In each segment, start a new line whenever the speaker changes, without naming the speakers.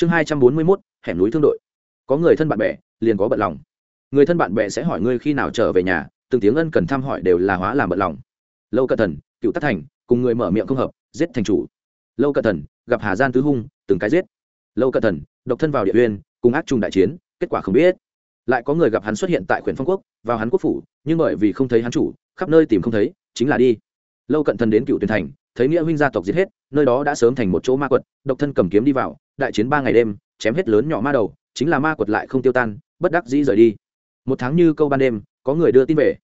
chương hai trăm bốn mươi mốt, hẻm núi thương đội. Có người thân bạn bè, liền có bận lòng. Người thân bạn bè sẽ hỏi ngươi khi nào trở về nhà, từng tiếng ân cần thăm hỏi đều là hóa làm bận lòng. Lâu cận thần, cựu tắc thành, cùng người mở miệng không hợp, giết thành chủ. Lâu cận thần, gặp hà gian tứ hung, từng cái giết. Lâu cận thần, độc thân vào địa uyên, cùng ác trùng đại chiến, kết quả không biết. Lại có người gặp hắn xuất hiện tại khuyển phong quốc, vào hắn quốc phủ, nhưng bởi vì không thấy hắn chủ, khắp nơi tìm không thấy, chính là đi. Lâu cận thần đến cựu tuyển thành, thấy nghĩa huynh gia tộc giết hết, nơi đó đã sớm thành một chỗ ma quật, độc thân cầm kiếm đi vào đại chiến ba ngày đêm, chém hết lớn nhỏ ma đầu, chính là ma quật lại không tiêu tan, bất đắc dĩ rời đi. Một tháng như câu ban đêm, có người đưa tin về.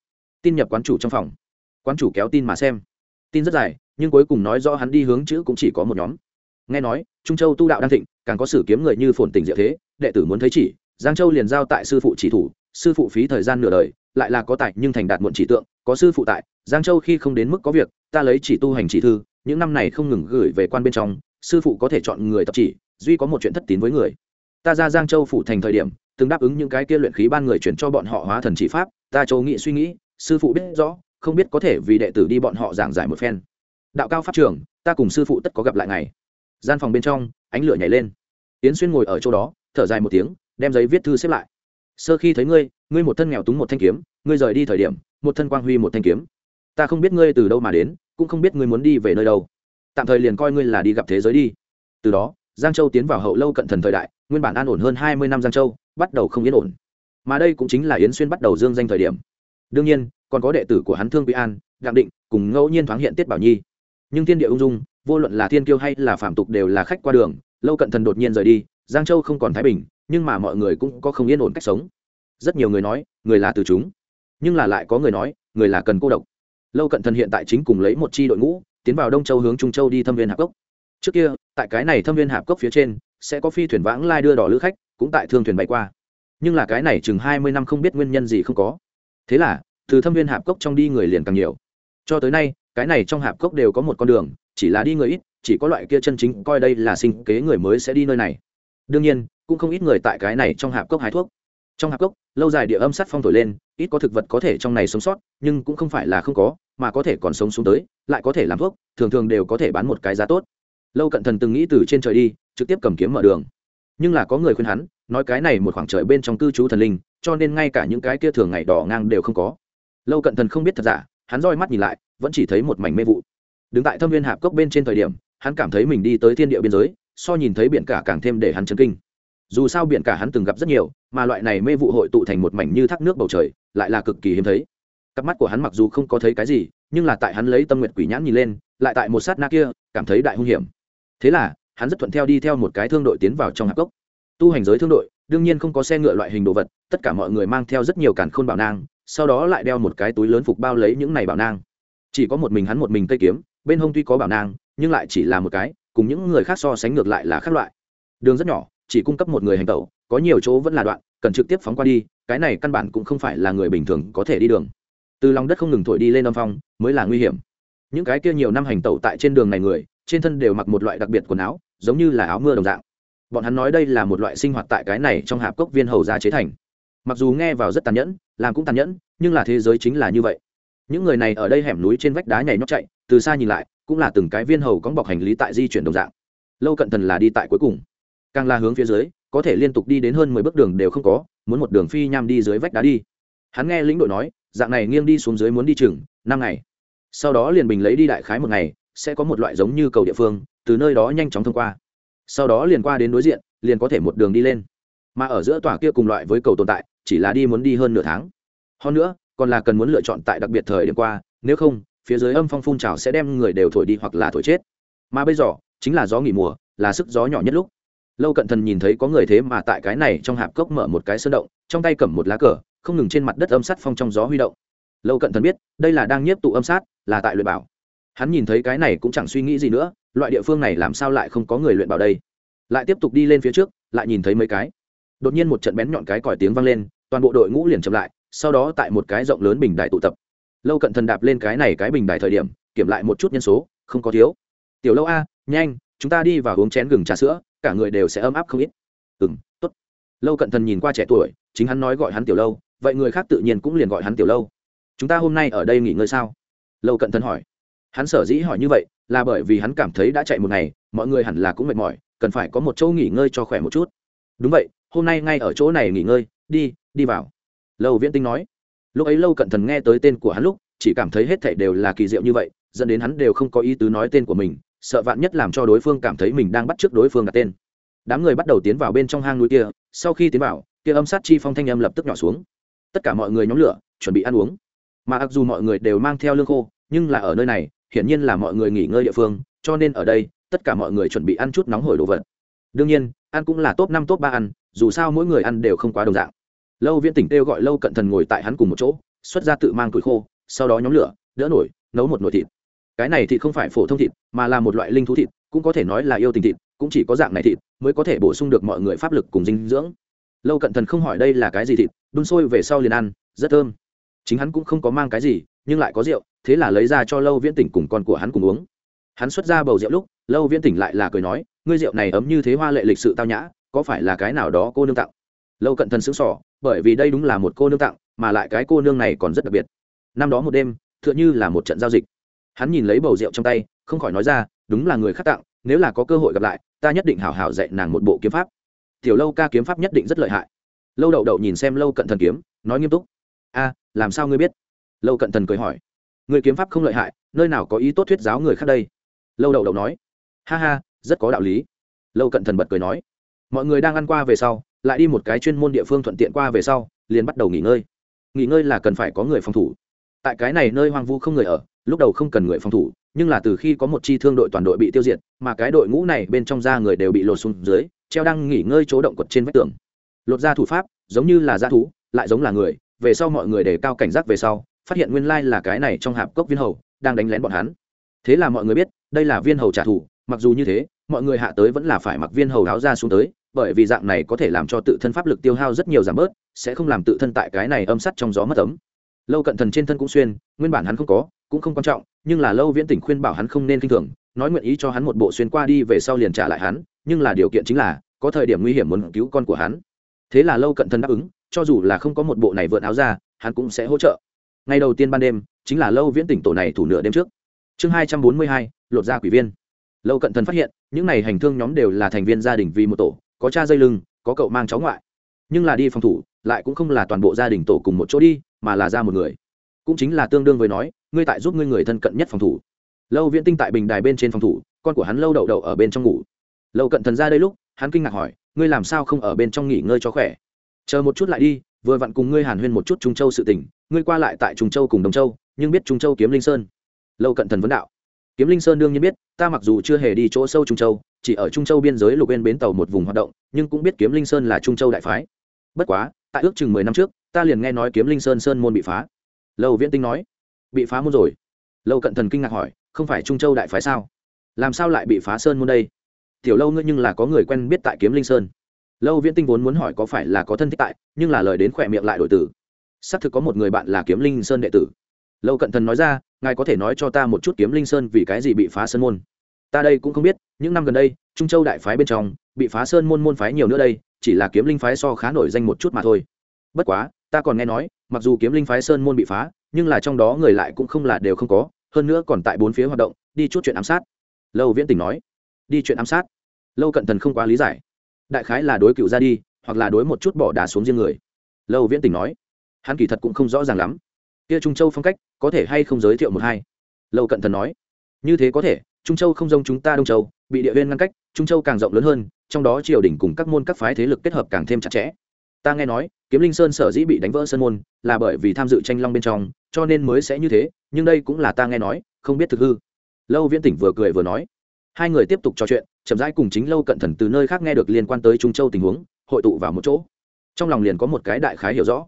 Tin nhập quán chủ trong phòng. Quán chủ kéo tin mà xem. Tin rất dài, nhưng cuối cùng nói rõ hắn đi hướng chữ cũng chỉ có một nhóm. Nghe nói, trung châu tu đạo đang thịnh, càng có sử kiếm người như phồn tình diệu thế, đệ tử muốn thấy chỉ, giang châu liền giao tại sư phụ chỉ thủ, sư phụ phí thời gian nửa đời, lại là có tài nhưng thành đạt muộn chỉ tượng, có sư phụ tại, giang châu khi không đến mức có việc, ta lấy chỉ tu hành chỉ thư, những năm này không ngừng gửi về quan bên trong, sư phụ có thể chọn người tập chỉ duy có một chuyện thất tín với người. Ta ra giang châu phủ thành thời điểm, từng đáp ứng những cái kia luyện khí ban người chuyển cho bọn họ hóa thần chỉ pháp. Ta châu nghị suy nghĩ, sư phụ biết rõ, không biết có thể vì đệ tử đi bọn họ giảng giải một phen. Đạo cao pháp trường, ta cùng sư phụ tất có gặp lại ngày. Gian phòng bên trong, ánh lửa nhảy lên. Yến xuyên ngồi ở chỗ đó, thở dài một tiếng, đem giấy viết thư xếp lại. Sơ khi thấy ngươi ngươi một thân nghèo túng một thanh kiếm, ngươi rời đi thời điểm, một thân quang huy một thanh kiếm. Ta không biết ngươi từ đâu mà đến, cũng không biết ngươi muốn đi về nơi đâu. Tạm thời liền coi ngươi là đi gặp thế giới đi. Từ đó giang châu tiến vào hậu lâu cận thần thời đại, nguyên bản an ổn hơn hai mươi năm giang châu, bắt đầu không yên ổn. Mà đây cũng chính là yến xuyên bắt đầu dương danh thời điểm. Đương nhiên, còn có đệ tử của hắn thương quý an, đặng định, cùng ngẫu nhiên thoáng hiện tiết bảo nhi. Nhưng thiên địa ung dung, vô luận là thiên kiêu hay là phạm tục đều là khách qua đường, lâu cận thần đột nhiên rời đi, giang châu không còn thái bình, nhưng mà mọi người cũng có không yên ổn cách sống. Rất nhiều người nói, người là từ chúng. Nhưng là lại có người nói, người là cần cô độc. Lâu cận thần hiện tại chính cùng lấy một c h i đội ngũ, tiến vào đông châu hướng trung châu đi thâm viên hạc cốc trước kia, tại cái này thâm viên hạp cốc phía trên, sẽ có phi thuyền vãng lai đưa đỏ lữ khách, cũng tại thương thuyền bay qua. Nhưng là cái này chừng hai mươi năm không biết nguyên nhân gì không có. Thế là, từ thâm viên hạp cốc trong đi người liền càng nhiều. Cho tới nay, cái này trong hạp cốc đều có một con đường, chỉ là đi người ít, chỉ có loại kia chân chính coi đây là sinh kế người mới sẽ đi nơi này. Đương nhiên, cũng không ít người tại cái này trong hạp cốc hái thuốc. Trong hạp cốc, lâu dài địa âm sắt phong thổi lên, ít có thực vật có thể trong này sống sót, nhưng cũng không phải là không có, mà có thể còn sống xuống tới, lại có thể làm thuốc, thường thường đều có thể bán một cái giá tốt lâu cận thần từng nghĩ từ trên trời đi, trực tiếp cầm kiếm mở đường. Nhưng là có người khuyên hắn, nói cái này một khoảng trời bên trong cư trú thần linh, cho nên ngay cả những cái kia thường ngày đỏ ngang đều không có. Lâu cận thần không biết thật giả, hắn roi mắt nhìn lại, vẫn chỉ thấy một mảnh mê vụ. Đứng tại thâm viên hạp cốc bên trên thời điểm, hắn cảm thấy mình đi tới thiên địa biên giới, so nhìn thấy biển cả càng thêm để hắn chấn kinh. Dù sao biển cả hắn từng gặp rất nhiều, mà loại này mê vụ hội tụ thành một mảnh như thác nước bầu trời, lại là cực kỳ hiếm thấy. Cặp mắt của hắn mặc dù không có thấy cái gì, nhưng là tại hắn lấy tâm nguyện quỷ nhãn nhìn lên, lại tại một sát na kia, cảm thấy đại hung hiểm thế là, hắn rất thuận theo đi theo một cái thương đội tiến vào trong hạp cốc. Tu hành giới thương đội, đương nhiên không có xe ngựa loại hình đồ vật, tất cả mọi người mang theo rất nhiều càn khôn bảo nang, sau đó lại đeo một cái túi lớn phục bao lấy những này bảo nang. Chỉ có một mình hắn một mình cây kiếm, bên hông tuy có bảo nang, nhưng lại chỉ là một cái, cùng những người khác so sánh ngược lại là khác loại. Đường rất nhỏ, chỉ cung cấp một người hành tẩu, có nhiều chỗ vẫn là đoạn, cần trực tiếp phóng qua đi, cái này căn bản cũng không phải là người bình thường có thể đi đường. Từ lòng đất không ngừng thổi đi lên âm phong, mới là nguy hiểm. Những cái kia nhiều năm hành tẩu tại trên đường này người trên thân đều mặc một loại đặc biệt quần áo, giống như là áo mưa đồng dạng. Bọn hắn nói đây là một loại sinh hoạt tại cái này trong hạp cốc viên hầu gia chế thành. Mặc dù nghe vào rất tàn nhẫn, làm cũng tàn nhẫn, nhưng là thế giới chính là như vậy. Những người này ở đây hẻm núi trên vách đá nhảy nhóc chạy, từ xa nhìn lại, cũng là từng cái viên hầu cóng bọc hành lý tại di chuyển đồng dạng. Lâu cận thần là đi tại cuối cùng. Càng là hướng phía dưới, có thể liên tục đi đến hơn mười bước đường đều không có, muốn một đường phi nham đi dưới vách đá đi. Hắn nghe lĩnh đội nói, dạng này nghiêng đi xuống dưới muốn đi chừng năm ngày. Sau đó liền bình lấy đi đại khái một ngày sẽ có một loại giống như cầu địa phương, từ nơi đó nhanh chóng thông qua. Sau đó liền qua đến đối diện, liền có thể một đường đi lên. Mà ở giữa tòa kia cùng loại với cầu tồn tại, chỉ là đi muốn đi hơn nửa tháng. Hơn nữa, còn là cần muốn lựa chọn tại đặc biệt thời điểm qua, nếu không, phía dưới âm phong phun trào sẽ đem người đều thổi đi hoặc là thổi chết. Mà bây giờ, chính là gió nghỉ mùa, là sức gió nhỏ nhất lúc. Lâu cận thần nhìn thấy có người thế mà tại cái này trong hạp cốc mở một cái sơn động, trong tay cầm một lá cờ, không ngừng trên mặt đất âm sát phong trong gió huy động. Lâu cận thần biết, đây là đang nhiếp tụ âm sát, là tại luyện bảo hắn nhìn thấy cái này cũng chẳng suy nghĩ gì nữa, loại địa phương này làm sao lại không có người luyện bảo đây? Lại tiếp tục đi lên phía trước, lại nhìn thấy mấy cái. Đột nhiên một trận bén nhọn cái còi tiếng vang lên, toàn bộ đội ngũ liền chậm lại, sau đó tại một cái rộng lớn bình đài tụ tập. Lâu cận thần đạp lên cái này cái bình đài thời điểm, kiểm lại một chút nhân số, không có thiếu. Tiểu lâu a, nhanh, chúng ta đi vào uống chén gừng trà sữa, cả người đều sẽ ấm áp không ít. Ừ m t ố t lâu cận thần nhìn qua trẻ tuổi, chính hắn nói gọi hắn tiểu lâu, vậy người khác tự nhiên cũng liền gọi hắn tiểu lâu. Chúng ta hôm nay ở đây nghỉ ngơi sao? Lâu cận thần hỏi hắn sở dĩ hỏi như vậy là bởi vì hắn cảm thấy đã chạy một ngày, mọi người hẳn là cũng mệt mỏi, cần phải có một chỗ nghỉ ngơi cho khỏe một chút. Đúng vậy, hôm nay ngay ở chỗ này nghỉ ngơi, đi đi vào. Lâu viễn tinh nói. Lúc ấy lâu cận thần nghe tới tên của hắn lúc, chỉ cảm thấy hết thảy đều là kỳ diệu như vậy, dẫn đến hắn đều không có ý tứ nói tên của mình, sợ vạn nhất làm cho đối phương cảm thấy mình đang bắt trước đối phương đặt tên. Đám người bắt đầu tiến vào bên trong hang núi kia, sau khi tiến vào, kia âm sát chi phong thanh âm lập tức nhỏ xuống. Tất cả mọi người nhóm lửa, chuẩn bị ăn uống. Mà mặc dù mọi người đều mang theo lương khô, nhưng là ở nơi này hiển nhiên là mọi người nghỉ ngơi địa phương, cho nên ở đây, tất cả mọi người chuẩn bị ăn chút nóng hổi đồ vật. Đương nhiên, ăn cũng là top năm, top ba ăn, dù sao mỗi người ăn đều không quá đồng dạng. Lâu viễn tỉnh kêu gọi lâu cận thần ngồi tại hắn cùng một chỗ, xuất ra tự mang củi khô, sau đó nhóm lửa, đỡ nổi, nấu một nồi thịt. Cái này thịt không phải phổ thông thịt, mà là một loại linh thú thịt, cũng có thể nói là yêu tình thịt, cũng chỉ có dạng này thịt mới có thể bổ sung được mọi người pháp lực cùng dinh dưỡng. Lâu cận thần không hỏi đây là cái gì thịt, đun sôi về sau liền ăn, rất thơm. Chính hắn cũng không có mang cái gì, nhưng lại có rượu thế là lấy ra cho lâu viễn tỉnh cùng con của hắn cùng uống. Hắn xuất ra bầu rượu lúc, lâu viễn tỉnh lại là cười nói, ngươi rượu này ấm như thế hoa lệ lịch sự tao nhã, có phải là cái nào đó cô nương tặng? Lâu cận thần sững sỏ bởi vì đây đúng là một cô nương tặng, mà lại cái cô nương này còn rất đặc biệt. Năm đó một đêm t h ư ợ n như là một trận giao dịch. Hắn nhìn lấy bầu rượu trong tay, không khỏi nói ra, đúng là người khác tặng, nếu là có cơ hội gặp lại, ta nhất định hảo hảo dạy nàng một bộ kiếm pháp. Tiểu lâu ca kiếm pháp nhất định rất lợi hại. Lâu đậu đậu nhìn xem lâu cận thần kiếm, nói nghiêm túc, a, làm sao ngươi biết? Lâu cận thần cười hỏi người kiếm pháp không lợi hại, nơi nào có ý tốt thuyết giáo người khác đây? Lâu đầu đầu nói. Ha ha, rất có đạo lý. Lâu cận thần bật cười nói. Mọi người đang ăn qua về sau, lại đi một cái chuyên môn địa phương thuận tiện qua về sau, liền bắt đầu nghỉ ngơi. Nghỉ ngơi là cần phải có người phòng thủ. Tại cái này nơi hoang vu không người ở, lúc đầu không cần người phòng thủ, nhưng là từ khi có một chi thương đội toàn đội bị tiêu diệt, mà cái đội ngũ này bên trong da người đều bị lột xuống dưới, treo đang nghỉ ngơi chỗ động quật trên vách tường. Lột ra thủ pháp, giống như là da thú, lại giống là người, về sau mọi người để cao cảnh giác về sau phát hiện nguyên lai là cái này trong hạp cốc viên hầu, đang đánh lén bọn hắn. Thế là mọi người biết, đây là viên hầu trả thù, mặc dù như thế, mọi người hạ tới vẫn là phải mặc viên hầu áo ra xuống tới, bởi vì dạng này có thể làm cho tự thân pháp lực tiêu hao rất nhiều giảm bớt, sẽ không làm tự thân tại cái này âm sắt trong gió mất ấm. Lâu cận thần trên thân cũng xuyên, nguyên bản hắn không có, cũng không quan trọng, nhưng là lâu viễn tỉnh khuyên bảo hắn không nên k i n h thường, nói nguyện ý cho hắn một bộ xuyên qua đi về sau liền trả lại hắn, nhưng là điều kiện chính là, có thời điểm nguy hiểm muốn cứu con của hắn. Thế là lâu cận thần đáp ứng, cho dù là không có một bộ này vượn áo ra hắn cũng sẽ hỗ trợ ngày đầu tiên ban đêm, chính là lâu viễn tỉnh tổ này thủ nửa đêm trước. Chương hai trăm bốn mươi hai, lột ra quỷ viên. Lâu cận thần phát hiện, những n à y hành thương nhóm đều là thành viên gia đình vì một tổ, có cha dây lưng, có cậu mang cháu ngoại. Nhưng là đi phòng thủ, lại cũng không là toàn bộ gia đình tổ cùng một chỗ đi, mà là ra một người. Cũng chính là tương đương với nói, ngươi tại giúp ngươi người thân cận nhất phòng thủ. Lâu viễn tinh tại bình đài bên trên phòng thủ, con của hắn lâu đậu đậu ở bên trong ngủ. Lâu cận thần ra đây lúc, hắn kinh ngạc hỏi, ngươi làm sao không ở bên trong nghỉ ngơi cho khỏe? Chờ một chút lại đi vừa vặn cùng ngươi hàn huyên một chút trung châu sự tỉnh ngươi qua lại tại trung châu cùng đồng châu, nhưng biết trung châu kiếm linh sơn. Lâu cận thần vấn đạo. Kiếm linh sơn đương nhiên biết, ta mặc dù chưa hề đi chỗ sâu trung châu, chỉ ở trung châu biên giới lục bên bến tàu một vùng hoạt động, nhưng cũng biết kiếm linh sơn là trung châu đại phái. Bất quá, tại ước chừng mười năm trước, ta liền nghe nói kiếm linh sơn sơn môn bị phá. Lâu viễn tinh nói, bị phá môn rồi. Lâu cận thần kinh ngạc hỏi, không phải trung châu đại phái sao? Làm sao lại bị phá sơn môn đây? Tiểu lâu ngươi nhưng là có người quen biết tại kiếm linh sơn lâu viễn tinh vốn muốn hỏi có phải là có thân thích tại, nhưng là lời đến khỏe miệng lại đổi tử xác thực có một người bạn là kiếm linh sơn đệ tử. Lâu cận thần nói ra, ngài có thể nói cho ta một chút kiếm linh sơn vì cái gì bị phá sơn môn? Ta đây cũng không biết, những năm gần đây, trung châu đại phái bên trong, bị phá sơn môn môn phái nhiều nữa đây, chỉ là kiếm linh phái so khá nổi danh một chút mà thôi. Bất quá, ta còn nghe nói, mặc dù kiếm linh phái sơn môn bị phá, nhưng là trong đó người lại cũng không là đều không có, hơn nữa còn tại bốn phía hoạt động, đi chút chuyện ám sát. Lâu viễn tỉnh nói. Đi chuyện ám sát? Lâu cận thần không quá lý giải đại khái là đối cựu ra đi, hoặc là đối một chút bỏ đá xuống riêng người. Lâu viễn tỉnh nói, hắn kỳ thật cũng không rõ ràng lắm. Kia trung châu phong cách, có thể hay không giới thiệu một hai? Lâu cận thần nói, như thế có thể, trung châu không giống chúng ta đông châu, bị địa viên ngăn cách, trung châu càng rộng lớn hơn, trong đó triều đình cùng các môn các phái thế lực kết hợp càng thêm chặt chẽ. Ta nghe nói, kiếm linh sơn sở dĩ bị đánh vỡ sơn môn, là bởi vì tham dự tranh long bên trong, cho nên mới sẽ như thế, nhưng đây cũng là ta nghe nói, không biết thực hư. Lâu viễn tỉnh vừa cười vừa nói, hai người tiếp tục trò chuyện chậm rãi cùng chính lâu cận thần từ nơi khác nghe được liên quan tới trung châu tình huống, hội tụ vào một chỗ. Trong lòng liền có một cái đại khái hiểu rõ.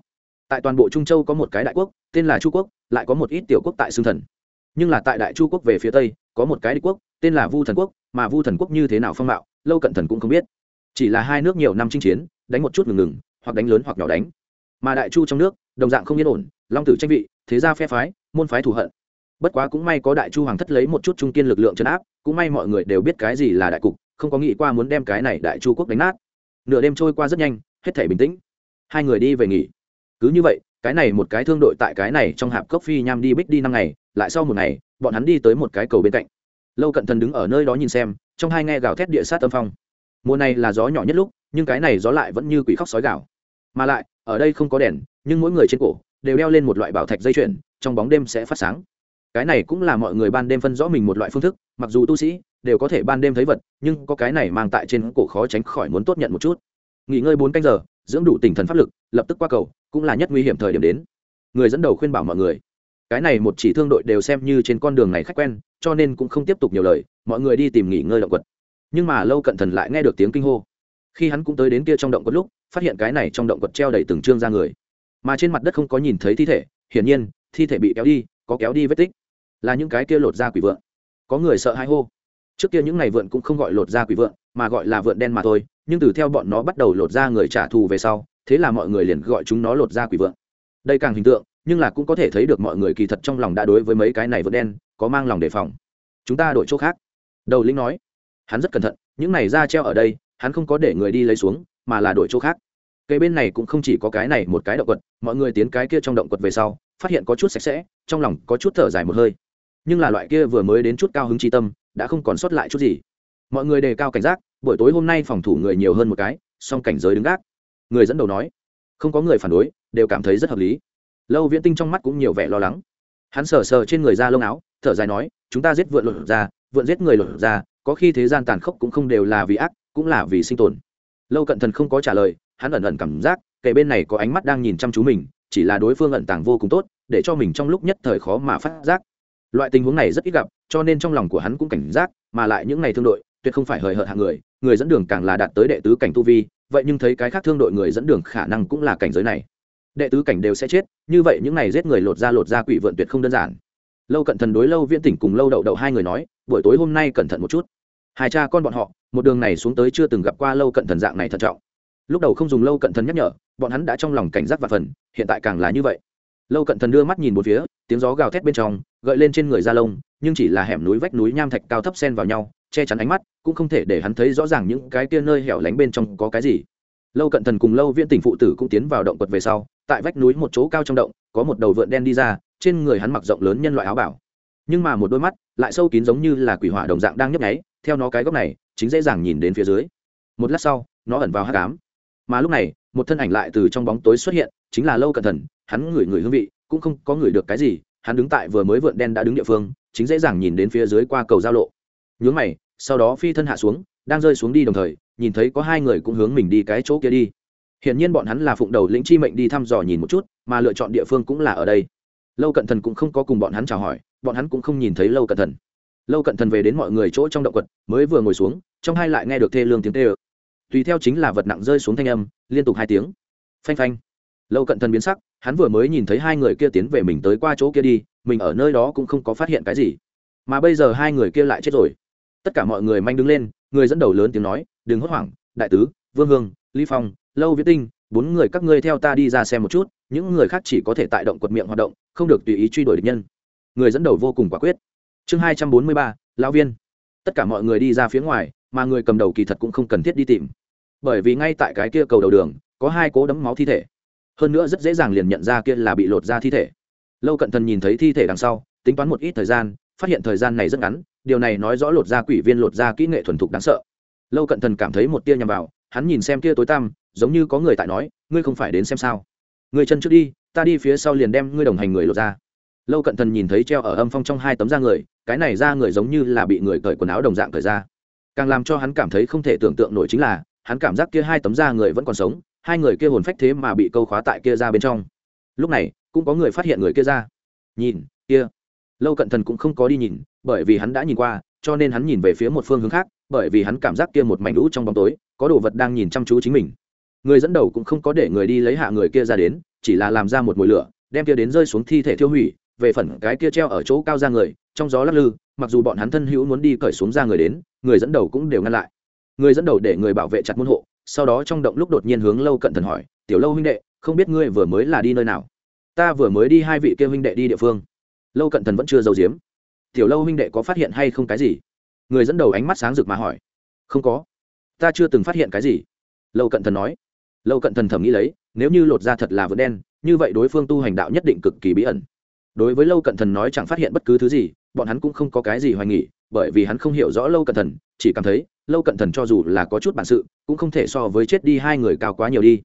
Tại toàn bộ trung châu có một cái đại quốc, tên là chu quốc, lại có một ít tiểu quốc tại xương thần. Nhưng là tại đại chu quốc về phía tây, có một cái đế quốc, tên là vu thần quốc, mà vu thần quốc như thế nào phong mạo, lâu cận thần cũng không biết. Chỉ là hai nước nhiều năm chinh chiến, đánh một chút ngừng ngừng, hoặc đánh lớn hoặc nhỏ đánh. Mà đại chu trong nước, đồng dạng không yên ổn, long tử tranh vị, thế gia phe phái, môn phái thù hận bất quá cũng may có đại chu hoàng thất lấy một chút trung kiên lực lượng trấn áp, cũng may mọi người đều biết cái gì là đại cục, không có nghĩ qua muốn đem cái này đại chu quốc đánh nát. Nửa đêm trôi qua rất nhanh, hết thể bình tĩnh. Hai người đi về nghỉ. Cứ như vậy, cái này một cái thương đội tại cái này trong hạp cốc phi nham đi bích đi năm ngày, lại sau một ngày, bọn hắn đi tới một cái cầu bên cạnh. Lâu cận thần đứng ở nơi đó nhìn xem, trong hai nghe gào thét địa sát tâm phong. Mùa này là gió nhỏ nhất lúc, nhưng cái này gió lại vẫn như quỷ khóc sói gạo mà lại, ở đây không có đèn, nhưng mỗi người trên cổ đều đeo lên một loại bảo thạch dây chuyền, trong bóng đêm sẽ phát sáng cái này cũng là mọi người ban đêm phân rõ mình một loại phương thức, mặc dù tu sĩ đều có thể ban đêm thấy vật, nhưng có cái này mang tại trên cổ khó tránh khỏi muốn tốt nhận một chút. Nghỉ ngơi bốn canh giờ, dưỡng đủ tinh thần pháp lực, lập tức qua cầu, cũng là nhất nguy hiểm thời điểm đến. Người dẫn đầu khuyên bảo mọi người. Cái này một chỉ thương đội đều xem như trên con đường này khách quen, cho nên cũng không tiếp tục nhiều lời, mọi người đi tìm nghỉ ngơi động quật. Nhưng mà lâu cận thần lại nghe được tiếng kinh hô. Khi hắn cũng tới đến kia trong động quật lúc, phát hiện cái này trong động quật treo đầy từng trương ra người. Mà trên mặt đất không có nhìn thấy thi thể, hiển nhiên, thi thể bị kéo đi, có kéo đi vết tích là những cái kia lột ra quỷ vượn có người sợ hai hô. Trước kia những ngày vượn cũng không gọi lột ra quỷ vượn mà gọi là vượn đen mà thôi, nhưng từ theo bọn nó bắt đầu lột ra người trả thù về sau, thế là mọi người liền gọi chúng nó lột ra quỷ vượn đây càng hình tượng, nhưng là cũng có thể thấy được mọi người kỳ thật trong lòng đã đối với mấy cái này vượn đen, có mang lòng đề phòng. Chúng ta đổi chỗ khác. Đầu linh nói, hắn rất cẩn thận, những này ra treo ở đây, hắn không có để người đi lấy xuống, mà là đổi chỗ khác. Cây bên này cũng không chỉ có cái này một cái động quật, mọi người tiến cái kia trong động quật về sau, phát hiện có chút sạch sẽ, trong lòng có chút thở dài một hơi nhưng là loại kia vừa mới đến chút cao hứng tri tâm, đã không còn sót lại chút gì. Mọi người đề cao cảnh giác, buổi tối hôm nay phòng thủ người nhiều hơn một cái, song cảnh giới đứng gác. Người dẫn đầu nói, không có người phản đối, đều cảm thấy rất hợp lý. Lâu viễn tinh trong mắt cũng nhiều vẻ lo lắng. Hắn sờ sờ trên người ra lông áo, thở dài nói, chúng ta giết vượn lột ra vượn giết người lột ra có khi thế gian tàn khốc cũng không đều là vì ác, cũng là vì sinh tồn. Lâu cận thần không có trả lời, hắn ẩn ẩn cảm giác, kẻ bên này có ánh mắt đang nhìn chăm chú mình, chỉ là đối phương ẩn tàng vô cùng tốt, để cho mình trong lúc nhất thời khó mà phát giác loại tình huống này rất ít gặp, cho nên trong lòng của hắn cũng cảnh giác, mà lại những ngày thương đội, tuyệt không phải hời hợt hạng người người dẫn đường càng là đạt tới đệ tứ cảnh tu vi, vậy nhưng thấy cái khác thương đội người dẫn đường khả năng cũng là cảnh giới này. Đệ tứ cảnh đều sẽ chết, như vậy những ngày giết người lột ra lột ra quỷ vượn tuyệt không đơn giản. Lâu cận thần đối lâu viễn tỉnh cùng lâu đậu đậu hai người nói, buổi tối hôm nay cẩn thận một chút. Hai cha con bọn họ, một đường này xuống tới chưa từng gặp qua lâu cận thần dạng này thận trọng. Lúc đầu không dùng lâu cận thần nhắc nhở, bọn hắn đã trong lòng cảnh giác và phần, hiện tại càng là như vậy lâu cận thần đưa mắt nhìn một phía, tiếng gió gào thét bên trong, gợi lên trên người da lông, nhưng chỉ là hẻm núi vách núi nham thạch cao thấp sen vào nhau, che chắn ánh mắt, cũng không thể để hắn thấy rõ ràng những cái kia nơi hẻo lánh bên trong có cái gì. Lâu cận thần cùng lâu viễn tỉnh phụ tử cũng tiến vào động quật về sau, tại vách núi một chỗ cao trong động, có một đầu vượn đen đi ra, trên người hắn mặc rộng lớn nhân loại áo bảo. Nhưng mà một đôi mắt lại sâu kín giống như là quỷ hỏa đồng dạng đang nhấp nháy, theo nó cái góc này, chính dễ dàng nhìn đến phía dưới. Một lát sau, nó ẩn vào hát cám mà lúc này một thân ảnh lại từ trong bóng tối xuất hiện, chính là lâu cẩn thận, hắn ngửi ngửi hương vị, cũng không có ngửi được cái gì, hắn đứng tại vừa mới vượn đen đã đứng địa phương, chính dễ dàng nhìn đến phía dưới qua cầu giao lộ. Nhướng mày, sau đó phi thân hạ xuống, đang rơi xuống đi đồng thời, nhìn thấy có hai người cũng hướng mình đi cái chỗ kia đi. Hiển nhiên bọn hắn là phụng đầu lĩnh chi mệnh đi thăm dò nhìn một chút, mà lựa chọn địa phương cũng là ở đây. Lâu cận thần cũng không có cùng bọn hắn chào hỏi, bọn hắn cũng không nhìn thấy lâu cận thần lâu cận thần về đến mọi người chỗ trong động quật, mới vừa ngồi xuống, trong hai lại nghe được thê lương tiếng tê ơ tùy theo chính là vật nặng rơi xuống thanh âm, liên tục hai tiếng. Phanh phanh. Lâu cận thần biến sắc, hắn vừa mới nhìn thấy hai người kia tiến về mình tới qua chỗ kia đi, mình ở nơi đó cũng không có phát hiện cái gì. Mà bây giờ hai người kia lại chết rồi. Tất cả mọi người manh đứng lên, người dẫn đầu lớn tiếng nói, đừng hốt hoảng, đại tứ, vương hương ly phong, lâu viết tinh, bốn người các ngươi theo ta đi ra xem một chút, những người khác chỉ có thể tại động quật miệng hoạt động, không được tùy ý truy đuổi địch nhân. Người dẫn đầu vô cùng quả quyết. Chương hai trăm bốn mươi ba, lão viên. Tất cả mọi người đi ra phía ngoài, mà người cầm đầu kỳ thật cũng không cần thiết đi tìm bởi vì ngay tại cái kia cầu đầu đường, có hai cố đấm máu thi thể. Hơn nữa rất dễ dàng liền nhận ra kia là bị lột ra thi thể. Lâu cận thần nhìn thấy thi thể đằng sau, tính toán một ít thời gian, phát hiện thời gian này rất ngắn, điều này nói rõ lột ra quỷ viên, lột ra kỹ nghệ thuần thục đáng sợ. Lâu cận thần cảm thấy một tia nhằm vào, hắn nhìn xem kia tối tăm, giống như có người tại nói, ngươi không phải đến xem sao? Ngươi chân trước đi, ta đi phía sau liền đem ngươi đồng hành người lột ra. Lâu cận thần nhìn thấy treo ở âm phong trong hai tấm da người, cái này da người giống như là bị người cởi quần áo đồng dạng cởi ra. Càng làm cho hắn cảm thấy không thể tưởng tượng nổi chính là hắn cảm giác kia hai tấm da người vẫn còn sống, hai người kia hồn phách thế mà bị câu khóa tại kia ra bên trong. Lúc này, cũng có người phát hiện người kia ra. Nhìn, kia. Lâu cận thần cũng không có đi nhìn, bởi vì hắn đã nhìn qua, cho nên hắn nhìn về phía một phương hướng khác, bởi vì hắn cảm giác kia một mảnh lũ trong bóng tối, có đồ vật đang nhìn chăm chú chính mình. Người dẫn đầu cũng không có để người đi lấy hạ người kia ra đến, chỉ là làm ra một mùi lửa, đem kia đến rơi xuống thi thể thiêu hủy, về phần cái kia treo ở chỗ cao ra người, trong gió lắc lư, mặc dù bọn hắn thân hữu muốn đi cởi xuống ra người đến, người dẫn đầu cũng đều ngăn lại người dẫn đầu để người bảo vệ chặt môn hộ, sau đó trong động lúc đột nhiên hướng lâu cận thần hỏi, tiểu lâu huynh đệ, không biết ngươi vừa mới là đi nơi nào? Ta vừa mới đi hai vị kia huynh đệ đi địa phương. Lâu cận thần vẫn chưa giấu giếm. Tiểu lâu huynh đệ có phát hiện hay không cái gì? Người dẫn đầu ánh mắt sáng rực mà hỏi. Không có. Ta chưa từng phát hiện cái gì. Lâu cận thần nói. Lâu cận thần thầm nghĩ lấy, nếu như lột ra thật là vượt đen, như vậy đối phương tu hành đạo nhất định cực kỳ bí ẩn. Đối với lâu cận thần nói chẳng phát hiện bất cứ thứ gì, bọn hắn cũng không có cái gì hoài nghỉ bởi vì hắn không hiểu rõ lâu cận thần, chỉ cảm thấy lâu cận thần cho dù là có chút bản sự, cũng không thể so với chết đi hai người cao quá nhiều đi.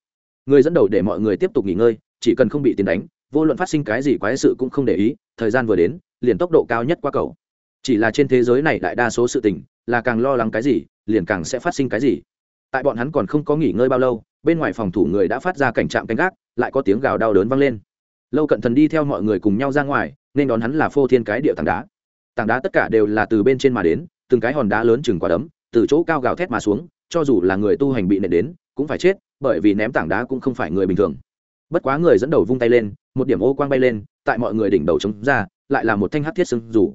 Người dẫn đầu để mọi người tiếp tục nghỉ ngơi, chỉ cần không bị tiền đánh, vô luận phát sinh cái gì quái sự cũng không để ý, thời gian vừa đến, liền tốc độ cao nhất qua cầu. Chỉ là trên thế giới này đại đa số sự tình, là càng lo lắng cái gì, liền càng sẽ phát sinh cái gì. Tại bọn hắn còn không có nghỉ ngơi bao lâu, bên ngoài phòng thủ người đã phát ra cảnh trạm canh gác, lại có tiếng gào đau đớn vang lên. Lâu cận thần đi theo mọi người cùng nhau ra ngoài, nên đón hắn là phô thiên cái địa tảng đá. Tảng đá tất cả đều là từ bên trên mà đến, từng cái hòn đá lớn chừng quả đấm từ chỗ cao gào thét mà xuống, cho dù là người tu hành bị nện đến, cũng phải chết, bởi vì ném tảng đá cũng không phải người bình thường. Bất quá người dẫn đầu vung tay lên, một điểm ô quang bay lên, tại mọi người đỉnh đầu chống ra, lại là một thanh hát thiết sưng dù.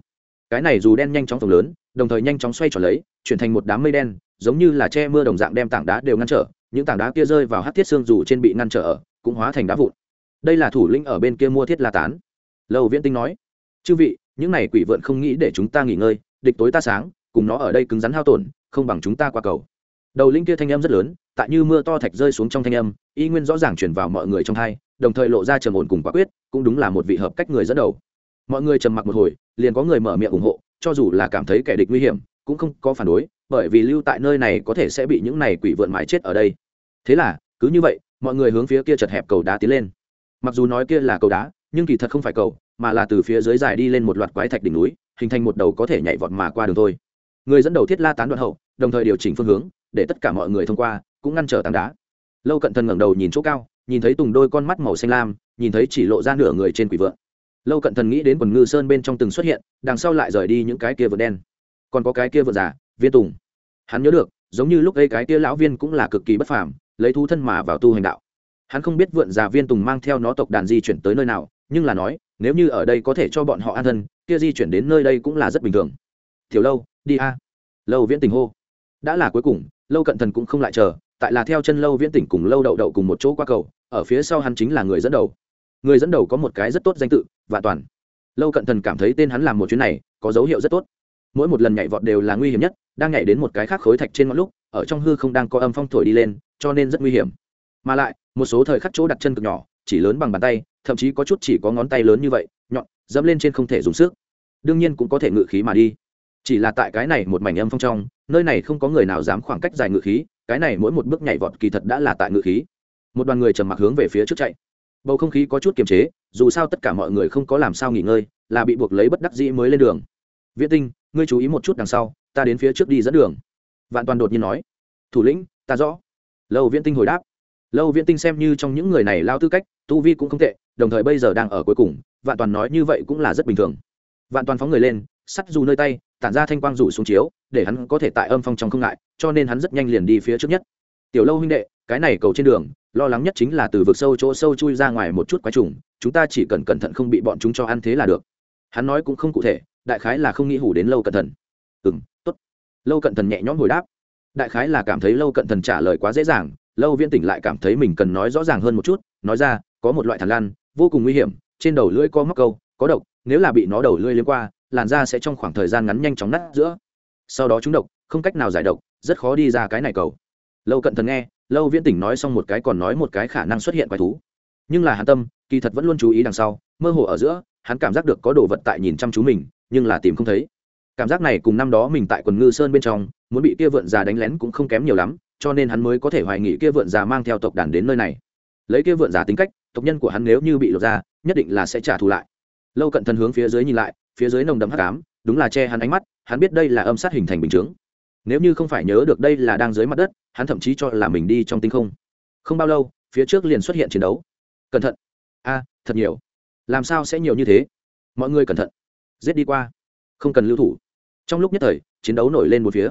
Cái này dù đen nhanh chóng phồng lớn, đồng thời nhanh chóng xoay trở lấy, chuyển thành một đám mây đen, giống như là che mưa đồng dạng đem tảng đá đều ngăn trở, những tảng đá kia rơi vào hát thiết xương dù trên bị ngăn trở ở, cũng hóa thành đá vụn. Đây là thủ lĩnh ở bên kia mua thiết la tán. Lâu viễn tinh nói, chư vị, những này quỷ vượn không nghĩ để chúng ta nghỉ ngơi, địch tối ta sáng, cùng nó ở đây cứng rắn hao tổn không bằng chúng ta qua cầu. Đầu linh kia thanh âm rất lớn, tại như mưa to thạch rơi xuống trong thanh âm, y nguyên rõ ràng chuyển vào mọi người trong hai, đồng thời lộ ra trầm ổn cùng quả quyết, cũng đúng là một vị hợp cách người dẫn đầu. Mọi người trầm mặc một hồi, liền có người mở miệng ủng hộ, cho dù là cảm thấy kẻ địch nguy hiểm, cũng không có phản đối, bởi vì lưu tại nơi này có thể sẽ bị những này quỷ vượn mãi chết ở đây. Thế là, cứ như vậy, mọi người hướng phía kia chật hẹp cầu đá tiến lên. Mặc dù nói kia là cầu đá, nhưng kỳ thật không phải cầu, mà là từ phía dưới dài đi lên một loạt quái thạch đỉnh núi, hình thành một đầu có thể nhảy vọt mà qua đường thôi. Người dẫn đầu thiết la tán đoạn hậu đồng thời điều chỉnh phương hướng, để tất cả mọi người thông qua, cũng ngăn trở tảng đá. Lâu cận thần ngẩng đầu nhìn chỗ cao, nhìn thấy tùng đôi con mắt màu xanh lam, nhìn thấy chỉ lộ ra nửa người trên quỷ vượn lâu cận thần nghĩ đến quần ngư sơn bên trong từng xuất hiện, đằng sau lại rời đi những cái kia vượn đen. Còn có cái kia vượn giả, viên tùng. Hắn nhớ được, giống như lúc ấy cái kia lão viên cũng là cực kỳ bất phàm, lấy thú thân mà vào tu hành đạo. Hắn không biết vượn già viên tùng mang theo nó tộc đàn di chuyển tới nơi nào, nhưng là nói, nếu như ở đây có thể cho bọn họ an thân, kia di chuyển đến nơi đây cũng là rất bình thường. Tiểu lâu, đi a. Lâu viễn tình hô đã là cuối cùng, lâu cận thần cũng không lại chờ, tại là theo chân lâu viễn tỉnh cùng lâu đậu đậu cùng một chỗ qua cầu, ở phía sau hắn chính là người dẫn đầu. Người dẫn đầu có một cái rất tốt danh tự và toàn. Lâu cận thần cảm thấy tên hắn làm một chuyến này, có dấu hiệu rất tốt. Mỗi một lần nhảy vọt đều là nguy hiểm nhất, đang nhảy đến một cái khác khối thạch trên ngọn lúc, ở trong hư không đang có âm phong thổi đi lên, cho nên rất nguy hiểm. Mà lại, một số thời khắc chỗ đặt chân cực nhỏ, chỉ lớn bằng bàn tay, thậm chí có chút chỉ có ngón tay lớn như vậy, nhọn, dẫm lên trên không thể dùng sức. Đương nhiên cũng có thể ngự khí mà đi chỉ là tại cái này một mảnh âm phong trong, nơi này không có người nào dám khoảng cách dài ngự khí, cái này mỗi một bước nhảy vọt kỳ thật đã là tại ngự khí. Một đoàn người trầm mặc hướng về phía trước chạy. Bầu không khí có chút kiềm chế, dù sao tất cả mọi người không có làm sao nghỉ ngơi, là bị buộc lấy bất đắc dĩ mới lên đường. Viễn tinh, ngươi chú ý một chút đằng sau, ta đến phía trước đi dẫn đường. Vạn toàn đột nhiên nói. Thủ lĩnh, ta rõ. Lâu viễn tinh hồi đáp. Lâu viễn tinh xem như trong những người này lao tư cách, tu vi cũng không tệ, đồng thời bây giờ đang ở cuối cùng, vạn toàn nói như vậy cũng là rất bình thường. Vạn toàn phóng người lên sắt dù nơi tay, tản ra thanh quang rủ xuống chiếu, để hắn có thể tại âm phong trong không ngại, cho nên hắn rất nhanh liền đi phía trước nhất. Tiểu lâu huynh đệ, cái này cầu trên đường, lo lắng nhất chính là từ vực sâu chỗ sâu chui ra ngoài một chút quái trùng, chúng ta chỉ cần cẩn thận không bị bọn chúng cho ăn thế là được. Hắn nói cũng không cụ thể, đại khái là không nghĩ hủ đến lâu cẩn thận ừ m t ố t lâu cẩn thận nhẹ nhõm hồi đáp. Đại khái là cảm thấy lâu cẩn thận trả lời quá dễ dàng, lâu viễn tỉnh lại cảm thấy mình cần nói rõ ràng hơn một chút, nói ra, có một loại thằn lan vô cùng nguy hiểm, trên đầu lưỡi có móc câu, có độc, nếu là bị nó đầu lưỡi liếm qua làn da sẽ trong khoảng thời gian ngắn nhanh chóng nát giữa. Sau đó chúng độc, không cách nào giải độc, rất khó đi ra cái này cầu. Lâu cận thần nghe, lâu viễn tỉnh nói xong một cái còn nói một cái khả năng xuất hiện quái thú. Nhưng là hắn tâm, kỳ thật vẫn luôn chú ý đằng sau, mơ hồ ở giữa, hắn cảm giác được có đồ vật tại nhìn chăm chú mình, nhưng là tìm không thấy. Cảm giác này cùng năm đó mình tại quần ngư sơn bên trong, muốn bị kia vượn già đánh lén cũng không kém nhiều lắm, cho nên hắn mới có thể hoài nghị kia vượn già mang theo tộc đàn đến nơi này. Lấy kia vượn già tính cách, tộc nhân của hắn nếu như bị lột ra, nhất định là sẽ trả thù lại. Lâu cận thần hướng phía dưới nhìn lại phía dưới nồng đậm hắc ám, đúng là che hắn ánh mắt, hắn biết đây là âm sát hình thành bình chướng. Nếu như không phải nhớ được đây là đang dưới mặt đất, hắn thậm chí cho là mình đi trong tinh không. Không bao lâu, phía trước liền xuất hiện chiến đấu. Cẩn thận. A, thật nhiều. Làm sao sẽ nhiều như thế? Mọi người cẩn thận. Giết đi qua. Không cần lưu thủ. Trong lúc nhất thời, chiến đấu nổi lên một phía.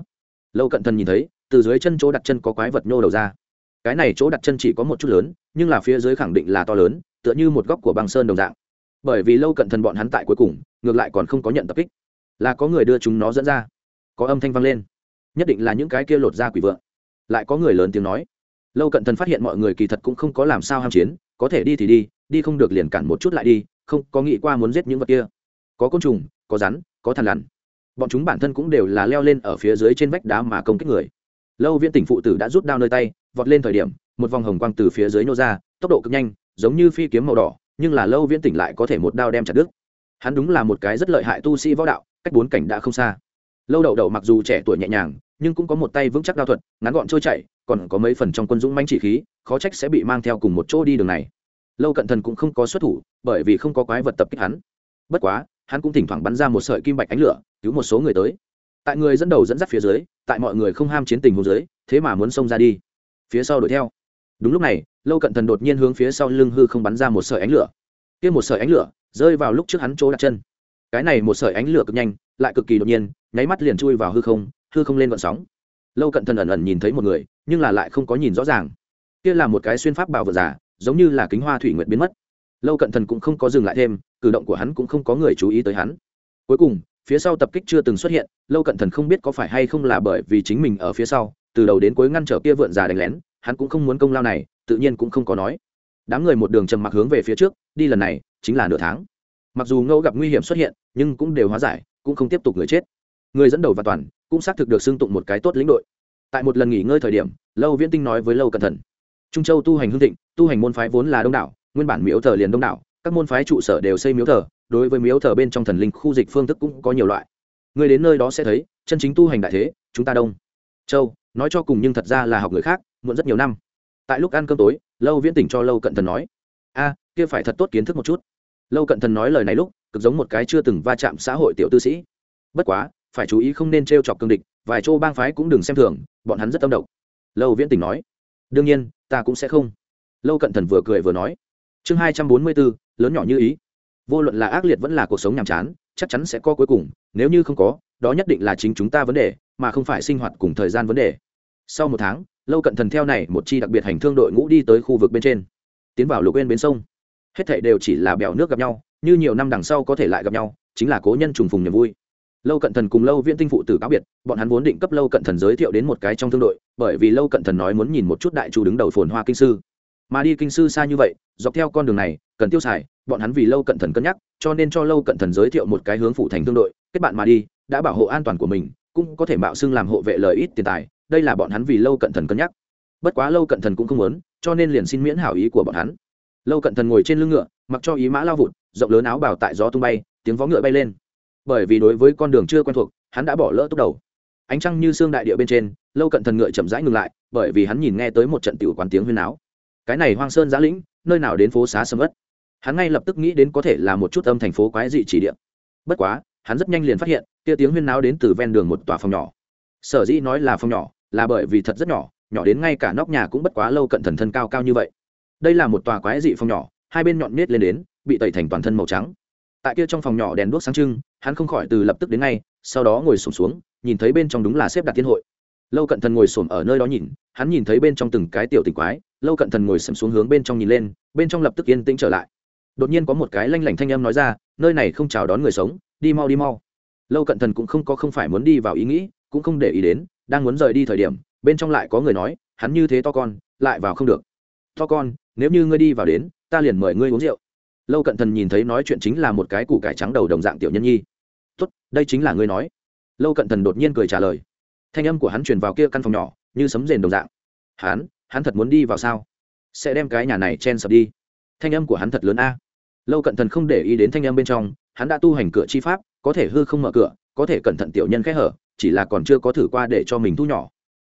Lâu cận thần nhìn thấy, từ dưới chân chỗ đặt chân có quái vật nhô đầu ra. Cái này chỗ đặt chân chỉ có một chút lớn, nhưng là phía dưới khẳng định là to lớn, tựa như một góc của băng sơn đồng dạng. Bởi vì lâu cận thần bọn hắn tại cuối cùng ngược lại còn không có nhận tập kích, là có người đưa chúng nó dẫn ra. Có âm thanh vang lên. Nhất định là những cái kia lột ra quỷ vượng. Lại có người lớn tiếng nói. Lâu cận thần phát hiện mọi người kỳ thật cũng không có làm sao ham chiến, có thể đi thì đi đi không được liền cản một chút lại đi, không, có nghĩ qua muốn giết những vật kia. Có côn trùng, có rắn, có thằn lằn. Bọn chúng bản thân cũng đều là leo lên ở phía dưới trên vách đá mà công kích người. Lâu viễn tỉnh phụ tử đã rút đao nơi tay, vọt lên thời điểm, một vòng hồng quang từ phía dưới nô ra, tốc độ cực nhanh, giống như phi kiếm màu đỏ, nhưng là lâu viễn tỉnh lại có thể một đao đem chặt đứt hắn đúng là một cái rất lợi hại tu sĩ võ đạo, cách bốn cảnh đã không xa. Lâu đậu đậu mặc dù trẻ tuổi nhẹ nhàng, nhưng cũng có một tay vững chắc đao thuật, ngắn gọn trôi chảy, còn có mấy phần trong quân dũng manh chỉ khí, khó trách sẽ bị mang theo cùng một chỗ đi đường này. Lâu cận thần cũng không có xuất thủ, bởi vì không có quái vật tập kích hắn. Bất quá, hắn cũng thỉnh thoảng bắn ra một sợi kim bạch ánh lửa, cứu một số người tới. Tại người dẫn đầu dẫn dắt phía dưới, tại mọi người không ham chiến tình hồ dưới, thế mà muốn xông ra đi. Phía sau đuổi theo. Đúng lúc này, lâu cận thần đột nhiên hướng phía sau lưng hư không bắn ra một sợi ánh lửa. Kia một sợi ánh lửa rơi vào lúc trước hắn chỗ đặt chân. Cái này một sợi ánh lửa cực nhanh, lại cực kỳ đột nhiên, nháy mắt liền chui vào hư không hư không lên vận sóng. Lâu cận thần ẩn ẩn nhìn thấy một người, nhưng là lại không có nhìn rõ ràng. Kia là một cái xuyên pháp bào vật giả, giống như là kính hoa thủy nguyện biến mất. Lâu cận thần cũng không có dừng lại thêm, cử động của hắn cũng không có người chú ý tới hắn. Cuối cùng, phía sau tập kích chưa từng xuất hiện, lâu cận thần không biết có phải hay không là bởi vì chính mình ở phía sau, từ đầu đến cuối ngăn trở kia vượn già đánh lén, hắn cũng không muốn công lao này, tự nhiên cũng không có nói. Đám người một đường trầm mặc hướng về phía trước, đi lần này chính là nửa tháng. Mặc dù ngẫu gặp nguy hiểm xuất hiện, nhưng cũng đều hóa giải, cũng không tiếp tục người chết. Người dẫn đầu và toàn, cũng xác thực được xưng tụng một cái tốt lĩnh đội. Tại một lần nghỉ ngơi thời điểm, lâu viễn tinh nói với lâu cẩn thận, trung châu tu hành hương thịnh, tu hành môn phái vốn là đông đảo, nguyên bản miếu thờ liền đông đảo, các môn phái trụ sở đều xây miếu thờ, đối với miếu thờ bên trong thần linh khu dịch phương thức cũng có nhiều loại. Người đến nơi đó sẽ thấy, chân chính tu hành đại thế, chúng ta đông. Châu, nói cho cùng nhưng thật ra là học người khác, muộn rất nhiều năm. Tại lúc ăn cơm tối, lâu viễn tỉnh cho lâu cận thần nói, a, kia phải thật tốt kiến thức một chút lâu cận thần nói lời này lúc, cực giống một cái chưa từng va chạm xã hội tiểu tư sĩ. Bất quá, phải chú ý không nên t r e o chọc cương địch, vài chỗ bang phái cũng đừng xem thường, bọn hắn rất tâm độc. lâu viễn tỉnh nói, đương nhiên, ta cũng sẽ không. Lâu cận thần vừa cười vừa nói, chương hai trăm bốn mươi bốn, lớn nhỏ như ý. Vô luận là ác liệt vẫn là cuộc sống nhàm chán, chắc chắn sẽ có cuối cùng, nếu như không có, đó nhất định là chính chúng ta vấn đề, mà không phải sinh hoạt cùng thời gian vấn đề. Sau một tháng, lâu cận thần theo này một chi đặc biệt hành thương đội ngũ đi tới khu vực bên trên, tiến vào lục bên bến sông hết thảy đều chỉ là bèo nước gặp nhau, như nhiều năm đằng sau có thể lại gặp nhau, chính là cố nhân trùng phùng niềm vui. Lâu cận thần cùng lâu viễn tinh phụ tử cáo biệt, bọn hắn vốn định cấp lâu cận thần giới thiệu đến một cái trong thương đội, bởi vì lâu cận thần nói muốn nhìn một chút đại chủ đứng đầu phồn hoa kinh sư. Mà đi kinh sư xa như vậy, dọc theo con đường này, cần tiêu xài, bọn hắn vì lâu cận thần cân nhắc, cho nên cho lâu cận thần giới thiệu một cái hướng phụ thành thương đội, kết bạn mà đi, đã bảo hộ an toàn của mình, cũng có thể mạo xưng làm hộ vệ lời ít tiền tài, đây là bọn hắn vì lâu cận thần cân nhắc. Bất quá lâu cận thần cũng không muốn, cho nên liền xin miễn hảo ý của bọn hắn lâu cận thần ngồi trên lưng ngựa, mặc cho ý mã lao vụt, rộng lớn áo bào tại gió tung bay, tiếng vó ngựa bay lên. Bởi vì đối với con đường chưa quen thuộc, hắn đã bỏ lỡ tốc đầu. Ánh trăng như xương đại địa bên trên, lâu cận thần ngựa chậm rãi ngừng lại, bởi vì hắn nhìn nghe tới một trận tiểu quán tiếng huyên áo cái này hoang sơn giã lĩnh, nơi nào đến phố xá sầm ất hắn ngay lập tức nghĩ đến có thể là một chút âm thành phố quái dị chỉ địa. Bất quá, hắn rất nhanh liền phát hiện, kia tiếng huyên náo đến từ ven đường một tòa phòng nhỏ. Sở dĩ nói là phòng nhỏ, là bởi vì thật rất nhỏ nhỏ đến ngay cả nóc nhà cũng bất quá lâu cận thần thân cao cao như vậy đây là một tòa quái dị phòng nhỏ, hai bên nhọn nết lên đến, bị tẩy thành toàn thân màu trắng. Tại kia trong phòng nhỏ đèn đuốc sáng trưng, hắn không khỏi từ lập tức đến ngay, sau đó ngồi sổm xuống, nhìn thấy bên trong đúng là xếp đặt thiên hội. Lâu cận thần ngồi sổm ở nơi đó nhìn, hắn nhìn thấy bên trong từng cái tiểu tình quái, lâu cận thần ngồi sầm xuống hướng bên trong nhìn lên, bên trong lập tức yên tĩnh trở lại. Đột nhiên có một cái lanh lảnh thanh âm nói ra, nơi này không chào đón người sống, đi mau đi mau. Lâu cận thần cũng không có không phải muốn đi vào ý nghĩ, cũng không để ý đến, đang muốn rời đi thời điểm, bên trong lại có người nói, hắn như thế to con, lại vào không được. To con nếu như ngươi đi vào đến, ta liền mời ngươi uống rượu. Lâu cận thần nhìn thấy nói chuyện chính là một cái củ cải trắng đầu đồng dạng tiểu nhân nhi. Tốt, đây chính là ngươi nói. Lâu cận thần đột nhiên cười trả lời. Thanh âm của hắn truyền vào kia căn phòng nhỏ, như sấm rền đồng dạng. Hắn hắn thật muốn đi vào sao? Sẽ đem cái nhà này chen sập đi. Thanh âm của hắn thật lớn a. Lâu cận thần không để ý đến thanh âm bên trong, hắn đã tu hành cửa chi pháp, có thể hư không mở cửa, có thể cẩn thận tiểu nhân khẽ hở, chỉ là còn chưa có thử qua để cho mình thu nhỏ.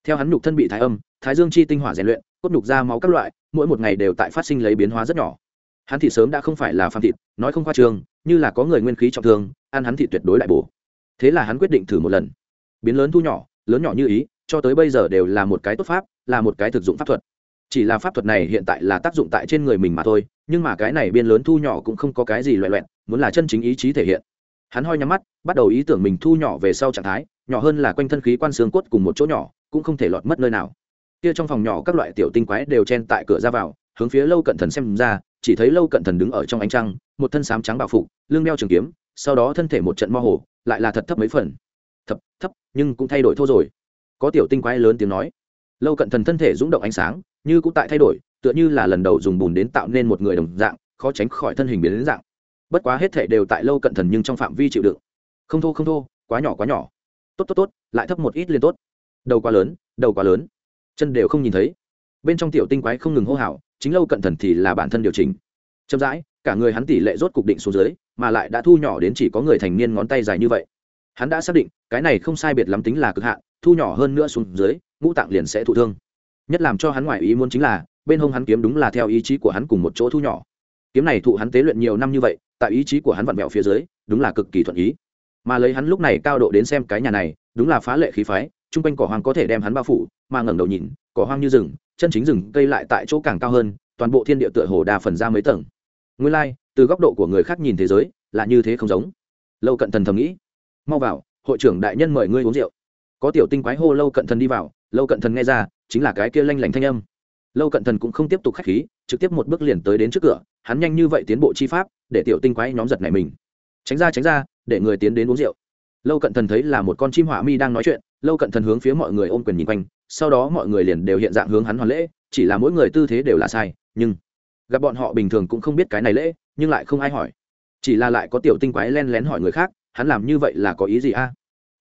Theo hắn nhục thân bị thái âm thái dương chi tinh hỏa rèn luyện cốt nhục ra máu các loại mỗi một ngày đều tại phát sinh lấy biến hóa rất nhỏ. Hắn thị sớm đã không phải là phan thịt nói không khoa trường, như là có người nguyên khí trọng thương ăn hắn thị tuyệt đối đại bổ. Thế là hắn quyết định thử một lần. Biến lớn thu nhỏ lớn nhỏ như ý cho tới bây giờ đều là một cái tốt pháp là một cái thực dụng pháp thuật. Chỉ là pháp thuật này hiện tại là tác dụng tại trên người mình mà thôi nhưng mà cái này biên lớn thu nhỏ cũng không có cái gì loẹ loẹn muốn là chân chính ý chí thể hiện. Hắn hoi nhắm mắt bắt đầu ý tưởng mình thu nhỏ về sau trạng thái nhỏ hơn là quanh thân khí quan xương cốt cùng một chỗ nhỏ cũng không thể lọt mất nơi nào kia trong phòng nhỏ các loại tiểu tinh quái đều chen tại cửa ra vào, hướng phía lâu cận thần xem ra, chỉ thấy lâu cận thần đứng ở trong ánh trăng, một thân sám trắng bạo phục, lưng đeo trường kiếm, sau đó thân thể một trận mơ hồ, lại là thật thấp mấy phần. Thấp thấp, nhưng cũng thay đổi thô rồi. Có tiểu tinh quái lớn tiếng nói. Lâu cận thần thân thể rung động ánh sáng, như cũng tại thay đổi, tựa như là lần đầu dùng bùn đến tạo nên một người đồng dạng, khó tránh khỏi thân hình biến đến dạng. Bất quá hết thể đều tại lâu cận thần nhưng trong phạm vi chịu đựng. Không thô không thô, quá nhỏ quá nhỏ. Tốt tốt tốt, lại thấp một ít liền tốt. Đầu quá lớn, đầu quá lớn chân đều không nhìn thấy. Bên trong tiểu tinh quái không ngừng hô hào, chính lâu cận thần thì là bản thân điều chỉnh. Chậm rãi, cả người hắn tỷ lệ rốt cục định xuống dưới, mà lại đã thu nhỏ đến chỉ có người thành niên ngón tay dài như vậy. Hắn đã xác định, cái này không sai biệt lắm tính là cực hạn, thu nhỏ hơn nữa xuống dưới, ngũ tạng liền sẽ thụ thương. Nhất làm cho hắn ngoại ý muốn chính là, bên hông hắn kiếm đúng là theo ý chí của hắn cùng một chỗ thu nhỏ. Kiếm này thụ hắn tế luyện nhiều năm như vậy, tại ý chí của hắn vặn vẹo phía dưới, đúng là cực kỳ thuận ý. Mà lấy hắn lúc này cao độ đến xem cái nhà này, đúng là phá lệ khí phái chung quanh cỏ hoang có thể đem hắn bao phủ mà ngẩng đầu nhìn cỏ hoang như rừng chân chính rừng cây lại tại chỗ càng cao hơn toàn bộ thiên địa tựa hồ đa phần ra mấy tầng. Nguyên lai、like, từ góc độ của người khác nhìn thế giới là như thế không giống. Lâu cận thần thầm nghĩ. Mau vào hội trưởng đại nhân mời ngươi uống rượu. Có tiểu tinh quái hô lâu cận thần đi vào lâu cận thần nghe ra chính là cái kia lanh lảnh thanh âm. Lâu cận thần cũng không tiếp tục k h á c h khí trực tiếp một bước liền tới đến trước cửa hắn nhanh như vậy tiến bộ chi pháp để tiểu tinh quái nhóm giật này mình. Tránh ra tránh ra để người tiến đến uống rượu. Lâu cận thần thấy là một con chim hỏa mi đang nói chuyện lâu cận thần hướng phía mọi người ôm quyền nhìn quanh, sau đó mọi người liền đều hiện dạng hướng hắn hoàn lễ, chỉ là mỗi người tư thế đều là sai, nhưng gặp bọn họ bình thường cũng không biết cái này lễ, nhưng lại không ai hỏi. Chỉ là lại có tiểu tinh quái len lén hỏi người khác, hắn làm như vậy là có ý gì a?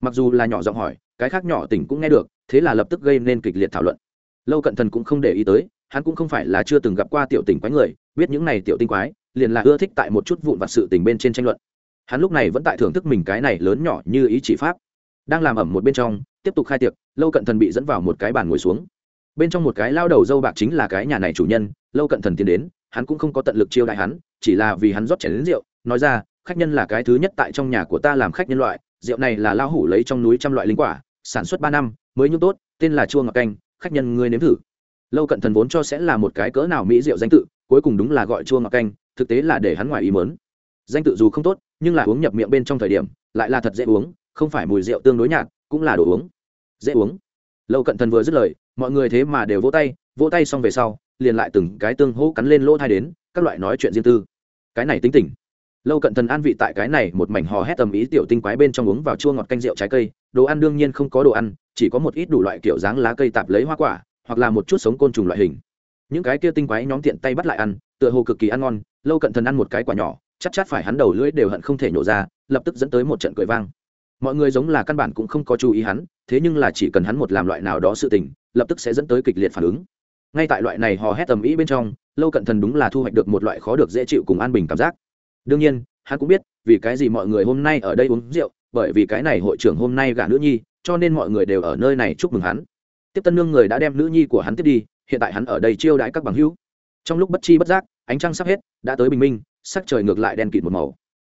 Mặc dù là nhỏ giọng hỏi, cái khác nhỏ tỉnh cũng nghe được, thế là lập tức gây nên kịch liệt thảo luận. Lâu cận thần cũng không để ý tới, hắn cũng không phải là chưa từng gặp qua tiểu tình quái người, biết những này tiểu tinh quái, liền là ưa thích tại một chút vụn vặt sự tình bên trên tranh luận. Hắn lúc này vẫn tại thưởng thức mình cái này lớn nhỏ như ý chỉ pháp đang làm ẩm một bên trong, tiếp tục khai tiệc, lâu cận thần bị dẫn vào một cái bàn ngồi xuống. Bên trong một cái lao đầu dâu bạc chính là cái nhà này chủ nhân, lâu cận thần tiến đến, hắn cũng không có tận lực chiêu đại hắn, chỉ là vì hắn rót chén đến rượu, nói ra, khách nhân là cái thứ nhất tại trong nhà của ta làm khách nhân loại, rượu này là lao hủ lấy trong núi trăm loại linh quả, sản xuất ba năm, mới nhung tốt, tên là chua ngọc canh, khách nhân ngươi nếm thử. Lâu cận thần vốn cho sẽ là một cái cỡ nào mỹ rượu danh tự, cuối cùng đúng là gọi chua ngọc canh, thực tế là để hắn ngoài ý mớn danh tự dù không tốt, nhưng là uống nhập miệng bên trong thời điểm, lại là thật dễ uống không phải mùi rượu tương đối nhạt, cũng là đồ uống. Dễ uống. Lâu cận thần vừa dứt lời, mọi người thế mà đều vỗ tay vỗ tay xong về sau, liền lại từng cái tương hô cắn lên lỗ thai đến, các loại nói chuyện riêng tư. Cái này tính tình. Lâu cận thần an vị tại cái này một mảnh hò hét tầm ý tiểu tinh quái bên trong uống vào chua ngọt canh rượu trái cây, đồ ăn đương nhiên không có đồ ăn, chỉ có một ít đủ loại kiểu dáng lá cây tạp lấy hoa quả, hoặc là một chút sống côn trùng loại hình. Những cái kia tinh quái nhóm tiện tay bắt lại ăn, tựa hồ cực kỳ ăn ngon, lâu cận thần ăn một cái quả nhỏ, chắc chắn phải hắn đầu lưỡi đều hận không thể nhổ ra, lập tức dẫn tới một trận cười vang mọi người giống là căn bản cũng không có chú ý hắn, thế nhưng là chỉ cần hắn một làm loại nào đó sự tình, lập tức sẽ dẫn tới kịch liệt phản ứng. Ngay tại loại này hò hét tầm ý bên trong, lâu cận thần đúng là thu hoạch được một loại khó được dễ chịu cùng an bình cảm giác. Đương nhiên, hắn cũng biết, vì cái gì mọi người hôm nay ở đây uống rượu, bởi vì cái này hội trưởng hôm nay gả nữ nhi, cho nên mọi người đều ở nơi này chúc mừng hắn. Tiếp tân nương người đã đem nữ nhi của hắn tiếp đi, hiện tại hắn ở đây chiêu đãi các bằng hữu. Trong lúc bất chi bất giác, ánh trăng sắp hết, đã tới bình minh, sắc trời ngược lại đen kịt một màu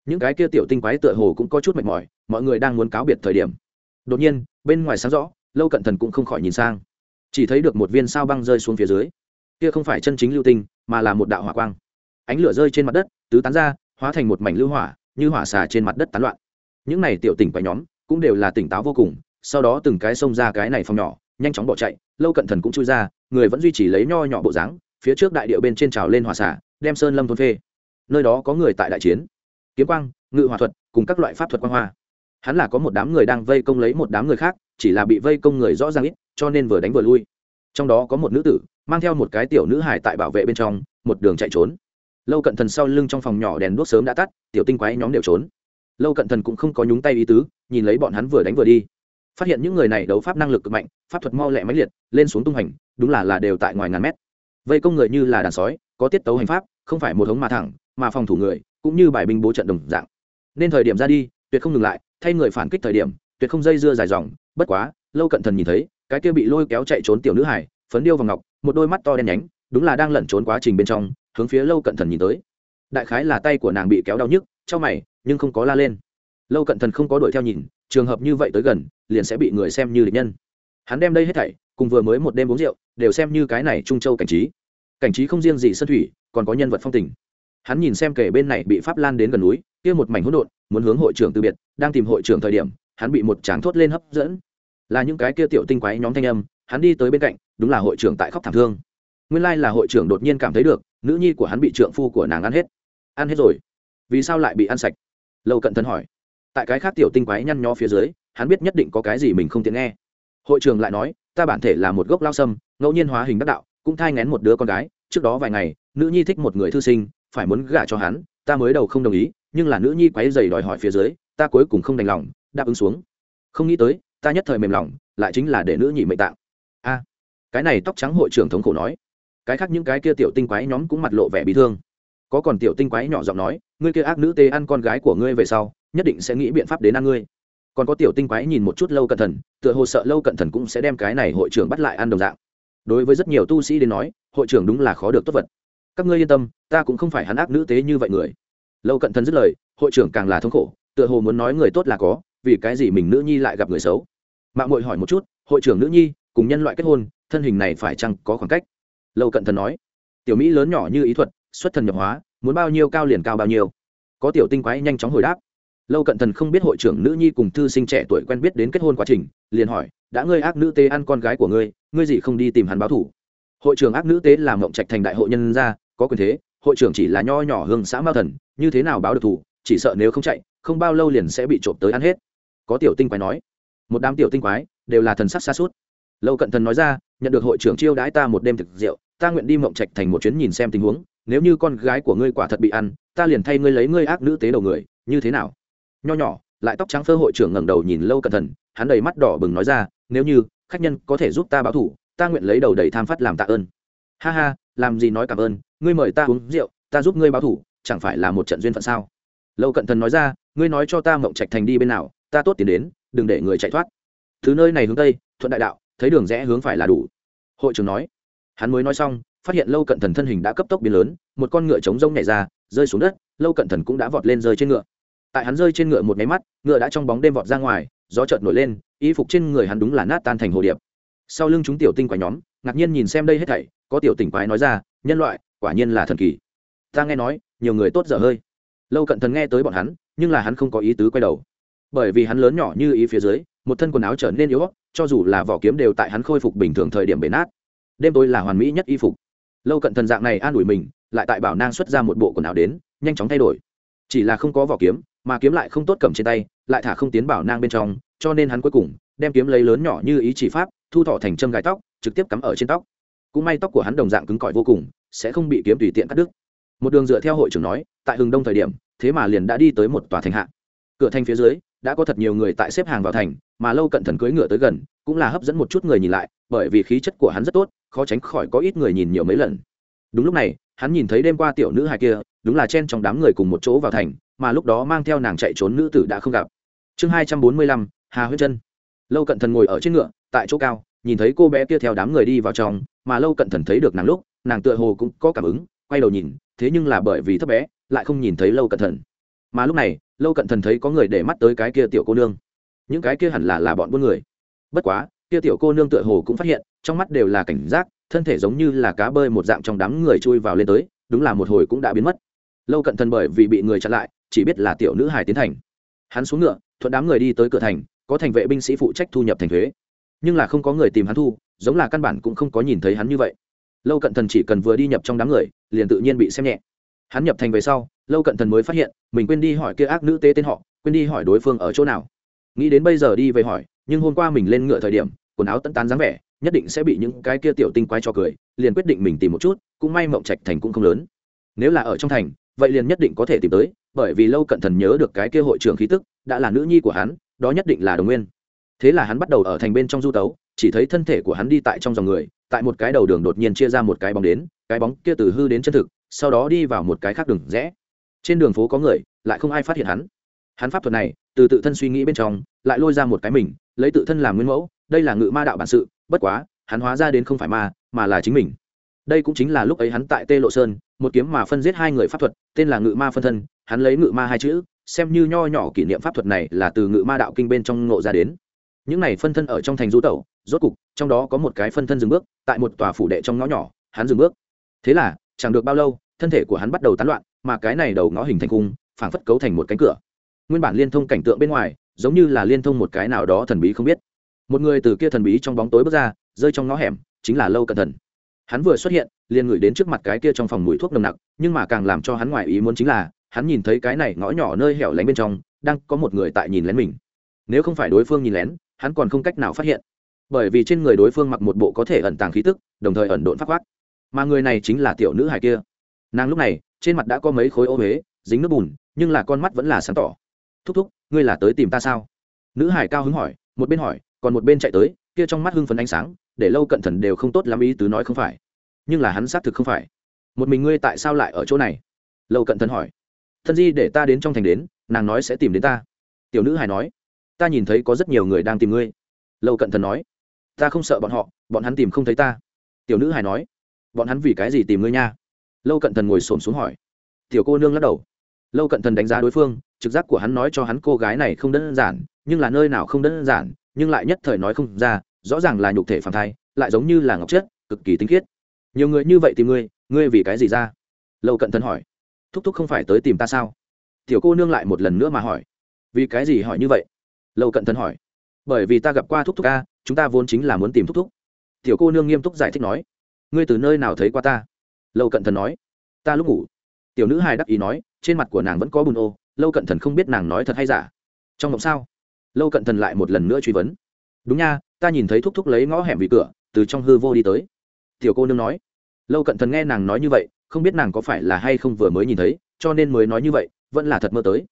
những cái kia tiểu tinh quái tựa hồ cũng có chút mệt mỏi, mọi người đang muốn cáo biệt thời điểm. Đột nhiên, bên ngoài sáng rõ, lâu cận thần cũng không khỏi nhìn sang. Chỉ thấy được một viên sao băng rơi xuống phía dưới. Kia không phải chân chính lưu tinh, mà là một đạo hỏa quang. Ánh lửa rơi trên mặt đất, tứ tán ra, hóa thành một mảnh lưu hỏa, như hỏa xà trên mặt đất tán loạn. Những này tiểu tỉnh quái nhóm cũng đều là tỉnh táo vô cùng, sau đó từng cái xông ra cái này phòng nhỏ, nhanh chóng bỏ chạy, lâu cận thần cũng chui ra, người vẫn duy trì lấy nho nhỏ bộ dáng, phía trước đại điệu bên trên trào lên hỏa xả đem sơn lâm thôn phê. Nơi đó có người tại đại chiến kiếm quang, ngự hòa thuật, cùng các loại pháp thuật quang hoa. Hắn là có một đám người đang vây công lấy một đám người khác, chỉ là bị vây công người rõ ràng ít, cho nên vừa đánh vừa lui. Trong đó có một nữ tử, mang theo một cái tiểu nữ hải tại bảo vệ bên trong, một đường chạy trốn. Lâu cận thần sau lưng trong phòng nhỏ đèn đuốc sớm đã tắt, tiểu tinh quái nhóm đều trốn. Lâu cận thần cũng không có nhúng tay ý tứ, nhìn lấy bọn hắn vừa đánh vừa đi. Phát hiện những người này đấu pháp năng lực cực mạnh, pháp thuật mau lẹ máy liệt, lên xuống tung hành, đúng là là đều tại ngoài ngàn mét. Vây công người như là đàn sói, có tiết tấu hành pháp, không phải một hống mà thẳng mà phòng thủ người cũng như bài binh bố trận đồng dạng. Nên thời điểm ra đi, tuyệt không ngừng lại, thay người phản kích thời điểm, tuyệt không dây dưa dài dòng. Bất quá, lâu cận thần nhìn thấy, cái kia bị lôi kéo chạy trốn tiểu nữ hải phấn điêu vào ngọc, một đôi mắt to đen nhánh, đúng là đang lẩn trốn quá trình bên trong, hướng phía lâu cận thần nhìn tới. Đại khái là tay của nàng bị kéo đau nhức, trong mày, nhưng không có la lên. Lâu cận thần không có đuổi theo nhìn, trường hợp như vậy tới gần, liền sẽ bị người xem như địch nhân. Hắn đem đây hết thảy, cùng vừa mới một đêm uống rượu, đều xem như cái này trung châu cảnh trí. Cảnh trí không riêng gì sân thủy, còn có nhân vật phong tình hắn nhìn xem kể bên này bị pháp lan đến gần núi, kia một mảnh hỗn độn, muốn hướng hội trưởng từ biệt, đang tìm hội trưởng thời điểm, hắn bị một tráng thốt lên hấp dẫn. Là những cái kia tiểu tinh quái nhóm thanh âm, hắn đi tới bên cạnh, đúng là hội trưởng tại khóc thảm thương. Nguyên lai là hội trưởng đột nhiên cảm thấy được, nữ nhi của hắn bị trượng phu của nàng ăn hết. Ăn hết rồi. Vì sao lại bị ăn sạch? Lâu cận thân hỏi. Tại cái khác tiểu tinh quái nhăn nho phía dưới, hắn biết nhất định có cái gì mình không tiện nghe. Hội trưởng lại nói, ta bản thể là một gốc lao sâm, ngẫu nhiên hóa hình đắc đạo, cũng thai ngén một đứa con gái, trước đó vài ngày, nữ nhi thích một người thư sinh phải muốn gả cho hắn, ta mới đầu không đồng ý, nhưng là nữ nhi quấy dày đòi hỏi phía dưới, ta cuối cùng không đành lòng, đáp ứng xuống. Không nghĩ tới, ta nhất thời mềm lòng, lại chính là để nữ nhị mệnh tạng. A, cái này tóc trắng hội trưởng thống khổ nói. Cái khác những cái kia tiểu tinh quái nhóm cũng mặt lộ vẻ bị thương. Có còn tiểu tinh quái nhỏ giọng nói, ngươi kia ác nữ tê ăn con gái của ngươi về sau, nhất định sẽ nghĩ biện pháp đến ăn ngươi. Còn có tiểu tinh quái nhìn một chút lâu cận thần, tựa hồ sợ lâu cận thần cũng sẽ đem cái này hội trưởng bắt lại ăn đồng dạng. Đối với rất nhiều tu sĩ đến nói, hội trưởng đúng là khó được tốt vật các ngươi yên tâm, ta cũng không phải hắn ác nữ tế như vậy người. Lâu cận thần dứt lời, hội trưởng càng là thống khổ, tựa hồ muốn nói người tốt là có, vì cái gì mình nữ nhi lại gặp người xấu. Mạng hội hỏi một chút, hội trưởng nữ nhi, cùng nhân loại kết hôn, thân hình này phải chăng có khoảng cách? Lâu cận thần nói, tiểu mỹ lớn nhỏ như ý thuật, xuất thần nhập hóa, muốn bao nhiêu cao liền cao bao nhiêu. Có tiểu tinh quái nhanh chóng hồi đáp. Lâu cận thần không biết hội trưởng nữ nhi cùng thư sinh trẻ tuổi quen biết đến kết hôn quá trình, liền hỏi, đã ngươi ác nữ tế ăn con gái của ngươi ngươi gì không đi tìm hắn báo thủ hội trưởng ác nữ tế làm mộng trạch thành đại hội nhân gia, có quyền thế, hội trưởng chỉ là nho nhỏ hương xã mao thần, như thế nào báo được thủ, chỉ sợ nếu không chạy, không bao lâu liền sẽ bị trộm tới ăn hết. Có tiểu tinh quái nói, một đám tiểu tinh quái đều là thần sắc xa suốt. Lâu cận thần nói ra, nhận được hội trưởng chiêu đãi ta một đêm thực rượu, ta nguyện đi mộng trạch thành một chuyến nhìn xem tình huống, nếu như con gái của ngươi quả thật bị ăn, ta liền thay ngươi lấy ngươi ác nữ tế đầu người, như thế nào? Nho nhỏ, lại tóc trắng phơ hội trưởng ngẩng đầu nhìn lâu cẩn thận hắn đầy mắt đỏ bừng nói ra, nếu như khách nhân có thể giúp ta báo thủ ta nguyện lấy đầu đầy tham phát làm tạ ơn. Ha ha, làm gì nói cảm ơn, ngươi mời ta uống rượu, ta giúp ngươi báo thủ, chẳng phải là một trận duyên phận sao? Lâu cận thần nói ra, ngươi nói cho ta mộng trạch thành đi bên nào, ta tốt tiến đến, đừng để người chạy thoát. Thứ nơi này hướng tây, thuận đại đạo, thấy đường rẽ hướng phải là đủ. Hội trưởng nói, hắn mới nói xong, phát hiện lâu cận thần thân hình đã cấp tốc biến lớn, một con ngựa trống rông nhảy ra, rơi xuống đất, lâu cận thần cũng đã vọt lên rơi trên ngựa. Tại hắn rơi trên ngựa một nháy mắt, ngựa đã trong bóng đêm vọt ra ngoài, gió chợt nổi lên, y phục trên người hắn đúng là nát tan thành hồ điệp sau lưng chúng tiểu tinh quái nhóm, ngạc nhiên nhìn xem đây hết thảy, có tiểu tỉnh quái nói ra, nhân loại, quả nhiên là thần kỳ. Ta nghe nói, nhiều người tốt dở hơi. Lâu cận thần nghe tới bọn hắn, nhưng là hắn không có ý tứ quay đầu. Bởi vì hắn lớn nhỏ như ý phía dưới, một thân quần áo trở nên yếu cho dù là vỏ kiếm đều tại hắn khôi phục bình thường thời điểm bể nát. Đêm tối là hoàn mỹ nhất y phục. Lâu cận thần dạng này an ủi mình, lại tại bảo nang xuất ra một bộ quần áo đến, nhanh chóng thay đổi. Chỉ là không có vỏ kiếm, mà kiếm lại không tốt cầm trên tay, lại thả không tiến bảo nang bên trong, cho nên hắn cuối cùng đem kiếm lấy lớn nhỏ như ý chỉ pháp, thu thọ thành châm gai tóc, trực tiếp cắm ở trên tóc. Cũng may tóc của hắn đồng dạng cứng cỏi vô cùng, sẽ không bị kiếm tùy tiện cắt đứt. Một đường dựa theo hội trưởng nói, tại hừng đông thời điểm, thế mà liền đã đi tới một tòa thành hạ. Cửa thành phía dưới, đã có thật nhiều người tại xếp hàng vào thành, mà lâu cận thần cưỡi ngựa tới gần, cũng là hấp dẫn một chút người nhìn lại, bởi vì khí chất của hắn rất tốt, khó tránh khỏi có ít người nhìn nhiều mấy lần. Đúng lúc này, hắn nhìn thấy đêm qua tiểu nữ hài kia, đúng là chen trong đám người cùng một chỗ vào thành, mà lúc đó mang theo nàng chạy trốn nữ tử đã không gặp. Chương hai trăm bốn mươi lăm, hà huyết chân lâu cận thần ngồi ở trên ngựa, tại chỗ cao, nhìn thấy cô bé kia theo đám người đi vào trong, mà lâu cận thần thấy được nàng lúc, nàng tựa hồ cũng có cảm ứng, quay đầu nhìn, thế nhưng là bởi vì thấp bé, lại không nhìn thấy lâu cận thần. Mà lúc này, lâu cận thần thấy có người để mắt tới cái kia tiểu cô nương. Những cái kia hẳn là là bọn buôn người. Bất quá, kia tiểu cô nương tựa hồ cũng phát hiện, trong mắt đều là cảnh giác, thân thể giống như là cá bơi một dạng trong đám người chui vào lên tới, đúng là một hồi cũng đã biến mất. Lâu cận thần bởi vì bị người chặn lại, chỉ biết là tiểu nữ hài tiến thành. Hắn xuống ngựa, thuận đám người đi tới cửa thành có thành vệ binh sĩ phụ trách thu nhập thành thuế. Nhưng là không có người tìm hắn thu, giống là căn bản cũng không có nhìn thấy hắn như vậy. Lâu cận thần chỉ cần vừa đi nhập trong đám người, liền tự nhiên bị xem nhẹ. Hắn nhập thành về sau, lâu cận thần mới phát hiện, mình quên đi hỏi kia ác nữ tế tên họ, quên đi hỏi đối phương ở chỗ nào. Nghĩ đến bây giờ đi về hỏi, nhưng hôm qua mình lên ngựa thời điểm, quần áo tận tán dáng vẻ, nhất định sẽ bị những cái kia tiểu tinh quái cho cười, liền quyết định mình tìm một chút, cũng may mộng trạch thành cũng không lớn. Nếu là ở trong thành, vậy liền nhất định có thể tìm tới, bởi vì lâu cận thần nhớ được cái kia hội trưởng khí tức, đã là nữ nhi của hắn đó nhất định là đồng nguyên. Thế là hắn bắt đầu ở thành bên trong du tấu, chỉ thấy thân thể của hắn đi tại trong dòng người, tại một cái đầu đường đột nhiên chia ra một cái bóng đến, cái bóng kia từ hư đến chân thực, sau đó đi vào một cái khác đường rẽ. Trên đường phố có người, lại không ai phát hiện hắn. Hắn pháp thuật này, từ tự thân suy nghĩ bên trong, lại lôi ra một cái mình, lấy tự thân làm nguyên mẫu, đây là ngự ma đạo bản sự, bất quá, hắn hóa ra đến không phải ma, mà là chính mình. Đây cũng chính là lúc ấy hắn tại tê lộ sơn, một kiếm mà phân giết hai người pháp thuật, tên là ngự ma phân thân, hắn lấy ngự ma hai chữ xem như nho nhỏ kỷ niệm pháp thuật này là từ ngự ma đạo kinh bên trong ngộ ra đến. Những này phân thân ở trong thành du tẩu, rốt cục, trong đó có một cái phân thân dừng bước, tại một tòa phủ đệ trong ngõ nhỏ, hắn dừng bước. Thế là, chẳng được bao lâu, thân thể của hắn bắt đầu tán loạn, mà cái này đầu ngõ hình thành cung phảng phất cấu thành một cánh cửa. Nguyên bản liên thông cảnh tượng bên ngoài, giống như là liên thông một cái nào đó thần bí không biết. Một người từ kia thần bí trong bóng tối bước ra, rơi trong ngõ hẻm, chính là lâu cẩn thận. Hắn vừa xuất hiện, liền ngửi đến trước mặt cái kia trong phòng mùi thuốc nồng nặc, nhưng mà càng làm cho hắn ngoài ý muốn chính là hắn nhìn thấy cái này ngõ nhỏ nơi hẻo lánh bên trong, đang có một người tại nhìn lén mình. Nếu không phải đối phương nhìn lén, hắn còn không cách nào phát hiện. Bởi vì trên người đối phương mặc một bộ có thể ẩn tàng khí tức, đồng thời ẩn độn phát khoác mà người này chính là tiểu nữ hải kia. Nàng lúc này, trên mặt đã có mấy khối ô huế dính nước bùn, nhưng là con mắt vẫn là sáng tỏ. Thúc thúc, ngươi là tới tìm ta sao? Nữ hải cao hứng hỏi, một bên hỏi, còn một bên chạy tới, kia trong mắt hưng phấn ánh sáng, để lâu cận thần đều không tốt lắm ý tứ nói không phải. Nhưng là hắn xác thực không phải. Một mình ngươi tại sao lại ở chỗ này? Lâu cận thần hỏi thân di để ta đến trong thành đến, nàng nói sẽ tìm đến ta. Tiểu nữ hải nói, ta nhìn thấy có rất nhiều người đang tìm ngươi. Lâu cận thần nói, ta không sợ bọn họ, bọn hắn tìm không thấy ta. Tiểu nữ hài nói, bọn hắn vì cái gì tìm ngươi nha? Lâu cận thần ngồi xổm xuống hỏi. Tiểu cô nương lắc đầu. Lâu cận thần đánh giá đối phương, trực giác của hắn nói cho hắn cô gái này không đơn giản, nhưng là nơi nào không đơn giản, nhưng lại nhất thời nói không ra, rõ ràng là nhục thể phản thai, lại giống như là ngọc chất, cực kỳ tinh khiết. Nhiều người như vậy tìm ngươi ngươi vì cái gì ra? Lâu cận thần hỏi thúc thúc không phải tới tìm ta sao? Tiểu cô nương lại một lần nữa mà hỏi. Vì cái gì hỏi như vậy? Lâu cận thần hỏi. Bởi vì ta gặp qua thúc thúc ca chúng ta vốn chính là muốn tìm thúc thúc. Tiểu cô nương nghiêm túc giải thích nói. Ngươi từ nơi nào thấy qua ta? Lâu cận thần nói. Ta lúc ngủ. Tiểu nữ hài đắc ý nói, trên mặt của nàng vẫn có bùn ô lâu cận thần không biết nàng nói thật hay giả. Trong mộng sao? Lâu cận thần lại một lần nữa truy vấn. Đúng nha, ta nhìn thấy thúc thúc lấy ngõ hẻm vì cửa, từ trong hư vô đi tới. Tiểu cô nương nói. Lâu cận thần nghe nàng nói như vậy không biết nàng có phải là hay không vừa mới nhìn thấy, cho nên mới nói như vậy, vẫn là thật mơ tới.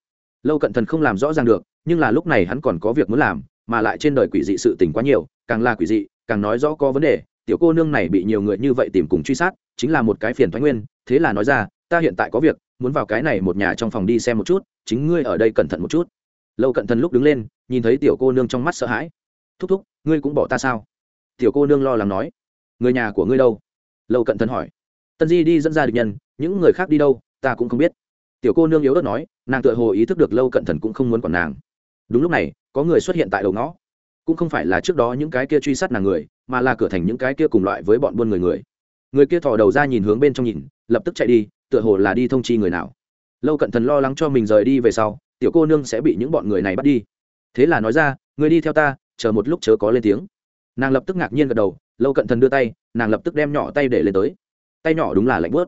Lâu cận thần không làm rõ ràng được, nhưng là lúc này hắn còn có việc muốn làm, mà lại trên đời quỷ dị sự tình quá nhiều, càng là quỷ dị, càng nói rõ có vấn đề, tiểu cô nương này bị nhiều người như vậy tìm cùng truy sát, chính là một cái phiền thoái nguyên, thế là nói ra, ta hiện tại có việc, muốn vào cái này một nhà trong phòng đi xem một chút, chính ngươi ở đây cẩn thận một chút. Lâu cận thần lúc đứng lên, nhìn thấy tiểu cô nương trong mắt sợ hãi, thúc thúc, ngươi cũng bỏ ta sao? Tiểu cô nương lo lắng nói, người nhà của ngươi đâu? Lâu cận thần hỏi tân di đi dẫn ra địch nhân, những người khác đi đâu, ta cũng không biết. Tiểu cô nương yếu ớt nói, nàng tựa hồ ý thức được lâu cận thần cũng không muốn còn nàng. Đúng lúc này, có người xuất hiện tại đầu ngõ. Cũng không phải là trước đó những cái kia truy sát nàng người, mà là cửa thành những cái kia cùng loại với bọn buôn người người. Người kia thò đầu ra nhìn hướng bên trong nhìn, lập tức chạy đi, tựa hồ là đi thông chi người nào. Lâu cận thần lo lắng cho mình rời đi về sau, tiểu cô nương sẽ bị những bọn người này bắt đi. Thế là nói ra người đi theo ta, chờ một lúc chớ có lên tiếng. Nàng lập tức ngạc nhiên gật đầu, lâu cận thần đưa tay, nàng lập tức đem nhỏ tay để lên tới tay nhỏ đúng là lạnh bớt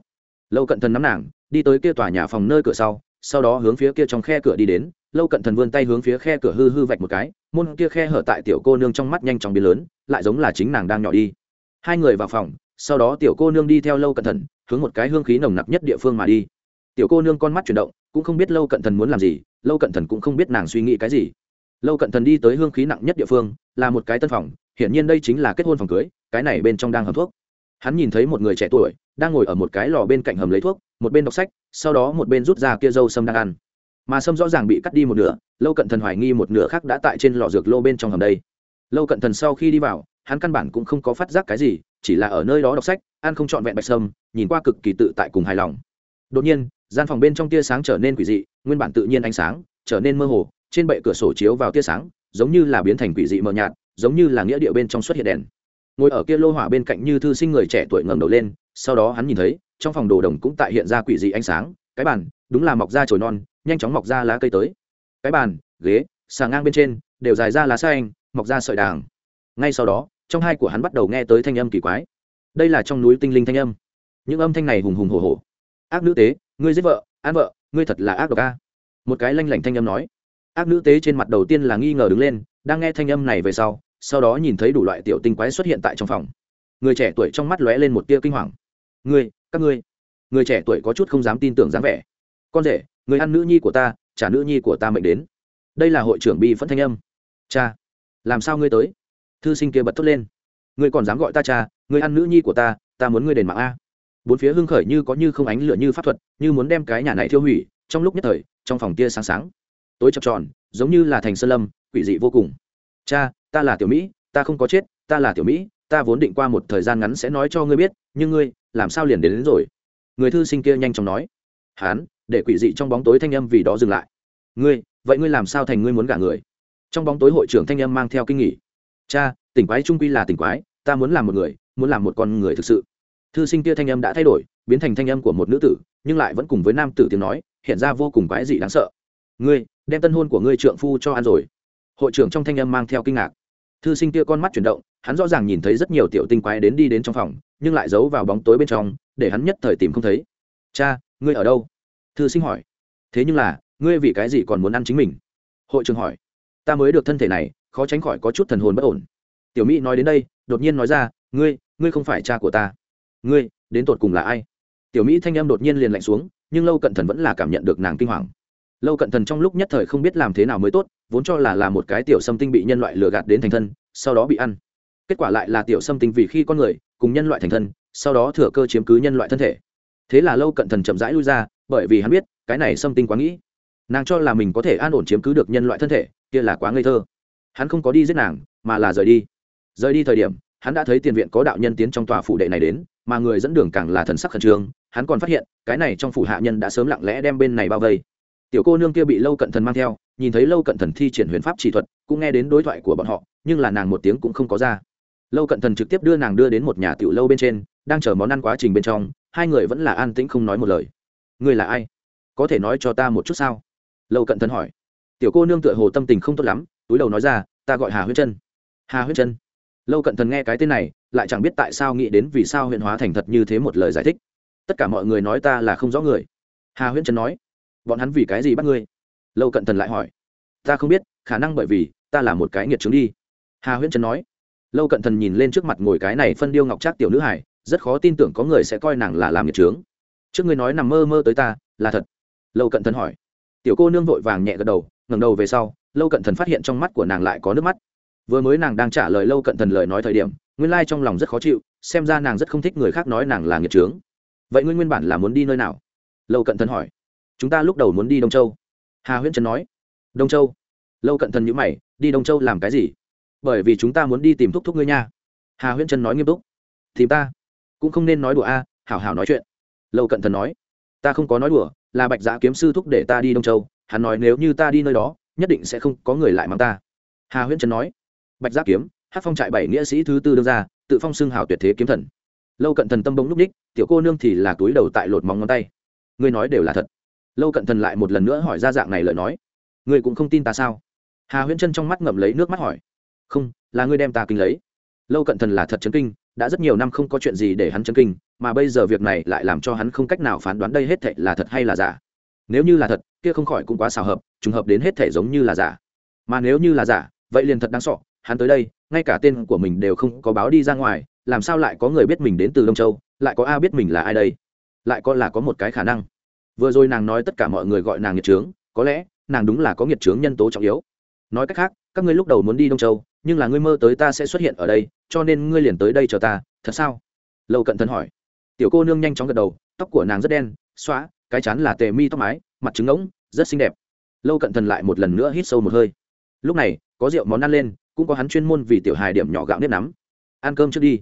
lâu cận thần nắm nàng, đi tới kia tòa nhà phòng nơi cửa sau sau đó hướng phía kia trong khe cửa đi đến. Lâu cận thần vươn tay hướng phía khe cửa hư hư vạch một cái, môn kia khe hở tại tiểu cô nương trong mắt nhanh chóng biến lớn, lại giống là chính nàng đang nhỏ đi. Hai người vào phòng, sau đó tiểu cô nương đi theo lâu cận thần, hướng một cái hương khí nồng nặc nhất địa phương mà đi. Tiểu cô nương con mắt chuyển động, cũng không biết lâu cận thần muốn làm gì, lâu cận thần cũng không biết nàng suy nghĩ cái gì. Lâu cận thần đi tới hương khí nặng nhất địa phương, là một cái tân phòng, hiển nhiên đây chính là kết hôn phòng cưới, cái này bên trong đang hầm thuốc hắn nhìn thấy một người trẻ tuổi đang ngồi ở một cái lò bên cạnh hầm lấy thuốc, một bên đọc sách, sau đó một bên rút ra kia dâu sâm đang ăn. Mà sâm rõ ràng bị cắt đi một nửa, lâu cận thần hoài nghi một nửa khác đã tại trên lò dược lô bên trong hầm đây. Lâu cận thần sau khi đi vào, hắn căn bản cũng không có phát giác cái gì, chỉ là ở nơi đó đọc sách, ăn không trọn vẹn bạch sâm, nhìn qua cực kỳ tự tại cùng hài lòng. Đột nhiên, gian phòng bên trong tia sáng trở nên quỷ dị, nguyên bản tự nhiên ánh sáng, trở nên mơ hồ, trên bệ cửa sổ chiếu vào tia sáng, giống như là biến thành quỷ dị mờ nhạt, giống như là nghĩa địa bên trong xuất hiện đèn ngồi ở kia lô hỏa bên cạnh như thư sinh người trẻ tuổi ngẩng đầu lên, sau đó hắn nhìn thấy, trong phòng đồ đồng cũng tại hiện ra quỷ dị ánh sáng, cái bàn, đúng là mọc ra chồi non, nhanh chóng mọc ra lá cây tới. Cái bàn, ghế, xà ngang bên trên, đều dài ra lá xanh, mọc ra sợi đàng. Ngay sau đó, trong hai của hắn bắt đầu nghe tới thanh âm kỳ quái. Đây là trong núi tinh linh thanh âm. Những âm thanh này hùng hùng hồ hồ ác nữ tế, ngươi giết vợ an vợ, ngươi thật là ác độc a. Một cái lanh lảnh thanh âm nói. Ác nữ tế trên mặt đầu tiên là nghi ngờ đứng lên, đang nghe thanh âm này về sau sau đó nhìn thấy đủ loại tiểu tinh quái xuất hiện tại trong phòng. Người trẻ tuổi trong mắt lóe lên một tia kinh hoàng. Ngươi, các ngươi. Người trẻ tuổi có chút không dám tin tưởng dáng vẻ. Con rể, người ăn nữ nhi của ta, trả nữ nhi của ta mệnh đến. Đây là hội trưởng bi phẫn thanh âm. Cha, làm sao ngươi tới? Thư sinh kia bật thốt lên. Ngươi còn dám gọi ta cha, ngươi ăn nữ nhi của ta ta muốn ngươi đền mạng a. Bốn phía hưng khởi như có như không ánh lửa như pháp thuật, như muốn đem cái nhà này thiêu hủy, trong lúc nhất thời, trong phòng tia sáng sáng. Tối chập tròn, giống như là thành sơn lâm, quỷ dị vô cùng cha ta là tiểu mỹ ta không có chết ta là tiểu mỹ ta vốn định qua một thời gian ngắn sẽ nói cho ngươi biết nhưng ngươi làm sao liền đến, đến rồi? Người thư sinh kia nhanh chóng nói. Hán để quỷ dị trong bóng tối thanh âm vì đó dừng lại. Ngươi vậy ngươi làm sao thành ngươi muốn gả người? Trong bóng tối hội trưởng thanh âm mang theo kinh nghỉ cha tỉnh quái trung quy là tỉnh quái ta muốn làm một người muốn làm một con người thực sự. Thư sinh kia thanh âm đã thay đổi biến thành thanh âm của một nữ tử nhưng lại vẫn cùng với nam tử tiếng nói hiện ra vô cùng quái dị đáng sợ. Ngươi đem tân hôn của ngươi trượng phu cho ăn rồi hội trưởng trong thanh âm mang theo kinh ngạc. Thư sinh kia con mắt chuyển động, hắn rõ ràng nhìn thấy rất nhiều tiểu tinh quái đến đi đến trong phòng, nhưng lại giấu vào bóng tối bên trong, để hắn nhất thời tìm không thấy. Cha, ngươi ở đâu? Thư sinh hỏi. Thế nhưng là, ngươi vì cái gì còn muốn ăn chính mình? Hội trưởng hỏi. Ta mới được thân thể này, khó tránh khỏi có chút thần hồn bất ổn. Tiểu mỹ nói đến đây, đột nhiên nói ra, ngươi ngươi không phải cha của ta. Ngươi, đến tột cùng là ai? Tiểu mỹ thanh âm đột nhiên liền lạnh xuống, nhưng lâu cận thần vẫn là cảm nhận được nàng kinh hoàng lâu cận thần trong lúc nhất thời không biết làm thế nào mới tốt, vốn cho là là một cái tiểu xâm tinh bị nhân loại lừa gạt đến thành thân, sau đó bị ăn. Kết quả lại là tiểu xâm tinh vì khi con người, cùng nhân loại thành thân, sau đó thừa cơ chiếm cứ nhân loại thân thể. Thế là lâu cận thần chậm rãi lui ra, bởi vì hắn biết, cái này xâm tinh quá nghĩ. Nàng cho là mình có thể an ổn chiếm cứ được nhân loại thân thể, kia là quá ngây thơ. Hắn không có đi giết nàng, mà là rời đi. Rời đi thời điểm, hắn đã thấy tiền viện có đạo nhân tiến trong tòa phủ đệ này đến, mà người dẫn đường càng là thần sắc khẩn trương. Hắn còn phát hiện, cái này trong phủ hạ nhân đã sớm lặng lẽ đem bên này bao vây tiểu cô nương kia bị lâu cận thần mang theo, nhìn thấy lâu cận thần thi triển huyền pháp chỉ thuật, cũng nghe đến đối thoại của bọn họ, nhưng là nàng một tiếng cũng không có ra. Lâu cận thần trực tiếp đưa nàng đưa đến một nhà tiểu lâu bên trên, đang chờ món ăn quá trình bên trong, hai người vẫn là an tĩnh không nói một lời. Ngươi là ai? Có thể nói cho ta một chút sao? Lâu cận thần hỏi. Tiểu cô nương tựa hồ tâm tình không tốt lắm, túi đầu nói ra, ta gọi hà huyết chân hà huyết chân lâu cận thần nghe cái tên này, lại chẳng biết tại sao nghĩ đến vì sao huyện hóa thành thật như thế một lời giải thích. Tất cả mọi người nói ta là không rõ người. Hà huyết chân nói bọn hắn vì cái gì bắt ngươi? Lâu cận thần lại hỏi. Ta không biết, khả năng bởi vì ta là một cái nghiệt trướng đi. Hà huyễn trần nói. Lâu cận thần nhìn lên trước mặt ngồi cái này phân điêu ngọc trác tiểu nữ hải rất khó tin tưởng có người sẽ coi nàng là làm nghiệt trướng. Trước ngươi nói nằm mơ mơ tới ta, là thật. Lâu cận thần hỏi. Tiểu cô nương vội vàng nhẹ gật đầu, ngẩng đầu về sau, lâu cận thần phát hiện trong mắt của nàng lại có nước mắt. Vừa mới nàng đang trả lời lâu cận thần lời nói thời điểm, nguyên lai trong lòng rất khó chịu, xem ra nàng rất không thích người khác nói nàng là nghiệt trướng. Vậy ngươi nguyên bản là muốn đi nơi nào? Lâu cận thần hỏi chúng ta lúc đầu muốn đi đông châu hà huyễn trần nói đông châu lâu cận thần nhữ mày đi đông châu làm cái gì bởi vì chúng ta muốn đi tìm thúc thúc ngươi nha hà huyễn trần nói nghiêm túc tìm ta cũng không nên nói đùa a hảo hảo nói chuyện lâu cận thần nói ta không có nói đùa là bạch giã kiếm sư thúc để ta đi đông châu hắn nói nếu như ta đi nơi đó nhất định sẽ không có người lại mang ta hà huyễn trần nói bạch giã kiếm hát phong trại bảy nghĩa sĩ thứ tư đương ra tự phong xưng hào tuyệt thế kiếm thần lâu cận thần tâm bỗng núp ních, tiểu cô nương thì là túi đầu tại lột móng ngón tay ngươi nói đều là thật lâu cận thần lại một lần nữa hỏi ra dạng này lời nói. Ngươi cũng không tin ta sao? Hà huyễn chân trong mắt ngậm lấy nước mắt hỏi. Không, là ngươi đem ta kinh lấy. Lâu cận thần là thật chấn kinh, đã rất nhiều năm không có chuyện gì để hắn chấn kinh, mà bây giờ việc này lại làm cho hắn không cách nào phán đoán đây hết thệ là thật hay là giả. Nếu như là thật, kia không khỏi cũng quá xào hợp, trùng hợp đến hết thệ giống như là giả. Mà nếu như là giả, vậy liền thật đáng sọ hắn tới đây, ngay cả tên của mình đều không có báo đi ra ngoài, làm sao lại có người biết mình đến từ đông châu, lại có a biết mình là ai đây? Lại có là có một cái khả năng vừa rồi nàng nói tất cả mọi người gọi nàng nghiệt trướng, có lẽ, nàng đúng là có nghiệt trướng nhân tố trọng yếu. Nói cách khác, các ngươi lúc đầu muốn đi đông châu, nhưng là ngươi mơ tới ta sẽ xuất hiện ở đây, cho nên ngươi liền tới đây chờ ta, thật sao? Lâu cận thân hỏi. Tiểu cô nương nhanh chóng gật đầu, tóc của nàng rất đen, xóa, cái chán là tề mi tóc mái, mặt trứng ngỗng, rất xinh đẹp. Lâu cận thần lại một lần nữa hít sâu một hơi. Lúc này, có rượu món ăn lên, cũng có hắn chuyên môn vì tiểu hài điểm nhỏ gạo nếp nắm. Ăn cơm trước đi.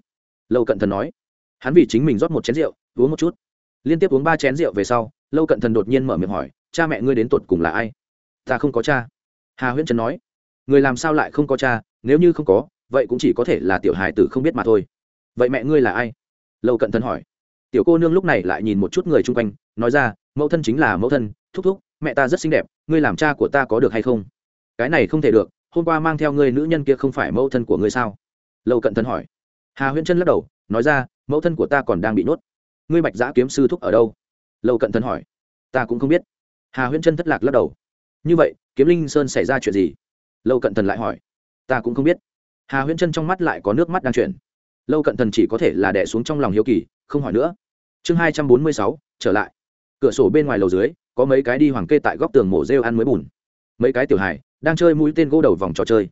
Lâu cận thần nói. Hắn vì chính mình rót một chén rượu, uống một chút liên tiếp uống ba chén rượu về sau, lâu cận thần đột nhiên mở miệng hỏi, cha mẹ ngươi đến tột cùng là ai? Ta không có cha. Hà huyễn trần nói, người làm sao lại không có cha? Nếu như không có, vậy cũng chỉ có thể là tiểu hài tử không biết mà thôi. Vậy mẹ ngươi là ai? Lâu cận thần hỏi. Tiểu cô nương lúc này lại nhìn một chút người chung quanh, nói ra, mẫu thân chính là mẫu thân, thúc thúc, mẹ ta rất xinh đẹp, ngươi làm cha của ta có được hay không? Cái này không thể được, hôm qua mang theo ngươi nữ nhân kia không phải mẫu thân của ngươi sao? Lâu cận thần hỏi. Hà huyễn chân lắc đầu, nói ra, mẫu thân của ta còn đang bị nuốt ngươi bạch giã kiếm sư thúc ở đâu? Lâu cận thần hỏi. Ta cũng không biết. Hà huyễn chân thất lạc lắc đầu. Như vậy, kiếm linh sơn xảy ra chuyện gì? Lâu cận thần lại hỏi. Ta cũng không biết. Hà huyễn chân trong mắt lại có nước mắt đang chuyển. Lâu cận thần chỉ có thể là đẻ xuống trong lòng hiếu kỳ, không hỏi nữa. Chương hai trăm bốn mươi sáu, trở lại. Cửa sổ bên ngoài lầu dưới, có mấy cái đi hoàng kê tại góc tường mổ rêu ăn mới bùn. Mấy cái tiểu hài đang chơi mũi tên gỗ đầu vòng trò chơi.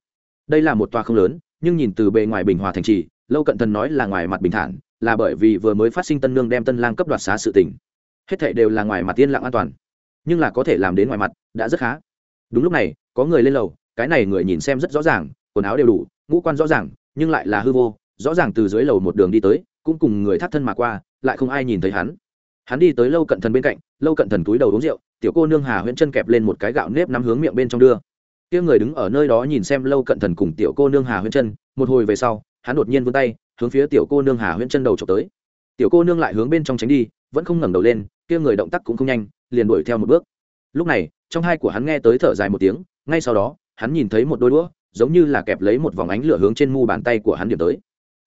Đây là một tòa không lớn, nhưng nhìn từ bề ngoài bình hòa thành trì lâu cận thần nói là ngoài mặt bình thản là bởi vì vừa mới phát sinh tân nương đem tân lang cấp đoạt xá sự tình. Hết thệ đều là ngoài mặt tiên lặng an toàn. Nhưng là có thể làm đến ngoài mặt, đã rất khá. Đúng lúc này, có người lên lầu, cái này người nhìn xem rất rõ ràng, quần áo đều đủ, ngũ quan rõ ràng, nhưng lại là hư vô, rõ ràng từ dưới lầu một đường đi tới, cũng cùng người thắt thân mà qua, lại không ai nhìn thấy hắn. Hắn đi tới lâu cận thần bên cạnh, lâu cận thần túi đầu uống rượu, tiểu cô nương hà huyễn chân kẹp lên một cái gạo nếp nắm hướng miệng bên trong đưa. Kia người đứng ở nơi đó nhìn xem lâu cận thần cùng tiểu cô nương hà huyễn chân một hồi về sau hắn đột nhiên vươn tay, hướng phía tiểu cô nương hà huyễn chân đầu trộm tới. Tiểu cô nương lại hướng bên trong tránh đi, vẫn không ngẩng đầu lên, kia người động tác cũng không nhanh, liền đuổi theo một bước. Lúc này, trong hai của hắn nghe tới thở dài một tiếng, ngay sau đó, hắn nhìn thấy một đôi đũa, giống như là kẹp lấy một vòng ánh lửa hướng trên mu bàn tay của hắn điểm tới.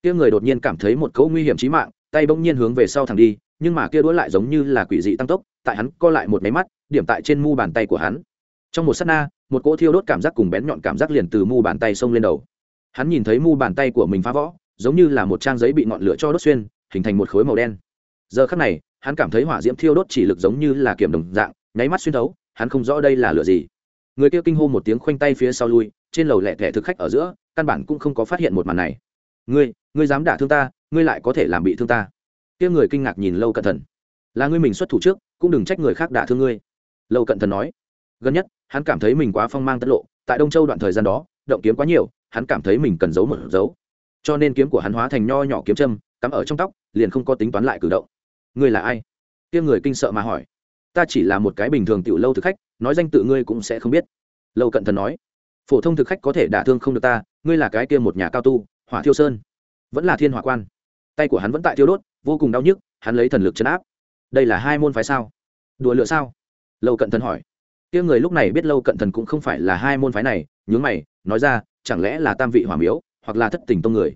Kia người đột nhiên cảm thấy một cỗ nguy hiểm chí mạng, tay bỗng nhiên hướng về sau thẳng đi, nhưng mà kia đũa lại giống như là quỷ dị tăng tốc, tại hắn co lại một máy mắt, điểm tại trên mu bàn tay của hắn. Trong một s á t na, một cỗ thiêu đốt cảm giác cùng bén nhọn cảm giác liền từ mu bàn tay xông lên đầu hắn nhìn thấy mu bàn tay của mình phá võ giống như là một trang giấy bị ngọn lửa cho đốt xuyên, hình thành một khối màu đen. Giờ khắc này, hắn cảm thấy hỏa diễm thiêu đốt chỉ lực giống như là kiểm đồng dạng, nháy mắt xuyên thấu, hắn không rõ đây là lửa gì. Người kia kinh hô một tiếng khoanh tay phía sau lui, trên lầu lẹ thẻ thực khách ở giữa, căn bản cũng không có phát hiện một màn này. Ngươi ngươi dám đả thương ta, ngươi lại có thể làm bị thương ta. Kia người kinh ngạc nhìn lâu cận thần. Là ngươi mình xuất thủ trước, cũng đừng trách người khác đả thương ngươi. Lâu cận thần nói. Gần nhất, hắn cảm thấy mình quá phong mang tất lộ, tại đông châu đoạn thời gian đó, động kiếm quá nhiều hắn cảm thấy mình cần giấu một dấu cho nên kiếm của hắn hóa thành nho nhỏ kiếm châm, cắm ở trong tóc, liền không có tính toán lại cử động. Ngươi là ai? Kia người kinh sợ mà hỏi. Ta chỉ là một cái bình thường tiểu lâu thực khách, nói danh tự ngươi cũng sẽ không biết. Lâu cận thần nói. Phổ thông thực khách có thể đả thương không được ta, ngươi là cái kia một nhà cao tu, hỏa thiêu sơn. Vẫn là thiên hỏa quan. Tay của hắn vẫn tại thiêu đốt, vô cùng đau nhức, hắn lấy thần lực chấn áp. Đây là hai môn phái sao? Đùa lựa sao? Lâu cận thần hỏi. Kia người lúc này biết lâu cận thần cũng không phải là hai môn phái này, nhướng mày, nói ra chẳng lẽ là tam vị hỏa miếu, hoặc là thất tình tông người?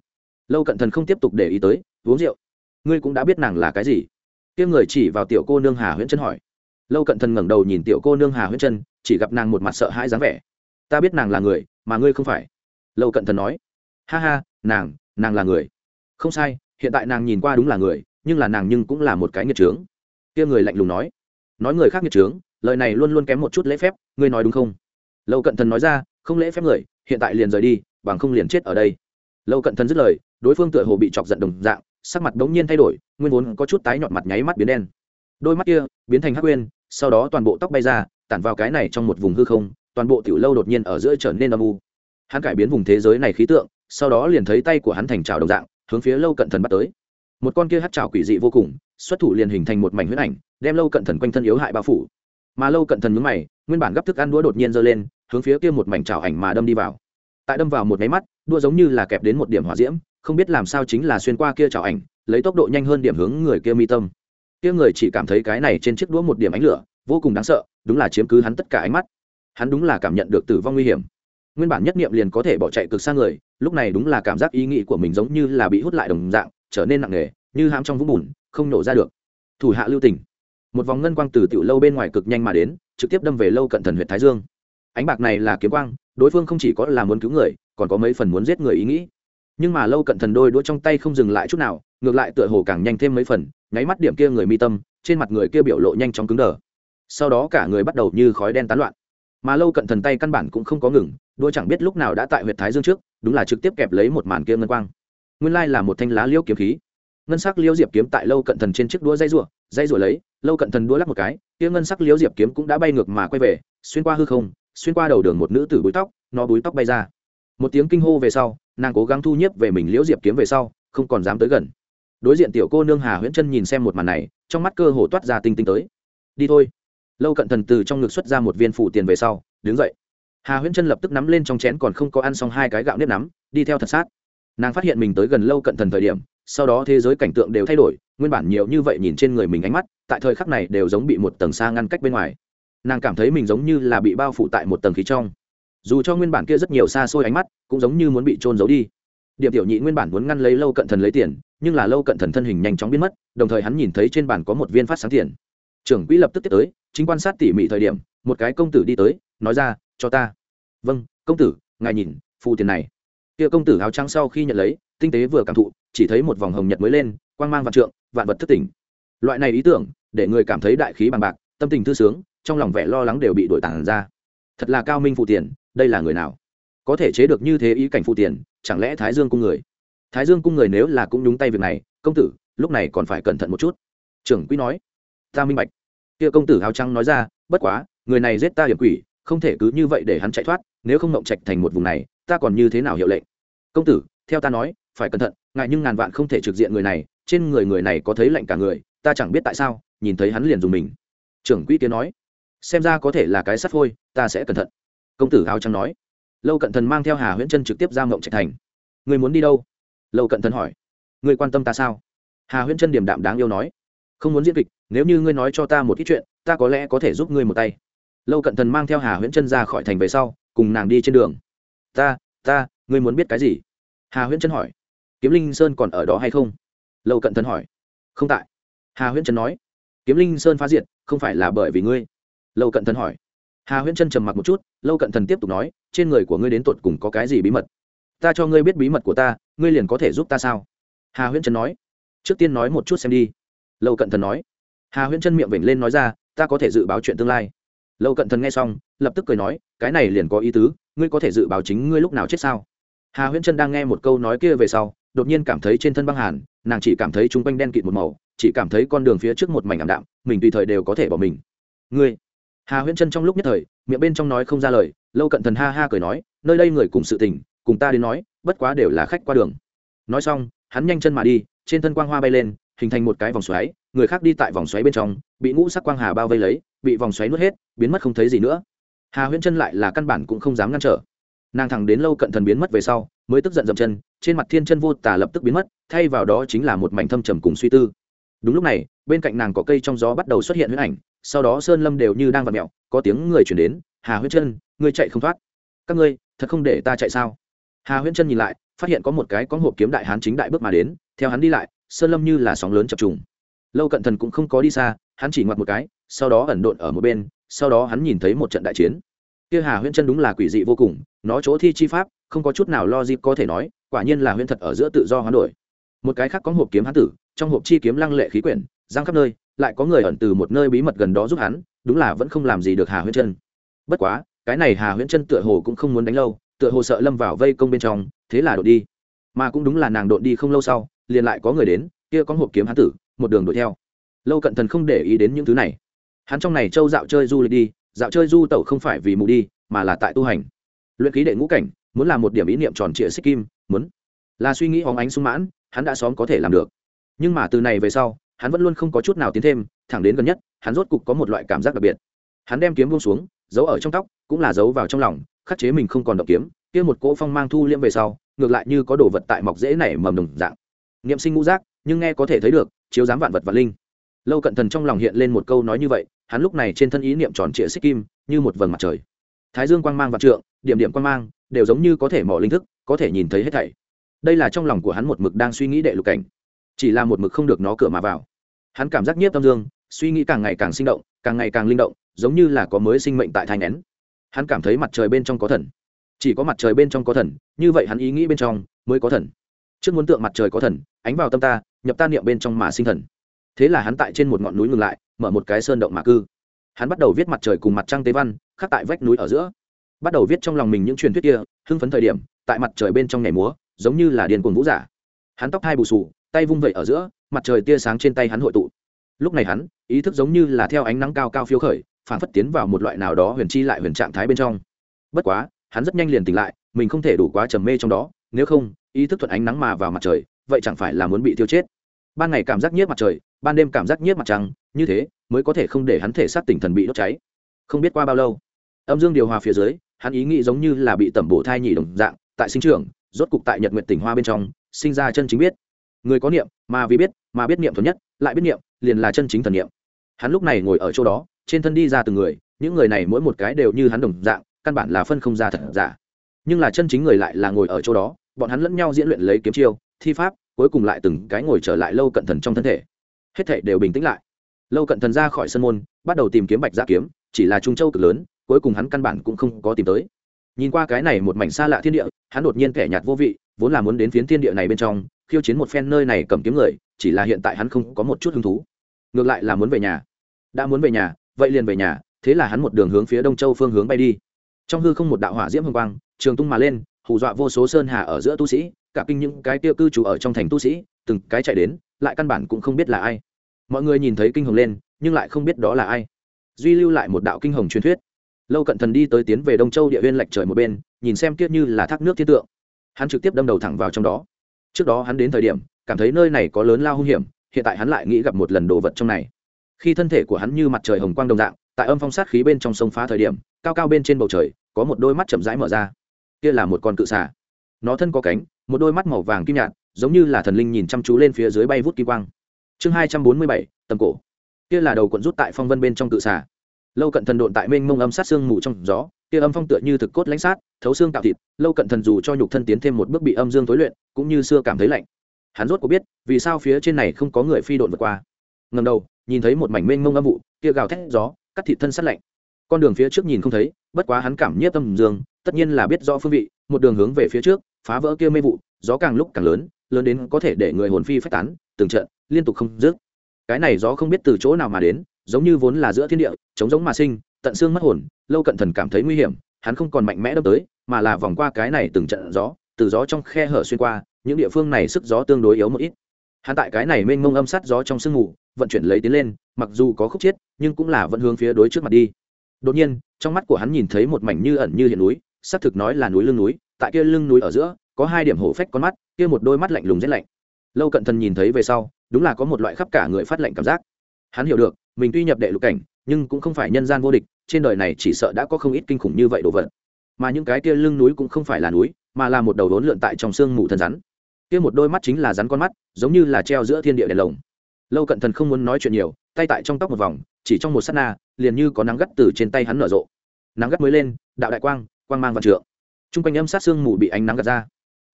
Lâu cận thần không tiếp tục để ý tới, uống rượu. Ngươi cũng đã biết nàng là cái gì? Kia người chỉ vào tiểu cô nương hà huyễn chân hỏi. Lâu cận thần ngẩng đầu nhìn tiểu cô nương hà huyễn chân, chỉ gặp nàng một mặt sợ hãi dáng vẻ. Ta biết nàng là người, mà ngươi không phải. Lâu cận thần nói. Ha ha, nàng nàng là người. Không sai, hiện tại nàng nhìn qua đúng là người, nhưng là nàng nhưng cũng là một cái nghiệt trướng. Kia người lạnh lùng nói. Nói người khác nghiệt trướng, lời này luôn luôn kém một chút lễ phép, ngươi nói đúng không? Lâu cận thần nói ra, không lễ phép người hiện tại liền rời đi, bằng không liền chết ở đây. Lâu cận thần dứt lời, đối phương tựa hồ bị chọc giận đồng dạng, sắc mặt đống nhiên thay đổi, nguyên vốn có chút tái nhọn mặt nháy mắt biến đen. Đôi mắt kia biến thành hắc quên sau đó toàn bộ tóc bay ra, tản vào cái này trong một vùng hư không, toàn bộ tiểu lâu đột nhiên ở giữa trở nên âm u. Hắn cải biến vùng thế giới này khí tượng, sau đó liền thấy tay của hắn thành trào đồng dạng, hướng phía lâu cận thần bắt tới. Một con kia hát trào quỷ dị vô cùng, xuất thủ liền hình thành một mảnh huyết ảnh, đem lâu cận thần quanh thân yếu hại bao phủ. Mà lâu cận thần mướn mày, nguyên bản gấp thức ăn đũa đột nhiên giơ lên hướng phía kia một mảnh trào ảnh mà đâm đi vào. Tại đâm vào một máy mắt, đua giống như là kẹp đến một điểm hỏa diễm, không biết làm sao chính là xuyên qua kia trào ảnh, lấy tốc độ nhanh hơn điểm hướng người kia mi tâm. Kia người chỉ cảm thấy cái này trên chiếc đũa một điểm ánh lửa, vô cùng đáng sợ, đúng là chiếm cứ hắn tất cả ánh mắt. Hắn đúng là cảm nhận được tử vong nguy hiểm. Nguyên bản nhất niệm liền có thể bỏ chạy cực xa người, lúc này đúng là cảm giác ý nghĩ của mình giống như là bị hút lại đồng dạng, trở nên nặng nề, như hãm trong vũng bùn, không nổ ra được. Thủ hạ lưu tình. Một vòng ngân quang từ tiểu lâu bên ngoài cực nhanh mà đến, trực tiếp đâm về lâu cận thần huyện thái dương ánh bạc này là kiếm quang, đối phương không chỉ có là muốn cứu người, còn có mấy phần muốn giết người ý nghĩ. Nhưng mà lâu cận thần đôi đũa trong tay không dừng lại chút nào, ngược lại tựa hồ càng nhanh thêm mấy phần, nháy mắt điểm kia người mi tâm, trên mặt người kia biểu lộ nhanh chóng cứng đờ. Sau đó cả người bắt đầu như khói đen tán loạn. Mà lâu cận thần tay căn bản cũng không có ngừng, đua chẳng biết lúc nào đã tại huyện thái dương trước, đúng là trực tiếp kẹp lấy một màn kia ngân quang. Nguyên lai là một thanh lá liễu kiếm khí. Ngân sắc liễu diệp kiếm tại lâu cận thần trên chiếc đũa dây rùa dây rùa lấy, lâu cận thần đũa lắc một cái, kia ngân sắc liễu diệp kiếm cũng đã bay ngược mà quay về, xuyên qua hư không xuyên qua đầu đường một nữ tử búi tóc, nó búi tóc bay ra. Một tiếng kinh hô về sau, nàng cố gắng thu nhiếp về mình liễu diệp kiếm về sau, không còn dám tới gần. Đối diện tiểu cô nương hà huyễn chân nhìn xem một màn này, trong mắt cơ hồ toát ra tinh tinh tới. Đi thôi. Lâu cận thần từ trong ngực xuất ra một viên phụ tiền về sau, đứng dậy. Hà huyễn chân lập tức nắm lên trong chén còn không có ăn xong hai cái gạo nếp nắm, đi theo thật sát. Nàng phát hiện mình tới gần lâu cận thần thời điểm, sau đó thế giới cảnh tượng đều thay đổi, nguyên bản nhiều như vậy nhìn trên người mình ánh mắt, tại thời khắc này đều giống bị một tầng xa ngăn cách bên ngoài nàng cảm thấy mình giống như là bị bao phủ tại một tầng khí trong. Dù cho nguyên bản kia rất nhiều xa xôi ánh mắt cũng giống như muốn bị trôn giấu đi. Điểm tiểu nhị nguyên bản muốn ngăn lấy lâu cận thần lấy tiền, nhưng là lâu cận thần thân hình nhanh chóng biến mất, đồng thời hắn nhìn thấy trên bàn có một viên phát sáng tiền. Trưởng quỹ lập tức tiếp tới, chính quan sát tỉ mỉ thời điểm, một cái công tử đi tới, nói ra, cho ta. Vâng công tử, ngài nhìn, phù tiền này. Kia công tử áo trắng sau khi nhận lấy, tinh tế vừa cảm thụ, chỉ thấy một vòng hồng nhật mới lên, quang mang vạn trượng, vạn vật thất tỉnh. Loại này ý tưởng, để người cảm thấy đại khí bằng bạc, tâm tình thư sướng trong lòng vẻ lo lắng đều bị đổi tàn ra. Thật là cao minh phụ tiền, đây là người nào? Có thể chế được như thế ý cảnh phụ tiền, chẳng lẽ thái dương cung người? Thái dương cung người nếu là cũng nhúng tay việc này, công tử, lúc này còn phải cẩn thận một chút. Trưởng quý nói. Ta minh bạch. Kia công tử áo trắng nói ra, bất quá, người này giết ta hiểm quỷ, không thể cứ như vậy để hắn chạy thoát, nếu không mộng trạch thành một vùng này, ta còn như thế nào hiệu lệnh? Công tử, theo ta nói, phải cẩn thận, ngại nhưng ngàn vạn không thể trực diện người này, trên người người này có thấy lạnh cả người, ta chẳng biết tại sao, nhìn thấy hắn liền dùng mình. Trưởng quỹ kia nói xem ra có thể là cái sắt phôi, ta sẽ cẩn thận. Công tử áo trắng nói. Lâu cận thần mang theo hà huyễn chân trực tiếp ra mộng trạch thành. Người muốn đi đâu? Lâu cận thần hỏi. Người quan tâm ta sao? Hà huyễn chân điềm đạm đáng yêu nói. Không muốn diễn kịch, nếu như ngươi nói cho ta một ít chuyện, ta có lẽ có thể giúp ngươi một tay. Lâu cận thần mang theo hà huyễn chân ra khỏi thành về sau, cùng nàng đi trên đường. Ta ta, ngươi muốn biết cái gì? Hà huyễn chân hỏi. Kiếm linh sơn còn ở đó hay không? Lâu cận thần hỏi. Không tại. Hà huyễn chân nói. Kiếm linh sơn phá diệt, không phải là bởi vì ngươi lâu cận thần hỏi. Hà huyễn chân trầm mặc một chút, lâu cận thần tiếp tục nói, trên người của ngươi đến tột cùng có cái gì bí mật? Ta cho ngươi biết bí mật của ta, ngươi liền có thể giúp ta sao? Hà huyễn chân nói. Trước tiên nói một chút xem đi. Lâu cận thần nói. Hà huyễn chân miệng vểnh lên nói ra, ta có thể dự báo chuyện tương lai. Lâu cận thần nghe xong, lập tức cười nói, cái này liền có ý tứ, ngươi có thể dự báo chính ngươi lúc nào chết sao? Hà huyễn chân đang nghe một câu nói kia về sau, đột nhiên cảm thấy trên thân băng hàn, nàng chỉ cảm thấy chung quanh đen kịt một màu, chỉ cảm thấy con đường phía trước một mảnh ảm đạm, mình tùy thời đều có thể bỏ mình. Ngươi hà huyễn chân trong lúc nhất thời, miệng bên trong nói không ra lời, lâu cận thần ha ha cười nói, nơi đây người cùng sự tình, cùng ta đến nói, bất quá đều là khách qua đường. Nói xong, hắn nhanh chân mà đi, trên thân quang hoa bay lên, hình thành một cái vòng xoáy, người khác đi tại vòng xoáy bên trong, bị ngũ sắc quang hà bao vây lấy, bị vòng xoáy nuốt hết, biến mất không thấy gì nữa. Hà huyễn chân lại là căn bản cũng không dám ngăn trở. Nàng thẳng đến lâu cận thần biến mất về sau, mới tức giận dậm chân, trên mặt thiên chân vô tả lập tức biến mất, thay vào đó chính là một mảnh thâm trầm cùng suy tư. Đúng lúc này, bên cạnh nàng có cây trong gió bắt đầu xuất hiện huyễn ảnh sau đó sơn lâm đều như đang vặt mẹo, có tiếng người chuyển đến, hà huyết chân ngươi chạy không thoát. Các ngươi, thật không để ta chạy sao? Hà huyết chân nhìn lại, phát hiện có một cái có hộp kiếm đại hán chính đại bước mà đến, theo hắn đi lại, sơn lâm như là sóng lớn chập trùng. Lâu cận thần cũng không có đi xa, hắn chỉ ngoặt một cái, sau đó ẩn độn ở một bên, sau đó hắn nhìn thấy một trận đại chiến. Kia hà huyễn chân đúng là quỷ dị vô cùng, nó chỗ thi chi pháp, không có chút nào lo dịp có thể nói, quả nhiên là huyễn thật ở giữa tự do hoán đổi. Một cái khác có hộp kiếm hán tử, trong hộp chi kiếm lăng lệ khí quyển, giang khắp nơi lại có người ẩn từ một nơi bí mật gần đó giúp hắn, đúng là vẫn không làm gì được hà huyễn chân bất quá, cái này hà huyễn chân tựa hồ cũng không muốn đánh lâu, tựa hồ sợ lâm vào vây công bên trong, thế là đột đi. Mà cũng đúng là nàng đột đi không lâu sau, liền lại có người đến, kia có hộp kiếm hán tử, một đường đuổi theo. Lâu cận thần không để ý đến những thứ này. Hắn trong này châu dạo chơi du lịch đi, dạo chơi du tẩu không phải vì mù đi, mà là tại tu hành. Luyện ký đệ ngũ cảnh, muốn làm một điểm ý niệm tròn trịa xích kim, muốn là suy nghĩ hóng ánh sung mãn, hắn đã xóm có thể làm được. Nhưng mà từ này về sau hắn vẫn luôn không có chút nào tiến thêm, thẳng đến gần nhất, hắn rốt cục có một loại cảm giác đặc biệt. Hắn đem kiếm buông xuống, giấu ở trong tóc, cũng là giấu vào trong lòng, khắc chế mình không còn động kiếm, kia một cỗ phong mang thu liễm về sau, ngược lại như có đồ vật tại mọc dễ nảy mầm đồng dạng. Niệm sinh ngũ giác, nhưng nghe có thể thấy được, chiếu dám vạn vật và linh. Lâu cận thần trong lòng hiện lên một câu nói như vậy, hắn lúc này trên thân ý niệm tròn trịa xích kim, như một vầng mặt trời. Thái dương quang mang và trượng, điểm điểm quang mang, đều giống như có thể mỏ linh thức, có thể nhìn thấy hết thảy. Đây là trong lòng của hắn một mực đang suy nghĩ đệ lục cảnh. Chỉ là một mực không được nó cửa mà vào hắn cảm giác nhiếp tâm dương, suy nghĩ càng ngày càng sinh động, càng ngày càng linh động, giống như là có mới sinh mệnh tại thai nén. Hắn cảm thấy mặt trời bên trong có thần. Chỉ có mặt trời bên trong có thần, như vậy hắn ý nghĩ bên trong mới có thần. Trước muốn tượng mặt trời có thần, ánh vào tâm ta, nhập ta niệm bên trong mà sinh thần. Thế là hắn tại trên một ngọn núi ngừng lại, mở một cái sơn động mà cư. Hắn bắt đầu viết mặt trời cùng mặt trăng tế văn, khắc tại vách núi ở giữa. Bắt đầu viết trong lòng mình những truyền thuyết kia, hưng phấn thời điểm, tại mặt trời bên trong nhảy múa, giống như là điền cuồng vũ giả. Hắn tóc hai bù sù tay vung vẩy ở giữa mặt trời tia sáng trên tay hắn hội tụ. Lúc này hắn, ý thức giống như là theo ánh nắng cao cao phiêu khởi phản phất tiến vào một loại nào đó huyền chi lại huyền trạng thái bên trong. Bất quá, hắn rất nhanh liền tỉnh lại, mình không thể đủ quá trầm mê trong đó, nếu không, ý thức thuận ánh nắng mà vào mặt trời, vậy chẳng phải là muốn bị tiêu chết. Ban ngày cảm giác nhiếp mặt trời, ban đêm cảm giác nhiếp mặt trăng, như thế mới có thể không để hắn thể xác tỉnh thần bị đốt cháy. Không biết qua bao lâu, âm dương điều hòa phía dưới, hắn ý nghĩ giống như là bị tẩm bổ thai nhỉ đồng dạng, tại sinh trường rốt cục tại nhật nguyện tỉnh hoa bên trong, sinh ra chân chính biết. Người có niệm, mà vì biết mà biết niệm thuần nhất, lại biết niệm, liền là chân chính thần niệm. Hắn lúc này ngồi ở chỗ đó, trên thân đi ra từng người, những người này mỗi một cái đều như hắn đồng dạng, căn bản là phân không ra thật giả. Nhưng là chân chính người lại là ngồi ở chỗ đó, bọn hắn lẫn nhau diễn luyện lấy kiếm chiêu, thi pháp, cuối cùng lại từng cái ngồi trở lại lâu cận thần trong thân thể. Hết thể đều bình tĩnh lại. Lâu cận thần ra khỏi sân môn, bắt đầu tìm kiếm bạch dạ kiếm, chỉ là trung châu cực lớn, cuối cùng hắn căn bản cũng không có tìm tới. Nhìn qua cái này một mảnh xa lạ thiên địa, hắn đột nhiên kẻ nhạt vô vị, vốn là muốn đến phiến thiên địa này bên trong, khiêu chiến một phen nơi này cầm kiếm người chỉ là hiện tại hắn không có một chút hứng thú. Ngược lại là muốn về nhà. Đã muốn về nhà, vậy liền về nhà, thế là hắn một đường hướng phía đông châu phương hướng bay đi. Trong hư không một đạo hỏa diễm hương quang, trường tung mà lên, hù dọa vô số sơn hà ở giữa tu sĩ, cả kinh những cái tiêu cư trú ở trong thành tu sĩ, từng cái chạy đến, lại căn bản cũng không biết là ai. Mọi người nhìn thấy kinh hồng lên, nhưng lại không biết đó là ai. Duy lưu lại một đạo kinh hồng truyền thuyết. Lâu cận thần đi tới tiến về đông châu địa huyên lệch trời một bên, nhìn xem kiết như là thác nước thiên tượng. Hắn trực tiếp đâm đầu thẳng vào trong đó. Trước đó hắn đến thời điểm cảm thấy nơi này có lớn lao hung hiểm, hiện tại hắn lại nghĩ gặp một lần đồ vật trong này. Khi thân thể của hắn như mặt trời hồng quang đồng dạng, tại âm phong sát khí bên trong sông phá thời điểm, cao cao bên trên bầu trời, có một đôi mắt chậm rãi mở ra. Kia là một con cự xà. Nó thân có cánh, một đôi mắt màu vàng kim nhạt, giống như là thần linh nhìn chăm chú lên phía dưới bay vút kim quang. Chương hai trăm bốn mươi bảy, tầm cổ. Kia là đầu cuộn rút tại phong vân bên trong cự xà. Lâu cận thần độn tại mênh mông âm sát xương mù trong gió, kia âm phong tựa như thực cốt lãnh sát, thấu xương tạo thịt, lâu cận thần dù cho nhục thân tiến thêm một bước bị âm dương tối luyện, cũng như xưa cảm thấy lạnh hắn rốt có biết, vì sao phía trên này không có người phi độn vượt qua. Ngầm đầu, nhìn thấy một mảnh mênh mông âm vụ, kia gào thét gió, cắt thịt thân sát lạnh. Con đường phía trước nhìn không thấy, bất quá hắn cảm nhiếp tâm dương, tất nhiên là biết rõ phương vị, một đường hướng về phía trước, phá vỡ kia mê vụ, gió càng lúc càng lớn lớn đến có thể để người hồn phi phách tán, từng trận, liên tục không dứt. Cái này gió không biết từ chỗ nào mà đến, giống như vốn là giữa thiên địa chống giống mà sinh, tận xương mất hồn, lâu cận thần cảm thấy nguy hiểm, hắn không còn mạnh mẽ đâm tới, mà là vòng qua cái này từng trận gió, từ gió trong khe hở xuyên qua những địa phương này sức gió tương đối yếu một ít. Hắn tại cái này mênh mông âm sát gió trong sương mù, vận chuyển lấy tiến lên, mặc dù có khúc chết, nhưng cũng là vẫn hướng phía đối trước mặt đi. Đột nhiên, trong mắt của hắn nhìn thấy một mảnh như ẩn như hiện núi, xác thực nói là núi lưng núi, tại kia lưng núi ở giữa, có hai điểm hổ phách con mắt, kia một đôi mắt lạnh lùng rét lạnh. Lâu cận thần nhìn thấy về sau, đúng là có một loại khắp cả người phát lạnh cảm giác. Hắn hiểu được, mình tuy nhập đệ lục cảnh, nhưng cũng không phải nhân gian vô địch, trên đời này chỉ sợ đã có không ít kinh khủng như vậy đồ vật. Mà những cái kia lưng núi cũng không phải là núi, mà là một đầu đốn lượn tại trong sương mù thần rắn kia một đôi mắt chính là rắn con mắt, giống như là treo giữa thiên địa đèn lồng. Lâu cận thần không muốn nói chuyện nhiều, tay tại trong tóc một vòng, chỉ trong một s á t na, liền như có nắng gắt từ trên tay hắn nở rộ. Nắng gắt mới lên, đạo đại quang quang mang vạn trượng. T r u n g quanh âm sát sương mù bị ánh nắng gạt ra.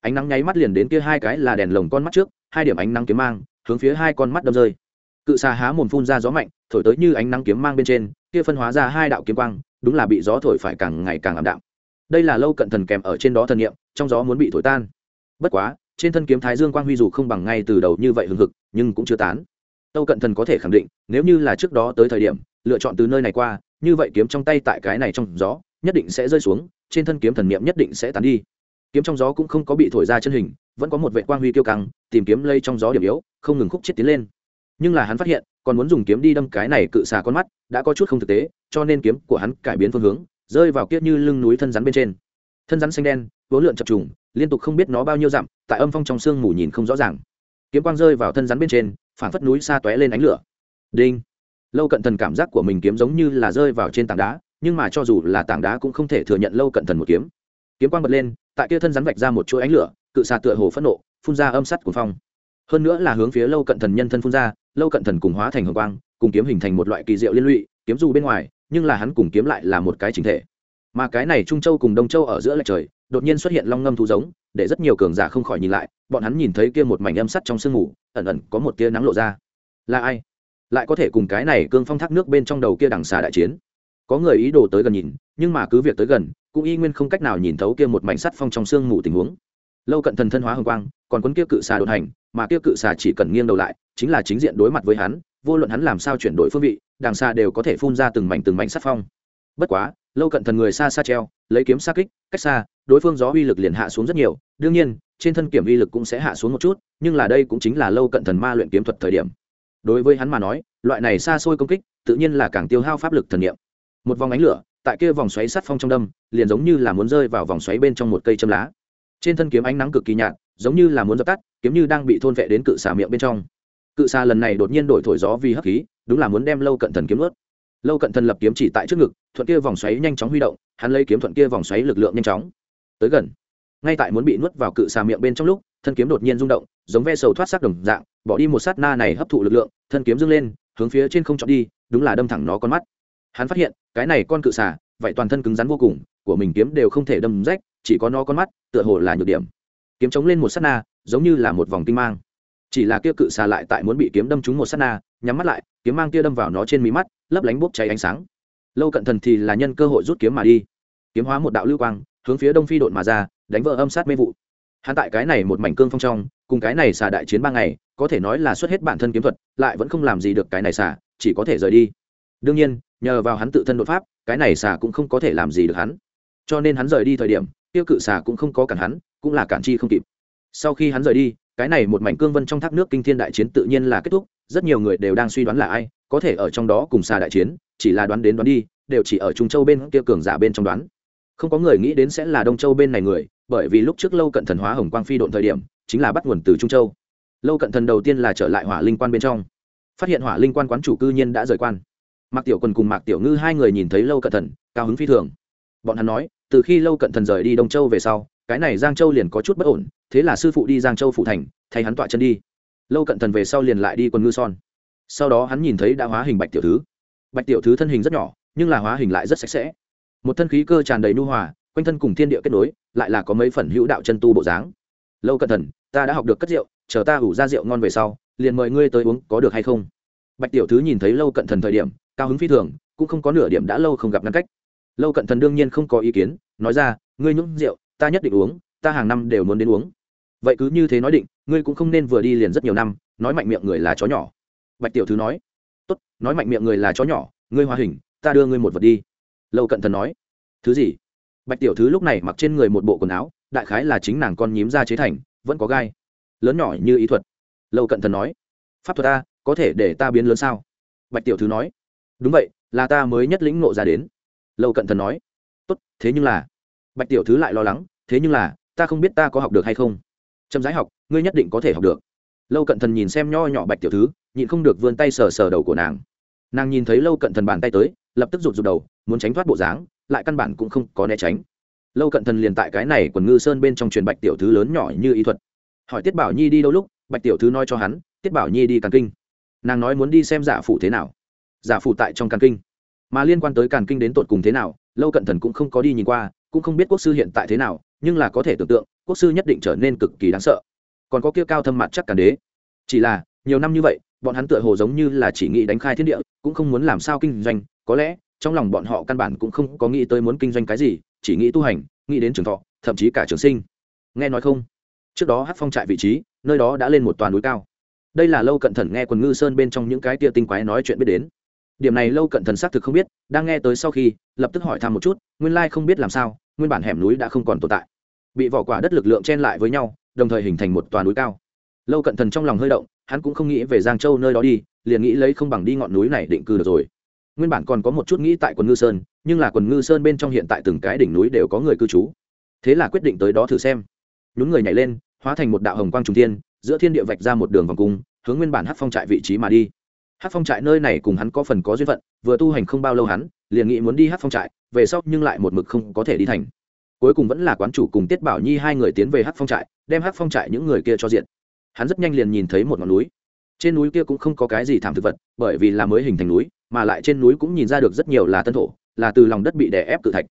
Ánh nắng nháy mắt liền đến kia hai cái là đèn lồng con mắt trước, hai điểm ánh nắng kiếm mang, hướng phía hai con mắt đâm rơi. Cự xà há mồm phun ra gió mạnh, thổi tới như ánh nắng kiếm mang bên trên, kia phân hóa ra hai đạo kiếm quang, đúng là bị gió thổi phải càng ngày càng ảm đạm. Đây là lâu cận thần kèm ở trên đó thần nghiệm trong gió muốn bị thổi tan. Bất quá trên thân kiếm thái dương quang huy dù không bằng ngay từ đầu như vậy hừng hực, nhưng cũng chưa tán. Tâu cận thần có thể khẳng định, nếu như là trước đó tới thời điểm, lựa chọn từ nơi này qua, như vậy kiếm trong tay tại cái này trong gió, nhất định sẽ rơi xuống, trên thân kiếm thần niệm nhất định sẽ tán đi. Kiếm trong gió cũng không có bị thổi ra chân hình, vẫn có một vệ quang huy kiêu căng, tìm kiếm lây trong gió điểm yếu, không ngừng khúc chết tiến lên. Nhưng là hắn phát hiện, còn muốn dùng kiếm đi đâm cái này cự xà con mắt, đã có chút không thực tế, cho nên kiếm của hắn cải biến phương hướng, rơi vào kiết như lưng núi thân rắn bên trên. Thân rắn xanh đen, vốn lượn chập trùng liên tục không biết nó bao nhiêu dặm, tại âm phong trong sương mù nhìn không rõ ràng. Kiếm quang rơi vào thân rắn bên trên phản phất núi xa tóe lên ánh lửa. Đinh. Lâu cận thần cảm giác của mình kiếm giống như là rơi vào trên tảng đá, nhưng mà cho dù là tảng đá cũng không thể thừa nhận lâu cận thần một kiếm. Kiếm quang bật lên, tại kia thân rắn vạch ra một chuỗi ánh lửa, cự xà tựa hồ phẫn nộ, phun ra âm sắt của phong. Hơn nữa là hướng phía lâu cận thần nhân thân phun ra, lâu cận thần cùng hóa thành hồng quang, cùng kiếm hình thành một loại kỳ diệu liên lụy, kiếm dù bên ngoài, nhưng là hắn cùng kiếm lại là một cái chính thể mà cái này trung châu cùng đông châu ở giữa lệch trời, đột nhiên xuất hiện long ngâm thú giống, để rất nhiều cường giả không khỏi nhìn lại, bọn hắn nhìn thấy kia một mảnh âm sắt trong sương mù, ẩn ẩn có một tia nắng lộ ra. Là ai? Lại có thể cùng cái này cương phong thác nước bên trong đầu kia đằng xà đại chiến. Có người ý đồ tới gần nhìn, nhưng mà cứ việc tới gần, cũng y nguyên không cách nào nhìn thấu kia một mảnh sắt phong trong sương mù tình huống. Lâu cận thần thân hóa hồng quang, còn quân kia cự xà đột hành, mà kia cự xà chỉ cần nghiêng đầu lại, chính là chính diện đối mặt với hắn, vô luận hắn làm sao chuyển đổi phương vị, đằng xa đều có thể phun ra từng mảnh từng mảnh sắt phong. Bất quá lâu cận thần người xa xa treo, lấy kiếm xa kích, cách xa, đối phương gió uy lực liền hạ xuống rất nhiều. Đương nhiên, trên thân kiểm uy lực cũng sẽ hạ xuống một chút, nhưng là đây cũng chính là lâu cận thần ma luyện kiếm thuật thời điểm. Đối với hắn mà nói, loại này xa xôi công kích, tự nhiên là càng tiêu hao pháp lực thần niệm. Một vòng ánh lửa, tại kia vòng xoáy sắt phong trong đâm, liền giống như là muốn rơi vào vòng xoáy bên trong một cây châm lá. Trên thân kiếm ánh nắng cực kỳ nhạt, giống như là muốn dập tắt, kiếm như đang bị thôn vệ đến cự xà miệng bên trong. Cự xà lần này đột nhiên đổi thổi gió vì hấp khí, đúng là muốn đem lâu cận thần kiếm ướt lâu cận thần lập kiếm chỉ tại trước ngực, thuận kia vòng xoáy nhanh chóng huy động, hắn lấy kiếm thuận kia vòng xoáy lực lượng nhanh chóng. Tới gần. Ngay tại muốn bị nuốt vào cự xà miệng bên trong lúc, thân kiếm đột nhiên rung động, giống ve sầu thoát sắc đồng dạng, bỏ đi một sát na này hấp thụ lực lượng, thân kiếm dâng lên, hướng phía trên không chọn đi, đúng là đâm thẳng nó con mắt. Hắn phát hiện, cái này con cự xà, vậy toàn thân cứng rắn vô cùng, của mình kiếm đều không thể đâm rách, chỉ có nó con mắt, tựa hồ là nhược điểm. Kiếm chống lên một sát na, giống như là một vòng tinh mang. Chỉ là kia cự xà lại tại muốn bị kiếm đâm trúng một sát na, nhắm mắt lại, kiếm mang kia đâm vào nó trên mí mắt lấp lánh bốc cháy ánh sáng. Lâu cận thần thì là nhân cơ hội rút kiếm mà đi. Kiếm hóa một đạo lưu quang, hướng phía đông phi đội mà ra, đánh vỡ âm sát mê vụ. Hắn tại cái này một mảnh cương phong trong, cùng cái này xà đại chiến ba ngày, có thể nói là xuất hết bản thân kiếm thuật, lại vẫn không làm gì được cái này xà, chỉ có thể rời đi. Đương nhiên, nhờ vào hắn tự thân đột pháp, cái này xà cũng không có thể làm gì được hắn. Cho nên hắn rời đi thời điểm, tiêu cự xà cũng không có cản hắn, cũng là cản chi không kịp. Sau khi hắn rời đi, cái này một mảnh cương vân trong thác nước kinh thiên đại chiến tự nhiên là kết thúc, rất nhiều người đều đang suy đoán là ai có thể ở trong đó cùng xa đại chiến, chỉ là đoán đến đoán đi, đều chỉ ở trung châu bên kia cường giả bên trong đoán. Không có người nghĩ đến sẽ là đông châu bên này người, bởi vì lúc trước lâu cận thần hóa hồng quang phi độn thời điểm, chính là bắt nguồn từ trung châu. Lâu cận thần đầu tiên là trở lại hỏa linh quan bên trong. Phát hiện hỏa linh quan quán chủ cư nhiên đã rời quan. Mạc tiểu quần cùng mạc tiểu ngư hai người nhìn thấy lâu cận thần, cao hứng phi thường. Bọn hắn nói, từ khi lâu cận thần rời đi đông châu về sau, cái này giang châu liền có chút bất ổn, thế là sư phụ đi giang châu phụ thành, thay hắn tọa chân đi. Lâu cận thần về sau liền lại đi quần ngư son sau đó hắn nhìn thấy đã hóa hình bạch tiểu thứ. Bạch tiểu thứ thân hình rất nhỏ, nhưng là hóa hình lại rất sạch sẽ. Một thân khí cơ tràn đầy nu hòa, quanh thân cùng thiên địa kết nối, lại là có mấy phần hữu đạo chân tu bộ dáng. Lâu cẩn thận, ta đã học được cất rượu, chờ ta ủ ra rượu ngon về sau, liền mời ngươi tới uống, có được hay không? Bạch tiểu thứ nhìn thấy lâu cận thần thời điểm, cao hứng phi thường, cũng không có nửa điểm đã lâu không gặp ngăn cách. Lâu cận thần đương nhiên không có ý kiến, nói ra, ngươi nhúng rượu, ta nhất định uống, ta hàng năm đều muốn đến uống. Vậy cứ như thế nói định, ngươi cũng không nên vừa đi liền rất nhiều năm, nói mạnh miệng người là chó nhỏ bạch tiểu thứ nói, tốt, nói mạnh miệng người là chó nhỏ, ngươi hòa hình, ta đưa ngươi một vật đi. Lâu cận thần nói, thứ gì? Bạch tiểu thứ lúc này mặc trên người một bộ quần áo, đại khái là chính nàng con nhím ra chế thành, vẫn có gai. Lớn nhỏ như ý thuật. Lâu cận thần nói, pháp thuật ta, có thể để ta biến lớn sao? Bạch tiểu thứ nói, đúng vậy, là ta mới nhất lĩnh nộ ra đến. Lâu cận thần nói, tốt, thế nhưng là bạch tiểu thứ lại lo lắng, thế nhưng là, ta không biết ta có học được hay không? Trầm rãi học, ngươi nhất định có thể học được. Lâu cận thần nhìn xem nho nhỏ bạch tiểu thứ nhịn không được vươn tay sờ sờ đầu của nàng. Nàng nhìn thấy lâu cận thần bàn tay tới, lập tức rụt rụt đầu, muốn tránh thoát bộ dáng, lại căn bản cũng không có né tránh. Lâu cận thần liền tại cái này quần ngư sơn bên trong truyền bạch tiểu thứ lớn nhỏ như ý thuật. Hỏi tiết bảo nhi đi đâu lúc, bạch tiểu thứ nói cho hắn, tiết bảo nhi đi càn kinh. Nàng nói muốn đi xem giả phụ thế nào. Giả phụ tại trong càn kinh. Mà liên quan tới càn kinh đến tột cùng thế nào, lâu cận thần cũng không có đi nhìn qua, cũng không biết quốc sư hiện tại thế nào, nhưng là có thể tưởng tượng, quốc sư nhất định trở nên cực kỳ đáng sợ. Còn có kia cao thâm mặt chắc càn đế. Chỉ là, nhiều năm như vậy bọn hắn tựa hồ giống như là chỉ nghĩ đánh khai thiên địa, cũng không muốn làm sao kinh doanh, có lẽ, trong lòng bọn họ căn bản cũng không có nghĩ tới muốn kinh doanh cái gì, chỉ nghĩ tu hành, nghĩ đến trường thọ, thậm chí cả trường sinh. Nghe nói không? Trước đó hát phong trại vị trí, nơi đó đã lên một toàn núi cao. Đây là lâu cận thần nghe quần ngư sơn bên trong những cái tia tinh quái nói chuyện biết đến. Điểm này lâu cận thần xác thực không biết, đang nghe tới sau khi, lập tức hỏi thăm một chút, nguyên lai không biết làm sao, nguyên bản hẻm núi đã không còn tồn tại. Bị vỏ quả đất lực lượng chen lại với nhau, đồng thời hình thành một toàn núi cao. Lâu cận thần trong lòng hơi động hắn cũng không nghĩ về giang châu nơi đó đi, liền nghĩ lấy không bằng đi ngọn núi này định cư được rồi. Nguyên bản còn có một chút nghĩ tại quần ngư sơn, nhưng là quần ngư sơn bên trong hiện tại từng cái đỉnh núi đều có người cư trú. Thế là quyết định tới đó thử xem. Nhún người nhảy lên, hóa thành một đạo hồng quang trung thiên, giữa thiên địa vạch ra một đường vòng cung, hướng nguyên bản hát phong trại vị trí mà đi. Hát phong trại nơi này cùng hắn có phần có duyên phận, vừa tu hành không bao lâu hắn, liền nghĩ muốn đi hát phong trại, về sau nhưng lại một mực không có thể đi thành. Cuối cùng vẫn là quán chủ cùng tiết bảo nhi hai người tiến về hát phong trại, đem hát phong trại những người kia cho diện hắn rất nhanh liền nhìn thấy một ngọn núi. Trên núi kia cũng không có cái gì thảm thực vật, bởi vì là mới hình thành núi, mà lại trên núi cũng nhìn ra được rất nhiều là tân thổ, là từ lòng đất bị đè ép cự thạch.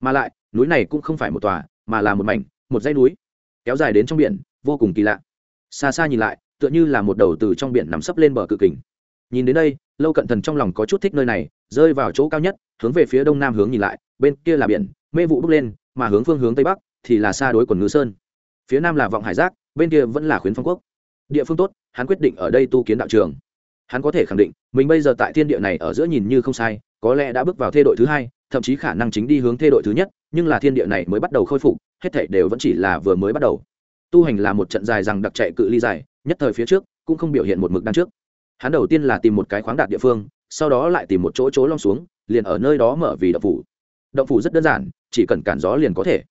Mà lại, núi này cũng không phải một tòa, mà là một mảnh, một dãy núi, kéo dài đến trong biển, vô cùng kỳ lạ. Xa xa nhìn lại, tựa như là một đầu từ trong biển nằm sấp lên bờ cự kình. Nhìn đến đây, lâu cận thần trong lòng có chút thích nơi này, rơi vào chỗ cao nhất, hướng về phía đông nam hướng nhìn lại, bên kia là biển, mê vụ bước lên, mà hướng phương hướng tây bắc thì là xa đối quần ngư sơn. Phía nam là vọng hải giác, bên kia vẫn là khuyến phong quốc địa phương tốt, hắn quyết định ở đây tu kiến đạo trường. Hắn có thể khẳng định, mình bây giờ tại thiên địa này ở giữa nhìn như không sai, có lẽ đã bước vào thê đội thứ hai, thậm chí khả năng chính đi hướng thê đội thứ nhất, nhưng là thiên địa này mới bắt đầu khôi phục, hết thảy đều vẫn chỉ là vừa mới bắt đầu. Tu hành là một trận dài rằng đặc chạy cự ly dài, nhất thời phía trước, cũng không biểu hiện một mực đằng trước. Hắn đầu tiên là tìm một cái khoáng đạt địa phương, sau đó lại tìm một chỗ chỗ long xuống, liền ở nơi đó mở vì động phủ. Động phủ rất đơn giản, chỉ cần cản gió liền có thể.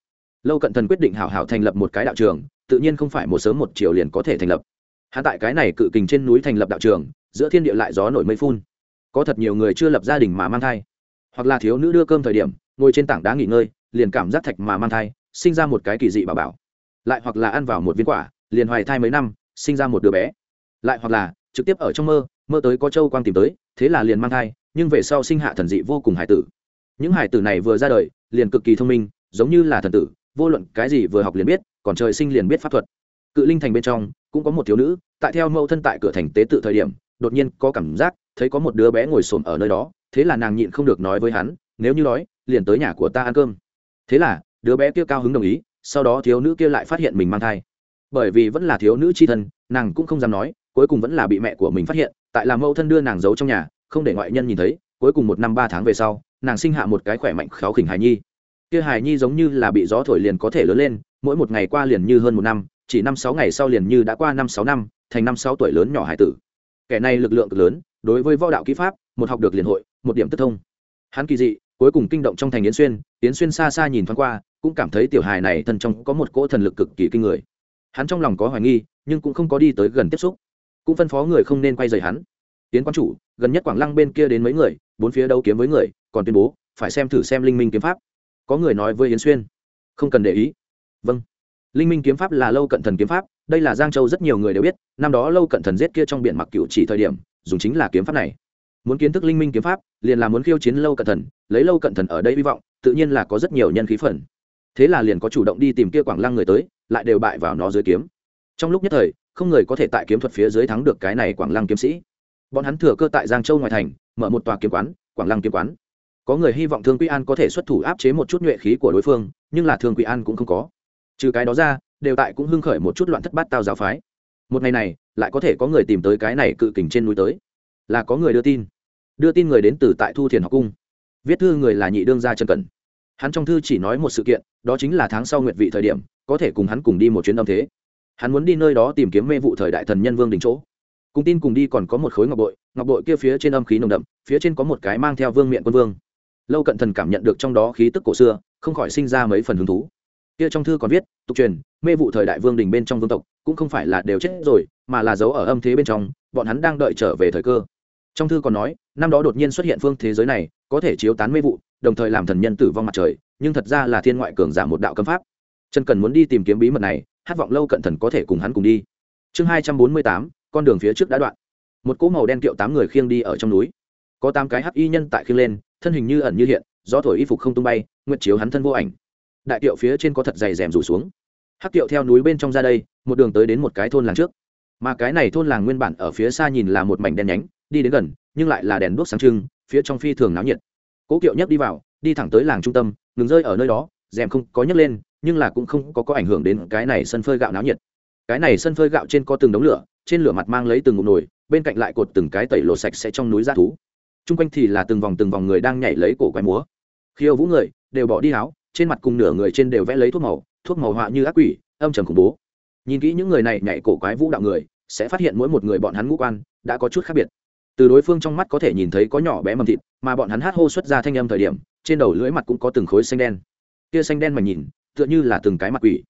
Lâu cận thần quyết định hảo hảo thành lập một cái đạo trường, tự nhiên không phải một sớm một chiều liền có thể thành lập hắn tại cái này cự kình trên núi thành lập đạo trường, giữa thiên địa lại gió nổi mây phun. Có thật nhiều người chưa lập gia đình mà mang thai. Hoặc là thiếu nữ đưa cơm thời điểm, ngồi trên tảng đá nghỉ ngơi, liền cảm giác thạch mà mang thai, sinh ra một cái kỳ dị bà bảo. Lại hoặc là ăn vào một viên quả, liền hoài thai mấy năm, sinh ra một đứa bé. Lại hoặc là, trực tiếp ở trong mơ mơ tới có châu quang tìm tới, thế là liền mang thai, nhưng về sau sinh hạ thần dị vô cùng hải tử. Những hải tử này vừa ra đời, liền cực kỳ thông minh, giống như là thần tử, vô luận cái gì vừa học liền biết, còn trời sinh liền biết pháp thuật cự linh thành bên trong cũng có một thiếu nữ, tại theo mẫu thân tại cửa thành tế tự thời điểm, đột nhiên có cảm giác thấy có một đứa bé ngồi xổm ở nơi đó, thế là nàng nhịn không được nói với hắn, nếu như đói liền tới nhà của ta ăn cơm. Thế là, đứa bé kia cao hứng đồng ý, sau đó thiếu nữ kia lại phát hiện mình mang thai. Bởi vì vẫn là thiếu nữ c h i thân, nàng cũng không dám nói, cuối cùng vẫn là bị mẹ của mình phát hiện, tại là mẫu thân đưa nàng giấu trong nhà, không để ngoại nhân nhìn thấy, cuối cùng một năm ba tháng về sau, nàng sinh hạ một cái khỏe mạnh kháo khỉnh hài nhi. Kia hài nhi giống như là bị gió thổi liền có thể lớn lên, mỗi một ngày qua liền như hơn một năm chỉ năm sáu ngày sau liền như đã qua năm sáu năm, thành năm sáu tuổi lớn nhỏ hải tử. Kẻ này lực lượng cực lớn, đối với võ đạo kỹ pháp, một học được liền hội, một điểm tức thông. Hắn kỳ dị, cuối cùng kinh động trong thành yến xuyên yến xuyên xa xa nhìn thoáng qua, cũng cảm thấy tiểu hài này thân trong có một cỗ thần lực cực kỳ kinh người. Hắn trong lòng có hoài nghi, nhưng cũng không có đi tới gần tiếp xúc. Cũng phân phó người không nên quay rời hắn. Tiến quan chủ, gần nhất quảng lăng bên kia đến mấy người, bốn phía đấu kiếm với người, còn tuyên bố, phải xem thử xem linh minh kiếm pháp. Có người nói với yến xuyên, không cần để ý. Vâng linh minh kiếm pháp là lâu cận thần kiếm pháp, đây là giang châu rất nhiều người đều biết, năm đó lâu cận thần giết kia trong biển mặc cựu chỉ thời điểm, dùng chính là kiếm pháp này. Muốn kiến thức linh minh kiếm pháp, liền là muốn khiêu chiến lâu cận thần, lấy lâu cận thần ở đây hy vọng, tự nhiên là có rất nhiều nhân khí phần. Thế là liền có chủ động đi tìm kia quảng lăng người tới, lại đều bại vào nó dưới kiếm. Trong lúc nhất thời, không người có thể tại kiếm thuật phía dưới thắng được cái này quảng lăng kiếm sĩ. Bọn hắn thừa cơ tại giang châu ngoài thành, mở một tòa kiếm quán, quảng lăng kiếm quán. Có người hy vọng thương quy an có thể xuất thủ áp chế một chút nhuệ khí của đối phương, nhưng là thương quy an cũng không có trừ cái đó ra, đều tại cũng hưng khởi một chút loạn thất bát tao giáo phái. Một ngày này, lại có thể có người tìm tới cái này cự kình trên núi tới. Là có người đưa tin. Đưa tin người đến từ tại thu thiền học cung. Viết thư người là nhị đương gia trần cẩn. Hắn trong thư chỉ nói một sự kiện, đó chính là tháng sau nguyệt vị thời điểm, có thể cùng hắn cùng đi một chuyến âm thế. Hắn muốn đi nơi đó tìm kiếm mê vụ thời đại thần nhân vương đình chỗ. Cùng tin cùng đi còn có một khối ngọc bội ngọc bội kia phía trên âm khí nồng đậm, phía trên có một cái mang theo vương miện quân vương. Lâu cận thần cảm nhận được trong đó khí tức cổ xưa, không khỏi sinh ra mấy phần hứng thú kia trong thư còn viết, tục truyền, mê vụ thời đại vương đình bên trong vương tộc, cũng không phải là đều chết rồi, mà là giấu ở âm thế bên trong, bọn hắn đang đợi trở về thời cơ. Trong thư còn nói, năm đó đột nhiên xuất hiện phương thế giới này, có thể chiếu tán mê vụ, đồng thời làm thần nhân tử vong mặt trời, nhưng thật ra là thiên ngoại cường giả một đạo cấm pháp. Trần cần muốn đi tìm kiếm bí mật này, hát vọng lâu cận thần có thể cùng hắn cùng đi. Chương hai trăm bốn mươi tám, con đường phía trước đã đoạn. Một cỗ màu đen kiệu tám người khiêng đi ở trong núi. Có tám cái hắc y nhân tại khiêng lên, thân hình như ẩn như hiện, gió thổi y phục không tung bay nguyện chiếu hắn thân vô ảnh đại kiệu phía trên có thật dày rèm rủ xuống. Hắc kiệu theo núi bên trong ra đây, một đường tới đến một cái thôn làng trước. Mà cái này thôn làng nguyên bản ở phía xa nhìn là một mảnh đen nhánh, đi đến gần, nhưng lại là đèn đuốc sáng trưng, phía trong phi thường náo nhiệt. Cố kiệu nhấc đi vào, đi thẳng tới làng trung tâm, ngừng rơi ở nơi đó, rèm không có nhấc lên, nhưng là cũng không có có ảnh hưởng đến cái này sân phơi gạo náo nhiệt. Cái này sân phơi gạo trên có từng đống lửa, trên lửa mặt mang lấy từng ngụm nồi, bên cạnh lại cột từng cái tẩy lột sạch sẽ trong núi ra thú. Chung quanh thì là từng vòng từng vòng người đang nhảy lấy cổ quái múa. Khiêu vũ người, đều bỏ đi áo trên mặt cùng nửa người trên đều vẽ lấy thuốc màu thuốc màu họa như ác quỷ, âm trầm khủng bố. Nhìn kỹ những người này nhảy cổ quái vũ đạo người, sẽ phát hiện mỗi một người bọn hắn ngũ quan đã có chút khác biệt. Từ đối phương trong mắt có thể nhìn thấy có nhỏ bé mầm thịt, mà bọn hắn hát hô xuất ra thanh âm thời điểm, trên đầu lưỡi mặt cũng có từng khối xanh đen. Kia xanh đen mà nhìn, tựa như là từng cái mặt quỷ.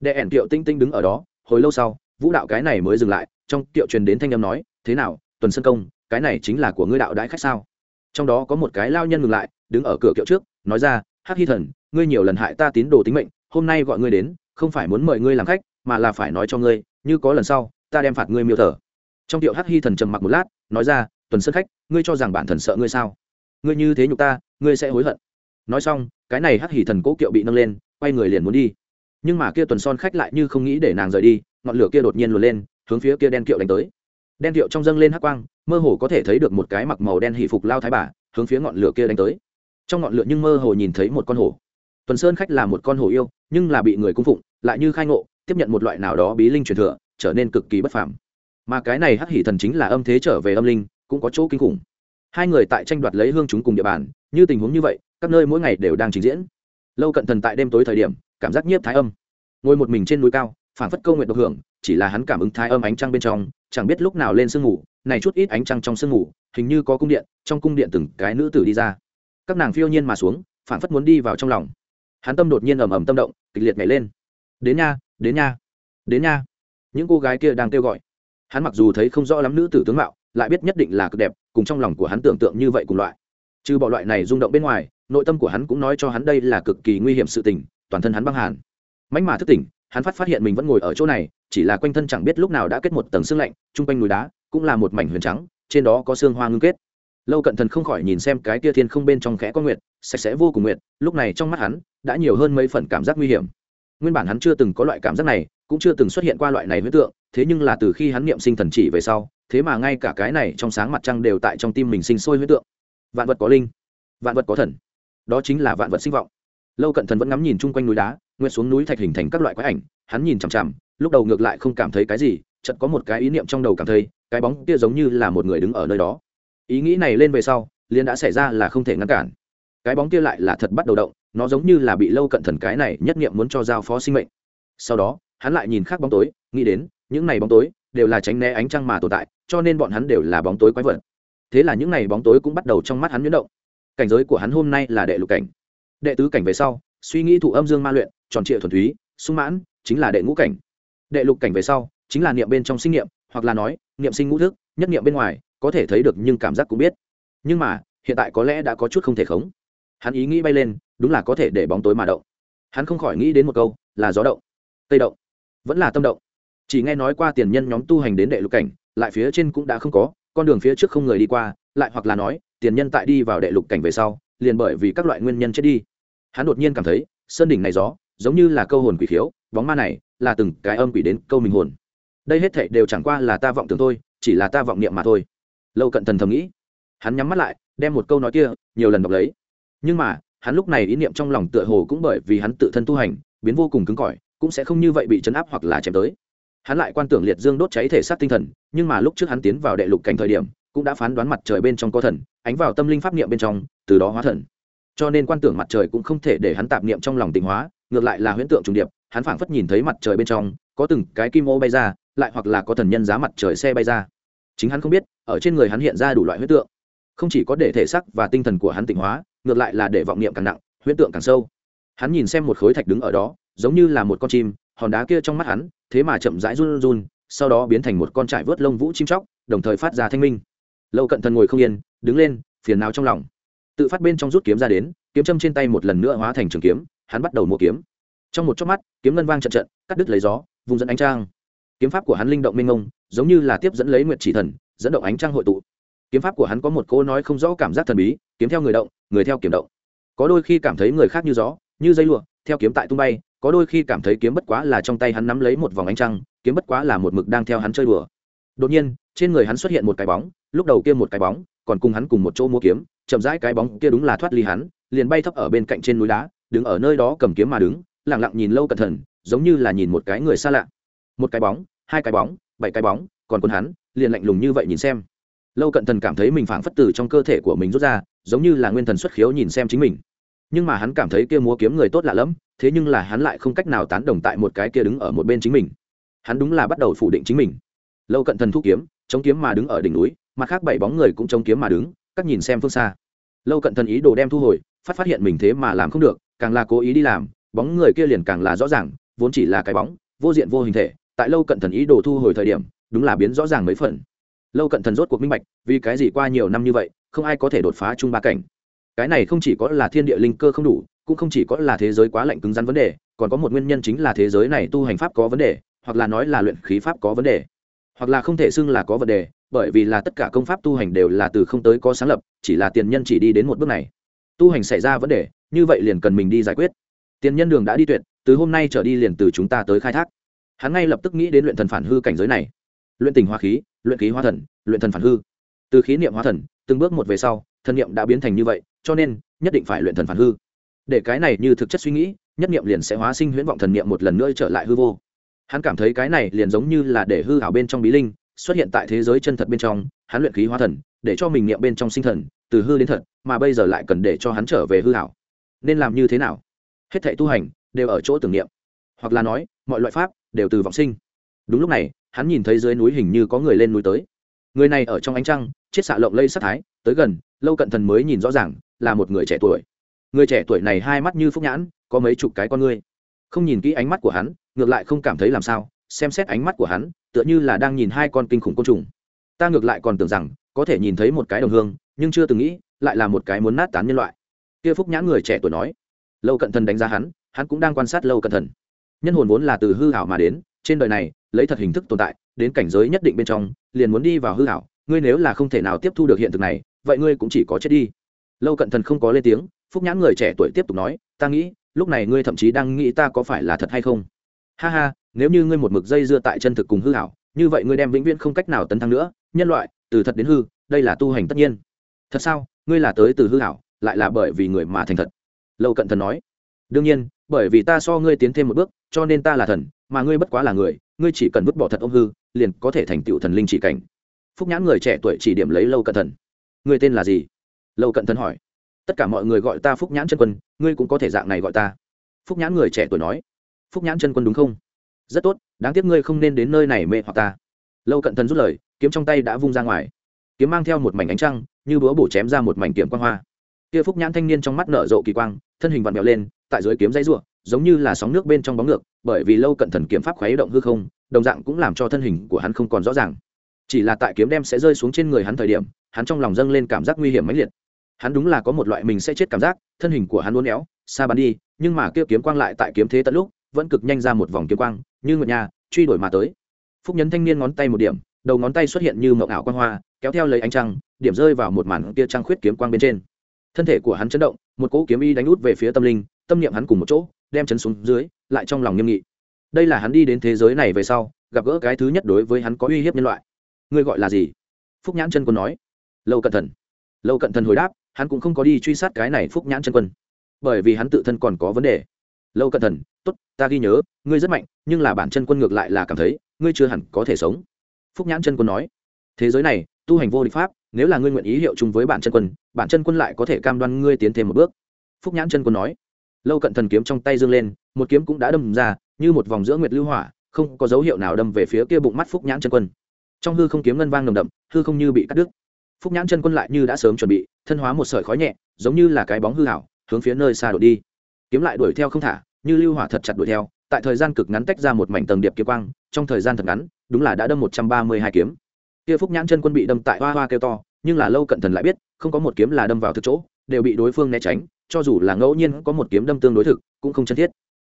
Đệ ẻn kiệu tinh tinh đứng ở đó, hồi lâu sau, vũ đạo cái này mới dừng lại, trong kiệu truyền đến thanh âm nói, thế nào, tuần sân công, cái này chính là của ngươi đạo đãi khách sao? Trong đó có một cái lao nhân ngừng lại, đứng ở cửa kiệu trước, nói ra hát hy thần ngươi nhiều lần hại ta tín đồ tính mệnh, hôm nay gọi ngươi đến, không phải muốn mời ngươi làm khách, mà là phải nói cho ngươi, như có lần sau, ta đem phạt ngươi miêu thở trong tiệu hắc hy thần trầm mặc một lát, nói ra, tuần sơn khách, ngươi cho rằng bản thần sợ ngươi sao? Ngươi như thế nhục ta, ngươi sẽ hối hận. Nói xong, cái này hắc hỉ thần cố kiệu bị nâng lên, quay người liền muốn đi. Nhưng mà kia tuần son khách lại như không nghĩ để nàng rời đi, ngọn lửa kia đột nhiên luồn lên, hướng phía kia đen kiệu đánh tới. Đen kiệu trong dâng lên hắc quang, mơ hồ có thể thấy được một cái mặc màu đen hỷ phục lao thái bà, hướng phía ngọn lửa kia đánh tới. Trong ngọn lửa nhưng mơ hồ nhìn thấy một con hổ tuần sơn khách là một con hổ yêu, nhưng là bị người cung phụng, lại như khai ngộ, tiếp nhận một loại nào đó bí linh truyền thừa, trở nên cực kỳ bất phàm. Mà cái này hắc hỷ thần chính là âm thế trở về âm linh, cũng có chỗ kinh khủng. Hai người tại tranh đoạt lấy hương chúng cùng địa bàn, như tình huống như vậy, các nơi mỗi ngày đều đang trình diễn. Lâu cận thần tại đêm tối thời điểm, cảm giác nhiếp thái âm. Ngồi một mình trên núi cao phản phất câu nguyện độc hưởng, chỉ là hắn cảm ứng thái âm ánh trăng bên trong, chẳng biết lúc nào lên sương ngủ này chút ít ánh trăng trong sương ngủ hình như có cung điện, trong cung điện từng cái nữ tử đi ra. Các nàng phiêu nhiên mà xuống phản phất muốn đi vào trong lòng hắn tâm đột nhiên ầm ầm tâm động, kịch liệt nhảy lên. Đến nha đến nha đến nha! Những cô gái kia đang kêu gọi. Hắn mặc dù thấy không rõ lắm nữ tử tướng mạo, lại biết nhất định là cực đẹp, cùng trong lòng của hắn tưởng tượng như vậy cùng loại. Trừ bọ loại này rung động bên ngoài, nội tâm của hắn cũng nói cho hắn đây là cực kỳ nguy hiểm sự tình, toàn thân hắn băng hàn. Mánh mà thức tỉnh, hắn phát phát hiện mình vẫn ngồi ở chỗ này, chỉ là quanh thân chẳng biết lúc nào đã kết một tầng xương lạnh, chung quanh núi đá cũng là một mảnh huyền trắng, trên đó có xương hoa ngưng kết. Lâu cận thần không khỏi nhìn xem cái tia thiên không bên trong khẽ có nguyệt, sạch sẽ vô cùng nguyệt, lúc này trong mắt hắn đã nhiều hơn mấy phần cảm giác nguy hiểm. Nguyên bản hắn chưa từng có loại cảm giác này, cũng chưa từng xuất hiện qua loại này huyết tượng, thế nhưng là từ khi hắn niệm sinh thần chỉ về sau, thế mà ngay cả cái này trong sáng mặt trăng đều tại trong tim mình sinh sôi huyết tượng. Vạn vật có linh, vạn vật có thần. Đó chính là vạn vật sinh vọng. Lâu cận thần vẫn ngắm nhìn chung quanh núi đá nguyên xuống núi thạch hình thành các loại quái ảnh, hắn nhìn chằm chằm, lúc đầu ngược lại không cảm thấy cái gì, chợt có một cái ý niệm trong đầu cảm thấy, cái bóng kia giống như là một người đứng ở nơi đó. Ý nghĩ này lên về sau, liền đã xảy ra là không thể ngăn cản. Cái bóng kia lại là thật bắt đầu động nó giống như là bị lâu cận thần cái này nhất niệm muốn cho giao phó sinh mệnh. Sau đó, hắn lại nhìn khác bóng tối, nghĩ đến, những này bóng tối đều là tránh né ánh trăng mà tồn tại, cho nên bọn hắn đều là bóng tối quái vật. Thế là những này bóng tối cũng bắt đầu trong mắt hắn nhuyễn động. Cảnh giới của hắn hôm nay là đệ lục cảnh. Đệ tứ cảnh về sau, suy nghĩ thụ âm dương ma luyện, tròn trịa thuần túy, sung mãn, chính là đệ ngũ cảnh. Đệ lục cảnh về sau, chính là niệm bên trong sinh niệm, hoặc là nói, niệm sinh ngũ thức, nhất niệm bên ngoài, có thể thấy được nhưng cảm giác cũng biết. Nhưng mà, hiện tại có lẽ đã có chút không thể khống hắn ý nghĩ bay lên, đúng là có thể để bóng tối mà động. Hắn không khỏi nghĩ đến một câu, là gió động. Tây động. Vẫn là tâm động. Chỉ nghe nói qua tiền nhân nhóm tu hành đến đệ lục cảnh, lại phía trên cũng đã không có, con đường phía trước không người đi qua, lại hoặc là nói, tiền nhân tại đi vào đệ lục cảnh về sau, liền bởi vì các loại nguyên nhân chết đi. Hắn đột nhiên cảm thấy, sơn đỉnh này gió, giống như là câu hồn quỷ khiếu, bóng ma này, là từng cái âm quỷ đến câu mình hồn. Đây hết thảy đều chẳng qua là ta vọng tưởng thôi, chỉ là ta vọng niệm mà thôi. Lâu cận thần thầm nghĩ. Hắn nhắm mắt lại, đem một câu nói kia, nhiều lần đọc lấy nhưng mà, hắn lúc này ý niệm trong lòng tựa hồ cũng bởi vì hắn tự thân tu hành, biến vô cùng cứng cỏi, cũng sẽ không như vậy bị chấn áp hoặc là chém tới. Hắn lại quan tưởng liệt dương đốt cháy thể xác tinh thần, nhưng mà lúc trước hắn tiến vào đệ lục cảnh thời điểm, cũng đã phán đoán mặt trời bên trong có thần, ánh vào tâm linh pháp niệm bên trong, từ đó hóa thần. Cho nên quan tưởng mặt trời cũng không thể để hắn tạp niệm trong lòng tịnh hóa, ngược lại là huyễn tượng trùng điệp, hắn phảng phất nhìn thấy mặt trời bên trong, có từng cái kim ô bay ra, lại hoặc là có thần nhân giá mặt trời xe bay ra. Chính hắn không biết, ở trên người hắn hiện ra đủ loại huyễn tượng. Không chỉ có để thể xác và tinh thần của hắn tịnh hóa ngược lại là để vọng niệm càng nặng, huyễn tượng càng sâu. Hắn nhìn xem một khối thạch đứng ở đó, giống như là một con chim, hòn đá kia trong mắt hắn, thế mà chậm rãi run run, sau đó biến thành một con trải vớt lông vũ chim chóc, đồng thời phát ra thanh minh. Lâu cận thần ngồi không yên, đứng lên, phiền nào trong lòng. Tự phát bên trong rút kiếm ra đến, kiếm châm trên tay một lần nữa hóa thành trường kiếm, hắn bắt đầu mua kiếm. Trong một chốc mắt, kiếm ngân vang trận trận, cắt đứt lấy gió, vùng dẫn ánh trang kiếm pháp của hắn linh động minh ngông giống như là tiếp dẫn lấy nguyệt chỉ thần, dẫn động ánh trang hội tụ. Kiếm pháp của hắn có một cô nói không rõ cảm giác thần bí kiếm theo người động, người theo kiếm động. Có đôi khi cảm thấy người khác như gió, như dây lụa, theo kiếm tại tung bay, có đôi khi cảm thấy kiếm bất quá là trong tay hắn nắm lấy một vòng ánh trăng, kiếm bất quá là một mực đang theo hắn chơi đùa. Đột nhiên, trên người hắn xuất hiện một cái bóng, lúc đầu kia một cái bóng, còn cùng hắn cùng một chỗ mua kiếm, chậm rãi cái bóng kia đúng là thoát ly hắn, liền bay thấp ở bên cạnh trên núi đá, đứng ở nơi đó cầm kiếm mà đứng, lặng lặng nhìn lâu cẩn thận, giống như là nhìn một cái người xa lạ. Một cái bóng, hai cái bóng, bảy cái bóng, còn quân hắn, liền lạnh lùng như vậy nhìn xem. Lâu cận thần cảm thấy mình phảng phất từ trong cơ thể của mình rút ra giống như là nguyên thần xuất khiếu nhìn xem chính mình. Nhưng mà hắn cảm thấy kia múa kiếm người tốt lạ lẫm, thế nhưng là hắn lại không cách nào tán đồng tại một cái kia đứng ở một bên chính mình. Hắn đúng là bắt đầu phủ định chính mình. Lâu cận thần thu kiếm, chống kiếm mà đứng ở đỉnh núi, mặt khác bảy bóng người cũng chống kiếm mà đứng, các nhìn xem phương xa. Lâu cận thần ý đồ đem thu hồi, phát phát hiện mình thế mà làm không được, càng là cố ý đi làm, bóng người kia liền càng là rõ ràng, vốn chỉ là cái bóng, vô diện vô hình thể, tại lâu cận thần ý đồ thu hồi thời điểm, đúng là biến rõ ràng mấy phần. Lâu cận thần rốt cuộc minh bạch, vì cái gì qua nhiều năm như vậy không ai có thể đột phá chung ba cảnh. Cái này không chỉ có là thiên địa linh cơ không đủ, cũng không chỉ có là thế giới quá lạnh cứng rắn vấn đề, còn có một nguyên nhân chính là thế giới này tu hành pháp có vấn đề, hoặc là nói là luyện khí pháp có vấn đề. Hoặc là không thể xưng là có vấn đề, bởi vì là tất cả công pháp tu hành đều là từ không tới có sáng lập, chỉ là tiền nhân chỉ đi đến một bước này. Tu hành xảy ra vấn đề, như vậy liền cần mình đi giải quyết. Tiền nhân đường đã đi tuyệt, từ hôm nay trở đi liền từ chúng ta tới khai thác. Hắn ngay lập tức nghĩ đến luyện thần phản hư cảnh giới này. Luyện tình hóa khí, luyện khí hóa thần, luyện thần phản hư. Từ khí niệm hóa thần từng bước một về sau thần niệm đã biến thành như vậy, cho nên, nhất định phải luyện thần phản hư. Để cái này như thực chất suy nghĩ, nhất niệm liền sẽ hóa sinh huyễn vọng thần niệm một lần nữa trở lại hư vô. Hắn cảm thấy cái này liền giống như là để hư hảo bên trong bí linh, xuất hiện tại thế giới chân thật bên trong, hắn luyện khí hóa thần, để cho mình niệm bên trong sinh thần, từ hư đến thật, mà bây giờ lại cần để cho hắn trở về hư hảo nên làm như thế nào? Hết thảy tu hành, đều ở chỗ tưởng niệm. Hoặc là nói, mọi loại pháp, đều từ vọng sinh. Đúng lúc này, hắn nhìn thấy dưới núi hình như có người lên núi tới người này ở trong ánh trăng chiết xạ lộng lây sắc thái, tới gần, lâu cận thần mới nhìn rõ ràng, là một người trẻ tuổi. Người trẻ tuổi này hai mắt như phúc nhãn, có mấy chục cái con ngươi. Không nhìn kỹ ánh mắt của hắn, ngược lại không cảm thấy làm sao, xem xét ánh mắt của hắn, tựa như là đang nhìn hai con kinh khủng côn trùng. Ta ngược lại còn tưởng rằng, có thể nhìn thấy một cái đồng hương, nhưng chưa từng nghĩ, lại là một cái muốn nát tán nhân loại. Kia phúc nhãn người trẻ tuổi nói. Lâu cận thần đánh giá hắn hắn cũng đang quan sát lâu cận thần. Nhân hồn vốn là từ hư hảo mà đến, trên đời này, lấy thật hình thức tồn tại, đến cảnh giới nhất định bên trong liền muốn đi vào hư hảo, ngươi nếu là không thể nào tiếp thu được hiện thực này, vậy ngươi cũng chỉ có chết đi. Lâu cận thần không có lên tiếng, phúc nhãn người trẻ tuổi tiếp tục nói, ta nghĩ, lúc này ngươi thậm chí đang nghĩ ta có phải là thật hay không? Ha ha, nếu như ngươi một mực dây dưa tại chân thực cùng hư hảo, như vậy ngươi đem vĩnh viễn không cách nào tấn thăng nữa, nhân loại, từ thật đến hư, đây là tu hành tất nhiên. Thật sao? Ngươi là tới từ hư hảo, lại là bởi vì người mà thành thật. Lâu cận thần nói. Đương nhiên bởi vì ta so ngươi tiến thêm một bước, cho nên ta là thần, mà ngươi bất quá là người, ngươi chỉ cần vứt bỏ thật ông hư, liền có thể thành tựu thần linh chỉ cảnh. Phúc nhãn người trẻ tuổi chỉ điểm lấy lâu cận thần. Ngươi tên là gì? Lâu cận thần hỏi. Tất cả mọi người gọi ta phúc nhãn chân quân, ngươi cũng có thể dạng này gọi ta. Phúc nhãn người trẻ tuổi nói. Phúc nhãn chân quân đúng không? Rất tốt, đáng tiếc ngươi không nên đến nơi này mê hoặc ta. Lâu cận thần rút lời, kiếm trong tay đã vung ra ngoài. Kiếm mang theo một mảnh ánh trăng, như búa bổ chém ra một mảnh kiếm quang hoa. Kia phúc nhãn thanh niên trong mắt nở rộ kỳ quang, thân hình vặn vẹo lên tại dưới kiếm dây rùa, giống như là sóng nước bên trong bóng ngược bởi vì lâu cận thần kiếm pháp khuấy động hư không đồng dạng cũng làm cho thân hình của hắn không còn rõ ràng. Chỉ là tại kiếm đem sẽ rơi xuống trên người hắn thời điểm hắn trong lòng dâng lên cảm giác nguy hiểm mãnh liệt. Hắn đúng là có một loại mình sẽ chết cảm giác thân hình của hắn uốn éo xa bắn đi nhưng mà kia kiếm quang lại tại kiếm thế tận lúc vẫn cực nhanh ra một vòng kiếm quang như ngựa nhà truy đuổi mà tới. Phúc nhấn thanh niên ngón tay một điểm đầu ngón tay xuất hiện như mộng ảo quang hoa kéo theo lấy ánh trăng điểm rơi vào một màn kia trăng khuyết kiếm quang bên trên. Thân thể của hắn chấn động một cỗ kiếm y đánh út về phía tâm linh tâm niệm hắn cùng một chỗ, đem chấn xuống dưới, lại trong lòng nghiêm nghị. Đây là hắn đi đến thế giới này về sau, gặp gỡ cái thứ nhất đối với hắn có uy hiếp nhân loại. Ngươi gọi là gì? Phúc nhãn chân quân nói. Lâu cận thần. Lâu cận thần hồi đáp, hắn cũng không có đi truy sát cái này phúc nhãn chân quân. Bởi vì hắn tự thân còn có vấn đề. Lâu cận thần, tốt, ta ghi nhớ, ngươi rất mạnh, nhưng là bản chân quân ngược lại là cảm thấy, ngươi chưa hẳn có thể sống. Phúc nhãn chân quân nói. Thế giới này, tu hành vô địch pháp, nếu là ngươi nguyện ý hiệu chung với bản chân quân, bản chân quân lại có thể cam đoan ngươi tiến thêm một bước. Phúc nhãn chân quân nói lâu cận thần kiếm trong tay dương lên, một kiếm cũng đã đâm ra, như một vòng giữa nguyệt lưu hỏa, không có dấu hiệu nào đâm về phía kia bụng mắt phúc nhãn chân quân. Trong hư không kiếm ngân vang nồng đậm, hư không như bị cắt đứt. Phúc nhãn chân quân lại như đã sớm chuẩn bị, thân hóa một sợi khói nhẹ, giống như là cái bóng hư hảo hướng phía nơi xa đổ đi. Kiếm lại đuổi theo không thả, như lưu hỏa thật chặt đuổi theo, tại thời gian cực ngắn tách ra một mảnh tầng điệp kiếm quang, trong thời gian thật ngắn, đúng là đã đâm một trăm ba mươi hai kiếm. Kia phúc nhãn chân quân bị đâm tại hoa hoa kêu to, nhưng là lâu cận thần lại biết, không có một kiếm là đâm vào thực chỗ, đều bị đối phương né tránh cho dù là ngẫu nhiên có một kiếm đâm tương đối thực, cũng không chân thiết.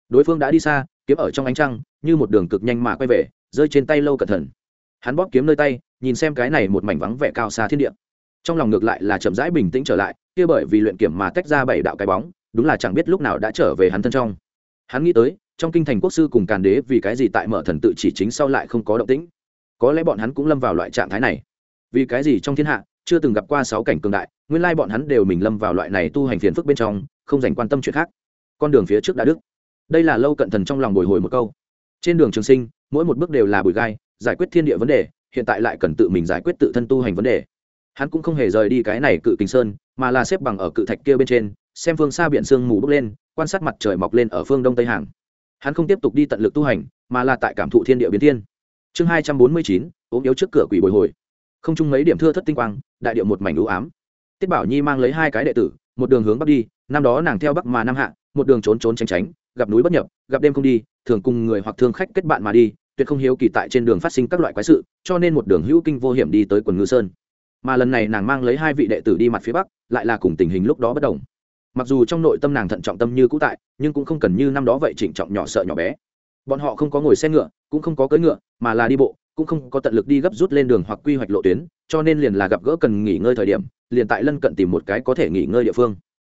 Đối phương đã đi xa, kiếm ở trong ánh trăng, như một đường cực nhanh mà quay về, rơi trên tay lâu cẩn thận. Hắn bóp kiếm nơi tay, nhìn xem cái này một mảnh vắng vẻ cao xa thiên địa. Trong lòng ngược lại là chậm rãi bình tĩnh trở lại, kia bởi vì luyện kiểm mà tách ra bảy đạo cái bóng, đúng là chẳng biết lúc nào đã trở về hắn thân trong. Hắn nghĩ tới, trong kinh thành quốc sư cùng càn đế vì cái gì tại mở thần tự chỉ chính sau lại không có động tĩnh? Có lẽ bọn hắn cũng lâm vào loại trạng thái này. Vì cái gì trong thiên hạ chưa từng gặp qua sáu cảnh cường đại, nguyên lai bọn hắn đều mình lâm vào loại này tu hành phiền phức bên trong, không dành quan tâm chuyện khác. Con đường phía trước đã đức đây là lâu cận thần trong lòng bồi hồi một câu. Trên đường trường sinh, mỗi một bước đều là bụi gai, giải quyết thiên địa vấn đề, hiện tại lại cần tự mình giải quyết tự thân tu hành vấn đề. Hắn cũng không hề rời đi cái này cự kinh sơn, mà là xếp bằng ở cự thạch kia bên trên, xem phương xa biển sương mù bốc lên, quan sát mặt trời mọc lên ở phương đông tây hàng. Hắn không tiếp tục đi tận lực tu hành, mà là tại cảm thụ thiên địa biến thiên. Chương hai trăm bốn mươi chín, ốm yếu trước cửa quỷ bồi hồi. Không chung mấy điểm thưa thất tinh quang đại điệu một mảnh ưu ám. Tiết bảo nhi mang lấy hai cái đệ tử, một đường hướng bắc đi, năm đó nàng theo bắc mà nam hạ, một đường trốn trốn tránh tránh, gặp núi bất nhập, gặp đêm không đi, thường cùng người hoặc thương khách kết bạn mà đi, tuyệt không hiếu kỳ tại trên đường phát sinh các loại quái sự, cho nên một đường hữu kinh vô hiểm đi tới quần ngư sơn. Mà lần này nàng mang lấy hai vị đệ tử đi mặt phía bắc, lại là cùng tình hình lúc đó bất đồng. Mặc dù trong nội tâm nàng thận trọng tâm như cũ tại, nhưng cũng không cần như năm đó vậy trịnh trọng nhỏ sợ nhỏ bé. Bọn họ không có ngồi xe ngựa, cũng không có cưỡi ngựa, mà là đi bộ cũng không có tận lực đi gấp rút lên đường hoặc quy hoạch lộ tuyến cho nên liền là gặp gỡ cần nghỉ ngơi thời điểm liền tại lân cận tìm một cái có thể nghỉ ngơi địa phương.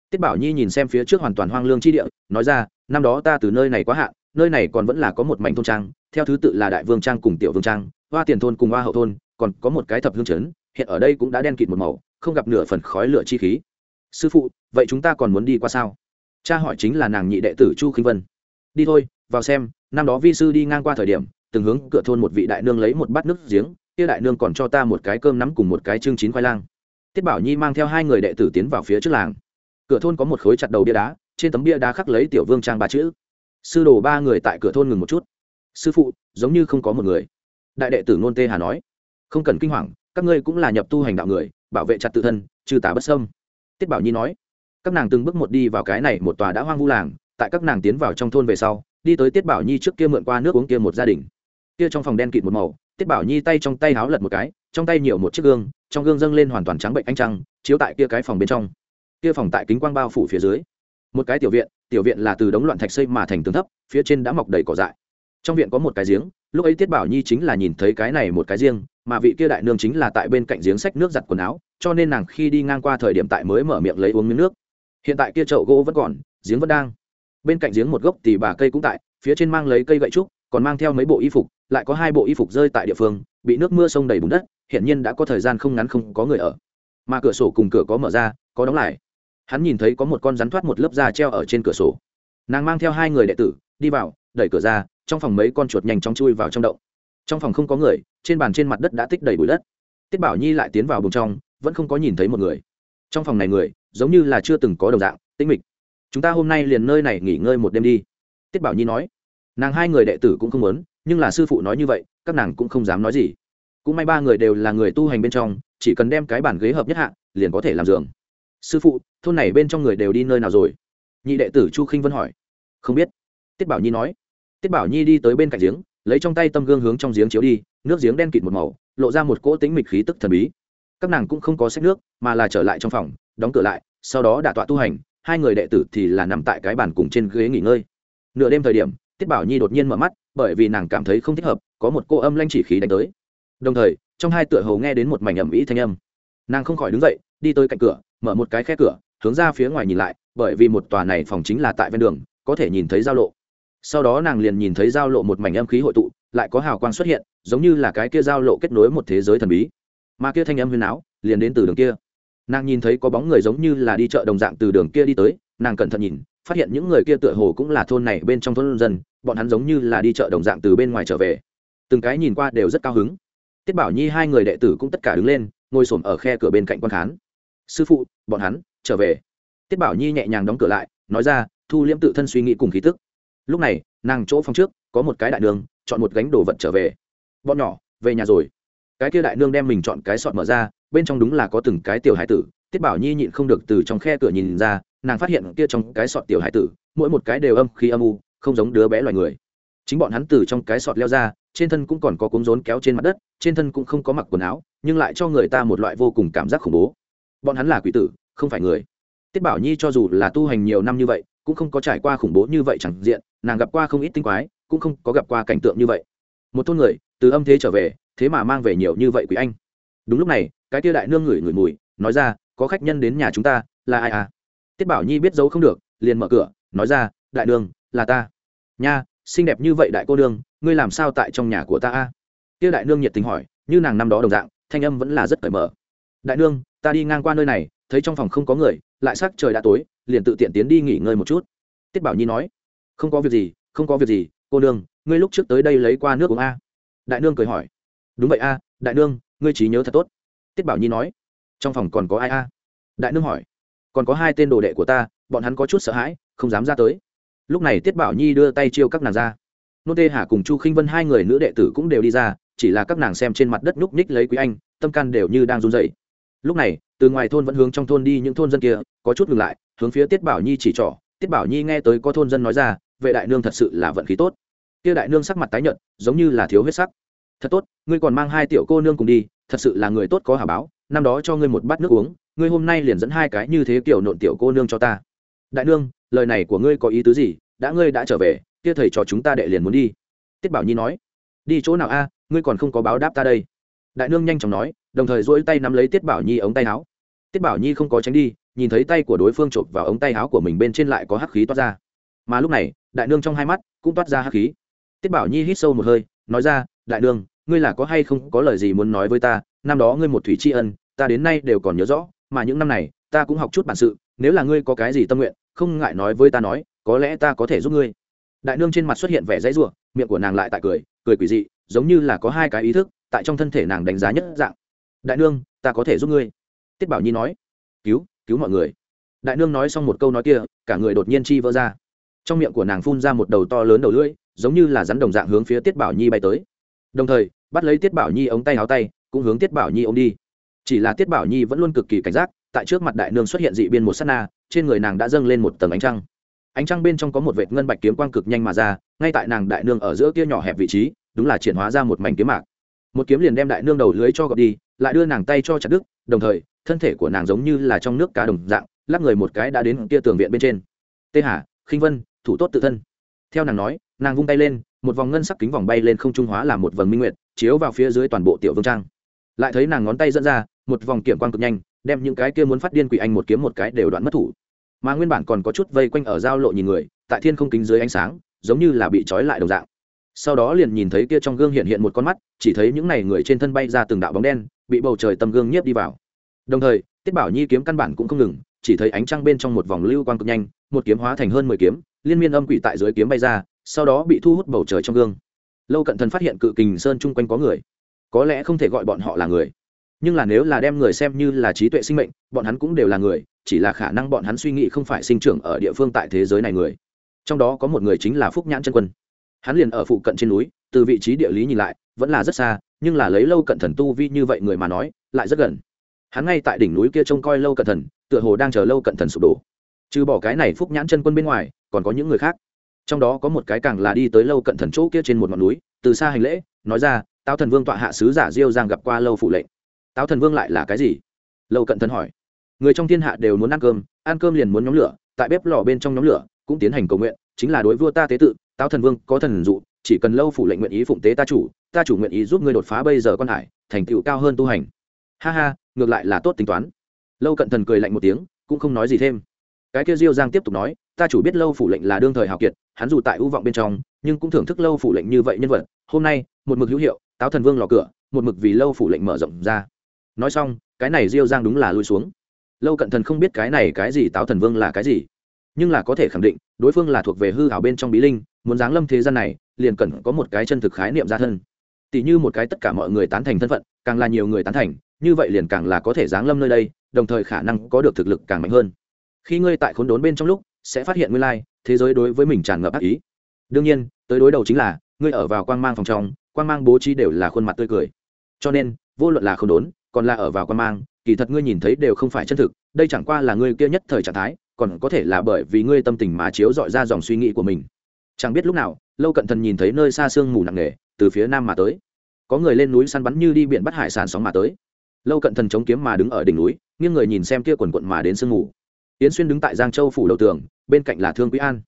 Tiết bảo nhi nhìn xem phía trước hoàn toàn hoang lương chi địa nói ra năm đó ta từ nơi này quá hạn nơi này còn vẫn là có một mảnh thôn trang theo thứ tự là đại vương trang cùng tiểu vương trang hoa tiền thôn cùng hoa hậu thôn còn có một cái thập hương trấn, hiện ở đây cũng đã đen kịt một màu không gặp nửa phần khói lửa chi khí. Sư phụ vậy chúng ta còn muốn đi qua sao? Cha hỏi chính là nàng nhị đệ tử chu khinh vân. Đi thôi vào xem năm đó vi sư đi ngang qua thời điểm từng hướng cửa thôn một vị đại nương lấy một bát nước giếng, kia đại nương còn cho ta một cái cơm nắm cùng một cái chương chín khoai lang. Tiết bảo nhi mang theo hai người đệ tử tiến vào phía trước làng. Cửa thôn có một khối chặt đầu bia đá, trên tấm bia đá khắc lấy tiểu vương trang ba chữ. Sư đồ ba người tại cửa thôn ngừng một chút. Sư phụ, giống như không có một người. Đại đệ tử ngôn tê hà nói. Không cần kinh hoàng, các ngươi cũng là nhập tu hành đạo người, bảo vệ chặt tự thân, trừ tà bất sâm tiết bảo nhi nói. Các nàng từng bước một đi vào cái này một tòa đã hoang vu làng, tại các nàng tiến vào trong thôn về sau, đi tới tiết bảo nhi trước kia mượn qua nước uống kia một gia đình kia trong phòng đen kịt một màu, tiết bảo nhi tay trong tay háo lật một cái, trong tay nhiều một chiếc gương, trong gương dâng lên hoàn toàn trắng bệnh anh trăng, chiếu tại kia cái phòng bên trong. Kia phòng tại kính quang bao phủ phía dưới. Một cái tiểu viện tiểu viện là từ đống loạn thạch xây mà thành tường thấp, phía trên đã mọc đầy cỏ dại. Trong viện có một cái giếng, lúc ấy tiết bảo nhi chính là nhìn thấy cái này một cái riêng mà vị kia đại nương chính là tại bên cạnh giếng sách nước giặt quần áo, cho nên nàng khi đi ngang qua thời điểm tại mới mở miệng lấy uống miếng nước. Hiện tại kia chậu gỗ vẫn còn, giếng vẫn đang. Bên cạnh giếng một gốc thì bà cây cũng tại, phía trên mang lấy cây gậy trúc còn mang theo mấy bộ y phục, lại có hai bộ y phục rơi tại địa phương, bị nước mưa sông đầy bùn đất hiện nhiên đã có thời gian không ngắn không có người ở. Mà cửa sổ cùng cửa có mở ra, có đóng lại. Hắn nhìn thấy có một con rắn thoát một lớp da treo ở trên cửa sổ. Nàng mang theo hai người đệ tử, đi vào, đẩy cửa ra, trong phòng mấy con chuột nhanh chóng chui vào trong động. Trong phòng không có người, trên bàn trên mặt đất đã tích đầy bụi đất. Tiết bảo nhi lại tiến vào bùng trong, vẫn không có nhìn thấy một người. Trong phòng này người, giống như là chưa từng có đồng dạng, tĩnh mịch. Chúng ta hôm nay liền nơi này nghỉ ngơi một đêm đi. Tiết bảo nhi nói nàng hai người đệ tử cũng không muốn, nhưng là sư phụ nói như vậy, các nàng cũng không dám nói gì. Cũng may ba người đều là người tu hành bên trong, chỉ cần đem cái bàn ghế hợp nhất hạ, liền có thể làm giường. Sư phụ, thôn này bên trong người đều đi nơi nào rồi? Nhị đệ tử chu khinh vân hỏi. Không biết. Tiết bảo nhi nói. Tiết bảo nhi đi tới bên cạnh giếng, lấy trong tay tâm gương hướng trong giếng chiếu đi, nước giếng đen kịt một màu, lộ ra một cỗ tính mịch khí tức thần bí. Các nàng cũng không có sách nước, mà là trở lại trong phòng, đóng cửa lại, sau đó đả tọa tu hành, hai người đệ tử thì là nằm tại cái bàn cùng trên ghế nghỉ ngơi. Nửa đêm thời điểm tiết bảo nhi đột nhiên mở mắt, bởi vì nàng cảm thấy không thích hợp, có một cô âm lanh chỉ khí đánh tới. Đồng thời, trong hai tựa hầu nghe đến một mảnh ẩm ý thanh âm. Nàng không khỏi đứng dậy, đi tới cạnh cửa, mở một cái khe cửa, hướng ra phía ngoài nhìn lại, bởi vì một tòa này phòng chính là tại ven đường, có thể nhìn thấy giao lộ. Sau đó nàng liền nhìn thấy giao lộ một mảnh âm khí hội tụ, lại có hào quang xuất hiện, giống như là cái kia giao lộ kết nối một thế giới thần bí. Mà kia thanh âm huyền áo, liền đến từ đường kia. Nàng nhìn thấy có bóng người giống như là đi chợ đồng dạng từ đường kia đi tới, nàng cẩn thận nhìn phát hiện những người kia tựa hồ cũng là thôn này bên trong thôn dân, bọn hắn giống như là đi chợ đồng dạng từ bên ngoài trở về. Từng cái nhìn qua đều rất cao hứng. Tiết bảo nhi hai người đệ tử cũng tất cả đứng lên, ngồi s ổ m ở khe cửa bên cạnh quan khán. Sư phụ, bọn hắn trở về. Tiết bảo nhi nhẹ nhàng đóng cửa lại, nói ra, thu liễm tự thân suy nghĩ cùng khí tức. Lúc này, nàng chỗ phòng trước, có một cái đại đường chọn một gánh đồ vật trở về. Bọn nhỏ, về nhà rồi. Cái kia đại nương đem mình chọn cái sọt mở ra, bên trong đúng là có từng cái tiểu hải tử. Tiết bảo nhi nhịn không được từ trong khe cửa nhìn ra nàng phát hiện kia trong cái sọt tiểu hải tử, mỗi một cái đều âm khi âm u, không giống đứa bé loài người. Chính bọn hắn từ trong cái sọt leo ra, trên thân cũng còn có cuống rốn kéo trên mặt đất, trên thân cũng không có mặc quần áo, nhưng lại cho người ta một loại vô cùng cảm giác khủng bố. Bọn hắn là quỷ tử, không phải người. Tiết bảo nhi cho dù là tu hành nhiều năm như vậy, cũng không có trải qua khủng bố như vậy chẳng diện, nàng gặp qua không ít tinh quái, cũng không có gặp qua cảnh tượng như vậy. Một thôn người, từ âm thế trở về, thế mà mang về nhiều như vậy quỷ anh. Đúng lúc này, cái tia đại nương ngửi ngửi mùi, nói ra, có khách nhân đến nhà chúng ta, là ai à? Tiết bảo nhi biết giấu không được liền mở cửa nói ra đại Đường, là ta. Nha xinh đẹp như vậy đại cô đương ngươi làm sao tại trong nhà của ta a? Tia đại nương nhiệt tình hỏi như nàng năm đó đồng dạng thanh âm vẫn là rất cởi mở. Đại nương ta đi ngang qua nơi này thấy trong phòng không có người lại sắc trời đã tối liền tự tiện tiến đi nghỉ ngơi một chút. Tiết bảo nhi nói không có việc gì không có việc gì cô nương ngươi lúc trước tới đây lấy qua nước uống a. Đại nương cười hỏi đúng vậy a đại nương ngươi trí nhớ thật tốt. Tiết bảo nhi nói trong phòng còn có ai a? Đại nương hỏi còn có hai tên đồ đệ của ta, bọn hắn có chút sợ hãi, không dám ra tới. Lúc này tiết bảo nhi đưa tay chiêu các nàng ra. Nô tê hà cùng chu khinh vân hai người nữ đệ tử cũng đều đi ra, chỉ là các nàng xem trên mặt đất nhúc nhích lấy quý anh, tâm can đều như đang run dậy lúc này, từ ngoài thôn vẫn hướng trong thôn đi những thôn dân kia, có chút ngừng lại, hướng phía tiết bảo nhi chỉ trỏ. Tiết bảo nhi nghe tới có thôn dân nói ra, vệ đại nương thật sự là vận khí tốt. Kia đại nương sắc mặt tái nhợt, giống như là thiếu huyết sắc. Thật tốt, ngươi còn mang hai tiểu cô nương cùng đi, thật sự là người tốt có hả báo, năm đó cho ngươi một bát nước uống ngươi hôm nay liền dẫn hai cái như thế kiểu nộn tiểu cô nương cho ta. Đại nương, lời này của ngươi có ý tứ gì? Đã ngươi đã trở về, kia thầy trò chúng ta đệ liền muốn đi. Tiết bảo nhi nói. Đi chỗ nào a? Ngươi còn không có báo đáp ta đây. Đại nương nhanh chóng nói, đồng thời dỗi tay nắm lấy tiết bảo nhi ống tay áo. Tiết bảo nhi không có tránh đi, nhìn thấy tay của đối phương chộp vào ống tay áo của mình bên trên lại có hắc khí toát ra. Mà lúc này, đại nương trong hai mắt cũng toát ra hắc khí. Tiết bảo nhi hít sâu một hơi, nói ra, đại nương, ngươi là có hay không có lời gì muốn nói với ta? Năm đó ngươi một thủy tri ân, ta đến nay đều còn nhớ rõ mà những năm này, ta cũng học chút bản sự, nếu là ngươi có cái gì tâm nguyện, không ngại nói với ta nói, có lẽ ta có thể giúp ngươi. Đại nương trên mặt xuất hiện vẻ dãy ruộng miệng của nàng lại tại cười cười quỷ dị, giống như là có hai cái ý thức, tại trong thân thể nàng đánh giá nhất dạng. Đại nương, ta có thể giúp ngươi. Tiết bảo nhi nói, cứu cứu mọi người. Đại nương nói xong một câu nói kia, cả người đột nhiên chi vỡ ra. Trong miệng của nàng phun ra một đầu to lớn đầu lưỡi, giống như là rắn đồng dạng hướng phía tiết bảo nhi bay tới. Đồng thời, bắt lấy tiết bảo nhi ống tay áo tay, cũng hướng tiết bảo nhi ôm đi chỉ là tiết bảo nhi vẫn luôn cực kỳ cảnh giác, tại trước mặt đại nương xuất hiện dị biên một s á t na, trên người nàng đã dâng lên một tầng ánh trăng. Ánh trăng bên trong có một vệt ngân bạch kiếm quang cực nhanh mà ra, ngay tại nàng đại nương ở giữa kia nhỏ hẹp vị trí, đúng là triển hóa ra một mảnh kiếm mạc. Một kiếm liền đem đại nương đầu lưới cho gọt đi, lại đưa nàng tay cho chặt đứt, đồng thời, thân thể của nàng giống như là trong nước cá đồng dạng, lắc người một cái đã đến kia tường viện bên trên. Tê hà, khinh vân, thủ tốt tự thân. Theo nàng nói, nàng vung tay lên, một vòng ngân sắc kính vòng bay lên không trung hóa làm một vầng minh nguyệt, chiếu vào phía dưới toàn bộ tiểu vương trang. Lại thấy nàng ngón tay dẫn ra một vòng kiểm quang cực nhanh, đem những cái kia muốn phát điên quỷ anh một kiếm một cái đều đoạn mất thủ. Mà nguyên bản còn có chút vây quanh ở giao lộ nhìn người, tại thiên không kính dưới ánh sáng, giống như là bị trói lại đồng dạng. Sau đó liền nhìn thấy kia trong gương hiện hiện một con mắt, chỉ thấy những này người trên thân bay ra từng đạo bóng đen, bị bầu trời tầm gương nhiếp đi vào. Đồng thời, tiết bảo nhi kiếm căn bản cũng không ngừng, chỉ thấy ánh trăng bên trong một vòng lưu quang cực nhanh, một kiếm hóa thành hơn mười kiếm, liên miên âm quỷ tại dưới kiếm bay ra, sau đó bị thu hút bầu trời trong gương. Lâu cận thần phát hiện cự kình sơn chung quanh có người, có lẽ không thể gọi bọn họ là người nhưng là nếu là đem người xem như là trí tuệ sinh mệnh, bọn hắn cũng đều là người, chỉ là khả năng bọn hắn suy nghĩ không phải sinh trưởng ở địa phương tại thế giới này người. Trong đó có một người chính là phúc nhãn chân quân. Hắn liền ở phụ cận trên núi, từ vị trí địa lý nhìn lại, vẫn là rất xa, nhưng là lấy lâu cận thần tu vi như vậy người mà nói, lại rất gần. Hắn ngay tại đỉnh núi kia trông coi lâu cận thần, tựa hồ đang chờ lâu cận thần sụp đổ. Trừ bỏ cái này phúc nhãn chân quân bên ngoài, còn có những người khác. Trong đó có một cái càng là đi tới lâu cận thần chỗ kia trên một ngọn núi, từ xa hành lễ, nói ra tao thần vương tọa hạ sứ giả diêu giang gặp qua lâu phụ lệnh táo thần vương lại là cái gì? Lâu cận thần hỏi. Người trong thiên hạ đều muốn ăn cơm ăn cơm liền muốn nhóm lửa, tại bếp lò bên trong nhóm lửa cũng tiến hành cầu nguyện, chính là đối vua ta tế tự, táo thần vương có thần dụ, chỉ cần lâu phủ lệnh nguyện ý phụng tế ta chủ ta chủ nguyện ý giúp ngươi đột phá bây giờ con hải, thành tựu cao hơn tu hành. Ha ha, ngược lại là tốt tính toán. Lâu cận thần cười lạnh một tiếng, cũng không nói gì thêm. Cái kia diêu giang tiếp tục nói, ta chủ biết lâu phủ lệnh là đương thời hào kiệt, hắn dù tại ưu vọng bên trong, nhưng cũng thưởng thức lâu phủ lệnh như vậy nhân vật. Hôm nay, một mực hữu hiệu, táo thần vương lò cửa, một mực vì lâu phủ lệnh mở rộng ra nói xong, cái này diêu giang đúng là lui xuống. Lâu cận thần không biết cái này cái gì táo thần vương là cái gì, nhưng là có thể khẳng định, đối phương là thuộc về hư hảo bên trong bí linh, muốn giáng lâm thế gian này, liền cần có một cái chân thực khái niệm ra thân. Tỷ như một cái tất cả mọi người tán thành thân phận, càng là nhiều người tán thành, như vậy liền càng là có thể giáng lâm nơi đây, đồng thời khả năng có được thực lực càng mạnh hơn. Khi ngươi tại khốn đốn bên trong lúc, sẽ phát hiện nguyên lai, thế giới đối với mình tràn ngập ác ý. Đương nhiên, tới đối đầu chính là, ngươi ở vào quang mang phòng trong, quang mang bố trí đều là khuôn mặt tươi cười. Cho nên, vô luận là khốn đốn còn là ở vào quan mang, kỳ thật ngươi nhìn thấy đều không phải chân thực, đây chẳng qua là ngươi kia nhất thời trạng thái, còn có thể là bởi vì ngươi tâm tình mà chiếu dọi ra dòng suy nghĩ của mình. Chẳng biết lúc nào, lâu cận thần nhìn thấy nơi xa sương mù nặng nề, từ phía nam mà tới. Có người lên núi săn bắn như đi biển bắt hải sản sóng mà tới. Lâu cận thần chống kiếm mà đứng ở đỉnh núi, nghiêng người nhìn xem kia quần quận mà đến sương mù. Yến xuyên đứng tại giang châu phủ đầu tường, bên cạnh là thương quý an.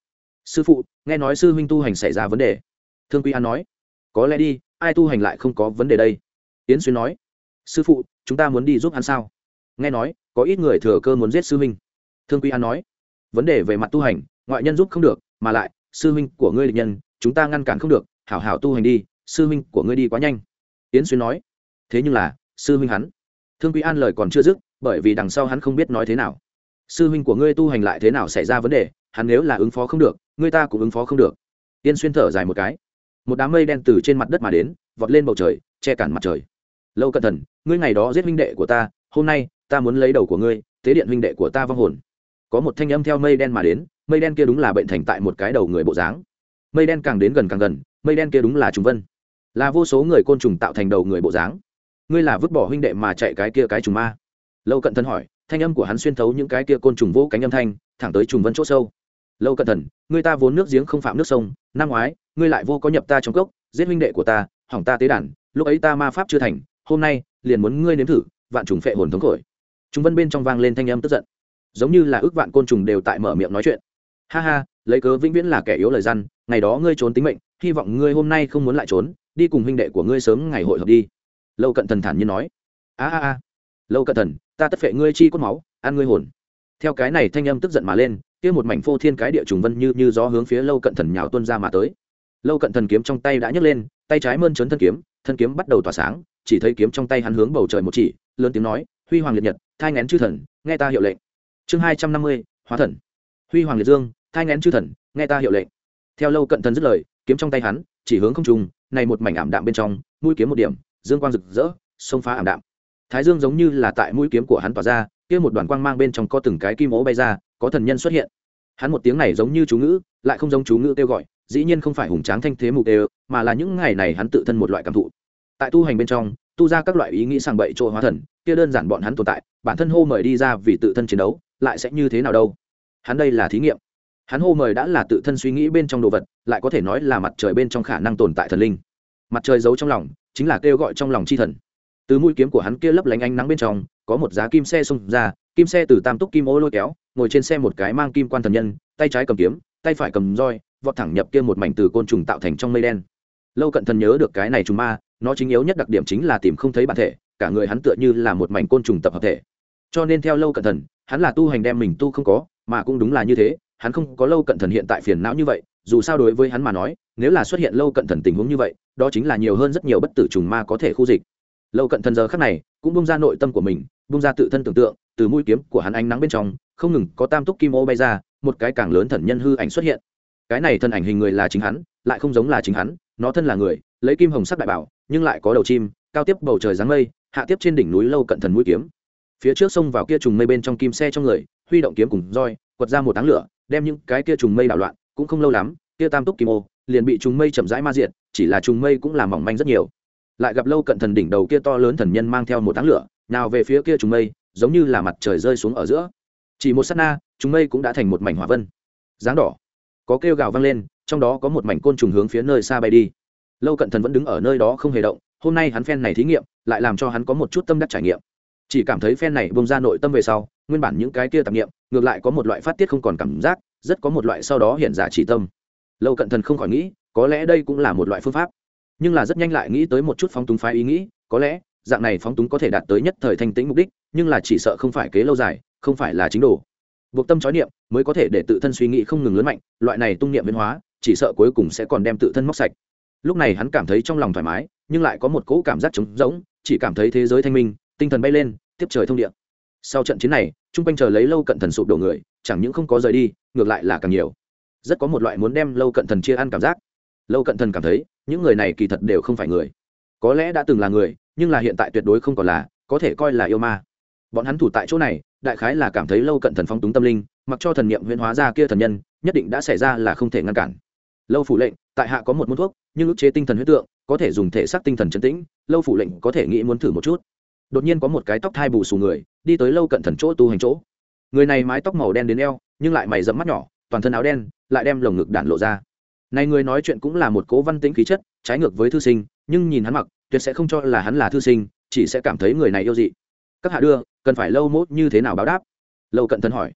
Sư phụ, nghe nói sư huynh tu hành xảy ra vấn đề. Thương quý an nói. Có lẽ đi, ai tu hành lại không có vấn đề đây? Yến xuyên nói sư phụ, chúng ta muốn đi giúp hắn sao? Nghe nói, có ít người thừa cơ muốn giết sư huynh. Thương quý an nói, vấn đề về mặt tu hành, ngoại nhân giúp không được, mà lại, sư huynh của ngươi địch nhân, chúng ta ngăn cản không được, hảo hảo tu hành đi, sư huynh của ngươi đi quá nhanh. Yến xuyên nói, thế nhưng là, sư huynh hắn. Thương quý an lời còn chưa dứt, bởi vì đằng sau hắn không biết nói thế nào. Sư huynh của ngươi tu hành lại thế nào xảy ra vấn đề, hắn nếu là ứng phó không được, ngươi ta cũng ứng phó không được. Yên xuyên thở dài một cái. Một đám mây đen từ trên mặt đất mà đến, vọt lên bầu trời, che cản mặt trời lâu cẩn thận, ngươi ngày đó giết huynh đệ của ta, hôm nay, ta muốn lấy đầu của ngươi, tế điện huynh đệ của ta vong hồn. Có một thanh âm theo mây đen mà đến, mây đen kia đúng là bệnh thành tại một cái đầu người bộ dáng. Mây đen càng đến gần càng gần, mây đen kia đúng là trùng vân. Là vô số người côn trùng tạo thành đầu người bộ dáng. Ngươi là vứt bỏ huynh đệ mà chạy cái kia cái trùng ma. Lâu cận thần hỏi, thanh âm của hắn xuyên thấu những cái kia côn trùng vỗ cánh âm thanh, thẳng tới trùng vân chỗ sâu. Lâu cận thần ngươi ta vốn nước giếng không phạm nước sông, năm ngoái, ngươi lại vô có nhập ta trong cốc, giết huynh đệ của ta, hỏng ta tế đàn, lúc ấy ta ma pháp chưa thành hôm nay, liền muốn ngươi nếm thử, vạn trùng phệ hồn thống khổi chúng vân bên trong vang lên thanh âm tức giận. Giống như là ước vạn côn trùng đều tại mở miệng nói chuyện. Ha ha, lấy cớ vĩnh viễn là kẻ yếu lời răn ngày đó ngươi trốn tính mệnh, hy vọng ngươi hôm nay không muốn lại trốn, đi cùng huynh đệ của ngươi sớm ngày hội hợp đi. Lâu cận thần thản nhiên nói. A a a, lâu cận thần, ta tất phệ ngươi chi cốt máu, ăn ngươi hồn. Theo cái này thanh âm tức giận mà lên, kia một mảnh phô thiên cái địa trùng vân như như gió hướng phía lâu cận thần nhào tuân ra mà tới. Lâu cận thần kiếm trong tay đã nhấc lên, tay trái mơn trớn thân kiếm thân kiếm bắt đầu tỏa sáng chỉ thấy kiếm trong tay hắn hướng bầu trời một chỉ, lớn tiếng nói, huy hoàng liệt nhật, thai ngén chư thần, nghe ta hiệu lệnh. Chương hai trăm năm mươi, hóa thần. Huy hoàng liệt dương, thai ngén chư thần, nghe ta hiệu lệnh. Theo lâu cận thần dứt lời, kiếm trong tay hắn, chỉ hướng không trùng này một mảnh ảm đạm bên trong, mũi kiếm một điểm, dương quang rực rỡ, xông phá ảm đạm. Thái dương giống như là tại mũi kiếm của hắn tỏa ra, kia một đoàn quang mang bên trong có từng cái kim ố bay ra, có thần nhân xuất hiện. Hắn một tiếng này giống như chú ngữ, lại không giống chú ngữ kêu gọi, dĩ nhiên không phải hùng tráng thanh thế mục đều, mà là những ngày này hắn tự thân một loại cảm thụ tại tu hành bên trong, tu ra các loại ý nghĩ sàng bậy chỗ hóa thần, kia đơn giản bọn hắn tồn tại, bản thân hô mời đi ra vì tự thân chiến đấu, lại sẽ như thế nào đâu? Hắn đây là thí nghiệm. Hắn hô mời đã là tự thân suy nghĩ bên trong đồ vật, lại có thể nói là mặt trời bên trong khả năng tồn tại thần linh. Mặt trời giấu trong lòng, chính là kêu gọi trong lòng chi thần. Từ mũi kiếm của hắn kia lấp lánh ánh nắng bên trong, có một giá kim xe xông ra, kim xe từ tam túc kim ô lôi kéo, ngồi trên xe một cái mang kim quan thần nhân, tay trái cầm kiếm, tay phải cầm roi, vọt thẳng nhập kia một mảnh từ côn trùng tạo thành trong mây đen lâu cận thần nhớ được cái này trùng ma, nó chính yếu nhất đặc điểm chính là tìm không thấy bản thể, cả người hắn tựa như là một mảnh côn trùng tập hợp thể. Cho nên theo lâu cận thần, hắn là tu hành đem mình tu không có, mà cũng đúng là như thế, hắn không có lâu cận thần hiện tại phiền não như vậy, dù sao đối với hắn mà nói, nếu là xuất hiện lâu cận thần tình huống như vậy, đó chính là nhiều hơn rất nhiều bất tử trùng ma có thể khu dịch. Lâu cận thần giờ khác này, cũng bung ra nội tâm của mình bung ra tự thân tưởng tượng, từ mũi kiếm của hắn ánh nắng bên trong, không ngừng có tam túc kim ô bay ra, một cái càng lớn thần nhân hư ảnh xuất hiện. Cái này thân ảnh hình người là chính hắn, lại không giống là chính hắn nó thân là người, lấy kim hồng sắc đại bảo, nhưng lại có đầu chim, cao tiếp bầu trời dáng mây, hạ tiếp trên đỉnh núi lâu cận thần mũi kiếm. Phía trước sông vào kia trùng mây bên trong kim xe trong người, huy động kiếm cùng roi, quật ra một táng lửa, đem những cái kia trùng mây đảo loạn, cũng không lâu lắm, kia tam túc kim ô, liền bị trùng mây chậm rãi ma diệt, chỉ là trùng mây cũng làm mỏng manh rất nhiều. Lại gặp lâu cận thần đỉnh đầu kia to lớn thần nhân mang theo một táng lửa, nào về phía kia trùng mây, giống như là mặt trời rơi xuống ở giữa. Chỉ một sát na, trùng mây cũng đã thành một mảnh hỏa vân. Dáng đỏ có kêu gào vang lên, trong đó có một mảnh côn trùng hướng phía nơi xa bay đi. Lâu cận thần vẫn đứng ở nơi đó không hề động, hôm nay hắn phen này thí nghiệm, lại làm cho hắn có một chút tâm đắc trải nghiệm. Chỉ cảm thấy phen này bông ra nội tâm về sau, nguyên bản những cái kia tạp nghiệm, ngược lại có một loại phát tiết không còn cảm giác, rất có một loại sau đó hiện giả chỉ tâm. Lâu cận thần không khỏi nghĩ, có lẽ đây cũng là một loại phương pháp. Nhưng là rất nhanh lại nghĩ tới một chút phóng túng phái ý nghĩ, có lẽ, dạng này phóng túng có thể đạt tới nhất thời thanh tĩnh mục đích, nhưng là chỉ sợ không phải kế lâu dài, không phải là chính đồ buộc tâm chói niệm mới có thể để tự thân suy nghĩ không ngừng lớn mạnh, loại này tung niệm biến hóa, chỉ sợ cuối cùng sẽ còn đem tự thân móc sạch. Lúc này hắn cảm thấy trong lòng thoải mái, nhưng lại có một cỗ cảm giác trống rỗng, chỉ cảm thấy thế giới thanh minh, tinh thần bay lên, tiếp trời thông điệp sau trận chiến này Trung quanh chờ lấy lâu cận thần sụp đổ người, chẳng những không có rời đi, ngược lại là càng nhiều. Rất có một loại muốn đem lâu cận thần chia ăn cảm giác. Lâu cận thần cảm thấy, những người này kỳ thật đều không phải người. Có lẽ đã từng là người, nhưng là hiện tại tuyệt đối không còn là, có thể coi là yêu ma. Bọn hắn thủ tại chỗ này đại khái là cảm thấy lâu cận thần phong túng tâm linh, mặc cho thần niệm huyễn hóa ra kia thần nhân, nhất định đã xảy ra là không thể ngăn cản. Lâu phủ lệnh, tại hạ có một môn thuốc, nhưng ức chế tinh thần huyết tượng, có thể dùng thể xác tinh thần chấn tĩnh, lâu phủ lệnh có thể nghĩ muốn thử một chút. Đột nhiên có một cái tóc thai bù xù người, đi tới lâu cận thần chỗ tu hành chỗ. Người này mái tóc màu đen đến eo, nhưng lại mày dẫm mắt nhỏ, toàn thân áo đen, lại đem lồng ngực đạn lộ ra. Này người nói chuyện cũng là một cố văn tĩnh khí chất, trái ngược với thư sinh, nhưng nhìn hắn mặc, tuyệt sẽ không cho là hắn là thư sinh, chỉ sẽ cảm thấy người này yêu dị các hạ đưa, cần phải lâu mốt như thế nào báo đáp? Lâu cận thần hỏi.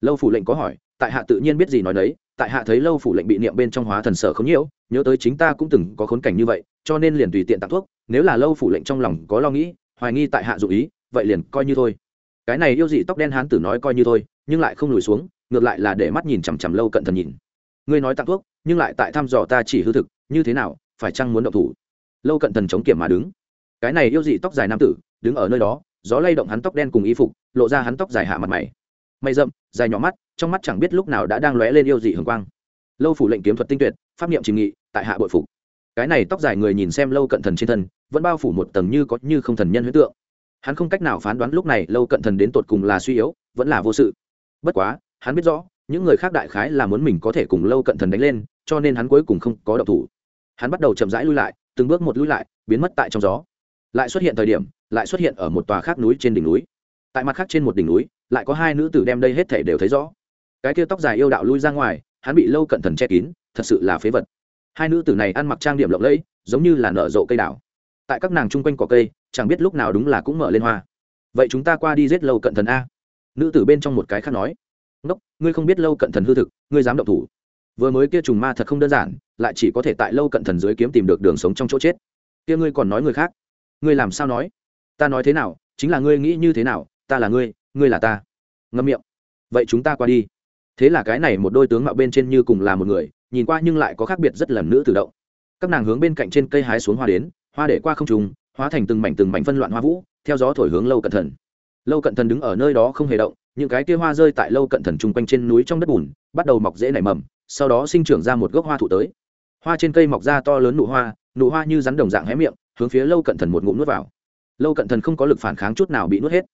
Lâu phủ lệnh có hỏi, tại hạ tự nhiên biết gì nói đấy tại hạ thấy lâu phủ lệnh bị niệm bên trong hóa thần sở không nhiễu, nhớ tới chính ta cũng từng có khốn cảnh như vậy, cho nên liền tùy tiện tặng thuốc, nếu là lâu phủ lệnh trong lòng có lo nghĩ, hoài nghi tại hạ dụ ý, vậy liền coi như thôi. Cái này yêu dị tóc đen hán tử nói coi như thôi, nhưng lại không lùi xuống, ngược lại là để mắt nhìn chằm chằm lâu cận thần nhìn. Ngươi nói tặng thuốc, nhưng lại tại thăm dò ta chỉ hư thực, như thế nào, phải chăng muốn động thủ? Lâu cận thần chống kiểm mà đứng. Cái này yêu dị tóc dài nam tử, đứng ở nơi đó gió lay động hắn tóc đen cùng y phục, lộ ra hắn tóc dài hạ mặt mày. Mày rậm, dài nhỏ mắt, trong mắt chẳng biết lúc nào đã đang lóe lên yêu dị hường quang. Lâu phủ lệnh kiếm thuật tinh tuyệt, pháp niệm trình nghị, tại hạ bội phục. Cái này tóc dài người nhìn xem lâu cận thần trên thân, vẫn bao phủ một tầng như có như không thần nhân huyết tượng. Hắn không cách nào phán đoán lúc này lâu cận thần đến tột cùng là suy yếu, vẫn là vô sự. Bất quá, hắn biết rõ, những người khác đại khái là muốn mình có thể cùng lâu cận thần đánh lên, cho nên hắn cuối cùng không có động thủ. Hắn bắt đầu chậm rãi lui lại, từng bước một lui lại, biến mất tại trong gió lại xuất hiện thời điểm, lại xuất hiện ở một tòa khác núi trên đỉnh núi. Tại mặt khác trên một đỉnh núi, lại có hai nữ tử đem đây hết thể đều thấy rõ. Cái kia tóc dài yêu đạo lui ra ngoài, hắn bị lâu cận thần che kín, thật sự là phế vật. Hai nữ tử này ăn mặc trang điểm lộng lẫy, giống như là nở rộ cây đảo tại các nàng chung quanh cỏ cây, chẳng biết lúc nào đúng là cũng mở lên hoa. Vậy chúng ta qua đi giết lâu cận thần a. Nữ tử bên trong một cái khác nói. Ngốc, ngươi không biết lâu cận thần hư thực, ngươi dám động thủ. Vừa mới kia trùng ma thật không đơn giản, lại chỉ có thể tại lâu cận thần dưới kiếm tìm được đường sống trong chỗ chết. Kia ngươi còn nói người khác ngươi làm sao nói? Ta nói thế nào, chính là ngươi nghĩ như thế nào, ta là ngươi ngươi là ta. Ngâm miệng. Vậy chúng ta qua đi. Thế là cái này một đôi tướng mạo bên trên như cùng là một người, nhìn qua nhưng lại có khác biệt rất lần nữ tự động. Các nàng hướng bên cạnh trên cây hái xuống hoa đến, hoa để qua không trùng, hóa thành từng mảnh từng mảnh phân loạn hoa vũ, theo gió thổi hướng lâu cận thần. Lâu cận thần đứng ở nơi đó không hề động, những cái kia hoa rơi tại lâu cận thần chung quanh trên núi trong đất bùn, bắt đầu mọc dễ nảy mầm, sau đó sinh trưởng ra một gốc hoa thụ tới. Hoa trên cây mọc ra to lớn nụ hoa nụ hoa như rắn đồng dạng hé miệng hướng phía lâu cận thần một ngụm nuốt vào. Lâu cận thần không có lực phản kháng chút nào bị nuốt hết.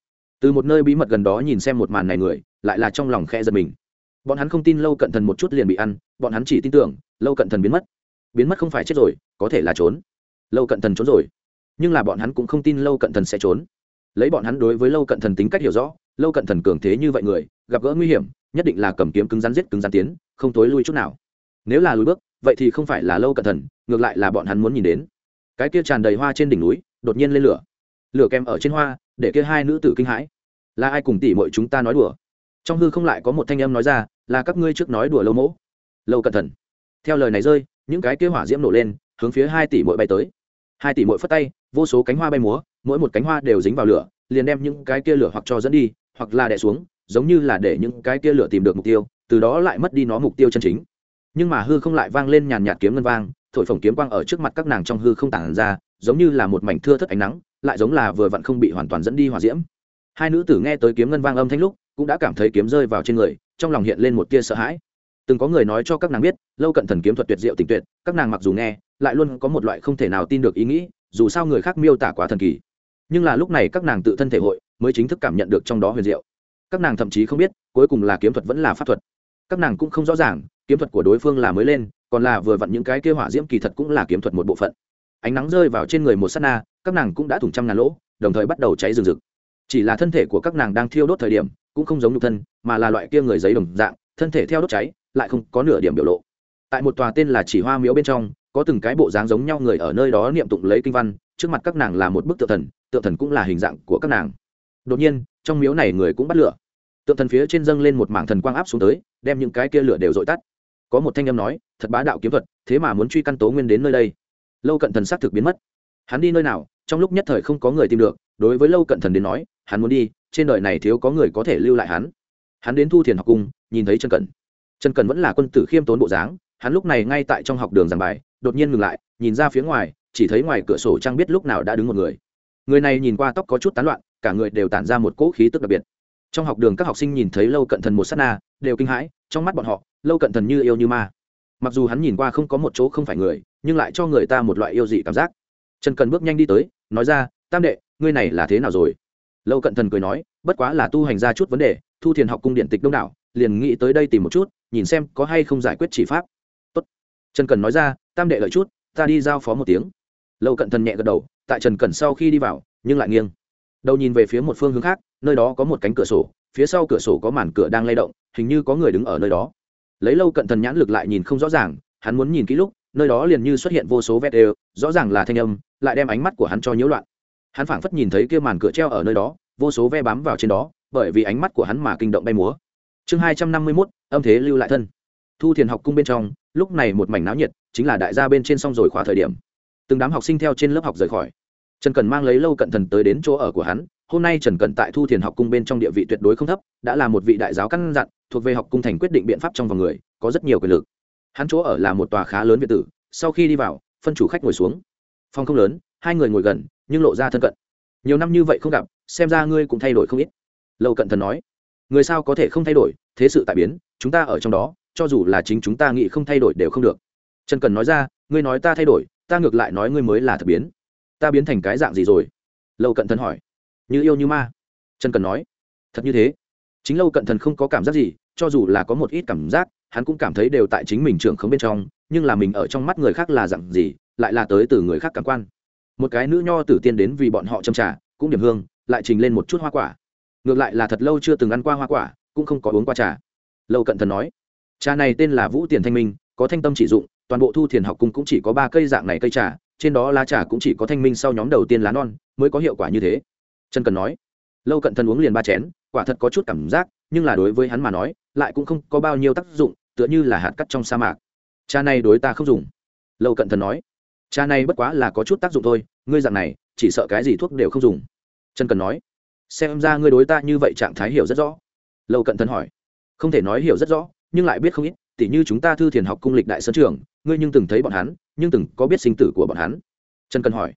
Từ một nơi bí mật gần đó nhìn xem một màn này người, lại là trong lòng khe giật mình. Bọn hắn không tin lâu cận thần một chút liền bị ăn, bọn hắn chỉ tin tưởng, lâu cận thần biến mất. Biến mất không phải chết rồi, có thể là trốn. Lâu cận thần trốn rồi. Nhưng là bọn hắn cũng không tin lâu cận thần sẽ trốn. Lấy bọn hắn đối với lâu cận thần tính cách hiểu rõ, lâu cận thần cường thế như vậy người, gặp gỡ nguy hiểm, nhất định là cầm kiếm cứng rắn giết cứng rắn tiến, không tối lui chút nào. Nếu là lùi bước, vậy thì không phải là lâu cận thần, ngược lại là bọn hắn muốn nhìn đến cái kia tràn đầy hoa trên đỉnh núi, đột nhiên lên lửa. Lửa kèm ở trên hoa, để kia hai nữ tử kinh hãi. Là ai cùng tỉ mọi chúng ta nói đùa? Trong hư không lại có một thanh âm nói ra, là các ngươi trước nói đùa lâu mỗ. Lâu cẩn thận. Theo lời này rơi, những cái kia hỏa diễm nổ lên, hướng phía hai tỷ mội bay tới. Hai tỷ mội phất tay, vô số cánh hoa bay múa, mỗi một cánh hoa đều dính vào lửa, liền đem những cái kia lửa hoặc cho dẫn đi, hoặc là đè xuống, giống như là để những cái kia lửa tìm được mục tiêu, từ đó lại mất đi nó mục tiêu chân chính. Nhưng mà hư không lại vang lên nhàn nhạt kiếm ngân vang thổi phồng kiếm quang ở trước mặt các nàng trong hư không tản ra, giống như là một mảnh thưa thất ánh nắng, lại giống là vừa vặn không bị hoàn toàn dẫn đi hỏa diễm. Hai nữ tử nghe tới kiếm ngân vang âm thanh lúc, cũng đã cảm thấy kiếm rơi vào trên người, trong lòng hiện lên một tia sợ hãi. Từng có người nói cho các nàng biết, lâu cận thần kiếm thuật tuyệt diệu tình tuyệt, các nàng mặc dù nghe, lại luôn có một loại không thể nào tin được ý nghĩ, dù sao người khác miêu tả quá thần kỳ. Nhưng là lúc này các nàng tự thân thể hội, mới chính thức cảm nhận được trong đó huyền diệu. Các nàng thậm chí không biết, cuối cùng là kiếm thuật vẫn là pháp thuật. Các nàng cũng không rõ ràng, kiếm thuật của đối phương là mới lên còn là vừa vặn những cái kia hỏa diễm kỳ thật cũng là kiếm thuật một bộ phận. Ánh nắng rơi vào trên người một s á t na, các nàng cũng đã thủng trăm ngàn lỗ, đồng thời bắt đầu cháy rừng rực. Chỉ là thân thể của các nàng đang thiêu đốt thời điểm, cũng không giống nhục thân, mà là loại kia người giấy đồng dạng, thân thể theo đốt cháy, lại không có nửa điểm biểu lộ. Tại một tòa tên là chỉ hoa miếu bên trong, có từng cái bộ dáng giống nhau người ở nơi đó niệm tụng lấy kinh văn, trước mặt các nàng là một bức tượng thần tượng thần cũng là hình dạng của các nàng. Đột nhiên, trong miếu này người cũng bắt lửa. Tượng thần phía trên dâng lên một mảng thần quang áp xuống tới, đem những cái kia lửa đều dội tắt có một thanh âm nói, thật bá đạo kiếm thuật, thế mà muốn truy căn tố nguyên đến nơi đây. Lâu cận thần xác thực biến mất. Hắn đi nơi nào, trong lúc nhất thời không có người tìm được, đối với lâu cận thần đến nói, hắn muốn đi, trên đời này thiếu có người có thể lưu lại hắn. Hắn đến thu thiền học cung, nhìn thấy trần cẩn. Trần cẩn vẫn là quân tử khiêm tốn bộ dáng, hắn lúc này ngay tại trong học đường giảng bài, đột nhiên ngừng lại, nhìn ra phía ngoài, chỉ thấy ngoài cửa sổ trang biết lúc nào đã đứng một người. Người này nhìn qua tóc có chút tán loạn, cả người đều tản ra một cỗ khí tức đặc biệt. Trong học đường các học sinh nhìn thấy lâu cận thần một s á t na, đều kinh hãi, trong mắt bọn họ lâu cận thần như yêu như ma. Mặc dù hắn nhìn qua không có một chỗ không phải người, nhưng lại cho người ta một loại yêu dị cảm giác. Trần cần bước nhanh đi tới, nói ra, tam đệ, ngươi này là thế nào rồi? Lâu cận thần cười nói, bất quá là tu hành ra chút vấn đề, thu thiền học cung điện tịch đông đảo, liền nghĩ tới đây tìm một chút, nhìn xem có hay không giải quyết chỉ pháp. Tốt. trần cần nói ra, tam đệ lợi chút, ta đi giao phó một tiếng. Lâu cận thần nhẹ gật đầu, tại trần cần sau khi đi vào, nhưng lại nghiêng. Đầu nhìn về phía một phương hướng khác, nơi đó có một cánh cửa sổ, phía sau cửa sổ có màn cửa đang lay động, hình như có người đứng ở nơi đó lấy lâu cận thần nhãn lực lại nhìn không rõ ràng, hắn muốn nhìn kỹ lúc, nơi đó liền như xuất hiện vô số vét đều, rõ ràng là thanh âm, lại đem ánh mắt của hắn cho nhiễu loạn. Hắn phảng phất nhìn thấy kia màn cửa treo ở nơi đó, vô số ve bám vào trên đó, bởi vì ánh mắt của hắn mà kinh động bay múa. Chương hai trăm năm mươi mốt, âm thế lưu lại thân. Thu thiền học cung bên trong, lúc này một mảnh náo nhiệt, chính là đại gia bên trên xong rồi khóa thời điểm. Từng đám học sinh theo trên lớp học rời khỏi. Trần cần mang lấy lâu cận thần tới đến chỗ ở của hắn, hôm nay trần cần tại thu thiền học cung bên trong địa vị tuyệt đối không thấp, đã là một vị đại giáo căn dặn thuộc về học cung thành quyết định biện pháp trong vòng người, có rất nhiều quyền lực. Hắn chỗ ở là một tòa khá lớn việt tử, sau khi đi vào, phân chủ khách ngồi xuống. Phòng không lớn, hai người ngồi gần, nhưng lộ ra thân cận. Nhiều năm như vậy không gặp, xem ra ngươi cũng thay đổi không ít. Lâu cận thần nói. Người sao có thể không thay đổi, thế sự tại biến, chúng ta ở trong đó, cho dù là chính chúng ta nghĩ không thay đổi đều không được. Trần cần nói ra, ngươi nói ta thay đổi, ta ngược lại nói ngươi mới là thật biến. Ta biến thành cái dạng gì rồi? Lâu cận thần hỏi. Như yêu như ma. Trần cần nói. Thật như thế chính lâu cận thần không có cảm giác gì, cho dù là có một ít cảm giác, hắn cũng cảm thấy đều tại chính mình trưởng không bên trong, nhưng là mình ở trong mắt người khác là dặn gì, lại là tới từ người khác cảm quan. Một cái nữ nho tử tiên đến vì bọn họ châm trà, cũng điểm hương, lại trình lên một chút hoa quả. Ngược lại là thật lâu chưa từng ăn qua hoa quả, cũng không có uống qua trà. Lâu cận thần nói, trà này tên là vũ tiền thanh minh, có thanh tâm chỉ dụng, toàn bộ thu thiền học cung cũng chỉ có ba cây dạng này cây trà, trên đó lá trà cũng chỉ có thanh minh sau nhóm đầu tiên lá non, mới có hiệu quả như thế. Trần cần nói, lâu cận thần uống liền ba chén quả thật có chút cảm giác, nhưng là đối với hắn mà nói, lại cũng không có bao nhiêu tác dụng, tựa như là hạt cắt trong sa mạc. Cha này đối ta không dùng. Lâu cận thần nói. Cha này bất quá là có chút tác dụng thôi, ngươi dạng này, chỉ sợ cái gì thuốc đều không dùng. Trần cần nói. Xem ra ngươi đối ta như vậy trạng thái hiểu rất rõ. Lâu cận thần hỏi. Không thể nói hiểu rất rõ, nhưng lại biết không ít, tỉ như chúng ta thư thiền học cung lịch đại sơn trường, ngươi nhưng từng thấy bọn hắn, nhưng từng có biết sinh tử của bọn hắn. Trần cần hỏi.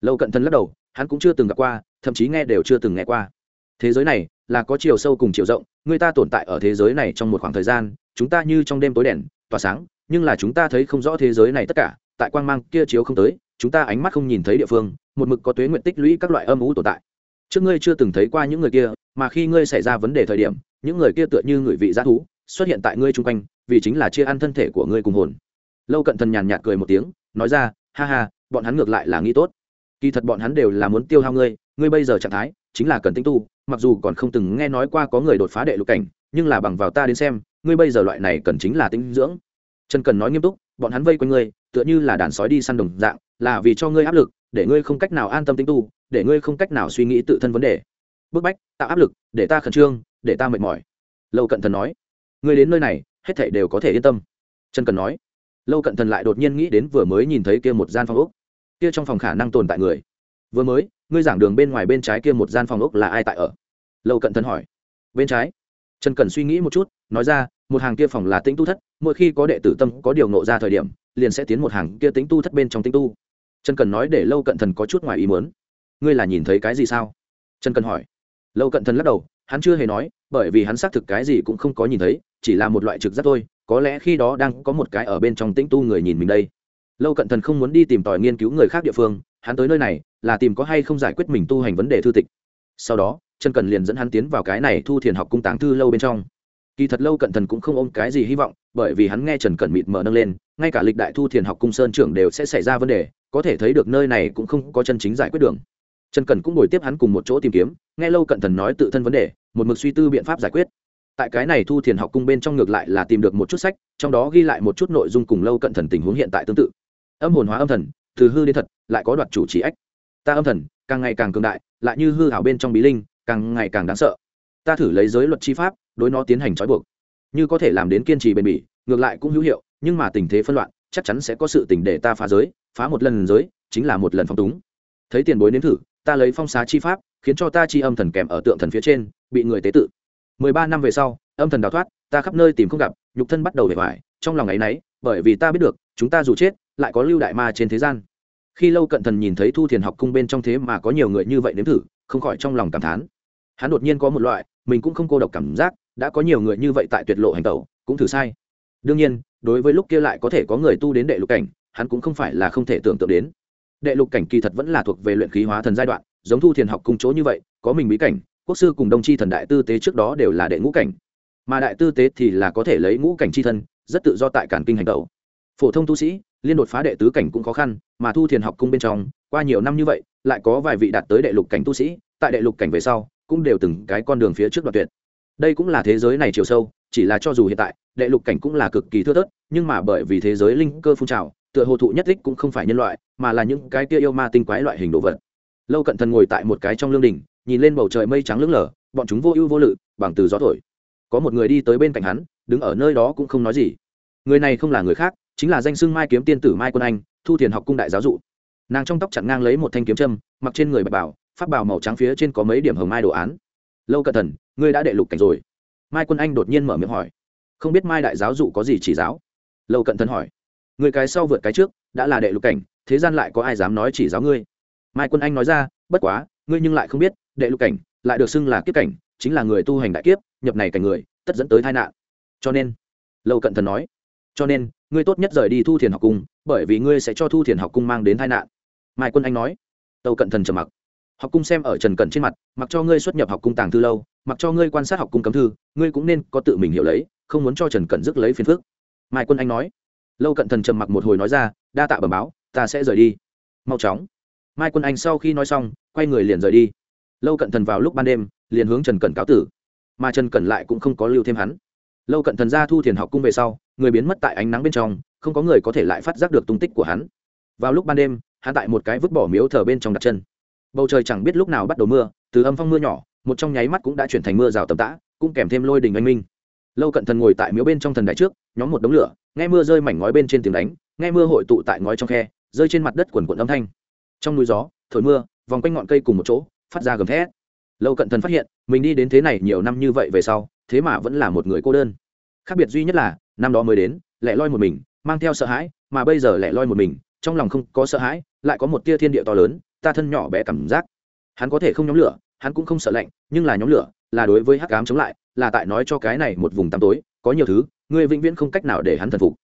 Lâu cận thần lắc đầu, hắn cũng chưa từng gặp qua, thậm chí nghe đều chưa từng nghe qua thế giới này là có chiều sâu cùng chiều rộng, người ta tồn tại ở thế giới này trong một khoảng thời gian, chúng ta như trong đêm tối đèn, tỏa sáng, nhưng là chúng ta thấy không rõ thế giới này tất cả, tại quang mang kia chiếu không tới, chúng ta ánh mắt không nhìn thấy địa phương, một mực có tuế nguyện tích lũy các loại âm ủ tồn tại. Trước ngươi chưa từng thấy qua những người kia, mà khi ngươi xảy ra vấn đề thời điểm, những người kia tựa như người vị g thú, xuất hiện tại ngươi chung quanh, vì chính là chia ăn thân thể của ngươi cùng hồn. Lâu cận thần nhàn nhạt cười một tiếng, nói ra, ha ha, bọn hắn ngược lại là nghĩ tốt. Kỳ thật bọn hắn đều là muốn tiêu hao ngươi ngươi bây giờ trạng thái chính là cần tinh tu, mặc dù còn không từng nghe nói qua có người đột phá đệ lục cảnh, nhưng là bằng vào ta đến xem, ngươi bây giờ loại này cần chính là tinh dưỡng. Trần cần nói nghiêm túc, bọn hắn vây quanh ngươi, tựa như là đàn sói đi săn đồng dạng, là vì cho ngươi áp lực, để ngươi không cách nào an tâm tinh tu, để ngươi không cách nào suy nghĩ tự thân vấn đề. Bức bách, tạo áp lực, để ta khẩn trương, để ta mệt mỏi. Lâu cận thần nói, ngươi đến nơi này, hết thảy đều có thể yên tâm. Trần cần nói, lâu cận thần lại đột nhiên nghĩ đến vừa mới nhìn thấy kia một gian phòng ốc. Kia trong phòng khả năng tồn tại người vừa mới, ngươi giảng đường bên ngoài bên trái kia một gian phòng ốc là ai tại ở? Lâu cận thần hỏi. Bên trái. Trần cần suy nghĩ một chút, nói ra, một hàng kia phòng là tĩnh tu thất, mỗi khi có đệ tử tâm, có điều nộ ra thời điểm, liền sẽ tiến một hàng kia tĩnh tu thất bên trong tĩnh tu. Trần cần nói để lâu cận thần có chút ngoài ý muốn. Ngươi là nhìn thấy cái gì sao? Trần cần hỏi. Lâu cận thần lắc đầu, hắn chưa hề nói, bởi vì hắn xác thực cái gì cũng không có nhìn thấy, chỉ là một loại trực giác thôi, có lẽ khi đó đang có một cái ở bên trong tĩnh tu người nhìn mình đây. Lâu cận thần không muốn đi tìm tòi nghiên cứu người khác địa phương, hắn tới nơi này là tìm có hay không giải quyết mình tu hành vấn đề thư tịch. Sau đó, trần cần liền dẫn hắn tiến vào cái này thu thiền học cung tàng thư lâu bên trong. Kỳ thật lâu cận thần cũng không ôm cái gì hy vọng, bởi vì hắn nghe trần cẩn mịt mờ nâng lên, ngay cả lịch đại thu thiền học cung sơn trưởng đều sẽ xảy ra vấn đề, có thể thấy được nơi này cũng không có chân chính giải quyết đường trần cẩn cũng ngồi tiếp hắn cùng một chỗ tìm kiếm, nghe lâu cận thần nói tự thân vấn đề, một mực suy tư biện pháp giải quyết. Tại cái này thu thiền học cung bên trong ngược lại là tìm được một chút sách, trong đó ghi lại một chút nội dung cùng lâu cận thần tình huống hiện tại tương tự. Âm hồn hóa âm thần, từ hư đến thật, lại có đoạt chủ chỉ ách ta âm thần, càng ngày càng cường đại, lại như hư hảo bên trong bí linh, càng ngày càng đáng sợ. Ta thử lấy giới luật chi pháp, đối nó tiến hành trói buộc. Như có thể làm đến kiên trì bền bỉ, ngược lại cũng hữu hiệu, nhưng mà tình thế phân loạn, chắc chắn sẽ có sự tình để ta phá giới, phá một lần giới, chính là một lần phong túng. Thấy tiền bối nếm thử, ta lấy phong xá chi pháp, khiến cho ta chi âm thần kèm ở tượng thần phía trên, bị người tế tự. Mười ba năm về sau, âm thần đào thoát, ta khắp nơi tìm không gặp, nhục thân bắt đầu hề hoài, trong lòng ấ y n ấ y bởi vì ta biết được, chúng ta dù chết, lại có lưu đại ma trên thế gian khi lâu cận thần nhìn thấy thu thiền học cung bên trong thế mà có nhiều người như vậy nếm thử, không khỏi trong lòng cảm thán. Hắn đột nhiên có một loại, mình cũng không cô độc cảm giác, đã có nhiều người như vậy tại tuyệt lộ hành tẩu, cũng thử sai. Đương nhiên, đối với lúc kia lại có thể có người tu đến đệ lục cảnh, hắn cũng không phải là không thể tưởng tượng đến. Đệ lục cảnh kỳ thật vẫn là thuộc về luyện khí hóa thần giai đoạn, giống thu thiền học cùng chỗ như vậy, có mình bí cảnh, quốc sư cùng đồng chi thần đại tư tế trước đó đều là đệ ngũ cảnh. Mà đại tư tế thì là có thể lấy ngũ cảnh c h i thân, rất tự do tại cản kinh hành tẩu phổ thông tu sĩ, liên đột phá đệ tứ cảnh cũng khó khăn, mà thu thiền học cung bên trong, qua nhiều năm như vậy, lại có vài vị đạt tới đệ lục cảnh tu sĩ, tại đệ lục cảnh về sau, cũng đều từng cái con đường phía trước đoạn tuyệt. Đây cũng là thế giới này chiều sâu, chỉ là cho dù hiện tại, đệ lục cảnh cũng là cực kỳ thưa thớt, nhưng mà bởi vì thế giới linh cơ phun trào, tựa hồ thụ nhất thích cũng không phải nhân loại, mà là những cái kia yêu ma tinh quái loại hình đồ vật. Lâu cận thần ngồi tại một cái trong lương đình, nhìn lên bầu trời mây trắng lững lờ, bọn chúng vô ưu vô lự, bằng từ gió thổi. Có một người đi tới bên cạnh hắn, đứng ở nơi đó cũng không nói gì. Người này không là người khác chính là danh xưng mai kiếm tiên tử mai quân anh, thu thiền học cung đại giáo dụ. Nàng trong tóc chặn ngang lấy một thanh kiếm châm, mặc trên người bạch bảo phát bào màu trắng phía trên có mấy điểm hồng mai đồ án. Lâu cận thần, ngươi đã đệ lục cảnh rồi. Mai quân anh đột nhiên mở miệng hỏi. Không biết mai đại giáo dụ có gì chỉ giáo? Lâu cận thần hỏi. Người cái sau vượt cái trước, đã là đệ lục cảnh, thế gian lại có ai dám nói chỉ giáo ngươi? Mai quân anh nói ra. Bất quá, ngươi nhưng lại không biết, đệ lục cảnh, lại được xưng là kiếp cảnh, chính là người tu hành đại kiếp, nhập này cảnh người, tất dẫn tới tai nạn. Cho nên, lâu cận thần nói. Cho nên ngươi tốt nhất rời đi thu thiền học cung, bởi vì ngươi sẽ cho thu thiền học cung mang đến tai nạn. Mai quân anh nói. Tâu cận thần trầm mặc. Học cung xem ở trần cận trên mặt, mặc cho ngươi xuất nhập học cung tàng thư lâu, mặc cho ngươi quan sát học cung cấm thư, ngươi cũng nên có tự mình hiểu lấy, không muốn cho trần cận dứt lấy phiền phước mai quân anh nói. Lâu cận thần trầm mặc một hồi nói ra, đa tạ bẩm báo, ta sẽ rời đi. Mau chóng. Mai quân anh sau khi nói xong, quay người liền rời đi. Lâu cận thần vào lúc ban đêm, liền hướng trần cẩn cáo tử. Mà trần cẩn lại cũng không có lưu thêm hắn lâu cận thần ra thu thiền học cung về sau, người biến mất tại ánh nắng bên trong, không có người có thể lại phát giác được tung tích của hắn. Vào lúc ban đêm, hắn tại một cái vứt bỏ miếu thờ bên trong đặt chân. Bầu trời chẳng biết lúc nào bắt đầu mưa, từ âm phong mưa nhỏ, một trong nháy mắt cũng đã chuyển thành mưa rào tầm tã, cũng kèm thêm lôi đình anh minh. Lâu cận thần ngồi tại miếu bên trong thần đại trước, nhóm một đống lửa, nghe mưa rơi mảnh ngói bên trên tiếng đánh, nghe mưa hội tụ tại ngói trong khe, rơi trên mặt đất quần quận âm thanh. Trong núi gió, thổi mưa, vòng quanh ngọn cây cùng một chỗ, phát ra gầm thét. Lâu cận thần phát hiện, mình đi đến thế này nhiều năm như vậy về sau thế mà vẫn là một người cô đơn. Khác biệt duy nhất là, năm đó mới đến, lẻ loi một mình, mang theo sợ hãi, mà bây giờ lẻ loi một mình, trong lòng không có sợ hãi, lại có một tia thiên địa to lớn, ta thân nhỏ bé cảm giác. Hắn có thể không nhóm lửa, hắn cũng không sợ lạnh, nhưng là nhóm lửa, là đối với hắc cám chống lại, là tại nói cho cái này một vùng tăm tối, có nhiều thứ người vĩnh viễn không cách nào để hắn thần phục.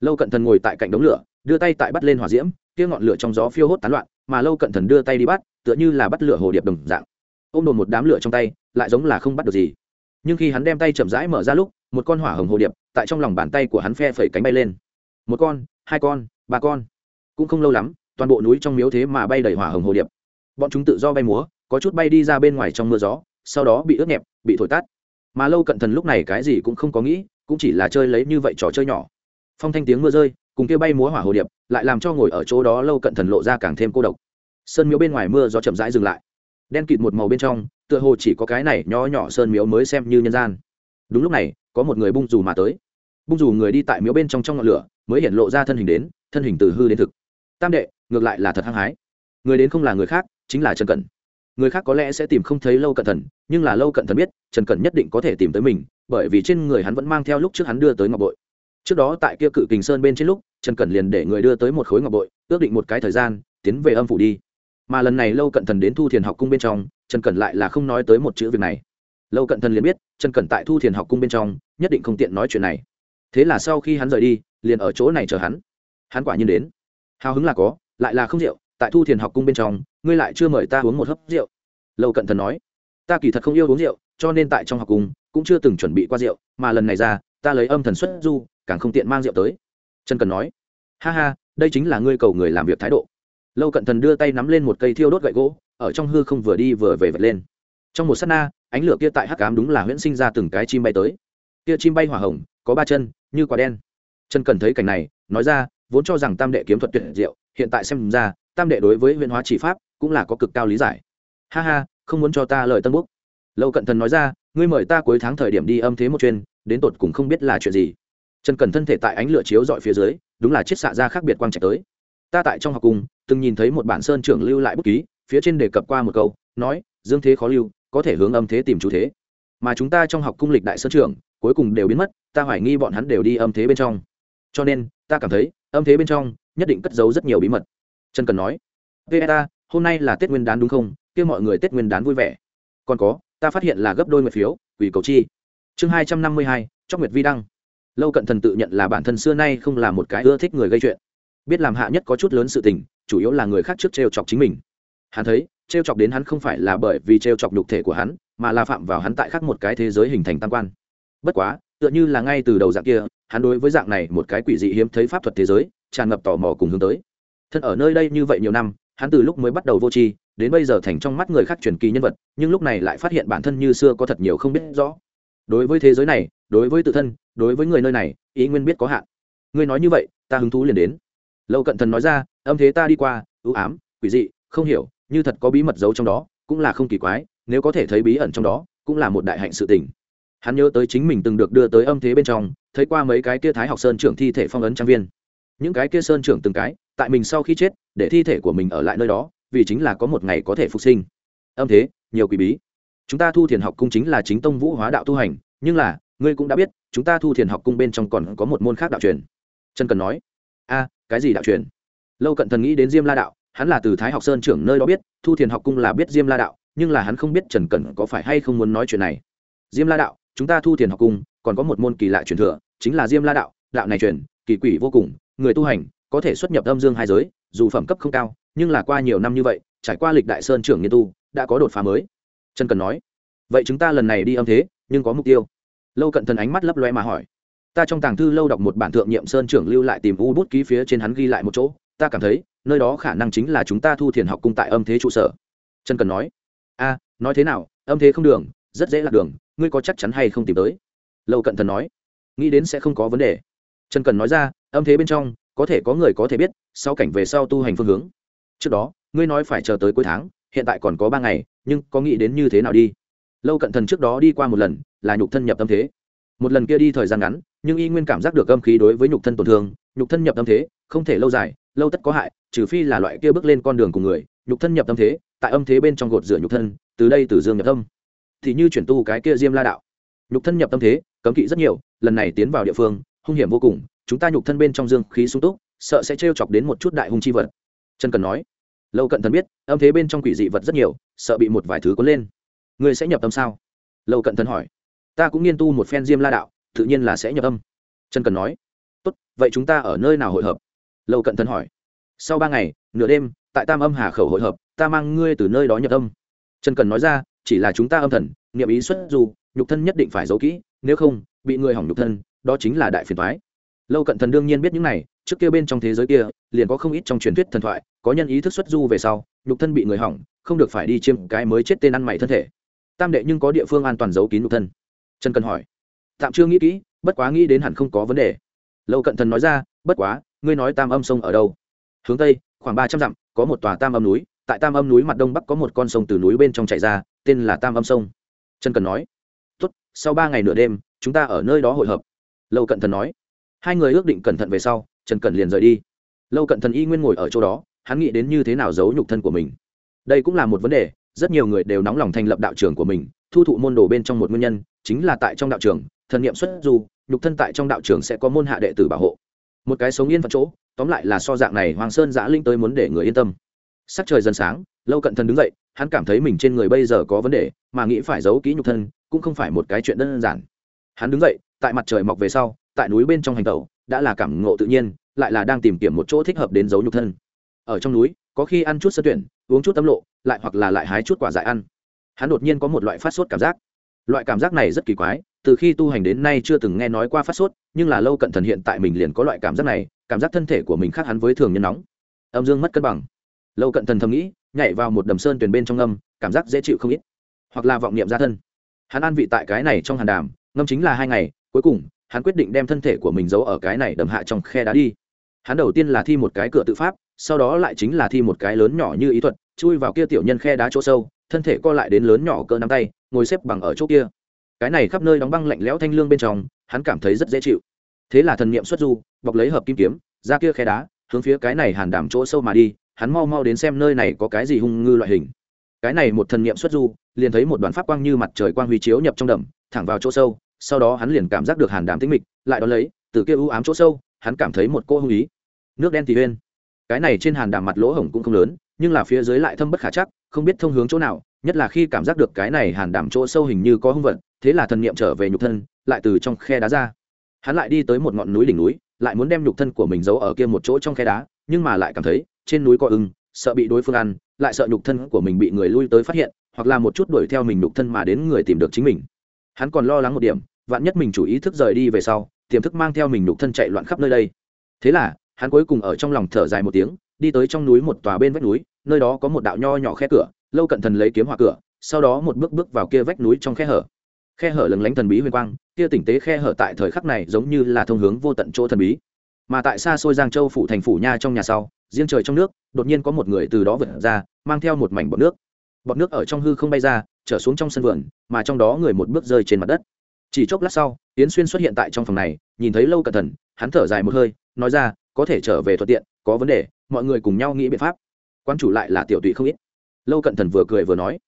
Lâu cận thần ngồi tại cạnh đống lửa, đưa tay tại bắt lên hỏa diễm, kia ngọn lửa trong gió phiêu hốt tán loạn, mà lâu cận thần đưa tay đi bắt, tựa như là bắt lửa hồ điệp đồng dạng. Ôm đồn một đám lửa trong tay, lại giống là không bắt được gì nhưng khi hắn đem tay chậm rãi mở ra lúc, một con hỏa hồng hồ điệp tại trong lòng bàn tay của hắn phe phẩy cánh bay lên. Một con, hai con, ba con. Cũng không lâu lắm, toàn bộ núi trong miếu thế mà bay đầy hỏa hồng hồ điệp. Bọn chúng tự do bay múa, có chút bay đi ra bên ngoài trong mưa gió, sau đó bị ướt nhẹp, bị thổi tắt. Mà lâu cận thần lúc này cái gì cũng không có nghĩ, cũng chỉ là chơi lấy như vậy trò chơi nhỏ. Phong thanh tiếng mưa rơi, cùng kia bay múa hỏa hồ điệp, lại làm cho ngồi ở chỗ đó lâu cận thần lộ ra càng thêm cô độc. Sơn miếu bên ngoài mưa gió chậm rãi dừng lại. Đen kịt một màu bên trong tựa hồ chỉ có cái này nho nhỏ sơn miếu mới xem như nhân gian. Đúng lúc này, có một người bung dù mà tới. Bung dù người đi tại miếu bên trong trong ngọn lửa, mới hiện lộ ra thân hình đến, thân hình từ hư đến thực. Tam đệ, ngược lại là thật hăng hái. Người đến không là người khác, chính là trần cẩn. Người khác có lẽ sẽ tìm không thấy lâu cận thần, nhưng là lâu cận thần biết, trần cẩn nhất định có thể tìm tới mình, bởi vì trên người hắn vẫn mang theo lúc trước hắn đưa tới ngọc bội. Trước đó tại kia cự kình sơn bên trên lúc, trần cẩn liền để người đưa tới một khối ngọc bội, ước định một cái thời gian, tiến về âm phủ đi mà lần này lâu cận thần đến thu thiền học cung bên trong, trần cẩn lại là không nói tới một chữ việc này. Lâu cận thần liền biết, trần cẩn tại thu thiền học cung bên trong, nhất định không tiện nói chuyện này. Thế là sau khi hắn rời đi, liền ở chỗ này chờ hắn. Hắn quả nhiên đến. Hào hứng là có, lại là không rượu, tại thu thiền học cung bên trong, ngươi lại chưa mời ta uống một hớp rượu. Lâu cận thần nói, ta kỳ thật không yêu uống rượu, cho nên tại trong học cung, cũng chưa từng chuẩn bị qua rượu, mà lần này ra, ta lấy âm thần xuất du, càng không tiện mang rượu tới. Trần cần nói, ha ha, đây chính là ngươi cầu người làm việc thái độ lâu cận thần đưa tay nắm lên một cây thiêu đốt gậy gỗ, ở trong hư không vừa đi vừa về vật lên. Trong một s á t na, ánh lửa kia tại hắc cám đúng là huyễn sinh ra từng cái chim bay tới. Kia chim bay hỏa hồng, có ba chân, như quả đen. Trần cần thấy cảnh này, nói ra, vốn cho rằng tam đệ kiếm thuật tuyệt diệu, hiện tại xem ra, tam đệ đối với huyễn hóa chỉ pháp cũng là có cực cao lý giải. Ha ha, không muốn cho ta lời tân búc lâu cận thần nói ra, ngươi mời ta cuối tháng thời điểm đi âm thế một chuyên đến tột cùng không biết là chuyện gì. Trần cần thân thể tại ánh lửa chiếu dọi phía dưới, đúng là chiết xạ ra khác biệt quang trạch tới ta tại trong học cùng, từng nhìn thấy một bản sơn trưởng lưu lại bút ký, phía trên đề cập qua một câu, nói, dương thế khó lưu, có thể hướng âm thế tìm chú thế. Mà chúng ta trong học cung lịch đại sơn trưởng, cuối cùng đều biến mất, ta hoài nghi bọn hắn đều đi âm thế bên trong. Cho nên, ta cảm thấy, âm thế bên trong, nhất định cất giấu rất nhiều bí mật. Trần cần nói veta hôm nay là tết nguyên đán đúng không? Kêu mọi người tết nguyên đán vui vẻ. Còn có, ta phát hiện là gấp đôi nguyệt phiếu ủy cầu chi. Chương hai trăm năm mươi hai, chóc nguyệt vi đăng. Lâu cận thần tự nhận là bản thân xưa nay không là một cái ưa thích người gây chuyện biết làm hạ nhất có chút lớn sự tình, chủ yếu là người khác trước t r e o chọc chính mình. Hắn thấy t r e o chọc đến hắn không phải là bởi vì t r e o chọc nhục thể của hắn, mà là phạm vào hắn tại khác một cái thế giới hình thành tam quan. Bất quá, tựa như là ngay từ đầu dạng kia, hắn đối với dạng này một cái quỷ dị hiếm thấy pháp thuật thế giới, tràn ngập tò mò cùng hướng tới. Thân ở nơi đây như vậy nhiều năm, hắn từ lúc mới bắt đầu vô tri, đến bây giờ thành trong mắt người khác truyền kỳ nhân vật, nhưng lúc này lại phát hiện bản thân như xưa có thật nhiều không biết rõ. Đối với thế giới này, đối với tự thân, đối với người nơi này, ý nguyên biết có hạn. Ngươi nói như vậy, ta hứng thú liền đến lâu cận thần nói ra, âm thế ta đi qua, ưu ám, quỷ dị, không hiểu, như thật có bí mật giấu trong đó, cũng là không kỳ quái, nếu có thể thấy bí ẩn trong đó, cũng là một đại hạnh sự tình. Hắn nhớ tới chính mình từng được đưa tới âm thế bên trong, thấy qua mấy cái kia thái học sơn trưởng thi thể phong ấn trang viên. Những cái kia sơn trưởng từng cái, tại mình sau khi chết, để thi thể của mình ở lại nơi đó, vì chính là có một ngày có thể phục sinh. Âm thế, nhiều quỷ bí. Chúng ta thu thiền học cung chính là chính tông vũ hóa đạo tu hành, nhưng là, ngươi cũng đã biết, chúng ta thu thiền học cung bên trong còn có một môn khác đạo truyền. Trần cần nói a, cái gì đạo truyền? Lâu cận thần nghĩ đến diêm la đạo, hắn là từ thái học sơn trưởng nơi đó biết, thu thiền học cung là biết diêm la đạo, nhưng là hắn không biết trần cẩn có phải hay không muốn nói chuyện này. Diêm la đạo, chúng ta thu thiền học cung, còn có một môn kỳ lạ truyền thừa, chính là diêm la đạo đạo này truyền, kỳ quỷ vô cùng, người tu hành, có thể xuất nhập âm dương hai giới, dù phẩm cấp không cao, nhưng là qua nhiều năm như vậy, trải qua lịch đại sơn trưởng nghiên tu, đã có đột phá mới. Trần cần nói, vậy chúng ta lần này đi âm thế, nhưng có mục tiêu. Lâu cận thần ánh mắt lấp loe mà hỏi ta trong tàng thư lâu đọc một bản thượng nhiệm sơn trưởng lưu lại tìm u bút ký phía trên hắn ghi lại một chỗ, ta cảm thấy, nơi đó khả năng chính là chúng ta thu thiền học cung tại âm thế trụ sở. Trần cần nói, a, nói thế nào, âm thế không đường, rất dễ lạc đường, ngươi có chắc chắn hay không tìm tới? Lâu cận thần nói, nghĩ đến sẽ không có vấn đề. Trần cần nói ra, âm thế bên trong, có thể có người có thể biết, sau cảnh về sau tu hành phương hướng. Trước đó, ngươi nói phải chờ tới cuối tháng, hiện tại còn có ba ngày, nhưng có nghĩ đến như thế nào đi? Lâu cận thần trước đó đi qua một lần, là nhục thân nhập tâm thế. Một lần kia đi thời gian ngắn nhưng y nguyên cảm giác được âm khí đối với nhục thân tổn thương, nhục thân nhập tâm thế, không thể lâu dài, lâu tất có hại, trừ phi là loại kia bước lên con đường của người, nhục thân nhập tâm thế, tại âm thế bên trong gột rửa nhục thân, từ đây từ dương nhập tâm thì như chuyển tu cái kia diêm la đạo. Nhục thân nhập tâm thế, cấm kỵ rất nhiều, lần này tiến vào địa phương, hung hiểm vô cùng, chúng ta nhục thân bên trong dương khí sung túc, sợ sẽ trêu chọc đến một chút đại hung chi vật. Chân cần nói. Lâu cận thần biết, âm thế bên trong quỷ dị vật rất nhiều, sợ bị một vài thứ có lên. Ngươi sẽ nhập tâm sao? Lâu cận thần hỏi. Ta cũng nghiên tu một phen diêm la đạo tự nhiên là sẽ nhập âm. Trần cần nói, tốt, vậy chúng ta ở nơi nào hội hợp? Lâu cận thần hỏi. Sau ba ngày, nửa đêm, tại tam âm hà khẩu hội hợp, ta mang ngươi từ nơi đó nhập âm. Trần cần nói ra, chỉ là chúng ta âm thần, niệm ý xuất dù, nhục thân nhất định phải giấu kỹ, nếu không, bị người hỏng nhục thân, đó chính là đại phiền thoái lâu cận thần đương nhiên biết những này, trước kia bên trong thế giới kia, liền có không ít trong truyền thuyết thần thoại, có nhân ý thức xuất du về sau, nhục thân bị người hỏng, không được phải đi chiêm cái mới chết tên ăn mày thân thể. Tam đệ nhưng có địa phương an toàn giấu kín nhục thân. Trần cần hỏi tạm chưa nghĩ kỹ, bất quá nghĩ đến hẳn không có vấn đề. Lâu cận thần nói ra, bất quá, ngươi nói tam âm sông ở đâu? Hướng tây, khoảng ba trăm dặm, có một tòa tam âm núi, tại tam âm núi mặt đông bắc có một con sông từ núi bên trong chạy ra, tên là tam âm sông. Trần cần nói, tốt, sau ba ngày nửa đêm, chúng ta ở nơi đó hội hợp. Lâu cận thần nói, hai người ước định cẩn thận về sau, trần cần liền rời đi. Lâu cận thần y nguyên ngồi ở chỗ đó, hắn nghĩ đến như thế nào giấu nhục thân của mình. Đây cũng là một vấn đề, rất nhiều người đều nóng lòng thành lập đạo trường của mình, thu thụ môn đồ bên trong một nguyên nhân, chính là tại trong đạo trường thần nghiệm xuất dù, nhục thân tại trong đạo trường sẽ có môn hạ đệ tử bảo hộ. Một cái sống yên phận chỗ, tóm lại là so dạng này hoàng sơn giã linh tới muốn để người yên tâm. Sắc trời dần sáng, lâu cận thần đứng dậy, hắn cảm thấy mình trên người bây giờ có vấn đề, mà nghĩ phải giấu kỹ nhục thân, cũng không phải một cái chuyện đơn giản. Hắn đứng dậy, tại mặt trời mọc về sau, tại núi bên trong hành tàu đã là cảm ngộ tự nhiên, lại là đang tìm kiếm một chỗ thích hợp đến giấu nhục thân. Ở trong núi, có khi ăn chút sơ tuyển, uống chút tấm lộ, lại hoặc là lại hái chút quả dại ăn. Hắn đột nhiên có một loại phát sốt cảm giác. Loại cảm giác này rất kỳ quái từ khi tu hành đến nay chưa từng nghe nói qua phát sốt, nhưng là lâu cận thần hiện tại mình liền có loại cảm giác này, cảm giác thân thể của mình khác hắn với thường nhân nóng. Âm dương mất cân bằng. Lâu cận thần thầm nghĩ, nhảy vào một đầm sơn truyền bên trong ngâm cảm giác dễ chịu không ít. Hoặc là vọng niệm ra thân. Hắn an vị tại cái này trong hàn đàm, ngâm chính là hai ngày, cuối cùng, hắn quyết định đem thân thể của mình giấu ở cái này đầm hạ trong khe đá đi. Hắn đầu tiên là thi một cái cửa tự pháp, sau đó lại chính là thi một cái lớn nhỏ như ý thuật, chui vào kia tiểu nhân khe đá chỗ sâu, thân thể co lại đến lớn nhỏ cỡ nắm tay, ngồi xếp bằng ở chỗ kia cái này khắp nơi đóng băng lạnh lẽo thanh lương bên trong, hắn cảm thấy rất dễ chịu. Thế là thần niệm xuất du, bọc lấy hợp kim kiếm, ra kia khe đá, hướng phía cái này hàn đảm chỗ sâu mà đi, hắn mau mau đến xem nơi này có cái gì hung ngư loại hình. Cái này một thần niệm xuất du, liền thấy một đoàn pháp quang như mặt trời quang huy chiếu nhập trong đầm, thẳng vào chỗ sâu, sau đó hắn liền cảm giác được hàn đảm tĩnh mịch, lại đón lấy, từ kia u ám chỗ sâu, hắn cảm thấy một cô hung ý. Nước đen thì huyên. Cái này trên hàn đảm mặt lỗ hổng cũng không lớn, nhưng là phía dưới lại thâm bất khả chắc, không biết thông hướng chỗ nào, nhất là khi cảm giác được cái này hàn đảm chỗ sâu hình như có hung vật thế là thần niệm trở về nhục thân, lại từ trong khe đá ra. Hắn lại đi tới một ngọn núi đỉnh núi, lại muốn đem nhục thân của mình giấu ở kia một chỗ trong khe đá, nhưng mà lại cảm thấy, trên núi có ưng, sợ bị đối phương ăn, lại sợ nhục thân của mình bị người lui tới phát hiện, hoặc là một chút đuổi theo mình nhục thân mà đến người tìm được chính mình. Hắn còn lo lắng một điểm, vạn nhất mình chủ ý thức rời đi về sau, tiềm thức mang theo mình nhục thân chạy loạn khắp nơi đây. Thế là, hắn cuối cùng ở trong lòng thở dài một tiếng, đi tới trong núi một tòa bên vách núi, nơi đó có một đạo nho nhỏ khe cửa, lâu cận thần lấy kiếm hòa cửa, sau đó một bước bước vào kia vách núi trong khe hở khe hở lừng lánh thần bí huyền quang, kia tỉnh tế khe hở tại thời khắc này giống như là thông hướng vô tận chỗ thần bí. Mà tại xa xôi giang châu phủ thành phủ nha trong nhà sau, riêng trời trong nước, đột nhiên có một người từ đó vượt ra, mang theo một mảnh bọt nước. Bọt nước ở trong hư không bay ra, trở xuống trong sân vườn, mà trong đó người một bước rơi trên mặt đất. Chỉ chốc lát sau tiến xuyên xuất hiện tại trong phòng này, nhìn thấy lâu cẩn thận, hắn thở dài một hơi, nói ra, có thể trở về thuận tiện, có vấn đề, mọi người cùng nhau nghĩ biện pháp. Quan chủ lại là tiểu tụy không ít. Lâu cận thần vừa cười vừa nói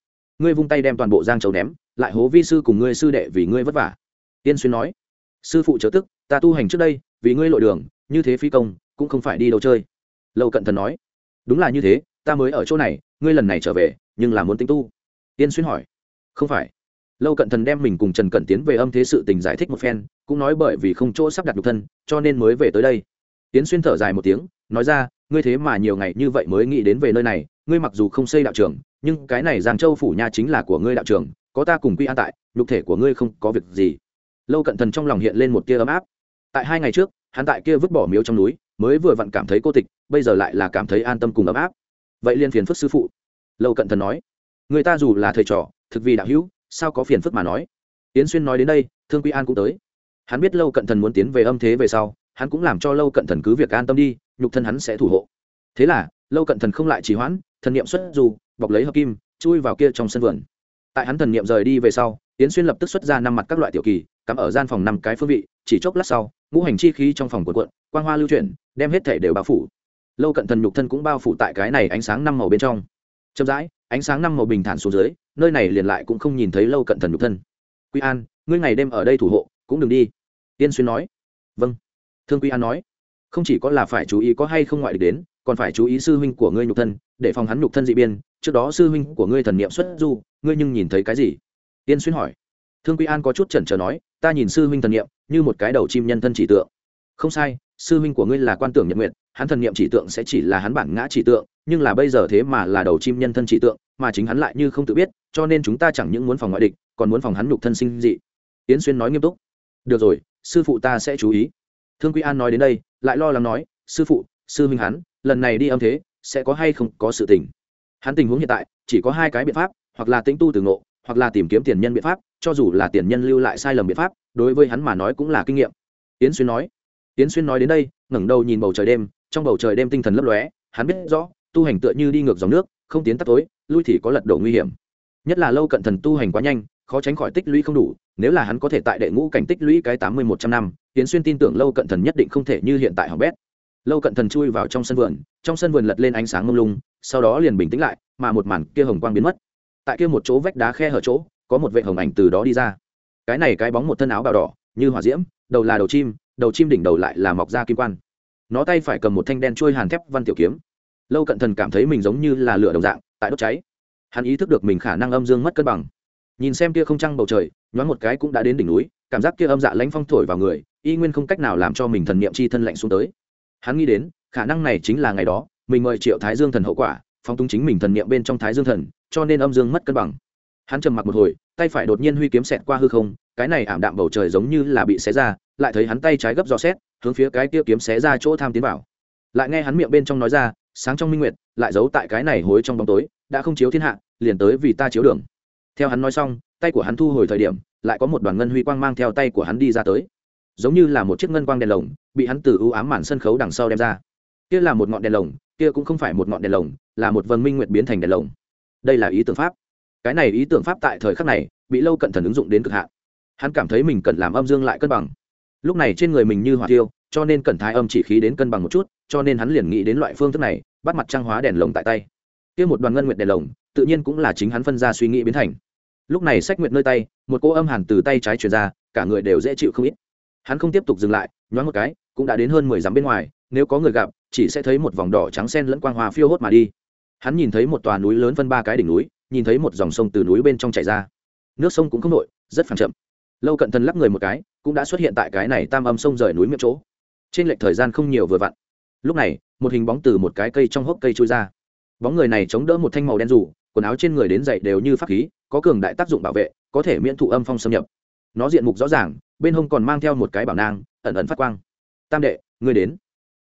ngươi vung tay đem toàn bộ giang châu ném, lại hố vi sư cùng ngươi sư đệ vì ngươi vất vả. Tiên xuyên nói. Sư phụ chớ tức, ta tu hành trước đây, vì ngươi lội đường, như thế phi công, cũng không phải đi đâu chơi. Lâu cận thần nói. Đúng là như thế, ta mới ở chỗ này, ngươi lần này trở về, nhưng là muốn tính tu. Tiên xuyên hỏi. Không phải. Lâu cận thần đem mình cùng trần cận tiến về âm thế sự tình giải thích một phen, cũng nói bởi vì không chỗ sắp đặt nhục thân, cho nên mới về tới đây. Tiến xuyên thở dài một tiếng, nói ra, ngươi thế mà nhiều ngày như vậy mới nghĩ đến về nơi này, ngươi mặc dù không xây đạo trường nhưng cái này giang châu phủ nha chính là của ngươi đạo trưởng, có ta cùng quy an tại nhục thể của ngươi không có việc gì. Lâu cận thần trong lòng hiện lên một tia ấm áp. Tại hai ngày trước hắn tại kia vứt bỏ miếu trong núi mới vừa vặn cảm thấy cô tịch bây giờ lại là cảm thấy an tâm cùng ấm áp. Vậy liên phiền phức sư phụ. Lâu cận thần nói người ta dù là thầy trò thực vì đạo hữu sao có phiền phức mà nói? Tiến xuyên nói đến đây thương quy an cũng tới. Hắn biết lâu cận thần muốn tiến về âm thế về sau hắn cũng làm cho lâu cận thần cứ việc an tâm đi nhục thân hắn sẽ thủ hộ. Thế là lâu cận thần không lại trì hoãn, thần niệm xuất dù, bọc lấy hợp kim, chui vào kia trong sân vườn. Tại hắn thần niệm rời đi về sau tiến xuyên lập tức xuất ra năm mặt các loại tiểu kỳ, cắm ở gian phòng năm cái phương vị, chỉ chốc lát sau, ngũ hành chi khí trong phòng cuộn quận quang hoa lưu chuyển, đem hết thể đều bao phủ. Lâu cận thần nhục thân cũng bao phủ tại cái này ánh sáng năm màu bên trong. Chậm rãi, ánh sáng năm màu bình thản xuống dưới, nơi này liền lại cũng không nhìn thấy lâu cận thần nhục thân. Quy an, ngươi ngày đêm ở đây thủ hộ, cũng đừng đi. Tiên xuyên nói. Vâng. Thương quy an nói. Không chỉ có là phải chú ý có hay không ngoại địch đến còn phải chú ý sư huynh của ngươi nhục thân, để phòng hắn nhục thân dị biên. Trước đó sư huynh của ngươi thần niệm xuất du, ngươi nhưng nhìn thấy cái gì? Tiên xuyên hỏi. Thương quy an có chút chần chờ nói, ta nhìn sư huynh thần niệm, như một cái đầu chim nhân thân chỉ tượng. Không sai, sư huynh của ngươi là quan tưởng nhật nguyện hắn thần niệm chỉ tượng sẽ chỉ là hắn bản ngã chỉ tượng, nhưng là bây giờ thế mà là đầu chim nhân thân chỉ tượng, mà chính hắn lại như không tự biết, cho nên chúng ta chẳng những muốn phòng ngoại địch, còn muốn phòng hắn nhục thân sinh dị. Tiến xuyên nói nghiêm túc. Được rồi, sư phụ ta sẽ chú ý. Thương quy an nói đến đây, lại lo lắng nói, sư phụ, sư huynh hắn lần này đi âm thế, sẽ có hay không có sự tình. Hắn tình huống hiện tại, chỉ có hai cái biện pháp, hoặc là tĩnh tu từ ngộ, hoặc là tìm kiếm tiền nhân biện pháp, cho dù là tiền nhân lưu lại sai lầm biện pháp, đối với hắn mà nói cũng là kinh nghiệm. Tiến xuyên nói. Tiến xuyên nói đến đây, ngẩng đầu nhìn bầu trời đêm, trong bầu trời đêm tinh thần lấp lóe, hắn biết rõ, tu hành tựa như đi ngược dòng nước, không tiến tắt tối, lui thì có lật đổ nguy hiểm. Nhất là lâu cận thần tu hành quá nhanh, khó tránh khỏi tích lũy không đủ, nếu là hắn có thể tại đệ ngũ cảnh tích lũy cái tám mươi một trăm năm tiến xuyên tin tưởng lâu cận thần nhất định không thể như hiện tại hỏng bét lâu cận thần chui vào trong sân vườn, trong sân vườn lật lên ánh sáng mông lung, sau đó liền bình tĩnh lại, mà một màn kia hồng quang biến mất. Tại kia một chỗ vách đá khe hở chỗ, có một vệ hồng ảnh từ đó đi ra. Cái này cái bóng một thân áo bào đỏ, như hỏa diễm, đầu là đầu chim đầu chim đỉnh đầu lại là mọc da kim quan. Nó tay phải cầm một thanh đen trôi hàn thép văn tiểu kiếm. Lâu cận thần cảm thấy mình giống như là lửa đồng dạng, tại đốt cháy. Hắn ý thức được mình khả năng âm dương mất cân bằng. Nhìn xem kia không trăng bầu trời, nhoáng một cái cũng đã đến đỉnh núi, cảm giác kia âm dạ lãnh phong thổi vào người, y nguyên không cách nào làm cho mình thần niệm chi thân lạnh xuống tới hắn nghĩ đến, khả năng này chính là ngày đó, mình mời triệu thái dương thần hậu quả phong tung chính mình thần niệm bên trong thái dương thần, cho nên âm dương mất cân bằng. Hắn trầm mặc một hồi, tay phải đột nhiên huy kiếm xẹt qua hư không, cái này ảm đạm bầu trời giống như là bị xé ra, lại thấy hắn tay trái gấp dò xét, hướng phía cái kia kiếm xé ra chỗ tham tiến vào. Lại nghe hắn miệng bên trong nói ra, sáng trong minh nguyệt, lại giấu tại cái này hối trong bóng tối, đã không chiếu thiên hạ, liền tới vì ta chiếu đường. Theo hắn nói xong, tay của hắn thu hồi thời điểm, lại có một đoàn ngân huy quang mang theo tay của hắn đi ra tới. Giống như là một chiếc ngân quang đèn lồng bị hắn từ ưu ám màn sân khấu đằng sau đem ra. Kia là một ngọn đèn lồng, kia cũng không phải một ngọn đèn lồng, là một vầng minh nguyệt biến thành đèn lồng. Đây là ý tưởng pháp. Cái này ý tưởng pháp tại thời khắc này, bị lâu cận thần ứng dụng đến cực hạn. Hắn cảm thấy mình cần làm âm dương lại cân bằng. Lúc này trên người mình như hỏa tiêu, cho nên cần thái âm chỉ khí đến cân bằng một chút, cho nên hắn liền nghĩ đến loại phương thức này, bắt mặt trang hóa đèn lồng tại tay. Kia một đoàn ngân nguyệt đèn lồng, tự nhiên cũng là chính hắn phân ra suy nghĩ biến thành. Lúc này sách nguyệt nơi tay, một cô âm hàn từ tay trái truyền ra, cả người đều dễ chịu không ít. Hắn không tiếp tục dừng lại, nhoáng một cái cũng đã đến hơn mười dặm bên ngoài, nếu có người gặp, chỉ sẽ thấy một vòng đỏ trắng sen lẫn quang hoa phiêu hốt mà đi. Hắn nhìn thấy một tòa núi lớn phân ba cái đỉnh núi, nhìn thấy một dòng sông từ núi bên trong chảy ra. Nước sông cũng không nội rất phẳng chậm. Lâu cận thần lắc người một cái, cũng đã xuất hiện tại cái này tam âm sông rời núi miệng chỗ. Trên lệch thời gian không nhiều vừa vặn. Lúc này, một hình bóng từ một cái cây trong hốc cây trôi ra. Bóng người này chống đỡ một thanh màu đen rủ, quần áo trên người đến dậy đều như pháp khí, có cường đại tác dụng bảo vệ, có thể miễn thụ âm phong xâm nhập. Nó diện mục rõ ràng, bên hông còn mang theo một cái bảo nang, ẩn ẩn phát quang tam đệ, ngươi đến.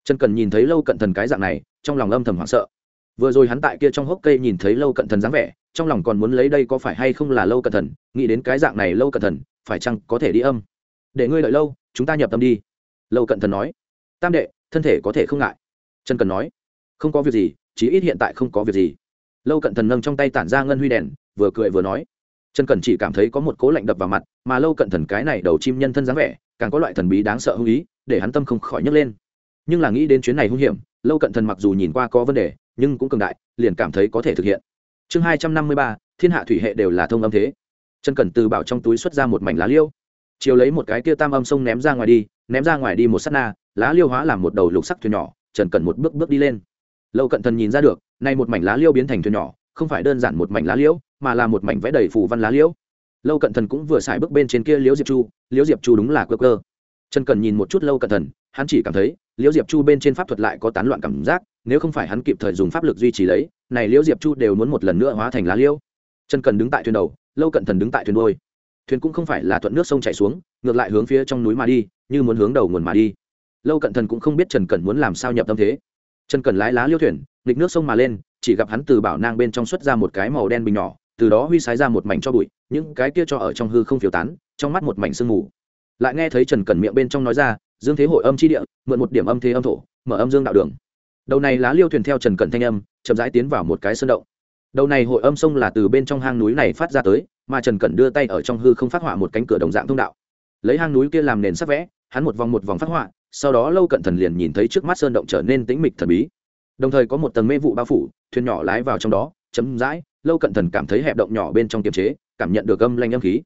Trần cần nhìn thấy lâu cận thần cái dạng này, trong lòng âm thầm hoảng sợ. Vừa rồi hắn tại kia trong hốc cây nhìn thấy lâu cận thần dáng vẻ, trong lòng còn muốn lấy đây có phải hay không là lâu cận thần, nghĩ đến cái dạng này lâu cận thần, phải chăng có thể đi âm? Để ngươi đợi lâu, chúng ta nhập tâm đi. Lâu cận thần nói. Tam đệ, thân thể có thể không ngại. Trần cần nói. Không có việc gì, chí ít hiện tại không có việc gì. Lâu cận thần nâng trong tay tản ra ngân huy đèn, vừa cười vừa nói. Trần cần chỉ cảm thấy có một cố lạnh đập vào mặt, mà lâu cận thần cái này đầu chim nhân thân dáng vẻ, càng có loại thần bí đáng sợ hung ý để hắn tâm không khỏi nhấc lên. Nhưng là nghĩ đến chuyến này hung hiểm, lâu cận thần mặc dù nhìn qua có vấn đề, nhưng cũng cường đại, liền cảm thấy có thể thực hiện. Chương hai trăm năm mươi ba, thiên hạ thủy hệ đều là thông âm thế. Trần cần từ bảo trong túi xuất ra một mảnh lá liêu. Chiều lấy một cái kia tam âm sông ném ra ngoài đi, ném ra ngoài đi một s á t na, lá liêu hóa làm một đầu lục sắc thuyền nhỏ, trần cần một bước bước đi lên. Lâu cận thần nhìn ra được, nay một mảnh lá liêu biến thành thuyền nhỏ, không phải đơn giản một mảnh lá liễu mà là một mảnh vẽ đầy phủ văn lá liễu lâu cận thần cũng vừa xài bước bên trên kia liễu diệp chu, liễu diệp chu đúng là cơ cơ trần cần nhìn một chút lâu cận thần hắn chỉ cảm thấy, liễu diệp chu bên trên pháp thuật lại có tán loạn cảm giác, nếu không phải hắn kịp thời dùng pháp lực duy trì lấy, này liễu diệp chu đều muốn một lần nữa hóa thành lá liễu trần cần đứng tại thuyền đầu, lâu cận thần đứng tại thuyền đôi thuyền cũng không phải là thuận nước sông chảy xuống, ngược lại hướng phía trong núi mà đi, như muốn hướng đầu nguồn mà đi. Lâu cận thần cũng không biết trần cần muốn làm sao nhập tâm thế. Trần cần lái lá liêu thuyền, nghịch nước sông mà lên, chỉ gặp hắn từ bảo nang bên trong xuất ra một cái màu đen bình nhỏ, từ đó huy sái ra một mảnh cho bụi, những cái kia cho ở trong hư không phiếu tán, trong mắt một mảnh sương mù lại nghe thấy trần cẩn miệng bên trong nói ra, dương thế hội âm chi địa, mượn một điểm âm thế âm thổ, mở âm dương đạo đường. Đầu này lá liêu thuyền theo trần cẩn thanh âm, chậm rãi tiến vào một cái sơn động. Đầu này hội âm sông là từ bên trong hang núi này phát ra tới, mà trần cẩn đưa tay ở trong hư không phát họa một cánh cửa đồng dạng thông đạo. Lấy hang núi kia làm nền sắc vẽ, hắn một vòng một vòng phát họa, sau đó lâu cận thần liền nhìn thấy trước mắt sơn động trở nên tĩnh mịch thần bí. Đồng thời có một tầng mê vụ bao phủ, thuyền nhỏ lái vào trong đó chấm dãi lâu cận thần cảm thấy hẹp động nhỏ bên trong kiềm chế, cảm nhận được âm lanh âm khí.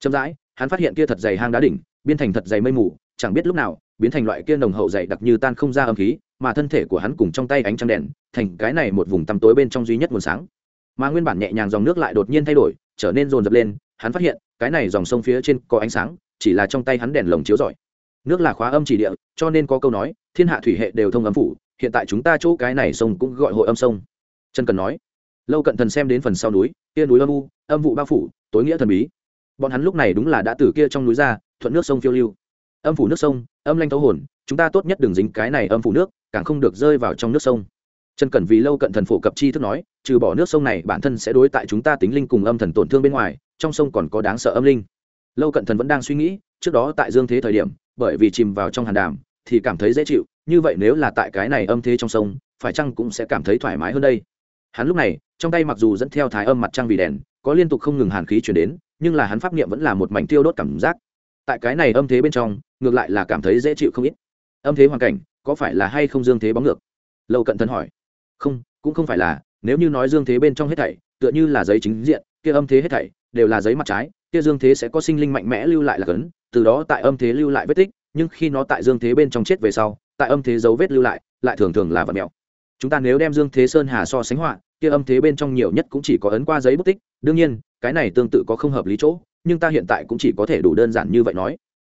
Chấm dãi hắn phát hiện kia thật dày hang đá đỉnh biến thành thật dày mây mù, chẳng biết lúc nào, biến thành loại kia nồng hậu dày đặc như tan không ra âm khí, mà thân thể của hắn cùng trong tay ánh trăng đèn, thành cái này một vùng tăm tối bên trong duy nhất nguồn sáng. Mà nguyên bản nhẹ nhàng dòng nước lại đột nhiên thay đổi, trở nên rồn rập lên, hắn phát hiện, cái này dòng sông phía trên có ánh sáng, chỉ là trong tay hắn đèn lồng chiếu rọi. Nước là khóa âm chỉ địa, cho nên có câu nói, thiên hạ thủy hệ đều thông âm phủ, hiện tại chúng ta chỗ cái này sông cũng gọi hội âm sông. Trần cần nói, lâu cận thần xem đến phần sau núi, kia núi âm u, âm vụ bao phủ, tối nghĩa thần bí. Bọn hắn lúc này đúng là đã từ kia trong núi ra thuận nước sông phiêu lưu. Âm phủ nước sông, âm lanh thấu hồn, chúng ta tốt nhất đừng dính cái này âm phủ nước, càng không được rơi vào trong nước sông. Trần cẩn vì lâu cận thần phổ cập chi thức nói, trừ bỏ nước sông này, bản thân sẽ đối tại chúng ta tính linh cùng âm thần tổn thương bên ngoài, trong sông còn có đáng sợ âm linh. Lâu cận thần vẫn đang suy nghĩ, trước đó tại dương thế thời điểm, bởi vì chìm vào trong hàn đàm, thì cảm thấy dễ chịu, như vậy nếu là tại cái này âm thế trong sông, phải chăng cũng sẽ cảm thấy thoải mái hơn đây? Hắn lúc này, trong tay mặc dù dẫn theo thái âm mặt trăng vì đèn, có liên tục không ngừng hàn khí chuyển đến, nhưng là hắn pháp niệm vẫn là một mảnh tiêu đốt cảm giác tại cái này âm thế bên trong, ngược lại là cảm thấy dễ chịu không ít. Âm thế hoàn cảnh, có phải là hay không dương thế bóng ngược? Lâu cận thân hỏi. Không, cũng không phải là, nếu như nói dương thế bên trong hết thảy, tựa như là giấy chính diện, kia âm thế hết thảy đều là giấy mặt trái, kia dương thế sẽ có sinh linh mạnh mẽ lưu lại là cấn, từ đó tại âm thế lưu lại vết tích, nhưng khi nó tại dương thế bên trong chết về sau, tại âm thế dấu vết lưu lại lại thường thường là vật mèo. Chúng ta nếu đem dương thế sơn hà so sánh họa, kia âm thế bên trong nhiều nhất cũng chỉ có ấn qua giấy bút tích, đương nhiên cái này tương tự có không hợp lý chỗ, nhưng ta hiện tại cũng chỉ có thể đủ đơn giản như vậy nói.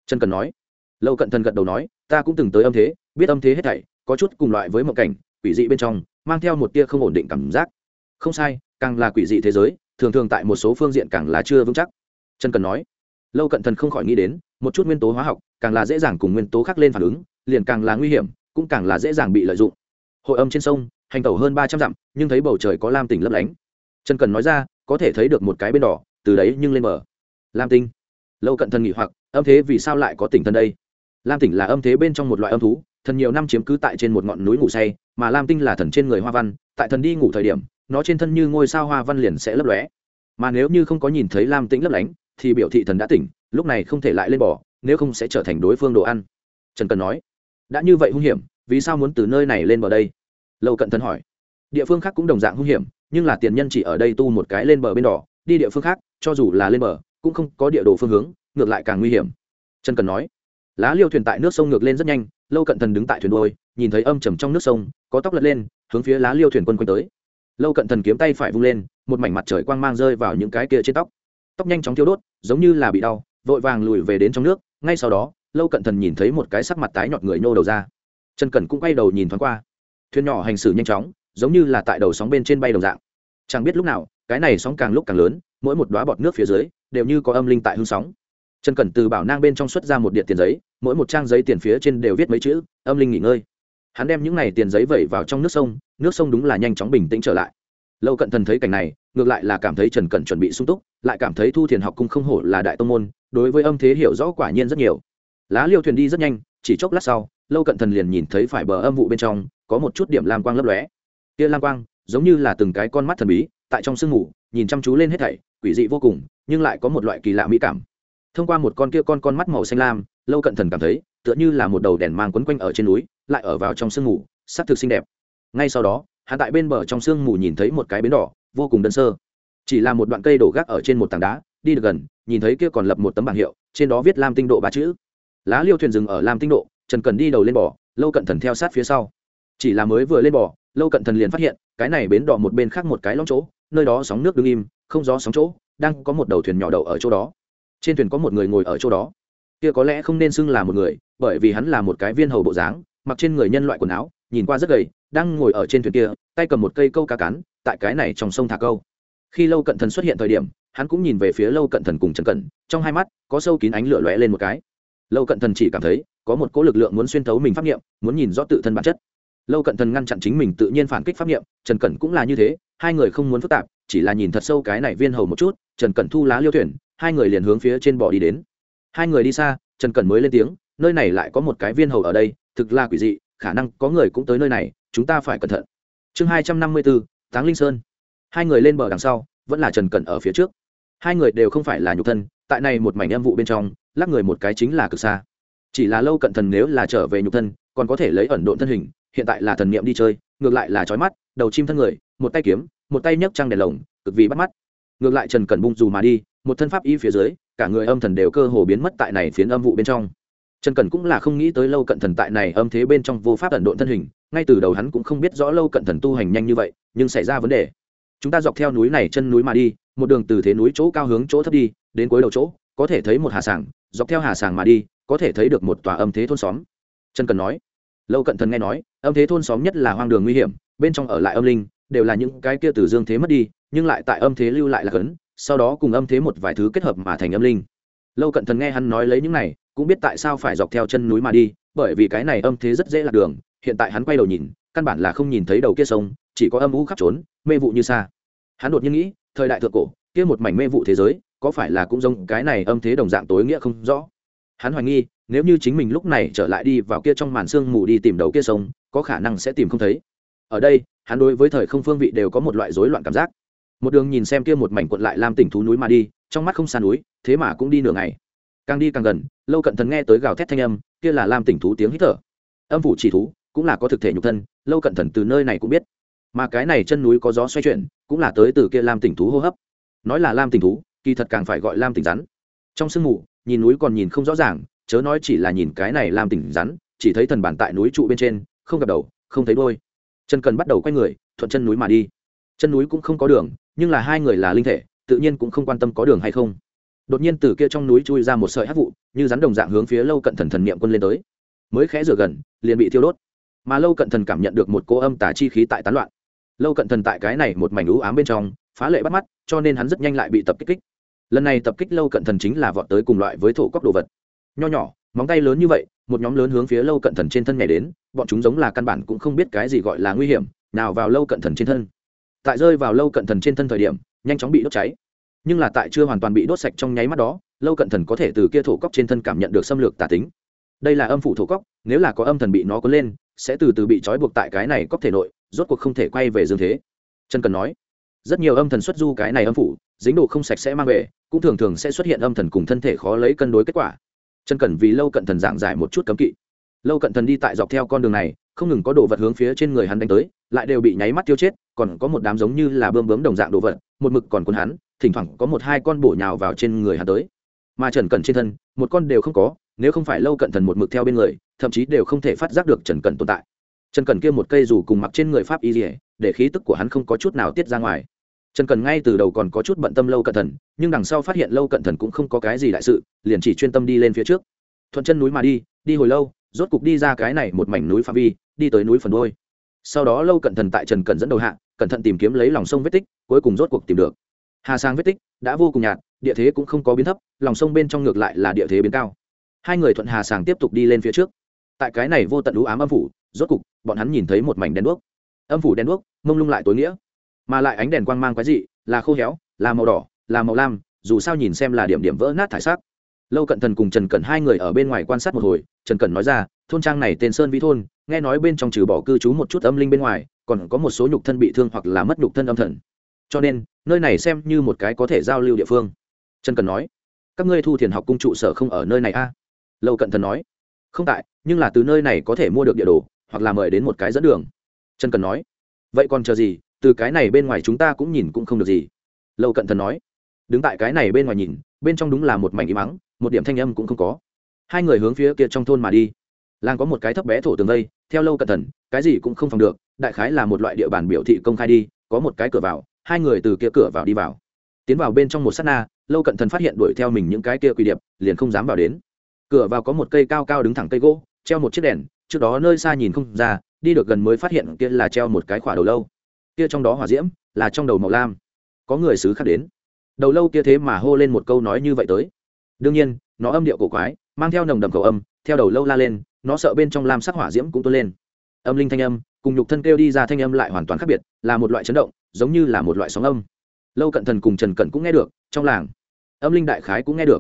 Trần cần nói. Lâu cận thần gật đầu nói, ta cũng từng tới âm thế, biết âm thế hết thảy, có chút cùng loại với một cảnh, quỷ dị bên trong, mang theo một tia không ổn định cảm giác. Không sai, càng là quỷ dị thế giới, thường thường tại một số phương diện càng là chưa vững chắc. Trần cần nói. Lâu cận thần không khỏi nghĩ đến, một chút nguyên tố hóa học, càng là dễ dàng cùng nguyên tố khác lên phản ứng, liền càng là nguy hiểm, cũng càng là dễ dàng bị lợi dụng. Hội âm trên sông, hành tẩu hơn ba trăm dặm, nhưng thấy bầu trời có lam tỉnh lấp lánh. Trần cần nói ra có thể thấy được một cái bên đỏ, từ đấy nhưng lên mở lam tinh. Lâu cận thần nghỉ hoặc, âm thế vì sao lại có tỉnh thần đây? Lam tỉnh là âm thế bên trong một loại âm thú, thần nhiều năm chiếm cứ tại trên một ngọn núi ngủ say, mà lam tinh là thần trên người hoa văn, tại thần đi ngủ thời điểm, nó trên thân như ngôi sao hoa văn liền sẽ lấp lóe. Mà nếu như không có nhìn thấy lam tĩnh lấp lánh, thì biểu thị thần đã tỉnh, lúc này không thể lại lên bỏ nếu không sẽ trở thành đối phương đồ ăn. Trần cần nói, đã như vậy hung hiểm, vì sao muốn từ nơi này lên bờ đây? Lâu cận thần hỏi. Địa phương khác cũng đồng dạng hung hiểm nhưng là tiền nhân chỉ ở đây tu một cái lên bờ bên đỏ, đi địa phương khác, cho dù là lên bờ, cũng không có địa đồ phương hướng, ngược lại càng nguy hiểm. Trần cần nói. Lá liêu thuyền tại nước sông ngược lên rất nhanh, lâu cận thần đứng tại thuyền đôi nhìn thấy âm trầm trong nước sông, có tóc lật lên, hướng phía lá liêu thuyền quân quanh tới. Lâu cận thần kiếm tay phải vung lên, một mảnh mặt trời quang mang rơi vào những cái kia trên tóc. Tóc nhanh chóng thiêu đốt, giống như là bị đau, vội vàng lùi về đến trong nước, ngay sau đó, lâu cận thần nhìn thấy một cái sắc mặt tái nhọt người nhô đầu ra. Trần cẩn cũng quay đầu nhìn thoáng qua. Thuyền nhỏ hành xử nhanh chóng giống như là tại đầu sóng bên trên bay đồng dạng. Chẳng biết lúc nào, cái này sóng càng lúc càng lớn, mỗi một đoá bọt nước phía dưới, đều như có âm linh tại hương sóng. Trần cẩn từ bảo nang bên trong xuất ra một điện tiền giấy, mỗi một trang giấy tiền phía trên đều viết mấy chữ, âm linh nghỉ ngơi. Hắn đem những n à y tiền giấy vẩy vào trong nước sông nước sông đúng là nhanh chóng bình tĩnh trở lại. Lâu cận thần thấy cảnh này, ngược lại là cảm thấy trần cẩn chuẩn bị sung túc, lại cảm thấy thu thiền học cung không hổ là đại tông môn, đối với âm thế hiểu rõ quả nhiên rất nhiều. Lá liêu thuyền đi rất nhanh, chỉ chốc lát sau, lâu cận thần liền nhìn thấy phải bờ âm vụ bên trong, có một chút điểm lam quang lấp lóe kia lam quang, giống như là từng cái con mắt thần bí, tại trong sương mù, nhìn chăm chú lên hết thảy, quỷ dị vô cùng, nhưng lại có một loại kỳ lạ mỹ cảm. Thông qua một con kia con con mắt màu xanh lam, lâu cận thần cảm thấy, tựa như là một đầu đèn mang quấn quanh ở trên núi, lại ở vào trong sương mù, sắc thực xinh đẹp. Ngay sau đó hạ tại bên bờ trong sương mù nhìn thấy một cái bến đỏ, vô cùng đơn sơ. Chỉ là một đoạn cây đổ gác ở trên một tảng đá, đi được gần, nhìn thấy kia còn lập một tấm bảng hiệu, trên đó viết lam tinh độ ba chữ. Lá liêu thuyền dừng ở lam tinh độ, trần cần đi đầu lên bò, lâu cận thần theo sát phía sau. Chỉ là mới vừa lên bò lâu cận thần liền phát hiện, cái này bến đỏ một bên khác một cái lóng chỗ, nơi đó sóng nước đứng im, không gió sóng chỗ, đang có một đầu thuyền nhỏ đậu ở chỗ đó. Trên thuyền có một người ngồi ở chỗ đó. Kia có lẽ không nên xưng là một người, bởi vì hắn là một cái viên hầu bộ dáng, mặc trên người nhân loại quần áo, nhìn qua rất gầy, đang ngồi ở trên thuyền kia, tay cầm một cây câu cá cắn tại cái này trong sông thả câu. Khi lâu cận thần xuất hiện thời điểm, hắn cũng nhìn về phía lâu cận thần cùng trần cận trong hai mắt, có sâu kín ánh lửa lóe lên một cái. Lâu cận thần chỉ cảm thấy, có một cỗ lực lượng muốn xuyên thấu mình pháp nghiệm muốn nhìn rõ tự thân bản chất lâu cận thần ngăn chặn chính mình tự nhiên phản kích pháp niệm, trần cẩn cũng là như thế, hai người không muốn phức tạp, chỉ là nhìn thật sâu cái này viên hầu một chút, trần cẩn thu lá liêu thuyền, hai người liền hướng phía trên bò đi đến. Hai người đi xa, trần cẩn mới lên tiếng, nơi này lại có một cái viên hầu ở đây, thực là quỷ dị, khả năng có người cũng tới nơi này, chúng ta phải cẩn thận. Chương hai trăm năm mươi bốn, táng linh sơn. Hai người lên bờ đằng sau, vẫn là trần cẩn ở phía trước. Hai người đều không phải là nhục thân, tại này một mảnh âm vụ bên trong, lắc người một cái chính là cực xa. Chỉ là lâu cận thần nếu là trở về nhục thân, còn có thể lấy ẩn độn thân hình hiện tại là thần niệm đi chơi, ngược lại là trói mắt, đầu chim thân người, một tay kiếm, một tay nhấc trăng đèn lồng, cực vì bắt mắt. Ngược lại trần cẩn bung dù mà đi, một thân pháp y phía dưới, cả người âm thần đều cơ hồ biến mất tại này phiến âm vụ bên trong. Trần cẩn cũng là không nghĩ tới lâu cận thần tại này âm thế bên trong vô pháp ẩn độn thân hình, ngay từ đầu hắn cũng không biết rõ lâu cận thần tu hành nhanh như vậy, nhưng xảy ra vấn đề. Chúng ta dọc theo núi này chân núi mà đi, một đường từ thế núi chỗ cao hướng chỗ thấp đi, đến cuối đầu chỗ, có thể thấy một hà sảng, dọc theo hà sảng mà đi, có thể thấy được một tòa âm thế thôn xóm. Trần cần nói lâu cận thần nghe nói, âm thế thôn xóm nhất là hoang đường nguy hiểm, bên trong ở lại âm linh, đều là những cái kia từ dương thế mất đi, nhưng lại tại âm thế lưu lại là cấn, sau đó cùng âm thế một vài thứ kết hợp mà thành âm linh. Lâu cận thần nghe hắn nói lấy những này, cũng biết tại sao phải dọc theo chân núi mà đi, bởi vì cái này âm thế rất dễ lạc đường, hiện tại hắn quay đầu nhìn, căn bản là không nhìn thấy đầu kia sông, chỉ có âm u khắp trốn, mê vụ như xa. Hắn đột nhiên nghĩ, thời đại thượng cổ, kia một mảnh mê vụ thế giới, có phải là cũng giống cái này âm thế đồng dạng tối nghĩa không rõ? Hắn hoài nghi nếu như chính mình lúc này trở lại đi vào kia trong màn sương mù đi tìm đầu kia sông, có khả năng sẽ tìm không thấy. Ở đây, hắn đối với thời không phương vị đều có một loại rối loạn cảm giác. Một đường nhìn xem kia một mảnh quận lại làm tỉnh thú núi mà đi, trong mắt không xa núi, thế mà cũng đi nửa ngày. Càng đi càng gần, lâu cận thần nghe tới gào thét thanh âm, kia là lam tỉnh thú tiếng hít thở. Âm phủ chỉ thú, cũng là có thực thể nhục thân, lâu cận thần từ nơi này cũng biết. Mà cái này chân núi có gió xoay chuyển, cũng là tới từ kia lam tỉnh thú hô hấp. Nói là lam tỉnh thú, kỳ thật càng phải gọi lam tỉnh rắn. Trong sương mù, nhìn núi còn nhìn không rõ ràng chớ nói chỉ là nhìn cái này làm tỉnh rắn, chỉ thấy thần bản tại núi trụ bên trên, không gặp đầu, không thấy đôi chân cần bắt đầu quay người, thuận chân núi mà đi. Chân núi cũng không có đường, nhưng là hai người là linh thể, tự nhiên cũng không quan tâm có đường hay không. Đột nhiên từ kia trong núi chui ra một sợi hát vụ, như rắn đồng dạng hướng phía lâu cận thần thần niệm quân lên tới. Mới khẽ rửa gần, liền bị thiêu đốt. Mà lâu cận thần cảm nhận được một cô âm tả chi khí tại tán loạn. Lâu cận thần tại cái này một mảnh ú ám bên trong, phá lệ bắt mắt, cho nên hắn rất nhanh lại bị tập kích kích. Lần này tập kích lâu cận thần chính là vọt tới cùng loại với thổ cóc đồ vật nho nhỏ, móng tay lớn như vậy, một nhóm lớn hướng phía lâu cận thần trên thân nhảy đến, bọn chúng giống là căn bản cũng không biết cái gì gọi là nguy hiểm, nào vào lâu cận thần trên thân. Tại rơi vào lâu cận thần trên thân thời điểm, nhanh chóng bị đốt cháy. Nhưng là tại chưa hoàn toàn bị đốt sạch trong nháy mắt đó, lâu cận thần có thể từ kia thổ cóc trên thân cảm nhận được xâm lược tà tính. Đây là âm phủ thổ cóc nếu là có âm thần bị nó có lên, sẽ từ từ bị trói buộc tại cái này cóc thể nội, rốt cuộc không thể quay về dương thế. Chân cần nói, rất nhiều âm thần xuất du cái này âm phủ, dính độ không sạch sẽ mang về, cũng thường thường sẽ xuất hiện âm thần cùng thân thể khó lấy cân đối kết quả chân cần vì lâu cận thần giảng giải một chút cấm kỵ. Lâu cận thần đi tại dọc theo con đường này, không ngừng có đồ vật hướng phía trên người hắn đánh tới, lại đều bị nháy mắt tiêu chết, còn có một đám giống như là bơm bướm đồng dạng đồ vật, một mực còn quân hắn, thỉnh thoảng có một hai con bổ nhào vào trên người hắn tới. Mà trần cẩn trên thân, một con đều không có, nếu không phải lâu cận thần một mực theo bên người, thậm chí đều không thể phát giác được trần cẩn tồn tại. Trần cẩn kia một cây dù cùng mặc trên người pháp y dỉa để khí tức của hắn không có chút nào tiết ra ngoài trần cần ngay từ đầu còn có chút bận tâm lâu cận thần, nhưng đằng sau phát hiện lâu cận thần cũng không có cái gì đại sự, liền chỉ chuyên tâm đi lên phía trước. Thuận chân núi mà đi đi hồi lâu, rốt cục đi ra cái này một mảnh núi phạm vi, đi tới núi phần đôi. Sau đó lâu cận thần tại trần cần dẫn đầu hạ, cẩn thận tìm kiếm lấy lòng sông vết tích, cuối cùng rốt cuộc tìm được. Hà sang vết tích đã vô cùng nhạt, địa thế cũng không có biến thấp, lòng sông bên trong ngược lại là địa thế biến cao. Hai người thuận hà sàng tiếp tục đi lên phía trước. Tại cái này vô tận lũ ám âm phủ, rốt cục, bọn hắn nhìn thấy một mảnh đen đuốc. Âm phủ đen đuốc, mông lung lại tối nghĩa mà lại ánh đèn quang mang quái dị, là khô héo, là màu đỏ, là màu lam, dù sao nhìn xem là điểm điểm vỡ nát thải sắc lâu cận thần cùng trần cẩn hai người ở bên ngoài quan sát một hồi, trần cẩn nói ra, thôn trang này tên sơn vĩ thôn, nghe nói bên trong trừ bỏ cư trú một chút âm linh bên ngoài, còn có một số nhục thân bị thương hoặc là mất nhục thân âm thần. Cho nên, nơi này xem như một cái có thể giao lưu địa phương. Trần cẩn nói, các ngươi thu thiền học cung trụ sở không ở nơi này a? À? lâu cận thần nói, không tại, nhưng là từ nơi này có thể mua được địa đồ, hoặc là mời đến một cái dẫn đường. Trần cần nói, vậy còn chờ gì? Từ cái này bên ngoài chúng ta cũng nhìn cũng không được gì. Lâu cận thần nói. Đứng tại cái này bên ngoài nhìn, bên trong đúng là một mảnh im mắng một điểm thanh âm cũng không có. Hai người hướng phía kia trong thôn mà đi. Làng có một cái thấp bé thổ tường vây, theo lâu cận thần, cái gì cũng không phòng được, đại khái là một loại địa bàn biểu thị công khai đi, có một cái cửa vào, hai người từ kia cửa vào đi vào. Tiến vào bên trong một s á t na, lâu cận thần phát hiện đuổi theo mình những cái kia quỳ điệp, liền không dám vào đến. Cửa vào có một cây cao cao đứng thẳng cây gỗ, treo một chiếc đèn, trước đó nơi xa nhìn không ra, đi được gần mới phát hiện kia là treo một cái khỏa đầu lâu kia trong đó hỏa diễm là trong đầu màu lam. Có người xứ khác đến. Đầu lâu kia thế mà hô lên một câu nói như vậy tới. Đương nhiên, nó âm điệu cổ quái, mang theo nồng đầm cầu âm, theo đầu lâu la lên, nó sợ bên trong lam sắc hỏa diễm cũng tuôn lên. Âm linh thanh âm cùng nhục thân kêu đi ra thanh âm lại hoàn toàn khác biệt, là một loại chấn động, giống như là một loại sóng âm. Lâu cận thần cùng trần cận cũng nghe được, trong làng, âm linh đại khái cũng nghe được.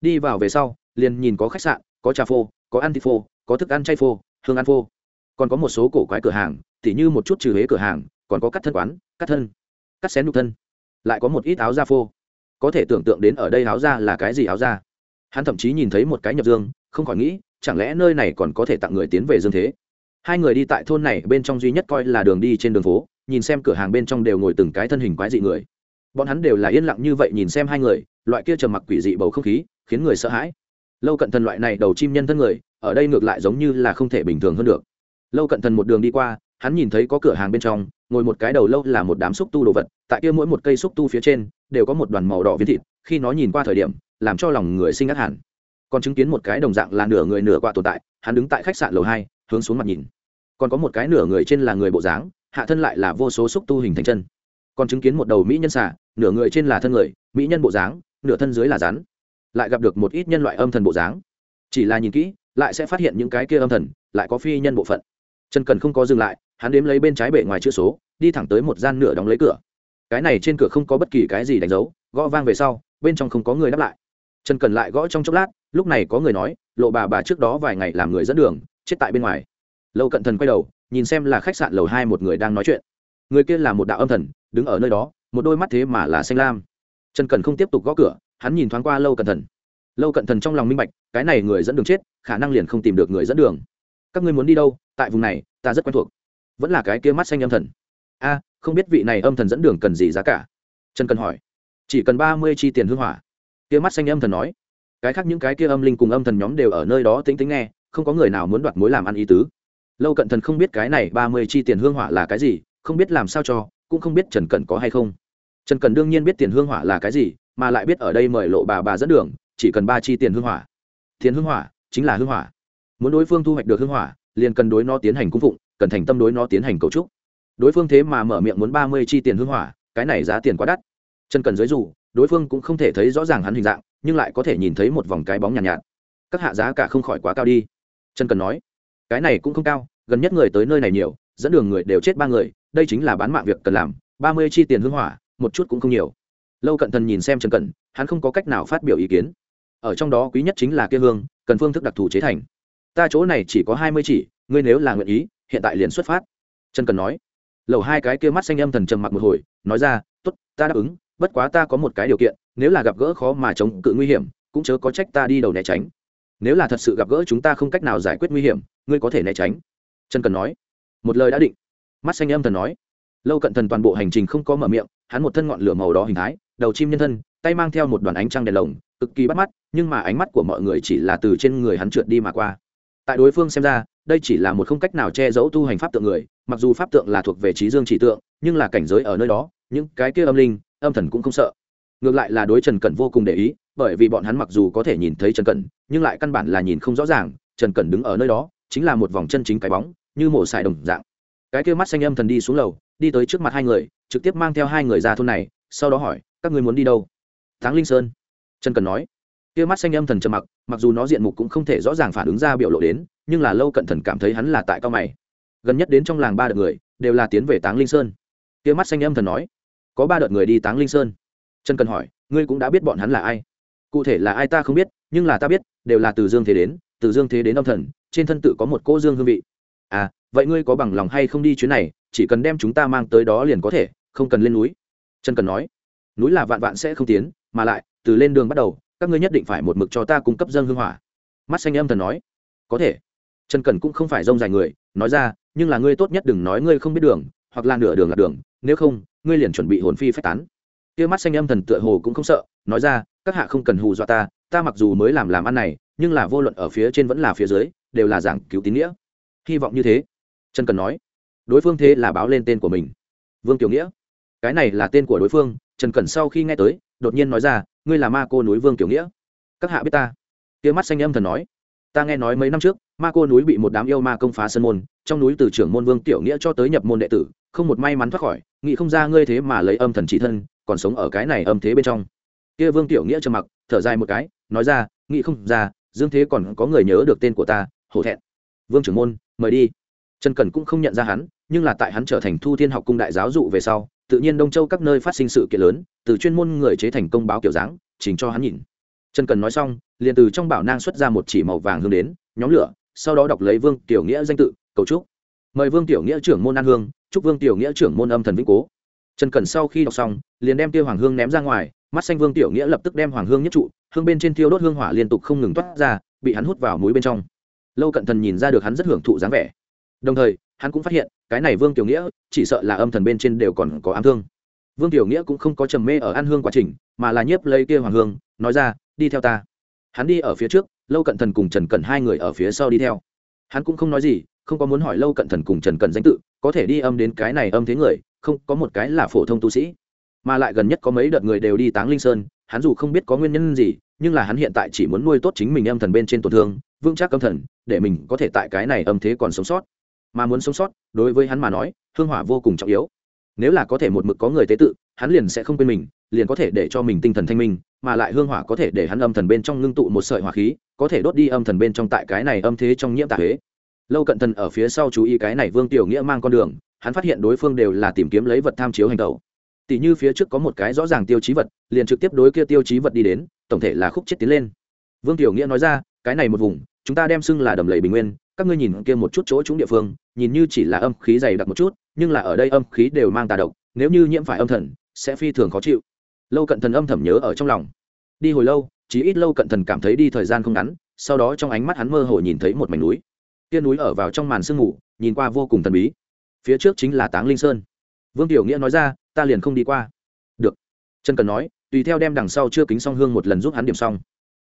Đi vào về sau, liền nhìn có khách sạn, có trà phô, có ăn thịt phô, có thức ăn chay phô, hương ăn phô. Còn có một số cổ quái cửa hàng, tỉ như một chút trừ huế cửa hàng còn có cắt thân quán, cắt thân, cắt xén nhục thân, lại có một ít áo da phô. Có thể tưởng tượng đến ở đây áo da là cái gì áo da. Hắn thậm chí nhìn thấy một cái nhập dương, không khỏi nghĩ, chẳng lẽ nơi này còn có thể tặng người tiến về dương thế? Hai người đi tại thôn này bên trong duy nhất coi là đường đi trên đường phố, nhìn xem cửa hàng bên trong đều ngồi từng cái thân hình quái dị người. Bọn hắn đều là yên lặng như vậy nhìn xem hai người, loại kia trầm mặc quỷ dị bầu không khí, khiến người sợ hãi. Lâu cận thần loại này đầu chim nhân thân người, ở đây ngược lại giống như là không thể bình thường hơn được. Lâu cận thần một đường đi qua, hắn nhìn thấy có cửa hàng bên trong ngồi một cái đầu lâu là một đám xúc tu đồ vật, tại kia mỗi một cây xúc tu phía trên, đều có một đoàn màu đỏ viên thịt, khi nó nhìn qua thời điểm, làm cho lòng người sinh ác hẳn. Còn chứng kiến một cái đồng dạng là nửa người nửa quạ tồn tại, hắn đứng tại khách sạn lầu hai, hướng xuống mặt nhìn. Còn có một cái nửa người trên là người bộ dáng, hạ thân lại là vô số xúc tu hình thành chân. Còn chứng kiến một đầu mỹ nhân xả nửa người trên là thân người, mỹ nhân bộ dáng, nửa thân dưới là rắn. Lại gặp được một ít nhân loại âm thần bộ dáng. Chỉ là nhìn kỹ, lại sẽ phát hiện những cái kia âm thần, lại có phi nhân bộ phận. Chân cần không có dừng lại hắn đếm lấy bên trái bệ ngoài chữ số, đi thẳng tới một gian nửa đóng lấy cửa. Cái này trên cửa không có bất kỳ cái gì đánh dấu, gõ vang về sau, bên trong không có người đáp lại. Trần cần lại gõ trong chốc lát, lúc này có người nói, lộ bà bà trước đó vài ngày làm người dẫn đường, chết tại bên ngoài. Lâu cận thần quay đầu, nhìn xem là khách sạn lầu hai một người đang nói chuyện. Người kia là một đạo âm thần, đứng ở nơi đó, một đôi mắt thế mà là xanh lam. Trần cần không tiếp tục gõ cửa, hắn nhìn thoáng qua lâu cận thần. Lâu cận thần trong lòng minh bạch, cái này người dẫn đường chết, khả năng liền không tìm được người dẫn đường. Các ngươi muốn đi đâu? Tại vùng này, ta rất quen thuộc vẫn là cái kia mắt xanh âm thần. A, không biết vị này âm thần dẫn đường cần gì giá cả? Trần cần hỏi. Chỉ cần ba mươi chi tiền hương hỏa. Kia mắt xanh âm thần nói. Cái khác những cái kia âm linh cùng âm thần nhóm đều ở nơi đó tính tính nghe, không có người nào muốn đoạt mối làm ăn ý tứ. Lâu cận thần không biết cái này ba mươi chi tiền hương hỏa là cái gì, không biết làm sao cho, cũng không biết trần cần có hay không. Trần cần đương nhiên biết tiền hương hỏa là cái gì, mà lại biết ở đây mời lộ bà bà dẫn đường, chỉ cần ba chi tiền hương hỏa. Tiền hương hỏa chính là hương hỏa. Muốn đối phương thu hoạch được hương hỏa, liền cần đối nó tiến hành cung phụng cần thành tâm đối nó tiến hành cấu trúc. Đối phương thế mà mở miệng muốn ba mươi chi tiền hương hỏa cái này giá tiền quá đắt. Chân cần dưới dù đối phương cũng không thể thấy rõ ràng hắn hình dạng nhưng lại có thể nhìn thấy một vòng cái bóng nhàn nhạt, nhạt. Các hạ giá cả không khỏi quá cao đi. Chân cần nói cái này cũng không cao gần nhất người tới nơi này nhiều dẫn đường người đều chết ba người đây chính là bán mạng việc cần làm ba mươi chi tiền hương hỏa một chút cũng không nhiều. Lâu cận thần nhìn xem trần cẩn hắn không có cách nào phát biểu ý kiến. Ở trong đó quý nhất chính là kia hương cần phương thức đặc thù chế thành. Ta chỗ này chỉ có hai mươi chỉ ngươi nếu là nguyện ý hiện tại liền xuất phát. Trần cần nói. Lầu hai cái kia mắt xanh âm thần trầm mặc một hồi, nói ra t ố t ta đáp ứng, bất quá ta có một cái điều kiện, nếu là gặp gỡ khó mà chống cự nguy hiểm, cũng chớ có trách ta đi đầu né tránh. Nếu là thật sự gặp gỡ chúng ta không cách nào giải quyết nguy hiểm, ngươi có thể né tránh. Trần cần nói. Một lời đã định. Mắt xanh âm thần nói. Lâu cận thần toàn bộ hành trình không có mở miệng, hắn một thân ngọn lửa màu đỏ hình thái, đầu chim nhân thân, tay mang theo một đoàn ánh trăng đèn lồng, cực kỳ bắt mắt, nhưng mà ánh mắt của mọi người chỉ là từ trên người hắn trượt đi mà qua. Tại đối phương xem ra đây chỉ là một không cách nào che giấu tu hành pháp tượng người, mặc dù pháp tượng là thuộc về trí dương chỉ tượng, nhưng là cảnh giới ở nơi đó, những cái kia âm linh, âm thần cũng không sợ. Ngược lại là đối trần cẩn vô cùng để ý, bởi vì bọn hắn mặc dù có thể nhìn thấy trần cẩn, nhưng lại căn bản là nhìn không rõ ràng, trần cẩn đứng ở nơi đó, chính là một vòng chân chính cái bóng, như mổ xài đồng dạng. Cái kia mắt xanh âm thần đi xuống lầu, đi tới trước mặt hai người, trực tiếp mang theo hai người ra thôn này, sau đó hỏi, các ngươi muốn đi đâu? Thắng linh sơn. Trần Cẩn nói. Kia mắt xanh âm thần trầm mặc mặc dù nó diện mục cũng không thể rõ ràng phản ứng ra biểu lộ đến nhưng là lâu cận thần cảm thấy hắn là tại cao mày. Gần nhất đến trong làng ba đợt người, đều là tiến về táng linh sơn. Kia mắt xanh âm thần nói, có ba đợt người đi táng linh sơn. Trần cần hỏi, ngươi cũng đã biết bọn hắn là ai? Cụ thể là ai ta không biết, nhưng là ta biết, đều là từ dương thế đến, từ dương thế đến âm thần, trên thân tự có một cô dương hương vị. À vậy ngươi có bằng lòng hay không đi chuyến này, chỉ cần đem chúng ta mang tới đó liền có thể, không cần lên núi. Trần cần nói, núi là vạn vạn sẽ không tiến, mà lại, từ lên đường bắt đầu, các ngươi nhất định phải một mực cho ta cung cấp dân hương hỏa. Mắt xanh âm thần nói, có thể trần Cẩn cũng không phải rông dài người, nói ra, nhưng là ngươi tốt nhất đừng nói ngươi không biết đường, hoặc là nửa đường là đường, nếu không, ngươi liền chuẩn bị hồn phi phách tán. Kia mắt xanh âm thần tựa hồ cũng không sợ, nói ra, các hạ không cần hù dọa ta ta mặc dù mới làm làm ăn này, nhưng là vô luận ở phía trên vẫn là phía dưới, đều là giảng cứu tín nghĩa. Hy vọng như thế. Trần cần nói, đối phương thế là báo lên tên của mình. Vương kiều nghĩa, cái này là tên của đối phương. Trần Cẩn sau khi nghe tới, đột nhiên nói ra, ngươi là ma cô núi vương kiều nghĩa. Các hạ biết ta. Kia mắt xanh âm thần nói, ta nghe nói mấy năm trước ma cô núi bị một đám yêu ma công phá sân môn, trong núi từ trưởng môn vương tiểu nghĩa cho tới nhập môn đệ tử, không một may mắn thoát khỏi, nghĩ không ra ngươi thế mà lấy âm thần chỉ thân, còn sống ở cái này âm thế bên trong. Kia vương tiểu nghĩa trầm mặc, thở dài một cái, nói ra, nghĩ không ra, dương thế còn có người nhớ được tên của ta, hổ thẹn. Vương trưởng môn, mời đi. Trần cẩn cũng không nhận ra hắn, nhưng là tại hắn trở thành thu thiên học cung đại giáo dụ về sau, tự nhiên đông châu các nơi phát sinh sự kiện lớn, từ chuyên môn người chế thành công báo kiểu dáng chỉnh cho hắn nhìn. Trần Cẩn nói xong, liền từ trong bảo nang xuất ra một chỉ màu vàng hương đến, nhóm lửa sau đó đọc lấy vương tiểu nghĩa danh tự, cầu chúc. Mời vương tiểu nghĩa trưởng môn an hương, chúc vương tiểu nghĩa trưởng môn âm thần vĩnh cố. Trần cẩn sau khi đọc xong, liền đem tiêu hoàng hương ném ra ngoài, mắt xanh vương tiểu nghĩa lập tức đem hoàng hương nhất trụ, hương bên trên thiêu đốt hương hỏa liên tục không ngừng toát ra, bị hắn hút vào mũi bên trong. Lâu cận thần nhìn ra được hắn rất hưởng thụ dáng vẻ. Đồng thời, hắn cũng phát hiện, cái này vương tiểu nghĩa, chỉ sợ là âm thần bên trên đều còn có ám thương. Vương tiểu nghĩa cũng không có trầm mê ở ăn hương quá trình, mà là nhiếp lấy kia hoàng hương, nói ra, đi theo ta. Hắn đi ở phía trước lâu cận thần cùng trần cận hai người ở phía sau đi theo. Hắn cũng không nói gì, không có muốn hỏi lâu cận thần cùng trần cận danh tự, có thể đi âm đến cái này âm thế người, không, có một cái là phổ thông tu sĩ. Mà lại gần nhất có mấy đợt người đều đi táng linh sơn, hắn dù không biết có nguyên nhân gì, nhưng là hắn hiện tại chỉ muốn nuôi tốt chính mình âm thần bên trên tổn thương, vững chắc âm thần, để mình có thể tại cái này âm thế còn sống sót. Mà muốn sống sót, đối với hắn mà nói, hương hỏa vô cùng trọng yếu. Nếu là có thể một mực có người tế tự, hắn liền sẽ không quên mình, liền có thể để cho mình tinh thần thanh minh mà lại hương hỏa có thể để hắn âm thần bên trong ngưng tụ một sợi hỏa khí, có thể đốt đi âm thần bên trong tại cái này âm thế trong nhiễm tạ huế. Lâu cận thần ở phía sau chú ý cái này vương tiểu nghĩa mang con đường, hắn phát hiện đối phương đều là tìm kiếm lấy vật tham chiếu hành tẩu. Tỷ như phía trước có một cái rõ ràng tiêu chí vật, liền trực tiếp đối kia tiêu chí vật đi đến, tổng thể là khúc chết tiến lên. Vương tiểu nghĩa nói ra, cái này một vùng, chúng ta đem xưng là đầm lầy bình nguyên, các ngươi nhìn kia một chút chỗ chúng địa phương, nhìn như chỉ là âm khí dày đặc một chút, nhưng là ở đây âm khí đều mang tà độc, nếu như nhiễm phải âm thần, sẽ phi thường khó chịu lâu cận thần âm thầm nhớ ở trong lòng. Đi hồi lâu chỉ ít lâu cận thần cảm thấy đi thời gian không ngắn, sau đó trong ánh mắt hắn mơ hồ nhìn thấy một mảnh núi. Tiên núi ở vào trong màn sương mù, nhìn qua vô cùng thần bí. Phía trước chính là táng linh sơn. Vương tiểu nghĩa nói ra, ta liền không đi qua. Được. Trần cần nói, tùy theo đem đằng sau chưa kính song hương một lần giúp hắn điểm xong.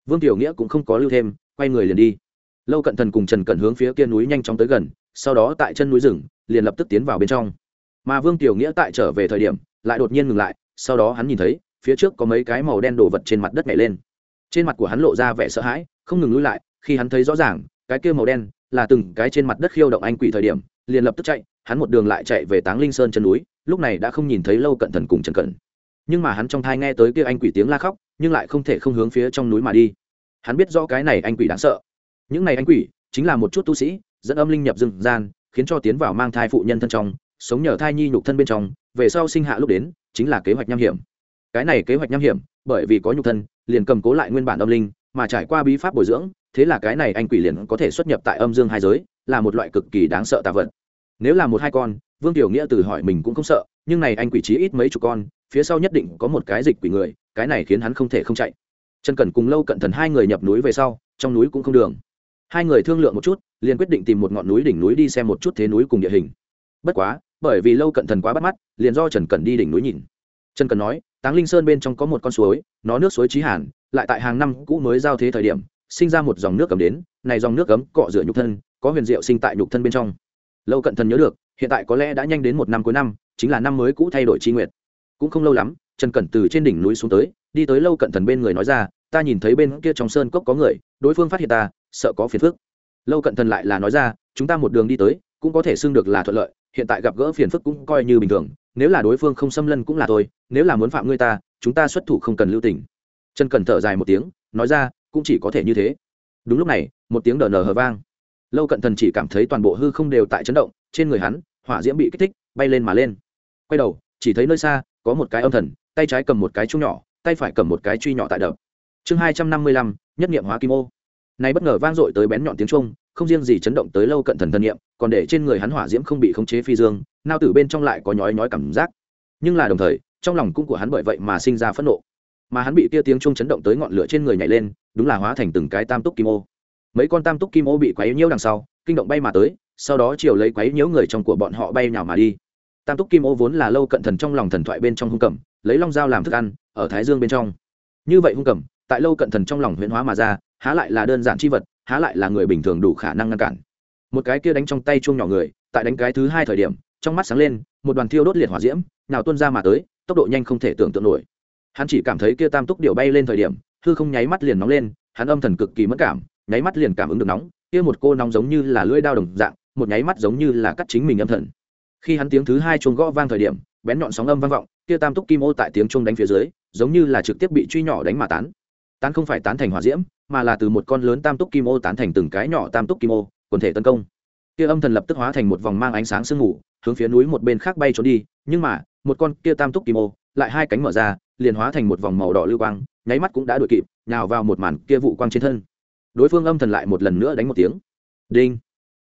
Vương tiểu nghĩa cũng không có lưu thêm, quay người liền đi. Lâu cận thần cùng trần cận hướng phía kia núi nhanh chóng tới gần, sau đó tại chân núi rừng, liền lập tức tiến vào bên trong. Mà vương tiểu nghĩa tại trở về thời điểm, lại đột nhiên ngừng lại, sau đó hắn nhìn thấy phía trước có mấy cái màu đen đổ vật trên mặt đất nhảy lên. Trên mặt của hắn lộ ra vẻ sợ hãi, không ngừng lui lại, khi hắn thấy rõ ràng, cái kia màu đen là từng cái trên mặt đất khiêu động anh quỷ thời điểm, liền lập tức chạy, hắn một đường lại chạy về táng linh sơn chân núi, lúc này đã không nhìn thấy lâu cận thần cùng trần cận. Nhưng mà hắn trong thai nghe tới kia anh quỷ tiếng la khóc, nhưng lại không thể không hướng phía trong núi mà đi. Hắn biết rõ cái này anh quỷ đáng sợ. Những này anh quỷ chính là một chút tu sĩ, dẫn âm linh nhập rừng gian, khiến cho tiến vào mang thai phụ nhân thân trong, sống nhờ thai nhi nhục thân bên trong, về sau sinh hạ lúc đến, chính là kế hoạch nham hiểm cái này kế hoạch nham hiểm, bởi vì có nhục thân, liền cầm cố lại nguyên bản âm linh, mà trải qua bí pháp bồi dưỡng, thế là cái này anh quỷ liền có thể xuất nhập tại âm dương hai giới, là một loại cực kỳ đáng sợ tạ vật. Nếu là một hai con, vương tiểu nghĩa từ hỏi mình cũng không sợ, nhưng này anh quỷ trí ít mấy chục con, phía sau nhất định có một cái dịch quỷ người, cái này khiến hắn không thể không chạy. Trần cẩn cùng lâu cận thần hai người nhập núi về sau, trong núi cũng không đường. Hai người thương lượng một chút, liền quyết định tìm một ngọn núi đỉnh núi đi xem một chút thế núi cùng địa hình. Bất quá, bởi vì lâu cận thần quá bắt mắt, liền do trần cẩn đi đỉnh núi nhìn. Trần cẩn nói táng linh sơn bên trong có một con suối, nó nước suối trí hàn, lại tại hàng năm cũ mới giao thế thời điểm, sinh ra một dòng nước cấm đến, này dòng nước cấm cọ rửa nhục thân, có huyền diệu sinh tại nhục thân bên trong. Lâu cận thần nhớ được, hiện tại có lẽ đã nhanh đến một năm cuối năm, chính là năm mới cũ thay đổi tri nguyệt cũng không lâu lắm, trần cẩn từ trên đỉnh núi xuống tới, đi tới lâu cận thần bên người nói ra, ta nhìn thấy bên kia trong sơn cốc có người, đối phương phát hiện ta, sợ có phiền phức. Lâu cận thần lại là nói ra, chúng ta một đường đi tới, cũng có thể xưng được là thuận lợi, hiện tại gặp gỡ phiền phức cũng coi như bình thường nếu là đối phương không xâm lân cũng là thôi, nếu là muốn phạm ngươi ta, chúng ta xuất thủ không cần lưu tình. Trần cần thở dài một tiếng, nói ra, cũng chỉ có thể như thế. Đúng lúc này, một tiếng đờ nờ hờ vang. Lâu cận thần chỉ cảm thấy toàn bộ hư không đều tại chấn động, trên người hắn, hỏa diễm bị kích thích, bay lên mà lên. Quay đầu, chỉ thấy nơi xa, có một cái âm thần, tay trái cầm một cái chung nhỏ, tay phải cầm một cái truy nhỏ tại đập. Chương hai trăm năm mươi lăm, nhất nghiệm hóa kim ô. Này bất ngờ vang dội tới bén nhọn tiếng trung không riêng gì chấn động tới lâu cận thần thân nghiệm, còn để trên người hắn hỏa diễm không bị khống chế phi dương nao tử bên trong lại có nhói nhói cảm giác. Nhưng là đồng thời, trong lòng cũng của hắn bởi vậy mà sinh ra phẫn nộ. Mà hắn bị kia tiếng chung chấn động tới ngọn lửa trên người nhảy lên, đúng là hóa thành từng cái tam túc kim ô. Mấy con tam túc kim ô bị quấy nhiễu đằng sau, kinh động bay mà tới, sau đó chiều lấy quấy nhiễu người trong của bọn họ bay nhào mà đi. Tam túc kim ô vốn là lâu cận thần trong lòng thần thoại bên trong hung cẩm, lấy long dao làm thức ăn, ở thái dương bên trong. Như vậy hung cẩm, tại lâu cận thần trong lòng huyễn hóa mà ra, há lại là đơn giản chi vật, há lại là người bình thường đủ khả năng ngăn cản. Một cái kia đánh trong tay chuông nhỏ người, tại đánh cái thứ hai thời điểm trong mắt sáng lên, một đoàn thiêu đốt liệt hỏa diễm, nào tuôn ra mà tới, tốc độ nhanh không thể tưởng tượng nổi. Hắn chỉ cảm thấy kia tam túc điệu bay lên thời điểm, hư không nháy mắt liền nóng lên, hắn âm thần cực kỳ mất cảm, nháy mắt liền cảm ứng được nóng, kia một cô nóng giống như là lưỡi dao đồng dạng, một nháy mắt giống như là cắt chính mình âm thần. Khi hắn tiếng thứ hai chuông gõ vang thời điểm, bén nhọn sóng âm vang vọng, kia tam túc kim ô tại tiếng chuông đánh phía dưới, giống như là trực tiếp bị truy nhỏ đánh mà tán. Tán không phải tán thành hỏa diễm, mà là từ một con lớn tam túc kim ô tán thành từng cái nhỏ tam túc kim ô, quần thể tấn công kia âm thần lập tức hóa thành một vòng mang ánh sáng sương mù, hướng phía núi một bên khác bay trốn đi, nhưng mà, một con kia tam túc kim ô, lại hai cánh mở ra, liền hóa thành một vòng màu đỏ lưu quang, nháy mắt cũng đã đuổi kịp, nhào vào một màn kia vụ quang trên thân. Đối phương âm thần lại một lần nữa đánh một tiếng. Đinh.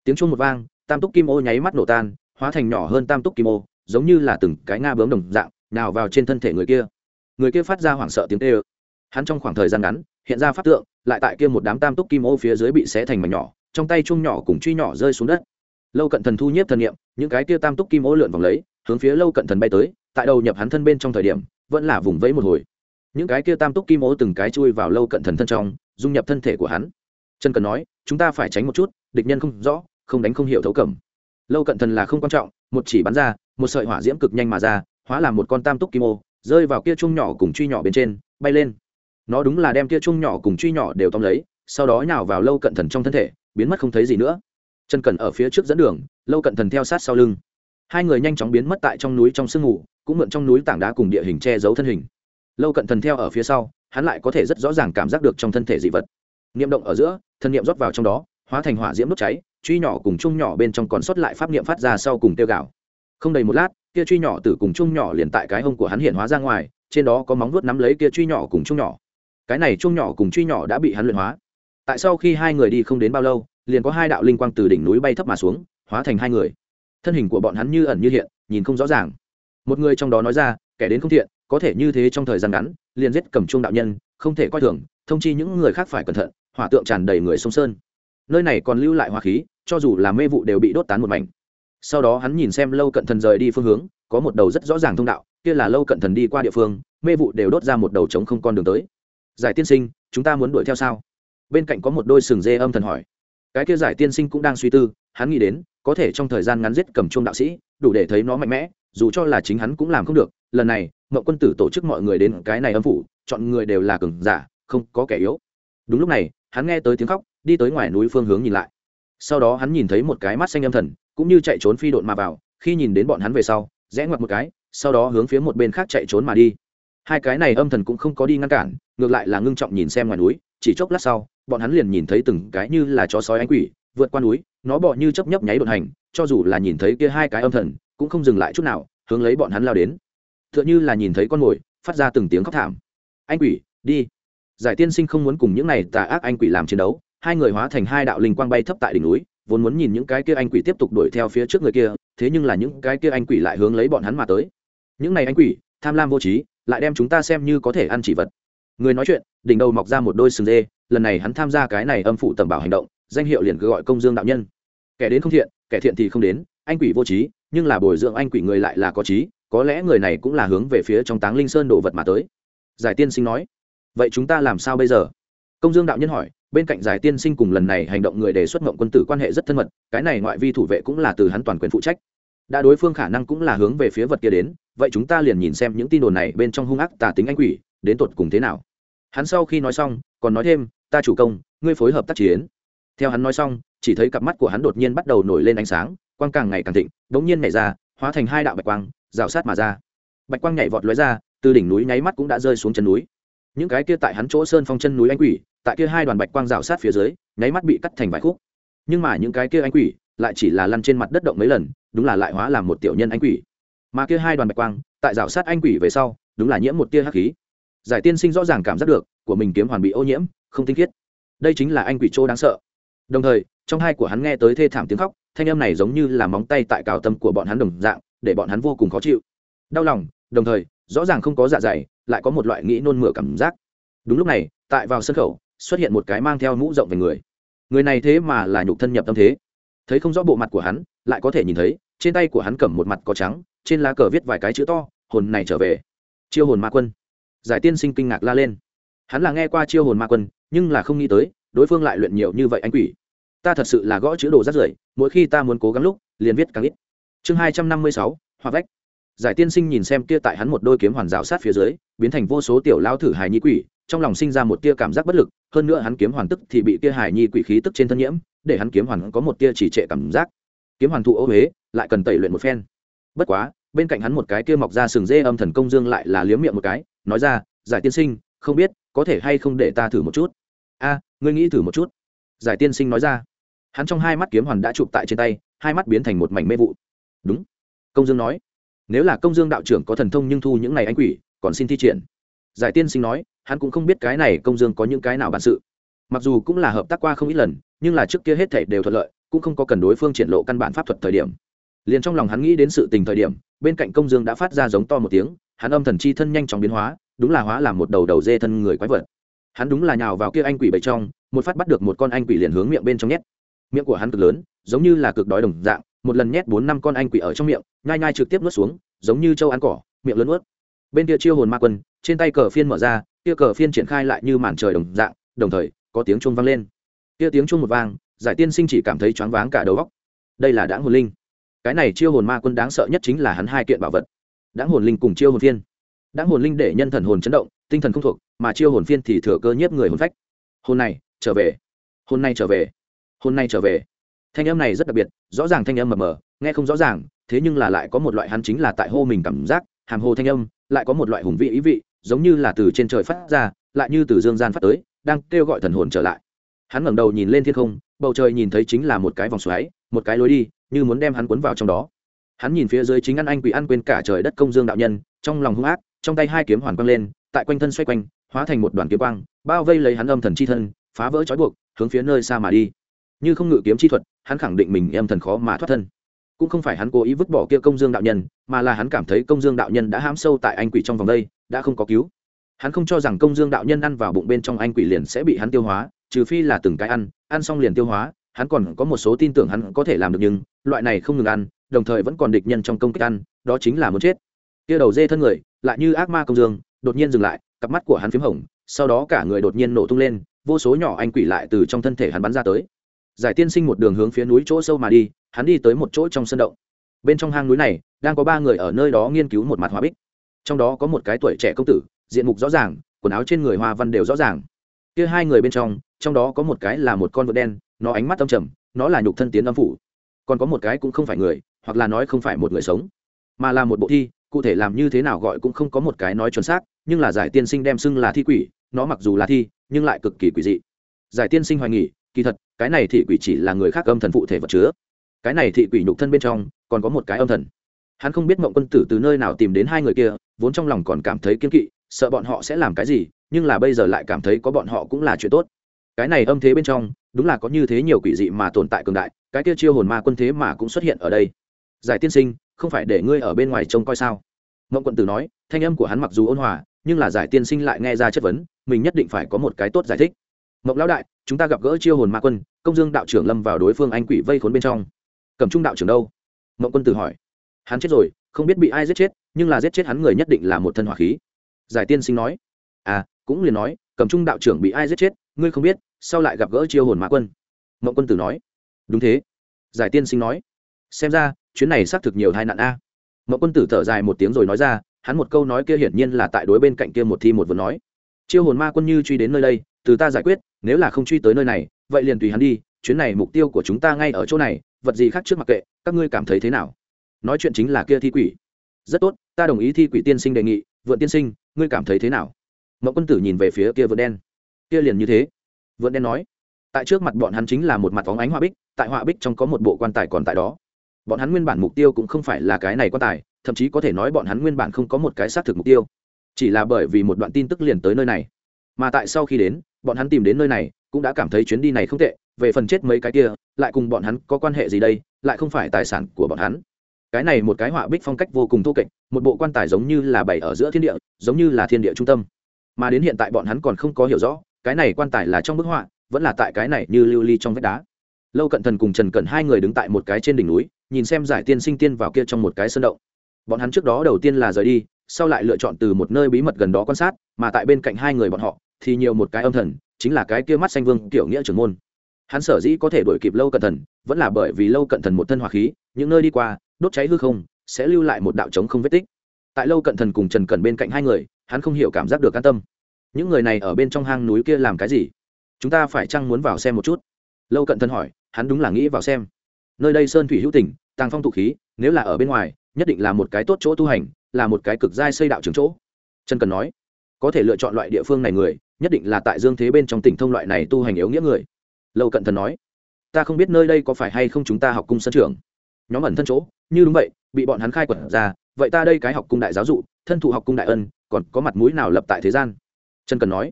Tiếng chuông một vang, tam túc kim ô nháy mắt nổ tan, hóa thành nhỏ hơn tam túc kim ô, giống như là từng cái nga bướm đồng dạng nào vào trên thân thể người kia. Người kia phát ra hoảng sợ tiếng tê ơ hắn trong khoảng thời gian ngắn, hiện ra phát tượng, lại tại kia một đám tam túc kim ô phía dưới bị xé thành mảnh nhỏ trong tay chung nhỏ cùng truy nhỏ rơi xuống đất. Lâu cận thần thu nhiếp thần nghiệm những cái kia tam túc kim ô lượn vòng lấy, hướng phía lâu cận thần bay tới, tại đầu nhập hắn thân bên trong thời điểm, vẫn là vùng vẫy một hồi. Những cái kia tam túc kim ô từng cái chui vào lâu cận thần thân trong, dung nhập thân thể của hắn. Trần cần nói, chúng ta phải tránh một chút, địch nhân không rõ, không đánh không hiểu thấu cẩm. Lâu cận thần là không quan trọng, một chỉ bắn ra, một sợi hỏa diễm cực nhanh mà ra, hóa làm một con tam túc kim ô, rơi vào kia chung nhỏ cùng truy nhỏ bên trên, bay lên. Nó đúng là đem kia chung nhỏ cùng truy nhỏ đều tóm lấy, sau đó nhào vào lâu cận thần trong thân thể biến mất không thấy gì nữa. Trần cẩn ở phía trước dẫn đường, lâu cận thần theo sát sau lưng. Hai người nhanh chóng biến mất tại trong núi trong sương mù, cũng mượn trong núi tảng đá cùng địa hình che giấu thân hình. Lâu cận thần theo ở phía sau, hắn lại có thể rất rõ ràng cảm giác được trong thân thể dị vật. Niệm động ở giữa, thân niệm rót vào trong đó, hóa thành hỏa diễm đốt cháy, truy nhỏ cùng chung nhỏ bên trong còn sót lại pháp niệm phát ra sau cùng tiêu gạo. Không đầy một lát, kia truy nhỏ từ cùng chung nhỏ liền tại cái hông của hắn hiện hóa ra ngoài, trên đó có móng vuốt nắm lấy kia truy nhỏ cùng chung nhỏ. Cái này chung nhỏ cùng truy nhỏ đã bị hắn luyện hóa tại sau khi hai người đi không đến bao lâu, liền có hai đạo linh quang từ đỉnh núi bay thấp mà xuống, hóa thành hai người. Thân hình của bọn hắn như ẩn như hiện, nhìn không rõ ràng. Một người trong đó nói ra, kẻ đến không thiện, có thể như thế trong thời gian ngắn, liền giết cầm chuông đạo nhân, không thể coi thường, thông chi những người khác phải cẩn thận, hỏa tượng tràn đầy người sông sơn. Nơi này còn lưu lại hỏa khí, cho dù là mê vụ đều bị đốt tán một mảnh. Sau đó hắn nhìn xem lâu cận thần rời đi phương hướng, có một đầu rất rõ ràng thông đạo, kia là lâu cận thần đi qua địa phương, mê vụ đều đốt ra một đầu trống không con đường tới. Giải tiên sinh, chúng ta muốn đuổi theo sao? Bên cạnh có một đôi sừng dê âm thần hỏi. Cái kia giải tiên sinh cũng đang suy tư, hắn nghĩ đến, có thể trong thời gian ngắn giết cầm chuông đạo sĩ, đủ để thấy nó mạnh mẽ, dù cho là chính hắn cũng làm không được. Lần này mậu quân tử tổ chức mọi người đến cái này âm phủ, chọn người đều là cường giả, không có kẻ yếu. Đúng lúc này, hắn nghe tới tiếng khóc, đi tới ngoài núi phương hướng nhìn lại. Sau đó hắn nhìn thấy một cái mắt xanh âm thần, cũng như chạy trốn phi độn mà vào, khi nhìn đến bọn hắn về sau, rẽ ngoặt một cái, sau đó hướng phía một bên khác chạy trốn mà đi. Hai cái này âm thần cũng không có đi ngăn cản, ngược lại là ngưng trọng nhìn xem ngoài núi, chỉ chốc lát sau bọn hắn liền nhìn thấy từng cái như là chó sói ánh quỷ, vượt qua núi, nó bọ như chấp nhấp nháy đột hành, cho dù là nhìn thấy kia hai cái âm thần, cũng không dừng lại chút nào, hướng lấy bọn hắn lao đến. T h ư ợ n h ư là nhìn thấy con mồi, phát ra từng tiếng khóc thảm. Anh quỷ, đi. Giải tiên sinh không muốn cùng những này tà ác anh quỷ làm chiến đấu, hai người hóa thành hai đạo linh quang bay thấp tại đỉnh núi, vốn muốn nhìn những cái kia anh quỷ tiếp tục đuổi theo phía trước người kia, thế nhưng là những cái kia anh quỷ lại hướng lấy bọn hắn mà tới. Những này anh quỷ, tham lam vô trí, lại đem chúng ta xem như có thể ăn chỉ vật. Người nói chuyện, đỉnh đầu mọc ra một đôi sừng dê lần này hắn tham gia cái này âm phụ tầm bảo hành động, danh hiệu liền cứ gọi công dương đạo nhân. Kẻ đến không thiện, kẻ thiện thì không đến, anh quỷ vô trí, nhưng là bồi dưỡng anh quỷ người lại là có trí, có lẽ người này cũng là hướng về phía trong táng linh sơn đồ vật mà tới. Giải tiên sinh nói, vậy chúng ta làm sao bây giờ? Công dương đạo nhân hỏi, bên cạnh giải tiên sinh cùng lần này hành động người đề xuất mộng quân tử quan hệ rất thân mật, cái này ngoại vi thủ vệ cũng là từ hắn toàn quyền phụ trách. Đã đối phương khả năng cũng là hướng về phía vật kia đến, vậy chúng ta liền nhìn xem những tin đồn này bên trong hung ác tà tính anh quỷ, đến tột cùng thế nào. Hắn sau khi nói xong, còn nói thêm ta chủ công, ngươi phối hợp tác chiến. Theo hắn nói xong, chỉ thấy cặp mắt của hắn đột nhiên bắt đầu nổi lên ánh sáng, quang càng ngày càng thịnh đ ỗ n g nhiên nhảy ra, hóa thành hai đạo bạch quang, rào sát mà ra. Bạch quang nhảy vọt lóe ra, từ đỉnh núi nháy mắt cũng đã rơi xuống chân núi. Những cái kia tại hắn chỗ sơn phong chân núi anh quỷ, tại kia hai đoàn bạch quang rào sát phía dưới, nháy mắt bị cắt thành vài khúc. Nhưng mà những cái kia anh quỷ lại chỉ là lăn trên mặt đất động mấy lần, đúng là lại hóa làm một tiểu nhân anh quỷ. Mà kia hai đoàn bạch quang, tại rào sát anh quỷ về sau, đúng là nhiễm một tia hắc khí. Giải tiên sinh rõ ràng cảm giác được, của mình kiếm hoàn bị ô nhiễm không tinh khiết. Đây chính là anh quỷ chỗ đáng sợ. Đồng thời, trong hai của hắn nghe tới thê thảm tiếng khóc, thanh âm này giống như là móng tay tại cào tâm của bọn hắn đồng dạng, để bọn hắn vô cùng khó chịu. Đau lòng, đồng thời, rõ ràng không có dạ dày, lại có một loại nghĩ nôn mửa cảm giác. Đúng lúc này, tại vào sân khẩu, xuất hiện một cái mang theo mũ rộng về người. Người này thế mà là nhục thân nhập tâm thế. Thấy không rõ bộ mặt của hắn, lại có thể nhìn thấy, trên tay của hắn cầm một mặt có trắng, trên lá cờ viết vài cái chữ to, hồn này trở về. Chiêu hồn ma quân. Giải tiên sinh kinh ngạc la lên. Hắn là nghe qua chiêu hồn ma quân nhưng là không nghĩ tới, đối phương lại luyện nhiều như vậy anh quỷ. Ta thật sự là gõ chữ đồ rắt rưởi, mỗi khi ta muốn cố gắng lúc, liền viết càng ít. Chương hai trăm năm mươi sáu, hoa vách. Giải tiên sinh nhìn xem kia tại hắn một đôi kiếm hoàn rào sát phía dưới, biến thành vô số tiểu lao thử hài nhi quỷ, trong lòng sinh ra một tia cảm giác bất lực, hơn nữa hắn kiếm hoàn tức thì bị kia hài nhi quỷ khí tức trên thân nhiễm, để hắn kiếm hoàn có một tia chỉ trệ cảm giác. Kiếm hoàn thụ ô huế, lại cần tẩy luyện một phen. Bất quá, bên cạnh hắn một cái kia mọc ra sừng dê âm thần công dương lại là liếm miệng một cái, nói ra, giải tiên sinh không biết, có thể hay không để ta thử một chút? A, ngươi nghĩ thử một chút. Giải tiên sinh nói ra. Hắn trong hai mắt kiếm hoàn đã chụp tại trên tay, hai mắt biến thành một mảnh mê vụ. Đúng. Công dương nói. Nếu là công dương đạo trưởng có thần thông nhưng thu những này anh quỷ, còn xin thi triển. Giải tiên sinh nói, hắn cũng không biết cái này công dương có những cái nào bản sự. Mặc dù cũng là hợp tác qua không ít lần, nhưng là trước kia hết thể đều thuận lợi, cũng không có cần đối phương triển lộ căn bản pháp thuật thời điểm. Liền trong lòng hắn nghĩ đến sự tình thời điểm, bên cạnh công dương đã phát ra giống to một tiếng, hắn âm thần chi thân nhanh chóng biến hóa đúng là hóa làm một đầu đầu dê thân người quái vật. Hắn đúng là nhào vào kia anh quỷ bầy trong, một phát bắt được một con anh quỷ liền hướng miệng bên trong nhét. Miệng của hắn cực lớn, giống như là cực đói đồng dạng, một lần nhét bốn năm con anh quỷ ở trong miệng, nhai nhai trực tiếp nuốt xuống, giống như châu ăn cỏ, miệng lớn nuốt. Bên kia chiêu hồn ma quân, trên tay cờ phiên mở ra, kia cờ phiên triển khai lại như màn trời đồng dạng, đồng thời, có tiếng chuông vang lên. Kia tiếng chuông một vang, giải tiên sinh chỉ cảm thấy choáng váng cả đầu óc. Đây là đáng hồn linh. Cái này chiêu hồn ma quân đáng sợ nhất chính là hắn hai kiện bảo vật. Đáng hồn linh cùng chiêu hồn phiên đã hồn linh để nhân thần hồn chấn động, tinh thần không thuộc, mà chiêu hồn phiên thì thừa cơ nhiếp người hồn phách. Hồn này, trở về. Hồn này trở về. Hồn này trở về. Thanh âm này rất đặc biệt, rõ ràng thanh âm mờ mờ, nghe không rõ ràng, thế nhưng là lại có một loại hắn chính là tại hô mình cảm giác, hàm hồ thanh âm, lại có một loại hùng vị ý vị, giống như là từ trên trời phát ra, lại như từ dương gian phát tới, đang kêu gọi thần hồn trở lại. Hắn ngẩng đầu nhìn lên thiên không, bầu trời nhìn thấy chính là một cái vòng xoáy, một cái lối đi, như muốn đem hắn cuốn vào trong đó. Hắn nhìn phía dưới chính ăn anh quỷ ăn quên cả trời đất công dương đạo nhân, trong lòng hung ác trong tay hai kiếm hoàn quang lên, tại quanh thân xoay quanh, hóa thành một đoàn kiếm quang, bao vây lấy hắn âm thần chi thân, phá vỡ trói buộc, hướng phía nơi xa mà đi. Như không ngự kiếm chi thuật, hắn khẳng định mình âm thần khó mà thoát thân. Cũng không phải hắn cố ý vứt bỏ kia công dương đạo nhân, mà là hắn cảm thấy công dương đạo nhân đã hãm sâu tại anh quỷ trong vòng đây, đã không có cứu. Hắn không cho rằng công dương đạo nhân ăn vào bụng bên trong anh quỷ liền sẽ bị hắn tiêu hóa, trừ phi là từng cái ăn ăn xong liền tiêu hóa, hắn còn có một số tin tưởng hắn có thể làm được nhưng, loại này không ngừng ăn, đồng thời vẫn còn địch nhân trong công kích ăn, đó chính là muốn chết. Kia đầu dê thân người lại như ác ma công dương, đột nhiên dừng lại, cặp mắt của hắn p h í m hồng, sau đó cả người đột nhiên nổ tung lên, vô số nhỏ anh quỷ lại từ trong thân thể hắn bắn ra tới. Giải tiên sinh một đường hướng phía núi chỗ sâu mà đi, hắn đi tới một chỗ trong sân động. Bên trong hang núi này, đang có ba người ở nơi đó nghiên cứu một mặt hoa bích. Trong đó có một cái tuổi trẻ công tử, diện mục rõ ràng, quần áo trên người hoa văn đều rõ ràng. Kia hai người bên trong trong đó có một cái là một con vượt đen, nó ánh mắt âm trầm, nó là nhục thân tiến âm phủ. Còn có một cái cũng không phải người, hoặc là nói không phải một người sống, mà là một bộ thi cụ thể làm như thế nào gọi cũng không có một cái nói chuẩn xác, nhưng là giải tiên sinh đem xưng là thi quỷ, nó mặc dù là thi, nhưng lại cực kỳ quỷ dị. Giải tiên sinh hoài nghỉ kỳ thật, cái này thị quỷ chỉ là người khác âm thần phụ thể vật chứa. Cái này thị quỷ nhục thân bên trong, còn có một cái âm thần. Hắn không biết mộng quân tử từ nơi nào tìm đến hai người kia, vốn trong lòng còn cảm thấy kiên kỵ, sợ bọn họ sẽ làm cái gì, nhưng là bây giờ lại cảm thấy có bọn họ cũng là chuyện tốt. Cái này âm thế bên trong, đúng là có như thế nhiều quỷ dị mà tồn tại cường đại, cái kia chiêu hồn ma quân thế mà cũng xuất hiện ở đây. Giải tiên sinh không phải để ngươi ở bên ngoài trông coi sao? Mộng quận tử nói, thanh âm của hắn mặc dù ôn hòa, nhưng là giải tiên sinh lại nghe ra chất vấn, mình nhất định phải có một cái tốt giải thích. Mộng lão đại, chúng ta gặp gỡ chiêu hồn ma quân, công dương đạo trưởng lâm vào đối phương anh quỷ vây khốn bên trong. Cầm trung đạo trưởng đâu? Mộng quân tử hỏi. Hắn chết rồi, không biết bị ai giết chết, nhưng là giết chết hắn người nhất định là một thân hỏa khí. Giải tiên sinh nói. À cũng liền nói cầm trung đạo trưởng bị ai giết chết, ngươi không biết, sau lại gặp gỡ chiêu hồn ma quân. Mộng quân tử nói. Đúng thế. Giải tiên sinh nói. Xem ra chuyến này xác thực nhiều tai nạn a. Mẫu quân tử thở dài một tiếng rồi nói ra, hắn một câu nói kia hiển nhiên là tại đối bên cạnh kia một thi một vừa nói. Chiêu hồn ma quân như truy đến nơi đây, từ ta giải quyết, nếu là không truy tới nơi này, vậy liền tùy hắn đi, chuyến này mục tiêu của chúng ta ngay ở chỗ này, vật gì khác trước mặc kệ, các ngươi cảm thấy thế nào? Nói chuyện chính là kia thi quỷ. Rất tốt, ta đồng ý thi quỷ tiên sinh đề nghị vượn tiên sinh, ngươi cảm thấy thế nào? Mậu quân tử nhìn về phía kia vượn đen. Kia liền như thế. Vượn đen nói, tại trước mặt bọn hắn chính là một mặt phóng ánh họa bích, tại họa bích trong có một bộ quan tài còn tại đó bọn hắn nguyên bản mục tiêu cũng không phải là cái này quan tài, thậm chí có thể nói bọn hắn nguyên bản không có một cái xác thực mục tiêu. Chỉ là bởi vì một đoạn tin tức liền tới nơi này. Mà tại sau khi đến, bọn hắn tìm đến nơi này, cũng đã cảm thấy chuyến đi này không tệ, về phần chết mấy cái kia, lại cùng bọn hắn có quan hệ gì đây, lại không phải tài sản của bọn hắn. Cái này một cái họa bích phong cách vô cùng thô kệch, một bộ quan tài giống như là bày ở giữa thiên địa, giống như là thiên địa trung tâm. Mà đến hiện tại bọn hắn còn không có hiểu rõ, cái này quan tài là trong bức họa, vẫn là tại cái này như lưu ly trong vách đá lâu cận thần cùng trần cận hai người đứng tại một cái trên đỉnh núi, nhìn xem giải tiên sinh tiên vào kia trong một cái sơn động. Bọn hắn trước đó đầu tiên là rời đi, sau lại lựa chọn từ một nơi bí mật gần đó quan sát, mà tại bên cạnh hai người bọn họ, thì nhiều một cái âm thần, chính là cái kia mắt xanh vương tiểu nghĩa trưởng môn. Hắn sở dĩ có thể đuổi kịp lâu cận thần, vẫn là bởi vì lâu cận thần một thân hỏa khí, những nơi đi qua, đốt cháy hư không, sẽ lưu lại một đạo trống không vết tích. Tại lâu cận thần cùng trần cẩn bên cạnh hai người, hắn không hiểu cảm giác được an tâm. Những người này ở bên trong hang núi kia làm cái gì? Chúng ta phải chăng muốn vào xem một chút? Lâu cận thần hỏi hắn đúng là nghĩ vào xem. Nơi đây sơn thủy hữu tỉnh tàng phong tụ khí, nếu là ở bên ngoài, nhất định là một cái tốt chỗ tu hành, là một cái cực giai xây đạo trường chỗ. Trần cần nói, có thể lựa chọn loại địa phương này người, nhất định là tại dương thế bên trong tỉnh thông loại này tu hành yếu nghĩa người. Lâu cận thần nói, ta không biết nơi đây có phải hay không chúng ta học cung sân trường. Nhóm ẩn thân chỗ, như đúng vậy, bị bọn hắn khai quật ra, vậy ta đây cái học cung đại giáo dụ, thân thụ học cung đại ân, còn có mặt mũi nào lập tại thế gian? Trần cần nói,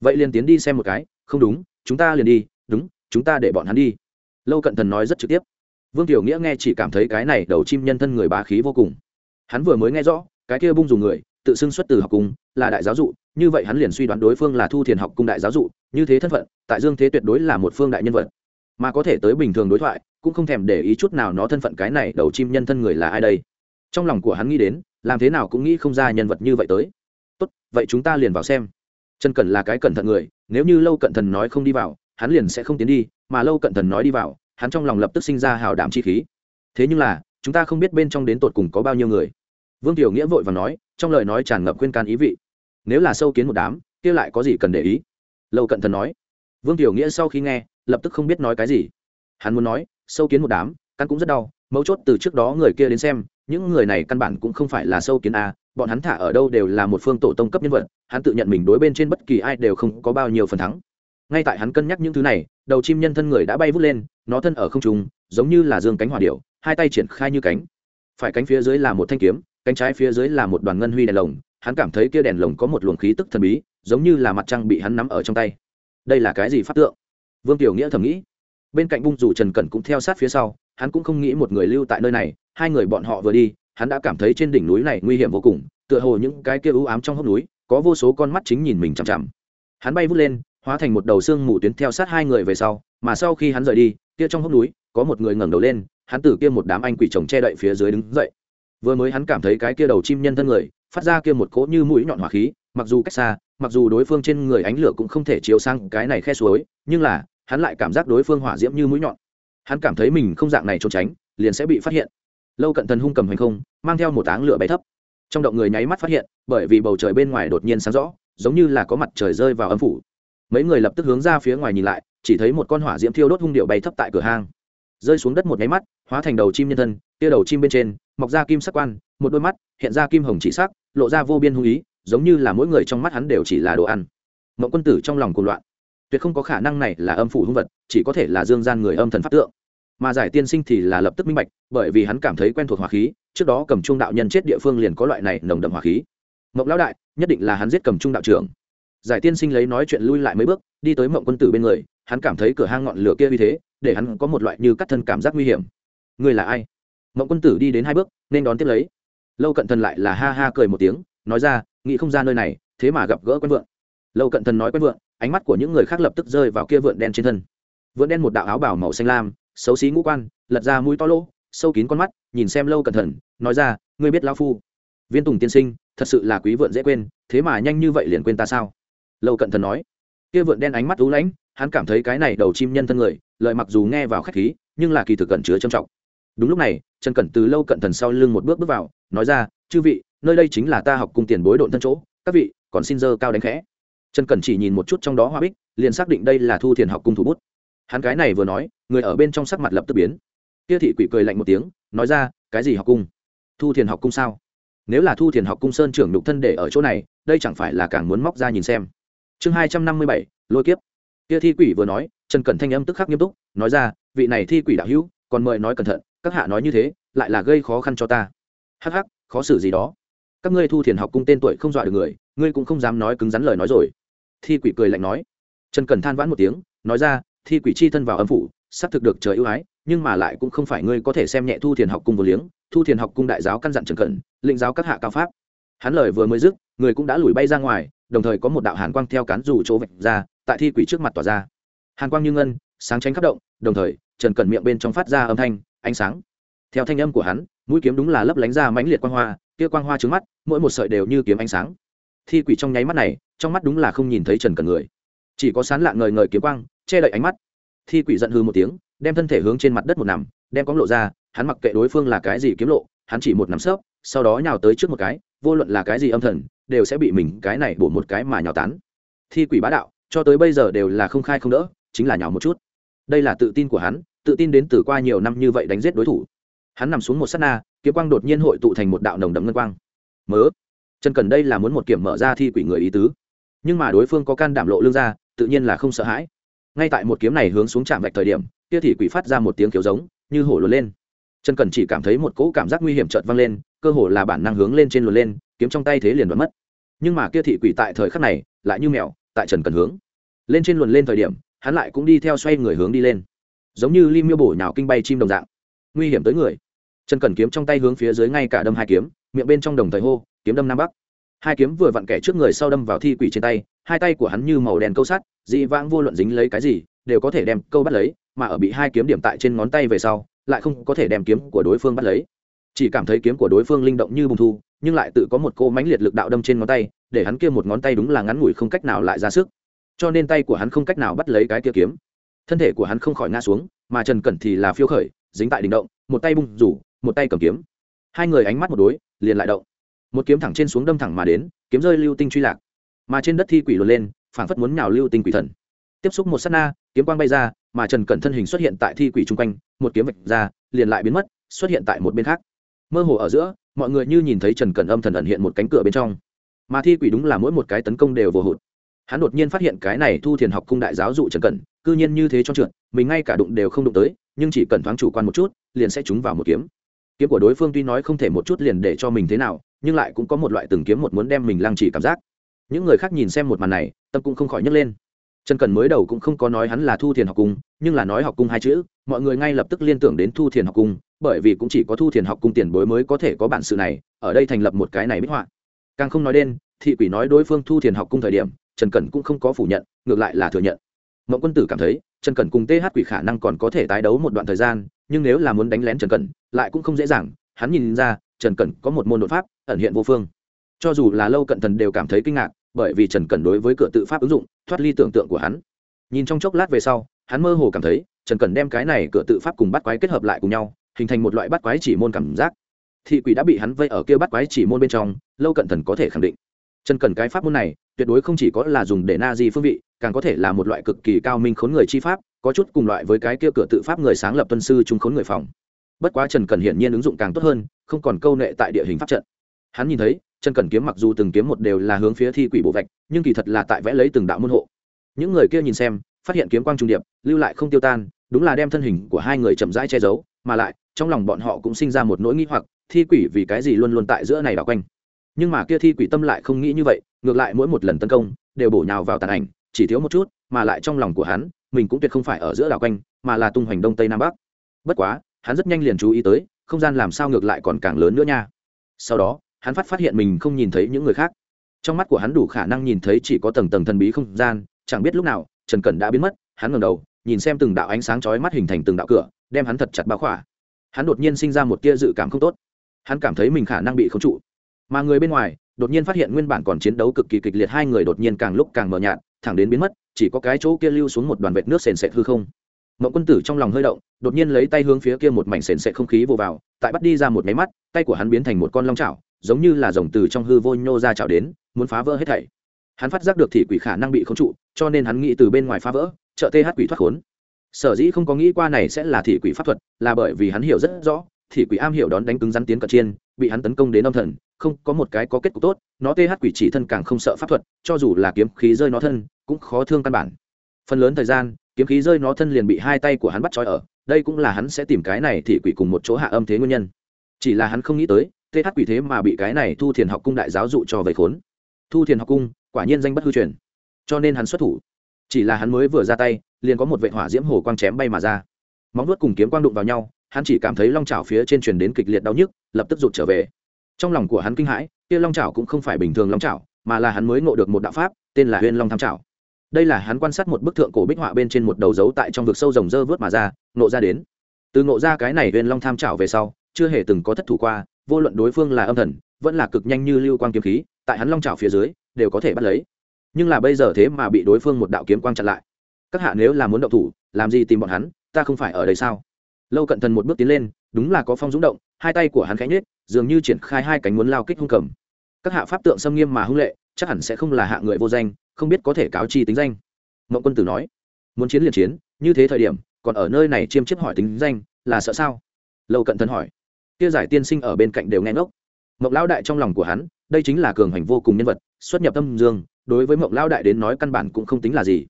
vậy liền tiến đi xem một cái, không đúng, chúng ta liền đi, đúng, chúng ta để bọn hắn đi lâu cận thần nói rất trực tiếp. Vương tiểu nghĩa nghe chỉ cảm thấy cái này đầu chim nhân thân người bá khí vô cùng. Hắn vừa mới nghe rõ, cái kia bung dùng người, tự xưng xuất từ học cung, là đại giáo dụ, như vậy hắn liền suy đoán đối phương là thu thiền học cung đại giáo dụ, như thế thân phận, tại dương thế tuyệt đối là một phương đại nhân vật. Mà có thể tới bình thường đối thoại, cũng không thèm để ý chút nào nó thân phận cái này đầu chim nhân thân người là ai đây. Trong lòng của hắn nghĩ đến, làm thế nào cũng nghĩ không ra nhân vật như vậy tới. Tốt, vậy chúng ta liền vào xem. Trần cẩn là cái cẩn thận người, nếu như lâu cận thần nói không đi vào hắn liền sẽ không tiến đi, mà lâu cận thần nói đi vào, hắn trong lòng lập tức sinh ra hào đảm chi khí. Thế nhưng là, chúng ta không biết bên trong đến tột cùng có bao nhiêu người. Vương tiểu nghĩa vội và nói, trong lời nói tràn ngập khuyên can ý vị. Nếu là sâu kiến một đám, kia lại có gì cần để ý? Lâu cận thần nói. Vương tiểu nghĩa sau khi nghe, lập tức không biết nói cái gì. Hắn muốn nói, sâu kiến một đám, căn cũng rất đau, mấu chốt từ trước đó người kia đến xem, những người này căn bản cũng không phải là sâu kiến a, bọn hắn thả ở đâu đều là một phương tổ tông cấp nhân vật, hắn tự nhận mình đối bên trên bất kỳ ai đều không có bao nhiêu phần thắng ngay tại hắn cân nhắc những thứ này, đầu chim nhân thân người đã bay vút lên, nó thân ở không trung, giống như là dương cánh hỏa điệu hai tay triển khai như cánh. Phải cánh phía dưới là một thanh kiếm, cánh trái phía dưới là một đoàn ngân huy đèn lồng, hắn cảm thấy kia đèn lồng có một luồng khí tức thần bí, giống như là mặt trăng bị hắn nắm ở trong tay. Đây là cái gì pháp tượng? Vương tiểu nghĩa thầm nghĩ. Bên cạnh bung dù trần cẩn cũng theo sát phía sau, hắn cũng không nghĩ một người lưu tại nơi này, hai người bọn họ vừa đi, hắn đã cảm thấy trên đỉnh núi này nguy hiểm vô cùng, tựa hồ những cái kia ưu ám trong hốc núi, có vô số con mắt chính nhìn mình chằm chằm. Hắn bay vút lên hóa thành một đầu xương mù tuyến theo sát hai người về sau, mà sau khi hắn rời đi, kia trong hốc núi, có một người ngẩng đầu lên, hắn từ kia một đám anh quỷ chồng che đậy phía dưới đứng dậy. Vừa mới hắn cảm thấy cái kia đầu chim nhân thân người, phát ra kia một cỗ như mũi nhọn hỏa khí, mặc dù cách xa, mặc dù đối phương trên người ánh lửa cũng không thể chiếu sang cái này khe suối, nhưng là, hắn lại cảm giác đối phương hỏa diễm như mũi nhọn. Hắn cảm thấy mình không dạng này trốn tránh, liền sẽ bị phát hiện. Lâu cận thần hung cầm hành không, mang theo một áng lửa bay thấp. Trong động người nháy mắt phát hiện, bởi vì bầu trời bên ngoài đột nhiên sáng rõ, giống như là có mặt trời rơi vào âm phủ mấy người lập tức hướng ra phía ngoài nhìn lại, chỉ thấy một con hỏa diễm thiêu đốt hung điệu bay thấp tại cửa hang. Rơi xuống đất một nháy mắt, hóa thành đầu chim nhân thân, tia đầu chim bên trên, mọc ra kim sắc quan, một đôi mắt, hiện ra kim hồng chỉ sắc, lộ ra vô biên hung ý, giống như là mỗi người trong mắt hắn đều chỉ là đồ ăn. Mộng quân tử trong lòng cuồng loạn. Tuyệt không có khả năng này là âm phủ hung vật, chỉ có thể là dương gian người âm thần pháp tượng. Mà giải tiên sinh thì là lập tức minh bạch, bởi vì hắn cảm thấy quen thuộc hỏa khí, trước đó cầm trung đạo nhân chết địa phương liền có loại này nồng đậm hỏa khí. Mộng lão đại, nhất định là hắn giết cầm trung đạo trưởng giải tiên sinh lấy nói chuyện lui lại mấy bước, đi tới mộng quân tử bên người, hắn cảm thấy cửa hang ngọn lửa kia như thế, để hắn có một loại như cắt thân cảm giác nguy hiểm. Người là ai? Mộng quân tử đi đến hai bước, nên đón tiếp lấy. Lâu cận thần lại là ha ha cười một tiếng, nói ra, nghĩ không ra nơi này, thế mà gặp gỡ quen vượng. Lâu cận thần nói quen vượng, ánh mắt của những người khác lập tức rơi vào kia vượn đen trên thân. Vượn đen một đạo áo bảo màu xanh lam, xấu xí ngũ quan, lật ra mũi to lỗ, sâu kín con mắt, nhìn xem lâu cẩn thận nói ra, ngươi biết lao phu, viên tùng tiên sinh, thật sự là quý vượn dễ quên, thế mà nhanh như vậy liền quên ta sao? Lâu cận thần nói, kia vượn đen ánh mắt lú lãnh, hắn cảm thấy cái này đầu chim nhân thân người lợi mặc dù nghe vào khách khí, nhưng là kỳ thực cẩn chứa trầm trọng. Đúng lúc này, trần cẩn từ lâu cận thần sau lưng một bước bước vào, nói ra, chư vị, nơi đây chính là ta học cung tiền bối độn thân chỗ, các vị còn xin dơ cao đánh khẽ. Trần cẩn chỉ nhìn một chút trong đó hoa bích, liền xác định đây là thu thiền học cung thủ bút. Hắn cái này vừa nói, người ở bên trong sắc mặt lập tức biến. Kia thị quỷ cười lạnh một tiếng, nói ra, cái gì học cung? Thu thiền học cung sao? Nếu là thu thiền học cung sơn trưởng nhục thân để ở chỗ này, đây chẳng phải là càng muốn móc ra nhìn xem chương hai trăm năm mươi bảy, lôi kiếp. Kia thi quỷ vừa nói, trần cẩn thanh âm tức khắc nghiêm túc, nói ra, vị này thi quỷ đạo hữu, còn mời nói cẩn thận, các hạ nói như thế, lại là gây khó khăn cho ta. Hắc hắc, khó xử gì đó. Các ngươi thu thiền học cung tên tuổi không dọa được người, ngươi cũng không dám nói cứng rắn lời nói rồi. Thi quỷ cười lạnh nói. Trần cẩn than vãn một tiếng, nói ra, thi quỷ chi thân vào âm phủ sắp thực được trời ưu ái, nhưng mà lại cũng không phải ngươi có thể xem nhẹ thu thiền học cung vô liếng, thu thiền học cung đại giáo căn dặn trần cẩn, lĩnh giáo các hạ cao pháp hắn lời vừa mới dứt, người cũng đã lùi bay ra ngoài, đồng thời có một đạo hàn quang theo cán dù chỗ vạch ra, tại thi quỷ trước mặt tỏa ra. Hàn quang như ngân, sáng tránh khắp động, đồng thời, trần cẩn miệng bên trong phát ra âm thanh, ánh sáng. Theo thanh âm của hắn, mũi kiếm đúng là lấp lánh ra mãnh liệt quang hoa, kia quang hoa trứng mắt, mỗi một sợi đều như kiếm ánh sáng. Thi quỷ trong nháy mắt này, trong mắt đúng là không nhìn thấy trần cẩn người. Chỉ có sán lạ ngời ngời kiếm quang, che đậy ánh mắt. Thi quỷ giận hư một tiếng, đem thân thể hướng trên mặt đất một nằm, đem cóng lộ ra, hắn mặc kệ đối phương là cái gì kiếm lộ, hắn chỉ một nằm sớp sau đó nhào tới trước một cái vô luận là cái gì âm thần, đều sẽ bị mình cái này bổ một cái mà nhào tán. Thi quỷ bá đạo, cho tới bây giờ đều là không khai không đỡ, chính là nhào một chút. Đây là tự tin của hắn, tự tin đến từ qua nhiều năm như vậy đánh giết đối thủ. Hắn nằm xuống một s á t na, kiếm quang đột nhiên hội tụ thành một đạo nồng đậm ngân quang. Mớ! Trần cần đây là muốn một kiểm mở ra thi quỷ người ý tứ. Nhưng mà đối phương có can đảm lộ lương ra, tự nhiên là không sợ hãi. Ngay tại một kiếm này hướng xuống chạm vạch thời điểm, kia thì quỷ phát ra một tiếng kiểu giống, như hổ luồn lên. Trần cần chỉ cảm thấy một cỗ cảm giác nguy hiểm chợt vang lên cơ hồ là bản năng hướng lên trên luồn lên, kiếm trong tay thế liền đoán mất. Nhưng mà kia thị quỷ tại thời khắc này lại như mèo, tại trần cần hướng. Lên trên luồn lên thời điểm, hắn lại cũng đi theo xoay người hướng đi lên. Giống như lim miêu bổ nhào kinh bay chim đồng dạng. Nguy hiểm tới người. Trần cần kiếm trong tay hướng phía dưới ngay cả đâm hai kiếm, miệng bên trong đồng thời hô, kiếm đâm nam bắc. Hai kiếm vừa vặn kẻ trước người sau đâm vào thi quỷ trên tay, hai tay của hắn như màu đen câu sắt, dị vãng vô luận dính lấy cái gì, đều có thể đem câu bắt lấy, mà ở bị hai kiếm điểm tại trên ngón tay về sau, lại không có thể đem kiếm của đối phương bắt lấy chỉ cảm thấy kiếm của đối phương linh động như bùng thu, nhưng lại tự có một cô mánh liệt lực đạo đâm trên ngón tay, để hắn kia một ngón tay đúng là ngắn ngủi không cách nào lại ra sức. Cho nên tay của hắn không cách nào bắt lấy cái kia kiếm. Thân thể của hắn không khỏi ngã xuống, mà trần cẩn thì là phiêu khởi, dính tại đỉnh động, một tay bung rủ, một tay cầm kiếm. Hai người ánh mắt một đối, liền lại động. Một kiếm thẳng trên xuống đâm thẳng mà đến, kiếm rơi lưu tinh truy lạc. Mà trên đất thi quỷ luồn lên, phảng phất muốn nhào lưu tinh quỷ thần. Tiếp xúc một s á t na, kiếm quang bay ra, mà trần cẩn thân hình xuất hiện tại thi quỷ chung quanh, một kiếm vạch ra, liền lại biến mất, xuất hiện tại một bên khác mơ hồ ở giữa, mọi người như nhìn thấy trần cẩn âm thần ẩn hiện một cánh cửa bên trong. Mà thi quỷ đúng là mỗi một cái tấn công đều vô hụt. Hắn đột nhiên phát hiện cái này thu thiền học cung đại giáo dụ trần cẩn, cư nhiên như thế cho trượt, mình ngay cả đụng đều không đụng tới, nhưng chỉ cần thoáng chủ quan một chút, liền sẽ trúng vào một kiếm. Kiếm của đối phương tuy nói không thể một chút liền để cho mình thế nào, nhưng lại cũng có một loại từng kiếm một muốn đem mình lăng trì cảm giác. Những người khác nhìn xem một màn này, tâm cũng không khỏi nhấc lên trần cần mới đầu cũng không có nói hắn là thu thiền học cung, nhưng là nói học cung hai chữ, mọi người ngay lập tức liên tưởng đến thu thiền học cung, bởi vì cũng chỉ có thu thiền học cung tiền bối mới có thể có bản sự này, ở đây thành lập một cái này bích họa. Càng không nói đến, thị quỷ nói đối phương thu thiền học cung thời điểm, trần cẩn cũng không có phủ nhận, ngược lại là thừa nhận. Mộng quân tử cảm thấy, trần cẩn cùng th quỷ khả năng còn có thể tái đấu một đoạn thời gian, nhưng nếu là muốn đánh lén trần cẩn, lại cũng không dễ dàng, hắn nhìn ra, trần cẩn có một môn đột pháp, ẩn hiện vô phương. Cho dù là lâu cận thần đều cảm thấy kinh ngạc, bởi vì trần cẩn đối với cửa tự pháp ứng dụng thoát ly tưởng tượng của hắn. Nhìn trong chốc lát về sau, hắn mơ hồ cảm thấy, trần cẩn đem cái này cửa tự pháp cùng bắt quái kết hợp lại cùng nhau, hình thành một loại bắt quái chỉ môn cảm giác. Thị quỷ đã bị hắn vây ở kia bắt quái chỉ môn bên trong, lâu cận thần có thể khẳng định. Trần cẩn cái pháp môn này, tuyệt đối không chỉ có là dùng để na di phương vị, càng có thể là một loại cực kỳ cao minh khốn người chi pháp, có chút cùng loại với cái kia cửa tự pháp người sáng lập tuân sư trung khốn người phòng. Bất quá trần cần hiển nhiên ứng dụng càng tốt hơn, không còn câu nệ tại địa hình pháp trận. Hắn nhìn thấy Chân cần kiếm mặc dù từng kiếm một đều là hướng phía thi quỷ bộ vạch, nhưng kỳ thật là tại vẽ lấy từng đạo môn hộ. Những người kia nhìn xem, phát hiện kiếm quang trung điệp, lưu lại không tiêu tan, đúng là đem thân hình của hai người chậm rãi che giấu, mà lại, trong lòng bọn họ cũng sinh ra một nỗi nghĩ hoặc, thi quỷ vì cái gì luôn luôn tại giữa này đảo quanh. Nhưng mà kia thi quỷ tâm lại không nghĩ như vậy, ngược lại mỗi một lần tấn công, đều bổ nhào vào tàn ảnh, chỉ thiếu một chút, mà lại trong lòng của hắn, mình cũng tuyệt không phải ở giữa đảo quanh, mà là tung hoành đông tây nam bắc. Bất quá, hắn rất nhanh liền chú ý tới, không gian làm sao ngược lại còn càng lớn nữa nha. Sau đó hắn phát phát hiện mình không nhìn thấy những người khác. Trong mắt của hắn đủ khả năng nhìn thấy chỉ có tầng tầng thần bí không gian, chẳng biết lúc nào, trần cẩn đã biến mất, hắn ngẩng đầu, nhìn xem từng đạo ánh sáng chói mắt hình thành từng đạo cửa, đem hắn thật chặt bao khỏa. Hắn đột nhiên sinh ra một tia dự cảm không tốt. Hắn cảm thấy mình khả năng bị khống trụ. Mà người bên ngoài, đột nhiên phát hiện nguyên bản còn chiến đấu cực kỳ kịch liệt hai người đột nhiên càng lúc càng mờ nhạt, thẳng đến biến mất, chỉ có cái chỗ kia lưu xuống một đoàn vệt nước sền sệt hư không. Mộng quân tử trong lòng hơi động, đột nhiên lấy tay hướng phía kia một mảnh sền sệt không khí vô vào, tại bắt đi ra một máy mắt, tay của hắn biến thành một con long chảo giống như là rồng từ trong hư vô nhô ra chảo đến, muốn phá vỡ hết thảy. Hắn phát giác được thị quỷ khả năng bị khống trụ, cho nên hắn nghĩ từ bên ngoài phá vỡ, trợ th quỷ thoát khốn. Sở dĩ không có nghĩ qua này sẽ là thị quỷ pháp thuật, là bởi vì hắn hiểu rất rõ thì quỷ am hiểu đón đánh cứng rắn tiến cận chiên, bị hắn tấn công đến âm thần, không có một cái có kết cục tốt, nó th quỷ chỉ thân càng không sợ pháp thuật, cho dù là kiếm khí rơi nó thân, cũng khó thương căn bản. Phần lớn thời gian, kiếm khí rơi nó thân liền bị hai tay của hắn bắt trói ở, đây cũng là hắn sẽ tìm cái này thì quỷ cùng một chỗ hạ âm thế nguyên nhân. Chỉ là hắn không nghĩ tới Tê thắt quỷ thế mà bị cái này thu thiền học cung đại giáo dụ cho vây khốn. Thu thiền học cung, quả nhiên danh bất hư truyền. Cho nên hắn xuất thủ. Chỉ là hắn mới vừa ra tay, liền có một vệ hỏa diễm hồ quang chém bay mà ra. Móng vuốt cùng kiếm quang đụng vào nhau, hắn chỉ cảm thấy long trào phía trên truyền đến kịch liệt đau nhức, lập tức rụt trở về. Trong lòng của hắn kinh hãi, kia long trào cũng không phải bình thường long trào mà là hắn mới ngộ được một đạo pháp, tên là huyên long tham trào đây là hắn quan sát một bức tượng cổ bích họa bên trên một đầu dấu tại trong vực sâu rồng dơ vớt mà ra nộ ra đến. Từ nộ ra cái này huyên long tham trào về sau, chưa hề từng có thất thủ qua vô luận đối phương là âm thần, vẫn là cực nhanh như lưu quang kiếm khí, tại hắn long trào phía dưới, đều có thể bắt lấy. Nhưng là bây giờ thế mà bị đối phương một đạo kiếm quang chặn lại. Các hạ nếu là muốn động thủ, làm gì tìm bọn hắn, ta không phải ở đây sao? Lâu cận thần một bước tiến lên, đúng là có phong dũng động, hai tay của hắn khánh nhết dường như triển khai hai cánh muốn lao kích hung cầm. Các hạ pháp tượng xâm nghiêm mà hung lệ, chắc hẳn sẽ không là hạ người vô danh, không biết có thể cáo chi tính danh. Mộng quân tử nói, muốn chiến liền chiến, như thế thời điểm, còn ở nơi này chiêm chiếp hỏi tính danh, là sợ sao? Lâu cận thần hỏi kia giải tiên sinh ở bên cạnh đều nghe ngốc. Mộng lão đại trong lòng của hắn, đây chính là cường hành vô cùng nhân vật, xuất nhập tâm dương, đối với mộng lão đại đến nói căn bản cũng không tính là gì.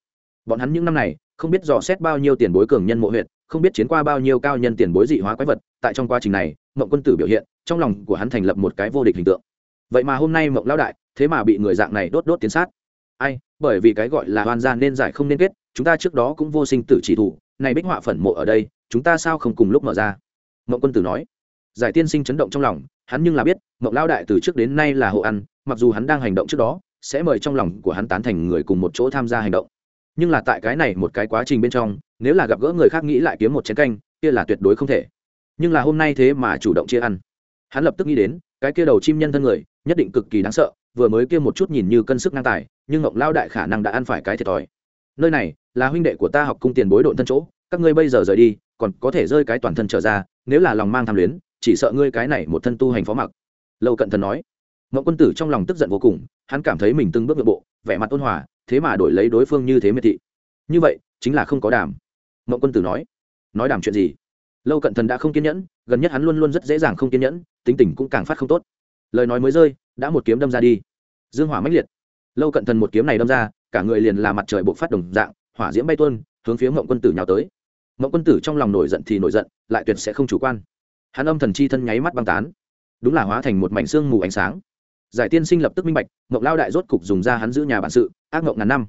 Bọn hắn những năm này, không biết dò xét bao nhiêu tiền bối cường nhân mộ huyện không biết chiến qua bao nhiêu cao nhân tiền bối dị hóa quái vật, tại trong quá trình này, mộng quân tử biểu hiện, trong lòng của hắn thành lập một cái vô địch hình tượng. Vậy mà hôm nay mộng lão đại, thế mà bị người dạng này đốt đốt tiến sát. Ai, bởi vì cái gọi là hoàn gian nên giải không nên kết, chúng ta trước đó cũng vô sinh tử chỉ thủ, này bích họa phần mộ ở đây, chúng ta sao không cùng lúc mở ra? Mộng quân tử nói giải tiên sinh chấn động trong lòng, hắn nhưng là biết mộng lao đại từ trước đến nay là hộ ăn, mặc dù hắn đang hành động trước đó, sẽ mời trong lòng của hắn tán thành người cùng một chỗ tham gia hành động. Nhưng là tại cái này một cái quá trình bên trong, nếu là gặp gỡ người khác nghĩ lại kiếm một chén canh, kia là tuyệt đối không thể. Nhưng là hôm nay thế mà chủ động chia ăn. Hắn lập tức nghĩ đến, cái kia đầu chim nhân thân người, nhất định cực kỳ đáng sợ, vừa mới kia một chút nhìn như cân sức ngang tài, nhưng ngộng lao đại khả năng đã ăn phải cái thiệt thòi. Nơi này, là huynh đệ của ta học cung tiền bối độn thân chỗ, các ngươi bây giờ rời đi, còn có thể rơi cái toàn thân trở ra, nếu là lòng mang tham luyến chỉ sợ ngươi cái này một thân tu hành phó mặc. Lâu cận thần nói. Ngộng quân tử trong lòng tức giận vô cùng, hắn cảm thấy mình từng bước nội bộ, vẻ mặt ôn hòa, thế mà đổi lấy đối phương như thế miệt thị. Như vậy, chính là không có đàm. Ngộng quân tử nói. Nói đàm chuyện gì? Lâu cận thần đã không kiên nhẫn, gần nhất hắn luôn luôn rất dễ dàng không kiên nhẫn, tính tình cũng càng phát không tốt. Lời nói mới rơi, đã một kiếm đâm ra đi. Dương hỏa mãnh liệt. Lâu cận thần một kiếm này đâm ra, cả người liền là mặt trời bộ phát đồng dạng, hỏa diễm bay tuôn, hướng phía mộng quân tử nhào tới. Mộng quân tử trong lòng nổi giận thì nổi giận, lại tuyệt sẽ không chủ quan hắn âm thần chi thân nháy mắt băng tán. Đúng là hóa thành một mảnh xương mù ánh sáng. Giải tiên sinh lập tức minh bạch mộng lao đại rốt cục dùng ra hắn giữ nhà bản sự, ác mộng ngàn năm.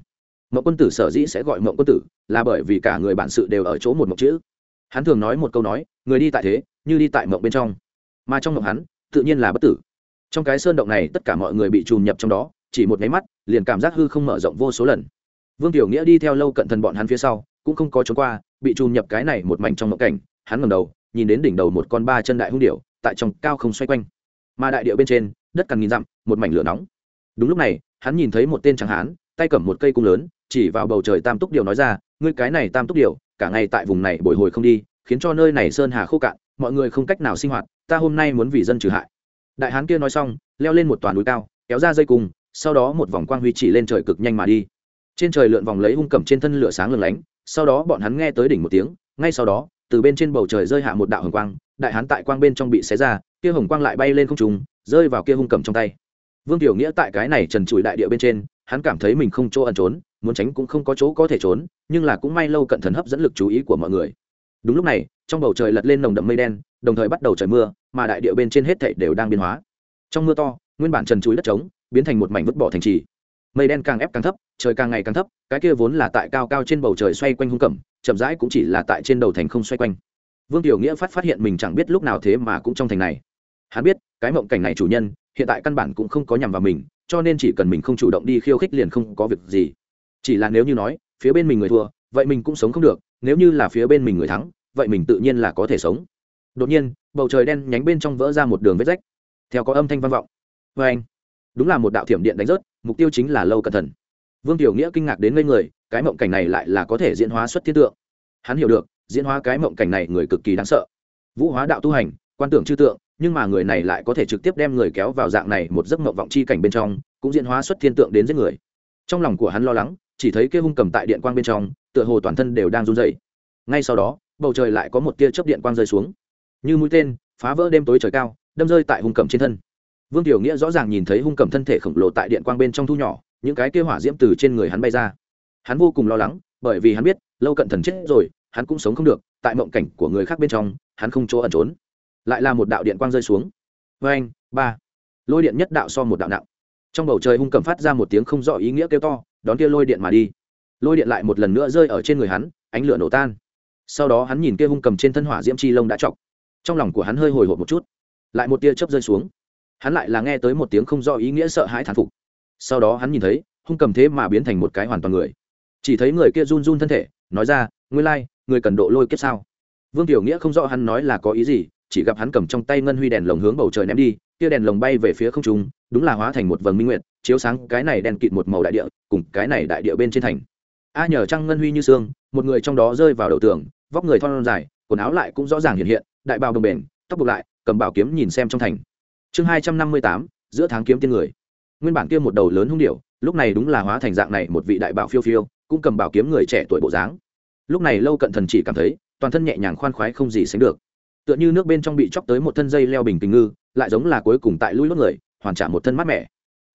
Mộng quân tử sở dĩ sẽ gọi mộng quân tử, là bởi vì cả người bản sự đều ở chỗ một mộng chữ. Hắn thường nói một câu nói, người đi tại thế, như đi tại mộng bên trong. Mà trong mộng hắn, tự nhiên là bất tử. Trong cái sơn động này, tất cả mọi người bị trùm nhập trong đó, chỉ một nháy mắt, liền cảm giác hư không mở rộng vô số lần. Vương tiểu nghĩa đi theo lâu cận thần bọn hắn phía sau, cũng không có trốn qua, bị trùm nhập cái này một mảnh trong mộng cảnh, hắn ngầm đầu nhìn đến đỉnh đầu một con ba chân đại hung điệu tại trong cao không xoay quanh. Mà đại điệu bên trên, đất cằn nghìn dặm, một mảnh lửa nóng. Đúng lúc này, hắn nhìn thấy một tên tráng hán, tay cầm một cây cung lớn, chỉ vào bầu trời tam túc điệu nói ra, ngươi cái này tam túc điệu cả ngày tại vùng này bồi hồi không đi, khiến cho nơi này sơn hà khô cạn, mọi người không cách nào sinh hoạt, ta hôm nay muốn vì dân trừ hại. Đại hán kia nói xong, leo lên một toàn núi cao, kéo ra dây cung, sau đó một vòng quang huy chỉ lên trời cực nhanh mà đi. Trên trời lượn vòng lấy hung cầm trên thân lửa sáng lừng lánh, sau đó bọn hắn nghe tới đỉnh một tiếng, ngay sau đó từ bên trên bầu trời rơi hạ một đạo hồng quang, đại hán tại quang bên trong bị xé ra, kia hồng quang lại bay lên không trùng rơi vào kia hung cầm trong tay. Vương tiểu nghĩa tại cái này trần trụi đại địa bên trên, hắn cảm thấy mình không chỗ ẩn trốn, muốn tránh cũng không có chỗ có thể trốn, nhưng là cũng may lâu cận thần hấp dẫn lực chú ý của mọi người. Đúng lúc này, trong bầu trời lật lên nồng đậm mây đen, đồng thời bắt đầu trời mưa, mà đại địa bên trên hết thảy đều đang biến hóa. Trong mưa to, nguyên bản trần chuối đất trống, biến thành một mảnh vứt bỏ thành trì. Mây đen càng ép càng thấp, trời càng ngày càng thấp, cái kia vốn là tại cao cao trên bầu trời xoay quanh hung cẩm chậm rãi cũng chỉ là tại trên đầu thành không xoay quanh. Vương tiểu nghĩa phát phát hiện mình chẳng biết lúc nào thế mà cũng trong thành này. Hắn biết, cái mộng cảnh này chủ nhân, hiện tại căn bản cũng không có nhằm vào mình, cho nên chỉ cần mình không chủ động đi khiêu khích liền không có việc gì. Chỉ là nếu như nói, phía bên mình người thua, vậy mình cũng sống không được, nếu như là phía bên mình người thắng, vậy mình tự nhiên là có thể sống. Đột nhiên, bầu trời đen nhánh bên trong vỡ ra một đường vết rách. Theo có âm thanh vang vọng. Vê anh đúng là một đạo thiểm điện đánh rớt, mục tiêu chính là lâu cẩn thận vương tiểu nghĩa kinh ngạc đến ngây người, cái mộng cảnh này lại là có thể diễn hóa xuất thiên tượng. Hắn hiểu được, diễn hóa cái mộng cảnh này người cực kỳ đáng sợ. Vũ hóa đạo tu hành, quan tưởng chư tượng, nhưng mà người này lại có thể trực tiếp đem người kéo vào dạng này một giấc mộng vọng chi cảnh bên trong, cũng diễn hóa xuất thiên tượng đến giết người. Trong lòng của hắn lo lắng, chỉ thấy kia hung cầm tại điện quang bên trong, tựa hồ toàn thân đều đang run dậy ngay sau đó, bầu trời lại có một tia chớp điện quang rơi xuống. Như mũi tên, phá vỡ đêm tối trời cao, đâm rơi tại hung cầm trên thân. Vương tiểu nghĩa rõ ràng nhìn thấy hung cầm thân thể khổng lồ tại điện quang bên trong thu nhỏ những cái kia hỏa diễm từ trên người hắn bay ra. Hắn vô cùng lo lắng, bởi vì hắn biết, lâu cận thần chết rồi, hắn cũng sống không được, tại mộng cảnh của người khác bên trong, hắn không chỗ ẩn trốn. Lại là một đạo điện quang rơi xuống. Vê anh ba. Lôi điện nhất đạo so một đạo nặng. Trong bầu trời hung cầm phát ra một tiếng không rõ ý nghĩa kêu to, đón kia lôi điện mà đi. Lôi điện lại một lần nữa rơi ở trên người hắn, ánh lửa nổ tan. Sau đó hắn nhìn kia hung cầm trên thân hỏa diễm chi lông đã chọc. Trong lòng của hắn hơi hồi hộp một chút. Lại một tia chớp rơi xuống. Hắn lại là nghe tới một tiếng không rõ ý nghĩa sợ hãi thán phục sau đó hắn nhìn thấy hung cầm thế mà biến thành một cái hoàn toàn người. Chỉ thấy người kia run run thân thể nói ra ngươi lai、like, người cần độ lôi kiếp sao? Vương tiểu nghĩa không rõ hắn nói là có ý gì chỉ gặp hắn cầm trong tay ngân huy đèn lồng hướng bầu trời ném đi kia đèn lồng bay về phía không trung đúng là hóa thành một vầng minh nguyện chiếu sáng cái này đèn kịt một màu đại địa cùng cái này đại địa bên trên thành. A nhờ trăng ngân huy như xương một người trong đó rơi vào đầu tường vóc người thon dài quần áo lại cũng rõ ràng hiện hiện đại bào đồng bền tóc buộc lại cầm bảo kiếm nhìn xem trong thành. Chương hai trăm năm mươi tám giữa tháng kiếm tiên người nguyên bản kia một đầu lớn hung điệu lúc này đúng là hóa thành dạng này một vị đại bảo phiêu phiêu, cũng cầm bảo kiếm người trẻ tuổi bộ dáng. Lúc này lâu cận thần chỉ cảm thấy, toàn thân nhẹ nhàng khoan khoái không gì sánh được. Tựa như nước bên trong bị chóc tới một thân dây leo bình tình ngư, lại giống là cuối cùng tại lui lốt người, hoàn trả một thân mát mẻ.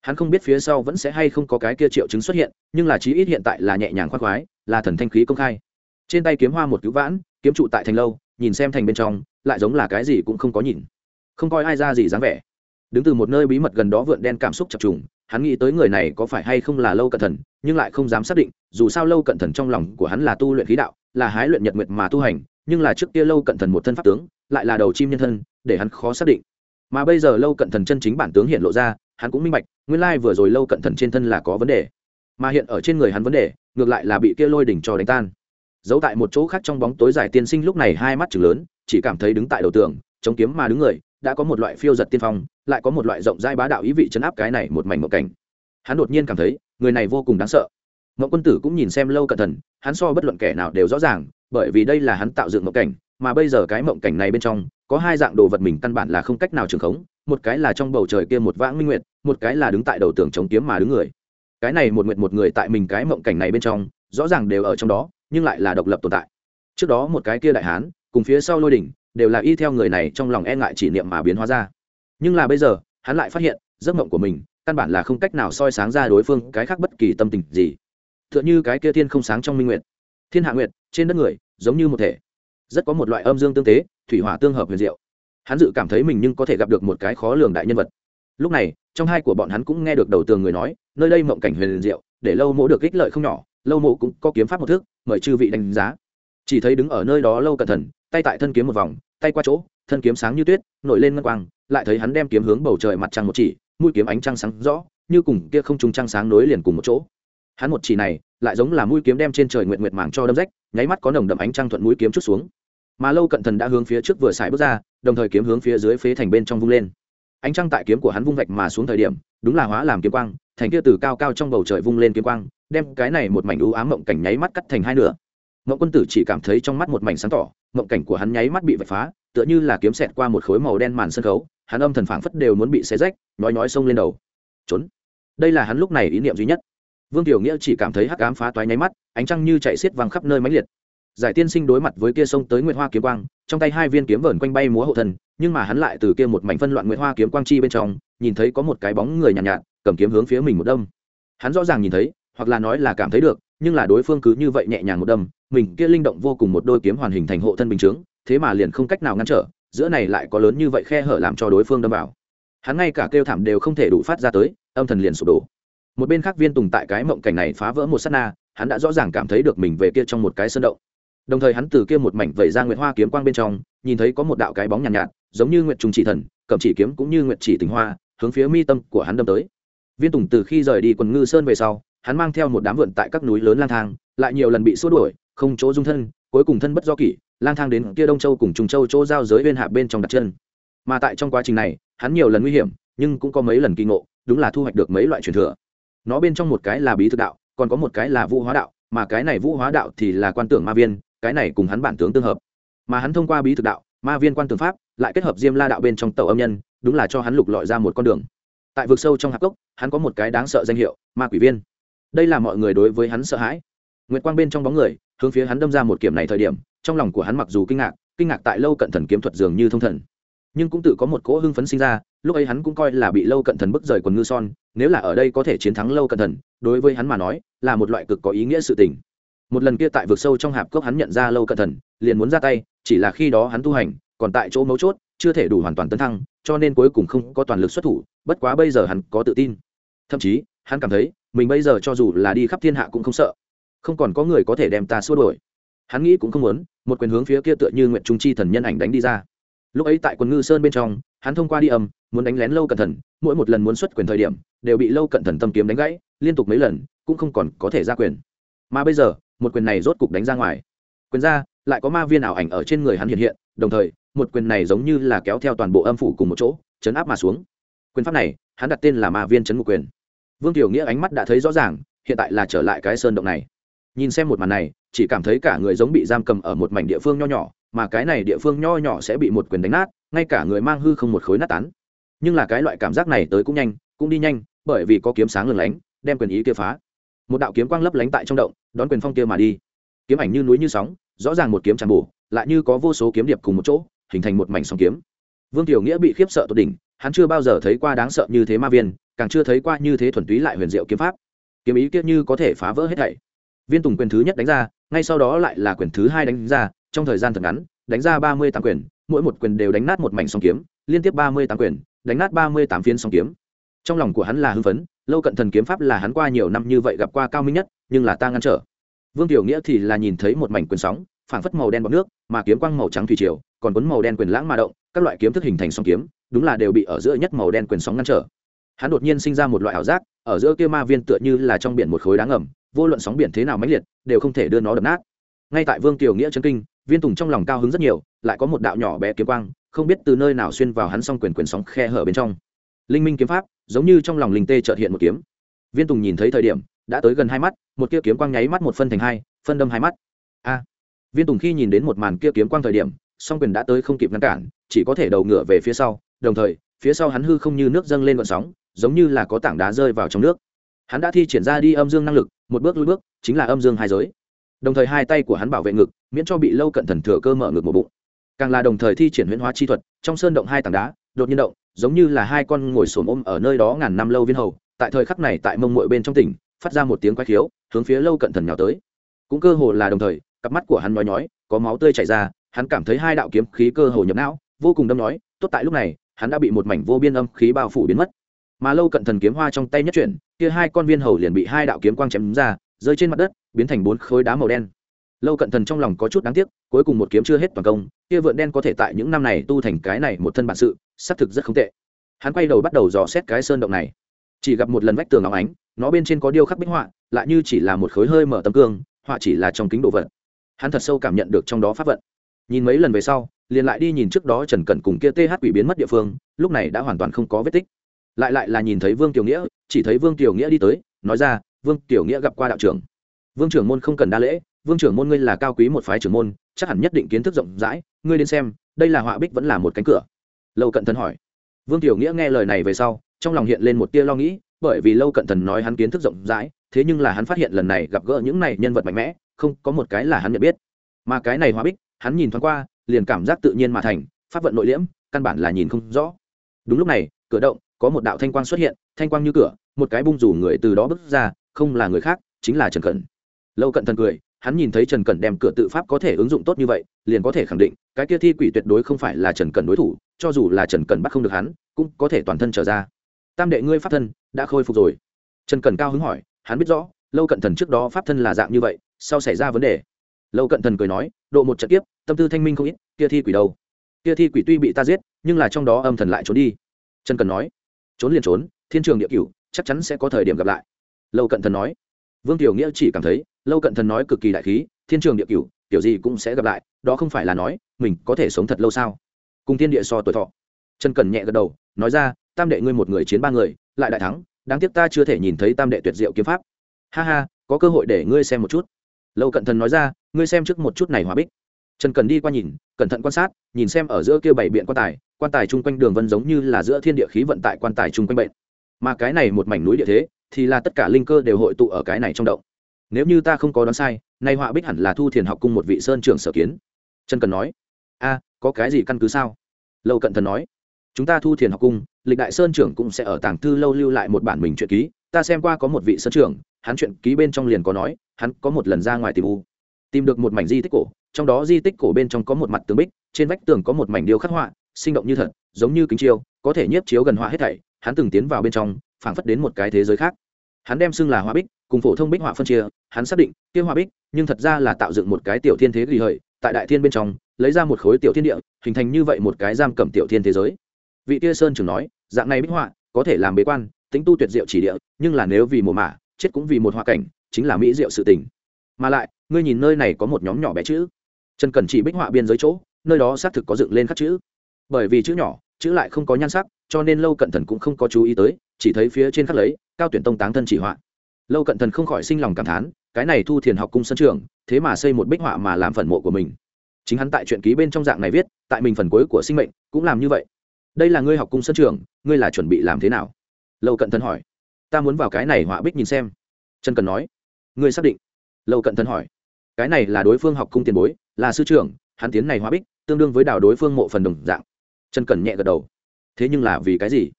Hắn không biết phía sau vẫn sẽ hay không có cái kia triệu chứng xuất hiện, nhưng là chí ít hiện tại là nhẹ nhàng khoan khoái, là thần thanh khí công khai. Trên tay kiếm hoa một cứu vãn, kiếm trụ tại thành lâu, nhìn xem thành bên trong, lại giống là cái gì cũng không có nhìn. Không coi ai ra gì dáng vẻ đứng từ một nơi bí mật gần đó vượn đen cảm xúc chập trùng, hắn nghĩ tới người này có phải hay không là lâu cận thần, nhưng lại không dám xác định, dù sao lâu cận thần trong lòng của hắn là tu luyện khí đạo, là hái luyện nhật nguyệt mà tu hành, nhưng là trước kia lâu cận thần một thân pháp tướng, lại là đầu chim nhân thân, để hắn khó xác định. Mà bây giờ lâu cận thần chân chính bản tướng hiện lộ ra, hắn cũng minh bạch, nguyên lai vừa rồi lâu cận thần trên thân là có vấn đề. Mà hiện ở trên người hắn vấn đề, ngược lại là bị kia lôi đỉnh cho đánh tan. Giấu tại một chỗ khác trong bóng tối dài tiên sinh lúc này hai mắt chừng lớn, chỉ cảm thấy đứng tại đầu tường, chống kiếm mà đứng người đã có một loại phiêu giật tiên phong lại có một loại rộng rãi bá đạo ý vị chấn áp cái này một mảnh một cảnh. Hắn đột nhiên cảm thấy người này vô cùng đáng sợ. Ngọc quân tử cũng nhìn xem lâu cẩn thận, hắn so bất luận kẻ nào đều rõ ràng bởi vì đây là hắn tạo dựng mộng cảnh mà bây giờ cái mộng cảnh này bên trong có hai dạng đồ vật mình căn bản là không cách nào trường khống một cái là trong bầu trời kia một vãng minh nguyệt một cái là đứng tại đầu tường chống kiếm mà đứng người. Cái này một nguyệt một người tại mình cái mộng cảnh này bên trong rõ ràng đều ở trong đó nhưng lại là độc lập tồn tại. Trước đó một cái kia đại hán cùng phía sau lôi đỉnh đều là y theo người này trong lòng e ngại chỉ niệm mà biến hóa ra. Nhưng là bây giờ, hắn lại phát hiện, giấc mộng của mình, căn bản là không cách nào soi sáng ra đối phương cái khác bất kỳ tâm tình gì. T h ư ợ n h ư cái kia thiên không sáng trong minh nguyện thiên hạ nguyện trên đất người, giống như một thể. Rất có một loại âm dương tương tế, thủy hỏa tương hợp huyền diệu. Hắn dự cảm thấy mình nhưng có thể gặp được một cái khó lường đại nhân vật. Lúc này, trong hai của bọn hắn cũng nghe được đầu tường người nói, nơi đây mộng cảnh huyền diệu, để lâu mỗ được ích lợi không nhỏ, lâu mộ cũng có kiếm pháp một thước mời chư vị đánh giá. Chỉ thấy đứng ở nơi đó lâu cẩn thận, tay tại thân kiếm một vòng tay qua chỗ, thân kiếm sáng như tuyết, nổi lên ngân quang, lại thấy hắn đem kiếm hướng bầu trời mặt trăng một chỉ, mũi kiếm ánh trăng sáng rõ, như cùng kia không trùng trăng sáng nối liền cùng một chỗ. Hắn một chỉ này, lại giống là mũi kiếm đem trên trời nguyện nguyệt màng cho đâm rách, nháy mắt có nồng đậm ánh trăng thuận mũi kiếm chút xuống. Mà lâu cận thần đã hướng phía trước vừa xài bước ra, đồng thời kiếm hướng phía dưới phế thành bên trong vung lên. Ánh trăng tại kiếm của hắn vung vạch mà xuống thời điểm, đúng là hóa làm kiếm quang, thành kia từ cao cao trong bầu trời vung lên kiếm quang, đem cái này một mảnh ưu ám mộng cảnh nháy mắt cắt thành hai nửa mộng quân tử chỉ cảm thấy trong mắt một mảnh sáng tỏ mộng cảnh của hắn nháy mắt bị vạch phá tựa như là kiếm xẹt qua một khối màu đen màn sân khấu hắn âm thần phảng phất đều muốn bị xé rách nói nói xông lên đầu. Trốn. Đây là hắn lúc này ý niệm duy nhất. Vương tiểu nghĩa chỉ cảm thấy hắc ám phá toái nháy mắt ánh trăng như chạy xiết văng khắp nơi mãnh liệt. Giải tiên sinh đối mặt với kia sông tới nguyệt hoa kiếm quang trong tay hai viên kiếm vờn quanh bay múa hộ thần nhưng mà hắn lại từ kia một mảnh phân loạn nguyệt hoa kiếm quang chi bên trong nhìn thấy có một cái bóng người nhàn nhạt, nhạt cầm kiếm hướng phía mình một đâm. Hắn rõ ràng nhìn thấy hoặc là nói là cảm thấy được nhưng là đối phương cứ như vậy nhẹ nhàng một đâm mình kia linh động vô cùng một đôi kiếm hoàn hình thành hộ thân bình chướng thế mà liền không cách nào ngăn trở giữa này lại có lớn như vậy khe hở làm cho đối phương đâm vào. Hắn ngay cả kêu thảm đều không thể đủ phát ra tới âm thần liền sụp đổ. Một bên khác viên tùng tại cái mộng cảnh này phá vỡ một s á t na hắn đã rõ ràng cảm thấy được mình về kia trong một cái sơn động. Đồng thời hắn từ kia một mảnh vẩy ra nguyệt hoa kiếm quang bên trong nhìn thấy có một đạo cái bóng nhàn nhạt, nhạt giống như nguyệt trùng chỉ thần cầm chỉ kiếm cũng như nguyệt chỉ tình hoa hướng phía mi tâm của hắn đâm tới. Viên tùng từ khi rời đi quần ngư sơn về sau hắn mang theo một đám vượn tại các núi lớn lang thang, lại nhiều lần bị xua đuổi, không chỗ dung thân, cuối cùng thân bất do kỷ, lang thang đến kia đông châu cùng trung châu chỗ giao giới bên hạ bên trong đặt chân. Mà tại trong quá trình này, hắn nhiều lần nguy hiểm, nhưng cũng có mấy lần kỳ ngộ, đúng là thu hoạch được mấy loại truyền thừa. Nó bên trong một cái là bí thực đạo, còn có một cái là vũ hóa đạo, mà cái này vũ hóa đạo thì là quan tưởng ma viên, cái này cùng hắn bản tướng tương hợp. Mà hắn thông qua bí thực đạo, ma viên quan tưởng pháp, lại kết hợp diêm la đạo bên trong tàu âm nhân, đúng là cho hắn lục lọi ra một con đường. Tại vực sâu trong hạp cốc, hắn có một cái đáng sợ danh hiệu, ma quỷ viên đây là mọi người đối với hắn sợ hãi. Nguyệt quang bên trong bóng người, hướng phía hắn đâm ra một kiểm này thời điểm, trong lòng của hắn mặc dù kinh ngạc kinh ngạc tại lâu cận thần kiếm thuật dường như thông thần, nhưng cũng tự có một cỗ hưng phấn sinh ra, lúc ấy hắn cũng coi là bị lâu cận thần bức rời quần ngư son, nếu là ở đây có thể chiến thắng lâu cận thần, đối với hắn mà nói, là một loại cực có ý nghĩa sự tình. Một lần kia tại vực sâu trong hạp cốc hắn nhận ra lâu cận thần, liền muốn ra tay, chỉ là khi đó hắn tu hành, còn tại chỗ mấu chốt, chưa thể đủ hoàn toàn tấn thăng, cho nên cuối cùng không có toàn lực xuất thủ, bất quá bây giờ hắn có tự tin. Thậm chí, hắn cảm thấy mình bây giờ cho dù là đi khắp thiên hạ cũng không sợ. Không còn có người có thể đem ta xua đổi hắn nghĩ cũng không muốn, một quyền hướng phía kia tựa như nguyện trung chi thần nhân ảnh đánh đi ra. Lúc ấy tại quân ngư sơn bên trong, hắn thông qua đi âm, muốn đánh lén lâu cẩn thận, mỗi một lần muốn xuất quyền thời điểm, đều bị lâu cẩn thận tâm kiếm đánh gãy, liên tục mấy lần, cũng không còn có thể ra quyền. Mà bây giờ, một quyền này rốt cục đánh ra ngoài. Quyền ra, lại có ma viên ảo ảnh ở trên người hắn hiện hiện, đồng thời, một quyền này giống như là kéo theo toàn bộ âm phủ cùng một chỗ, chấn áp mà xuống. Quyền pháp này, hắn đặt tên là ma viên chấn ngục quyền vương tiểu nghĩa ánh mắt đã thấy rõ ràng, hiện tại là trở lại cái sơn động này. Nhìn xem một màn này, chỉ cảm thấy cả người giống bị giam cầm ở một mảnh địa phương nho nhỏ, mà cái này địa phương nho nhỏ sẽ bị một quyền đánh nát, ngay cả người mang hư không một khối nát tán. Nhưng là cái loại cảm giác này tới cũng nhanh, cũng đi nhanh, bởi vì có kiếm sáng lừng lánh, đem quyền ý kia phá. Một đạo kiếm quang lấp lánh tại trong động, đón quyền phong kia mà đi. Kiếm ảnh như núi như sóng, rõ ràng một kiếm tràn bổ, lại như có vô số kiếm điệp cùng một chỗ, hình thành một mảnh sóng kiếm. Vương tiểu nghĩa bị khiếp sợ tột đỉnh, hắn chưa bao giờ thấy qua đáng sợ như thế ma viên càng chưa thấy qua như thế thuần túy lại huyền diệu kiếm pháp. Kiếm ý kia như có thể phá vỡ hết thảy. Viên tùng quyền thứ nhất đánh ra, ngay sau đó lại là quyền thứ hai đánh ra, trong thời gian thật ngắn, đánh ra ba mươi tám quyền, mỗi một quyền đều đánh nát một mảnh song kiếm, liên tiếp ba mươi tám quyền, đánh nát ba mươi tám phiến song kiếm. Trong lòng của hắn là hưng phấn, lâu cận thần kiếm pháp là hắn qua nhiều năm như vậy gặp qua cao minh nhất, nhưng là ta ngăn trở. Vương tiểu nghĩa thì là nhìn thấy một mảnh quyền sóng, phảng phất màu đen bọc nước, mà kiếm quang màu trắng thủy triều, còn cuốn màu đen quyền lãng ma động, các loại kiếm thức hình thành song kiếm, đúng là đều bị ở giữa nhất màu đen quyền sóng ngăn trở hắn đột nhiên sinh ra một loại ảo giác, ở giữa kia ma viên tựa như là trong biển một khối đá ngầm, vô luận sóng biển thế nào mãnh liệt, đều không thể đưa nó đập nát. Ngay tại vương tiểu nghĩa chân kinh, viên tùng trong lòng cao hứng rất nhiều, lại có một đạo nhỏ bé kiếm quang, không biết từ nơi nào xuyên vào hắn xong quyền quyền sóng khe hở bên trong. Linh minh kiếm pháp, giống như trong lòng linh tê chợt hiện một kiếm. Viên tùng nhìn thấy thời điểm, đã tới gần hai mắt, một kia kiếm quang nháy mắt một phân thành hai, phân đâm hai mắt. A! Viên tùng khi nhìn đến một màn kia kiếm quang thời điểm, song quyền đã tới không kịp ngăn cản, chỉ có thể đầu ngựa về phía sau, đồng thời, phía sau hắn hư không như nước dâng lên vận sóng giống như là có tảng đá rơi vào trong nước. Hắn đã thi triển ra đi âm dương năng lực, một bước lui bước, chính là âm dương hai giới. Đồng thời hai tay của hắn bảo vệ ngực, miễn cho bị lâu cận thần thừa cơ mở ngực một bụng. Càng là đồng thời thi triển huyễn hóa chi thuật, trong sơn động hai tảng đá, đột nhiên động, giống như là hai con ngồi xổm ôm ở nơi đó ngàn năm lâu viên hầu, tại thời khắc này tại mông mội bên trong tỉnh, phát ra một tiếng quái khiếu, hướng phía lâu cận thần nhào tới. Cũng cơ hồ là đồng thời, cặp mắt của hắn nói nhói, có máu tươi chảy ra, hắn cảm thấy hai đạo kiếm khí cơ hồ nhập não, vô cùng đâm nói tốt tại lúc này, hắn đã bị một mảnh vô biên âm khí bao phủ biến mất mà lâu cận thần kiếm hoa trong tay nhất chuyển, kia hai con viên hầu liền bị hai đạo kiếm quang chém ra, rơi trên mặt đất, biến thành bốn khối đá màu đen. Lâu cận thần trong lòng có chút đáng tiếc, cuối cùng một kiếm chưa hết toàn công, kia vượn đen có thể tại những năm này tu thành cái này một thân bản sự, xác thực rất không tệ. Hắn quay đầu bắt đầu dò xét cái sơn động này. Chỉ gặp một lần vách tường óng ánh, nó bên trên có điêu khắc bích họa, lại như chỉ là một khối hơi mở tấm cương, họa chỉ là trong kính đồ vật. Hắn thật sâu cảm nhận được trong đó pháp vận. Nhìn mấy lần về sau, liền lại đi nhìn trước đó trần cẩn cùng kia th quỷ biến mất địa phương, lúc này đã hoàn toàn không có vết tích lại lại là nhìn thấy vương tiểu nghĩa, chỉ thấy vương tiểu nghĩa đi tới, nói ra, vương tiểu nghĩa gặp qua đạo trưởng. Vương trưởng môn không cần đa lễ, vương trưởng môn ngươi là cao quý một phái trưởng môn, chắc hẳn nhất định kiến thức rộng rãi, ngươi đến xem, đây là họa bích vẫn là một cánh cửa. Lâu cận thần hỏi. Vương tiểu nghĩa nghe lời này về sau, trong lòng hiện lên một tia lo nghĩ, bởi vì lâu cận thần nói hắn kiến thức rộng rãi, thế nhưng là hắn phát hiện lần này gặp gỡ những này nhân vật mạnh mẽ, không có một cái là hắn nhận biết. Mà cái này họa bích, hắn nhìn thoáng qua, liền cảm giác tự nhiên mà thành, pháp vận nội liễm, căn bản là nhìn không rõ. Đúng lúc này, cửa động có một đạo thanh quang xuất hiện, thanh quang như cửa, một cái bung rủ người từ đó bước ra, không là người khác, chính là trần cẩn. Lâu cận thần cười, hắn nhìn thấy trần cẩn đem cửa tự pháp có thể ứng dụng tốt như vậy, liền có thể khẳng định, cái kia thi quỷ tuyệt đối không phải là trần cẩn đối thủ, cho dù là trần cẩn bắt không được hắn, cũng có thể toàn thân trở ra. Tam đệ ngươi pháp thân đã khôi phục rồi. Trần cẩn cao hứng hỏi, hắn biết rõ, lâu cận thần trước đó pháp thân là dạng như vậy, sau xảy ra vấn đề. Lâu cận thần cười nói, độ một trận tiếp tâm tư thanh minh không ít, kia thi quỷ đâu? Kia thi quỷ tuy bị ta giết, nhưng là trong đó âm thần lại trốn đi. Trần cần nói trốn liền trốn, thiên trường địa cửu, chắc chắn sẽ có thời điểm gặp lại. Lâu cận thần nói. Vương tiểu nghĩa chỉ cảm thấy, lâu cận thần nói cực kỳ đại khí, thiên trường địa cửu, kiểu gì cũng sẽ gặp lại, đó không phải là nói, mình có thể sống thật lâu sao? Cùng thiên địa so tuổi thọ. Trần cần nhẹ gật đầu, nói ra, tam đệ ngươi một người chiến ba người, lại đại thắng, đáng tiếc ta chưa thể nhìn thấy tam đệ tuyệt diệu kiếm pháp. Ha ha, có cơ hội để ngươi xem một chút. Lâu cận thần nói ra, ngươi xem trước một chút này hòa bích trần cần đi qua nhìn, cẩn thận quan sát, nhìn xem ở giữa kia bảy biện quan tài quan tài chung quanh đường vân giống như là giữa thiên địa khí vận tại quan tài chung quanh bệnh. Mà cái này một mảnh núi địa thế, thì là tất cả linh cơ đều hội tụ ở cái này trong động. Nếu như ta không có đoán sai, nay họa bích hẳn là thu thiền học cung một vị sơn trưởng sở kiến. Trần cần nói, a, có cái gì căn cứ sao? Lâu cận thần nói, chúng ta thu thiền học cung, lịch đại sơn trưởng cũng sẽ ở tàng thư lâu lưu lại một bản mình chuyện ký, ta xem qua có một vị sơn trưởng, hắn chuyện ký bên trong liền có nói, hắn có một lần ra ngoài tìm u, tìm được một mảnh di tích cổ trong đó di tích cổ bên trong có một mặt tường bích, trên vách tường có một mảnh điêu khắc họa, sinh động như thật, giống như kính chiêu, có thể nhiếp chiếu gần họa hết thảy, hắn từng tiến vào bên trong, phảng phất đến một cái thế giới khác. Hắn đem xưng là họa bích, cùng phổ thông bích họa phân chia, hắn xác định, kia họa bích, nhưng thật ra là tạo dựng một cái tiểu thiên thế ghi hợi tại đại thiên bên trong, lấy ra một khối tiểu thiên địa, hình thành như vậy một cái giam cầm tiểu thiên thế giới. Vị tia sơn trưởng nói, dạng này bích họa, có thể làm bế quan, tính tu tuyệt diệu chỉ địa, nhưng là nếu vì mùa mả, chết cũng vì một họa cảnh, chính là mỹ diệu sự tình. Mà lại, ngươi nhìn nơi này có một nhóm nhỏ bé chữ trần cần chỉ bích họa biên giới chỗ, nơi đó xác thực có dựng lên các chữ. Bởi vì chữ nhỏ, chữ lại không có nhan sắc, cho nên lâu cận thần cũng không có chú ý tới, chỉ thấy phía trên khắc lấy, cao tuyển tông táng thân chỉ họa. Lâu cận thần không khỏi sinh lòng cảm thán, cái này thu thiền học cung sân trường, thế mà xây một bích họa mà làm phần mộ của mình. Chính hắn tại truyện ký bên trong dạng này viết, tại mình phần cuối của sinh mệnh, cũng làm như vậy. Đây là ngươi học cung sân trường, ngươi là chuẩn bị làm thế nào? Lâu cận thần hỏi. Ta muốn vào cái này họa bích nhìn xem. Trần cần nói. Ngươi xác định? Lâu cận thần hỏi. Cái này là đối phương học cung tiền bối là sư trưởng, hắn tiến này hóa bích, tương đương với đào đối phương mộ phần đồng dạng. Trần Cẩn nhẹ gật đầu. Thế nhưng là vì cái gì?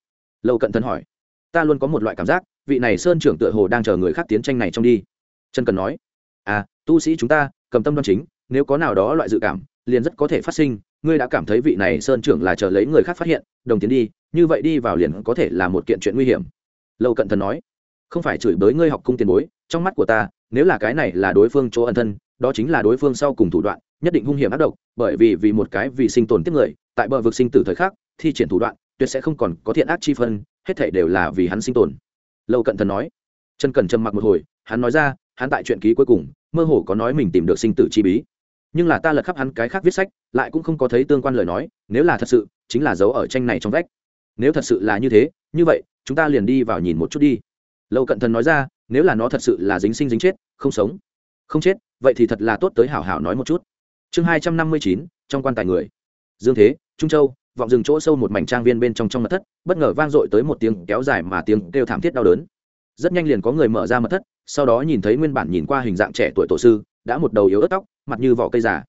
Lâu cận thân hỏi. Ta luôn có một loại cảm giác, vị này sơn trưởng tựa hồ đang chờ người khác tiến tranh này trong đi. Trần Cẩn nói. À tu sĩ chúng ta, cầm tâm đoan chính, nếu có nào đó loại dự cảm, liền rất có thể phát sinh. Ngươi đã cảm thấy vị này sơn trưởng là chờ lấy người khác phát hiện, đồng tiến đi, như vậy đi vào liền có thể là một kiện chuyện nguy hiểm. Lâu cận thần nói. Không phải chửi bới ngươi học cung tiền bối, trong mắt của ta, nếu là cái này là đối phương chỗ ân thân, đó chính là đối phương sau cùng thủ đoạn nhất định hung hiểm ác độc, bởi vì vì một cái vì sinh tồn tiếp người, tại bờ vực sinh tử thời khắc, thi triển thủ đoạn, tuyệt sẽ không còn có thiện ác chi phân, hết thể đều là vì hắn sinh tồn. Lâu cận thần nói. Trần cẩn trầm mặc một hồi, hắn nói ra, hắn tại chuyện ký cuối cùng, mơ hồ có nói mình tìm được sinh tử chi bí. Nhưng là ta lật khắp hắn cái khác viết sách, lại cũng không có thấy tương quan lời nói, nếu là thật sự, chính là dấu ở tranh này trong vách. Nếu thật sự là như thế, như vậy, chúng ta liền đi vào nhìn một chút đi. Lâu cận thần nói ra, nếu là nó thật sự là dính sinh dính chết, không sống. Không chết, vậy thì thật là tốt tới hảo hảo nói một chút chương hai trăm năm mươi chín, trong quan tài người. Dương thế, trung châu, vọng rừng chỗ sâu một mảnh trang viên bên trong trong mật thất, bất ngờ vang dội tới một tiếng kéo dài mà tiếng kêu thảm thiết đau đớn. Rất nhanh liền có người mở ra mật thất, sau đó nhìn thấy nguyên bản nhìn qua hình dạng trẻ tuổi tổ sư, đã một đầu yếu ớt tóc, mặt như vỏ cây già.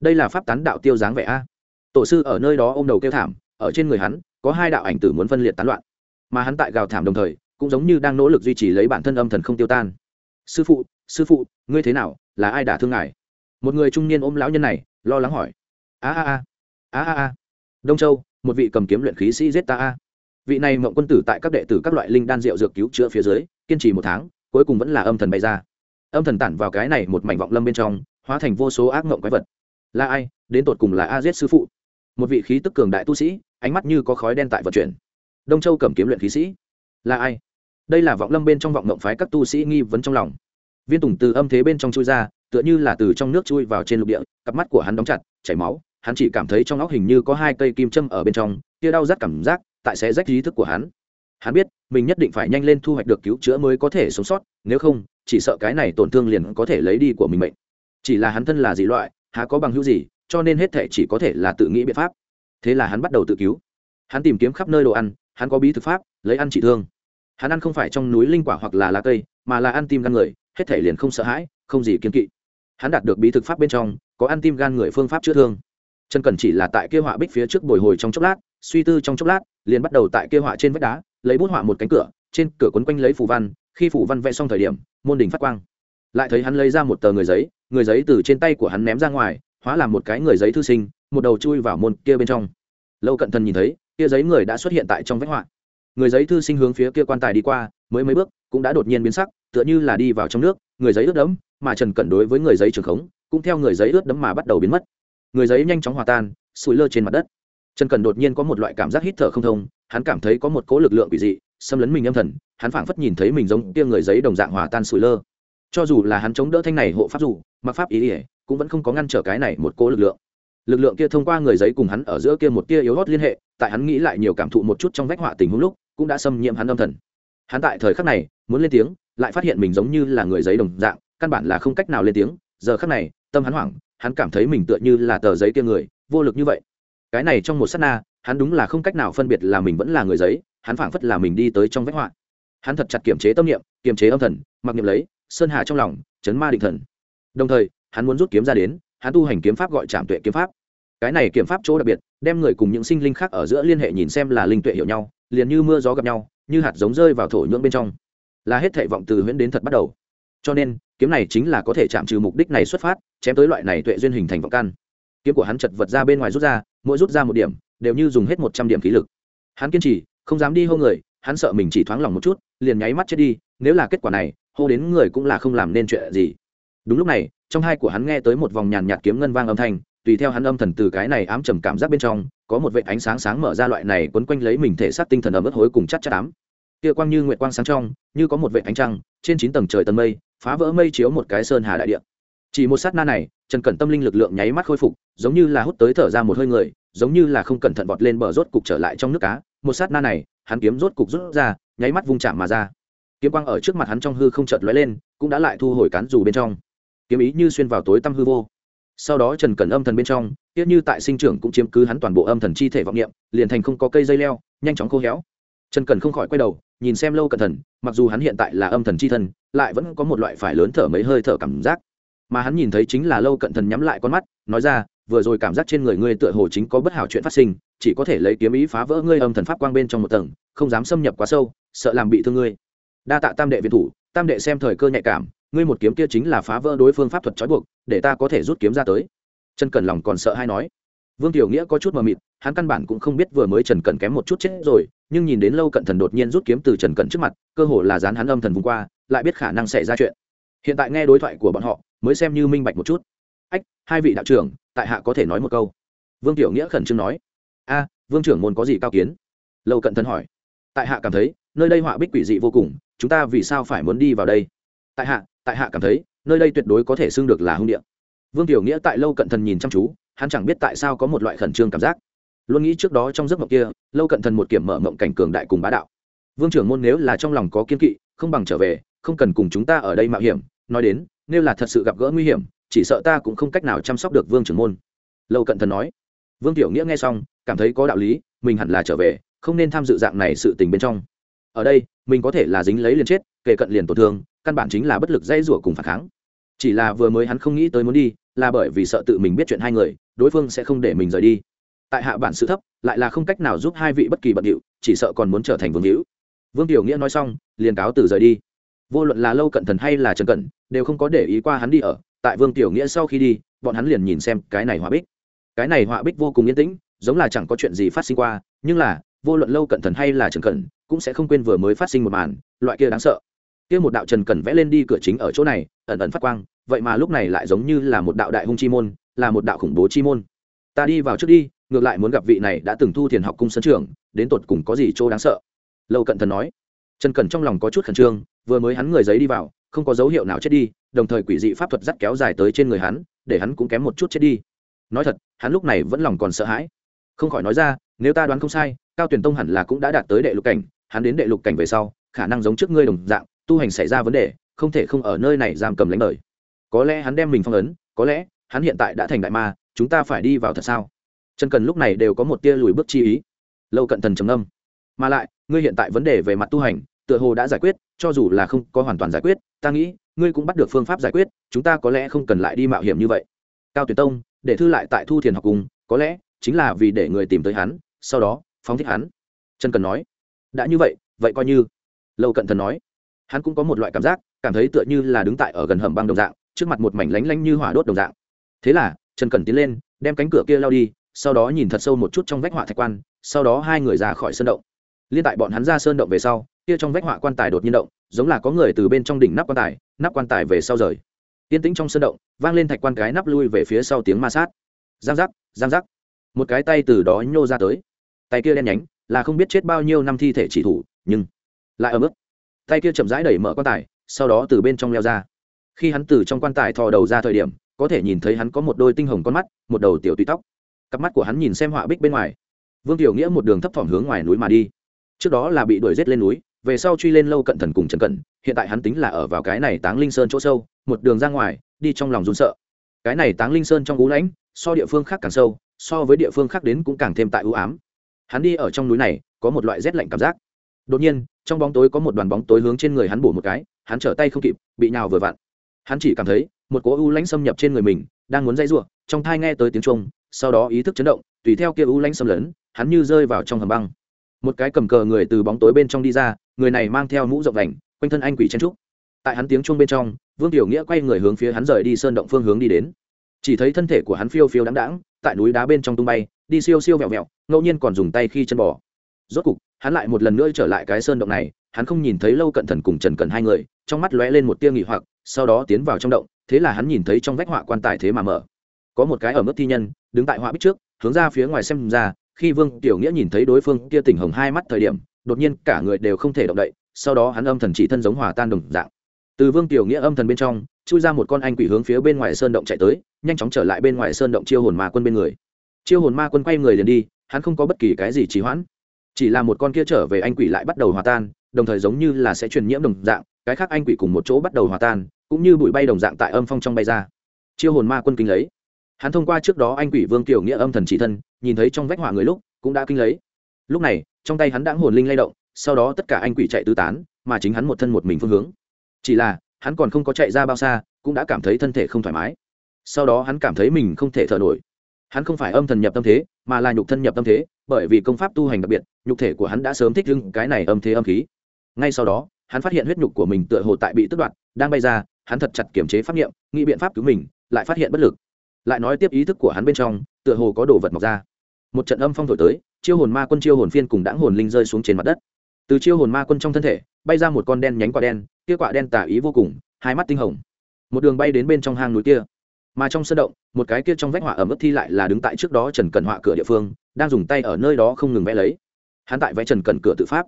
Đây là pháp tán đạo tiêu dáng vẻ a. Tổ sư ở nơi đó ôm đầu kêu thảm, ở trên người hắn, có hai đạo ảnh tử muốn phân liệt tán loạn. Mà hắn tại gào thảm đồng thời, cũng giống như đang nỗ lực duy trì lấy bản thân âm thần không tiêu tan. Sư phụ sư phụ, ngươi thế nào? Là ai đả thương ngài? Một người trung niên ôm lão nhân này, lo lắng hỏi. A a a a a a. Đông châu, một vị cầm kiếm luyện khí sĩ giết ta a. Vị này mộng quân tử tại các đệ tử các loại linh đan rượu dược cứu chữa phía dưới, kiên trì một tháng, cuối cùng vẫn là âm thần bay ra. Âm thần tản vào cái này một mảnh vọng lâm bên trong, hóa thành vô số ác mộng quái vật. Là ai? Đến tột cùng là a giết sư phụ. Một vị khí tức cường đại tu sĩ, ánh mắt như có khói đen tại vận chuyển. Đông châu cầm kiếm luyện khí sĩ. Là ai? Đây là vọng lâm bên trong vọng mộng phái các tu sĩ nghi vấn trong lòng. Viên tùng từ âm thế bên trong chui ra tựa như là từ trong nước chui vào trên lục địa, cặp mắt của hắn đóng chặt, chảy máu, hắn chỉ cảm thấy trong óc hình như có hai cây kim châm ở bên trong kia đau rát cảm giác tại sẽ rách ý thức của hắn. Hắn biết, mình nhất định phải nhanh lên thu hoạch được cứu chữa mới có thể sống sót, nếu không, chỉ sợ cái này tổn thương liền có thể lấy đi của mình mệnh. Chỉ là hắn thân là gì loại, há có bằng hữu gì, cho nên hết thể chỉ có thể là tự nghĩ biện pháp. Thế là hắn bắt đầu tự cứu. Hắn tìm kiếm khắp nơi đồ ăn, hắn có bí thực pháp, lấy ăn trị thương. Hắn ăn không phải trong núi linh quả hoặc là lá cây, mà là ăn tim gan người, hết thể liền không sợ hãi, không gì kiên kỵ hắn đạt được bí thực pháp bên trong, có ăn tim gan người phương pháp chữa thương. Trần cần chỉ là tại kia họa bích phía trước bồi hồi trong chốc lát, suy tư trong chốc lát, liền bắt đầu tại kia họa trên vách đá, lấy bút họa một cánh cửa, trên cửa quấn quanh lấy phù văn, khi phù văn vẽ xong thời điểm, môn đình phát quang. Lại thấy hắn lấy ra một tờ người giấy người giấy từ trên tay của hắn ném ra ngoài, hóa làm một cái người giấy thư sinh, một đầu chui vào môn kia bên trong. Lâu cận thần nhìn thấy, kia giấy người đã xuất hiện tại trong vách họa. Người giấy thư sinh hướng phía kia quan tài đi qua, mới mấy bước, cũng đã đột nhiên biến sắc, tựa như là đi vào trong nước, người giấy ướt đẫm mà trần cẩn đối với người giấy trường khống, cũng theo người giấy ướt đẫm mà bắt đầu biến mất. Người giấy nhanh chóng hòa tan, sủi lơ trên mặt đất. Trần Cẩn đột nhiên có một loại cảm giác hít thở không thông, hắn cảm thấy có một cố lực lượng quỷ dị, xâm lấn mình âm thần, hắn phảng phất nhìn thấy mình giống tia người giấy đồng dạng hòa tan sủi lơ. Cho dù là hắn chống đỡ thanh này hộ pháp dù mặc pháp ý ỉa cũng vẫn không có ngăn trở cái này một cố lực lượng. Lực lượng kia thông qua người giấy cùng hắn ở giữa kia một tia yếu hót liên hệ, tại hắn nghĩ lại nhiều cảm thụ một chút trong vách họa tình huống lúc, cũng đã xâm nhiễm hắn âm thần. Hắn tại thời khắc này, muốn lên tiếng, lại phát hiện mình giống như là người giấy đồng dạng căn bản là không cách nào lên tiếng. Giờ khắc này, tâm hắn hoảng, hắn cảm thấy mình tựa như là tờ giấy kia người, vô lực như vậy. Cái này trong một s á t na, hắn đúng là không cách nào phân biệt là mình vẫn là người giấy, hắn phảng phất là mình đi tới trong vách họa. Hắn thật chặt kiềm chế tâm niệm, kiềm chế âm thần, mặc niệm lấy, sơn hà trong lòng, chấn ma định thần. Đồng thời, hắn muốn rút kiếm ra đến, hắn tu hành kiếm pháp gọi trạm tuệ kiếm pháp. Cái này kiếm pháp chỗ đặc biệt, đem người cùng những sinh linh khác ở giữa liên hệ nhìn xem là linh tuệ hiểu nhau, liền như mưa gió gặp nhau, như hạt giống rơi vào thổ nhưỡng bên trong. Là hết thệ vọng từ huyễn đến thật bắt đầu. Cho nên kiếm này chính là có thể chạm trừ mục đích này xuất phát, chém tới loại này tuệ duyên hình thành vọng căn. Kiếm của hắn chật vật ra bên ngoài rút ra, mỗi rút ra một điểm, đều như dùng hết một trăm điểm khí lực. Hắn kiên trì, không dám đi hô người, hắn sợ mình chỉ thoáng lòng một chút, liền nháy mắt chết đi, nếu là kết quả này, hô đến người cũng là không làm nên chuyện gì. Đúng lúc này, trong hai của hắn nghe tới một vòng nhàn nhạt kiếm ngân vang âm thanh, tùy theo hắn âm thần từ cái này ám trầm cảm giác bên trong, có một vệ ánh sáng sáng mở ra loại này quấn quanh lấy mình thể xác tinh thần ở mức hối cùng chắc chắc ám. Kia quang như nguyệt quang sáng trong, như có một vệ ánh trăng, trên chín tầng trời tầng mây phá vỡ mây chiếu một cái sơn hà đại địa. Chỉ một sát na này, trần cẩn tâm linh lực lượng nháy mắt khôi phục, giống như là hút tới thở ra một hơi người, giống như là không cẩn thận vọt lên bờ rốt cục trở lại trong nước cá. Một sát na này, hắn kiếm rốt cục rút ra, nháy mắt vung chạm mà ra. Kiếm quang ở trước mặt hắn trong hư không chợt lóe lên, cũng đã lại thu hồi cán dù bên trong. Kiếm ý như xuyên vào tối tăm hư vô. Sau đó trần cẩn âm thần bên trong tiếc như tại sinh trưởng cũng chiếm cứ hắn toàn bộ âm thần chi thể vọng niệm, liền thành không có cây dây leo, nhanh chóng khô héo. Trần cẩn không khỏi quay đầu nhìn xem lâu cẩn thận, mặc dù hắn hiện tại là âm thần chi thân, lại vẫn có một loại phải lớn thở mấy hơi thở cảm giác. Mà hắn nhìn thấy chính là lâu cận thần nhắm lại con mắt, nói ra, vừa rồi cảm giác trên người ngươi tựa hồ chính có bất hảo chuyện phát sinh, chỉ có thể lấy kiếm ý phá vỡ ngươi âm thần pháp quang bên trong một tầng, không dám xâm nhập quá sâu, sợ làm bị thương ngươi. Đa tạ tam đệ viện thủ, tam đệ xem thời cơ nhạy cảm, ngươi một kiếm kia chính là phá vỡ đối phương pháp thuật trói buộc, để ta có thể rút kiếm ra tới. Chân cẩn lòng còn sợ hay nói. Vương tiểu nghĩa có chút mờ mịt hắn căn bản cũng không biết vừa mới trần cẩn kém một chút chết rồi, nhưng nhìn đến lâu cận thần đột nhiên rút kiếm từ trần cẩn trước mặt, cơ hồ là dán hắn âm thần vùng qua, lại biết khả năng xảy ra chuyện. Hiện tại nghe đối thoại của bọn họ, mới xem như minh bạch một chút. Ách, hai vị đạo trưởng, tại hạ có thể nói một câu. Vương tiểu nghĩa khẩn trương nói. A, vương trưởng môn có gì cao kiến? Lâu cận thần hỏi. Tại hạ cảm thấy, nơi đây họa bích quỷ dị vô cùng, chúng ta vì sao phải muốn đi vào đây? Tại hạ tại hạ cảm thấy, nơi đây tuyệt đối có thể xưng được là hung địa. Vương tiểu nghĩa tại lâu cận thần nhìn chăm chú, hắn chẳng biết tại sao có một loại khẩn trương cảm giác luôn nghĩ trước đó trong giấc mộng kia, lâu cận thần một kiểm mở mộng cảnh cường đại cùng bá đạo. Vương trưởng môn nếu là trong lòng có kiên kỵ, không bằng trở về, không cần cùng chúng ta ở đây mạo hiểm. Nói đến, nếu là thật sự gặp gỡ nguy hiểm, chỉ sợ ta cũng không cách nào chăm sóc được vương trưởng môn. Lâu cận thần nói. Vương tiểu nghĩa nghe xong, cảm thấy có đạo lý, mình hẳn là trở về, không nên tham dự dạng này sự tình bên trong. Ở đây, mình có thể là dính lấy liền chết kể cận liền tổn thương, căn bản chính là bất lực dây rủa cùng phản kháng. Chỉ là vừa mới hắn không nghĩ tới muốn đi, là bởi vì sợ tự mình biết chuyện hai người, đối phương sẽ không để mình rời đi tại hạ bản sự thấp, lại là không cách nào giúp hai vị bất kỳ bận điệu, chỉ sợ còn muốn trở thành vương hữu. Vương tiểu nghĩa nói xong, liền cáo từ rời đi. Vô luận là lâu cận thần hay là trần cận, đều không có để ý qua hắn đi ở. Tại vương tiểu nghĩa sau khi đi, bọn hắn liền nhìn xem cái này họa bích. Cái này họa bích vô cùng yên tĩnh, giống là chẳng có chuyện gì phát sinh qua, nhưng là, vô luận lâu cận thần hay là trần cận, cũng sẽ không quên vừa mới phát sinh một màn, loại kia đáng sợ. Kia một đạo trần cẩn vẽ lên đi cửa chính ở chỗ này, ẩn ẩn phát quang, vậy mà lúc này lại giống như là một đạo đại hung chi môn, là một đạo khủng bố chi môn. Ta đi vào trước đi ngược lại muốn gặp vị này đã từng thu thiền học cung sân trường, đến tột cùng có gì chỗ đáng sợ? Lâu cận thần nói. Trần cẩn trong lòng có chút khẩn trương, vừa mới hắn người giấy đi vào, không có dấu hiệu nào chết đi, đồng thời quỷ dị pháp thuật dắt kéo dài tới trên người hắn, để hắn cũng kém một chút chết đi. Nói thật, hắn lúc này vẫn lòng còn sợ hãi. Không khỏi nói ra, nếu ta đoán không sai, cao tuyển tông hẳn là cũng đã đạt tới đệ lục cảnh, hắn đến đệ lục cảnh về sau, khả năng giống trước ngươi đồng dạng, tu hành xảy ra vấn đề, không thể không ở nơi này giam cầm lãnh đời. Có lẽ hắn đem mình phong ấn, có lẽ hắn hiện tại đã thành đại ma, chúng ta phải đi vào thật sao? Trần cần lúc này đều có một tia lùi bước chi ý. Lâu cận thần trầm âm mà lại, ngươi hiện tại vấn đề về mặt tu hành, tựa hồ đã giải quyết, cho dù là không có hoàn toàn giải quyết, ta nghĩ, ngươi cũng bắt được phương pháp giải quyết, chúng ta có lẽ không cần lại đi mạo hiểm như vậy. Cao tuyển tông, để thư lại tại thu thiền học cùng, có lẽ chính là vì để người tìm tới hắn, sau đó, phóng thích hắn. Trần cần nói. Đã như vậy vậy coi như. Lâu cận thần nói. Hắn cũng có một loại cảm giác, cảm thấy tựa như là đứng tại ở gần hầm băng đồng dạng, trước mặt một mảnh lánh lánh như hỏa đốt đồng dạng. Thế là, trần cần tiến lên, đem cánh cửa kia lao đi sau đó nhìn thật sâu một chút trong vách họa thạch quan, sau đó hai người ra khỏi sơn động. Liên tại bọn hắn ra sơn động về sau, kia trong vách họa quan tài đột nhiên động, giống là có người từ bên trong đỉnh nắp quan tài, nắp quan tài về sau rời. Tiên tĩnh trong sơn động, vang lên thạch quan cái nắp lui về phía sau tiếng ma sát. Giang giác giang giác. Một cái tay từ đó nhô ra tới. Tay kia đen nhánh, là không biết chết bao nhiêu năm thi thể chỉ thủ, nhưng lại ở mức. Tay kia chậm rãi đẩy mở quan tài, sau đó từ bên trong leo ra. Khi hắn từ trong quan tài thò đầu ra thời điểm, có thể nhìn thấy hắn có một đôi tinh hồng con mắt, một đầu tiểu tùy tóc cặp mắt của hắn nhìn xem họa bích bên ngoài. Vương tiểu nghĩa một đường thấp thỏm hướng ngoài núi mà đi. Trước đó là bị đuổi rết lên núi, về sau truy lên lâu cận thần cùng trần cận, hiện tại hắn tính là ở vào cái này táng linh sơn chỗ sâu, một đường ra ngoài, đi trong lòng run sợ. Cái này táng linh sơn trong ú lãnh, so địa phương khác càng sâu, so với địa phương khác đến cũng càng thêm tại ưu ám. Hắn đi ở trong núi này, có một loại rét lạnh cảm giác. Đột nhiên, trong bóng tối có một đoàn bóng tối hướng trên người hắn bổ một cái, hắn trở tay không kịp, bị nhào vừa vặn. Hắn chỉ cảm thấy, một cỗ u lãnh xâm nhập trên người mình, đang muốn dây ruộng trong thai nghe tới tiếng trung sau đó ý thức chấn động, tùy theo kia u lanh xâm lấn, hắn như rơi vào trong hầm băng. Một cái cầm cờ người từ bóng tối bên trong đi ra, người này mang theo mũ rộng vành, quanh thân anh quỷ chen trúc. Tại hắn tiếng chuông bên trong, vương tiểu nghĩa quay người hướng phía hắn rời đi sơn động phương hướng đi đến. Chỉ thấy thân thể của hắn phiêu phiêu đáng đáng tại núi đá bên trong tung bay, đi siêu siêu vẹo vẹo, ngẫu nhiên còn dùng tay khi chân bò. Rốt cục, hắn lại một lần nữa trở lại cái sơn động này, hắn không nhìn thấy lâu cận thần cùng trần cận hai người, trong mắt lóe lên một tia nghỉ hoặc, sau đó tiến vào trong động, thế là hắn nhìn thấy trong vách họa quan tài thế mà mở. Có một cái ở mức thi nhân đứng tại họa bích trước, hướng ra phía ngoài xem ra, khi vương tiểu nghĩa nhìn thấy đối phương kia tỉnh hồng hai mắt thời điểm, đột nhiên cả người đều không thể động đậy, sau đó hắn âm thần chỉ thân giống hòa tan đồng dạng. Từ vương tiểu nghĩa âm thần bên trong, chui ra một con anh quỷ hướng phía bên ngoài sơn động chạy tới, nhanh chóng trở lại bên ngoài sơn động chiêu hồn ma quân bên người. Chiêu hồn ma quân quay người liền đi, hắn không có bất kỳ cái gì trì hoãn. Chỉ là một con kia trở về anh quỷ lại bắt đầu hòa tan, đồng thời giống như là sẽ truyền nhiễm đồng dạng, cái khác anh quỷ cùng một chỗ bắt đầu hòa tan, cũng như bụi bay đồng dạng tại âm phong trong bay ra. Chiêu hồn ma quân kinh lấy hắn thông qua trước đó anh quỷ vương tiểu nghĩa âm thần chỉ thân, nhìn thấy trong vách hỏa người lúc, cũng đã kinh lấy. Lúc này, trong tay hắn đã hồn linh lay động, sau đó tất cả anh quỷ chạy tứ tán, mà chính hắn một thân một mình phương hướng. Chỉ là, hắn còn không có chạy ra bao xa, cũng đã cảm thấy thân thể không thoải mái. Sau đó hắn cảm thấy mình không thể thở nổi. Hắn không phải âm thần nhập tâm thế, mà là nhục thân nhập tâm thế, bởi vì công pháp tu hành đặc biệt, nhục thể của hắn đã sớm thích lưng cái này âm thế âm khí. Ngay sau đó, hắn phát hiện huyết nhục của mình tựa hồ tại bị tức đoạt, đang bay ra, hắn thật chặt kiểm chế pháp nghiệm nghĩ biện pháp cứu mình, lại phát hiện bất lực lại nói tiếp ý thức của hắn bên trong, tựa hồ có đồ vật mọc ra. Một trận âm phong thổi tới, chiêu hồn ma quân chiêu hồn phiên cùng đãng hồn linh rơi xuống trên mặt đất. Từ chiêu hồn ma quân trong thân thể, bay ra một con đen nhánh quả đen, kia quả đen tả ý vô cùng, hai mắt tinh hồng. Một đường bay đến bên trong hang núi kia. Mà trong sân động, một cái kia trong vách họa ở mức thi lại là đứng tại trước đó trần cần họa cửa địa phương, đang dùng tay ở nơi đó không ngừng vẽ lấy. Hắn tại vẽ trần cần cửa tự pháp.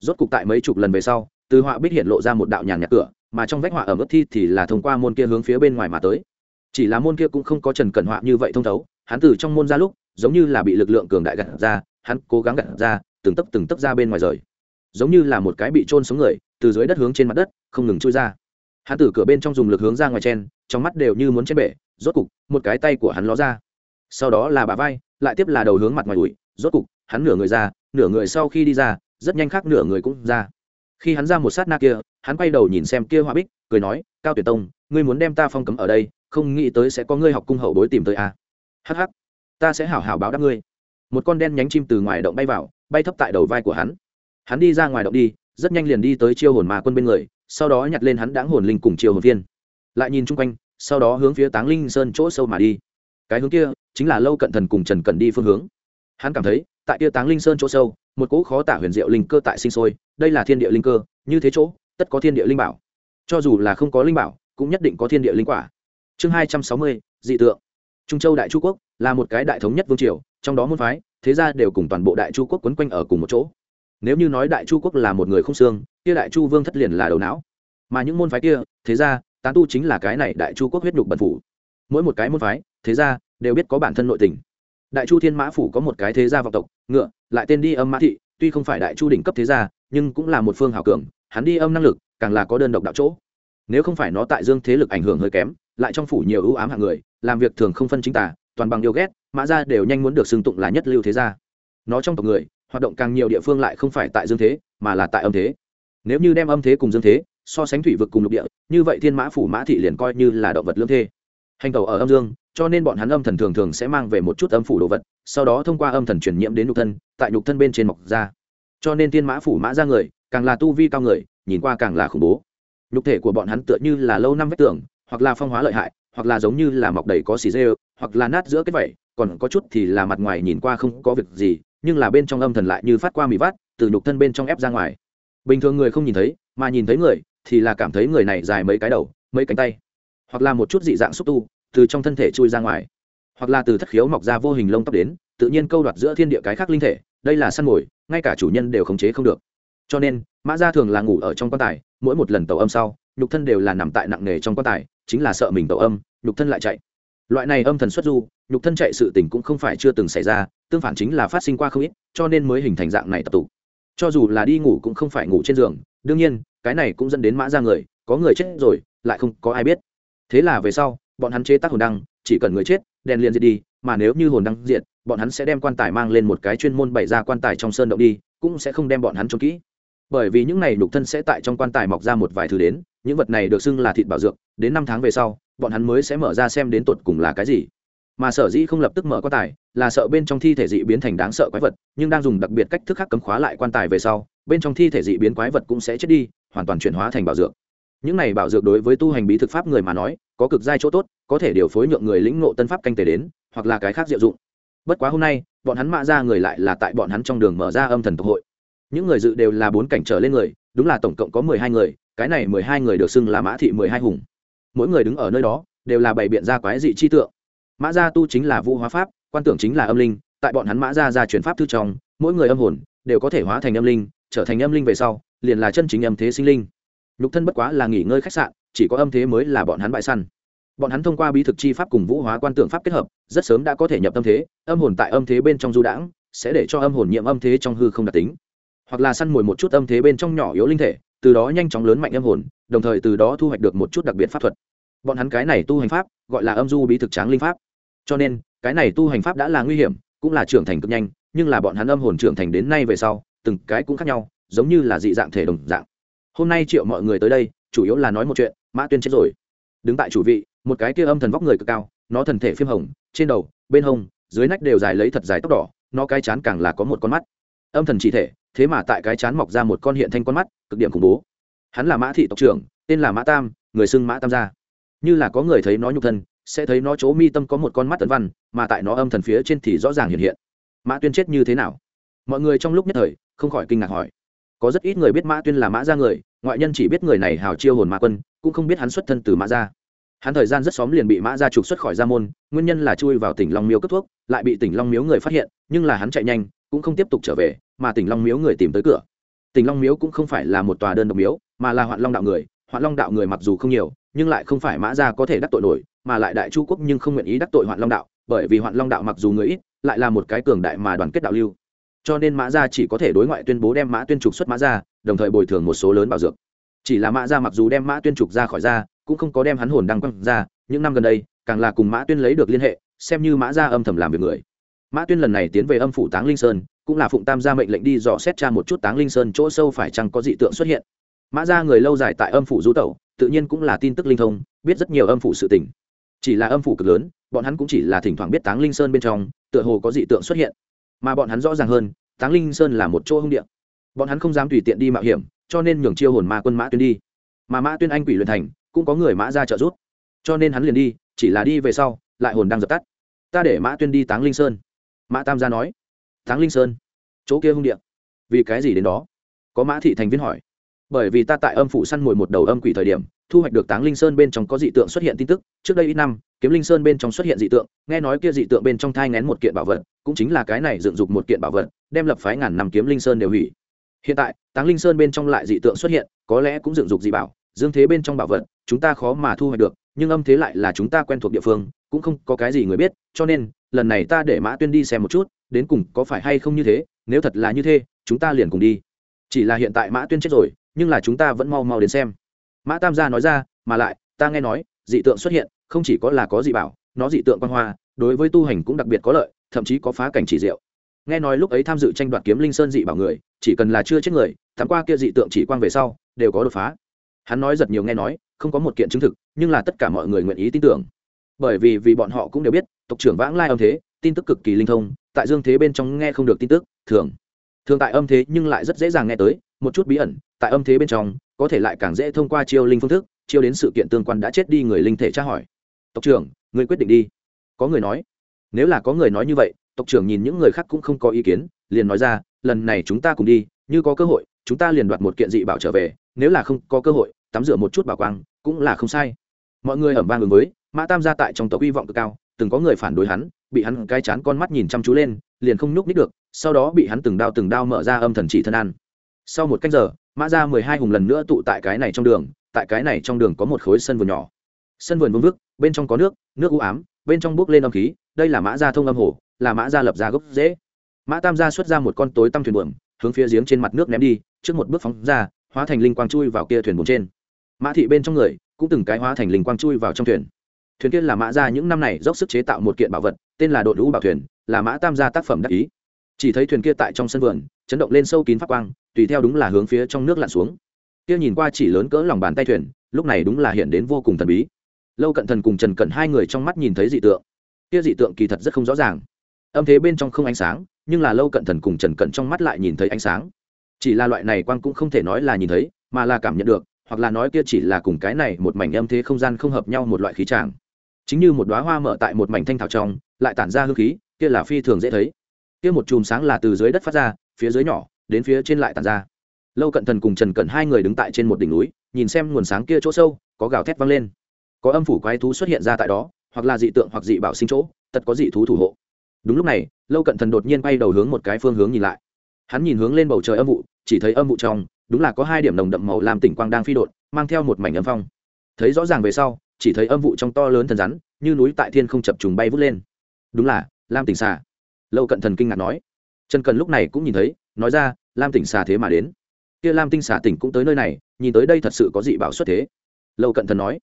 Rốt cục tại mấy chục lần về sau, từ họa bích hiện lộ ra một đạo nhàn nhạc cửa, mà trong vách họa ở mức thi thì là thông qua môn kia hướng phía bên ngoài mà tới chỉ là môn kia cũng không có trần cẩn họa như vậy thông thấu, hắn từ trong môn ra lúc, giống như là bị lực lượng cường đại gặt ra, hắn cố gắng gặt ra, từng tấp từng tấp ra bên ngoài rời. Giống như là một cái bị trôn xuống người, từ dưới đất hướng trên mặt đất, không ngừng trôi ra. Hắn từ cửa bên trong dùng lực hướng ra ngoài chen, trong mắt đều như muốn chết bể, rốt cục, một cái tay của hắn ló ra. Sau đó là bà vai, lại tiếp là đầu hướng mặt ngoài ủi rốt cục, hắn nửa người ra, nửa người sau khi đi ra, rất nhanh khác nửa người cũng ra. Khi hắn ra một sát na kia, hắn quay đầu nhìn xem kia hoa bích, cười nói, cao tuyệt tông, ngươi muốn đem ta phong cấm ở đây không nghĩ tới sẽ có ngươi học cung hậu bối tìm tới à. hh ta sẽ hảo hảo báo đáp ngươi. Một con đen nhánh chim từ ngoài động bay vào, bay thấp tại đầu vai của hắn. Hắn đi ra ngoài động đi, rất nhanh liền đi tới chiêu hồn mà quân bên người, sau đó nhặt lên hắn đáng hồn linh cùng chiêu hồn viên. Lại nhìn chung quanh, sau đó hướng phía táng linh sơn chỗ sâu mà đi. Cái hướng kia, chính là lâu cận thần cùng trần cần đi phương hướng. Hắn cảm thấy, tại kia táng linh sơn chỗ sâu, một cỗ khó tả huyền diệu linh cơ tại sinh sôi, đây là thiên địa linh cơ, như thế chỗ, tất có thiên địa linh bảo. Cho dù là không có linh bảo, cũng nhất định có thiên địa linh quả chương hai trăm sáu mươi, dị tượng. Trung châu đại chu quốc là một cái đại thống nhất vương triều, trong đó môn phái, thế ra đều cùng toàn bộ đại chu quốc quấn quanh ở cùng một chỗ. Nếu như nói đại chu quốc là một người không xương, kia đại chu vương thất liền là đầu não. Mà những môn phái kia, thế ra tán tu chính là cái này đại chu quốc huyết nhục bẩn phủ. Mỗi một cái môn phái, thế ra đều biết có bản thân nội tình. Đại chu thiên mã phủ có một cái thế gia vọng tộc, ngựa, lại tên đi âm mã thị, tuy không phải đại chu đỉnh cấp thế gia, nhưng cũng là một phương hào cường, hắn đi âm năng lực, càng là có đơn độc đạo chỗ. Nếu không phải nó tại dương thế lực ảnh hưởng hơi kém lại trong phủ nhiều ưu ám hạng người, làm việc thường không phân chính tả, toàn bằng yêu ghét, mã ra đều nhanh muốn được xưng tụng là nhất lưu thế gia. Nó trong tộc người, hoạt động càng nhiều địa phương lại không phải tại dương thế, mà là tại âm thế. Nếu như đem âm thế cùng dương thế, so sánh thủy vực cùng lục địa, như vậy thiên mã phủ mã thị liền coi như là động vật lương thê hành tàu ở âm dương, cho nên bọn hắn âm thần thường thường sẽ mang về một chút âm phủ đồ vật, sau đó thông qua âm thần truyền nhiễm đến nhục thân, tại nhục thân bên trên mọc ra. Cho nên thiên mã phủ mã ra người, càng là tu vi cao người, nhìn qua càng là khủng bố. Nhục thể của bọn hắn tựa như là lâu năm vết tưởng hoặc là phong hóa lợi hại, hoặc là giống như là mọc đầy có xì dê hoặc là nát giữa cái vẩy còn có chút thì là mặt ngoài nhìn qua không có việc gì, nhưng là bên trong âm thần lại như phát qua mì vát, từ nhục thân bên trong ép ra ngoài. Bình thường người không nhìn thấy, mà nhìn thấy người, thì là cảm thấy người này dài mấy cái đầu, mấy cánh tay. Hoặc là một chút dị dạng xúc tu, từ trong thân thể chui ra ngoài. Hoặc là từ thất khiếu mọc ra vô hình lông tóc đến, tự nhiên câu đoạt giữa thiên địa cái khác linh thể, đây là săn mồi, ngay cả chủ nhân đều khống chế không được. Cho nên, mã gia thường là ngủ ở trong quan tài, mỗi một lần tàu âm sau, nhục thân đều là nằm tại nặng nề trong quan tài chính là sợ mình tẩu âm, nhục thân lại chạy. Loại này âm thần xuất du, nhục thân chạy sự tình cũng không phải chưa từng xảy ra, tương phản chính là phát sinh qua không ít, cho nên mới hình thành dạng này tập tụ. Cho dù là đi ngủ cũng không phải ngủ trên giường, đương nhiên, cái này cũng dẫn đến mã ra người, có người chết rồi, lại không có ai biết. Thế là về sau, bọn hắn chế tác hồn đăng, chỉ cần người chết, đèn liền diệt đi, mà nếu như hồn đăng diệt, bọn hắn sẽ đem quan tài mang lên một cái chuyên môn bày ra quan tài trong sơn động đi, cũng sẽ không đem bọn hắn trông kỹ. Bởi vì những này nhục thân sẽ tại trong quan tài mọc ra một vài thứ đến những vật này được xưng là thịt bảo dược, đến năm tháng về sau, bọn hắn mới sẽ mở ra xem đến tột cùng là cái gì. Mà sở dĩ không lập tức mở quan tài, là sợ bên trong thi thể dị biến thành đáng sợ quái vật, nhưng đang dùng đặc biệt cách thức khác cấm khóa lại quan tài về sau, bên trong thi thể dị biến quái vật cũng sẽ chết đi, hoàn toàn chuyển hóa thành bảo dược. Những này bảo dược đối với tu hành bí thực pháp người mà nói, có cực giai chỗ tốt, có thể điều phối nhượng người lĩnh ngộ tân pháp canh tề đến, hoặc là cái khác diệu dụng. Bất quá hôm nay, bọn hắn mạ ra người lại là tại bọn hắn trong đường mở ra âm thần tộc hội. Những người dự đều là bốn cảnh trở lên người, đúng là tổng cộng có mười hai người cái này mười hai người được xưng là mã thị mười hai hùng. Mỗi người đứng ở nơi đó, đều là bày biện ra quái dị chi tượng. Mã gia tu chính là vũ hóa pháp, quan tưởng chính là âm linh, tại bọn hắn mã gia ra chuyển pháp thư trong, mỗi người âm hồn đều có thể hóa thành âm linh, trở thành âm linh về sau, liền là chân chính âm thế sinh linh. Nhục thân bất quá là nghỉ ngơi khách sạn, chỉ có âm thế mới là bọn hắn bại săn. Bọn hắn thông qua bí thực chi pháp cùng vũ hóa quan tượng pháp kết hợp, rất sớm đã có thể nhập tâm thế, âm hồn tại âm thế bên trong du đãng, sẽ để cho âm hồn nhiễm âm thế trong hư không đặc tính. Hoặc là săn mồi một chút âm thế bên trong nhỏ yếu linh thể từ đó nhanh chóng lớn mạnh âm hồn, đồng thời từ đó thu hoạch được một chút đặc biệt pháp thuật. Bọn hắn cái này tu hành pháp, gọi là âm du bí thực tráng linh pháp. Cho nên, cái này tu hành pháp đã là nguy hiểm, cũng là trưởng thành cực nhanh, nhưng là bọn hắn âm hồn trưởng thành đến nay về sau, từng cái cũng khác nhau, giống như là dị dạng thể đồng dạng. Hôm nay triệu mọi người tới đây, chủ yếu là nói một chuyện, mã tuyên chết rồi. Đứng tại chủ vị, một cái kia âm thần vóc người cực cao, nó thần thể phim hồng, trên đầu, bên hông, dưới nách đều dài lấy thật dài tóc đỏ, nó cái chán càng là có một con mắt âm thần chỉ thể, thế mà tại cái chán mọc ra một con hiện thanh con mắt, cực điểm khủng bố. Hắn là mã thị tộc trưởng, tên là mã tam, người xưng mã tam gia. Như là có người thấy nó nhục thân, sẽ thấy nó chỗ mi tâm có một con mắt tấn văn, mà tại nó âm thần phía trên thì rõ ràng hiện hiện. Mã tuyên chết như thế nào? Mọi người trong lúc nhất thời, không khỏi kinh ngạc hỏi. Có rất ít người biết mã tuyên là mã gia người, ngoại nhân chỉ biết người này hào chiêu hồn mã quân, cũng không biết hắn xuất thân từ mã gia. Hắn thời gian rất xóm liền bị mã gia trục xuất khỏi gia môn, nguyên nhân là chui vào tỉnh long miếu cấp thuốc, lại bị tỉnh long miếu người phát hiện, nhưng là hắn chạy nhanh cũng không tiếp tục trở về, mà tỉnh long miếu người tìm tới cửa. Tỉnh long miếu cũng không phải là một tòa đơn độc miếu, mà là hoạn long đạo người. Hoạn long đạo người mặc dù không nhiều, nhưng lại không phải mã gia có thể đắc tội nổi, mà lại đại chu quốc nhưng không nguyện ý đắc tội hoạn long đạo, bởi vì hoạn long đạo mặc dù người ít, lại là một cái cường đại mà đoàn kết đạo lưu. Cho nên mã gia chỉ có thể đối ngoại tuyên bố đem mã tuyên trục xuất mã gia, đồng thời bồi thường một số lớn bảo dược. Chỉ là mã gia mặc dù đem mã tuyên trục ra khỏi gia cũng không có đem hắn hồn đăng quăng ra, những năm gần đây, càng là cùng mã tuyên lấy được liên hệ, xem như mã gia âm thầm làm việc người mã tuyên lần này tiến về âm phủ táng linh sơn, cũng là phụng tam gia mệnh lệnh đi dò xét tra một chút táng linh sơn chỗ sâu phải chăng có dị tượng xuất hiện. Mã gia người lâu dài tại âm phủ du tẩu, tự nhiên cũng là tin tức linh thông, biết rất nhiều âm phủ sự tình. Chỉ là âm phủ cực lớn, bọn hắn cũng chỉ là thỉnh thoảng biết táng linh sơn bên trong, tựa hồ có dị tượng xuất hiện. Mà bọn hắn rõ ràng hơn, táng linh sơn là một chỗ hung điện bọn hắn không dám tùy tiện đi mạo hiểm, cho nên nhường chiêu hồn ma quân mã tuyên đi. Mà mã tuyên anh quỷ luyện thành, cũng có người mã ra trợ giúp. Cho nên hắn liền đi, chỉ là đi về sau, lại hồn đang dập tắt. Ta để mã tuyên đi táng linh sơn mã tam gia nói táng linh sơn, chỗ kia hung điện vì cái gì đến đó? Có mã thị thành viên hỏi, bởi vì ta tại âm phủ săn mồi một đầu âm quỷ thời điểm, thu hoạch được táng linh sơn bên trong có dị tượng xuất hiện tin tức. Trước đây ít năm, kiếm linh sơn bên trong xuất hiện dị tượng, nghe nói kia dị tượng bên trong thai ngén một kiện bảo vật, cũng chính là cái này dựng dục một kiện bảo vật, đem lập phái ngàn năm kiếm linh sơn đều hủy. Hiện tại, táng linh sơn bên trong lại dị tượng xuất hiện, có lẽ cũng dựng dục dị bảo, dương thế bên trong bảo vật, chúng ta khó mà thu hoạch được, nhưng âm thế lại là chúng ta quen thuộc địa phương, cũng không có cái gì người biết, cho nên lần này ta để mã tuyên đi xem một chút, đến cùng có phải hay không như thế, nếu thật là như thế, chúng ta liền cùng đi. Chỉ là hiện tại mã tuyên chết rồi, nhưng là chúng ta vẫn mau mau đến xem. Mã tam gia nói ra, mà lại, ta nghe nói, dị tượng xuất hiện, không chỉ có là có dị bảo, nó dị tượng quan hoa, đối với tu hành cũng đặc biệt có lợi, thậm chí có phá cảnh chỉ diệu. Nghe nói lúc ấy tham dự tranh đoạt kiếm linh sơn dị bảo người, chỉ cần là chưa chết người thắng qua kia dị tượng chỉ quang về sau, đều có đột phá. Hắn nói giật nhiều nghe nói, không có một kiện chứng thực, nhưng là tất cả mọi người nguyện ý tin tưởng. Bởi vì vì bọn họ cũng đều biết tộc trưởng vãng lai âm thế, tin tức cực kỳ linh thông, tại dương thế bên trong nghe không được tin tức, thường. Thường tại âm thế nhưng lại rất dễ dàng nghe tới, một chút bí ẩn, tại âm thế bên trong, có thể lại càng dễ thông qua chiêu linh phương thức, chiêu đến sự kiện tương quan đã chết đi người linh thể tra hỏi. Tộc trưởng, người quyết định đi. Có người nói. Nếu là có người nói như vậy, tộc trưởng nhìn những người khác cũng không có ý kiến, liền nói ra, lần này chúng ta cùng đi, như có cơ hội, chúng ta liền đoạt một kiện dị bảo trở về, nếu là không có cơ hội, tắm rửa một chút bảo quang, cũng là không sai. Mọi người ẩm vang ứng với, mã tam gia tại trong tộc hy vọng cực cao từng có người phản đối hắn, bị hắn cai chán con mắt nhìn chăm chú lên, liền không nhúc nít được, sau đó bị hắn từng đao từng đao mở ra âm thần chỉ thân ăn. Sau một cách giờ, mã ra mười hai hùng lần nữa tụ tại cái này trong đường, tại cái này trong đường có một khối sân vườn nhỏ. Sân vườn vương vức, bên trong có nước nước u ám, bên trong bốc lên âm khí, đây là mã gia thông âm hồ, là mã gia lập ra gốc dễ mã tam gia xuất ra một con tối tăm thuyền buồm, hướng phía giếng trên mặt nước ném đi, trước một bước phóng ra, hóa thành linh quang chui vào kia thuyền buồm trên. Mã thị bên trong người, cũng từng cái hóa thành linh quang chui vào trong thuyền thuyền kia là mã gia những năm này dốc sức chế tạo một kiện bảo vật, tên là đội lũ bảo thuyền, là mã tam gia tác phẩm đắc ý. Chỉ thấy thuyền kia tại trong sân vườn, chấn động lên sâu kín phát quang, tùy theo đúng là hướng phía trong nước lặn xuống. Kia nhìn qua chỉ lớn cỡ lòng bàn tay thuyền, lúc này đúng là hiện đến vô cùng thần bí. Lâu cận thần cùng trần cận hai người trong mắt nhìn thấy dị tượng. Kia dị tượng kỳ thật rất không rõ ràng. Âm thế bên trong không ánh sáng, nhưng là lâu cận thần cùng trần cận trong mắt lại nhìn thấy ánh sáng. Chỉ là loại này quang cũng không thể nói là nhìn thấy, mà là cảm nhận được, hoặc là nói kia chỉ là cùng cái này một mảnh âm thế không gian không hợp nhau một loại khí tràng chính như một đoá hoa mở tại một mảnh thanh thảo trong, lại tản ra hương khí, kia là phi thường dễ thấy. Kia một chùm sáng là từ dưới đất phát ra, phía dưới nhỏ, đến phía trên lại tản ra. Lâu cận thần cùng trần cận hai người đứng tại trên một đỉnh núi, nhìn xem nguồn sáng kia chỗ sâu, có gào thét vang lên. Có âm phủ quái thú xuất hiện ra tại đó, hoặc là dị tượng, hoặc dị bảo sinh chỗ tật có dị thú thủ hộ. Đúng lúc này, lâu cận thần đột nhiên bay đầu hướng một cái phương hướng nhìn lại. Hắn nhìn hướng lên bầu trời âm vụ, chỉ thấy âm vụ trong, đúng là có hai điểm nồng đậm màu làm tỉnh quang đang phi đột, mang theo một mảnh âm phong. Thấy rõ ràng về sau chỉ thấy âm vụ trong to lớn thần rắn, như núi tại thiên không chập trùng bay vút lên. Đúng là, lam tỉnh xà. Lâu cận thần kinh ngạc nói. Trần cần lúc này cũng nhìn thấy, nói ra, lam tỉnh xà thế mà đến. Kia lam tinh xà tỉnh cũng tới nơi này, nhìn tới đây thật sự có dị bảo xuất thế. Lâu cận thần nói.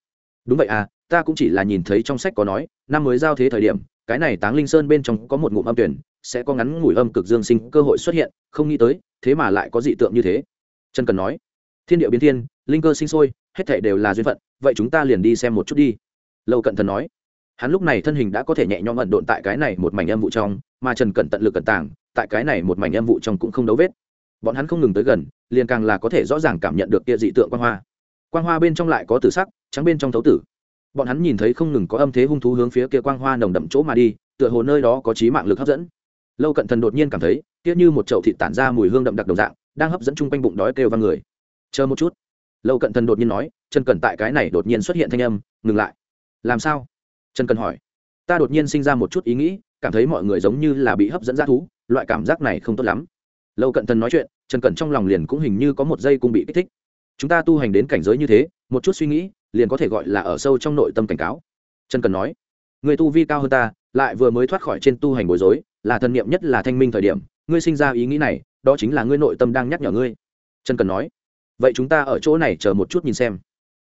Đúng vậy à ta cũng chỉ là nhìn thấy trong sách có nói, năm mới giao thế thời điểm, cái này táng linh sơn bên trong có một ngụm âm tuyển, sẽ có ngắn ngủi âm cực dương sinh cơ hội xuất hiện, không nghĩ tới, thế mà lại có dị tượng như thế. Trần cần nói. Thiên địa biến thiên, linh cơ sinh sôi, hết thể đều là duyên phận vậy chúng ta liền đi xem một chút đi. Lâu cận thần nói. Hắn lúc này thân hình đã có thể nhẹ nhõm ẩn độn tại cái này một mảnh âm vụ trong, mà trần cận tận lực cận tàng, tại cái này một mảnh âm vụ trong cũng không đấu vết. Bọn hắn không ngừng tới gần, liền càng là có thể rõ ràng cảm nhận được kia dị tượng quan hoa. Quang hoa bên trong lại có tử sắc, trắng bên trong thấu tử. Bọn hắn nhìn thấy không ngừng có âm thế hung thú hướng phía kia quang hoa nồng đậm chỗ mà đi, tựa hồ nơi đó có trí mạng lực hấp dẫn. Lâu cận thần đột nhiên cảm thấy, kia như một chậu thịt tản ra mùi hương đậm đặc đồng dạng, đang hấp dẫn chung quanh bụng đói kêu vang người. Chờ một chút lâu cận thần đột nhiên nói, trần cẩn tại cái này đột nhiên xuất hiện thanh âm, ngừng lại. Làm sao? Trần cẩn hỏi. Ta đột nhiên sinh ra một chút ý nghĩ, cảm thấy mọi người giống như là bị hấp dẫn ra thú, loại cảm giác này không tốt lắm. Lâu cận thần nói chuyện, trần cẩn trong lòng liền cũng hình như có một giây cũng bị kích thích. Chúng ta tu hành đến cảnh giới như thế, một chút suy nghĩ, liền có thể gọi là ở sâu trong nội tâm cảnh cáo. Trần cẩn nói. Người tu vi cao hơn ta, lại vừa mới thoát khỏi trên tu hành bối rối, là thần niệm nhất là thanh minh thời điểm, ngươi sinh ra ý nghĩ này, đó chính là ngươi nội tâm đang nhắc nhở ngươi. Trần cẩn nói vậy chúng ta ở chỗ này chờ một chút nhìn xem.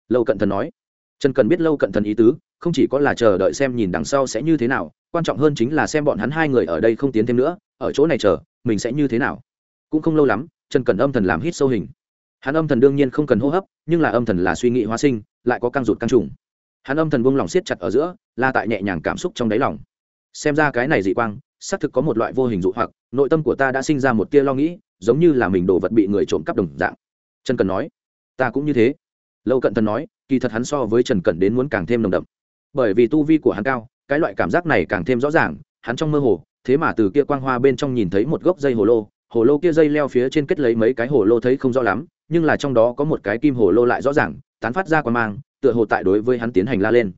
Lâu cận thần nói. Trần cần biết lâu cận thần ý tứ, không chỉ có là chờ đợi xem nhìn đằng sau sẽ như thế nào, quan trọng hơn chính là xem bọn hắn hai người ở đây không tiến thêm nữa, ở chỗ này chờ, mình sẽ như thế nào. Cũng không lâu lắm, trần cần âm thần làm hít sâu hình. Hắn âm thần đương nhiên không cần hô hấp, nhưng là âm thần là suy nghĩ hóa sinh, lại có căng rụt căng trùng. Hắn âm thần buông lòng siết chặt ở giữa là tại nhẹ nhàng cảm xúc trong đáy lòng. Xem ra cái này dị quang, xác thực có một loại vô hình dụ hoặc, nội tâm của ta đã sinh ra một tia lo nghĩ, giống như là mình đồ vật bị người trộm cắp đồng dạng trần cần nói, ta cũng như thế. Lâu cận thần nói, kỳ thật hắn so với trần cẩn đến muốn càng thêm nồng đậm. Bởi vì tu vi của hắn cao, cái loại cảm giác này càng thêm rõ ràng, hắn trong mơ hồ, thế mà từ kia quang hoa bên trong nhìn thấy một gốc dây hồ lô hồ lô kia dây leo phía trên kết lấy mấy cái hồ lô thấy không rõ lắm, nhưng là trong đó có một cái kim hồ lô lại rõ ràng, tán phát ra qua mang, tựa hồ tại đối với hắn tiến hành la lên.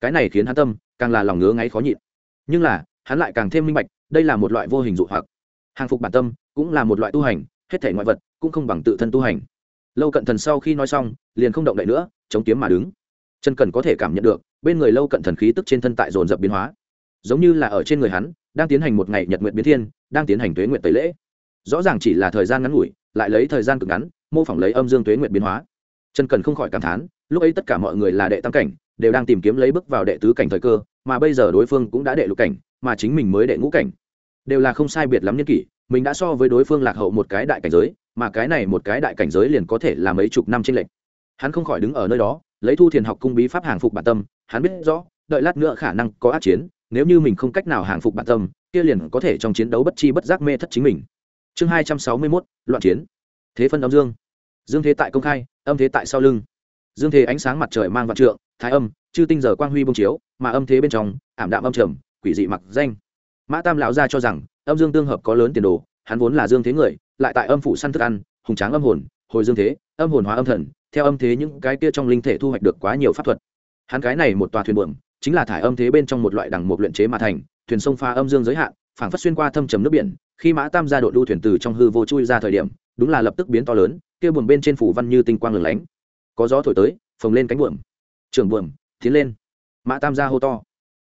Cái này khiến hắn tâm càng là lòng ngứa ngáy khó nhịn. Nhưng là, hắn lại càng thêm minh bạch, đây là một loại vô hình dụ hoặc. Hàng phục bản tâm cũng là một loại tu hành, hết thể ngoại vật cũng không bằng tự thân tu hành lâu cận thần sau khi nói xong, liền không động đậy nữa, chống kiếm mà đứng. Chân cần có thể cảm nhận được, bên người lâu cận thần khí tức trên thân tại dồn dập biến hóa. Giống như là ở trên người hắn, đang tiến hành một ngày nhật nguyện biến thiên, đang tiến hành tuế nguyện tẩy lễ. Rõ ràng chỉ là thời gian ngắn ngủi, lại lấy thời gian cực ngắn, mô phỏng lấy âm dương tuế nguyện biến hóa. Chân cần không khỏi cảm thán, lúc ấy tất cả mọi người là đệ tam cảnh, đều đang tìm kiếm lấy bước vào đệ tứ cảnh thời cơ, mà bây giờ đối phương cũng đã đệ lục cảnh, mà chính mình mới đệ ngũ cảnh. Đều là không sai biệt lắm nhân kỷ mình đã so với đối phương lạc hậu một cái đại cảnh giới, mà cái này một cái đại cảnh giới liền có thể là mấy chục năm trên lệnh hắn không khỏi đứng ở nơi đó, lấy thu thiền học cung bí pháp hàng phục bản tâm, hắn biết rõ, đợi lát nữa khả năng có át chiến, nếu như mình không cách nào hàng phục bản tâm, kia liền có thể trong chiến đấu bất chi bất giác mê thất chính mình. Chương hai trăm sáu mươi mốt, loạn chiến. Thế phân âm dương. Dương thế tại công khai, âm thế tại sau lưng. Dương thế ánh sáng mặt trời mang vạn trượng, thái âm, chư tinh giờ quang huy bông chiếu, mà âm thế bên trong, ảm đạm âm trầm, quỷ dị mặc danh. Mã tam lão gia cho rằng âm dương tương hợp có lớn tiền đồ, hắn vốn là dương thế người, lại tại âm phủ săn thức ăn, hùng tráng âm hồn, hồi dương thế, âm hồn hóa âm thần, theo âm thế những cái kia trong linh thể thu hoạch được quá nhiều pháp thuật. Hắn cái này một tòa thuyền buồm, chính là thải âm thế bên trong một loại đằng một luyện chế mà thành, thuyền sông pha âm dương giới hạn, phảng phất xuyên qua thâm trầm nước biển, khi mã tam gia đội đu thuyền từ trong hư vô chui ra thời điểm, đúng là lập tức biến to lớn, kia buồm bên trên phủ văn như tinh quang lửng lánh. Có gió thổi tới, phồng lên cánh buồm. Trưởng buồm, tiến lên. Mã tam gia hô to.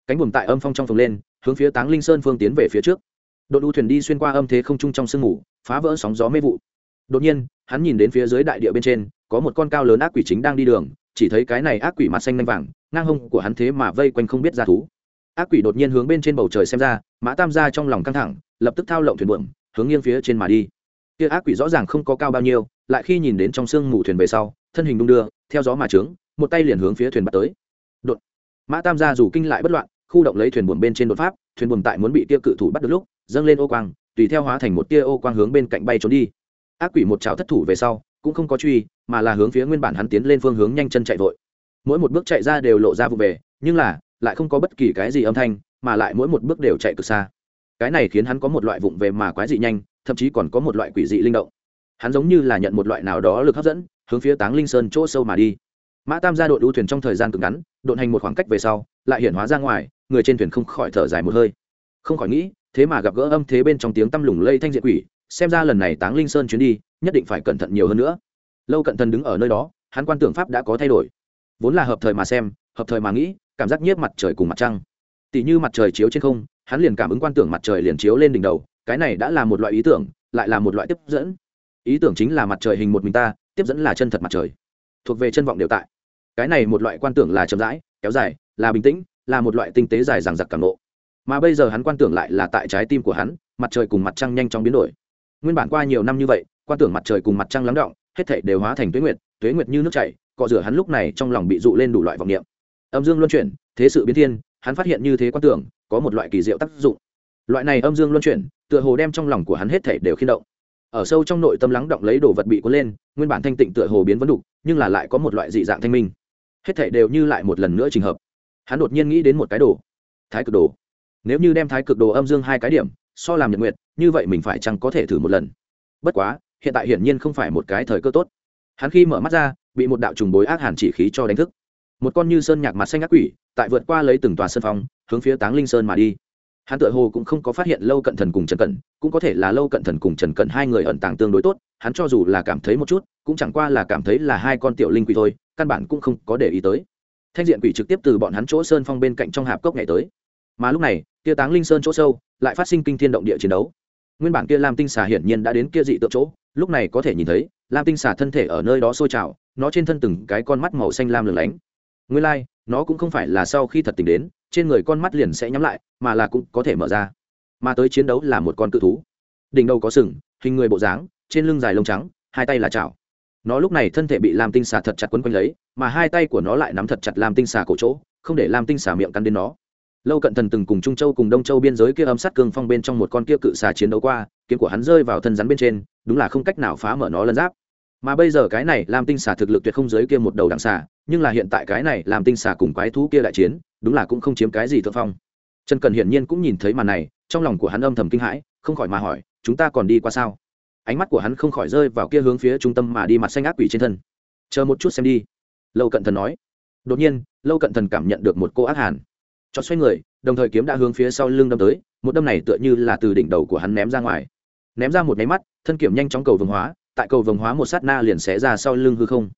Cánh buồm tại âm phong trong phồng lên, hướng phía táng linh sơn phương tiến về phía trước đội đu thuyền đi xuyên qua âm thế không trung trong sương mù, phá vỡ sóng gió mê vụ. Đột nhiên, hắn nhìn đến phía dưới đại địa bên trên, có một con cao lớn ác quỷ chính đang đi đường, chỉ thấy cái này ác quỷ mặt xanh lanh vàng, ngang hông của hắn thế mà vây quanh không biết ra thú. Ác quỷ đột nhiên hướng bên trên bầu trời xem ra, mã tam gia trong lòng căng thẳng, lập tức thao lộng thuyền buồm, hướng nghiêng phía trên mà đi. Kia ác quỷ rõ ràng không có cao bao nhiêu, lại khi nhìn đến trong sương mù thuyền về sau, thân hình đung đưa, theo gió mà trướng, một tay liền hướng phía thuyền bắt tới. Đột. Mã tam gia dù kinh lại bất loạn khu động lấy thuyền buồm bên trên đột pháp, thuyền buồm tại muốn bị tia cự thủ bắt được lúc, dâng lên ô quang, tùy theo hóa thành một tia ô quang hướng bên cạnh bay trốn đi. Ác quỷ một chảo thất thủ về sau, cũng không có truy, mà là hướng phía nguyên bản hắn tiến lên phương hướng nhanh chân chạy vội. Mỗi một bước chạy ra đều lộ ra vụ về, nhưng là, lại không có bất kỳ cái gì âm thanh, mà lại mỗi một bước đều chạy cực xa. Cái này khiến hắn có một loại vụng về mà quái dị nhanh, thậm chí còn có một loại quỷ dị linh động. Hắn giống như là nhận một loại nào đó lực hấp dẫn, hướng phía táng linh sơn chỗ sâu mà đi. Mã tam ra đội đu thuyền trong thời gian cực ngắn, độn hành một khoảng cách về sau lại hiện hóa ra ngoài, người trên thuyền không khỏi thở dài một hơi. Không khỏi nghĩ, thế mà gặp gỡ âm thế bên trong tiếng tăm lùng lây thanh diện quỷ, xem ra lần này táng linh sơn chuyến đi, nhất định phải cẩn thận nhiều hơn nữa. Lâu cận thần đứng ở nơi đó, hắn quan tưởng pháp đã có thay đổi. Vốn là hợp thời mà xem, hợp thời mà nghĩ, cảm giác nhiếp mặt trời cùng mặt trăng. Tỷ như mặt trời chiếu trên không, hắn liền cảm ứng quan tưởng mặt trời liền chiếu lên đỉnh đầu, cái này đã là một loại ý tưởng, lại là một loại tiếp dẫn. Ý tưởng chính là mặt trời hình một mình ta, tiếp dẫn là chân thật mặt trời. Thuộc về chân vọng đều tại. Cái này một loại quan tưởng là chậm rãi, kéo dài là bình tĩnh, là một loại tinh tế dài dằng dặc cảm nộ mà bây giờ hắn quan tưởng lại là tại trái tim của hắn, mặt trời cùng mặt trăng nhanh chóng biến đổi. Nguyên bản qua nhiều năm như vậy, quan tưởng mặt trời cùng mặt trăng lắng động, hết thảy đều hóa thành tuế nguyệt tuế nguyệt như nước chảy, cọ rửa hắn lúc này trong lòng bị dụ lên đủ loại vọng niệm. Âm dương luân chuyển, thế sự biến thiên, hắn phát hiện như thế quan tưởng, có một loại kỳ diệu tác dụng. Loại này âm dương luân chuyển, tựa hồ đem trong lòng của hắn hết thảy đều khiên động. Ở sâu trong nội tâm lắng động lấy đồ vật bị cuốn lên, nguyên bản thanh tịnh tựa hồ biến vấn đục nhưng là lại có một loại dị dạng thanh minh. Hết thảy đều như lại một lần nữa trình hợp hắn đột nhiên nghĩ đến một cái đồ. Thái cực đồ. Nếu như đem thái cực đồ âm dương hai cái điểm so làm nhật nguyệt, như vậy mình phải chăng có thể thử một lần? Bất quá, hiện tại hiển nhiên không phải một cái thời cơ tốt. Hắn khi mở mắt ra, bị một đạo trùng bối ác hàn chỉ khí cho đánh thức. Một con như sơn nhạc mặt xanh ác quỷ, tại vượt qua lấy từng tòa sân phong, hướng phía táng linh sơn mà đi. Hắn tự hồ cũng không có phát hiện lâu cận thần cùng trần cận, cũng có thể là lâu cận thần cùng trần cận hai người ẩn tàng tương đối tốt, hắn cho dù là cảm thấy một chút, cũng chẳng qua là cảm thấy là hai con tiểu linh quỷ thôi, căn bản cũng không có để ý tới thanh diện quỷ trực tiếp từ bọn hắn chỗ sơn phong bên cạnh trong hạp cốc ngày tới. Mà lúc này kia táng linh sơn chỗ sâu lại phát sinh kinh thiên động địa chiến đấu. Nguyên bản kia lam tinh xà hiển nhiên đã đến kia dị tượng chỗ lúc này có thể nhìn thấy lam tinh xà thân thể ở nơi đó sôi trào nó trên thân từng cái con mắt màu xanh lam lửng lánh. Nguyên lai、like, nó cũng không phải là sau khi thật tình đến trên người con mắt liền sẽ nhắm lại mà là cũng có thể mở ra. Mà tới chiến đấu là một con cự thú. Đỉnh đầu có sừng hình người bộ dáng trên lưng dài lông trắng hai tay là chảo nó lúc này thân thể bị lam tinh xà thật chặt quấn quanh lấy, mà hai tay của nó lại nắm thật chặt lam tinh xà cổ chỗ, không để lam tinh xà miệng cắn đến nó. Lâu cận thần từng cùng trung châu cùng đông châu biên giới kia âm sát cương phong bên trong một con kia cự xà chiến đấu qua, kiếm của hắn rơi vào thân rắn bên trên, đúng là không cách nào phá mở nó lân giáp. Mà bây giờ cái này làm tinh xà thực lực tuyệt không giới kia một đầu đằng xà, nhưng là hiện tại cái này làm tinh xà cùng quái thú kia đại chiến, đúng là cũng không chiếm cái gì thượng phong. Trần cần hiển nhiên cũng nhìn thấy màn này, trong lòng của hắn âm thầm kinh hãi, không khỏi mà hỏi, chúng ta còn đi qua sao? Ánh mắt của hắn không khỏi rơi vào kia hướng phía trung tâm mà đi mặt xanh ác quỷ trên thân. Chờ một chút xem đi. Lâu cận thần nói. Đột nhiên, lâu cận thần cảm nhận được một cô ác hàn. Cho xoay người, đồng thời kiếm đã hướng phía sau lưng đâm tới, một đâm này tựa như là từ đỉnh đầu của hắn ném ra ngoài. Ném ra một nháy mắt, thân kiểm nhanh chóng cầu vồng hóa, tại cầu vồng hóa một sát na liền xé ra sau lưng hư không.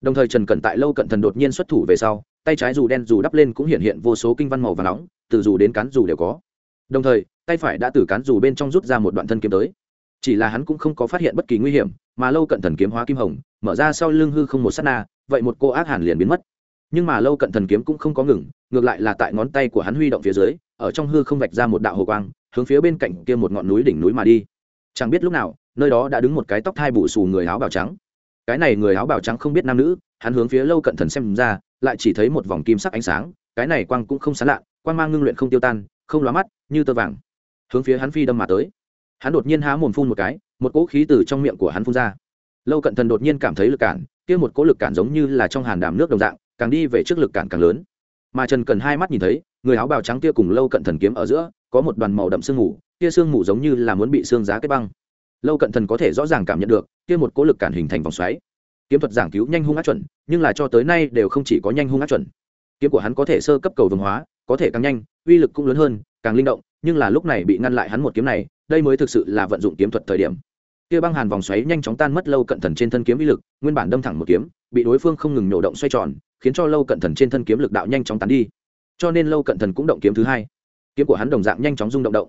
Đồng thời trần cẩn tại lâu cận thần đột nhiên xuất thủ về sau, tay trái dù đen dù đắp lên cũng hiện hiện vô số kinh văn màu và nóng, từ dù đến cán dù đều có. Đồng thời, tay phải đã từ cán dù bên trong rút ra một đoạn thân kiếm tới chỉ là hắn cũng không có phát hiện bất kỳ nguy hiểm, mà lâu cận thần kiếm hóa kim hồng, mở ra sau lưng hư không một sát na, vậy một cô ác hàn liền biến mất. Nhưng mà lâu cận thần kiếm cũng không có ngừng, ngược lại là tại ngón tay của hắn huy động phía dưới, ở trong hư không vạch ra một đạo hồ quang, hướng phía bên cạnh kia một ngọn núi đỉnh núi mà đi. Chẳng biết lúc nào, nơi đó đã đứng một cái tóc thai bù xù người áo bào trắng. Cái này người áo bào trắng không biết nam nữ, hắn hướng phía lâu cận thần xem ra, lại chỉ thấy một vòng kim sắc ánh sáng, cái này quang cũng không sán lạ, quang mang ngưng luyện không tiêu tan, không lóa mắt, như tơ vàng. Hướng phía hắn phi đâm mà tới hắn đột nhiên há mồm phun một cái, một cỗ khí từ trong miệng của hắn phun ra. Lâu cận thần đột nhiên cảm thấy lực cản, kia một cỗ lực cản giống như là trong hàn đàm nước đồng dạng, càng đi về trước lực cản càng lớn. Mà trần cần hai mắt nhìn thấy, người áo bào trắng kia cùng lâu cận thần kiếm ở giữa, có một đoàn màu đậm sương mù, kia sương mù giống như là muốn bị xương giá kết băng. Lâu cận thần có thể rõ ràng cảm nhận được, kia một cỗ lực cản hình thành vòng xoáy. Kiếm thuật giảng cứu nhanh hung ác chuẩn, nhưng là cho tới nay đều không chỉ có nhanh hung ác chuẩn. Kiếm của hắn có thể sơ cấp cầu vương hóa, có thể càng nhanh, uy lực cũng lớn hơn, càng linh động, nhưng là lúc này bị ngăn lại hắn một kiếm này đây mới thực sự là vận dụng kiếm thuật thời điểm. Kia băng hàn vòng xoáy nhanh chóng tan mất lâu cận thần trên thân kiếm uy lực, nguyên bản đâm thẳng một kiếm, bị đối phương không ngừng nhổ động xoay tròn, khiến cho lâu cận thần trên thân kiếm lực đạo nhanh chóng tán đi. Cho nên lâu cận thần cũng động kiếm thứ hai. Kiếm của hắn đồng dạng nhanh chóng rung động động.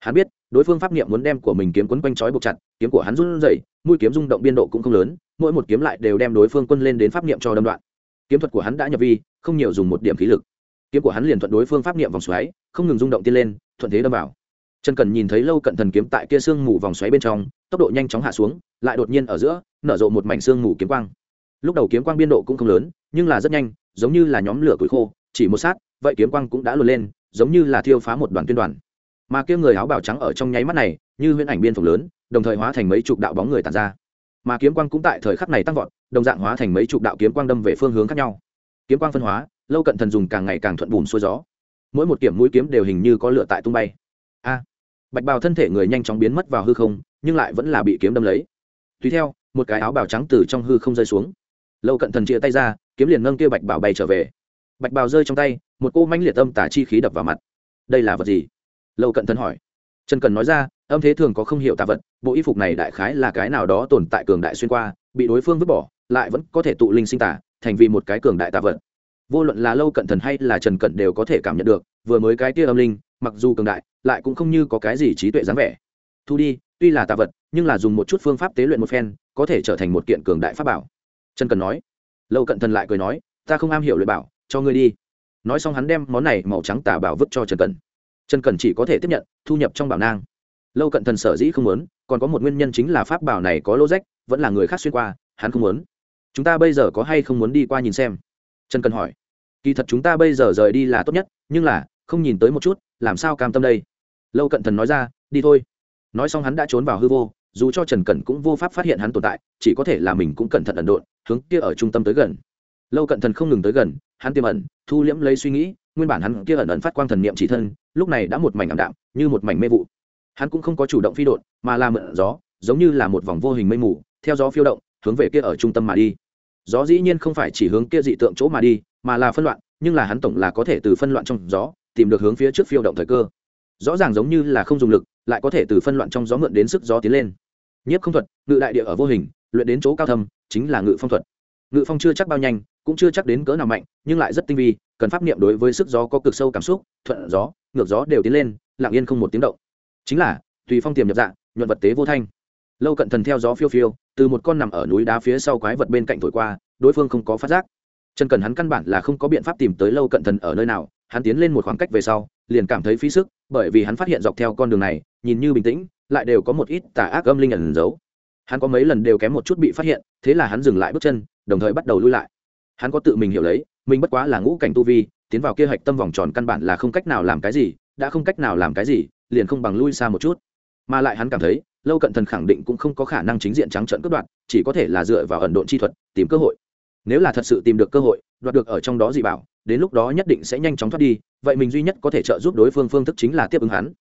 Hắn biết, đối phương pháp niệm muốn đem của mình kiếm quấn quanh trói buộc chặt, kiếm của hắn run rẩy, mũi kiếm rung động biên độ cũng không lớn, mỗi một kiếm lại đều đem đối phương quân lên đến pháp niệm cho đâm đoạn. Kiếm thuật của hắn đã nhập vi, không nhiều dùng một điểm khí lực. Kiếm của hắn liền thuận đối phương pháp niệm vòng xoáy, không ngừng rung động tiên lên, thuận thế đâm vào trần cần nhìn thấy lâu cận thần kiếm tại kia sương mù vòng xoáy bên trong, tốc độ nhanh chóng hạ xuống, lại đột nhiên ở giữa, nở rộ một mảnh sương mù kiếm quang. Lúc đầu kiếm quang biên độ cũng không lớn, nhưng là rất nhanh, giống như là nhóm lửa củi khô, chỉ một sát, vậy kiếm quang cũng đã luồn lên, giống như là thiêu phá một đoàn tuyên đoàn. Mà kia người áo bào trắng ở trong nháy mắt này, như huyễn ảnh biên phòng lớn, đồng thời hóa thành mấy chục đạo bóng người tàn ra. Mà kiếm quang cũng tại thời khắc này tăng vọt, đồng dạng hóa thành mấy chục đạo kiếm quang đâm về phương hướng khác nhau. Kiếm quang phân hóa, lâu cận thần dùng càng ngày càng thuận bùn xuôi gió. Mỗi một kiểm mũi kiếm đều hình như có lửa tại tung bay. A! Bạch bào thân thể người nhanh chóng biến mất vào hư không, nhưng lại vẫn là bị kiếm đâm lấy. Tùy theo, một cái áo bào trắng từ trong hư không rơi xuống. Lâu cận thần chia tay ra, kiếm liền nâng kia bạch bào bay trở về. Bạch bào rơi trong tay, một cô manh liệt âm tả chi khí đập vào mặt. Đây là vật gì? Lâu cận thần hỏi. Trần cần nói ra, âm thế thường có không hiểu tạ vật, bộ y phục này đại khái là cái nào đó tồn tại cường đại xuyên qua, bị đối phương vứt bỏ, lại vẫn có thể tụ linh sinh tả thành vì một cái cường đại tạ vật. Vô luận là lâu cận thần hay là trần cận đều có thể cảm nhận được, vừa mới cái tia âm linh, mặc dù cường đại lại cũng không như có cái gì trí tuệ dáng vẻ. Thu đi, tuy là tạ vật, nhưng là dùng một chút phương pháp tế luyện một phen, có thể trở thành một kiện cường đại pháp bảo. Trần cần nói. Lâu cận thần lại cười nói, ta không am hiểu luyện bảo, cho ngươi đi. Nói xong hắn đem món này màu trắng tà bảo vứt cho trần cần. Trần cần chỉ có thể tiếp nhận, thu nhập trong bảo nang. Lâu cận thần sở dĩ không muốn, còn có một nguyên nhân chính là pháp bảo này có lô rách vẫn là người khác xuyên qua, hắn không muốn. Chúng ta bây giờ có hay không muốn đi qua nhìn xem? Trần cần hỏi. Kỳ thật chúng ta bây giờ rời đi là tốt nhất, nhưng là, không nhìn tới một chút, làm sao cam tâm đây? Lâu cận thần nói ra, đi thôi. Nói xong hắn đã trốn vào hư vô, dù cho trần cẩn cũng vô pháp phát hiện hắn tồn tại, chỉ có thể là mình cũng cẩn thận ẩn độn, hướng kia ở trung tâm tới gần. Lâu cận thần không ngừng tới gần, hắn tiềm ẩn, thu liễm lấy suy nghĩ, nguyên bản hắn kia ẩn ẩn phát quang thần niệm chỉ thân, lúc này đã một mảnh ảm đạm, như một mảnh mê vụ. Hắn cũng không có chủ động phi đột mà là mượn gió, giống như là một vòng vô hình mây mù, theo gió phiêu động, hướng về kia ở trung tâm mà đi. Gió dĩ nhiên không phải chỉ hướng kia dị tượng chỗ mà đi, mà là phân loạn, nhưng là hắn tổng là có thể từ phân loạn trong gió, tìm được hướng phía trước phiêu động thời cơ rõ ràng giống như là không dùng lực, lại có thể từ phân loạn trong gió mượn đến sức gió tiến lên. Nhiếp không thuật, ngự đại địa ở vô hình, luyện đến chỗ cao thâm, chính là ngự phong thuật. Ngự phong chưa chắc bao nhanh, cũng chưa chắc đến cỡ nào mạnh, nhưng lại rất tinh vi, cần pháp niệm đối với sức gió có cực sâu cảm xúc, thuận gió, ngược gió đều tiến lên, lặng yên không một tiếng động. Chính là, tùy phong tiềm nhập dạng nhuận vật tế vô thanh. Lâu cận thần theo gió phiêu phiêu, từ một con nằm ở núi đá phía sau quái vật bên cạnh thổi qua, đối phương không có phát giác. Chân cần hắn căn bản là không có biện pháp tìm tới lâu cận thần ở nơi nào, hắn tiến lên một khoảng cách về sau liền cảm thấy phí sức, bởi vì hắn phát hiện dọc theo con đường này, nhìn như bình tĩnh, lại đều có một ít tà ác âm linh ẩn giấu. Hắn có mấy lần đều kém một chút bị phát hiện, thế là hắn dừng lại bước chân, đồng thời bắt đầu lui lại. Hắn có tự mình hiểu lấy, mình bất quá là ngũ cảnh tu vi, tiến vào kia hạch tâm vòng tròn căn bản là không cách nào làm cái gì, đã không cách nào làm cái gì, liền không bằng lui xa một chút. Mà lại hắn cảm thấy, lâu cận thần khẳng định cũng không có khả năng chính diện trắng trận cướp đoạt, chỉ có thể là dựa vào ẩn độn chi thuật tìm cơ hội. Nếu là thật sự tìm được cơ hội, đoạt được ở trong đó gì bảo đến lúc đó nhất định sẽ nhanh chóng thoát đi, vậy mình duy nhất có thể trợ giúp đối phương phương thức chính là tiếp ứng hắn.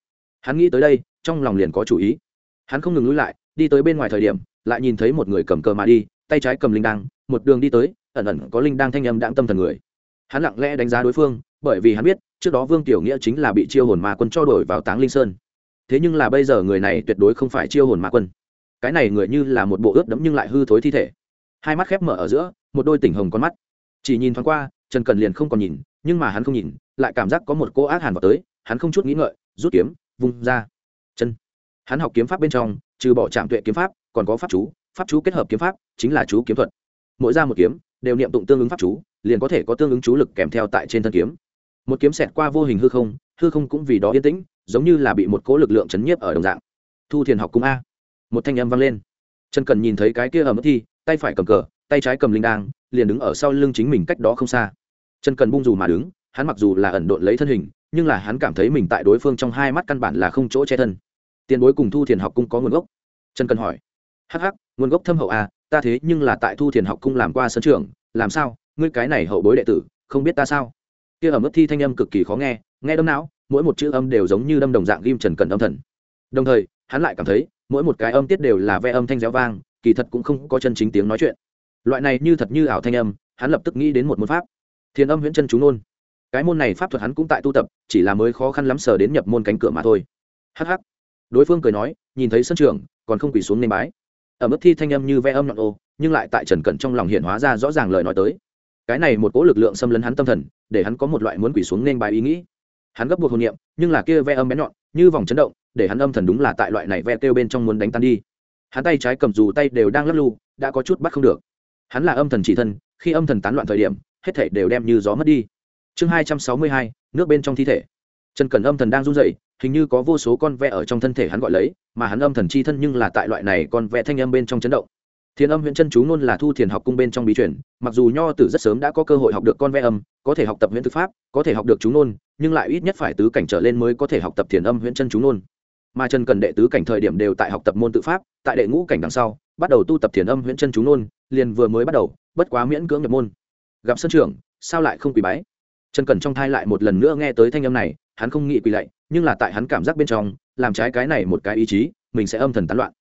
Hắn nghĩ tới đây, trong lòng liền có chủ ý. Hắn không ngừng lui lại, đi tới bên ngoài thời điểm, lại nhìn thấy một người cầm cờ mà đi, tay trái cầm linh đăng, một đường đi tới, ẩn ẩn có linh đăng thanh âm đãng tâm thần người. Hắn lặng lẽ đánh giá đối phương, bởi vì hắn biết, trước đó vương tiểu nghĩa chính là bị chiêu hồn ma quân cho đổi vào táng linh sơn. Thế nhưng là bây giờ người này tuyệt đối không phải chiêu hồn ma quân. Cái này người như là một bộ ướt đẫm nhưng lại hư thối thi thể. Hai mắt khép mở ở giữa, một đôi tỉnh hồng con mắt. Chỉ nhìn thoáng qua trần cần liền không còn nhìn, nhưng mà hắn không nhìn, lại cảm giác có một cô ác hàn vào tới, hắn không chút nghĩ ngợi, rút kiếm, vung ra. Chân. Hắn học kiếm pháp bên trong, trừ bỏ trạm tuệ kiếm pháp, còn có pháp chú pháp chú kết hợp kiếm pháp, chính là chú kiếm thuật. Mỗi ra một kiếm, đều niệm tụng tương ứng pháp chú, liền có thể có tương ứng chú lực kèm theo tại trên thân kiếm. Một kiếm xẹt qua vô hình hư không hư không cũng vì đó yên tĩnh, giống như là bị một cố lực lượng chấn nhiếp ở đồng dạng. Thu thiền học cung a. Một thanh âm vang lên. Trần cần nhìn thấy cái kia ở mất thi, tay phải cầm cờ, tay trái cầm linh đang liền đứng ở sau lưng chính mình cách đó không xa trần cần bung dù mà đứng, hắn mặc dù là ẩn độn lấy thân hình, nhưng là hắn cảm thấy mình tại đối phương trong hai mắt căn bản là không chỗ che thân. Tiền bối cùng thu thiền học cung có nguồn gốc? Trần cần hỏi. Hh nguồn gốc thâm hậu à ta thế nhưng là tại thu thiền học cung làm qua sân trường làm sao? Ngươi cái này hậu bối đệ tử, không biết ta sao? Kia ở mức thi thanh âm cực kỳ khó nghe nghe đâm não, mỗi một chữ âm đều giống như đâm đồng dạng ghim trần cần âm thần. Đồng thời, hắn lại cảm thấy, mỗi một cái âm tiết đều là ve âm thanh réo vang, kỳ thật cũng không có chân chính tiếng nói chuyện. Loại này như thật như ảo thanh âm, hắn lập tức nghĩ đến một môn pháp thiền âm huyễn chân chú nôn cái môn này pháp thuật hắn cũng tại tu tập, chỉ là mới khó khăn lắm sờ đến nhập môn cánh cửa mà thôi. Hh đối phương cười nói, nhìn thấy sân trường, còn không quỳ xuống nên bái. Ở mức thi thanh âm như ve âm nhọn ô, nhưng lại tại trần cận trong lòng hiện hóa ra rõ ràng lời nói tới. Cái này một cỗ lực lượng xâm lấn hắn tâm thần, để hắn có một loại muốn quỳ xuống nên bái ý nghĩ. Hắn gấp buộc hồn niệm, nhưng là kia ve âm bé nhọn, như vòng chấn động, để hắn âm thần đúng là tại loại này ve kêu bên trong muốn đánh tan đi. Hắn tay trái cầm dù tay đều đang lắc lu đã có chút bắt không được. Hắn là âm thần chỉ thân, khi âm thần tán loạn thời điểm hết thể đều đem như gió mất đi. Chương hai trăm sáu mươi hai, nước bên trong thi thể. Trần cần âm thần đang run rẩy, hình như có vô số con ve ở trong thân thể hắn gọi lấy, mà hắn âm thần chi thân nhưng là tại loại này con ve thanh âm bên trong chấn động. Thiền âm huyện chân chú ngôn là thu thiền học cung bên trong bí truyền, mặc dù nho tử rất sớm đã có cơ hội học được con ve âm, có thể học tập huyện thực pháp, có thể học được chú ngôn, nhưng lại ít nhất phải tứ cảnh trở lên mới có thể học tập thiền âm huyện chân chú ngôn. Mà trần cần đệ tứ cảnh thời điểm đều tại học tập môn tự pháp, tại đệ ngũ cảnh đằng sau, bắt đầu tu tập thiền âm huyện chân chú ngôn, liền vừa mới bắt đầu, bất quá miễn cưỡng nhập môn gặp sân trưởng, sao lại không quỳ bái? Trần cần trong thai lại một lần nữa nghe tới thanh âm này, hắn không nghĩ quỳ lạy, nhưng là tại hắn cảm giác bên trong, làm trái cái này một cái ý chí, mình sẽ âm thần tán loạn.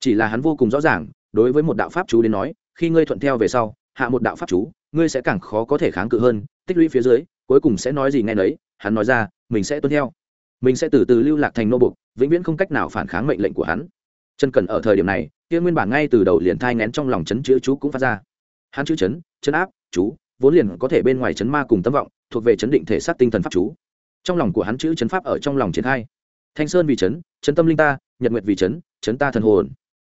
Chỉ là hắn vô cùng rõ ràng, đối với một đạo pháp chú đến nói, khi ngươi thuận theo về sau, hạ một đạo pháp chú, ngươi sẽ càng khó có thể kháng cự hơn, tích lũy phía dưới, cuối cùng sẽ nói gì nghe nấy, hắn nói ra, mình sẽ tuân theo. Mình sẽ từ từ lưu lạc thành nô bục vĩnh viễn không cách nào phản kháng mệnh lệnh của hắn. Chân cần ở thời điểm này, kia nguyên bản ngay từ đầu liền thai ngén trong lòng chấn chữ chú cũng phát ra. Hắn chữ chấn chấn áp, chú vốn liền có thể bên ngoài chấn ma cùng tâm vọng, thuộc về chấn định thể xác tinh thần pháp chú. Trong lòng của hắn chữ chấn pháp ở trong lòng triển khai. Thanh sơn vì chấn chấn tâm linh ta, nhật nguyệt vì chấn chấn ta thần hồn.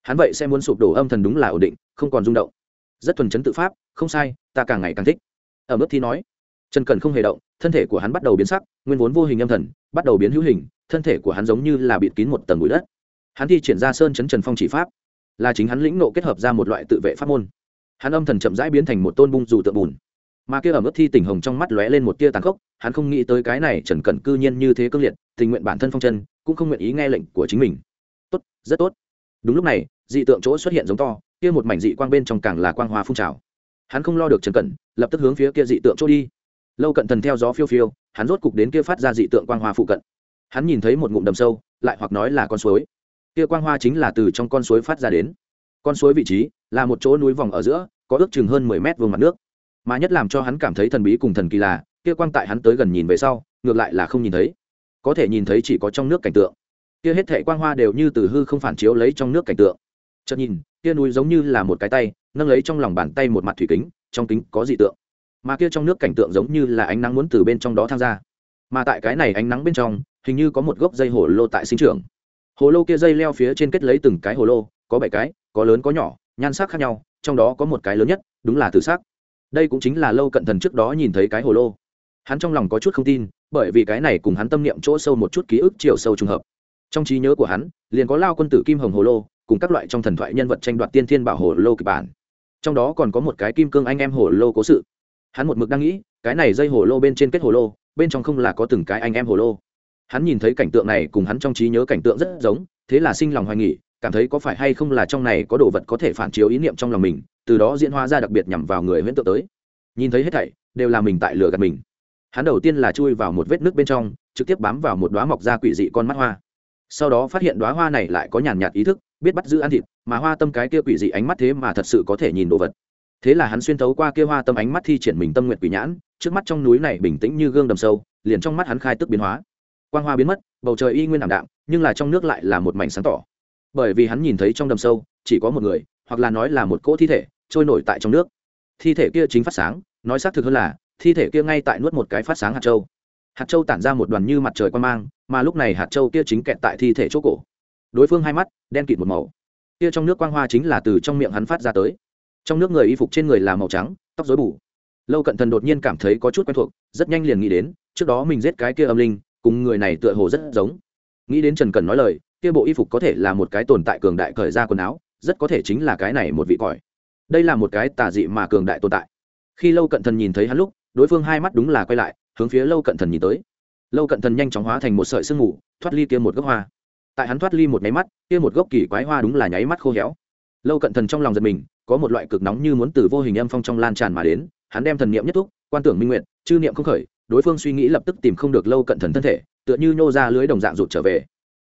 Hắn vậy sẽ muốn sụp đổ âm thần đúng là ổn định, không còn rung động. Rất thuần chấn tự pháp, không sai, ta càng ngày càng thích. Ở mức thi nói trần cần không hề động, thân thể của hắn bắt đầu biến sắc, nguyên vốn vô hình âm thần, bắt đầu biến hữu hình, thân thể của hắn giống như là bịt kín một tầng bụi đất. Hắn thi triển ra sơn chấn trần phong chỉ pháp, là chính hắn lĩnh nộ kết hợp ra một loại tự vệ pháp môn. Hắn âm thần chậm rãi biến thành một tôn bung dù tượng bùn mà kia ở mức thi tỉnh hồng trong mắt lóe lên một tia tàn khốc, hắn không nghĩ tới cái này trần cẩn cư nhiên như thế cương liệt, tình nguyện bản thân phong chân, cũng không nguyện ý nghe lệnh của chính mình. Tốt, rất tốt. Đúng lúc này, dị tượng chỗ xuất hiện giống to, kia một mảnh dị quang bên trong càng là quang hoa phun trào. Hắn không lo được trần cẩn, lập tức hướng phía kia dị tượng chỗ đi. Lâu cận thần theo gió phiêu phiêu, hắn rốt cục đến kia phát ra dị tượng quang hoa phụ cận. Hắn nhìn thấy một ngụm đầm sâu, lại hoặc nói là con suối. Kia quang hoa chính là từ trong con suối phát ra đến. Con suối vị trí là một chỗ núi vòng ở giữa, có ước chừng hơn mười mét vuông mặt nước mà nhất làm cho hắn cảm thấy thần bí cùng thần kỳ là, kia quang tại hắn tới gần nhìn về sau, ngược lại là không nhìn thấy. Có thể nhìn thấy chỉ có trong nước cảnh tượng. Kia hết thệ quang hoa đều như từ hư không phản chiếu lấy trong nước cảnh tượng. Chợt nhìn, kia núi giống như là một cái tay, nâng lấy trong lòng bàn tay một mặt thủy kính, trong kính có dị tượng. Mà kia trong nước cảnh tượng giống như là ánh nắng muốn từ bên trong đó tham gia mà tại cái này ánh nắng bên trong, hình như có một gốc dây hồ lô tại sinh trưởng. Hồ lô kia dây leo phía trên kết lấy từng cái hồ lô, có bảy cái, có lớn có nhỏ, nhan sắc khác nhau, trong đó có một cái lớn nhất, đúng là tự sắc đây cũng chính là lâu cận thần trước đó nhìn thấy cái hồ lô. Hắn trong lòng có chút không tin, bởi vì cái này cùng hắn tâm niệm chỗ sâu một chút ký ức chiều sâu trùng hợp. Trong trí nhớ của hắn, liền có lao quân tử kim hồng hồ lô, cùng các loại trong thần thoại nhân vật tranh đoạt tiên thiên bảo hồ lô kịch bản. Trong đó còn có một cái kim cương anh em hồ lô cố sự. Hắn một mực đang nghĩ, cái này dây hồ lô bên trên kết hồ lô, bên trong không là có từng cái anh em hồ lô. Hắn nhìn thấy cảnh tượng này cùng hắn trong trí nhớ cảnh tượng rất giống, thế là sinh lòng hoài nghỉ cảm thấy có phải hay không là trong này có đồ vật có thể phản chiếu ý niệm trong lòng mình, từ đó diễn hóa ra đặc biệt nhằm vào người huyễn tượng tới. Nhìn thấy hết thảy, đều là mình tại lửa gạt mình. Hắn đầu tiên là chui vào một vết nước bên trong, trực tiếp bám vào một đoá mọc ra quỷ dị con mắt hoa. Sau đó phát hiện đoá hoa này lại có nhàn nhạt ý thức, biết bắt giữ ăn thịt, mà hoa tâm cái kia quỷ dị ánh mắt thế mà thật sự có thể nhìn đồ vật. Thế là hắn xuyên thấu qua kia hoa tâm ánh mắt thi triển mình tâm nguyện quỷ nhãn, trước mắt trong núi này bình tĩnh như gương đầm sâu, liền trong mắt hắn khai tức biến hóa. Quang hoa biến mất, bầu trời y nguyên ảm đạm, nhưng là trong nước lại là một mảnh sáng tỏ bởi vì hắn nhìn thấy trong đầm sâu chỉ có một người, hoặc là nói là một cỗ thi thể trôi nổi tại trong nước. Thi thể kia chính phát sáng, nói xác thực hơn là, thi thể kia ngay tại nuốt một cái phát sáng hạt châu. Hạt châu tản ra một đoàn như mặt trời quan mang, mà lúc này hạt châu kia chính kẹt tại thi thể chỗ cổ. Đối phương hai mắt, đen kịt một màu. Kia trong nước quang hoa chính là từ trong miệng hắn phát ra tới. Trong nước người y phục trên người là màu trắng, tóc dối bù. Lâu cận thần đột nhiên cảm thấy có chút quen thuộc, rất nhanh liền nghĩ đến, trước đó mình giết cái kia âm linh, cùng người này tựa hồ rất giống. Nghĩ đến trần cần nói lời kia bộ y phục có thể là một cái tồn tại cường đại cởi ra quần áo, rất có thể chính là cái này một vị còi. Đây là một cái tà dị mà cường đại tồn tại. Khi lâu cận thần nhìn thấy hắn lúc, đối phương hai mắt đúng là quay lại, hướng phía lâu cận thần nhìn tới. Lâu cận thần nhanh chóng hóa thành một sợi sương mù, thoát ly kia một gốc hoa. Tại hắn thoát ly một nháy mắt, kia một gốc kỳ quái hoa đúng là nháy mắt khô héo. Lâu cận thần trong lòng giật mình, có một loại cực nóng như muốn từ vô hình âm phong trong lan tràn mà đến, hắn đem thần niệm nhất thúc, quan tưởng minh nguyện, chư niệm không khởi, đối phương suy nghĩ lập tức tìm không được lâu cận thần thân thể, tựa như nhô ra lưới đồng dạng rụt trở về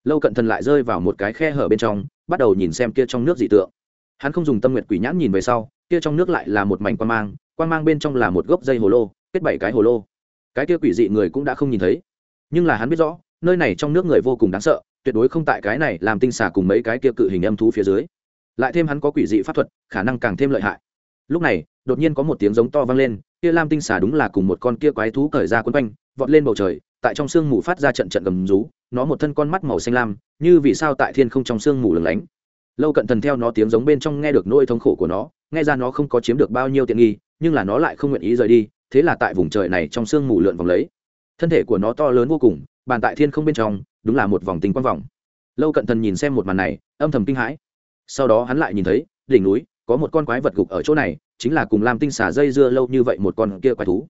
lâu cận thần lại rơi vào một cái khe hở bên trong, bắt đầu nhìn xem kia trong nước dị tượng. Hắn không dùng tâm nguyện quỷ nhãn nhìn về sau, kia trong nước lại là một mảnh quan mang quan mang bên trong là một gốc dây hồ lô, kết bảy cái hồ lô. Cái kia quỷ dị người cũng đã không nhìn thấy. Nhưng là hắn biết rõ, nơi này trong nước người vô cùng đáng sợ, tuyệt đối không tại cái này làm tinh xà cùng mấy cái kia cự hình âm thú phía dưới. Lại thêm hắn có quỷ dị pháp thuật, khả năng càng thêm lợi hại. Lúc này, đột nhiên có một tiếng giống to vang lên, kia lam tinh xà đúng là cùng một con kia quái thú cởi ra quấn quanh, vọt lên bầu trời tại trong sương mù phát ra trận trận gầm rú, nó một thân con mắt màu xanh lam, như vì sao tại thiên không trong sương mù lừng lánh. Lâu cận thần theo nó tiếng giống bên trong nghe được nỗi thống khổ của nó, nghe ra nó không có chiếm được bao nhiêu tiện nghi, nhưng là nó lại không nguyện ý rời đi, thế là tại vùng trời này trong sương mù lượn vòng lấy. Thân thể của nó to lớn vô cùng, bàn tại thiên không bên trong, đúng là một vòng tình quang vòng. Lâu cận thần nhìn xem một màn này, âm thầm kinh hãi. Sau đó hắn lại nhìn thấy, đỉnh núi, có một con quái vật gục ở chỗ này, chính là cùng làm tinh xả dây dưa lâu như vậy một con kia quái thú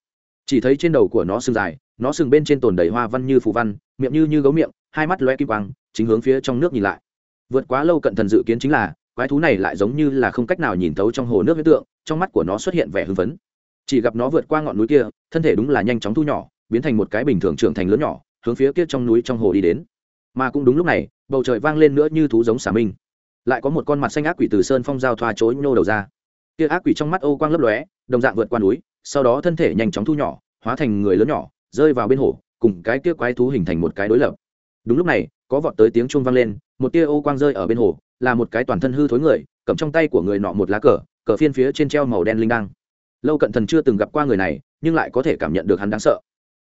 chỉ thấy trên đầu của nó sừng dài, nó sừng bên trên tồn đầy hoa văn như phù văn, miệng như như gấu miệng, hai mắt loe kim quang, chính hướng phía trong nước nhìn lại. Vượt quá lâu cận thần dự kiến chính là, quái thú này lại giống như là không cách nào nhìn thấu trong hồ nước huyết tượng, trong mắt của nó xuất hiện vẻ hưng phấn. Chỉ gặp nó vượt qua ngọn núi kia, thân thể đúng là nhanh chóng thu nhỏ, biến thành một cái bình thường trưởng thành lớn nhỏ, hướng phía kia trong núi trong hồ đi đến. Mà cũng đúng lúc này, bầu trời vang lên nữa như thú giống xà minh. Lại có một con mặt xanh ác quỷ từ sơn phong giao thoa chối nhô đầu ra. Kia ác quỷ trong mắt ô quang lấp lóe, đồng dạng vượt qua núi sau đó thân thể nhanh chóng thu nhỏ, hóa thành người lớn nhỏ, rơi vào bên hồ, cùng cái kia quái thú hình thành một cái đối lập. Đúng lúc này, có vọt tới tiếng chuông vang lên, một tia ô quang rơi ở bên hồ, là một cái toàn thân hư thối người, cầm trong tay của người nọ một lá cờ cờ phiên phía trên treo màu đen linh đăng. Lâu cận thần chưa từng gặp qua người này, nhưng lại có thể cảm nhận được hắn đáng sợ.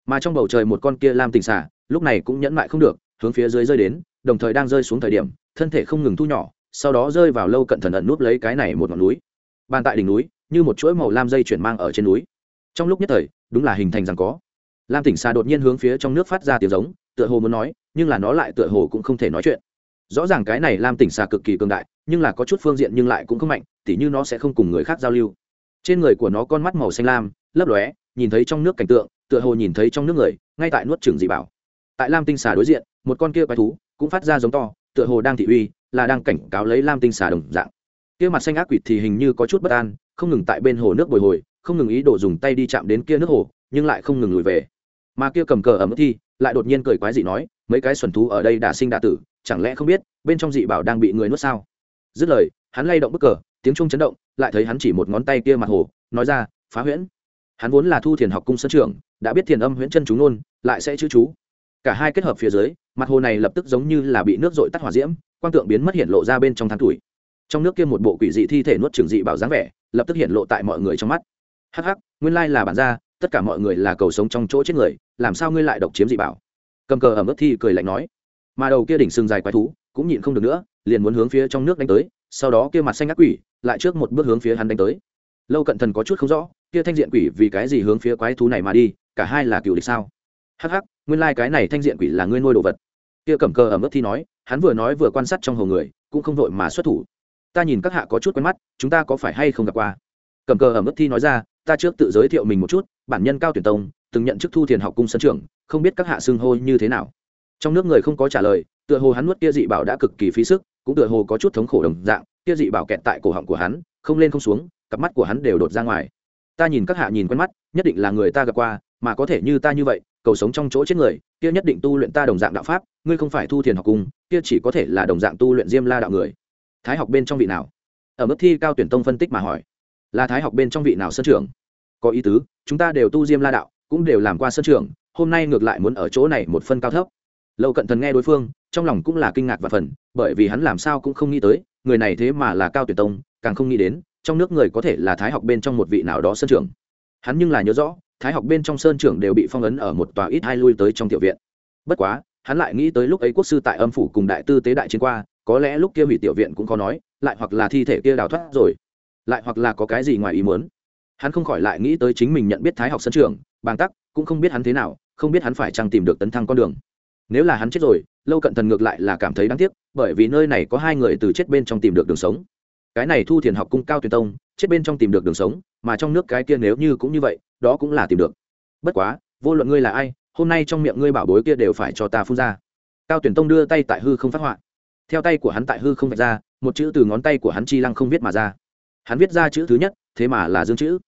Mà trong bầu trời một con kia lam tình xả lúc này cũng nhẫn mại không được, hướng phía dưới rơi đến, đồng thời đang rơi xuống thời điểm, thân thể không ngừng thu nhỏ, sau đó rơi vào lâu cận thần ẩn núp lấy cái này một ngọn núi. Bàn tại đỉnh núi như một chuỗi màu lam dây chuyển mang ở trên núi. Trong lúc nhất thời, đúng là hình thành rằng có. Lam tỉnh xà đột nhiên hướng phía trong nước phát ra tiếng giống, tựa hồ muốn nói, nhưng là nó lại tựa hồ cũng không thể nói chuyện. Rõ ràng cái này lam tỉnh xà cực kỳ cường đại, nhưng là có chút phương diện nhưng lại cũng không mạnh, tỉ như nó sẽ không cùng người khác giao lưu. Trên người của nó con mắt màu xanh lam, lấp lóe, nhìn thấy trong nước cảnh tượng, tựa hồ nhìn thấy trong nước người, ngay tại nuốt trường dị bảo. Tại lam tinh xà đối diện, một con kia quái thú cũng phát ra giống to, tựa hồ đang thị uy, là đang cảnh cáo lấy lam tinh xà đồng dạng. Kia mặt xanh ác quỷ thì hình như có chút bất an không ngừng tại bên hồ nước bồi hồi, không ngừng ý đồ dùng tay đi chạm đến kia nước hồ, nhưng lại không ngừng lùi về. Mà kia cầm cờ ở mức thi, lại đột nhiên cười quái dị nói, mấy cái xuẩn thú ở đây đã sinh đạ tử, chẳng lẽ không biết, bên trong dị bảo đang bị người nuốt sao? Dứt lời, hắn lay động bức cờ, tiếng trung chấn động, lại thấy hắn chỉ một ngón tay kia mặt hồ, nói ra, phá huyễn. Hắn vốn là thu thiền học cung sân trưởng, đã biết thiền âm huyễn chân chú nôn lại sẽ chữ chú. Cả hai kết hợp phía dưới, mặt hồ này lập tức giống như là bị nước dội tắt hỏa diễm, quang tượng biến mất hiện lộ ra bên trong than tuổi. Trong nước kia một bộ quỷ dị thi thể nuốt trường dị bảo dáng vẻ lập tức hiện lộ tại mọi người trong mắt. Hắc hắc, nguyên lai là bản gia, tất cả mọi người là cầu sống trong chỗ chết người, làm sao ngươi lại độc chiếm dị bảo? Cầm cờ ở mức thi cười lạnh nói. Mà đầu kia đỉnh sừng dài quái thú, cũng nhịn không được nữa, liền muốn hướng phía trong nước đánh tới, sau đó kia mặt xanh ác quỷ, lại trước một bước hướng phía hắn đánh tới. Lâu cận thần có chút không rõ, kia thanh diện quỷ vì cái gì hướng phía quái thú này mà đi, cả hai là cựu địch sao? Hắc hắc, nguyên lai、like、cái này thanh diện quỷ là ngươi nuôi đồ vật. Kia cầm cờ ở mức thi nói, hắn vừa nói vừa quan sát trong hồ người, cũng không vội mà xuất thủ ta nhìn các hạ có chút quen mắt, chúng ta có phải hay không gặp qua? Cầm cờ ở mức thi nói ra, ta trước tự giới thiệu mình một chút, bản nhân cao tuyển tông, từng nhận chức thu thiền học cung sân trưởng không biết các hạ xưng hô như thế nào. Trong nước người không có trả lời, tựa hồ hắn nuốt kia dị bảo đã cực kỳ phí sức, cũng tựa hồ có chút thống khổ đồng dạng, kia dị bảo kẹt tại cổ họng của hắn, không lên không xuống, cặp mắt của hắn đều đột ra ngoài. Ta nhìn các hạ nhìn quen mắt, nhất định là người ta gặp qua, mà có thể như ta như vậy, cầu sống trong chỗ chết người, kia nhất định tu luyện ta đồng dạng đạo pháp, ngươi không phải thu thiền học cung, kia chỉ có thể là đồng dạng tu luyện diêm la đạo người thái học bên trong vị nào? Ở mức thi cao tuyển tông phân tích mà hỏi. Là thái học bên trong vị nào sân trưởng có ý tứ, chúng ta đều tu diêm la đạo, cũng đều làm qua sân trưởng hôm nay ngược lại muốn ở chỗ này một phân cao thấp. Lâu cận thần nghe đối phương, trong lòng cũng là kinh ngạc và phần, bởi vì hắn làm sao cũng không nghĩ tới, người này thế mà là cao tuyển tông, càng không nghĩ đến, trong nước người có thể là thái học bên trong một vị nào đó sân trưởng hắn nhưng là nhớ rõ, thái học bên trong sơn trưởng đều bị phong ấn ở một tòa ít hai lui tới trong tiểu viện. Bất quá, hắn lại nghĩ tới lúc ấy quốc sư tại âm phủ cùng đại tư tế đại chiến qua có lẽ lúc kia hủy tiểu viện cũng có nói lại hoặc là thi thể kia đào thoát rồi lại hoặc là có cái gì ngoài ý muốn. Hắn không khỏi lại nghĩ tới chính mình nhận biết thái học sân trường bàng tắc cũng không biết hắn thế nào không biết hắn phải chăng tìm được tấn thăng con đường. Nếu là hắn chết rồi lâu cận thần ngược lại là cảm thấy đáng tiếc bởi vì nơi này có hai người từ chết bên trong tìm được đường sống. Cái này thu thiền học cung cao tuyển tông chết bên trong tìm được đường sống mà trong nước cái kia nếu như cũng như vậy đó cũng là tìm được. Bất quá vô luận ngươi là ai hôm nay trong miệng ngươi bảo bối kia đều phải cho ta phun ra. Cao tuyển tông đưa tay tại hư không phát họa theo tay của hắn tại hư không vạch ra, một chữ từ ngón tay của hắn chi lăng không viết mà ra. Hắn viết ra chữ thứ nhất, thế mà là dương chữ.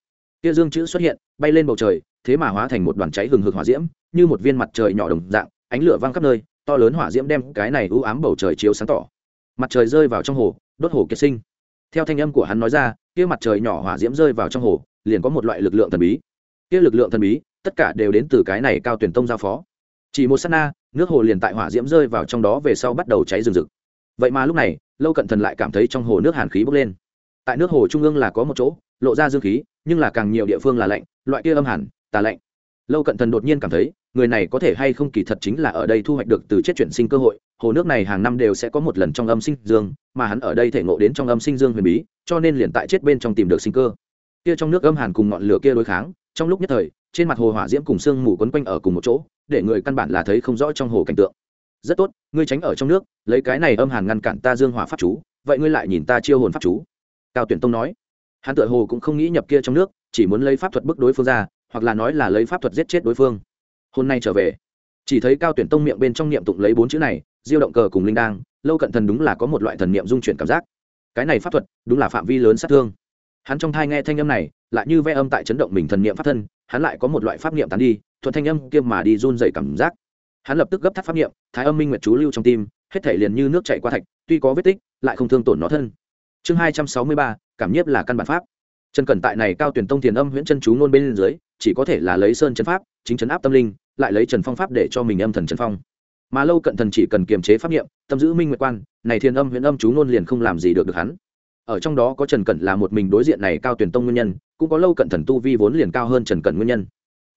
Kia dương chữ xuất hiện, bay lên bầu trời, thế mà hóa thành một đoàn cháy hừng hực hỏa diễm, như một viên mặt trời nhỏ đồng dạng, ánh lửa văng khắp nơi, to lớn hỏa diễm đem cái này u ám bầu trời chiếu sáng tỏ. Mặt trời rơi vào trong hồ, đốt hồ kiệt sinh. Theo thanh âm của hắn nói ra, kia mặt trời nhỏ hỏa diễm rơi vào trong hồ, liền có một loại lực lượng thần bí. Kia lực lượng thần bí, tất cả đều đến từ cái này cao tuyển tông giao phó. Chỉ một sát na, nước hồ liền tại hỏa diễm rơi vào trong đó về sau bắt đầu cháy rừng rực vậy mà lúc này, lâu cận thần lại cảm thấy trong hồ nước hàn khí bốc lên. Tại nước hồ trung ương là có một chỗ, lộ ra dương khí, nhưng là càng nhiều địa phương là lạnh, loại kia âm hẳn tà lạnh. Lâu cận thần đột nhiên cảm thấy, người này có thể hay không kỳ thật chính là ở đây thu hoạch được từ chết chuyển sinh cơ hội, hồ nước này hàng năm đều sẽ có một lần trong âm sinh dương, mà hắn ở đây thể ngộ đến trong âm sinh dương huyền bí, cho nên liền tại chết bên trong tìm được sinh cơ. Kia trong nước âm hàn cùng ngọn lửa kia đối kháng, trong lúc nhất thời, trên mặt hồ hỏa diễm cùng sương mù quấn quanh ở cùng một chỗ, để người căn bản là thấy không rõ trong hồ cảnh tượng rất tốt, ngươi tránh ở trong nước, lấy cái này âm hàn ngăn cản ta dương hỏa pháp chú, vậy ngươi lại nhìn ta chiêu hồn pháp chú. Cao tuyển tông nói. Hắn tự hồ cũng không nghĩ nhập kia trong nước, chỉ muốn lấy pháp thuật bức đối phương ra, hoặc là nói là lấy pháp thuật giết chết đối phương. Hôm nay trở về, chỉ thấy cao tuyển tông miệng bên trong niệm tụng lấy bốn chữ này, diêu động cờ cùng linh đang lâu cận thần đúng là có một loại thần niệm dung chuyển cảm giác. Cái này pháp thuật, đúng là phạm vi lớn sát thương. Hắn trong thai nghe thanh âm này, lại như ve âm tại chấn động mình thần niệm pháp thân, hắn lại có một loại pháp niệm tán đi, thuận thanh âm kia mà đi run dày cảm giác hắn lập tức gấp thắt pháp niệm, thái âm minh nguyệt chú lưu trong tim, hết thể liền như nước chảy qua thạch, tuy có vết tích, lại không thương tổn nó thân. Chương hai trăm sáu mươi ba, cảm nhiếp là căn bản pháp. Trần cẩn tại này cao tuyển tông thiền âm huyễn chân chú nôn bên dưới, chỉ có thể là lấy sơn chân pháp, chính chấn áp tâm linh, lại lấy trần phong pháp để cho mình âm thần trần phong. Mà lâu cận thần chỉ cần kiềm chế pháp niệm, tâm giữ minh nguyệt quan, này thiền âm huyễn âm chú nôn liền không làm gì được được hắn. Ở trong đó có trần cẩn là một mình đối diện này cao tuyển tông nguyên nhân, cũng có lâu cận thần tu vi vốn liền cao hơn trần cẩn nguyên nhân.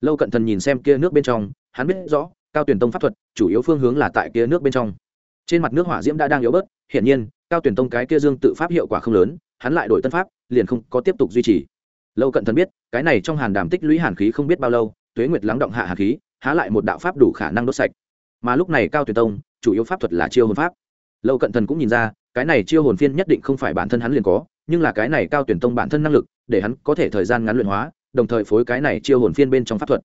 Lâu cận thần nhìn xem kia nước bên trong, hắn biết rõ cao tuyển tông pháp thuật, chủ yếu phương hướng là tại kia nước bên trong. Trên mặt nước hỏa diễm đã đang yếu bớt, hiển nhiên, cao tuyển tông cái kia dương tự pháp hiệu quả không lớn, hắn lại đổi tân pháp, liền không có tiếp tục duy trì. Lâu cận thần biết, cái này trong hàn đàm tích lũy hàn khí không biết bao lâu, tuế nguyệt lắng động hạ hàn khí, há lại một đạo pháp đủ khả năng đốt sạch. Mà lúc này cao tuyển tông, chủ yếu pháp thuật là chiêu hồn pháp. Lâu cận thần cũng nhìn ra, cái này chiêu hồn phiên nhất định không phải bản thân hắn liền có, nhưng là cái này cao tuyển tông bản thân năng lực, để hắn có thể thời gian ngắn luyện hóa, đồng thời phối cái này chiêu hồn phiên bên trong pháp thuật.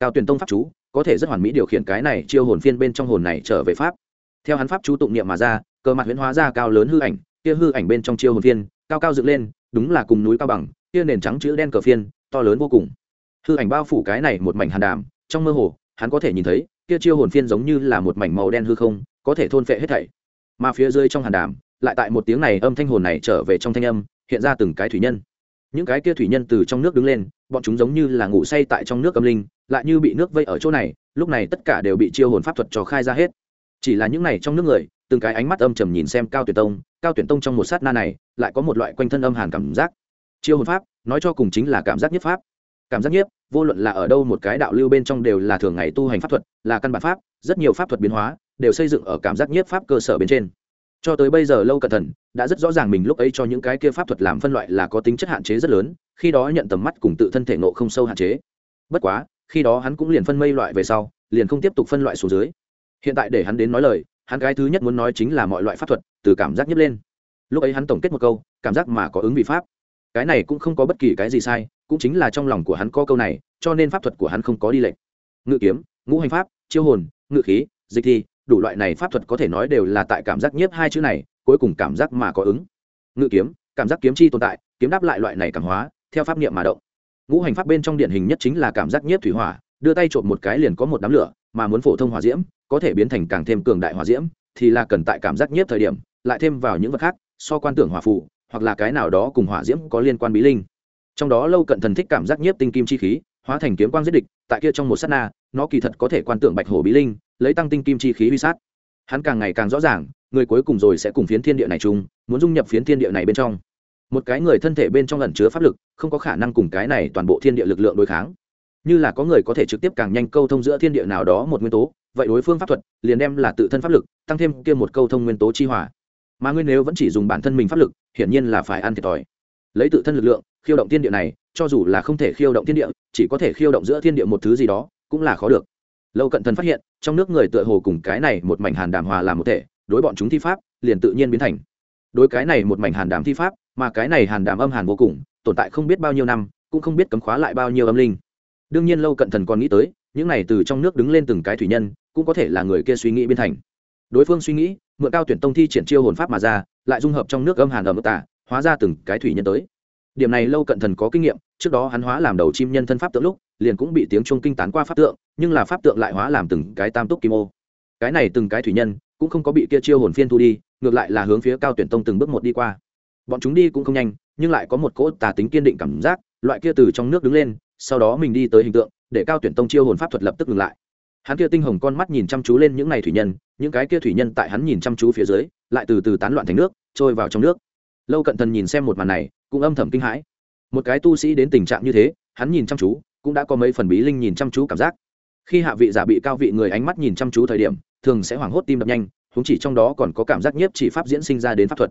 Cao tuyển tông pháp chú có thể rất hoàn mỹ điều khiển cái này chiêu hồn phiên bên trong hồn này trở về pháp. Theo hắn pháp chú tụng niệm mà ra, cơ mặt huyễn hóa ra cao lớn hư ảnh, kia hư ảnh bên trong chiêu hồn phiên, cao cao dựng lên, đúng là cùng núi cao bằng, kia nền trắng chữ đen cờ phiên, to lớn vô cùng. Hư ảnh bao phủ cái này một mảnh hàn đàm, trong mơ hồ, hắn có thể nhìn thấy, kia chiêu hồn phiên giống như là một mảnh màu đen hư không, có thể thôn phệ hết thảy. Mà phía dưới trong hàn đàm, lại tại một tiếng này âm thanh hồn này trở về trong thanh âm, hiện ra từng cái thủy nhân. Những cái kia thủy nhân từ trong nước đứng lên bọn chúng giống như là ngủ say tại trong nước âm linh, lại như bị nước vây ở chỗ này, lúc này tất cả đều bị chiêu hồn pháp thuật trò khai ra hết. Chỉ là những này trong nước người, từng cái ánh mắt âm trầm nhìn xem cao tuyển tông, cao tuyển tông trong một sát na này, lại có một loại quanh thân âm hàn cảm giác. Chiêu hồn pháp, nói cho cùng chính là cảm giác nhất pháp. Cảm giác nhiếp vô luận là ở đâu một cái đạo lưu bên trong đều là thường ngày tu hành pháp thuật, là căn bản pháp, rất nhiều pháp thuật biến hóa, đều xây dựng ở cảm giác nhiếp pháp cơ sở bên trên. Cho tới bây giờ lâu cẩn thận, đã rất rõ ràng mình lúc ấy cho những cái kia pháp thuật làm phân loại là có tính chất hạn chế rất lớn khi đó nhận tầm mắt cùng tự thân thể nộ không sâu hạn chế. Bất quá, khi đó hắn cũng liền phân mây loại về sau, liền không tiếp tục phân loại xuống dưới. Hiện tại để hắn đến nói lời, hắn cái thứ nhất muốn nói chính là mọi loại pháp thuật, từ cảm giác nhấp lên. Lúc ấy hắn tổng kết một câu, cảm giác mà có ứng vị pháp. Cái này cũng không có bất kỳ cái gì sai, cũng chính là trong lòng của hắn có câu này, cho nên pháp thuật của hắn không có đi lệnh ngự kiếm, ngũ hành pháp, chiêu hồn, ngự khí, dịch thi, đủ loại này pháp thuật có thể nói đều là tại cảm giác nhiếp hai chữ này, cuối cùng cảm giác mà có ứng. Ngự kiếm, cảm giác kiếm chi tồn tại, kiếm đáp lại loại này cảm hóa theo pháp niệm mà động. Ngũ hành pháp bên trong điển hình nhất chính là cảm giác nhiếp thủy hỏa, đưa tay trộm một cái liền có một đám lửa, mà muốn phổ thông hỏa diễm, có thể biến thành càng thêm cường đại hỏa diễm, thì là cần tại cảm giác nhiếp thời điểm, lại thêm vào những vật khác, so quan tưởng hỏa phụ hoặc là cái nào đó cùng hỏa diễm có liên quan bí linh. Trong đó lâu cận thần thích cảm giác nhiếp tinh kim chi khí, hóa thành kiếm quang giết địch, tại kia trong một sát na, nó kỳ thật có thể quan tưởng bạch hổ bí linh, lấy tăng tinh kim chi khí uy sát. Hắn càng ngày càng rõ ràng, người cuối cùng rồi sẽ cùng phiến thiên địa này chung, muốn dung nhập phiến thiên địa này bên trong một cái người thân thể bên trong lẩn chứa pháp lực, không có khả năng cùng cái này toàn bộ thiên địa lực lượng đối kháng. Như là có người có thể trực tiếp càng nhanh câu thông giữa thiên địa nào đó một nguyên tố, vậy đối phương pháp thuật liền đem là tự thân pháp lực, tăng thêm kia một câu thông nguyên tố chi hòa. mà ngươi nếu vẫn chỉ dùng bản thân mình pháp lực, hiển nhiên là phải ăn thiệt thòi. Lấy tự thân lực lượng, khiêu động thiên địa này, cho dù là không thể khiêu động thiên địa, chỉ có thể khiêu động giữa thiên địa một thứ gì đó, cũng là khó được. Lâu cận thần phát hiện, trong nước người tựa hồ cùng cái này một mảnh hàn đàm hòa làm một thể, đối bọn chúng thi pháp, liền tự nhiên biến thành. Đối cái này một mảnh hàn đàm thi pháp mà cái này hàn đàm âm hàn vô cùng, tồn tại không biết bao nhiêu năm, cũng không biết cấm khóa lại bao nhiêu âm linh. Đương nhiên lâu cận thần còn nghĩ tới, những này từ trong nước đứng lên từng cái thủy nhân, cũng có thể là người kia suy nghĩ biến thành. Đối phương suy nghĩ, mượn cao tuyển tông thi triển chiêu hồn pháp mà ra, lại dung hợp trong nước âm hàn ở mức tả hóa ra từng cái thủy nhân tới. Điểm này lâu cận thần có kinh nghiệm, trước đó hắn hóa làm đầu chim nhân thân pháp tượng lúc, liền cũng bị tiếng chuông kinh tán qua pháp tượng, nhưng là pháp tượng lại hóa làm từng cái tam túc kim ô. Cái này từng cái thủy nhân, cũng không có bị kia chiêu hồn phiên thu đi, ngược lại là hướng phía cao tuyển tông từng bước một đi qua bọn chúng đi cũng không nhanh, nhưng lại có một cỗ tà tính kiên định cảm giác, loại kia từ trong nước đứng lên, sau đó mình đi tới hình tượng, để cao tuyển tông chiêu hồn pháp thuật lập tức ngừng lại. Hắn kia tinh hồng con mắt nhìn chăm chú lên những này thủy nhân, những cái kia thủy nhân tại hắn nhìn chăm chú phía dưới, lại từ từ tán loạn thành nước, trôi vào trong nước. Lâu cận thần nhìn xem một màn này, cũng âm thầm kinh hãi. Một cái tu sĩ đến tình trạng như thế, hắn nhìn chăm chú, cũng đã có mấy phần bí linh nhìn chăm chú cảm giác. Khi hạ vị giả bị cao vị người ánh mắt nhìn chăm chú thời điểm, thường sẽ hoảng hốt tim đập nhanh húng chỉ trong đó còn có cảm giác nhiếp chỉ pháp diễn sinh ra đến pháp thuật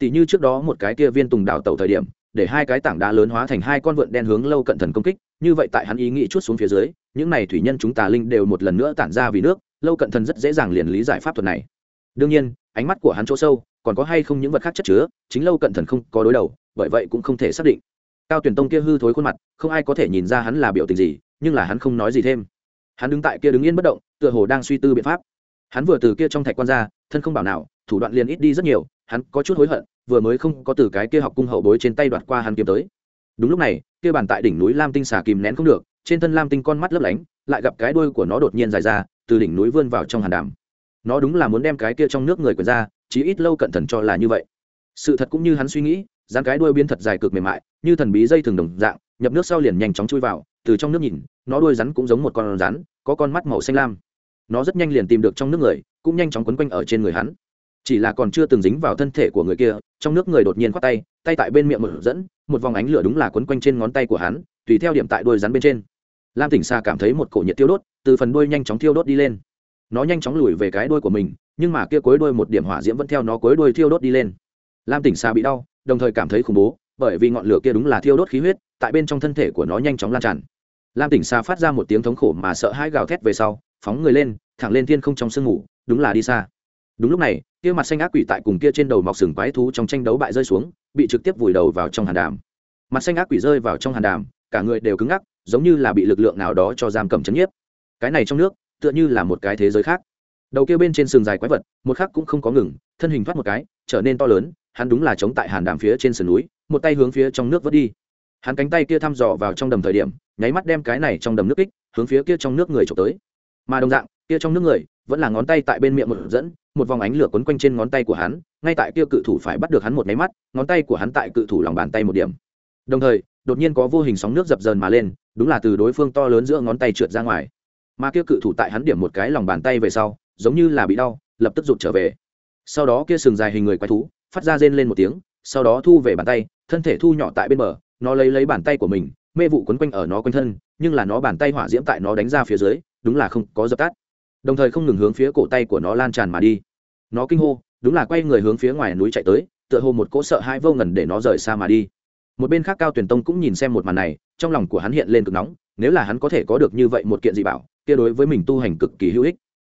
tỷ như trước đó một cái kia viên tùng đảo tàu thời điểm, để hai cái tảng đá lớn hóa thành hai con vượn đen hướng lâu cận thần công kích, như vậy tại hắn ý nghĩ chút xuống phía dưới, những này thủy nhân chúng tà linh đều một lần nữa tản ra vì nước, lâu cận thần rất dễ dàng liền lý giải pháp thuật này. Đương nhiên, ánh mắt của hắn chỗ sâu, còn có hay không những vật khác chất chứa, chính lâu cận thần không có đối đầu, bởi vậy cũng không thể xác định. Cao tuyển tông kia hư thối khuôn mặt, không ai có thể nhìn ra hắn là biểu tình gì, nhưng là hắn không nói gì thêm. Hắn đứng tại kia đứng yên bất động, tựa hồ đang suy tư biện pháp. Hắn vừa từ kia trong thạch quan ra, thân không bảo nào, thủ đoạn liền ít đi rất nhiều, hắn có chút hối hận vừa mới không có từ cái kia học cung hậu bối trên tay đoạt qua hắn kiếm tới. Đúng lúc này, kia bàn tại đỉnh núi lam tinh xà kìm nén không được, trên thân lam tinh con mắt lấp lánh, lại gặp cái đuôi của nó đột nhiên dài ra, từ đỉnh núi vươn vào trong hàn đàm. Nó đúng là muốn đem cái kia trong nước người của ra, chí ít lâu cận thần cho là như vậy. Sự thật cũng như hắn suy nghĩ dán cái đuôi biến thật dài cực mềm mại, như thần bí dây thường đồng dạng, nhập nước sau liền nhanh chóng chui vào, từ trong nước nhìn, nó đuôi rắn cũng giống một con rắn, có con mắt màu xanh lam. Nó rất nhanh liền tìm được trong nước người, cũng nhanh chóng quấn quanh ở trên người hắn chỉ là còn chưa từng dính vào thân thể của người kia, trong nước người đột nhiên khoác tay tay tại bên miệng một dẫn, một vòng ánh lửa đúng là quấn quanh trên ngón tay của hắn, tùy theo điểm tại đuôi rắn bên trên. Lam tỉnh xa cảm thấy một cổ nhiệt tiêu đốt, từ phần đuôi nhanh chóng thiêu đốt đi lên. Nó nhanh chóng lùi về cái đuôi của mình, nhưng mà kia cuối đuôi một điểm hỏa diễm vẫn theo nó cuối đuôi thiêu đốt đi lên. Lam tỉnh xa bị đau, đồng thời cảm thấy khủng bố, bởi vì ngọn lửa kia đúng là thiêu đốt khí huyết, tại bên trong thân thể của nó nhanh chóng lan tràn. Lam tỉnh xa phát ra một tiếng thống khổ mà sợ hãi gào thét về sau, phóng người lên, thẳng lên thiên không trong sương ngủ đúng là đi xa đúng lúc này, kia mặt xanh ác quỷ tại cùng kia trên đầu mọc sừng quái thú trong tranh đấu bại rơi xuống, bị trực tiếp vùi đầu vào trong hàn đàm. Mặt xanh ác quỷ rơi vào trong hàn đàm, cả người đều cứng ngắc, giống như là bị lực lượng nào đó cho giam cầm chấn nhiếp. Cái này trong nước, tựa như là một cái thế giới khác. Đầu kia bên trên sừng dài quái vật, một khắc cũng không có ngừng, thân hình thoát một cái, trở nên to lớn, hắn đúng là chống tại hàn đàm phía trên sườn núi, một tay hướng phía trong nước vớt đi. Hắn cánh tay kia thăm dò vào trong đầm thời điểm, nháy mắt đem cái này trong đầm nước kích, hướng phía kia trong nước người trộm tới. Mà đồng dạng, kia trong nước người vẫn là ngón tay tại bên miệng một dẫn, một vòng ánh lửa quấn quanh trên ngón tay của hắn, ngay tại kia cự thủ phải bắt được hắn một máy mắt, ngón tay của hắn tại cự thủ lòng bàn tay một điểm. Đồng thời, đột nhiên có vô hình sóng nước dập dờn mà lên, đúng là từ đối phương to lớn giữa ngón tay trượt ra ngoài. Mà kia cự thủ tại hắn điểm một cái lòng bàn tay về sau, giống như là bị đau, lập tức rụt trở về. Sau đó kia sừng dài hình người quái thú, phát ra rên lên một tiếng, sau đó thu về bàn tay, thân thể thu nhỏ tại bên bờ, nó lấy lấy bàn tay của mình, mê vụ quấn quanh ở nó quanh thân, nhưng là nó bàn tay hỏa diễm tại nó đánh ra phía dưới, đúng là không có dập tắt đồng thời không ngừng hướng phía cổ tay của nó lan tràn mà đi. Nó kinh hô, đúng là quay người hướng phía ngoài núi chạy tới, tựa hồ một cỗ sợ hai vô ngần để nó rời xa mà đi. Một bên khác cao tuyển tông cũng nhìn xem một màn này, trong lòng của hắn hiện lên cực nóng, nếu là hắn có thể có được như vậy một kiện dị bảo, kia đối với mình tu hành cực kỳ hữu ích.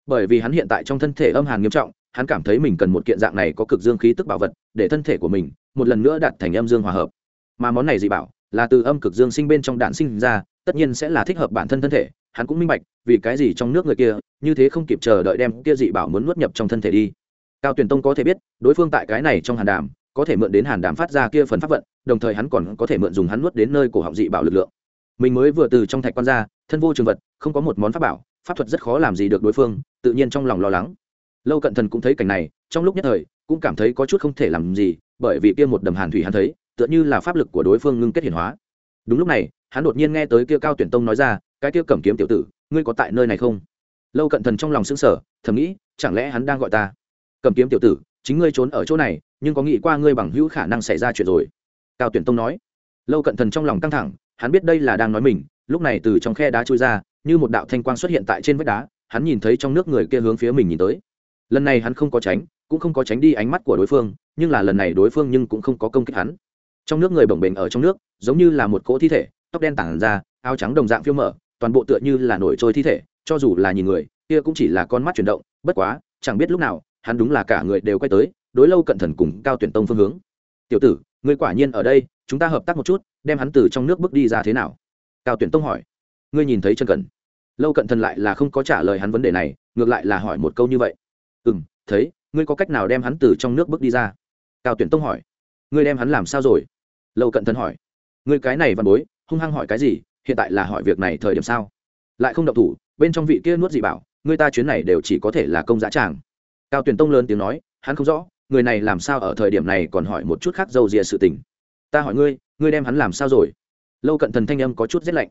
Bởi vì hắn hiện tại trong thân thể âm hàn nghiêm trọng, hắn cảm thấy mình cần một kiện dạng này có cực dương khí tức bảo vật, để thân thể của mình, một lần nữa đạt thành âm dương hòa hợp. Mà món này dị bảo, là từ âm cực dương sinh bên trong đạn sinh ra, tất nhiên sẽ là thích hợp bản thân thân thể hắn cũng minh bạch, vì cái gì trong nước người kia, như thế không kịp chờ đợi đem kia dị bảo muốn nuốt nhập trong thân thể đi. Cao tuyển tông có thể biết, đối phương tại cái này trong hàn đàm, có thể mượn đến hàn đàm phát ra kia phần pháp vận, đồng thời hắn còn có thể mượn dùng hắn nuốt đến nơi cổ họng dị bảo lực lượng. Mình mới vừa từ trong thạch quan ra, thân vô trường vật, không có một món pháp bảo, pháp thuật rất khó làm gì được đối phương, tự nhiên trong lòng lo lắng. Lâu cận thần cũng thấy cảnh này, trong lúc nhất thời, cũng cảm thấy có chút không thể làm gì, bởi vì kia một đầm hàn thủy hắn thấy, tựa như là pháp lực của đối phương ngưng kết hiển hóa. Đúng lúc này, hắn đột nhiên nghe tới kia cao tuyển tông nói ra cái kia cầm kiếm tiểu tử, ngươi có tại nơi này không? Lâu cận thần trong lòng xứng sở thầm nghĩ, chẳng lẽ hắn đang gọi ta? Cầm kiếm tiểu tử, chính ngươi trốn ở chỗ này, nhưng có nghĩ qua ngươi bằng hữu khả năng xảy ra chuyện rồi? Cao tuyển tông nói. Lâu cận thần trong lòng căng thẳng, hắn biết đây là đang nói mình, lúc này từ trong khe đá trôi ra, như một đạo thanh quang xuất hiện tại trên vách đá, hắn nhìn thấy trong nước người kia hướng phía mình nhìn tới. Lần này hắn không có tránh, cũng không có tránh đi ánh mắt của đối phương, nhưng là lần này đối phương nhưng cũng không có công kích hắn. Trong nước người bồng bềnh ở trong nước, giống như là một cỗ thi thể, tóc đen tản ra, áo trắng đồng dạng phiêu mở toàn bộ tựa như là nổi trôi thi thể, cho dù là nhìn người, kia cũng chỉ là con mắt chuyển động, bất quá, chẳng biết lúc nào, hắn đúng là cả người đều quay tới, đối lâu cận thần cùng cao tuyển tông phương hướng. Tiểu tử, ngươi quả nhiên ở đây, chúng ta hợp tác một chút, đem hắn từ trong nước bước đi ra thế nào? Cao tuyển tông hỏi. Ngươi nhìn thấy chân cần. Lâu cận thần lại là không có trả lời hắn vấn đề này, ngược lại là hỏi một câu như vậy. Ừ m thấy, ngươi có cách nào đem hắn từ trong nước bước đi ra? Cao tuyển tông hỏi. Ngươi đem hắn làm sao rồi? Lâu cận thần hỏi. Ngươi cái này văn bối, hung hăng hỏi cái gì hiện tại là hỏi việc này thời điểm sao? Lại không động thủ, bên trong vị kia nuốt gì bảo, người ta chuyến này đều chỉ có thể là công giá tràng. Cao tuyển tông lớn tiếng nói, hắn không rõ, người này làm sao ở thời điểm này còn hỏi một chút khác dâu dịa sự tình. Ta hỏi ngươi ngươi đem hắn làm sao rồi? Lâu cận thần thanh âm có chút rét lạnh.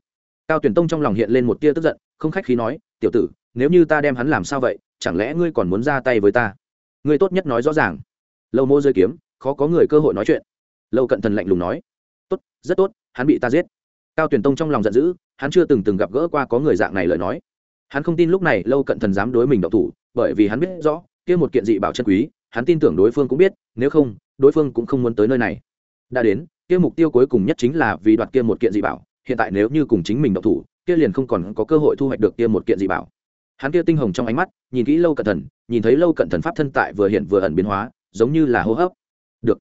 Cao tuyển tông trong lòng hiện lên một tia tức giận, không khách khí nói, tiểu tử, nếu như ta đem hắn làm sao vậy, chẳng lẽ ngươi còn muốn ra tay với ta? Ngươi tốt nhất nói rõ ràng. Lâu mô rơi kiếm, khó có người cơ hội nói chuyện. Lâu cận thần lạnh lùng nói, tốt, rất tốt, hắn bị ta giết cao tuyển tông trong lòng giận dữ, hắn chưa từng từng gặp gỡ qua có người dạng này lời nói. Hắn không tin lúc này lâu cận thần dám đối mình độc thủ, bởi vì hắn biết rõ, kia một kiện dị bảo chân quý, hắn tin tưởng đối phương cũng biết, nếu không, đối phương cũng không muốn tới nơi này. Đã đến, kia mục tiêu cuối cùng nhất chính là vì đoạt kia một kiện dị bảo, hiện tại nếu như cùng chính mình độc thủ, kia liền không còn có cơ hội thu hoạch được kia một kiện dị bảo. Hắn kia tinh hồng trong ánh mắt, nhìn kỹ lâu cận thần, nhìn thấy lâu cận thần pháp thân tại vừa hiện vừa ẩn biến hóa, giống như là hô hấp. Được.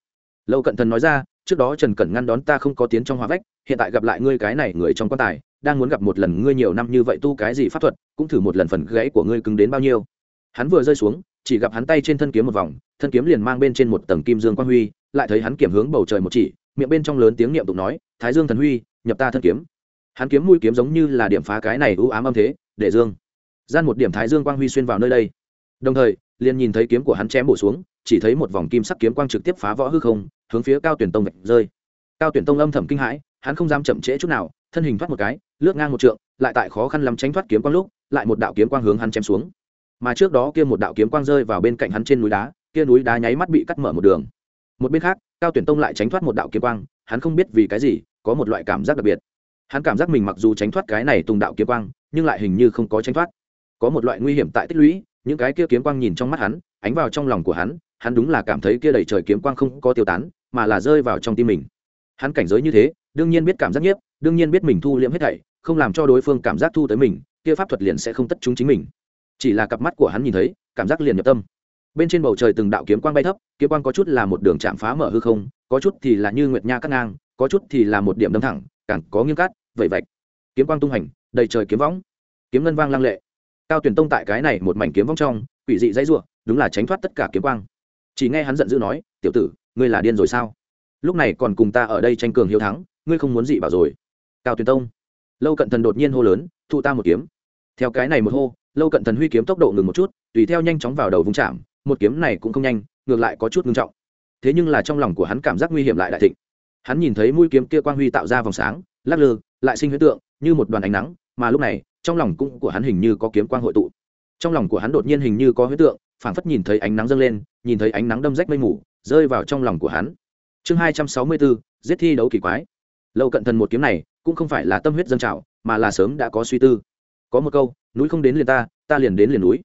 Lâu cận thần nói ra trước đó trần cẩn ngăn đón ta không có tiến trong hóa vách, hiện tại gặp lại ngươi cái này người trong quan tài, đang muốn gặp một lần ngươi nhiều năm như vậy tu cái gì pháp thuật, cũng thử một lần phần gãy của ngươi cứng đến bao nhiêu. Hắn vừa rơi xuống, chỉ gặp hắn tay trên thân kiếm một vòng, thân kiếm liền mang bên trên một tầng kim dương quang huy, lại thấy hắn kiểm hướng bầu trời một chỉ, miệng bên trong lớn tiếng niệm tụng nói, thái dương thần huy, nhập ta thân kiếm. Hắn kiếm mũi kiếm giống như là điểm phá cái này ưu ám âm thế, để dương. Gian một điểm thái dương quang huy xuyên vào nơi đây. Đồng thời, liền nhìn thấy kiếm của hắn chém bổ xuống, chỉ thấy một vòng kim sắc kiếm quang trực tiếp phá võ hư không hướng phía cao tuyển tông vạch rơi. Cao tuyển tông âm thầm kinh hãi, hắn không dám chậm trễ chút nào, thân hình thoát một cái, lướt ngang một trượng, lại tại khó khăn lắm tránh thoát kiếm quang lúc, lại một đạo kiếm quang hướng hắn chém xuống. Mà trước đó kia một đạo kiếm quang rơi vào bên cạnh hắn trên núi đá, kia núi đá nháy mắt bị cắt mở một đường. Một bên khác, cao tuyển tông lại tránh thoát một đạo kiếm quang, hắn không biết vì cái gì, có một loại cảm giác đặc biệt. Hắn cảm giác mình mặc dù tránh thoát cái này tùng đạo kiếm quang, nhưng lại hình như không có tránh thoát. Có một loại nguy hiểm tại tích lũy, những cái kia kiếm quang nhìn trong mắt hắn, ánh vào trong lòng của hắn hắn đúng là cảm thấy kia đầy trời kiếm quang không có tiêu tán mà là rơi vào trong tim mình. Hắn cảnh giới như thế, đương nhiên biết cảm giác nhiếp, đương nhiên biết mình thu liễm hết thảy, không làm cho đối phương cảm giác thu tới mình, kia pháp thuật liền sẽ không tất chúng chính mình. Chỉ là cặp mắt của hắn nhìn thấy, cảm giác liền nhập tâm. Bên trên bầu trời từng đạo kiếm quang bay thấp, kiếm quang có chút là một đường chạm phá mở hư không, có chút thì là như nguyệt nha cắt ngang, có chút thì là một điểm đâm thẳng, càng có nghiêng cắt vẩy vạch. Kiếm quang tung hành, đầy trời kiếm võng. Kiếm ngân vang lăng lệ. Cao tuyển tông tại cái này một mảnh kiếm vong trong, quỷ dị dãy ruộng đúng là tránh thoát tất cả kiếm quang. Chỉ nghe hắn giận dữ nói, tiểu tử ngươi là điên rồi sao? Lúc này còn cùng ta ở đây tranh cường hiếu thắng, ngươi không muốn dị bảo rồi. Cao tuyển tông. Lâu cận thần đột nhiên hô lớn thụ ta một kiếm. Theo cái này một hô, lâu cận thần huy kiếm tốc độ ngừng một chút, tùy theo nhanh chóng vào đầu vùng chạm, một kiếm này cũng không nhanh, ngược lại có chút ngưng trọng. Thế nhưng là trong lòng của hắn cảm giác nguy hiểm lại đại thịnh. Hắn nhìn thấy mũi kiếm kia quang huy tạo ra vòng sáng, lắc lư, lại sinh huyết tượng, như một đoàn ánh nắng, mà lúc này, trong lòng cũng của hắn hình như có kiếm quang hội tụ. Trong lòng của hắn đột nhiên hình như có huyết tượng, phảng phất nhìn thấy ánh nắng dâng lên, nhìn thấy ánh nắng đâm rách mây mù rơi vào trong lòng của hắn. Chương hai trăm sáu mươi bốn, giết thi đấu kỳ quái. Lâu cận thần một kiếm này cũng không phải là tâm huyết dân trào, mà là sớm đã có suy tư. Có một câu, núi không đến liền ta ta liền đến liền núi.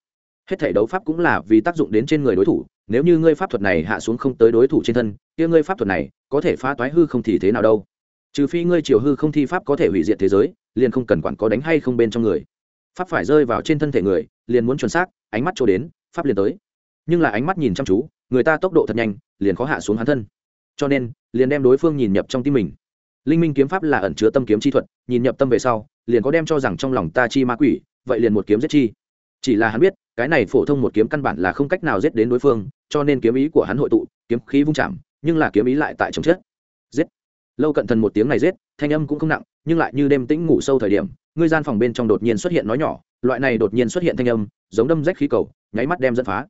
Hết thể đấu pháp cũng là vì tác dụng đến trên người đối thủ, nếu như ngươi pháp thuật này hạ xuống không tới đối thủ trên thân, kia ngươi pháp thuật này có thể phá toái hư không thì thế nào đâu? Trừ phi ngươi chiều hư không thi pháp có thể hủy diệt thế giới, liền không cần quản có đánh hay không bên trong người. Pháp phải rơi vào trên thân thể người, liền muốn chuẩn xác, ánh mắt trôi đến, pháp liền tới. Nhưng là ánh mắt nhìn chăm chú người ta tốc độ thật nhanh, liền khó hạ xuống hắn thân. Cho nên, liền đem đối phương nhìn nhập trong tim mình. Linh minh kiếm pháp là ẩn chứa tâm kiếm chi thuật, nhìn nhập tâm về sau, liền có đem cho rằng trong lòng ta chi ma quỷ, vậy liền một kiếm giết chi. Chỉ là hắn biết, cái này phổ thông một kiếm căn bản là không cách nào giết đến đối phương, cho nên kiếm ý của hắn hội tụ, kiếm khí vung chạm, nhưng là kiếm ý lại tại chồng chết. Giết. Lâu cận thần một tiếng này giết, thanh âm cũng không nặng, nhưng lại như đêm tĩnh ngủ sâu thời điểm ngươi gian phòng bên trong đột nhiên xuất hiện nói nhỏ, loại này đột nhiên xuất hiện thanh âm, giống đâm rách khí cầu, nháy mắt đem dẫn phá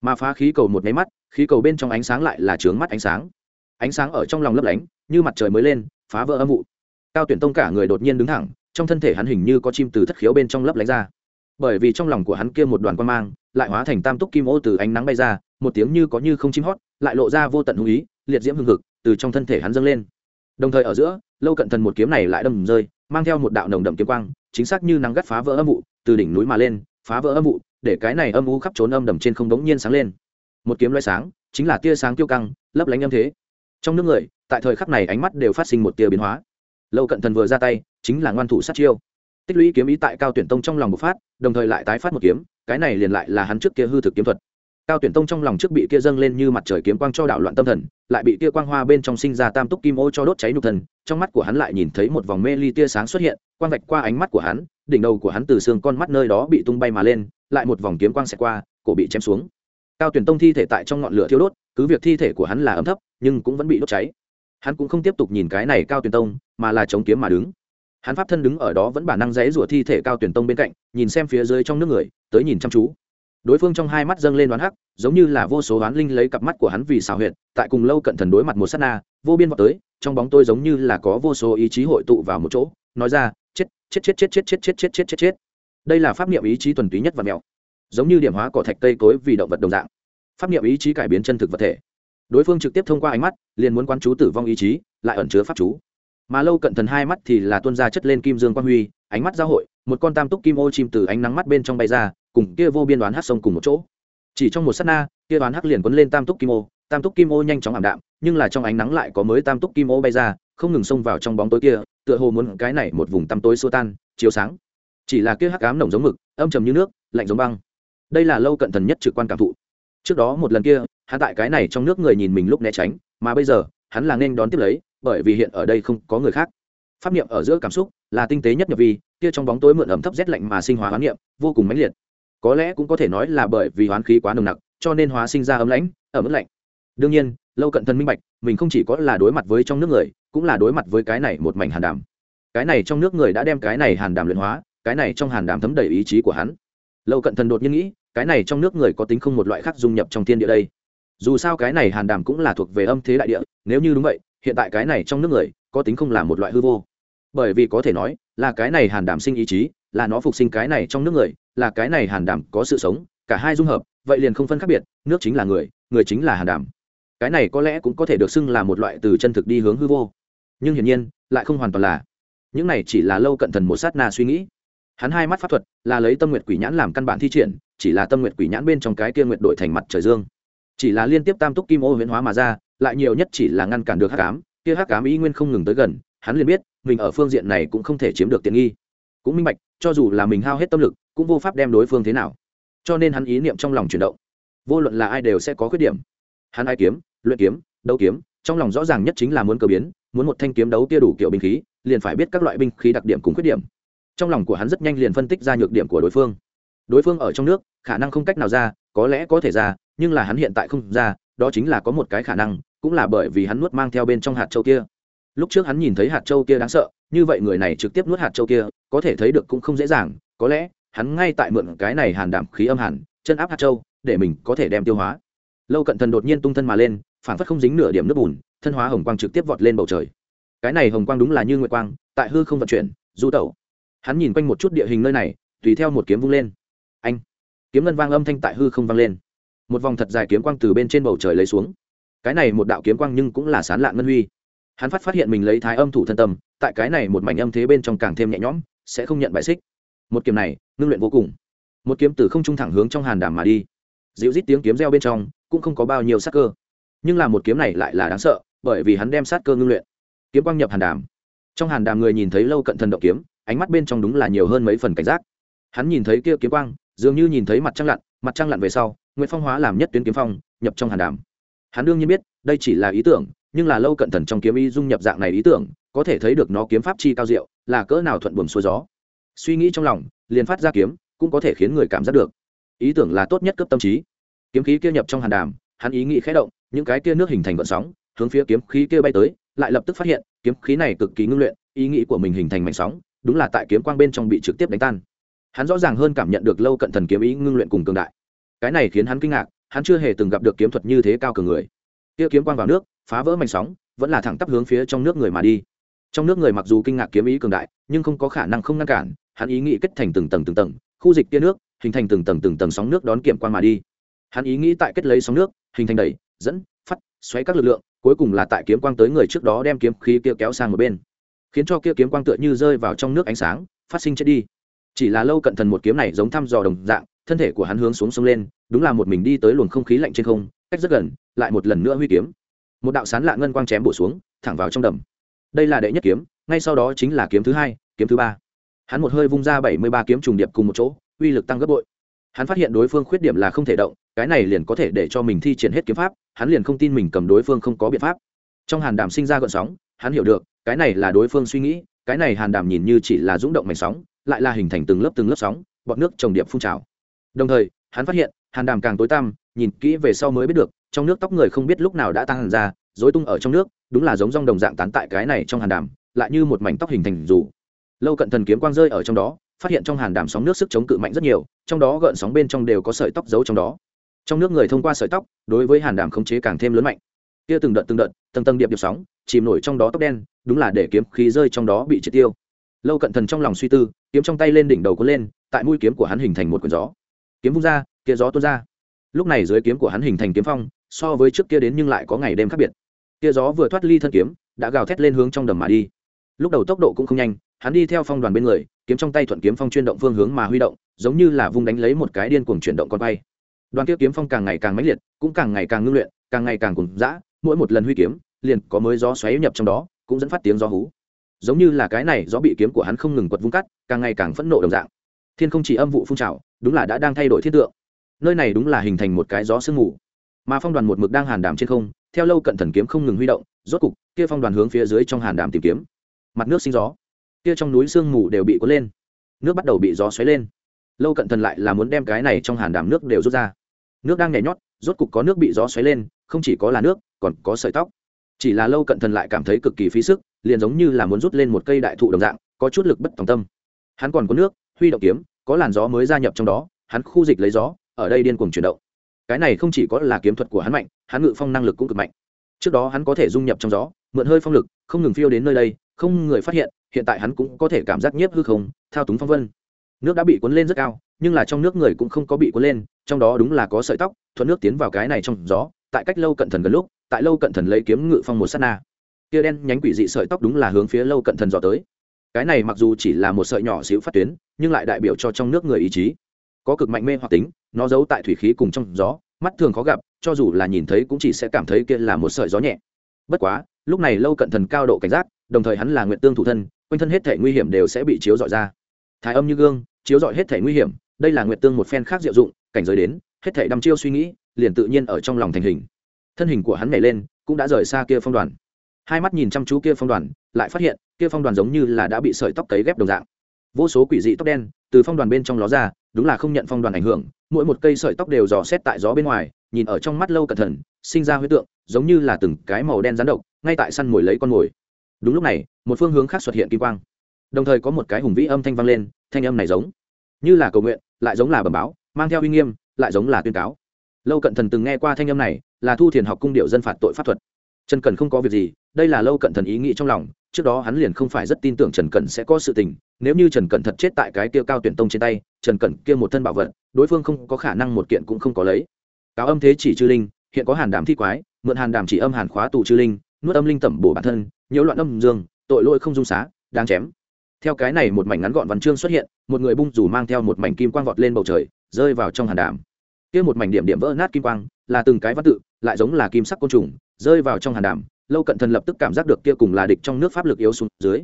mà phá khí cầu một nháy mắt, khí cầu bên trong ánh sáng lại là trướng mắt ánh sáng. Ánh sáng ở trong lòng lấp lánh, như mặt trời mới lên, phá vỡ âm vụ. Cao tuyển tông cả người đột nhiên đứng thẳng, trong thân thể hắn hình như có chim từ thất khiếu bên trong lấp lánh ra. Bởi vì trong lòng của hắn kia một đoàn quan mang, lại hóa thành tam túc kim ô từ ánh nắng bay ra, một tiếng như có như không chim hót, lại lộ ra vô tận hung ý, liệt diễm hưng hực, từ trong thân thể hắn dâng lên. Đồng thời ở giữa, lâu cận thần một kiếm này lại đâm rơi, mang theo một đạo nồng đậm kiếm quang, chính xác như nắng gắt phá vỡ âm vụ, từ đỉnh núi mà lên, phá vỡ âm vụ để cái này âm u khắp trốn âm đầm trên không đống nhiên sáng lên. Một kiếm loay sáng, chính là tia sáng tiêu căng, lấp lánh âm thế. Trong nước người, tại thời khắc này ánh mắt đều phát sinh một tia biến hóa. Lâu cận thần vừa ra tay, chính là ngoan thủ sát chiêu. Tích lũy kiếm ý tại cao tuyển tông trong lòng bộc phát, đồng thời lại tái phát một kiếm, cái này liền lại là hắn trước kia hư thực kiếm thuật cao tuyển tông trong lòng trước bị kia dâng lên như mặt trời kiếm quang cho đảo loạn tâm thần, lại bị kia quang hoa bên trong sinh ra tam túc kim ô cho đốt cháy nhục thần trong mắt của hắn lại nhìn thấy một vòng mê ly tia sáng xuất hiện, quang vạch qua ánh mắt của hắn, đỉnh đầu của hắn từ xương con mắt nơi đó bị tung bay mà lên, lại một vòng kiếm quang xẹt qua, cổ bị chém xuống. Cao tuyển tông thi thể tại trong ngọn lửa thiêu đốt, cứ việc thi thể của hắn là ấm thấp, nhưng cũng vẫn bị đốt cháy. Hắn cũng không tiếp tục nhìn cái này cao tuyển tông, mà là chống kiếm mà đứng. Hắn pháp thân đứng ở đó vẫn bản năng dãy rủa thi thể cao tuyển tông bên cạnh, nhìn xem phía dưới trong nước người, tới nhìn chăm chú đối phương trong hai mắt dâng lên đoán hắc, giống như là vô số đoán linh lấy cặp mắt của hắn vì xào huyệt, tại cùng lâu cận thần đối mặt một s á t na, vô biên vào tới, trong bóng tôi giống như là có vô số ý chí hội tụ vào một chỗ, nói ra, chết chết chết chết chết chết chết chết chết chết chết. Đây là pháp niệm ý chí thuần túy nhất và mèo, giống như điểm hóa cỏ thạch tây cối vì động vật đồng dạng. Pháp niệm ý chí cải biến chân thực vật thể. Đối phương trực tiếp thông qua ánh mắt, liền muốn quán chú tử vong ý chí, lại ẩn chứa pháp chú. Mà lâu cận thần hai mắt thì là tuân ra chất lên kim dương quang huy, ánh mắt giao hội, một con tam túc kim ô chim từ ánh nắng mắt bên trong bay ra cùng kia vô biên đoán hát sông cùng một chỗ. Chỉ trong một sát na, kia đoán hắc liền quấn lên tam túc kim ô. Tam túc kim ô nhanh chóng ảm đạm, nhưng là trong ánh nắng lại có mới tam túc kim ô bay ra, không ngừng xông vào trong bóng tối kia, tựa hồ muốn cái này một vùng tăm tối xua tan, chiếu sáng. Chỉ là kia hắc ám nồng giống mực, âm trầm như nước, lạnh giống băng. Đây là lâu cận thần nhất trực quan cảm thụ. Trước đó một lần kia, hắn tại cái này trong nước người nhìn mình lúc né tránh, mà bây giờ, hắn là nên đón tiếp lấy, bởi vì hiện ở đây không có người khác. Pháp niệm ở giữa cảm xúc là tinh tế nhất nhập vi, kia trong bóng tối mượn ẩm thấp rét lạnh mà sinh hóa hoán niệm, vô cùng mãnh liệt có lẽ cũng có thể nói là bởi vì hoán khí quá nồng nặc, cho nên hóa sinh ra ấm lãnh ở mức lạnh. Đương nhiên, lâu cận thân minh bạch, mình không chỉ có là đối mặt với trong nước người, cũng là đối mặt với cái này một mảnh hàn đàm. Cái này trong nước người đã đem cái này hàn đàm luyện hóa, cái này trong hàn đàm thấm đầy ý chí của hắn. Lâu cận thần đột nhiên nghĩ, cái này trong nước người có tính không một loại khác dung nhập trong thiên địa đây. Dù sao cái này hàn đàm cũng là thuộc về âm thế đại địa, nếu như đúng vậy, hiện tại cái này trong nước người có tính không là một loại hư vô. Bởi vì có thể nói, là cái này hàn đàm sinh ý chí, là nó phục sinh cái này trong nước người là cái này hàn đảm có sự sống, cả hai dung hợp, vậy liền không phân khác biệt, nước chính là người người chính là hàn đảm. cái này có lẽ cũng có thể được xưng là một loại từ chân thực đi hướng hư vô. Nhưng hiển nhiên, lại không hoàn toàn là. Những này chỉ là lâu cận thần một sát na suy nghĩ. Hắn hai mắt pháp thuật là lấy tâm nguyện quỷ nhãn làm căn bản thi triển, chỉ là tâm nguyện quỷ nhãn bên trong cái kia nguyện đổi thành mặt trời dương. Chỉ là liên tiếp tam túc kim ô huyễn hóa mà ra, lại nhiều nhất chỉ là ngăn cản được hắc ám, kia hắc ám ý nguyên không ngừng tới gần, hắn liền biết, mình ở phương diện này cũng không thể chiếm được tiện nghi. Cũng minh bạch cho dù là mình hao hết tâm lực, cũng vô pháp đem đối phương thế nào. Cho nên hắn ý niệm trong lòng chuyển động. Vô luận là ai đều sẽ có khuyết điểm. Hắn ai kiếm, luyện kiếm, đấu kiếm, trong lòng rõ ràng nhất chính là muốn cơ biến, muốn một thanh kiếm đấu kia đủ kiểu binh khí, liền phải biết các loại binh khí đặc điểm cùng khuyết điểm. Trong lòng của hắn rất nhanh liền phân tích ra nhược điểm của đối phương. Đối phương ở trong nước, khả năng không cách nào ra, có lẽ có thể ra, nhưng là hắn hiện tại không ra, đó chính là có một cái khả năng, cũng là bởi vì hắn nuốt mang theo bên trong hạt châu kia. Lúc trước hắn nhìn thấy hạt châu kia đáng sợ như vậy người này trực tiếp nuốt hạt châu kia, có thể thấy được cũng không dễ dàng, có lẽ, hắn ngay tại mượn cái này hàn đảm khí âm hàn, chân áp hạt châu, để mình có thể đem tiêu hóa. Lâu cận thần đột nhiên tung thân mà lên phản phất không dính nửa điểm nước bùn, thân hóa hồng quang trực tiếp vọt lên bầu trời. Cái này hồng quang đúng là như nguyệt quang, tại hư không vận chuyển, du tẩu. Hắn nhìn quanh một chút địa hình nơi này, tùy theo một kiếm vung lên. Anh! Kiếm ngân vang âm thanh tại hư không vang lên. Một vòng thật dài kiếm quang từ bên trên bầu trời lấy xuống. Cái này một đạo kiếm quang nhưng cũng là sán lạ ngân huy. Hắn phát phát hiện mình lấy thái âm thủ thân tâm tại cái này một mảnh âm thế bên trong càng thêm nhẹ nhõm, sẽ không nhận bại xích. Một kiếm này, ngưng luyện vô cùng. Một kiếm từ không trung thẳng hướng trong hàn đàm mà đi. Dịu rít tiếng kiếm reo bên trong, cũng không có bao nhiêu sát cơ. Nhưng là một kiếm này lại là đáng sợ, bởi vì hắn đem sát cơ ngưng luyện. Kiếm quang nhập hàn đàm. Trong hàn đàm người nhìn thấy lâu cận thần động kiếm, ánh mắt bên trong đúng là nhiều hơn mấy phần cảnh giác. Hắn nhìn thấy kia kiếm quang, dường như nhìn thấy mặt trăng lặn, mặt trăng lặn về sau nguyễn phong hóa làm nhất tuyến kiếm phong, nhập trong hàn đàm. Hắn đương nhiên biết, đây chỉ là ý tưởng, nhưng là lâu cận thần trong kiếm ý dung nhập dạng này ý tưởng có thể thấy được nó kiếm pháp chi cao diệu, là cỡ nào thuận buồm xuôi gió. Suy nghĩ trong lòng, liền phát ra kiếm, cũng có thể khiến người cảm giác được. Ý tưởng là tốt nhất cấp tâm trí. Kiếm khí kia nhập trong hàn đàm, hắn ý nghĩ khẽ động, những cái kia nước hình thành vận sóng, hướng phía kiếm khí kia bay tới, lại lập tức phát hiện, kiếm khí này cực kỳ ngưng luyện, ý nghĩ của mình hình thành mảnh sóng, đúng là tại kiếm quang bên trong bị trực tiếp đánh tan. Hắn rõ ràng hơn cảm nhận được lâu cận thần kiếm ý ngưng luyện cùng cường đại. Cái này khiến hắn kinh ngạc, hắn chưa hề từng gặp được kiếm thuật như thế cao cường người. Kia kiếm quang vào nước, phá vỡ mảnh sóng, vẫn là thẳng tắp hướng phía trong nước người mà đi trong nước người mặc dù kinh ngạc kiếm ý cường đại, nhưng không có khả năng không ngăn cản, hắn ý nghĩ kết thành từng tầng từng tầng, khu dịch tia nước, hình thành từng tầng từng tầng sóng nước đón kiểm quan mà đi. Hắn ý nghĩ tại kết lấy sóng nước, hình thành đẩy, dẫn, phát, xoáy các lực lượng, cuối cùng là tại kiếm quang tới người trước đó đem kiếm khí kia kéo sang một bên. Khiến cho kia kiếm quang tựa như rơi vào trong nước ánh sáng, phát sinh chết đi. Chỉ là lâu cận thần một kiếm này giống thăm dò đồng dạng, thân thể của hắn hướng xuống sông lên, đúng là một mình đi tới luồng không khí lạnh trên không, cách rất gần, lại một lần nữa huy kiếm. Một đạo sán lạ ngân quang chém bổ xuống, thẳng vào trong đầm đây là đệ nhất kiếm, ngay sau đó chính là kiếm thứ hai, kiếm thứ ba. Hắn một hơi vung ra bảy mươi ba kiếm trùng điệp cùng một chỗ, uy lực tăng gấp bội. Hắn phát hiện đối phương khuyết điểm là không thể động, cái này liền có thể để cho mình thi triển hết kiếm pháp, hắn liền không tin mình cầm đối phương không có biện pháp. Trong hàn đàm sinh ra gợn sóng, hắn hiểu được, cái này là đối phương suy nghĩ, cái này hàn đàm nhìn như chỉ là rúng động mảnh sóng, lại là hình thành từng lớp từng lớp sóng, bọt nước trồng điệp phun trào. Đồng thời, hắn phát hiện, hàn đàm càng tối tăm, nhìn kỹ về sau mới biết được, trong nước tóc người không biết lúc nào đã tăng hẳn ra dối tung ở trong nước, đúng là giống rong đồng dạng tán tại cái này trong hàn đàm, lại như một mảnh tóc hình thành dù. Lâu cận thần kiếm quang rơi ở trong đó, phát hiện trong hàn đàm sóng nước sức chống cự mạnh rất nhiều, trong đó gợn sóng bên trong đều có sợi tóc giấu trong đó. Trong nước người thông qua sợi tóc, đối với hàn đàm khống chế càng thêm lớn mạnh. Kia từng đợt từng đợt, tầng tầng điệp điệp sóng, chìm nổi trong đó tóc đen, đúng là để kiếm khí rơi trong đó bị triệt tiêu. Lâu cận thần trong lòng suy tư, kiếm trong tay lên đỉnh đầu có lên, tại mũi kiếm của hắn hình thành một quyển gió. Kiếm vung ra, kia gió tuôn ra. Lúc này dưới kiếm của hắn hình thành kiếm phong, so với trước kia đến nhưng lại có ngày đêm khác biệt kia gió vừa thoát ly thân kiếm, đã gào thét lên hướng trong đầm mà đi. Lúc đầu tốc độ cũng không nhanh, hắn đi theo phong đoàn bên người, kiếm trong tay thuận kiếm phong chuyên động phương hướng mà huy động, giống như là vung đánh lấy một cái điên cuồng chuyển động con bay. Đoàn kia kiếm phong càng ngày càng mãnh liệt, cũng càng ngày càng ngưng luyện, càng ngày càng cùng dã, mỗi một lần huy kiếm, liền có mới gió xoáy nhập trong đó, cũng dẫn phát tiếng gió hú. Giống như là cái này, gió bị kiếm của hắn không ngừng quật vung cắt, càng ngày càng phẫn nộ đồng dạng. Thiên không chỉ âm vụ phun trào, đúng là đã đang thay đổi thiết tượng. Nơi này đúng là hình thành một cái gió sương mù. Mà phong đoàn một mực đang hàn đảm trên không theo lâu cận thần kiếm không ngừng huy động, rốt cục, kia phong đoàn hướng phía dưới trong hàn đàm tìm kiếm. Mặt nước sinh gió. Kia trong núi sương mù đều bị cuốn lên. Nước bắt đầu bị gió xoáy lên. Lâu cận thần lại là muốn đem cái này trong hàn đàm nước đều rút ra. Nước đang nhảy nhót, rốt cục có nước bị gió xoáy lên, không chỉ có là nước, còn có sợi tóc. Chỉ là lâu cận thần lại cảm thấy cực kỳ phí sức, liền giống như là muốn rút lên một cây đại thụ đồng dạng, có chút lực bất tòng tâm. Hắn còn có nước, huy động kiếm, có làn gió mới gia nhập trong đó, hắn khu dịch lấy gió, ở đây điên cuồng chuyển động. Cái này không chỉ có là kiếm thuật của hắn mạnh hắn ngự phong năng lực cũng cực mạnh. Trước đó hắn có thể dung nhập trong gió, mượn hơi phong lực, không ngừng phiêu đến nơi đây, không người phát hiện hiện tại hắn cũng có thể cảm giác nhiếp hư không, thao túng phong vân. Nước đã bị cuốn lên rất cao, nhưng là trong nước người cũng không có bị cuốn lên, trong đó đúng là có sợi tóc, thuận nước tiến vào cái này trong gió, tại cách lâu cận thần gần lúc, tại lâu cận thần lấy kiếm ngự phong một sát na. Tia đen nhánh quỷ dị sợi tóc đúng là hướng phía lâu cận thần dò tới. Cái này mặc dù chỉ là một sợi nhỏ xíu phát tuyến, nhưng lại đại biểu cho trong nước người ý chí. Có cực mạnh mê hoặc tính, nó giấu tại thủy khí cùng trong gió, mắt thường khó gặp cho dù là nhìn thấy cũng chỉ sẽ cảm thấy kia là một sợi gió nhẹ. Bất quá, lúc này lâu cận thần cao độ cảnh giác, đồng thời hắn là nguyện tương thủ thân, quanh thân hết thể nguy hiểm đều sẽ bị chiếu dọi ra. Thái âm như gương, chiếu dọi hết thể nguy hiểm, đây là nguyện tương một phen khác diệu dụng, cảnh giới đến, hết thể đăm chiêu suy nghĩ, liền tự nhiên ở trong lòng thành hình. Thân hình của hắn nhảy lên, cũng đã rời xa kia phong đoàn. Hai mắt nhìn chăm chú kia phong đoàn, lại phát hiện, kia phong đoàn giống như là đã bị sợi tóc cấy ghép đồng dạng. Vô số quỷ dị tóc đen, từ phong đoàn bên trong ló ra, đúng là không nhận phong đoàn ảnh hưởng, mỗi một cây sợi tóc đều dò xét tại gió bên ngoài nhìn ở trong mắt lâu cẩn thận, sinh ra huyết tượng, giống như là từng cái màu đen rắn độc, ngay tại săn mồi lấy con mồi. Đúng lúc này, một phương hướng khác xuất hiện kim quang. Đồng thời có một cái hùng vĩ âm thanh vang lên, thanh âm này giống như là cầu nguyện, lại giống là bẩm báo, mang theo uy nghiêm, lại giống là tuyên cáo. Lâu cận thần từng nghe qua thanh âm này, là thu thiền học cung điệu dân phạt tội pháp thuật. Trần cần không có việc gì, đây là lâu cận thần ý nghĩ trong lòng, trước đó hắn liền không phải rất tin tưởng trần cẩn sẽ có sự tình, nếu như trần cẩn thật chết tại cái kia cao tuyển tông trên tay, trần cẩn kia một thân bảo vật, đối phương không có khả năng một kiện cũng không có lấy cáo âm thế chỉ chư linh, hiện có hàn đàm thi quái, mượn hàn đàm chỉ âm hàn khóa tù chư linh, nuốt âm linh tẩm bổ bản thân, nhiễu loạn âm dương, tội lỗi không dung xá đang chém. Theo cái này một mảnh ngắn gọn văn chương xuất hiện, một người bung dù mang theo một mảnh kim quang vọt lên bầu trời, rơi vào trong hàn đàm. Kia một mảnh điểm điểm vỡ nát kim quang, là từng cái văn tự, lại giống là kim sắc côn trùng, rơi vào trong hàn đàm, lâu cận thần lập tức cảm giác được kia cùng là địch trong nước pháp lực yếu xuống dưới.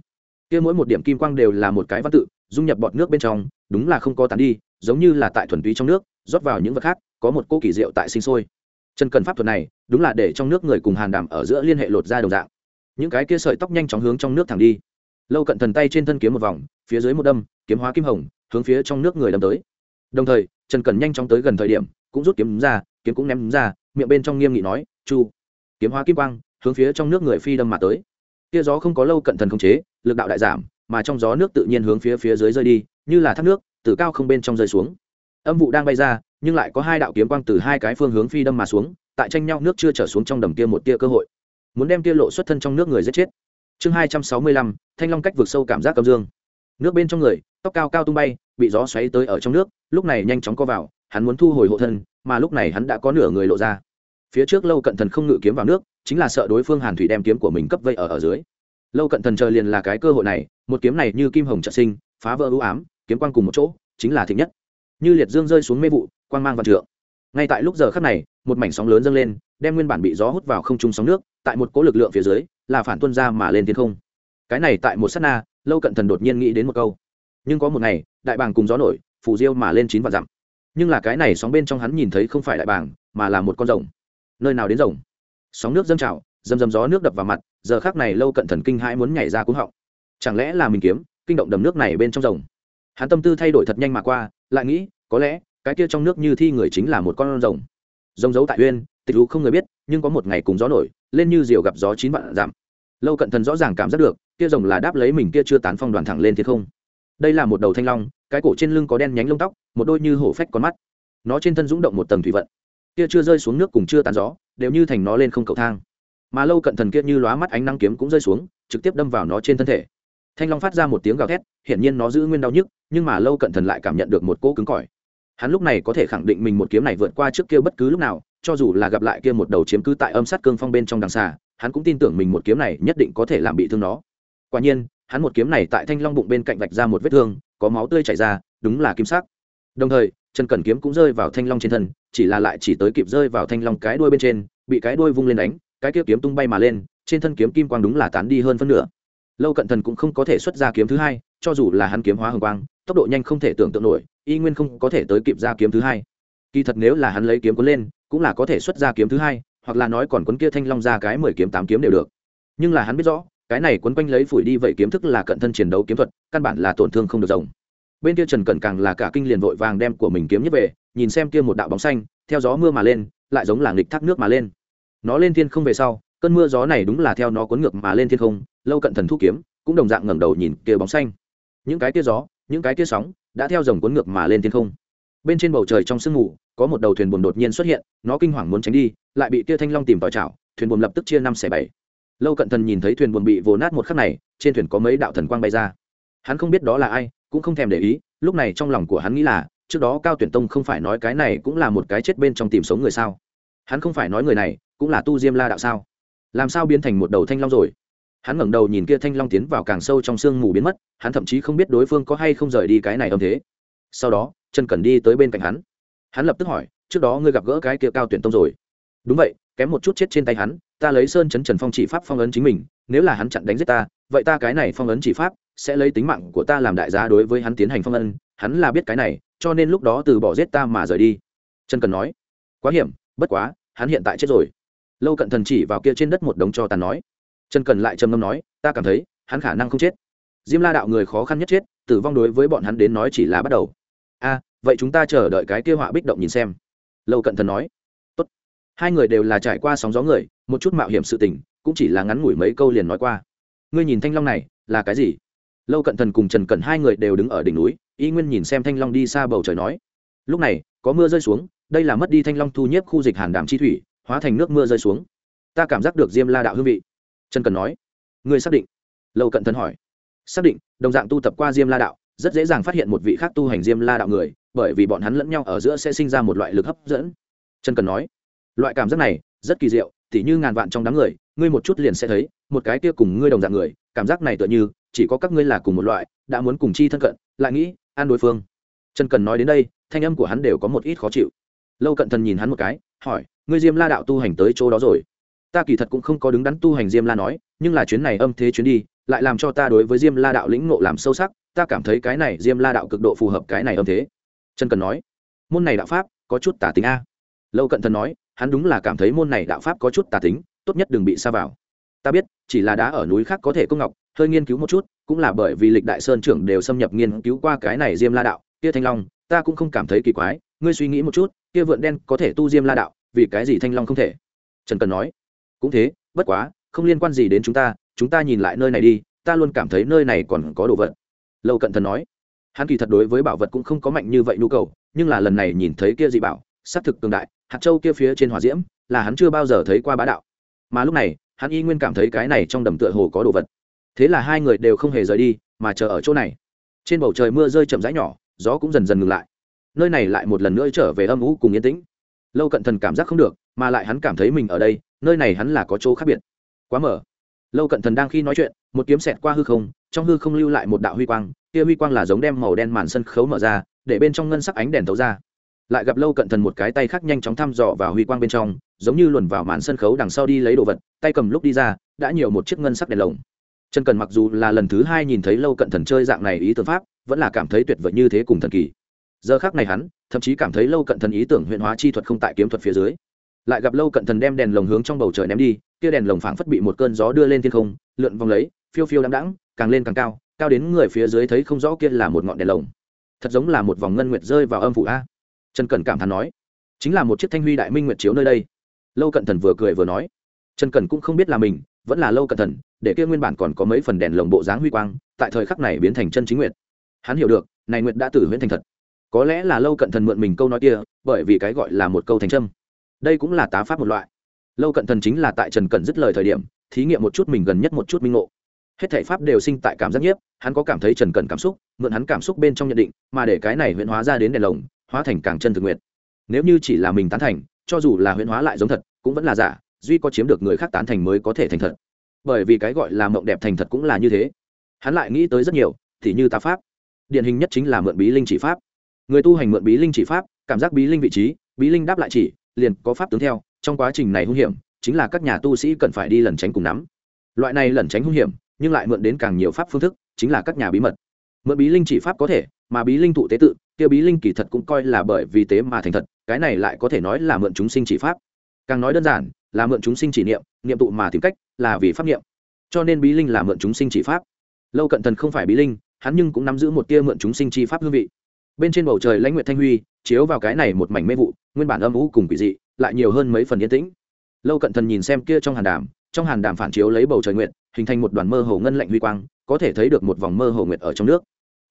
Kia mỗi một điểm kim quang đều là một cái văn tự, dung nhập bọt nước bên trong, đúng là không có tán đi, giống như là tại thuần túy trong nước, rót vào những vật khác có một cô kỳ diệu tại sinh sôi. Chân cần pháp thuật này, đúng là để trong nước người cùng hàn đàm ở giữa liên hệ lột ra đồng dạng. Những cái kia sợi tóc nhanh chóng hướng trong nước thẳng đi. Lâu cận thần tay trên thân kiếm một vòng, phía dưới một đâm, kiếm hóa kim hồng, hướng phía trong nước người đâm tới. Đồng thời trần cần nhanh chóng tới gần thời điểm, cũng rút kiếm ra, kiếm cũng ném ra, miệng bên trong nghiêm nghị nói, chu. Kiếm hóa kim quang, hướng phía trong nước người phi đâm mà tới. Kia gió không có lâu cận thần khống chế, lực đạo đại giảm, mà trong gió nước tự nhiên hướng phía phía dưới rơi đi, như là thác nước, từ cao không bên trong rơi xuống. Âm vụ đang bay ra nhưng lại có hai đạo kiếm quang từ hai cái phương hướng phi đâm mà xuống, tại tranh nhau nước chưa trở xuống trong đầm kia một tia cơ hội. Muốn đem tia lộ xuất thân trong nước người giết chết. Chương hai trăm sáu mươi lăm, thanh long cách vượt sâu cảm giác cầm dương. Nước bên trong người, tóc cao cao tung bay, bị gió xoáy tới ở trong nước, lúc này nhanh chóng co vào, hắn muốn thu hồi hộ thân, mà lúc này hắn đã có nửa người lộ ra. Phía trước lâu cận thần không ngự kiếm vào nước, chính là sợ đối phương hàn thủy đem kiếm của mình cấp vây ở ở dưới. Lâu cận thần chờ liền là cái cơ hội này, một kiếm này như kim hồng trợ sinh, phá vỡ ưu ám, kiếm quang cùng một chỗ, chính là thịnh nhất. Như liệt dương rơi xuống mê vụ quang mang vạn trượng. Ngay tại lúc giờ khắc này, một mảnh sóng lớn dâng lên, đem nguyên bản bị gió hút vào không trung sóng nước, tại một cỗ lực lượng phía dưới, là phản tuân ra mà lên thiên không. Cái này tại một sát na, lâu cận thần đột nhiên nghĩ đến một câu. Nhưng có một ngày, đại bàng cùng gió nổi, phù diêu mà lên chín vạn dặm. Nhưng là cái này sóng bên trong hắn nhìn thấy không phải đại bàng, mà là một con rồng. Nơi nào đến rồng? Sóng nước dâng trào dầm dầm gió nước đập vào mặt, giờ khác này lâu cận thần kinh hãi muốn nhảy ra cúng họng. Chẳng lẽ là mình kiếm, kinh động đầm nước này bên trong rồng? Hắn tâm tư thay đổi thật nhanh mà qua, lại nghĩ, có lẽ cái kia trong nước như thi người chính là một con rồng. Rồng giấu tại uyên, tịch lũ không người biết, nhưng có một ngày cùng gió nổi, lên như diều gặp gió chín vạn giảm. Lâu cận thần rõ ràng cảm giác được, kia rồng là đáp lấy mình kia chưa tán phong đoàn thẳng lên thiên không. Đây là một đầu thanh long, cái cổ trên lưng có đen nhánh lông tóc, một đôi như hổ phách con mắt. Nó trên thân rúng động một tầng thủy vận. Kia chưa rơi xuống nước cùng chưa tán gió, đều như thành nó lên không cầu thang. Mà lâu cận thần kia như lóa mắt ánh năng kiếm cũng rơi xuống, trực tiếp đâm vào nó trên thân thể. Thanh long phát ra một tiếng gào thét, hiển nhiên nó giữ nguyên đau nhức, nhưng mà lâu cận thần lại cảm nhận được một cỗ cứng cỏi hắn lúc này có thể khẳng định mình một kiếm này vượt qua trước kia bất cứ lúc nào, cho dù là gặp lại kia một đầu chiếm cứ tại âm sát cương phong bên trong đằng xà hắn cũng tin tưởng mình một kiếm này nhất định có thể làm bị thương nó. Quả nhiên, hắn một kiếm này tại thanh long bụng bên cạnh vạch ra một vết thương, có máu tươi chảy ra, đúng là kim sắc. Đồng thời, trần cẩn kiếm cũng rơi vào thanh long trên thân, chỉ là lại chỉ tới kịp rơi vào thanh long cái đuôi bên trên, bị cái đuôi vung lên đánh, cái kia kiếm tung bay mà lên, trên thân kiếm kim quang đúng là tán đi hơn phân nửa. Lâu cận thần cũng không có thể xuất ra kiếm thứ hai, cho dù là hắn kiếm hóa hồng quang, tốc độ nhanh không thể tưởng tượng nổi y nguyên không có thể tới kịp ra kiếm thứ hai. Kỳ thật nếu là hắn lấy kiếm cuốn lên, cũng là có thể xuất ra kiếm thứ hai, hoặc là nói còn cuốn kia thanh long ra cái mười kiếm tám kiếm đều được. Nhưng là hắn biết rõ, cái này quấn quanh lấy phủi đi vậy kiếm thức là cận thân chiến đấu kiếm thuật, căn bản là tổn thương không được rồng. Bên kia trần cẩn càng là cả kinh liền vội vàng đem của mình kiếm nhất về, nhìn xem kia một đạo bóng xanh, theo gió mưa mà lên, lại giống là nghịch thác nước mà lên. Nó lên thiên không về sau, cơn mưa gió này đúng là theo nó cuốn ngược mà lên thiên không, lâu cận thần thu kiếm, cũng đồng dạng ngẩng đầu nhìn kia bóng xanh. Những cái kia gió những cái kia sóng đã theo dòng cuốn ngược mà lên thiên không. Bên trên bầu trời trong sương mù, có một đầu thuyền buồm đột nhiên xuất hiện, nó kinh hoàng muốn tránh đi, lại bị kia thanh long tìm vào chảo, thuyền buồm lập tức chia năm xẻ bảy. Lâu cận thần nhìn thấy thuyền buồm bị vồ nát một khắc này, trên thuyền có mấy đạo thần quang bay ra. Hắn không biết đó là ai, cũng không thèm để ý, lúc này trong lòng của hắn nghĩ là, trước đó cao tuyển tông không phải nói cái này cũng là một cái chết bên trong tìm sống người sao? Hắn không phải nói người này, cũng là tu diêm la đạo sao? Làm sao biến thành một đầu thanh long rồi? Hắn ngẩng đầu nhìn kia thanh long tiến vào càng sâu trong sương mù biến mất, hắn thậm chí không biết đối phương có hay không rời đi cái này âm thế. Sau đó, trần cẩn đi tới bên cạnh hắn. Hắn lập tức hỏi, trước đó ngươi gặp gỡ cái kia cao tuyển tông rồi? Đúng vậy, kém một chút chết trên tay hắn, ta lấy sơn chấn trần phong chỉ pháp phong ấn chính mình, nếu là hắn chặn đánh giết ta, vậy ta cái này phong ấn chỉ pháp sẽ lấy tính mạng của ta làm đại giá đối với hắn tiến hành phong ấn, hắn là biết cái này, cho nên lúc đó từ bỏ giết ta mà rời đi. Trần cần nói. Quá hiểm, bất quá, hắn hiện tại chết rồi. Lâu cận thần chỉ vào kia trên đất một đống cho tàn nói trần cần lại trầm ngâm nói, ta cảm thấy, hắn khả năng không chết. Diêm la đạo người khó khăn nhất chết, tử vong đối với bọn hắn đến nói chỉ là bắt đầu. A, vậy chúng ta chờ đợi cái kia họa bích động nhìn xem. Lâu cận thần nói. Tốt. hai người đều là trải qua sóng gió người, một chút mạo hiểm sự tình, cũng chỉ là ngắn ngủi mấy câu liền nói qua. Ngươi nhìn thanh long này, là cái gì? Lâu cận thần cùng trần Cẩn hai người đều đứng ở đỉnh núi, y nguyên nhìn xem thanh long đi xa bầu trời nói. Lúc này, có mưa rơi xuống, đây là mất đi thanh long thu nhiếp khu dịch hàn đàm chi thủy, hóa thành nước mưa rơi xuống. Ta cảm giác được diêm la đạo hương vị trần cần nói. Ngươi xác định? Lâu cận thần hỏi. Xác định, đồng dạng tu tập qua diêm la đạo, rất dễ dàng phát hiện một vị khác tu hành diêm la đạo người, bởi vì bọn hắn lẫn nhau ở giữa sẽ sinh ra một loại lực hấp dẫn. Trần cần nói. Loại cảm giác này, rất kỳ diệu, tỉ như ngàn vạn trong đám người, ngươi một chút liền sẽ thấy, một cái kia cùng ngươi đồng dạng người, cảm giác này tựa như, chỉ có các ngươi là cùng một loại, đã muốn cùng chi thân cận, lại nghĩ, an đối phương. Trần cần nói đến đây, thanh âm của hắn đều có một ít khó chịu. Lâu cận thần nhìn hắn một cái, hỏi, ngươi diêm la đạo tu hành tới chỗ đó rồi? Ta kỳ thật cũng không có đứng đắn tu hành diêm la nói, nhưng là chuyến này âm thế chuyến đi, lại làm cho ta đối với diêm la đạo lĩnh ngộ làm sâu sắc, ta cảm thấy cái này diêm la đạo cực độ phù hợp cái này âm thế. Trần cần nói, môn này đạo pháp có chút tả tính a. Lâu cận thần nói, hắn đúng là cảm thấy môn này đạo pháp có chút tà tính, tốt nhất đừng bị xa vào. Ta biết, chỉ là đá ở núi khác có thể công ngọc, hơi nghiên cứu một chút, cũng là bởi vì lịch đại sơn trưởng đều xâm nhập nghiên cứu qua cái này diêm la đạo, kia thanh long, ta cũng không cảm thấy kỳ quái, ngươi suy nghĩ một chút, kia vượn đen có thể tu diêm la đạo, vì cái gì thanh long không thể? Trần cần nói cũng thế, bất quá, không liên quan gì đến chúng ta chúng ta nhìn lại nơi này đi, ta luôn cảm thấy nơi này còn có đồ vật. Lâu cận thần nói. Hắn kỳ thật đối với bảo vật cũng không có mạnh như vậy nhu cầu, nhưng là lần này nhìn thấy kia dị bảo, xác thực cường đại, hạt châu kia phía trên hỏa diễm, là hắn chưa bao giờ thấy qua bá đạo. Mà lúc này, hắn y nguyên cảm thấy cái này trong đầm tựa hồ có đồ vật. Thế là hai người đều không hề rời đi, mà chờ ở chỗ này. Trên bầu trời mưa rơi chậm rãi nhỏ, gió cũng dần dần ngừng lại. Nơi này lại một lần nữa trở về âm ngũ cùng yên tĩnh. Lâu cận thần cảm giác không được mà lại hắn cảm thấy mình ở đây, nơi này hắn là có chỗ khác biệt. Quá mở. Lâu cận thần đang khi nói chuyện, một kiếm xẹt qua hư không, trong hư không lưu lại một đạo huy quang, kia huy quang là giống đem màu đen màn sân khấu mở ra, để bên trong ngân sắc ánh đèn tấu ra. Lại gặp lâu cận thần một cái tay khác nhanh chóng thăm dò vào huy quang bên trong, giống như luồn vào màn sân khấu đằng sau đi lấy đồ vật, tay cầm lúc đi ra, đã nhiều một chiếc ngân sắc đèn lồng. Chân cần mặc dù là lần thứ hai nhìn thấy lâu cận thần chơi dạng này ý tưởng pháp, vẫn là cảm thấy tuyệt vời như thế cùng thần kỳ. Giờ khác này hắn, thậm chí cảm thấy lâu cận thần ý tưởng huyện hóa chi thuật không tại kiếm thuật phía dưới lại gặp lâu cận thần đem đèn lồng hướng trong bầu trời ném đi, kia đèn lồng phảng phất bị một cơn gió đưa lên thiên không, lượn vòng lấy, phiêu phiêu đắm đãng, càng lên càng cao cao đến người phía dưới thấy không rõ kia là một ngọn đèn lồng. Thật giống là một vòng ngân nguyệt rơi vào âm phủ a. Trần cẩn cảm thán nói, chính là một chiếc thanh huy đại minh nguyệt chiếu nơi đây. Lâu cận thần vừa cười vừa nói, trần cẩn cũng không biết là mình, vẫn là lâu cận thần, để kia nguyên bản còn có mấy phần đèn lồng bộ dáng huy quang, tại thời khắc này biến thành chân chính nguyệt. Hắn hiểu được, này nguyệt đã tử huyễn thành thật. Có lẽ là lâu cận thần mượn mình câu nói kia, bởi vì cái gọi là một câu thành trâm đây cũng là tá pháp một loại. Lâu cận thần chính là tại trần cẩn dứt lời thời điểm, thí nghiệm một chút mình gần nhất một chút minh ngộ. Hết thể pháp đều sinh tại cảm giác nhiếp, hắn có cảm thấy trần cẩn cảm xúc, mượn hắn cảm xúc bên trong nhận định, mà để cái này huyễn hóa ra đến đèn lồng, hóa thành càng chân thực nguyện nếu như chỉ là mình tán thành, cho dù là huyễn hóa lại giống thật, cũng vẫn là giả, duy có chiếm được người khác tán thành mới có thể thành thật. Bởi vì cái gọi là mộng đẹp thành thật cũng là như thế. Hắn lại nghĩ tới rất nhiều, thì như tá pháp. Điển hình nhất chính là mượn bí linh chỉ pháp. Người tu hành mượn bí linh chỉ pháp, cảm giác bí linh vị trí, bí linh đáp lại chỉ liền có pháp tướng theo, trong quá trình này hung hiểm, chính là các nhà tu sĩ cần phải đi lẩn tránh cùng nắm. Loại này lẩn tránh hung hiểm, nhưng lại mượn đến càng nhiều pháp phương thức, chính là các nhà bí mật. Mượn bí linh chỉ pháp có thể, mà bí linh thụ tế tự tiêu bí linh kỳ thật cũng coi là bởi vì tế mà thành thật, cái này lại có thể nói là mượn chúng sinh chỉ pháp. Càng nói đơn giản, là mượn chúng sinh chỉ niệm niệm tụ mà tìm cách, là vì pháp niệm. Cho nên bí linh là mượn chúng sinh chỉ pháp. Lâu cận thần không phải bí linh, hắn nhưng cũng nắm giữ một tia mượn chúng sinh chi pháp hương vị. Bên trên bầu trời lãnh nguyện thanh huy chiếu vào cái này một mảnh mê vụ, nguyên bản âm ú cùng quỷ dị, lại nhiều hơn mấy phần yên tĩnh. Lâu cận thần nhìn xem kia trong hàn đàm, trong hàn đàm phản chiếu lấy bầu trời nguyệt, hình thành một đoàn mơ hồ ngân lạnh huy quang, có thể thấy được một vòng mơ hồ nguyệt ở trong nước.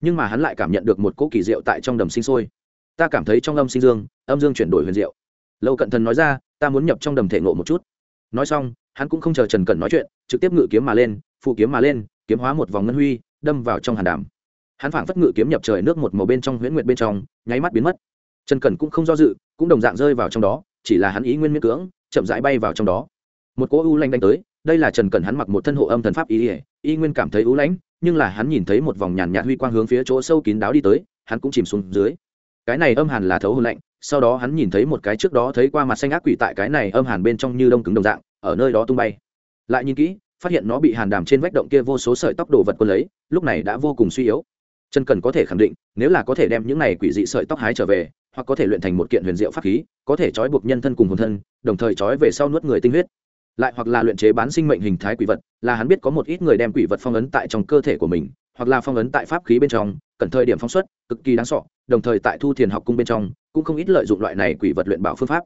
Nhưng mà hắn lại cảm nhận được một cỗ kỳ diệu tại trong đầm sinh sôi. Ta cảm thấy trong âm sinh dương, âm dương chuyển đổi huyền diệu. Lâu cận thần nói ra, ta muốn nhập trong đầm thể ngộ một chút. Nói xong, hắn cũng không chờ trần cẩn nói chuyện, trực tiếp ngự kiếm mà lên, phụ kiếm mà lên, kiếm hóa một vòng ngân huy, đâm vào trong hàn đàm. Hắn phảng phất ngự kiếm nhập trời nước một màu bên trong huyễn nguyệt bên trong, nháy mắt biến mất trần cẩn cũng không do dự, cũng đồng dạng rơi vào trong đó, chỉ là hắn ý nguyên miễn cưỡng, chậm rãi bay vào trong đó. Một cỗ u lanh đánh tới, đây là trần cẩn hắn mặc một thân hộ âm thần pháp ý ỉa y nguyên cảm thấy u lãnh nhưng là hắn nhìn thấy một vòng nhàn nhạt huy quang hướng phía chỗ sâu kín đáo đi tới, hắn cũng chìm xuống dưới. Cái này âm hàn là thấu hồn lạnh, sau đó hắn nhìn thấy một cái trước đó thấy qua mặt xanh ác quỷ tại cái này âm hàn bên trong như đông cứng đồng dạng, ở nơi đó tung bay. Lại nhìn kỹ, phát hiện nó bị hàn đàm trên vách động kia vô số sợi tóc đồ vật quân lấy, lúc này đã vô cùng suy yếu. Trần cần có thể khẳng định, nếu là có thể đem những này quỷ dị sợi tóc hái trở về hoặc có thể luyện thành một kiện huyền diệu pháp khí, có thể trói buộc nhân thân cùng hồn thân, đồng thời trói về sau nuốt người tinh huyết. Lại hoặc là luyện chế bán sinh mệnh hình thái quỷ vật, là hắn biết có một ít người đem quỷ vật phong ấn tại trong cơ thể của mình, hoặc là phong ấn tại pháp khí bên trong, cần thời điểm phóng xuất, cực kỳ đáng sọ đồng thời tại thu thiền học cung bên trong, cũng không ít lợi dụng loại này quỷ vật luyện bảo phương pháp.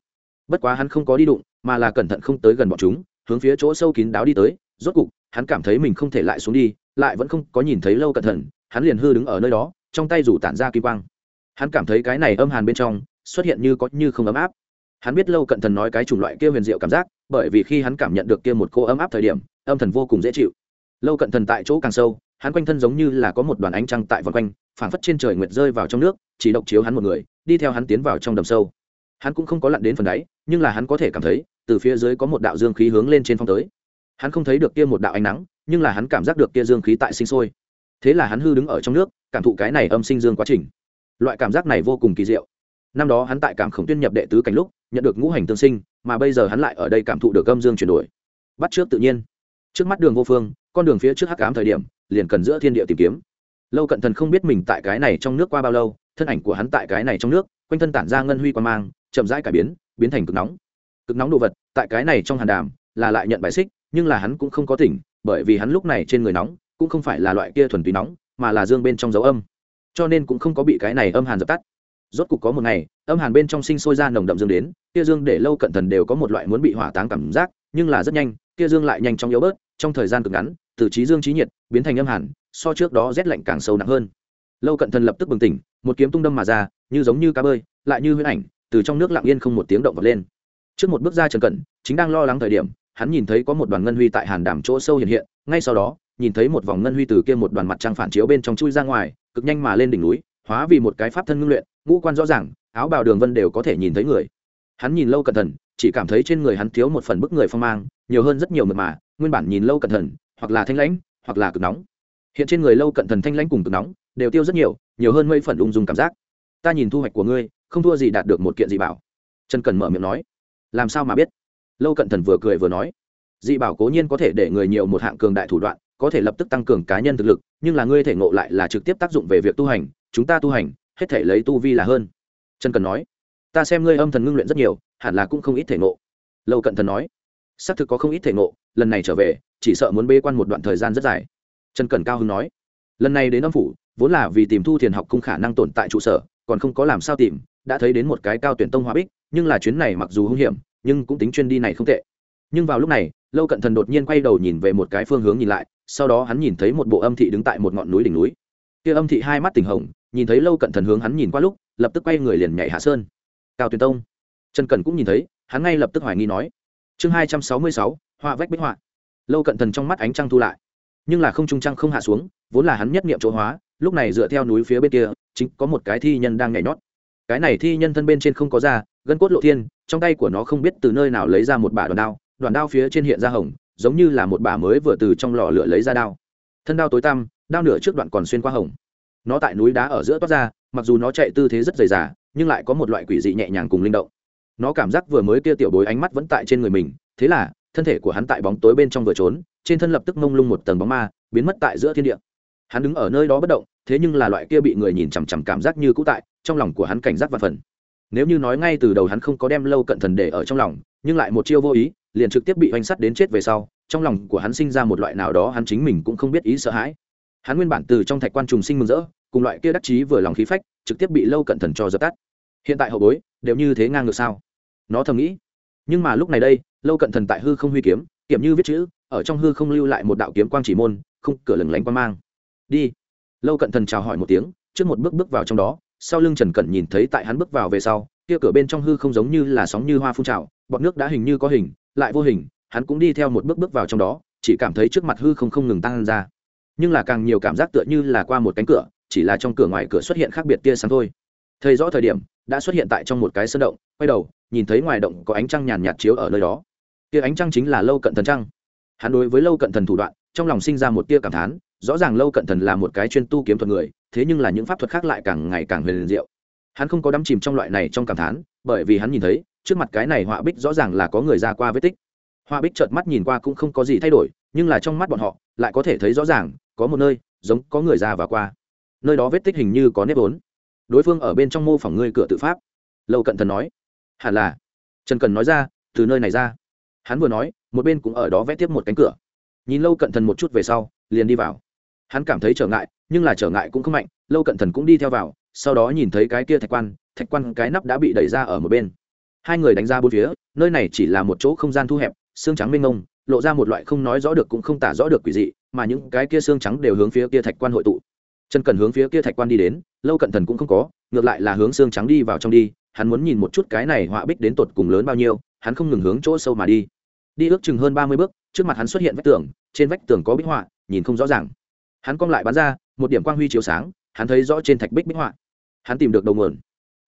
Bất quá hắn không có đi đụng, mà là cẩn thận không tới gần bọn chúng, hướng phía chỗ sâu kín đáo đi tới, rốt cục, hắn cảm thấy mình không thể lại xuống đi, lại vẫn không có nhìn thấy lâu cẩn thận, hắn liền hư đứng ở nơi đó, trong tay rủ tản ra kim quang hắn cảm thấy cái này âm hàn bên trong xuất hiện như có như không ấm áp. Hắn biết lâu cận thần nói cái chủng loại kia huyền diệu cảm giác, bởi vì khi hắn cảm nhận được kia một cô ấm áp thời điểm, âm thần vô cùng dễ chịu. Lâu cận thần tại chỗ càng sâu, hắn quanh thân giống như là có một đoàn ánh trăng tại vòng quanh, phảng phất trên trời nguyệt rơi vào trong nước, chỉ độc chiếu hắn một người, đi theo hắn tiến vào trong đầm sâu. Hắn cũng không có lặn đến phần đáy, nhưng là hắn có thể cảm thấy, từ phía dưới có một đạo dương khí hướng lên trên phong tới. Hắn không thấy được kia một đạo ánh nắng, nhưng là hắn cảm giác được kia dương khí tại sinh sôi. Thế là hắn hư đứng ở trong nước, cảm thụ cái này âm sinh dương quá trình loại cảm giác này vô cùng kỳ diệu. Năm đó hắn tại cảm khổng tuyên nhập đệ tứ cảnh lúc, nhận được ngũ hành tương sinh, mà bây giờ hắn lại ở đây cảm thụ được âm dương chuyển đổi. Bắt trước tự nhiên. Trước mắt đường vô phương, con đường phía trước hắc ám thời điểm, liền cần giữa thiên địa tìm kiếm. Lâu cận thần không biết mình tại cái này trong nước qua bao lâu, thân ảnh của hắn tại cái này trong nước, quanh thân tản ra ngân huy quan mang, chậm rãi cải biến biến thành cực nóng. Cực nóng đồ vật, tại cái này trong hàn đàm, là lại nhận bài xích, nhưng là hắn cũng không có tỉnh, bởi vì hắn lúc này trên người nóng, cũng không phải là loại kia thuần túy nóng, mà là dương bên trong dấu âm cho nên cũng không có bị cái này âm hàn dập tắt. Rốt cục có một ngày, âm hàn bên trong sinh sôi ra nồng đậm dương đến, kia dương để lâu cận thần đều có một loại muốn bị hỏa táng cảm giác, nhưng là rất nhanh, kia dương lại nhanh chóng yếu bớt, trong thời gian cực ngắn, từ trí dương trí nhiệt, biến thành âm hàn, so trước đó rét lạnh càng sâu nặng hơn. Lâu cận thần lập tức bừng tỉnh, một kiếm tung đâm mà ra, như giống như cá bơi, lại như huyễn ảnh, từ trong nước lặng yên không một tiếng động vọt lên. Trước một bước ra trần cận, chính đang lo lắng thời điểm, hắn nhìn thấy có một đoàn ngân huy tại hàn đàm chỗ sâu hiện hiện, ngay sau đó, nhìn thấy một vòng ngân huy từ kia một đoàn mặt trăng phản chiếu bên trong chui ra ngoài cực nhanh mà lên đỉnh núi, hóa vì một cái pháp thân ngưng luyện, ngũ quan rõ ràng, áo bào đường vân đều có thể nhìn thấy người. Hắn nhìn lâu cẩn thận, chỉ cảm thấy trên người hắn thiếu một phần bức người phong mang, nhiều hơn rất nhiều mật mà, nguyên bản nhìn lâu cẩn thận, hoặc là thanh lãnh, hoặc là cực nóng. Hiện trên người lâu cẩn thận thanh lãnh cùng cực nóng, đều tiêu rất nhiều nhiều hơn mấy phần ung dung cảm giác. Ta nhìn thu hoạch của ngươi, không thua gì đạt được một kiện dị bảo. Trần cần mở miệng nói. Làm sao mà biết? Lâu cẩn thận vừa cười vừa nói. Dị bảo cố nhiên có thể để người nhiều một hạng cường đại thủ đoạn có thể lập tức tăng cường cá nhân thực lực, nhưng là ngươi thể ngộ lại là trực tiếp tác dụng về việc tu hành, chúng ta tu hành, hết thể lấy tu vi là hơn. Trần cần nói. Ta xem ngươi âm thần ngưng luyện rất nhiều, hẳn là cũng không ít thể ngộ. Lâu cận thần nói. Xác thực có không ít thể ngộ, lần này trở về, chỉ sợ muốn bê quan một đoạn thời gian rất dài. Trần cẩn cao hưng nói. Lần này đến âm phủ, vốn là vì tìm thu thiền học cung khả năng tồn tại trụ sở, còn không có làm sao tìm, đã thấy đến một cái cao tuyển tông hóa bích, nhưng là chuyến này mặc dù hung hiểm, nhưng cũng tính chuyên đi này không tệ. Nhưng vào lúc này lâu cận thần đột nhiên quay đầu nhìn về một cái phương hướng nhìn lại, sau đó hắn nhìn thấy một bộ âm thị đứng tại một ngọn núi đỉnh núi. Kia âm thị hai mắt tỉnh hồng, nhìn thấy lâu cận thần hướng hắn nhìn qua lúc, lập tức quay người liền nhảy hạ sơn. Cao tuyền tông. Trần cẩn cũng nhìn thấy, hắn ngay lập tức hoài nghi nói. Chương hai trăm sáu mươi sáu, họa vách bích họa. Lâu cận thần trong mắt ánh trăng thu lại. Nhưng là không trung trăng không hạ xuống, vốn là hắn nhất niệm chỗ hóa, lúc này dựa theo núi phía bên kia, chính có một cái thi nhân đang nhảy nhót. Cái này thi nhân thân bên trên không có da, gân cốt lộ thiên, trong tay của nó không biết từ nơi nào lấy ra một bả đòn đao đoàn đao phía trên hiện ra hồng, giống như là một bà mới vừa từ trong lò lửa lấy ra đao. Thân đao tối tăm, đao nửa trước đoạn còn xuyên qua hồng. Nó tại núi đá ở giữa toát ra, mặc dù nó chạy tư thế rất dày dà, nhưng lại có một loại quỷ dị nhẹ nhàng cùng linh động. Nó cảm giác vừa mới kia tiểu bối ánh mắt vẫn tại trên người mình, thế là, thân thể của hắn tại bóng tối bên trong vừa trốn, trên thân lập tức mông lung một tầng bóng ma, biến mất tại giữa thiên địa. Hắn đứng ở nơi đó bất động, thế nhưng là loại kia bị người nhìn chằm chằm cảm giác như cũ tại, trong lòng của hắn cảnh giác và phần nếu như nói ngay từ đầu hắn không có đem lâu cận thần để ở trong lòng, nhưng lại một chiêu vô ý liền trực tiếp bị oanh sắt đến chết về sau, trong lòng của hắn sinh ra một loại nào đó hắn chính mình cũng không biết ý sợ hãi. Hắn nguyên bản từ trong thạch quan trùng sinh mừng rỡ, cùng loại kia đắc chí vừa lòng khí phách, trực tiếp bị lâu cận thần cho dập tắt. Hiện tại hậu bối, đều như thế ngang ngược sao? Nó thầm nghĩ. Nhưng mà lúc này đây, lâu cận thần tại hư không huy kiếm, kiểm như viết chữ, ở trong hư không lưu lại một đạo kiếm quang chỉ môn, không cửa lừng lánh quan mang. Đi. Lâu cận thần chào hỏi một tiếng, trước một bước bước vào trong đó, sau lưng trần cẩn nhìn thấy tại hắn bước vào về sau, kia cửa bên trong hư không giống như là sóng như hoa phun trào, bọt nước đã hình như có hình lại vô hình, hắn cũng đi theo một bước bước vào trong đó, chỉ cảm thấy trước mặt hư không không ngừng tăng ra. Nhưng là càng nhiều cảm giác tựa như là qua một cánh cửa, chỉ là trong cửa ngoài cửa xuất hiện khác biệt tia sáng thôi. Thấy rõ thời điểm, đã xuất hiện tại trong một cái sân động, quay đầu, nhìn thấy ngoài động có ánh trăng nhàn nhạt chiếu ở nơi đó. Tia ánh trăng chính là lâu cận thần trăng. Hắn đối với lâu cận thần thủ đoạn, trong lòng sinh ra một tia cảm thán, rõ ràng lâu cận thần là một cái chuyên tu kiếm thuật người, thế nhưng là những pháp thuật khác lại càng ngày càng huyền diệu. Hắn không có đắm chìm trong loại này trong cảm thán, bởi vì hắn nhìn thấy trước mặt cái này họa bích rõ ràng là có người ra qua vết tích. Họa bích trợt mắt nhìn qua cũng không có gì thay đổi, nhưng là trong mắt bọn họ, lại có thể thấy rõ ràng, có một nơi, giống có người ra và qua. Nơi đó vết tích hình như có nếp vốn đối phương ở bên trong mô phỏng ngươi cửa tự pháp. Lâu cận thần nói. Hẳn là. Trần cần nói ra, từ nơi này ra. Hắn vừa nói, một bên cũng ở đó vẽ tiếp một cánh cửa. Nhìn lâu cận thần một chút về sau, liền đi vào. Hắn cảm thấy trở ngại, nhưng là trở ngại cũng không mạnh, lâu cận thần cũng đi theo vào, sau đó nhìn thấy cái kia thạch quan thạch quan cái nắp đã bị đẩy ra ở một bên hai người đánh ra bốn phía, nơi này chỉ là một chỗ không gian thu hẹp, xương trắng mênh mông, lộ ra một loại không nói rõ được cũng không tả rõ được quỷ dị, mà những cái kia xương trắng đều hướng phía kia thạch quan hội tụ. Chân cần hướng phía kia thạch quan đi đến, lâu cận thần cũng không có, ngược lại là hướng xương trắng đi vào trong đi, hắn muốn nhìn một chút cái này họa bích đến tột cùng lớn bao nhiêu, hắn không ngừng hướng chỗ sâu mà đi. Đi ước chừng hơn ba mươi bước, trước mặt hắn xuất hiện vách tường, trên vách tường có bích họa, nhìn không rõ ràng. Hắn cong lại bắn ra, một điểm quang huy chiếu sáng, hắn thấy rõ trên thạch bích bích họa. Hắn tìm được đầu nguồn.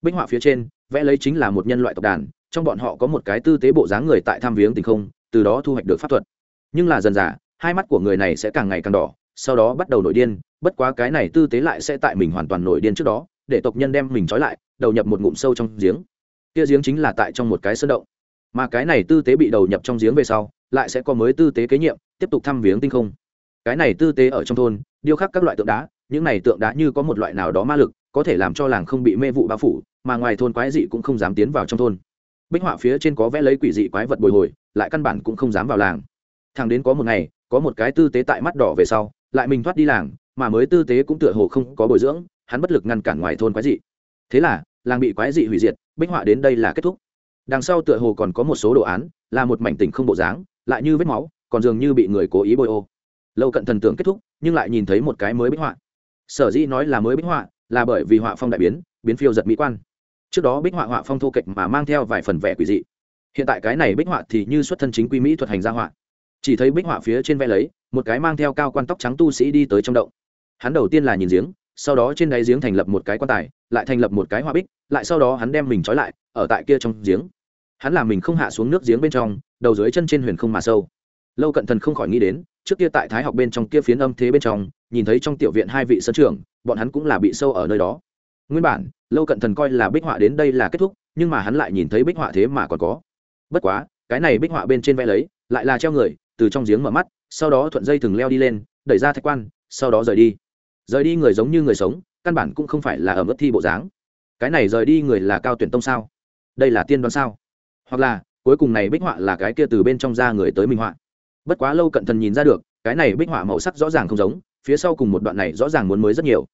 Bích họa phía trên vẽ lấy chính là một nhân loại tộc đàn, trong bọn họ có một cái tư tế bộ dáng người tại tham viếng tình không, từ đó thu hoạch được pháp thuật. Nhưng là dần dà, hai mắt của người này sẽ càng ngày càng đỏ, sau đó bắt đầu nổi điên, bất quá cái này tư tế lại sẽ tại mình hoàn toàn nổi điên trước đó, để tộc nhân đem mình trói lại, đầu nhập một ngụm sâu trong giếng. Kia giếng chính là tại trong một cái sơn động. Mà cái này tư tế bị đầu nhập trong giếng về sau, lại sẽ có mới tư tế kế nhiệm, tiếp tục thăm viếng tinh không. Cái này tư tế ở trong thôn, điêu khắc các loại tượng đá, những này tượng đá như có một loại nào đó ma lực có thể làm cho làng không bị mê vụ bao phủ, mà ngoài thôn quái dị cũng không dám tiến vào trong thôn. Bích họa phía trên có vẽ lấy quỷ dị quái vật bồi hồi, lại căn bản cũng không dám vào làng. Thằng đến có một ngày, có một cái tư tế tại mắt đỏ về sau, lại mình thoát đi làng, mà mới tư tế cũng tựa hồ không có bồi dưỡng, hắn bất lực ngăn cản ngoài thôn quái dị. Thế là, làng bị quái dị hủy diệt, bích họa đến đây là kết thúc. Đằng sau tựa hồ còn có một số đồ án, là một mảnh tỉnh không bộ dáng, lại như vết máu, còn dường như bị người cố ý bôi ô. Lâu cận thần tưởng kết thúc, nhưng lại nhìn thấy một cái mới bích họa. Sở dĩ nói là mới bích họa là bởi vì họa phong đại biến biến phiêu giật mỹ quan. Trước đó bích họa họa phong thô kệch mà mang theo vài phần vẻ quỷ dị. Hiện tại cái này bích họa thì như xuất thân chính quy mỹ thuật hành gia họa. Chỉ thấy bích họa phía trên vẽ lấy, một cái mang theo cao quan tóc trắng tu sĩ đi tới trong động. Hắn đầu tiên là nhìn giếng, sau đó trên đáy giếng thành lập một cái quan tài, lại thành lập một cái họa bích, lại sau đó hắn đem mình trói lại, ở tại kia trong giếng. Hắn làm mình không hạ xuống nước giếng bên trong, đầu dưới chân trên huyền không mà sâu. Lâu cận thần không khỏi nghĩ đến, trước kia tại thái học bên trong kia phiến âm thế bên trong nhìn thấy trong tiểu viện hai vị sân trưởng, bọn hắn cũng là bị sâu ở nơi đó. Nguyên bản, lâu cận thần coi là bích họa đến đây là kết thúc, nhưng mà hắn lại nhìn thấy bích họa thế mà còn có. Bất quá, cái này bích họa bên trên vẽ lấy, lại là treo người, từ trong giếng mở mắt, sau đó thuận dây thừng leo đi lên, đẩy ra thạch quan, sau đó rời đi. Rời đi người giống như người sống, căn bản cũng không phải là ở mức thi bộ dáng. Cái này rời đi người là cao tuyển tông sao? Đây là tiên đoán sao? Hoặc là, cuối cùng này bích họa là cái kia từ bên trong ra người tới minh họa? Bất quá lâu cận thần nhìn ra được, cái này bích họa màu sắc rõ ràng không giống phía sau cùng một đoạn này rõ ràng muốn mới rất nhiều.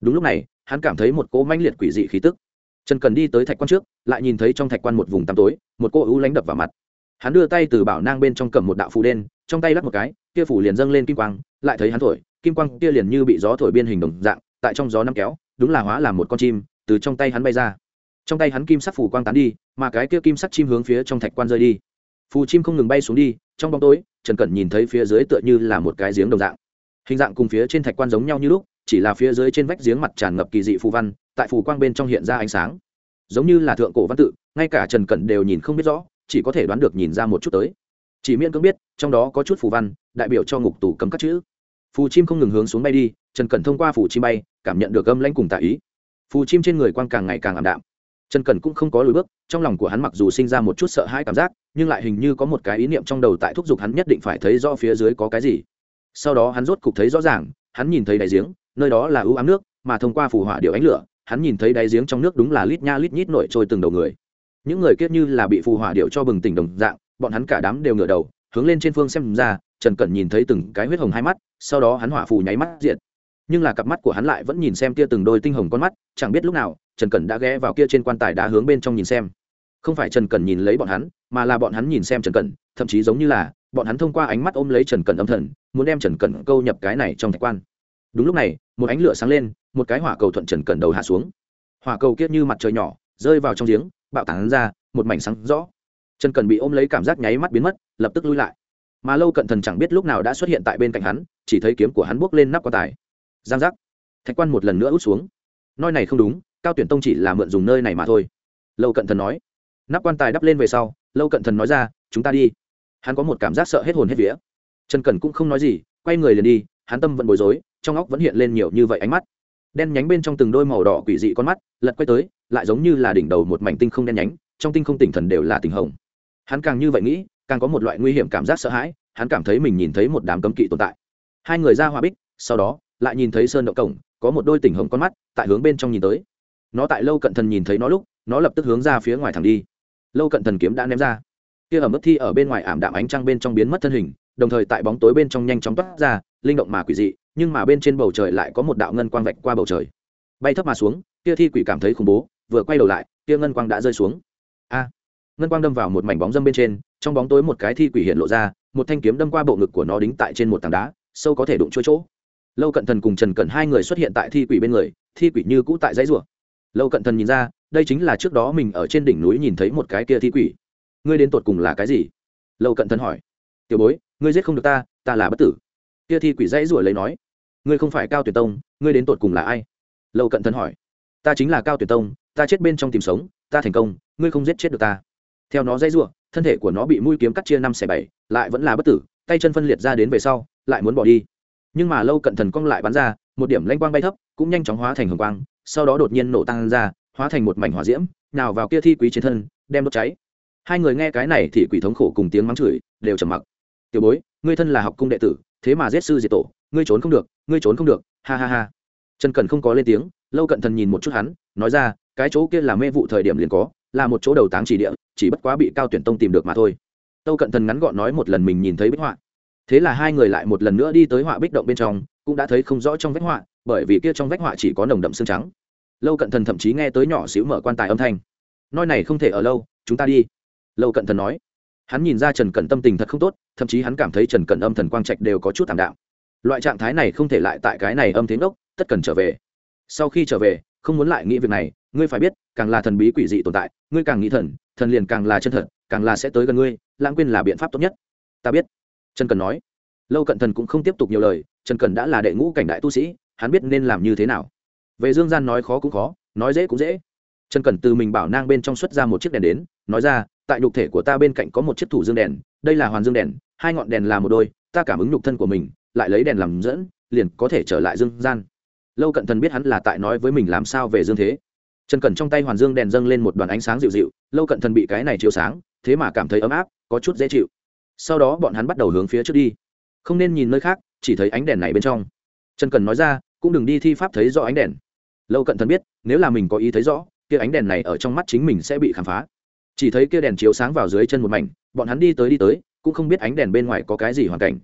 Đúng lúc này, hắn cảm thấy một cỗ manh liệt quỷ dị khí tức. Trần cần đi tới thạch quan trước, lại nhìn thấy trong thạch quan một vùng tăm tối, một cô ưu lánh đập vào mặt. Hắn đưa tay từ bảo nang bên trong cầm một đạo phù đen, trong tay lắp một cái, kia phủ liền dâng lên kim quang, lại thấy hắn thổi, kim quang kia liền như bị gió thổi biên hình đồng dạng, tại trong gió nắm kéo, đúng là hóa làm một con chim, từ trong tay hắn bay ra. Trong tay hắn kim sắc phủ quang tán đi, mà cái kia kim sắc chim hướng phía trong thạch quan rơi đi. Phù chim không ngừng bay xuống đi, trong bóng tối, trần cẩn nhìn thấy phía dưới tựa như là một cái giếng đồng dạng hình dạng cùng phía trên thạch quan giống nhau như lúc, chỉ là phía dưới trên vách giếng mặt tràn ngập kỳ dị phù văn, tại phù quang bên trong hiện ra ánh sáng. Giống như là thượng cổ văn tự, ngay cả trần cẩn đều nhìn không biết rõ, chỉ có thể đoán được nhìn ra một chút tới. Chỉ miễn cưỡng biết, trong đó có chút phù văn, đại biểu cho ngục tù cấm các chữ. Phù chim không ngừng hướng xuống bay đi, trần cẩn thông qua phù chim bay, cảm nhận được âm lãnh cùng tạ ý. Phù chim trên người quang càng ngày càng ảm đạm. Trần cẩn cũng không có lùi bước, trong lòng của hắn mặc dù sinh ra một chút sợ hãi cảm giác, nhưng lại hình như có một cái ý niệm trong đầu tại thúc giục hắn nhất định phải thấy rõ phía dưới có cái gì sau đó hắn rốt cục thấy rõ ràng, hắn nhìn thấy đáy giếng, nơi đó là ưu ám nước, mà thông qua phù hỏa điệu ánh lửa, hắn nhìn thấy đáy giếng trong nước đúng là lít nha lít nhít nổi trôi từng đầu người. Những người kiết như là bị phù hỏa điệu cho bừng tỉnh đồng dạng, bọn hắn cả đám đều ngửa đầu, hướng lên trên phương xem ra, trần cẩn nhìn thấy từng cái huyết hồng hai mắt, sau đó hắn hỏa phù nháy mắt diện nhưng là cặp mắt của hắn lại vẫn nhìn xem kia từng đôi tinh hồng con mắt, chẳng biết lúc nào, trần cẩn đã ghé vào kia trên quan tài đá hướng bên trong nhìn xem. Không phải trần cẩn nhìn lấy bọn hắn, mà là bọn hắn nhìn xem trần cẩn, thậm chí giống như là bọn hắn thông qua ánh mắt ôm lấy trần cẩn âm thần, muốn đem trần cẩn câu nhập cái này trong thạch quan. Đúng lúc này, một ánh lửa sáng lên, một cái hỏa cầu thuận trần cẩn đầu hạ xuống. Hỏa cầu kiết như mặt trời nhỏ, rơi vào trong giếng, bạo tán ra, một mảnh sáng rõ. Trần cẩn bị ôm lấy cảm giác nháy mắt biến mất, lập tức lui lại. Mà lâu cận thần chẳng biết lúc nào đã xuất hiện tại bên cạnh hắn, chỉ thấy kiếm của hắn buốc lên nắp quan tài. Giang giác. Thạch quan một lần nữa út xuống. Nói này không đúng, cao tuyển tông chỉ là mượn dùng nơi này mà thôi. Lâu cận thần nói. Nắp quan tài đắp lên về sau, lâu cận thần nói ra, chúng ta đi hắn có một cảm giác sợ hết hồn hết vía. Trần cẩn cũng không nói gì, quay người liền đi, hắn tâm vẫn bối rối, trong óc vẫn hiện lên nhiều như vậy ánh mắt. Đen nhánh bên trong từng đôi màu đỏ quỷ dị con mắt, lật quay tới, lại giống như là đỉnh đầu một mảnh tinh không đen nhánh, trong tinh không tỉnh thần đều là tình hồng. Hắn càng như vậy nghĩ, càng có một loại nguy hiểm cảm giác sợ hãi, hắn cảm thấy mình nhìn thấy một đám cấm kỵ tồn tại. Hai người ra hoa bích, sau đó, lại nhìn thấy sơn động cổng, có một đôi tỉnh hồng con mắt, tại hướng bên trong nhìn tới. Nó tại lâu cận thần nhìn thấy nó lúc, nó lập tức hướng ra phía ngoài thẳng đi. Lâu cận thần kiếm đã ném ra kia ở mức thi ở bên ngoài ảm đạm ánh trăng bên trong biến mất thân hình, đồng thời tại bóng tối bên trong nhanh chóng toát ra, linh động mà quỷ dị, nhưng mà bên trên bầu trời lại có một đạo ngân quang vạch qua bầu trời. Bay thấp mà xuống, kia thi quỷ cảm thấy khủng bố, vừa quay đầu lại, kia ngân quang đã rơi xuống. A! Ngân quang đâm vào một mảnh bóng dâm bên trên, trong bóng tối một cái thi quỷ hiện lộ ra, một thanh kiếm đâm qua bộ ngực của nó đính tại trên một tảng đá, sâu có thể đụng chuỗi chỗ. Lâu cận thần cùng trần cận hai người xuất hiện tại thi quỷ bên người, thi quỷ như cũ tại dãy rùa lâu cận thần nhìn ra, đây chính là trước đó mình ở trên đỉnh núi nhìn thấy một cái kia thi quỷ ngươi đến tột cùng là cái gì? Lâu cận thần hỏi. Tiểu bối, ngươi giết không được ta ta là bất tử. Kia thi quỷ dãy rủa lấy nói. Ngươi không phải cao tuyển tông, ngươi đến tột cùng là ai? Lâu cận thần hỏi. Ta chính là cao tuyển tông, ta chết bên trong tìm sống, ta thành công, ngươi không giết chết được ta. Theo nó dãy rủa, thân thể của nó bị mũi kiếm cắt chia năm xẻ bảy, lại vẫn là bất tử, tay chân phân liệt ra đến về sau, lại muốn bỏ đi. Nhưng mà lâu cận thần cong lại bắn ra, một điểm lanh quang bay thấp, cũng nhanh chóng hóa thành hồng quang, sau đó đột nhiên nổ tăng ra, hóa thành một mảnh hỏa diễm, nào vào kia thi quý chiến thân, đem đốt cháy hai người nghe cái này thì quỷ thống khổ cùng tiếng mắng chửi, đều trầm mặc. Tiểu bối, ngươi thân là học cung đệ tử, thế mà giết sư diệt tổ, ngươi trốn không được, ngươi trốn không được, ha ha ha. Trần cần không có lên tiếng, lâu cận thần nhìn một chút hắn, nói ra, cái chỗ kia là mê vụ thời điểm liền có, là một chỗ đầu táng chỉ địa, chỉ bất quá bị cao tuyển tông tìm được mà thôi. Tâu cận thần ngắn gọn nói một lần mình nhìn thấy bích họa. Thế là hai người lại một lần nữa đi tới họa bích động bên trong, cũng đã thấy không rõ trong vách họa, bởi vì kia trong vách họa chỉ có nồng đậm xương trắng. Lâu cận thần thậm chí nghe tới nhỏ xíu mở quan tài âm thanh. Nói này không thể ở lâu, chúng ta đi lâu cận thần nói. Hắn nhìn ra trần cận tâm tình thật không tốt, thậm chí hắn cảm thấy trần cận âm thần quang trạch đều có chút thảm đạo loại trạng thái này không thể lại tại cái này âm thế ngốc, tất cần trở về. Sau khi trở về, không muốn lại nghĩ việc này, ngươi phải biết, càng là thần bí quỷ dị tồn tại, ngươi càng nghĩ thần thần liền càng là chân thật, càng là sẽ tới gần ngươi, lãng quên là biện pháp tốt nhất. Ta biết. Trần cần nói. Lâu cận thần cũng không tiếp tục nhiều lời, trần cần đã là đệ ngũ cảnh đại tu sĩ, hắn biết nên làm như thế nào. Về dương gian nói khó cũng khó, nói dễ cũng dễ. Trần cần từ mình bảo nang bên trong xuất ra một chiếc đèn đến, nói ra tại nhục thể của ta bên cạnh có một chiếc thủ dương đèn, đây là hoàn dương đèn, hai ngọn đèn là một đôi, ta cảm ứng nhục thân của mình, lại lấy đèn làm dẫn, liền có thể trở lại dương gian. Lâu cận thần biết hắn là tại nói với mình làm sao về dương thế. Trần cẩn trong tay hoàn dương đèn dâng lên một đoàn ánh sáng dịu dịu, lâu cận thần bị cái này chiếu sáng, thế mà cảm thấy ấm áp, có chút dễ chịu. Sau đó bọn hắn bắt đầu hướng phía trước đi. Không nên nhìn nơi khác, chỉ thấy ánh đèn này bên trong. Trần cẩn nói ra, cũng đừng đi thi pháp thấy rõ ánh đèn. Lâu cận thần biết, nếu là mình có ý thấy rõ, kia ánh đèn này ở trong mắt chính mình sẽ bị khám phá chỉ thấy kia đèn chiếu sáng vào dưới chân một mảnh, bọn hắn đi tới đi tới, cũng không biết ánh đèn bên ngoài có cái gì hoàn cảnh.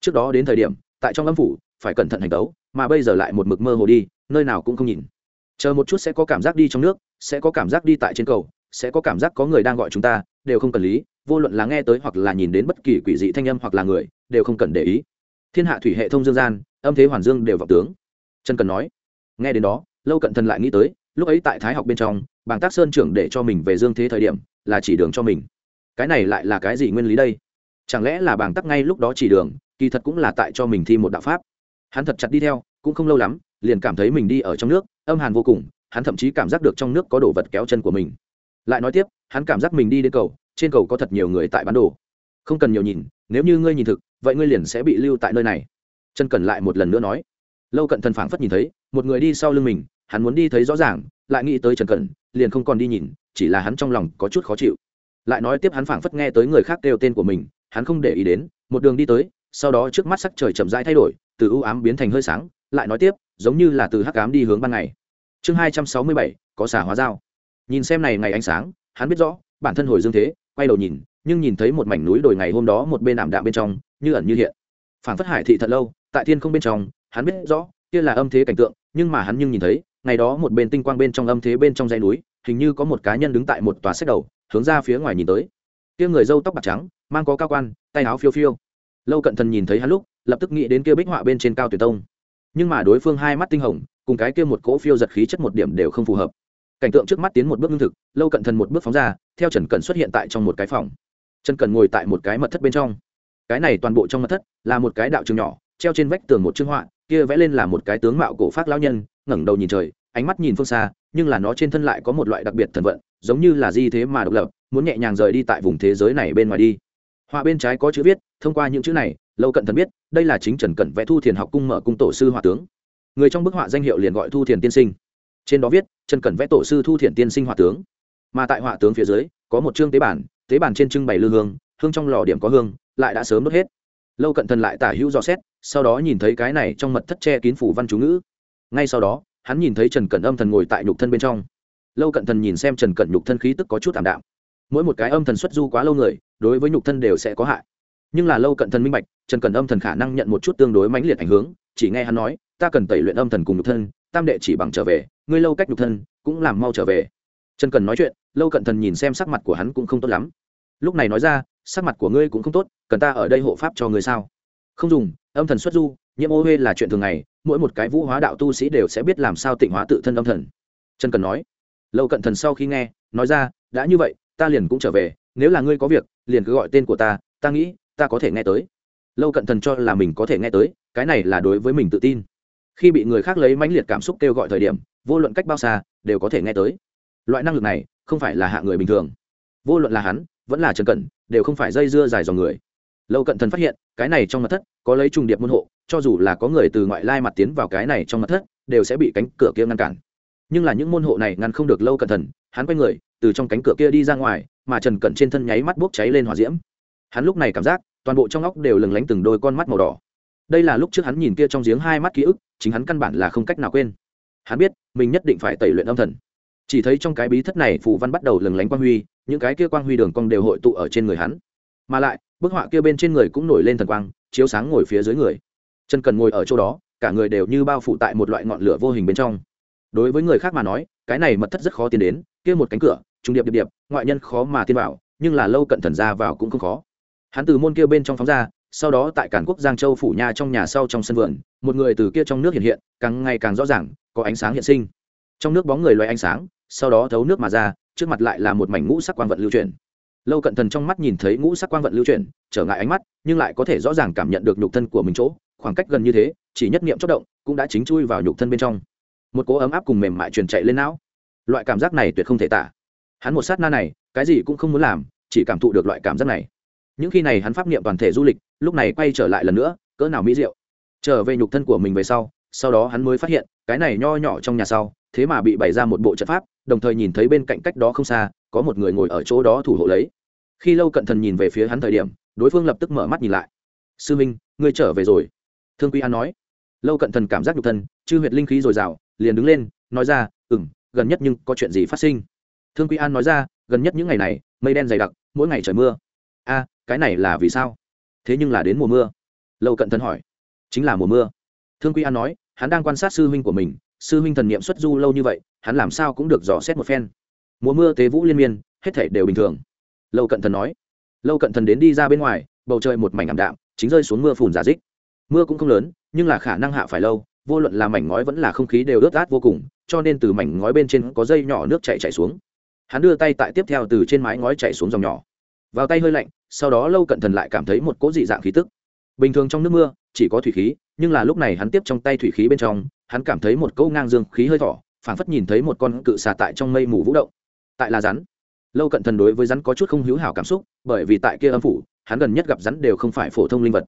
Trước đó đến thời điểm, tại trong âm phủ, phải cẩn thận hành tấu, mà bây giờ lại một mực mơ hồ đi, nơi nào cũng không nhìn. Chờ một chút sẽ có cảm giác đi trong nước, sẽ có cảm giác đi tại trên cầu, sẽ có cảm giác có người đang gọi chúng ta, đều không cần lý, vô luận là nghe tới hoặc là nhìn đến bất kỳ quỷ dị thanh âm hoặc là người, đều không cần để ý. Thiên hạ thủy hệ thông dương gian, âm thế hoàn dương đều vọng tướng. Trần cần nói, nghe đến đó, lâu cận thần lại nghĩ tới, lúc ấy tại thái học bên trong, bàng tác sơn trưởng để cho mình về dương thế thời điểm là chỉ đường cho mình. Cái này lại là cái gì nguyên lý đây? Chẳng lẽ là bảng tắc ngay lúc đó chỉ đường, kỳ thật cũng là tại cho mình thi một đạo pháp. Hắn thật chặt đi theo, cũng không lâu lắm, liền cảm thấy mình đi ở trong nước, âm hàn vô cùng, hắn thậm chí cảm giác được trong nước có đồ vật kéo chân của mình. Lại nói tiếp, hắn cảm giác mình đi đến cầu, trên cầu có thật nhiều người tại bán đồ. Không cần nhiều nhìn, nếu như ngươi nhìn thực, vậy ngươi liền sẽ bị lưu tại nơi này. Chân cần lại một lần nữa nói. Lâu cận thần phảng phất nhìn thấy, một người đi sau lưng mình, hắn muốn đi thấy rõ ràng, lại nghĩ tới trần cận liền không còn đi nhìn chỉ là hắn trong lòng có chút khó chịu. Lại nói tiếp hắn phảng phất nghe tới người khác kêu tên của mình, hắn không để ý đến, một đường đi tới, sau đó trước mắt sắc trời chậm rãi thay đổi, từ ưu ám biến thành hơi sáng, lại nói tiếp, giống như là từ hắc ám đi hướng ban ngày. Chương hai trăm sáu mươi bảy, có xả hóa dao. Nhìn xem này ngày ánh sáng, hắn biết rõ, bản thân hồi dương thế, quay đầu nhìn, nhưng nhìn thấy một mảnh núi đồi ngày hôm đó một bên ảm đạm bên trong, như ẩn như hiện. Phảng phất hải thị thật lâu, tại thiên không bên trong, hắn biết rõ, kia là âm thế cảnh tượng, nhưng mà hắn nhưng nhìn thấy, ngày đó một bên tinh quang bên trong âm thế bên trong dãy núi hình như có một cá nhân đứng tại một tòa sách đầu, hướng ra phía ngoài nhìn tới. Kia người râu tóc bạc trắng, mang có cao quan, tay áo phiêu phiêu. Lâu cận thần nhìn thấy hắn lúc, lập tức nghĩ đến kia bích họa bên trên cao tuyển tông. Nhưng mà đối phương hai mắt tinh hồng, cùng cái kia một cỗ phiêu giật khí chất một điểm đều không phù hợp. Cảnh tượng trước mắt tiến một bước lương thực, lâu cận thần một bước phóng ra, theo trần cần xuất hiện tại trong một cái phòng. Trần cần ngồi tại một cái mật thất bên trong. Cái này toàn bộ trong mật thất là một cái đạo trường nhỏ, treo trên vách tường một chương họa, kia vẽ lên là một cái tướng mạo cổ phát lão nhân, ngẩng đầu nhìn trời ánh mắt nhìn phương xa, nhưng là nó trên thân lại có một loại đặc biệt thần vận, giống như là di thế mà độc lập, muốn nhẹ nhàng rời đi tại vùng thế giới này bên ngoài đi. Họa bên trái có chữ viết, thông qua những chữ này, lâu cận thần biết, đây là chính trần cẩn vẽ thu thiền học cung mở cung tổ sư họa tướng. Người trong bức họa danh hiệu liền gọi thu thiền tiên sinh. Trên đó viết, trần cẩn vẽ tổ sư thu thiền tiên sinh họa tướng. Mà tại họa tướng phía dưới, có một chương tế bản tế bản trên trưng bày lư hương hương trong lò điểm có hương, lại đã sớm đốt hết. Lâu cận thần lại tả hữu dò xét, sau đó nhìn thấy cái này trong mật thất che kín phủ văn chú ngữ. Ngay sau đó hắn nhìn thấy trần cẩn âm thần ngồi tại nhục thân bên trong. Lâu cận thần nhìn xem trần cẩn nhục thân khí tức có chút ảm đạm. Mỗi một cái âm thần xuất du quá lâu người, đối với nhục thân đều sẽ có hại. Nhưng là lâu cận thần minh bạch, trần cẩn âm thần khả năng nhận một chút tương đối mãnh liệt ảnh hưởng, chỉ nghe hắn nói, ta cần tẩy luyện âm thần cùng nhục thân, tam đệ chỉ bằng trở về, ngươi lâu cách nhục thân, cũng làm mau trở về. Trần Cẩn nói chuyện, lâu cận thần nhìn xem sắc mặt của hắn cũng không tốt lắm. Lúc này nói ra, sắc mặt của ngươi cũng không tốt, cần ta ở đây hộ pháp cho ngươi sao? Không dùng, âm thần xuất du nhiễm ô huê là chuyện thường ngày, mỗi một cái vũ hóa đạo tu sĩ đều sẽ biết làm sao tịnh hóa tự thân âm thần. Trần cần nói, lâu cận thần sau khi nghe, nói ra, đã như vậy, ta liền cũng trở về, nếu là ngươi có việc, liền cứ gọi tên của ta ta nghĩ, ta có thể nghe tới. Lâu cận thần cho là mình có thể nghe tới, cái này là đối với mình tự tin. Khi bị người khác lấy mãnh liệt cảm xúc kêu gọi thời điểm, vô luận cách bao xa, đều có thể nghe tới. Loại năng lực này, không phải là hạ người bình thường. Vô luận là hắn, vẫn là trần cận, đều không phải dây dưa dài dòng người. Lâu cận thần phát hiện, cái này trong mặt thất, có lấy trùng điệp môn hộ cho dù là có người từ ngoại lai mặt tiến vào cái này trong mật thất, đều sẽ bị cánh cửa kia ngăn cản. Nhưng là những môn hộ này ngăn không được lâu cẩn thần hắn quay người, từ trong cánh cửa kia đi ra ngoài, mà trần cận trên thân nháy mắt bốc cháy lên hỏa diễm. Hắn lúc này cảm giác, toàn bộ trong óc đều lừng lánh từng đôi con mắt màu đỏ. Đây là lúc trước hắn nhìn kia trong giếng hai mắt ký ức, chính hắn căn bản là không cách nào quên. Hắn biết, mình nhất định phải tẩy luyện âm thần. Chỉ thấy trong cái bí thất này phù văn bắt đầu lừng lánh quang huy, những cái kia quang huy đường cong đều hội tụ ở trên người hắn. Mà lại, bức họa kia bên trên người cũng nổi lên thần quang, chiếu sáng ngồi phía dưới người chân cần ngồi ở chỗ đó, cả người đều như bao phủ tại một loại ngọn lửa vô hình bên trong. Đối với người khác mà nói, cái này mật thất rất khó tiến đến, kia một cánh cửa trung điệp điệp điệp, ngoại nhân khó mà tiên vào, nhưng là lâu cận thần ra vào cũng không khó. Hắn từ môn kia bên trong phóng ra, sau đó tại cản quốc giang châu phủ nha trong nhà sau trong sân vườn, một người từ kia trong nước hiện hiện, càng ngày càng rõ ràng, có ánh sáng hiện sinh. Trong nước bóng người loay ánh sáng, sau đó thấu nước mà ra, trước mặt lại là một mảnh ngũ sắc quang vận lưu chuyển. Lâu cận thần trong mắt nhìn thấy ngũ sắc quang vận lưu chuyển, trở ngại ánh mắt, nhưng lại có thể rõ ràng cảm nhận được nhục thân của mình chỗ khoảng cách gần như thế, chỉ nhất niệm chất động, cũng đã chính chui vào nhục thân bên trong. Một cỗ ấm áp cùng mềm mại truyền chạy lên não. Loại cảm giác này tuyệt không thể tả. Hắn một sát na này, cái gì cũng không muốn làm, chỉ cảm thụ được loại cảm giác này. Những khi này hắn pháp niệm toàn thể du lịch, lúc này quay trở lại lần nữa, cỡ nào mỹ diệu. Trở về nhục thân của mình về sau sau đó hắn mới phát hiện, cái này nho nhỏ trong nhà sau, thế mà bị bày ra một bộ trận pháp, đồng thời nhìn thấy bên cạnh cách đó không xa, có một người ngồi ở chỗ đó thủ hộ lấy. Khi lâu cận thần nhìn về phía hắn thời điểm, đối phương lập tức mở mắt nhìn lại. Sư minh, ngươi trở về rồi thương quy an nói. Lâu cận thần cảm giác nhục thân, chư huyệt linh khí dồi dào, liền đứng lên, nói ra ừ m gần nhất nhưng có chuyện gì phát sinh? Thương quy an nói ra, gần nhất những ngày này, mây đen dày đặc, mỗi ngày trời mưa. A, cái này là vì sao? Thế nhưng là đến mùa mưa. Lâu cận thần hỏi. Chính là mùa mưa. Thương quy an nói, hắn đang quan sát sư huynh của mình, sư huynh thần n i ệ m xuất du lâu như vậy, hắn làm sao cũng được dò xét một phen. Mùa mưa tế vũ liên miên, hết thể đều bình thường. Lâu cận thần nói. Lâu cận thần đến đi ra bên ngoài, bầu trời một mảnh ảm đạm, chính rơi xuống mưa phùn giả dích mưa cũng không lớn, nhưng là khả năng hạ phải lâu, vô luận là mảnh ngói vẫn là không khí đều ướt át vô cùng, cho nên từ mảnh ngói bên trên có dây nhỏ nước chạy chạy xuống. Hắn đưa tay tại tiếp theo từ trên mái ngói chạy xuống dòng nhỏ. Vào tay hơi lạnh, sau đó lâu cận thần lại cảm thấy một cỗ dị dạng khí tức. Bình thường trong nước mưa, chỉ có thủy khí, nhưng là lúc này hắn tiếp trong tay thủy khí bên trong, hắn cảm thấy một cỗ ngang dương khí hơi thỏ phảng phất nhìn thấy một con cự xà tại trong mây mù vũ động. Tại là rắn. Lâu cận thần đối với rắn có chút không hữu hảo cảm xúc, bởi vì tại kia âm phủ, hắn gần nhất gặp rắn đều không phải phổ thông linh vật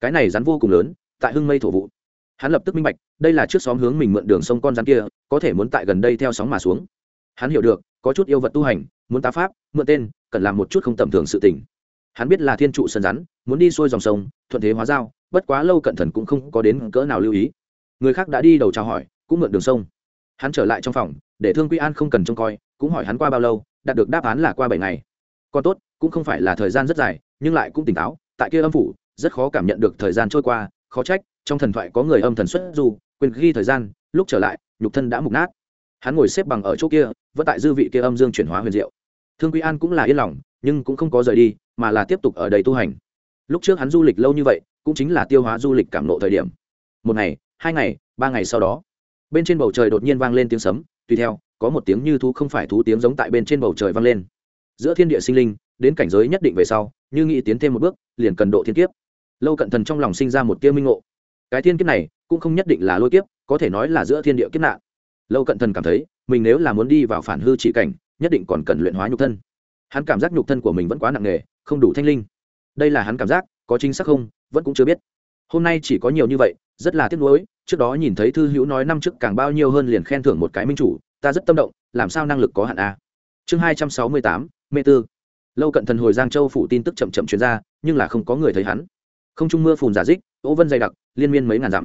cái này rắn vô cùng lớn tại hưng mây thổ vụ. Hắn lập tức minh bạch đây là trước xóm hướng mình mượn đường sông con rắn kia có thể muốn tại gần đây theo sóng mà xuống. Hắn hiểu được có chút yêu vật tu hành muốn tá pháp mượn tên cần làm một chút không tầm thường sự tình. Hắn biết là thiên trụ sân rắn muốn đi xuôi dòng sông thuận thế hóa dao, bất quá lâu cận thần cũng không có đến cỡ nào lưu ý. Người khác đã đi đầu chào hỏi cũng mượn đường sông. Hắn trở lại trong phòng để thương quy an không cần trông coi cũng hỏi hắn qua bao lâu đạt được đáp án là qua bảy ngày. Còn tốt cũng không phải là thời gian rất dài nhưng lại cũng tỉnh táo tại kia âm phủ rất khó cảm nhận được thời gian trôi qua, khó trách, trong thần thoại có người âm thần xuất dù quên ghi thời gian, lúc trở lại, nhục thân đã mục nát. Hắn ngồi xếp bằng ở chỗ kia, vẫn tại dư vị kia âm dương chuyển hóa huyền diệu. Thương quý an cũng là yên lòng, nhưng cũng không có rời đi, mà là tiếp tục ở đây tu hành. Lúc trước hắn du lịch lâu như vậy, cũng chính là tiêu hóa du lịch cảm nộ thời điểm. Một ngày, hai ngày, ba ngày sau đó, bên trên bầu trời đột nhiên vang lên tiếng sấm, tùy theo, có một tiếng như thú không phải thú tiếng giống tại bên trên bầu trời vang lên. Giữa thiên địa sinh linh, đến cảnh giới nhất định về sau, như nghĩ tiến thêm một bước, liền cần độ thiên kiếp lâu cận thần trong lòng sinh ra một tia minh ngộ. Cái thiên kiếp này cũng không nhất định là lôi kiếp, có thể nói là giữa thiên địa kiếp nạn. Lâu cận thần cảm thấy, mình nếu là muốn đi vào phản hư trị cảnh, nhất định còn cần luyện hóa nhục thân. Hắn cảm giác nhục thân của mình vẫn quá nặng nề, không đủ thanh linh. Đây là hắn cảm giác, có chính xác không, vẫn cũng chưa biết. Hôm nay chỉ có nhiều như vậy, rất là tiếc nuối, trước đó nhìn thấy thư hữu nói năm trước càng bao nhiêu hơn liền khen thưởng một cái minh chủ, ta rất tâm động, làm sao năng lực có hạn a? Chương hai trăm sáu mươi tám, mê tư. Lâu cận thần hồi giang châu phủ tin tức chậm chậm chuyên ra, nhưng là không có người thấy hắn không trung mưa phùn giả dích ố vân dày đặc, liên miên mấy ngàn dặm.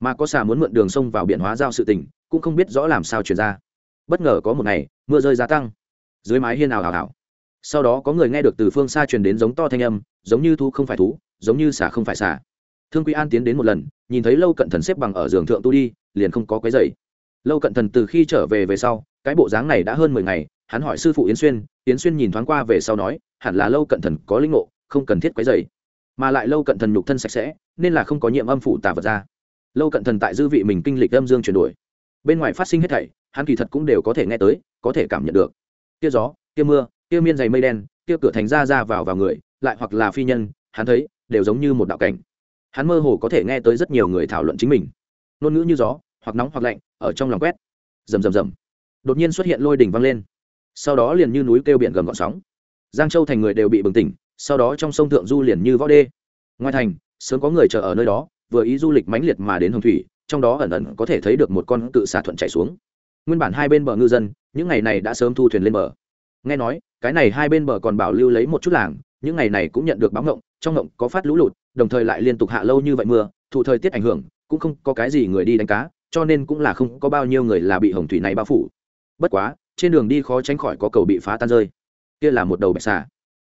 Mà có xà muốn mượn đường sông vào biển hóa giao sự tình, cũng không biết rõ làm sao chuyển ra. Bất ngờ có một ngày, mưa rơi gia tăng. Dưới mái hiên ảo ảo ảo. Sau đó có người nghe được từ phương xa truyền đến giống to thanh âm, giống như thu không phải thú, giống như xà không phải xà. Thương quý an tiến đến một lần, nhìn thấy lâu cận thần xếp bằng ở giường thượng tu đi, liền không có quấy dày lâu cận thần từ khi trở về về sau, cái bộ dáng này đã hơn mười ngày, hắn hỏi sư phụ yến xuyên yến xuyên nhìn thoáng qua về sau nói, hẳn là lâu cận thần có linh ngộ, không cần thiết quấy dày mà lại lâu cận thần nhục thân sạch sẽ, nên là không có nhiệm âm phủ tà vật ra. Lâu cận thần tại dư vị mình kinh lịch âm dương chuyển đổi. Bên ngoài phát sinh hết thảy, hắn kỳ thật cũng đều có thể nghe tới, có thể cảm nhận được. Kia gió kia mưa kia miên dày mây đen kia cửa thành ra ra vào vào người, lại hoặc là phi nhân, hắn thấy, đều giống như một đạo cảnh. Hắn mơ hồ có thể nghe tới rất nhiều người thảo luận chính mình. Ngôn ngữ như gió, hoặc nóng hoặc lạnh, ở trong lòng quét. Rầm rầm rầm. Đột nhiên xuất hiện lôi đỉnh vang lên. Sau đó liền như núi kêu biển gầm gọn sóng. Giang châu thành người đều bị bừng tỉnh sau đó trong sông thượng du liền như võ đê. Ngoài thành, sớm có người chờ ở nơi đó, vừa ý du lịch mãnh liệt mà đến hồng thủy, trong đó ẩn ẩn có thể thấy được một con tự xả thuận chạy xuống. Nguyên bản hai bên bờ ngư dân, những ngày này đã sớm thu thuyền lên bờ. Nghe nói, cái này hai bên bờ còn bảo lưu lấy một chút làng, những ngày này cũng nhận được báo ngộng, trong ngộng có phát lũ lụt, đồng thời lại liên tục hạ lâu như vậy mưa, thụ thời tiết ảnh hưởng, cũng không có cái gì người đi đánh cá, cho nên cũng là không có bao nhiêu người là bị hồng thủy này bao phủ. Bất quá, trên đường đi khó tránh khỏi có cầu bị phá tan rơi. Kia là một đầu bạch xà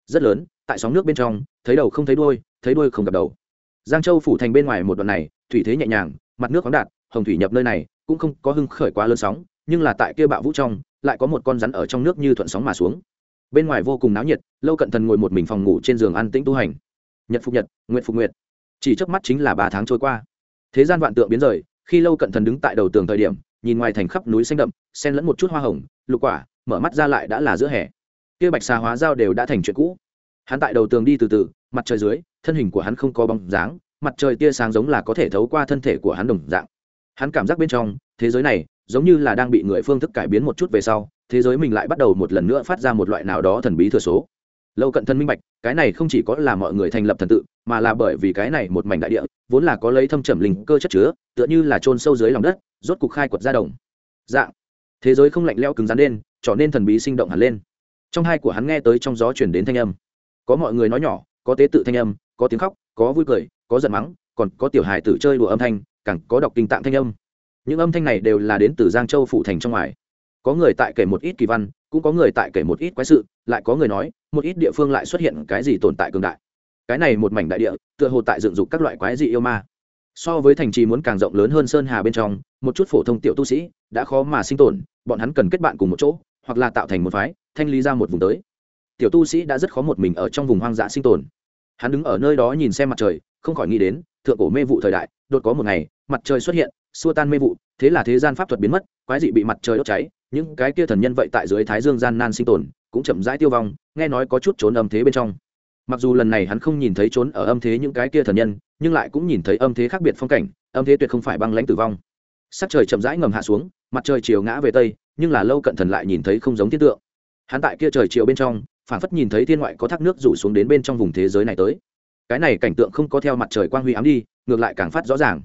rất lớn, tại sóng nước bên trong, thấy đầu không thấy đuôi thấy đuôi không gặp đầu. Giang châu phủ thành bên ngoài một đoạn này, thủy thế nhẹ nhàng, mặt nước khoáng đạt, hồng thủy nhập nơi này, cũng không có hưng khởi quá lớn sóng, nhưng là tại kia bạo vũ trong, lại có một con rắn ở trong nước như thuận sóng mà xuống. Bên ngoài vô cùng náo nhiệt, lâu cận thần ngồi một mình phòng ngủ trên giường ăn tĩnh tu hành. Nhật phục nhật nguyện phục nguyệt. Chỉ trước mắt chính là ba tháng trôi qua. Thế gian vạn tượng biến rời, khi lâu cận thần đứng tại đầu tường thời điểm, nhìn ngoài thành khắp núi xanh đậm, xen lẫn một chút hoa hồng, lục quả, mở mắt ra lại đã là giữa hè kia bạch xà hóa dao đều đã thành chuyện cũ. Hắn tại đầu tường đi từ từ, mặt trời dưới, thân hình của hắn không có bóng dáng, mặt trời tia sáng giống là có thể thấu qua thân thể của hắn đồng dạng. Hắn cảm giác bên trong, thế giới này, giống như là đang bị người phương thức cải biến một chút về sau, thế giới mình lại bắt đầu một lần nữa phát ra một loại nào đó thần bí thừa số. Lâu cận thân minh bạch, cái này không chỉ có là mọi người thành lập thần tự, mà là bởi vì cái này một mảnh đại địa, vốn là có lấy thâm trầm linh cơ chất chứa, tựa như là trôn sâu dưới lòng đất, rốt cục khai quật ra đồng. Dạng, thế giới không lạnh leo cứng rắn lên, trở nên thần bí sinh động hẳn lên trong hai của hắn nghe tới trong gió chuyển đến thanh âm. Có mọi người nói nhỏ, có tế tự thanh âm, có tiếng khóc, có vui cười, có giận mắng, còn có tiểu hài tử chơi đùa âm thanh, càng có đọc kinh tạng thanh âm. Những âm thanh này đều là đến từ giang châu phụ thành trong ngoài. Có người tại kể một ít kỳ văn, cũng có người tại kể một ít quái sự, lại có người nói, một ít địa phương lại xuất hiện cái gì tồn tại cường đại. Cái này một mảnh đại địa, tựa hồ tại dựng dục các loại quái dị yêu ma. So với thành trì muốn càng rộng lớn hơn sơn hà bên trong, một chút phổ thông tiểu tu sĩ đã khó mà sinh tồn, bọn hắn cần kết bạn cùng một chỗ hoặc là tạo thành một phái, thanh lý ra một vùng tới. Tiểu tu sĩ đã rất khó một mình ở trong vùng hoang dã sinh tồn. Hắn đứng ở nơi đó nhìn xem mặt trời, không khỏi nghĩ đến, thượng cổ mê vụ thời đại, đột có một ngày, mặt trời xuất hiện, xua tan mê vụ, thế là thế gian pháp thuật biến mất, quái dị bị mặt trời đốt cháy, những cái kia thần nhân vậy tại dưới thái dương gian nan sinh tồn, cũng chậm rãi tiêu vong, nghe nói có chút trốn âm thế bên trong. Mặc dù lần này hắn không nhìn thấy trốn ở âm thế những cái kia thần nhân, nhưng lại cũng nhìn thấy âm thế khác biệt phong cảnh, âm thế tuyệt không phải băng lãnh tử vong. Sắc trời chậm rãi ngầm hạ xuống, mặt trời chiều ngã về tây nhưng là lâu cận thần lại nhìn thấy không giống thiên tượng. Hắn tại kia trời chiều bên trong phản phất nhìn thấy thiên ngoại có thác nước rủ xuống đến bên trong vùng thế giới này tới. Cái này cảnh tượng không có theo mặt trời quang huy ám đi, ngược lại càng phát rõ ràng.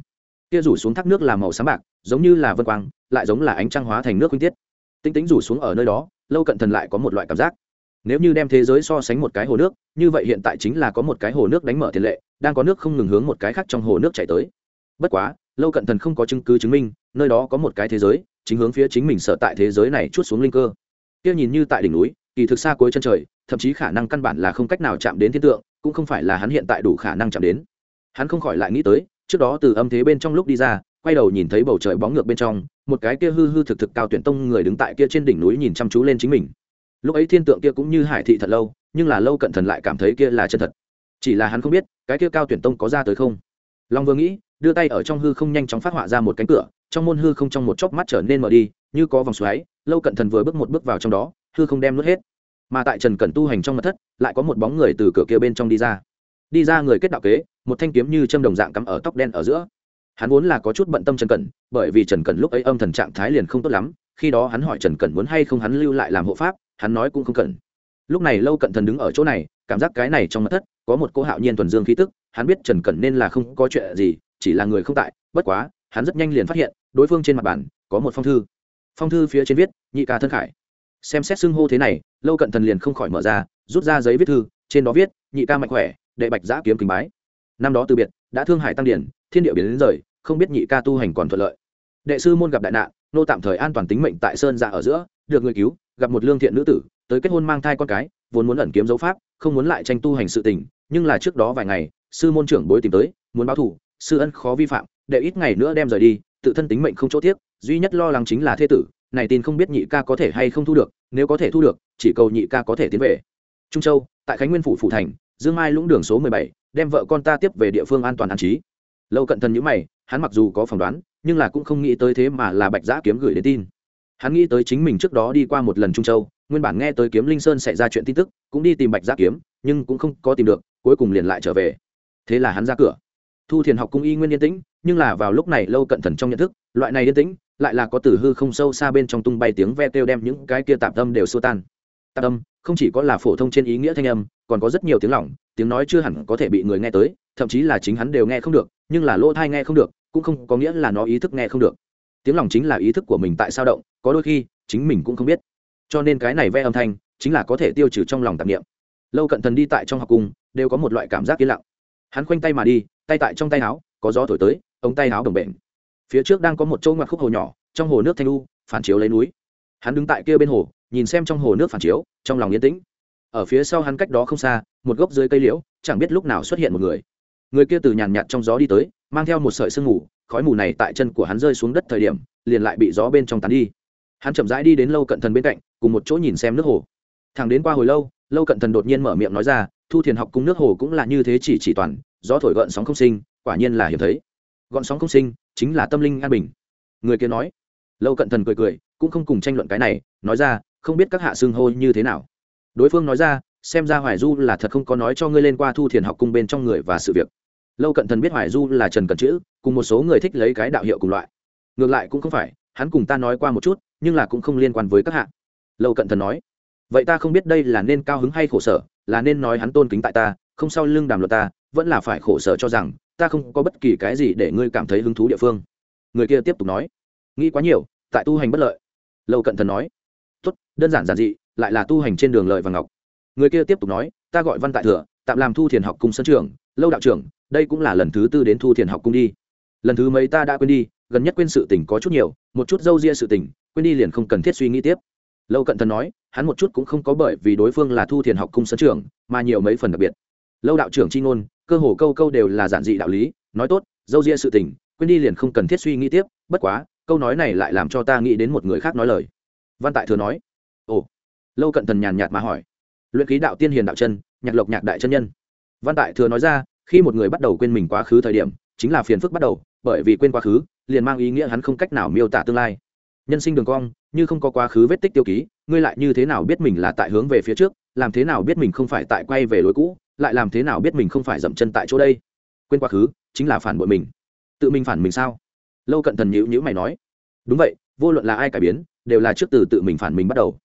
Kia rủ xuống thác nước là màu sáng bạc, giống như là vân quang, lại giống là ánh trăng hóa thành nước quynh tiết. Tinh tính rủ xuống ở nơi đó, lâu cận thần lại có một loại cảm giác. Nếu như đem thế giới so sánh một cái hồ nước, như vậy hiện tại chính là có một cái hồ nước đánh mở tiền lệ, đang có nước không ngừng hướng một cái khác trong hồ nước chảy tới. Bất quá, lâu cận thần không có chứng cứ chứng minh, nơi đó có một cái thế giới chính hướng phía chính mình sở tại thế giới này chút xuống linh cơ. Kia nhìn như tại đỉnh núi, kỳ thực xa cuối chân trời, thậm chí khả năng căn bản là không cách nào chạm đến thiên tượng, cũng không phải là hắn hiện tại đủ khả năng chạm đến. Hắn không khỏi lại nghĩ tới, trước đó từ âm thế bên trong lúc đi ra, quay đầu nhìn thấy bầu trời bóng ngược bên trong, một cái kia hư hư thực thực cao tuyển tông người đứng tại kia trên đỉnh núi nhìn chăm chú lên chính mình. Lúc ấy thiên tượng kia cũng như hải thị thật lâu, nhưng là lâu cận thần lại cảm thấy kia là chân thật. Chỉ là hắn không biết, cái kia cao tuyển tông có ra tới không. Long vừa nghĩ, đưa tay ở trong hư không nhanh chóng phát họa ra một cánh cửa trong môn hư không trong một chốc mắt trở nên mở đi, như có vòng xoáy, lâu cận thần vừa bước một bước vào trong đó, hư không đem nuốt hết. Mà tại trần cẩn tu hành trong mật thất, lại có một bóng người từ cửa kia bên trong đi ra. Đi ra người kết đạo kế, một thanh kiếm như châm đồng dạng cắm ở tóc đen ở giữa. Hắn vốn là có chút bận tâm trần cẩn, bởi vì trần cẩn lúc ấy âm thần trạng thái liền không tốt lắm, khi đó hắn hỏi trần cẩn muốn hay không hắn lưu lại làm hộ pháp, hắn nói cũng không cần. Lúc này lâu cận thần đứng ở chỗ này, cảm giác cái này trong mật thất có một cô hạo nhiên thuần dương khí tức, hắn biết trần cẩn nên là không có chuyện gì, chỉ là người không tại, bất quá, hắn rất nhanh liền phát hiện đối phương trên mặt bản có một phong thư. Phong thư phía trên viết, nhị ca thân khải. Xem xét xưng hô thế này, lâu cận thần liền không khỏi mở ra, rút ra giấy viết thư, trên đó viết, nhị ca mạnh khỏe, đệ bạch giã kiếm kính bái. Năm đó từ biệt, đã thương hải tăng điển, thiên địa biến đến rời, không biết nhị ca tu hành còn thuận lợi. Đệ sư môn gặp đại nạn, nô tạm thời an toàn tính mệnh tại sơn dạ ở giữa, được người cứu, gặp một lương thiện nữ tử, tới kết hôn mang thai con cái, vốn muốn ẩn kiếm dấu pháp, không muốn lại tranh tu hành sự tình, nhưng là trước đó vài ngày, sư môn trưởng bối tìm tới, muốn báo thủ sư ân khó vi phạm, đệ ít ngày nữa đem rời đi tự thân tính mệnh không chỗ tiếc duy nhất lo lắng chính là thế tử, này tin không biết nhị ca có thể hay không thu được, nếu có thể thu được, chỉ cầu nhị ca có thể tiến về. Trung châu, tại khánh nguyên phủ phủ thành, dương mai lũng đường số mười bảy, đem vợ con ta tiếp về địa phương an toàn an trí. Lâu cận thần nhữ mày, hắn mặc dù có phỏng đoán, nhưng là cũng không nghĩ tới thế mà là bạch giã kiếm gửi đến tin. Hắn nghĩ tới chính mình trước đó đi qua một lần trung châu, nguyên bản nghe tới kiếm linh sơn xảy ra chuyện tin tức, cũng đi tìm bạch giã kiếm, nhưng cũng không có tìm được, cuối cùng liền lại trở về. Thế là hắn ra cửa thu thiền học cung y nguyên yên tĩnh, nhưng là vào lúc này lâu cận thần trong nhận thức, loại này yên tĩnh lại là có tử hư không sâu xa bên trong tung bay tiếng ve kêu đem những cái kia tạp tâm đều xua tan. Tạp tâm không chỉ có là phổ thông trên ý nghĩa thanh âm, còn có rất nhiều tiếng lỏng, tiếng nói chưa hẳn có thể bị người nghe tới, thậm chí là chính hắn đều nghe không được, nhưng là lỗ thai nghe không được, cũng không có nghĩa là nó ý thức nghe không được. Tiếng lòng chính là ý thức của mình tại sao động, có đôi khi, chính mình cũng không biết. Cho nên cái này ve âm thanh chính là có thể tiêu trừ trong lòng tạp niệm. Lâu cận thần đi tại trong học cung đều có một loại cảm giác yên lặng. Hắn khoanh tay mà đi tay tại trong tay áo, có gió thổi tới, ống tay áo đồng bệnh. Phía trước đang có một chỗ ngoặt khúc hồ nhỏ, trong hồ nước thanh lu phản chiếu lấy núi. Hắn đứng tại kia bên hồ, nhìn xem trong hồ nước phản chiếu, trong lòng yên tĩnh. Ở phía sau hắn cách đó không xa, một gốc dưới cây liễu, chẳng biết lúc nào xuất hiện một người. Người kia từ nhàn nhạt trong gió đi tới, mang theo một sợi sương mù, khói mù này tại chân của hắn rơi xuống đất thời điểm, liền lại bị gió bên trong tán đi. Hắn chậm rãi đi đến lâu cận thần bên cạnh, cùng một chỗ nhìn xem nước hồ. Thằng đến qua hồi lâu lâu cận thần đột nhiên mở miệng nói ra, thu thiền học cung nước hồ cũng là như thế chỉ chỉ toàn gió thổi gợn sóng không sinh, quả nhiên là hiếm thấy. Gọn sóng không sinh chính là tâm linh an bình. Người kia nói. Lâu cận thần cười cười, cũng không cùng tranh luận cái này, nói ra, không biết các hạ xưng hô như thế nào. Đối phương nói ra, xem ra hoài du là thật không có nói cho ngươi lên qua thu thiền học cung bên trong người và sự việc. Lâu cận thần biết hoài du là trần cận chữ, cùng một số người thích lấy cái đạo hiệu cùng loại. Ngược lại cũng không phải, hắn cùng ta nói qua một chút, nhưng là cũng không liên quan với các hạ. Lâu cận thần nói. Vậy ta không biết đây là nên cao hứng hay khổ sở, là nên nói hắn tôn kính tại ta, không sau lưng đàm luật ta vẫn là phải khổ sở cho rằng, ta không có bất kỳ cái gì để ngươi cảm thấy hứng thú địa phương. Người kia tiếp tục nói, nghĩ quá nhiều, tại tu hành bất lợi. Lâu cận thần nói, tốt, đơn giản giản dị, lại là tu hành trên đường lợi và ngọc. Người kia tiếp tục nói, ta gọi văn tại thừa, tạm làm thu thiền học cung sân trường lâu đạo trưởng, đây cũng là lần thứ tư đến thu thiền học cung đi. Lần thứ mấy ta đã quên đi, gần nhất quên sự tình có chút nhiều, một chút dâu ria sự tình, quên đi liền không cần thiết suy nghĩ tiếp. Lâu cận thần nói, hắn một chút cũng không có bởi vì đối phương là thu thiền học cung sân trường mà nhiều mấy phần đặc biệt. Lâu đạo trưởng c h i ngôn cơ hồ câu câu đều là giản dị đạo lý, nói tốt, dâu ria sự tình, quên đi liền không cần thiết suy nghĩ tiếp, bất quá, câu nói này lại làm cho ta nghĩ đến một người khác nói lời. Văn tại thừa nói, ồ. Lâu cận thần nhàn nhạt mà hỏi, luyện ký đạo tiên hiền đạo chân, nhạc lộc nhạc đại chân nhân. Văn tại thừa nói ra, khi một người bắt đầu quên mình quá khứ thời điểm, chính là phiền phức bắt đầu, bởi vì quên quá khứ, liền mang ý nghĩa hắn không cách nào miêu tả tương lai. Nhân sinh đường cong, như không có quá khứ vết tích tiêu ký, ngươi lại như thế nào biết mình là tại hướng về phía trước, làm thế nào biết mình không phải tại quay về lối cũ? Lại làm thế nào biết mình không phải dậm chân tại chỗ đây? Quên quá khứ, chính là phản bội mình. Tự mình phản mình sao? Lâu cận thần nhữ nhữ mày nói. Đúng vậy, vô luận là ai cải biến, đều là trước từ tự mình phản mình bắt đầu.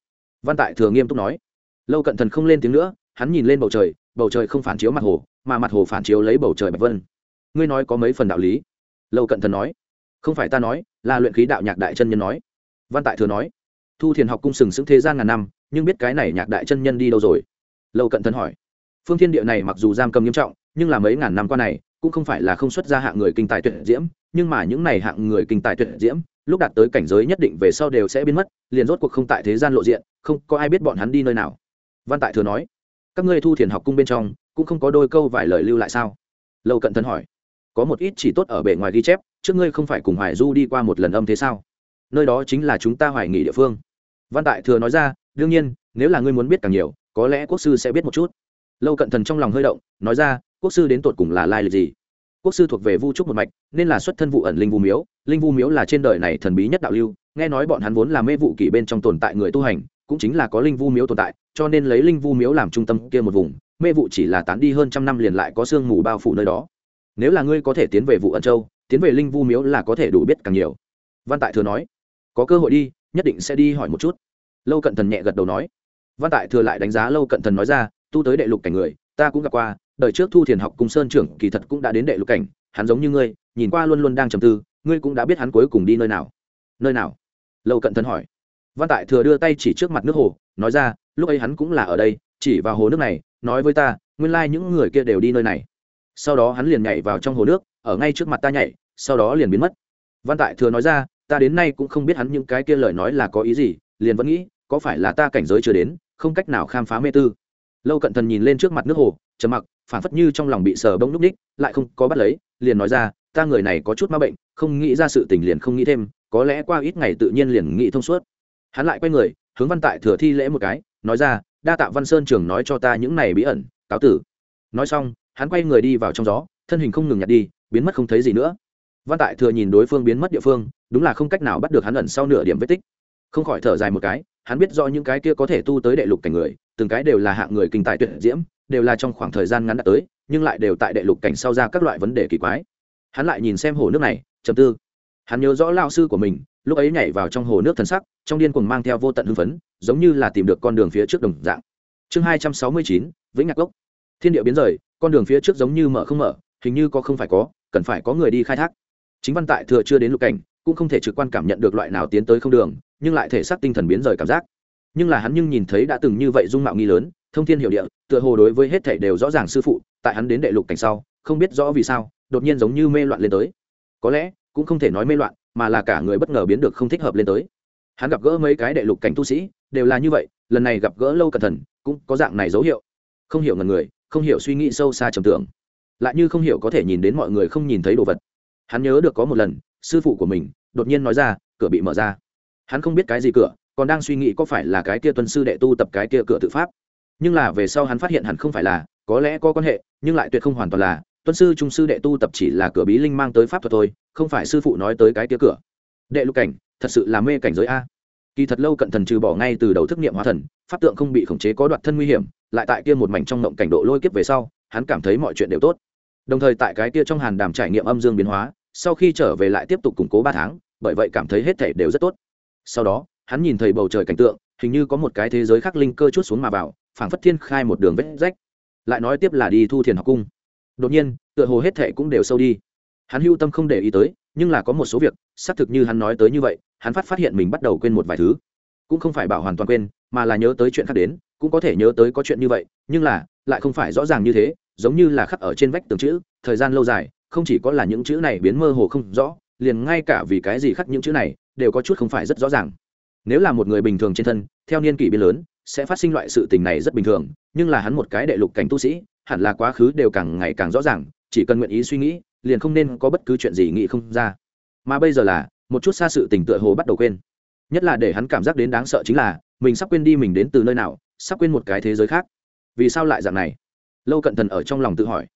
Văn tại thừa nghiêm túc nói. Lâu cận thần không lên tiếng nữa, hắn nhìn lên bầu trời bầu trời không phản chiếu mặt hồ, mà mặt hồ phản chiếu lấy bầu trời bạch vân. Ngươi nói có mấy phần đạo lý? Lâu cận thần nói. Không phải ta nói, là luyện khí đạo nhạc đại chân nhân nói. Văn tại thừa nói. Thu thiền học cung sừng sững thế gian ngàn năm, nhưng biết cái này nhạc đại chân nhân đi đâu rồi? Lâu cận thần hỏi phương thiên địa này mặc dù giam cầm nghiêm trọng, nhưng là mấy ngàn năm qua này, cũng không phải là không xuất ra hạng người kinh tài tuyệt diễm, nhưng mà những này hạng người kinh tài tuyệt diễm, lúc đạt tới cảnh giới nhất định về sau đều sẽ biến mất, liền rốt cuộc không tại thế gian lộ diện, không có ai biết bọn hắn đi nơi nào. Văn tại thừa nói, các ngươi thu thiền học cung bên trong, cũng không có đôi câu vài lời lưu lại sao? Lâu cận thân hỏi, có một ít chỉ tốt ở bề ngoài ghi chép, trước ngươi không phải cùng hoài du đi qua một lần âm thế sao? Nơi đó chính là chúng ta hoài nghị địa phương. Văn tại thừa nói ra, đương nhiên, nếu là ngươi muốn biết càng nhiều, có lẽ quốc sư sẽ biết một chút lâu cận thần trong lòng hơi động, nói ra, quốc sư đến tột cùng là lai lịch gì? Quốc sư thuộc về vu trúc một mạch, nên là xuất thân vụ ẩn linh vu miếu. Linh vu miếu là trên đời này thần bí nhất đạo lưu, nghe nói bọn hắn vốn là mê vụ kỷ bên trong tồn tại người tu hành, cũng chính là có linh vu miếu tồn tại, cho nên lấy linh vu miếu làm trung tâm kia một vùng, mê vụ chỉ là tán đi hơn trăm năm liền lại có sương mù bao phủ nơi đó. Nếu là ngươi có thể tiến về vụ ẩn châu, tiến về linh vu miếu là có thể đủ biết càng nhiều. Văn tại thừa nói, có cơ hội đi, nhất định sẽ đi hỏi một chút. Lâu cận thần nhẹ gật đầu nói. Văn tại thừa lại đánh giá lâu cận thần nói ra tu tới đệ lục cảnh người, ta cũng gặp qua, đời trước thu thiền học cùng sơn trưởng kỳ thật cũng đã đến đệ lục cảnh, hắn giống như ngươi, nhìn qua luôn luôn đang trầm tư, ngươi cũng đã biết hắn cuối cùng đi nơi nào. Nơi nào? Lâu cận thần hỏi. Văn tại thừa đưa tay chỉ trước mặt nước hồ, nói ra, lúc ấy hắn cũng là ở đây, chỉ vào hồ nước này, nói với ta, nguyên lai những người kia đều đi nơi này. Sau đó hắn liền nhảy vào trong hồ nước, ở ngay trước mặt ta nhảy, sau đó liền biến mất. Văn tại thừa nói ra, ta đến nay cũng không biết hắn những cái kia lời nói là có ý gì, liền vẫn nghĩ, có phải là ta cảnh giới chưa đến, không cách nào khám phá mê tư lâu cận thần nhìn lên trước mặt nước hồ, trầm mặc phản phất như trong lòng bị sờ bông núp ních, lại không có bắt lấy, liền nói ra, ta người này có chút ma bệnh, không nghĩ ra sự tình liền không nghĩ thêm, có lẽ qua ít ngày tự nhiên liền nghĩ thông suốt. Hắn lại quay người, hướng văn tại thừa thi lễ một cái, nói ra, đa tạ văn sơn trường nói cho ta những này bí ẩn, cáo tử. Nói xong, hắn quay người đi vào trong gió, thân hình không ngừng nhặt đi, biến mất không thấy gì nữa. Văn tại thừa nhìn đối phương biến mất địa phương, đúng là không cách nào bắt được hắn ẩn sau nửa điểm vết tích. Không khỏi thở dài một cái, hắn biết do những cái kia có thể tu tới đệ lục cảnh người từng cái đều là hạng người kinh tài tuyệt diễm, đều là trong khoảng thời gian ngắn đã tới, nhưng lại đều tại đệ lục cảnh sau ra các loại vấn đề kỳ quái. Hắn lại nhìn xem hồ nước này chầm tư. Hắn nhớ rõ lao sư của mình, lúc ấy nhảy vào trong hồ nước thần sắc, trong điên cuồng mang theo vô tận hưng phấn, giống như là tìm được con đường phía trước đồng dạng. Chương hai trăm sáu mươi chín, vĩnh ngạc gốc thiên địa biến rời, con đường phía trước giống như mở không mở, hình như có không phải có, cần phải có người đi khai thác. Chính văn tại thừa chưa đến lục cảnh, cũng không thể trực quan cảm nhận được loại nào tiến tới không đường, nhưng lại thể xác tinh thần biến rời cảm giác nhưng là hắn nhưng nhìn thấy đã từng như vậy dung mạo nghi lớn, thông thiên hiệu địa, tựa hồ đối với hết thảy đều rõ ràng sư phụ, tại hắn đến đệ lục cảnh sau, không biết rõ vì sao, đột nhiên giống như mê loạn lên tới. Có lẽ, cũng không thể nói mê loạn, mà là cả người bất ngờ biến được không thích hợp lên tới. Hắn gặp gỡ mấy cái đệ lục cảnh tu sĩ, đều là như vậy, lần này gặp gỡ lâu cẩn thận, cũng có dạng này dấu hiệu. Không hiểu ngần người, không hiểu suy nghĩ sâu xa trầm tưởng. Lại như không hiểu có thể nhìn đến mọi người không nhìn thấy đồ vật. Hắn nhớ được có một lần, sư phụ của mình, đột nhiên nói ra, cửa bị mở ra. Hắn không biết cái gì cửa còn đang suy nghĩ có phải là cái kia tuân sư đệ tu tập cái kia cửa tự pháp. Nhưng là về sau hắn phát hiện hẳn không phải là, có lẽ có quan hệ, nhưng lại tuyệt không hoàn toàn là, tuân sư trung sư đệ tu tập chỉ là cửa bí linh mang tới pháp thuật thôi, không phải sư phụ nói tới cái kia cửa. Đệ lục cảnh, thật sự là mê cảnh giới a. Kỳ thật lâu cận thần trừ bỏ ngay từ đầu thức nghiệm hóa thần, pháp tượng không bị khống chế có đoạt thân nguy hiểm, lại tại kia một mảnh trong ngộng cảnh độ lôi kiếp về sau, hắn cảm thấy mọi chuyện đều tốt. Đồng thời tại cái kia trong hàn đàm trải nghiệm âm dương biến hóa, sau khi trở về lại tiếp tục củng cố ba tháng, bởi vậy cảm thấy hết thể đều rất tốt. Sau đó hắn nhìn thấy bầu trời cảnh tượng, hình như có một cái thế giới khác linh cơ chút xuống mà vào, phảng phất thiên khai một đường vết rách. Lại nói tiếp là đi thu thiền học cung. Đột nhiên, tựa hồ hết thệ cũng đều sâu đi. Hắn hưu tâm không để ý tới, nhưng là có một số việc, xác thực như hắn nói tới như vậy, hắn phát phát hiện mình bắt đầu quên một vài thứ. Cũng không phải bảo hoàn toàn quên, mà là nhớ tới chuyện khác đến, cũng có thể nhớ tới có chuyện như vậy, nhưng là, lại không phải rõ ràng như thế, giống như là khắc ở trên vách tường chữ, thời gian lâu dài, không chỉ có là những chữ này biến mơ hồ không rõ, liền ngay cả vì cái gì khắc những chữ này, đều có chút không phải rất rõ ràng nếu là một người bình thường trên thân, theo niên kỷ biến lớn, sẽ phát sinh loại sự tình này rất bình thường, nhưng là hắn một cái đệ lục cảnh tu sĩ, hẳn là quá khứ đều càng ngày càng rõ ràng, chỉ cần nguyện ý suy nghĩ, liền không nên có bất cứ chuyện gì nghĩ không ra. Mà bây giờ là, một chút xa sự tình tựa hồ bắt đầu quên. Nhất là để hắn cảm giác đến đáng sợ chính là, mình sắp quên đi mình đến từ nơi nào, sắp quên một cái thế giới khác. Vì sao lại dạng này? Lâu cận thần ở trong lòng tự hỏi.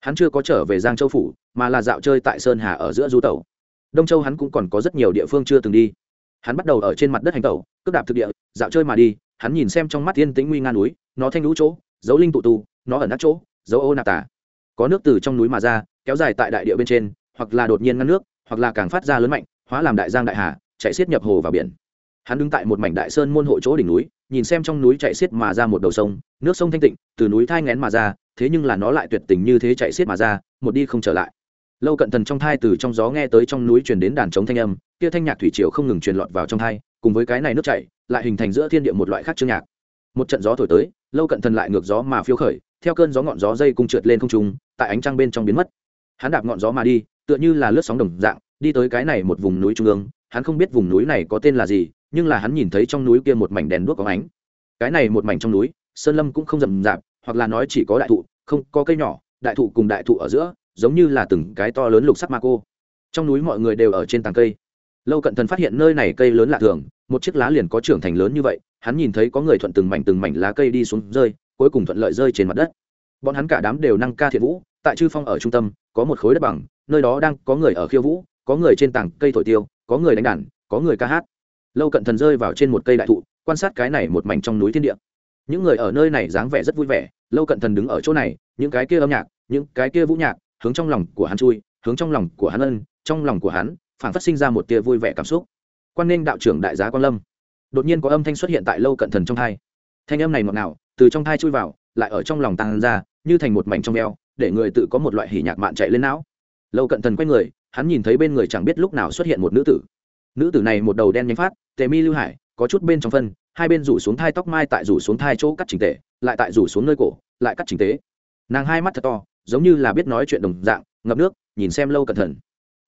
Hắn chưa có trở về giang châu phủ, mà là dạo chơi tại sơn hà ở giữa du tẩu. Đông châu hắn cũng còn có rất nhiều địa phương chưa từng đi hắn bắt đầu ở trên mặt đất hành tẩu cướp đạp thực địa, dạo chơi mà đi, hắn nhìn xem trong mắt thiên tĩnh nguy nga núi, nó thanh lũ chỗ, dấu linh tụ tù, nó ẩn nát chỗ, dấu ô nạp tả có nước từ trong núi mà ra, kéo dài tại đại địa bên trên, hoặc là đột nhiên ngăn nước, hoặc là càng phát ra lớn mạnh, hóa làm đại giang đại hà, chạy xiết nhập hồ vào biển. Hắn đứng tại một mảnh đại sơn môn hộ chỗ đỉnh núi, nhìn xem trong núi chạy xiết mà ra một đầu sông, nước sông thanh tịnh, từ núi thai ngén mà ra, thế nhưng là nó lại tuyệt tình như thế chạy xiết mà ra, một đi không trở lại. Lâu cận thần trong thai từ trong gió nghe tới trong núi truyền đến đàn trống thanh âm kia thanh nhạc thủy triều không ngừng truyền lọt vào trong thai cùng với cái này nước chảy, lại hình thành giữa thiên địa một loại khác chương nhạc. Một trận gió thổi tới, lâu cận thần lại ngược gió mà phiêu khởi, theo cơn gió ngọn gió dây cung trượt lên không trung, tại ánh trăng bên trong biến mất. Hắn đạp ngọn gió mà đi, tựa như là lướt sóng đồng dạng, đi tới cái này một vùng núi trung ương, hắn không biết vùng núi này có tên là gì, nhưng là hắn nhìn thấy trong núi kia một mảnh đèn đuốc có ánh. Cái này một mảnh trong núi, sơn lâm cũng không rậm rạp, hoặc là nói chỉ có đại thụ, không, có cây nhỏ, đại thụ cùng đại thụ ở giữa, giống như là từng cái to lớn lục sắc ma cô. Trong núi mọi người đều ở trên tàng cây lâu cận thần phát hiện nơi này cây lớn lạ thường, một chiếc lá liền có trưởng thành lớn như vậy, hắn nhìn thấy có người thuận từng mảnh từng mảnh lá cây đi xuống rơi, cuối cùng thuận lợi rơi trên mặt đất. Bọn hắn cả đám đều năng ca thiện vũ, tại chư phong ở trung tâm, có một khối đất bằng, nơi đó đang có người ở khiêu vũ, có người trên tảng cây thổi tiêu, có người đánh đàn, có người ca hát. Lâu cận thần rơi vào trên một cây đại thụ, quan sát cái này một mảnh trong núi thiên địa. Những người ở nơi này dáng vẻ rất vui vẻ, lâu cận thần đứng ở chỗ này, những cái kia âm nhạc, những cái kia vũ nhạc, hướng trong lòng của hắn chui, hướng trong lòng của hắn ân, trong lòng của hắn phản phát sinh ra một tia vui vẻ cảm xúc. Quan nên đạo trưởng đại giá quan lâm. Đột nhiên có âm thanh xuất hiện tại lâu cận thần trong thai. Thanh âm này ngọt ngào, từ trong thai chui vào, lại ở trong lòng tăng ra, như thành một mảnh trong veo để người tự có một loại hỉ nhạc mạn chạy lên não. Lâu cận thần quay người, hắn nhìn thấy bên người chẳng biết lúc nào xuất hiện một nữ tử. Nữ tử này một đầu đen nhánh phát, tề mi lưu hải, có chút bên trong phân, hai bên rủ xuống thai tóc mai tại rủ xuống thai chỗ cắt chỉnh tề, lại tại rủ xuống nơi cổ, lại cắt chỉnh tế nàng hai mắt thật to, giống như là biết nói chuyện đồng dạng ngập nước, nhìn xem lâu cẩn thận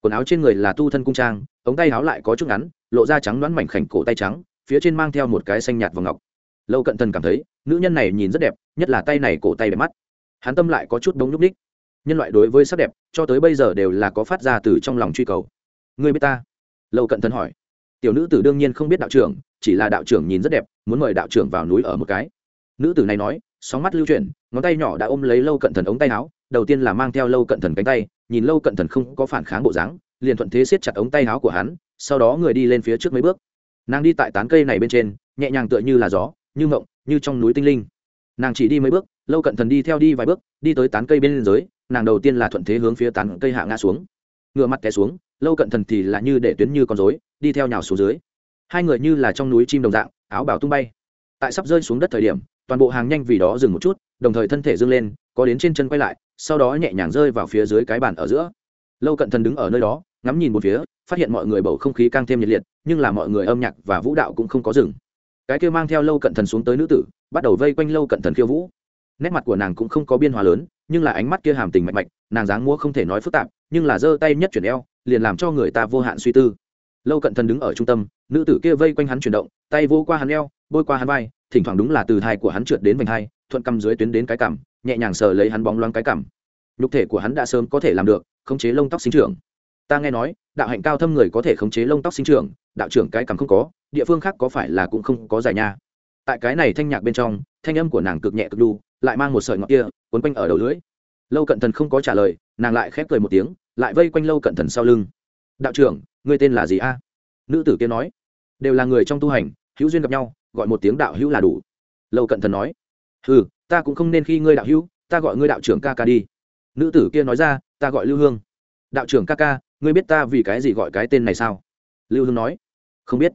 quần áo trên người là tu thân cung trang, ống tay áo lại có chút ngắn, lộ ra trắng đoán mảnh khảnh cổ tay trắng, phía trên mang theo một cái xanh nhạt vào ngọc. Lâu cận thần cảm thấy, nữ nhân này nhìn rất đẹp, nhất là tay này cổ tay đẹp mắt. Hắn tâm lại có chút đống nhúc ních nhân loại đối với sắc đẹp, cho tới bây giờ đều là có phát ra từ trong lòng truy cầu. Người biết ta? Lâu cận thần hỏi. Tiểu nữ tử đương nhiên không biết đạo trưởng, chỉ là đạo trưởng nhìn rất đẹp, muốn mời đạo trưởng vào núi ở một cái. Nữ tử này nói, sóng mắt lưu chuyển, ngón tay nhỏ đã ôm lấy lâu cận thần ống tay áo, đầu tiên là mang theo lâu cận thần cánh tay nhìn lâu cận thần không có phản kháng bộ dáng, liền thuận thế siết chặt ống tay áo của hắn, sau đó người đi lên phía trước mấy bước. Nàng đi tại tán cây này bên trên, nhẹ nhàng tựa như là gió, như mộng, như trong núi tinh linh. Nàng chỉ đi mấy bước, lâu cận thần đi theo đi vài bước, đi tới tán cây bên dưới, nàng đầu tiên là thuận thế hướng phía tán cây hạ ngã xuống. Ngựa mặt té xuống, lâu cận thần thì là như để tuyến như con rối, đi theo nhào xuống dưới. Hai người như là trong núi chim đồng dạng, áo bảo tung bay. Tại sắp rơi xuống đất thời điểm, toàn bộ hàng nhanh vì đó dừng một chút, đồng thời thân thể dâng lên, có đến trên chân quay lại sau đó nhẹ nhàng rơi vào phía dưới cái bàn ở giữa. Lâu cận thần đứng ở nơi đó, ngắm nhìn một phía, phát hiện mọi người bầu không khí càng thêm nhiệt liệt, nhưng là mọi người âm nhạc và vũ đạo cũng không có dừng. Cái kia mang theo lâu cận thần xuống tới nữ tử, bắt đầu vây quanh lâu cận thần khiêu vũ. Nét mặt của nàng cũng không có biên hòa lớn, nhưng là ánh mắt kia hàm tình mạch mạch, nàng dáng múa không thể nói phức tạp, nhưng là giơ tay nhất chuyển eo, liền làm cho người ta vô hạn suy tư. Lâu cận thần đứng ở trung tâm, nữ tử kia vây quanh hắn chuyển động, tay vô qua hắn eo, bôi qua hắn vai, thỉnh thoảng đúng là từ thai của hắn trượt đến vành hai, thuận cầm dưới tuyến đến cái cằm nhẹ nhàng sờ lấy hắn bóng loáng cái cằm nhục thể của hắn đã sớm có thể làm được, khống chế lông tóc sinh trưởng. Ta nghe nói, đạo hạnh cao thâm người có thể khống chế lông tóc sinh trưởng, đạo trưởng cái cằm không có, địa phương khác có phải là cũng không có giải nha. Tại cái này thanh nhạc bên trong, thanh âm của nàng cực nhẹ cực đu, lại mang một sợi ngọt kia quấn quanh ở đầu lưỡi. Lâu cận thần không có trả lời, nàng lại khép cười một tiếng, lại vây quanh lâu cận thần sau lưng. Đạo trưởng, ngươi tên là gì a? Nữ tử kia nói. Đều là người trong tu hành, hữu duyên gặp nhau, gọi một tiếng đạo hữu là đủ. Lâu cận thần nói. Ừ ta cũng không nên khi ngươi đạo hữu ta gọi ngươi đạo trưởng ca ca đi. Nữ tử kia nói ra ta gọi lưu hương. Đạo trưởng ca ca ngươi biết ta vì cái gì gọi cái tên này sao? Lưu hương nói không biết.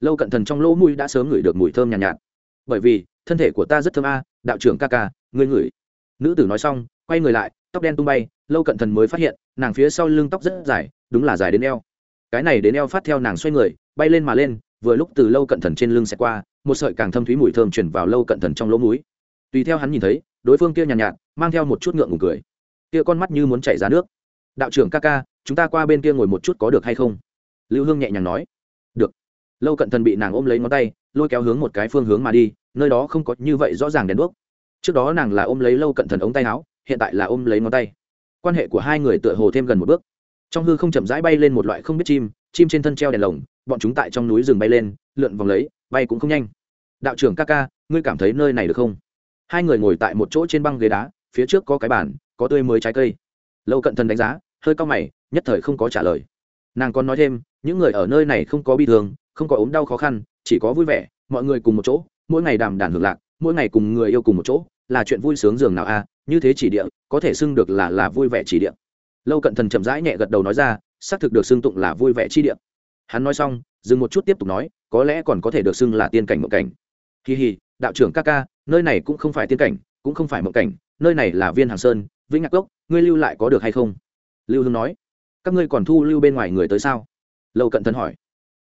Lâu cận thần trong lỗ mũi đã sớm ngửi được mùi thơm nhàn nhạt, nhạt. Bởi vì thân thể của ta rất thơm a đạo trưởng ca ca ngươi ngửi. Nữ tử nói xong quay người lại tóc đen tung bay lâu cận thần mới phát hiện nàng phía sau lưng tóc rất dài đúng là dài đến eo. Cái này đến eo phát theo nàng xoay người bay lên mà lên vừa lúc từ lâu cận thần trên lưng sẽ qua một sợi càng thâm thúy mùi thơm chuyển vào lâu cận thần trong lỗ mũi tùy theo hắn nhìn thấy đối phương kia nhàn nhạt, nhạt mang theo một chút ngượng ngùng cười. Kia con mắt như muốn chảy ra nước. Đạo trưởng ca ca chúng ta qua bên kia ngồi một chút có được hay không? Lưu hương nhẹ nhàng nói. Được. Lâu cận thần bị nàng ôm lấy ngón tay lôi kéo hướng một cái phương hướng mà đi nơi đó không có như vậy rõ ràng đèn đuốc. Trước đó nàng là ôm lấy lâu cận thần ống tay áo hiện tại là ôm lấy ngón tay. Quan hệ của hai người tựa hồ thêm gần một bước. Trong hư không chậm rãi bay lên một loại không biết chim chim trên thân treo đèn lồng bọn chúng tại trong núi rừng bay lên lượn vòng lấy bay cũng không nhanh. Đạo trưởng ca ca ngươi cảm thấy nơi này được không? Hai người ngồi tại một chỗ trên băng ghế đá, phía trước có cái bàn, có tươi mới trái cây. Lâu cận thần đánh giá, hơi cao mày, nhất thời không có trả lời. Nàng còn nói thêm, những người ở nơi này không có bi thương, không có ốm đau khó khăn, chỉ có vui vẻ, mọi người cùng một chỗ, mỗi ngày đàm đàn hưởng lạc, mỗi ngày cùng người yêu cùng một chỗ, là chuyện vui sướng dường nào a à, như thế chỉ địa, có thể xưng được là là vui vẻ chỉ địa. Lâu cận thần chậm rãi nhẹ gật đầu nói ra, xác thực được xưng tụng là vui vẻ chi địa. Hắn nói xong, dừng một chút tiếp tục nói, có lẽ còn có thể được xưng là tiên cảnh mộng cảnh. Kỳ hì, đạo trưởng ca ca nơi này cũng không phải tiên cảnh, cũng không phải mộng cảnh, nơi này là viên hàng sơn, vĩnh ngạc cốc, ngươi lưu lại có được hay không? Lưu hương nói. Các ngươi còn thu lưu bên ngoài người tới sao? Lâu cận thần hỏi.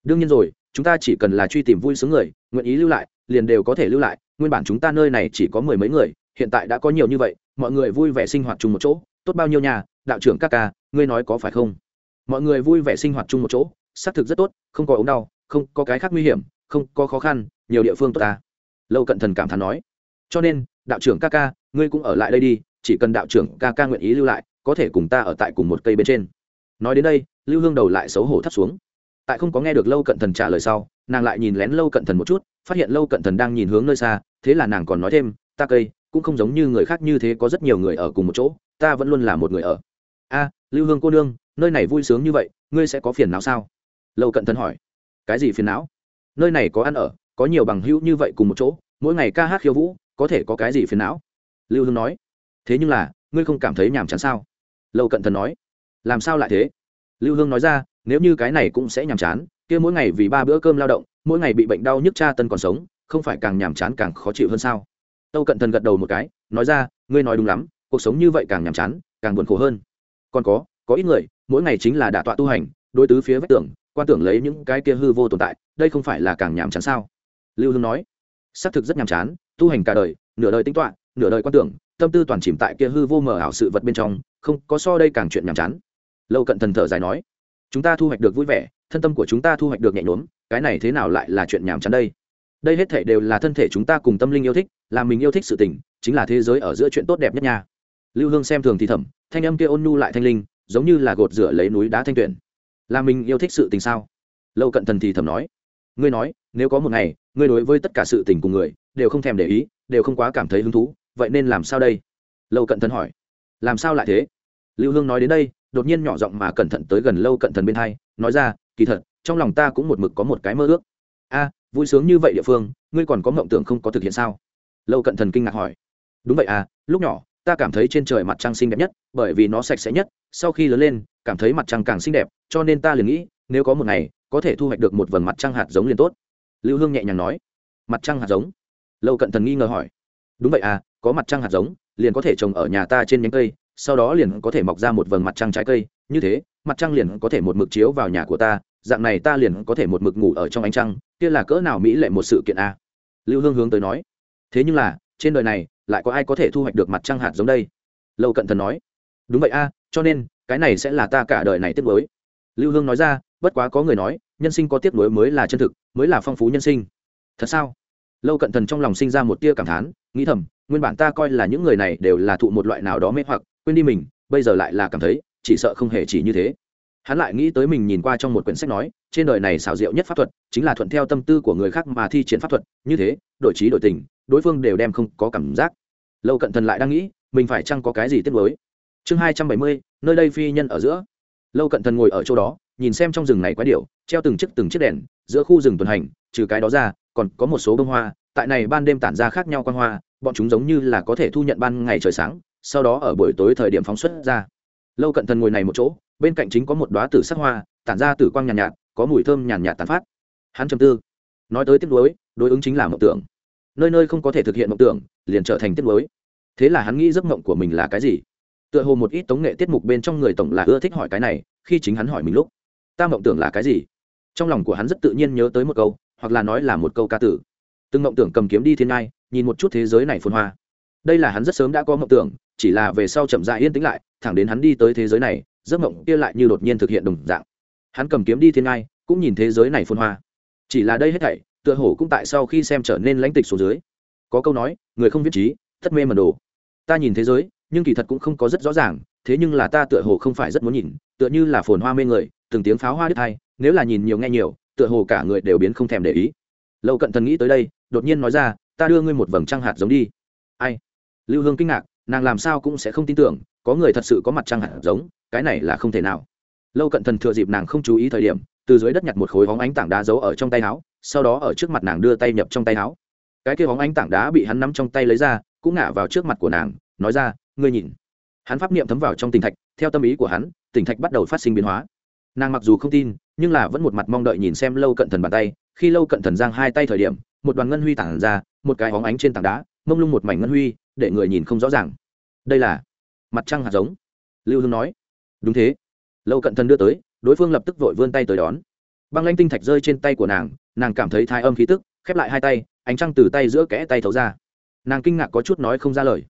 Đương nhiên rồi, chúng ta chỉ cần là truy tìm vui sướng người, nguyện ý lưu lại, liền đều có thể lưu lại. Nguyên bản chúng ta nơi này chỉ có mười mấy người, hiện tại đã có nhiều như vậy, mọi người vui vẻ sinh hoạt chung một chỗ. Tốt bao nhiêu nhà, đạo trưởng các ca, ngươi nói có phải không? Mọi người vui vẻ sinh hoạt chung một chỗ, xác thực rất tốt, không có ống đau, không có cái khác nguy hiểm, không có khó khăn, nhiều địa phương tốt ta. Lâu cận thần cảm thán nói cho nên, đạo trưởng ca ca, ngươi cũng ở lại đây đi, chỉ cần đạo trưởng ca ca nguyện ý lưu lại, có thể cùng ta ở tại cùng một cây bên trên. Nói đến đây, lưu hương đầu lại xấu hổ thấp xuống. Tại không có nghe được lâu cận thần trả lời sau, nàng lại nhìn lén lâu cận thần một chút, phát hiện lâu cận thần đang nhìn hướng nơi xa, thế là nàng còn nói thêm, ta cây, cũng không giống như người khác như thế có rất nhiều người ở cùng một chỗ, ta vẫn luôn là một người ở. A, lưu hương cô nương, nơi này vui sướng như vậy, ngươi sẽ có phiền não sao? Lâu cận thần hỏi. Cái gì phiền não? Nơi này có ăn ở, có nhiều bằng hữu như vậy cùng một chỗ mỗi ngày ca hát khiêu vũ, có thể có cái gì phiền não? Lưu hương nói. Thế nhưng là, ngươi không cảm thấy nhàm chán sao? Lâu cận thần nói. Làm sao lại thế? Lưu hương nói ra, nếu như cái này cũng sẽ nhàm chán, kia mỗi ngày vì ba bữa cơm lao động, mỗi ngày bị bệnh đau nhức cha tân còn sống, không phải càng nhàm chán càng khó chịu hơn sao? Tâu cận thần gật đầu một cái, nói ra, ngươi nói đúng lắm, cuộc sống như vậy càng nhàm chán, càng buồn khổ hơn. Còn có có ít người, mỗi ngày chính là đả tọa tu hành, đối tứ phía vách tưởng quan tưởng lấy những cái kia hư vô tồn tại, đây không phải là càng nhàm chán sao? Lưu hương nói xác thực rất nhàm chán, tu hành cả đời, nửa đời tính toạ nửa đời quan tưởng, tâm tư toàn chìm tại kia hư vô mờ ảo sự vật bên trong, không có so đây càng chuyện nhàm chán. Lâu cận thần thở dài nói, chúng ta thu hoạch được vui vẻ, thân tâm của chúng ta thu hoạch được nhẹ nhõm, cái này thế nào lại là chuyện nhàm chán đây? Đây hết thể đều là thân thể chúng ta cùng tâm linh yêu thích, là mình yêu thích sự tình, chính là thế giới ở giữa chuyện tốt đẹp nhất nha. Lưu hương xem thường thì thầm, thanh âm kia ôn nhu lại thanh linh, giống như là gột rửa lấy núi đá thanh tuyển là mình yêu thích sự tình sao? Lâu cận thần thì thầm nói, ngươi nói nếu có một ngày, ngươi đối với tất cả sự tình cùng người, đều không thèm để ý, đều không quá cảm thấy hứng thú, vậy nên làm sao đây? Lâu cận thần hỏi. Làm sao lại thế? Lưu hương nói đến đây, đột nhiên nhỏ giọng mà cẩn thận tới gần lâu cận thần bên hai, nói ra, kỳ thật, trong lòng ta cũng một mực có một cái mơ ước. A, vui sướng như vậy địa phương, ngươi còn có mộng tưởng không có thực hiện sao? Lâu cận thần kinh ngạc hỏi. Đúng vậy à lúc nhỏ, ta cảm thấy trên trời mặt trăng xinh đẹp nhất, bởi vì nó sạch sẽ nhất, sau khi lớn lên, cảm thấy mặt trăng càng xinh đẹp, cho nên ta liền nghĩ, nếu có một ngày, có thể thu hoạch được một vần mặt trăng hạt giống liền tốt lưu hương nhẹ nhàng nói, mặt trăng hạt giống. Lâu cận thần nghi ngờ hỏi, đúng vậy à có mặt trăng hạt giống, liền có thể trồng ở nhà ta trên nhánh cây, sau đó liền có thể mọc ra một vầng mặt trăng trái cây. Như thế, mặt trăng liền có thể một mực chiếu vào nhà của ta, dạng này ta liền có thể một mực ngủ ở trong ánh trăng, kia là cỡ nào mỹ lệ một sự kiện a lưu hương hướng tới nói, thế nhưng là, trên đời này, lại có ai có thể thu hoạch được mặt trăng hạt giống đây? Lâu cận thần nói, đúng vậy a cho nên, cái này sẽ là ta cả đời này tiếp với lưu hương nói ra, bất quá có người nói nhân sinh có tiếc nuối mới là chân thực, mới là phong phú nhân sinh. Thật sao? Lâu cận thần trong lòng sinh ra một tia cảm thán, nghĩ thầm, nguyên bản ta coi là những người này đều là thụ một loại nào đó mê hoặc, quên đi mình, bây giờ lại là cảm thấy, chỉ sợ không hề chỉ như thế. Hắn lại nghĩ tới mình nhìn qua trong một quyển sách nói, trên đời này xảo diệu nhất pháp thuật, chính là thuận theo tâm tư của người khác mà thi triển pháp thuật, như thế, đổi trí đổi tình, đối phương đều đem không có cảm giác. Lâu cận thần lại đang nghĩ, mình phải chăng có cái gì tiếc nuối? Chương hai trăm bảy mươi, nơi đây phi nhân ở giữa. Lâu cận thần ngồi ở chỗ đó nhìn xem trong rừng này quái điệu treo từng chiếc từng chiếc đèn giữa khu rừng tuần hành trừ cái đó ra còn có một số bông hoa tại này ban đêm tản ra khác nhau quan hoa bọn chúng giống như là có thể thu nhận ban ngày trời sáng sau đó ở buổi tối thời điểm phóng xuất ra. Lâu cận thần ngồi này một chỗ bên cạnh chính có một đoá tử sắc hoa tản ra tử quang nhàn nhạt, nhạt có mùi thơm nhàn nhạt tàn phát. Hắn trầm tư nói tới tiếp nối đối ứng chính là mộng tưởng. Nơi nơi không có thể thực hiện mộng tưởng liền trở thành tiếp nối thế là hắn nghĩ giấc mộng của mình là cái gì? Tựa hồ một ít tống nghệ tiết mục bên trong người tổng là ưa thích hỏi cái này khi chính hắn hỏi mình lúc ta mộng tưởng là cái gì? Trong lòng của hắn rất tự nhiên nhớ tới một câu, hoặc là nói là một câu ca tử. Từng mộng tưởng cầm kiếm đi thiên ngai, nhìn một chút thế giới này phồn hoa. Đây là hắn rất sớm đã có mộng tưởng, chỉ là về sau chậm dại yên tĩnh lại, thẳng đến hắn đi tới thế giới này, giấc mộng kia lại như đột nhiên thực hiện đồng dạng. Hắn cầm kiếm đi thiên ngai, cũng nhìn thế giới này phồn hoa. Chỉ là đây hết thảy, tựa hồ cũng tại sau khi xem trở nên lãnh tịch xuống dưới. Có câu nói, người không viết trí thất mê mần đồ. Ta nhìn thế giới, nhưng kỳ thật cũng không có rất rõ ràng, thế nhưng là ta tựa hồ không phải rất muốn nhìn, tựa như là phồn hoa mê người từng tiếng pháo hoa đứt hai, nếu là nhìn nhiều nghe nhiều, tựa hồ cả người đều biến không thèm để ý. Lâu cận thần nghĩ tới đây, đột nhiên nói ra, ta đưa ngươi một vầng trăng hạt giống đi. Ai? Lưu hương kinh ngạc, nàng làm sao cũng sẽ không tin tưởng, có người thật sự có mặt trăng hạt giống, cái này là không thể nào. Lâu cận thần thừa dịp nàng không chú ý thời điểm, từ dưới đất nhặt một khối hóng ánh tảng đá giấu ở trong tay áo, sau đó ở trước mặt nàng đưa tay nhập trong tay áo. Cái kia hóng ánh tảng đá bị hắn nắm trong tay lấy ra, cũng ngả vào trước mặt của nàng, nói ra, ngươi nhìn. Hắn pháp niệm thấm vào trong tình thạch, theo tâm ý của hắn, tình thạch bắt đầu phát sinh biến hóa nàng mặc dù không tin, nhưng là vẫn một mặt mong đợi nhìn xem lâu cận thần bàn tay. Khi lâu cận thần giang hai tay thời điểm, một đoàn ngân huy tản ra, một cái hóng ánh trên tảng đá, mông lung một mảnh ngân huy, để người nhìn không rõ ràng. Đây là mặt trăng hạt giống. Lưu hương nói. Đúng thế. Lâu cận thần đưa tới, đối phương lập tức vội vươn tay tới đón. Băng lanh tinh thạch rơi trên tay của nàng nàng cảm thấy thai âm khí tức, khép lại hai tay, ánh trăng từ tay giữa kẽ tay thấu ra. Nàng kinh ngạc có chút nói không ra lời.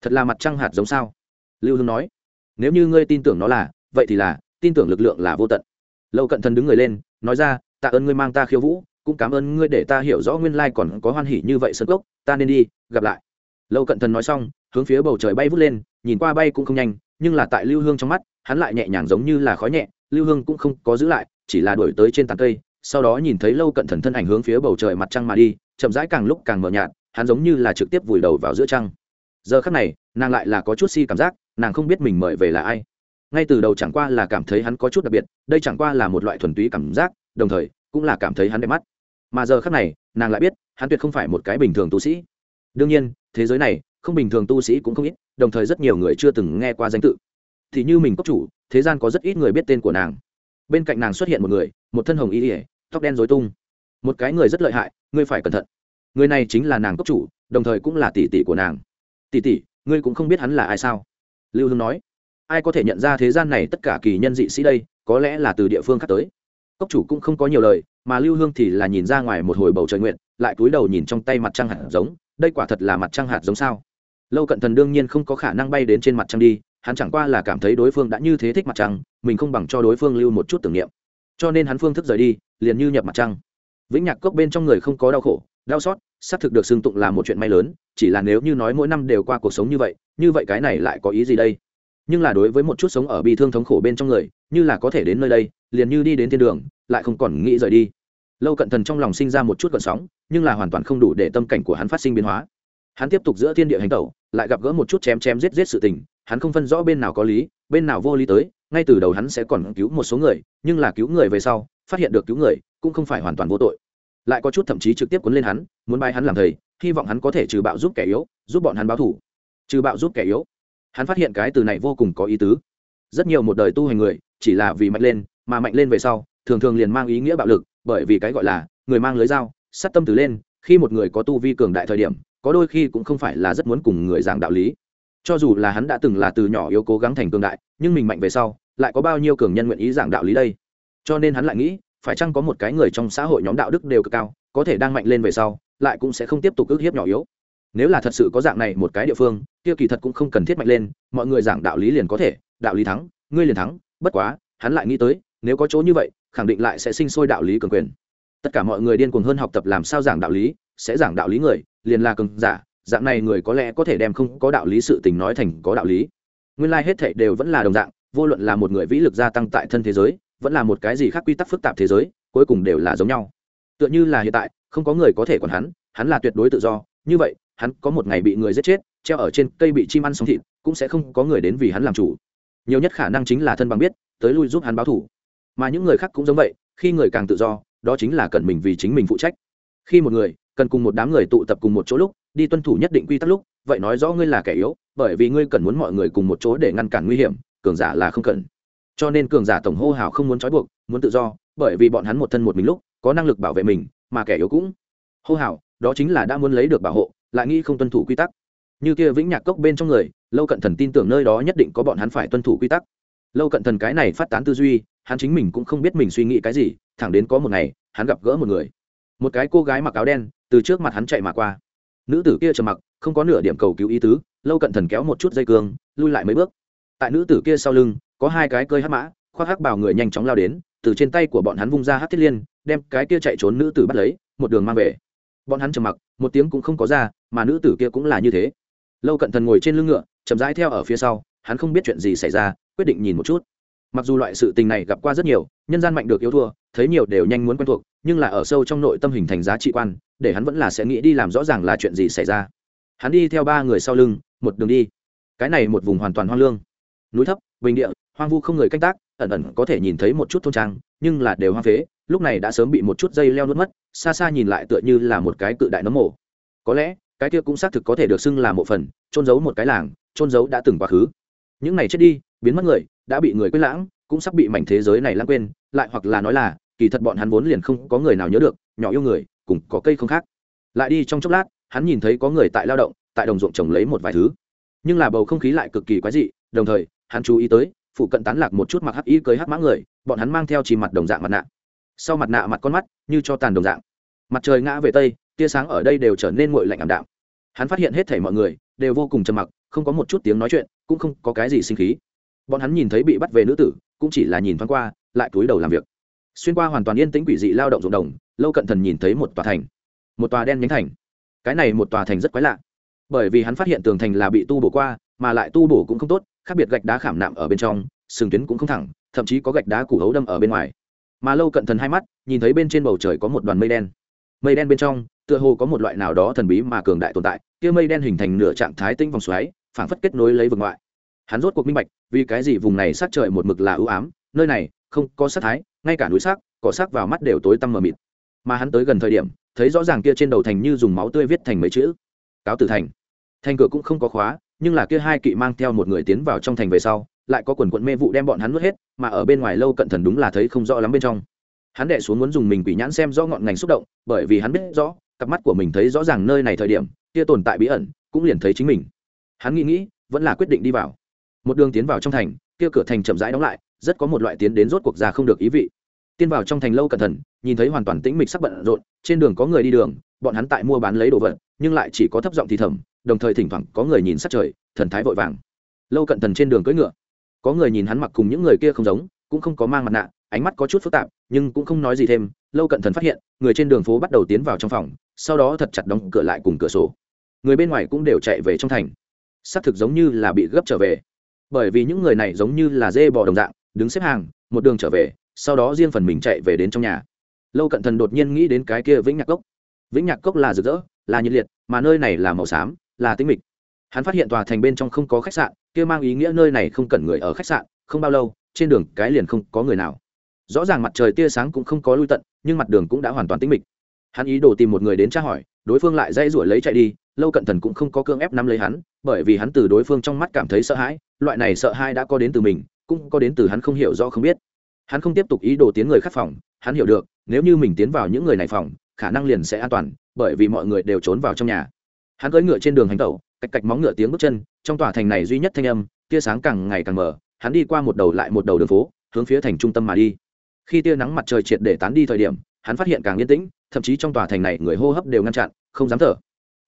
Thật là mặt trăng hạt giống sao? Lưu hương nói. Nếu như ngươi tin tưởng nó là, vậy thì là tin tưởng lực lượng là vô tận. Lâu cận thần đứng người lên, nói ra, tạ ơn ngươi mang ta khiêu vũ, cũng cảm ơn ngươi để ta hiểu rõ nguyên lai còn có hoan hỉ như vậy sân cốc, ta nên đi, gặp lại. Lâu cận thần nói xong, hướng phía bầu trời bay vút lên, nhìn qua bay cũng không nhanh, nhưng là tại lưu hương trong mắt, hắn lại nhẹ nhàng giống như là khói nhẹ, lưu hương cũng không có giữ lại, chỉ là đuổi tới trên tàn cây, sau đó nhìn thấy lâu cận thần thân ảnh hướng phía bầu trời mặt trăng mà đi, chậm rãi càng lúc càng mờ nhạt, hắn giống như là trực tiếp vùi đầu vào giữa trăng. Giờ khắc này, nàng lại là có chút si cảm giác, nàng không biết mình mời về là ai ngay từ đầu chẳng qua là cảm thấy hắn có chút đặc biệt, đây chẳng qua là một loại thuần túy cảm giác, đồng thời, cũng là cảm thấy hắn đẹp mắt. Mà giờ khắc này, nàng lại biết, hắn tuyệt không phải một cái bình thường tu sĩ. Đương nhiên, thế giới này, không bình thường tu sĩ cũng không ít, đồng thời rất nhiều người chưa từng nghe qua danh tự. Thì như mình cốc chủ, thế gian có rất ít người biết tên của nàng. Bên cạnh nàng xuất hiện một người, một thân hồng y ỉa tóc đen dối tung. Một cái người rất lợi hại, ngươi phải cẩn thận. Người này chính là nàng cốc chủ, đồng thời cũng là tỷ tỷ của nàng. Tỷ tỷ, ngươi cũng không biết hắn là ai sao? Lưu hương nói ai có thể nhận ra thế gian này tất cả kỳ nhân dị sĩ đây, có lẽ là từ địa phương khác tới. Cốc chủ cũng không có nhiều lời, mà lưu hương thì là nhìn ra ngoài một hồi bầu trời nguyện lại cúi đầu nhìn trong tay mặt trăng hạt giống, đây quả thật là mặt trăng hạt giống sao? Lâu cận thần đương nhiên không có khả năng bay đến trên mặt trăng đi, hắn chẳng qua là cảm thấy đối phương đã như thế thích mặt trăng, mình không bằng cho đối phương lưu một chút tưởng niệm. Cho nên hắn phương thức rời đi, liền như nhập mặt trăng. Vĩnh nhạc cốc bên trong người không có đau khổ, đau xót, xác thực được xưng tụng là một chuyện may lớn, chỉ là nếu như nói mỗi năm đều qua cuộc sống như vậy như vậy cái này lại có ý gì đây? Nhưng là đối với một chút sống ở bi thương thống khổ bên trong người, như là có thể đến nơi đây, liền như đi đến thiên đường, lại không còn nghĩ rời đi. Lâu cận thần trong lòng sinh ra một chút gợn sóng, nhưng là hoàn toàn không đủ để tâm cảnh của hắn phát sinh biến hóa. Hắn tiếp tục giữa thiên địa hành tẩu, lại gặp gỡ một chút chém chém giết giết sự tình, hắn không phân rõ bên nào có lý, bên nào vô lý tới, ngay từ đầu hắn sẽ còn cứu một số người, nhưng là cứu người về sau, phát hiện được cứu người, cũng không phải hoàn toàn vô tội. Lại có chút thậm chí trực tiếp cuốn lên hắn, muốn bay hắn làm thầy, hy vọng hắn có thể trừ bạo giúp kẻ yếu, giúp bọn hắn báo thủ trừ bạo giúp kẻ yếu hắn phát hiện cái từ này vô cùng có ý tứ. Rất nhiều một đời tu hành người, chỉ là vì mạnh lên, mà mạnh lên về sau, thường thường liền mang ý nghĩa bạo lực, bởi vì cái gọi là, người mang lưới dao sắt tâm từ lên, khi một người có tu vi cường đại thời điểm, có đôi khi cũng không phải là rất muốn cùng người giảng đạo lý. Cho dù là hắn đã từng là từ nhỏ yếu cố gắng thành cường đại, nhưng mình mạnh về sau, lại có bao nhiêu cường nhân nguyện ý giảng đạo lý đây? Cho nên hắn lại nghĩ, phải chăng có một cái người trong xã hội nhóm đạo đức đều cực cao, có thể đang mạnh lên về sau, lại cũng sẽ không tiếp tục ước hiếp nhỏ yếu nếu là thật sự có dạng này một cái địa phương, kia kỳ thật cũng không cần thiết mạnh lên, mọi người giảng đạo lý liền có thể, đạo lý thắng, ngươi liền thắng, bất quá, hắn lại nghĩ tới, nếu có chỗ như vậy, khẳng định lại sẽ sinh sôi đạo lý cường quyền. Tất cả mọi người điên cuồng hơn học tập làm sao giảng đạo lý, sẽ giảng đạo lý người, liền là cường giả, dạng này người có lẽ có thể đem không có đạo lý sự tình nói thành có đạo lý. Nguyên lai、like、hết thệ đều vẫn là đồng dạng, vô luận là một người vĩ lực gia tăng tại thân thế giới, vẫn là một cái gì khác quy tắc phức tạp thế giới, cuối cùng đều là giống nhau. Tựa như là hiện tại, không có người có thể còn hắn hắn là tuyệt đối tự do, như vậy hắn có một ngày bị người giết chết, treo ở trên cây bị chim ăn xong thịt, cũng sẽ không có người đến vì hắn làm chủ. Nhiều nhất khả năng chính là thân bằng biết, tới lui giúp hắn báo thủ. Mà những người khác cũng giống vậy, khi người càng tự do, đó chính là cần mình vì chính mình phụ trách. Khi một người cần cùng một đám người tụ tập cùng một chỗ lúc, đi tuân thủ nhất định quy tắc lúc, vậy nói rõ ngươi là kẻ yếu, bởi vì ngươi cần muốn mọi người cùng một chỗ để ngăn cản nguy hiểm, cường giả là không cần. Cho nên cường giả tổng hô hào không muốn trói buộc, muốn tự do, bởi vì bọn hắn một thân một mình lúc, có năng lực bảo vệ mình, mà kẻ yếu cũng. Hô hào, đó chính là đã muốn lấy được bảo hộ lại nghĩ không tuân thủ quy tắc. Như kia vĩnh nhạc cốc bên trong người, lâu cận thần tin tưởng nơi đó nhất định có bọn hắn phải tuân thủ quy tắc. Lâu cận thần cái này phát tán tư duy, hắn chính mình cũng không biết mình suy nghĩ cái gì, thẳng đến có một ngày, hắn gặp gỡ một người. Một cái cô gái mặc áo đen, từ trước mặt hắn chạy mà qua. Nữ tử kia trầm mặc, không có nửa điểm cầu cứu ý tứ, lâu cận thần kéo một chút dây cương, lui lại mấy bước. Tại nữ tử kia sau lưng, có hai cái cơi hắc mã, khoác hắc bảo người nhanh chóng lao đến, từ trên tay của bọn hắn vung ra hắc thiết liên, đem cái kia chạy trốn nữ tử bắt lấy, một đường mang về bọn hắn trầm mặc, một tiếng cũng không có ra, mà nữ tử kia cũng là như thế. Lâu cận thần ngồi trên lưng ngựa, chậm rãi theo ở phía sau, hắn không biết chuyện gì xảy ra, quyết định nhìn một chút. Mặc dù loại sự tình này gặp qua rất nhiều, nhân gian mạnh được yêu thua, thấy nhiều đều nhanh muốn quen thuộc, nhưng là ở sâu trong nội tâm hình thành giá trị quan, để hắn vẫn là sẽ nghĩ đi làm rõ ràng là chuyện gì xảy ra. Hắn đi theo ba người sau lưng, một đường đi. Cái này một vùng hoàn toàn hoang lương. Núi thấp, bình địa, hoang vu không người canh tác, ẩn ẩn có thể nhìn thấy một chút thôn trang nhưng là đều hoang phế, lúc này đã sớm bị một chút dây leo nuốt mất, xa xa nhìn lại tựa như là một cái cự đại nấm mộ có lẽ, cái kia cũng xác thực có thể được xưng là một phần trôn giấu một cái làng trôn giấu đã từng quá khứ. Những này chết đi, biến mất người, đã bị người quên lãng, cũng sắp bị mảnh thế giới này lãng quên, lại hoặc là nói là, kỳ thật bọn hắn vốn liền không có người nào nhớ được, nhỏ yêu người, cùng có cây không khác. Lại đi trong chốc lát, hắn nhìn thấy có người tại lao động, tại đồng ruộng trồng lấy một vài thứ. Nhưng là bầu không khí lại cực kỳ quái dị, đồng thời, hắn chú ý tới phụ cận tán lạc một chút mặc hắc y cưới hắc mã người, bọn hắn mang theo chỉ mặt đồng dạng mặt nạ. Sau mặt nạ mặt con mắt, như cho tàn đồng dạng. Mặt trời ngã về tây, tia sáng ở đây đều trở nên nguội lạnh ảm đạm. Hắn phát hiện hết thảy mọi người đều vô cùng trầm mặc, không có một chút tiếng nói chuyện, cũng không có cái gì sinh khí. Bọn hắn nhìn thấy bị bắt về nữ tử, cũng chỉ là nhìn thoáng qua, lại cúi đầu làm việc. Xuyên qua hoàn toàn yên tĩnh quỷ dị lao động ruộng đồng, lâu cận thần nhìn thấy một tòa thành. Một tòa đen nhánh thành. Cái này một tòa thành rất quái lạ. Bởi vì hắn phát hiện tường thành là bị tu bổ qua mà lại tu bổ cũng không tốt, khác biệt gạch đá khảm nạm ở bên trong, sừng tuyến cũng không thẳng, thậm chí có gạch đá củ hấu đâm ở bên ngoài. Mà lâu cận thần hai mắt, nhìn thấy bên trên bầu trời có một đoàn mây đen. Mây đen bên trong, tựa hồ có một loại nào đó thần bí mà cường đại tồn tại, kia mây đen hình thành nửa trạng thái tinh vòng xoáy, phảng phất kết nối lấy vực ngoại. Hắn rốt cuộc minh bạch, vì cái gì vùng này sát trời một mực là ưu ám, nơi này không có sát thái, ngay cả núi sắc cỏ sắc vào mắt đều tối tăm mờ mịt. Mà hắn tới gần thời điểm, thấy rõ ràng kia trên đầu thành như dùng máu tươi viết thành mấy chữ. Cáo tử thành. Thành cửa cũng không có khóa nhưng là kia hai kỵ mang theo một người tiến vào trong thành về sau, lại có quần quận mê vụ đem bọn hắn nuốt hết, mà ở bên ngoài lâu cận thần đúng là thấy không rõ lắm bên trong. Hắn đệ xuống muốn dùng mình quỷ nhãn xem rõ ngọn ngành xúc động, bởi vì hắn biết rõ, cặp mắt của mình thấy rõ ràng nơi này thời điểm, kia tồn tại bí ẩn, cũng liền thấy chính mình. Hắn nghĩ nghĩ, vẫn là quyết định đi vào. Một đường tiến vào trong thành, kia cửa thành chậm rãi đóng lại, rất có một loại tiến đến rốt cuộc ra không được ý vị. Tiên vào trong thành lâu cẩn thận nhìn thấy hoàn toàn tĩnh mịch sắc bận rộn, trên đường có người đi đường, bọn hắn tại mua bán lấy đồ vật, nhưng lại chỉ có thấp giọng thì thầm đồng thời thỉnh thoảng có người nhìn sát trời, thần thái vội vàng. Lâu cận thần trên đường cưỡi ngựa. Có người nhìn hắn mặc cùng những người kia không giống, cũng không có mang mặt nạ, ánh mắt có chút phức tạp, nhưng cũng không nói gì thêm. Lâu cận thần phát hiện, người trên đường phố bắt đầu tiến vào trong phòng, sau đó thật chặt đóng cửa lại cùng cửa sổ. Người bên ngoài cũng đều chạy về trong thành. Xác thực giống như là bị gấp trở về. Bởi vì những người này giống như là dê bò đồng dạng, đứng xếp hàng, một đường trở về, sau đó riêng phần mình chạy về đến trong nhà. Lâu cận thần đột nhiên nghĩ đến cái kia vĩnh nhạc cốc. Vĩnh nhạc cốc là rực rỡ, là nhiệt liệt, mà nơi này là màu xám là tĩnh mịch. Hắn phát hiện tòa thành bên trong không có khách sạn, kia mang ý nghĩa nơi này không cần người ở khách sạn, không bao lâu, trên đường cái liền không có người nào. Rõ ràng mặt trời tia sáng cũng không có lui tận, nhưng mặt đường cũng đã hoàn toàn tĩnh mịch. Hắn ý đồ tìm một người đến tra hỏi, đối phương lại dây rủi lấy chạy đi, lâu cận thần cũng không có cưỡng ép nắm lấy hắn, bởi vì hắn từ đối phương trong mắt cảm thấy sợ hãi, loại này sợ hãi đã có đến từ mình, cũng có đến từ hắn không hiểu rõ không biết. Hắn không tiếp tục ý đồ tiến người khác phòng, hắn hiểu được, nếu như mình tiến vào những người này phòng, khả năng liền sẽ an toàn, bởi vì mọi người đều trốn vào trong nhà hắn cưỡi ngựa trên đường hành tẩu, cạch cạch móng ngựa tiếng bước chân, trong tòa thành này duy nhất thanh âm, tia sáng càng ngày càng mở hắn đi qua một đầu lại một đầu đường phố, hướng phía thành trung tâm mà đi. Khi tia nắng mặt trời triệt để tán đi thời điểm, hắn phát hiện càng yên tĩnh, thậm chí trong tòa thành này người hô hấp đều ngăn chặn, không dám thở.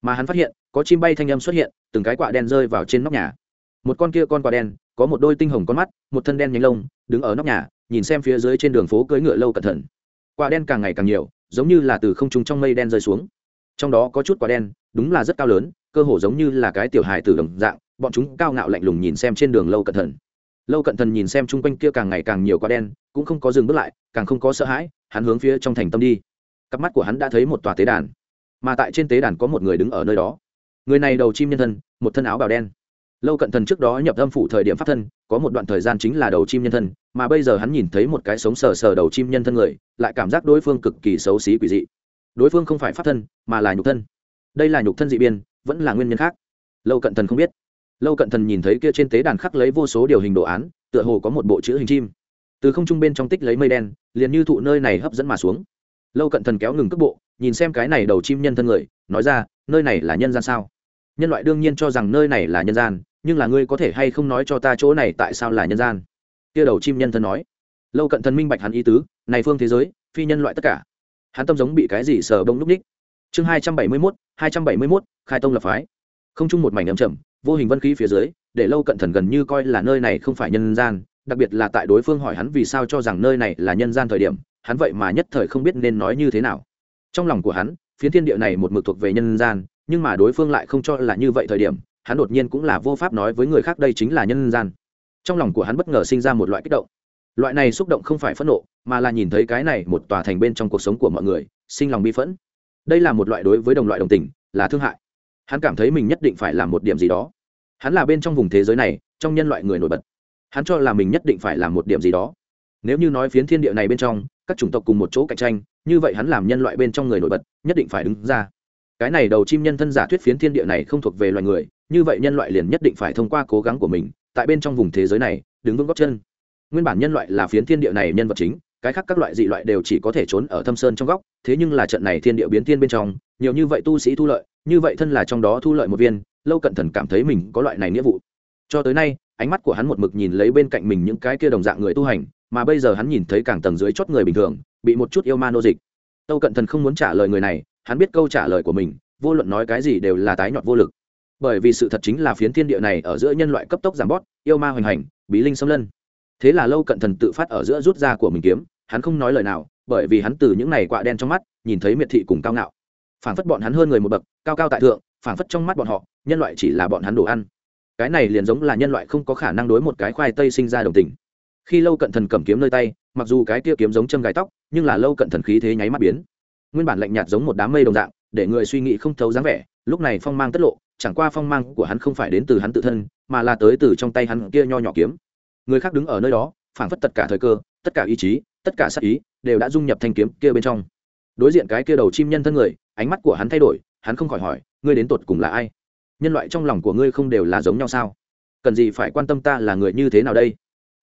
Mà hắn phát hiện, có chim bay thanh âm xuất hiện, từng cái quạ đen rơi vào trên nóc nhà. Một con kia con quạ đen, có một đôi tinh hồng con mắt, một thân đen nhánh lông, đứng ở nóc nhà, nhìn xem phía dưới trên đường phố cưỡi ngựa lâu cẩn thận. Quả đen càng ngày càng nhiều, giống như là từ không trung trong mây đen rơi xuống. Trong đó có chút quả đen đúng là rất cao lớn, cơ hồ giống như là cái tiểu hài tử đồng dạng, bọn chúng cao ngạo lạnh lùng nhìn xem trên đường lâu cẩn thận lâu cẩn thận nhìn xem chung quanh kia càng ngày càng nhiều quá đen, cũng không có dừng bước lại, càng không có sợ hãi, hắn hướng phía trong thành tâm đi. Cặp mắt của hắn đã thấy một tòa tế đàn, mà tại trên tế đàn có một người đứng ở nơi đó. Người này đầu chim nhân thân, một thân áo bào đen. Lâu cận thần trước đó nhập âm phủ thời điểm pháp thân, có một đoạn thời gian chính là đầu chim nhân thân, mà bây giờ hắn nhìn thấy một cái sống sờ sờ đầu chim nhân thân người, lại cảm giác đối phương cực kỳ xấu xí quỷ dị. Đối phương không phải pháp thân, mà là nhục thân đây là nhục thân dị biên, vẫn là nguyên nhân khác. Lâu cận thần không biết. Lâu cận thần nhìn thấy kia trên tế đàn khắc lấy vô số điều hình đồ án, tựa hồ có một bộ chữ hình chim. Từ không trung bên trong tích lấy mây đen, liền như thụ nơi này hấp dẫn mà xuống. Lâu cận thần kéo ngừng cước bộ, nhìn xem cái này đầu chim nhân thân người, nói ra, nơi này là nhân gian sao? Nhân loại đương nhiên cho rằng nơi này là nhân gian, nhưng là ngươi có thể hay không nói cho ta chỗ này tại sao là nhân gian? Kia đầu chim nhân thân nói. Lâu cận thần minh bạch hắn ý tứ, này phương thế giới, phi nhân loại tất cả. Hắn tâm giống bị cái gì sờ bông núp ních chương hai trăm bảy mươi mốt, hai trăm bảy mươi mốt, khai tông lập phái. Không chung một mảnh ấm chầm, vô hình vân khí phía dưới, để lâu cận thần gần như coi là nơi này không phải nhân gian, đặc biệt là tại đối phương hỏi hắn vì sao cho rằng nơi này là nhân gian thời điểm, hắn vậy mà nhất thời không biết nên nói như thế nào. Trong lòng của hắn, phiến thiên địa này một mực thuộc về nhân gian, nhưng mà đối phương lại không cho là như vậy thời điểm, hắn đột nhiên cũng là vô pháp nói với người khác đây chính là nhân gian. Trong lòng của hắn bất ngờ sinh ra một loại kích động. Loại này xúc động không phải phẫn nộ, mà là nhìn thấy cái này một tòa thành bên trong cuộc sống của mọi người, sinh lòng bi phẫn đây là một loại đối với đồng loại đồng tình, là thương hại. Hắn cảm thấy mình nhất định phải làm một điểm gì đó. Hắn là bên trong vùng thế giới này, trong nhân loại người nổi bật. Hắn cho là mình nhất định phải làm một điểm gì đó. Nếu như nói phiến thiên địa này bên trong, các chủng tộc cùng một chỗ cạnh tranh, như vậy hắn làm nhân loại bên trong người nổi bật, nhất định phải đứng ra. Cái này đầu chim nhân thân giả thuyết phiến thiên địa này không thuộc về loài người, như vậy nhân loại liền nhất định phải thông qua cố gắng của mình, tại bên trong vùng thế giới này, đứng vững góc chân. Nguyên bản nhân loại là phiến thiên địa này nhân vật chính cái khác các loại dị loại đều chỉ có thể trốn ở thâm sơn trong góc, thế nhưng là trận này thiên địa biến thiên bên trong, nhiều như vậy tu sĩ thu lợi, như vậy thân là trong đó thu lợi một viên, lâu cận thần cảm thấy mình có loại này nghĩa vụ. Cho tới nay, ánh mắt của hắn một mực nhìn lấy bên cạnh mình những cái kia đồng dạng người tu hành, mà bây giờ hắn nhìn thấy càng tầng dưới chót người bình thường, bị một chút yêu ma nô dịch. Tâu cận thần không muốn trả lời người này, hắn biết câu trả lời của mình, vô luận nói cái gì đều là tái nhọt vô lực. Bởi vì sự thật chính là phiến thiên địa này ở giữa nhân loại cấp tốc giảm bót yêu ma hoành hành, bí linh xâm lân. Thế là lâu cận thần tự phát ở giữa rút ra của mình kiếm hắn không nói lời nào, bởi vì hắn từ những này quạ đen trong mắt, nhìn thấy miệt thị cùng cao ngạo. Phảng phất bọn hắn hơn người một bậc, cao cao tại thượng, phảng phất trong mắt bọn họ, nhân loại chỉ là bọn hắn đồ ăn. Cái này liền giống là nhân loại không có khả năng đối một cái khoai tây sinh ra đồng tình. Khi lâu cận thần cầm kiếm nơi tay, mặc dù cái kia kiếm giống châm gai tóc, nhưng là lâu cận thần khí thế nháy mắt biến. Nguyên bản lạnh nhạt giống một đám mây đồng dạng, để người suy nghĩ không thấu dáng vẻ, lúc này phong mang tất lộ, chẳng qua phong mang của hắn không phải đến từ hắn tự thân, mà là tới từ trong tay hắn kia nho nhỏ kiếm. Người khác đứng ở nơi đó, phảng phất tất cả thời cơ, tất cả ý chí tất cả sắc ý đều đã dung nhập thanh kiếm kia bên trong. Đối diện cái kia đầu chim nhân thân người, ánh mắt của hắn thay đổi, hắn không khỏi hỏi, ngươi đến tột cùng là ai? Nhân loại trong lòng của ngươi không đều là giống nhau sao? Cần gì phải quan tâm ta là người như thế nào đây?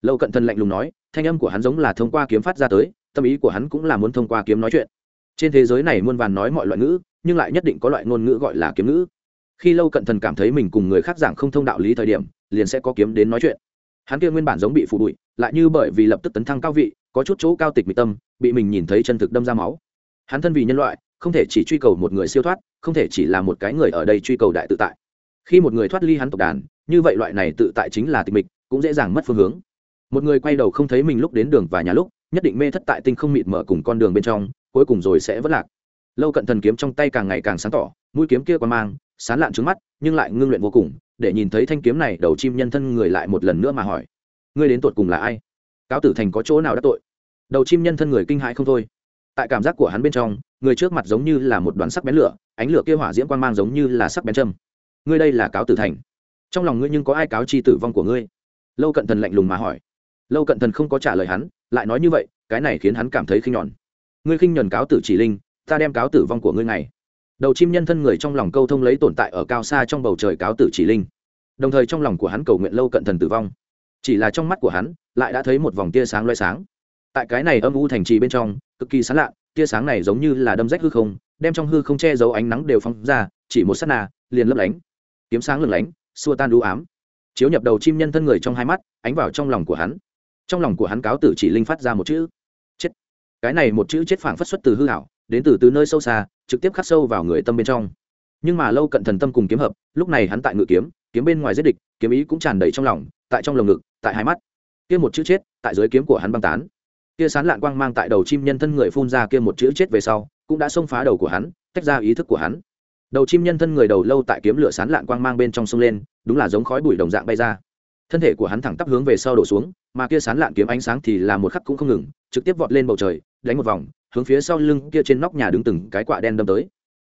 Lâu cận thân lạnh lùng nói, thanh âm của hắn giống là thông qua kiếm phát ra tới, tâm ý của hắn cũng là muốn thông qua kiếm nói chuyện. Trên thế giới này muôn vàn nói mọi loại ngữ, nhưng lại nhất định có loại ngôn ngữ gọi là kiếm ngữ. Khi lâu cận thần cảm thấy mình cùng người khác giảng không thông đạo lý thời điểm, liền sẽ có kiếm đến nói chuyện. Hắn kia nguyên bản giống bị phụ bụi lại như bởi vì lập tức tấn thăng cao vị có chút chỗ cao tịch mịch tâm, bị mình nhìn thấy chân thực đâm ra máu. Hắn thân vì nhân loại, không thể chỉ truy cầu một người siêu thoát, không thể chỉ là một cái người ở đây truy cầu đại tự tại. Khi một người thoát ly hắn tộc đàn, như vậy loại này tự tại chính là tịch mịch, cũng dễ dàng mất phương hướng. Một người quay đầu không thấy mình lúc đến đường và nhà lúc, nhất định mê thất tại tinh không mịt mở cùng con đường bên trong, cuối cùng rồi sẽ vất lạc. Lâu cận thần kiếm trong tay càng ngày càng sáng tỏ, mũi kiếm kia còn mang, sán lạn trước mắt, nhưng lại ngưng luyện vô cùng, để nhìn thấy thanh kiếm này, đầu chim nhân thân người lại một lần nữa mà hỏi, ngươi đến tuột cùng là ai? Cáo tử thành có chỗ nào đã tội. Đầu chim nhân thân người kinh hãi không thôi. Tại cảm giác của hắn bên trong, người trước mặt giống như là một đoàn sắc bén lửa, ánh lửa kia hỏa diễm quan mang giống như là sắc bén châm. Ngươi đây là cáo tử thành. Trong lòng ngươi nhưng có ai cáo chi tử vong của ngươi? Lâu cận thần lạnh lùng mà hỏi. Lâu cận thần không có trả lời hắn, lại nói như vậy, cái này khiến hắn cảm thấy khinh nhòn. ngươi khinh nhuần cáo tử chỉ linh, ta đem cáo tử vong của ngươi này. Đầu chim nhân thân người trong lòng câu thông lấy tồn tại ở cao xa trong bầu trời cáo tử chỉ linh. Đồng thời trong lòng của hắn cầu nguyện lâu cận thần tử vong chỉ là trong mắt của hắn, lại đã thấy một vòng tia sáng loay sáng. Tại cái này âm u thành trì bên trong, cực kỳ sán lạ, tia sáng này giống như là đâm rách hư không, đem trong hư không che giấu ánh nắng đều phóng ra, chỉ một s á t nà liền lấp lánh. Kiếm sáng lửng lánh, xua tan đũ ám. Chiếu nhập đầu chim nhân thân người trong hai mắt, ánh vào trong lòng của hắn. Trong lòng của hắn cáo tử chỉ linh phát ra một chữ, chết. Cái này một chữ chết phảng phất xuất từ hư hảo đến từ từ nơi sâu xa, trực tiếp khắc sâu vào người tâm bên trong. Nhưng mà lâu cận thần tâm cùng kiếm hợp, lúc này hắn tại ngự kiếm kiếm bên ngoài giết địch, kiếm ý cũng tràn đầy trong lòng, tại trong lồng ngực tại hai mắt. Kia một chữ chết, tại dưới kiếm của hắn băng tán. Kia sán lạn quang mang tại đầu chim nhân thân người phun ra kia một chữ chết về sau, cũng đã xông phá đầu của hắn, tách ra ý thức của hắn. Đầu chim nhân thân người đầu lâu tại kiếm lửa sán lạn quang mang bên trong sông lên, đúng là giống khói bụi đồng dạng bay ra. Thân thể của hắn thẳng tắp hướng về sau đổ xuống, mà kia sán lạn kiếm ánh sáng thì là một khắc cũng không ngừng, trực tiếp vọt lên bầu trời, đánh một vòng, hướng phía sau lưng kia trên nóc nhà đứng từng cái quạ đen đâm tới.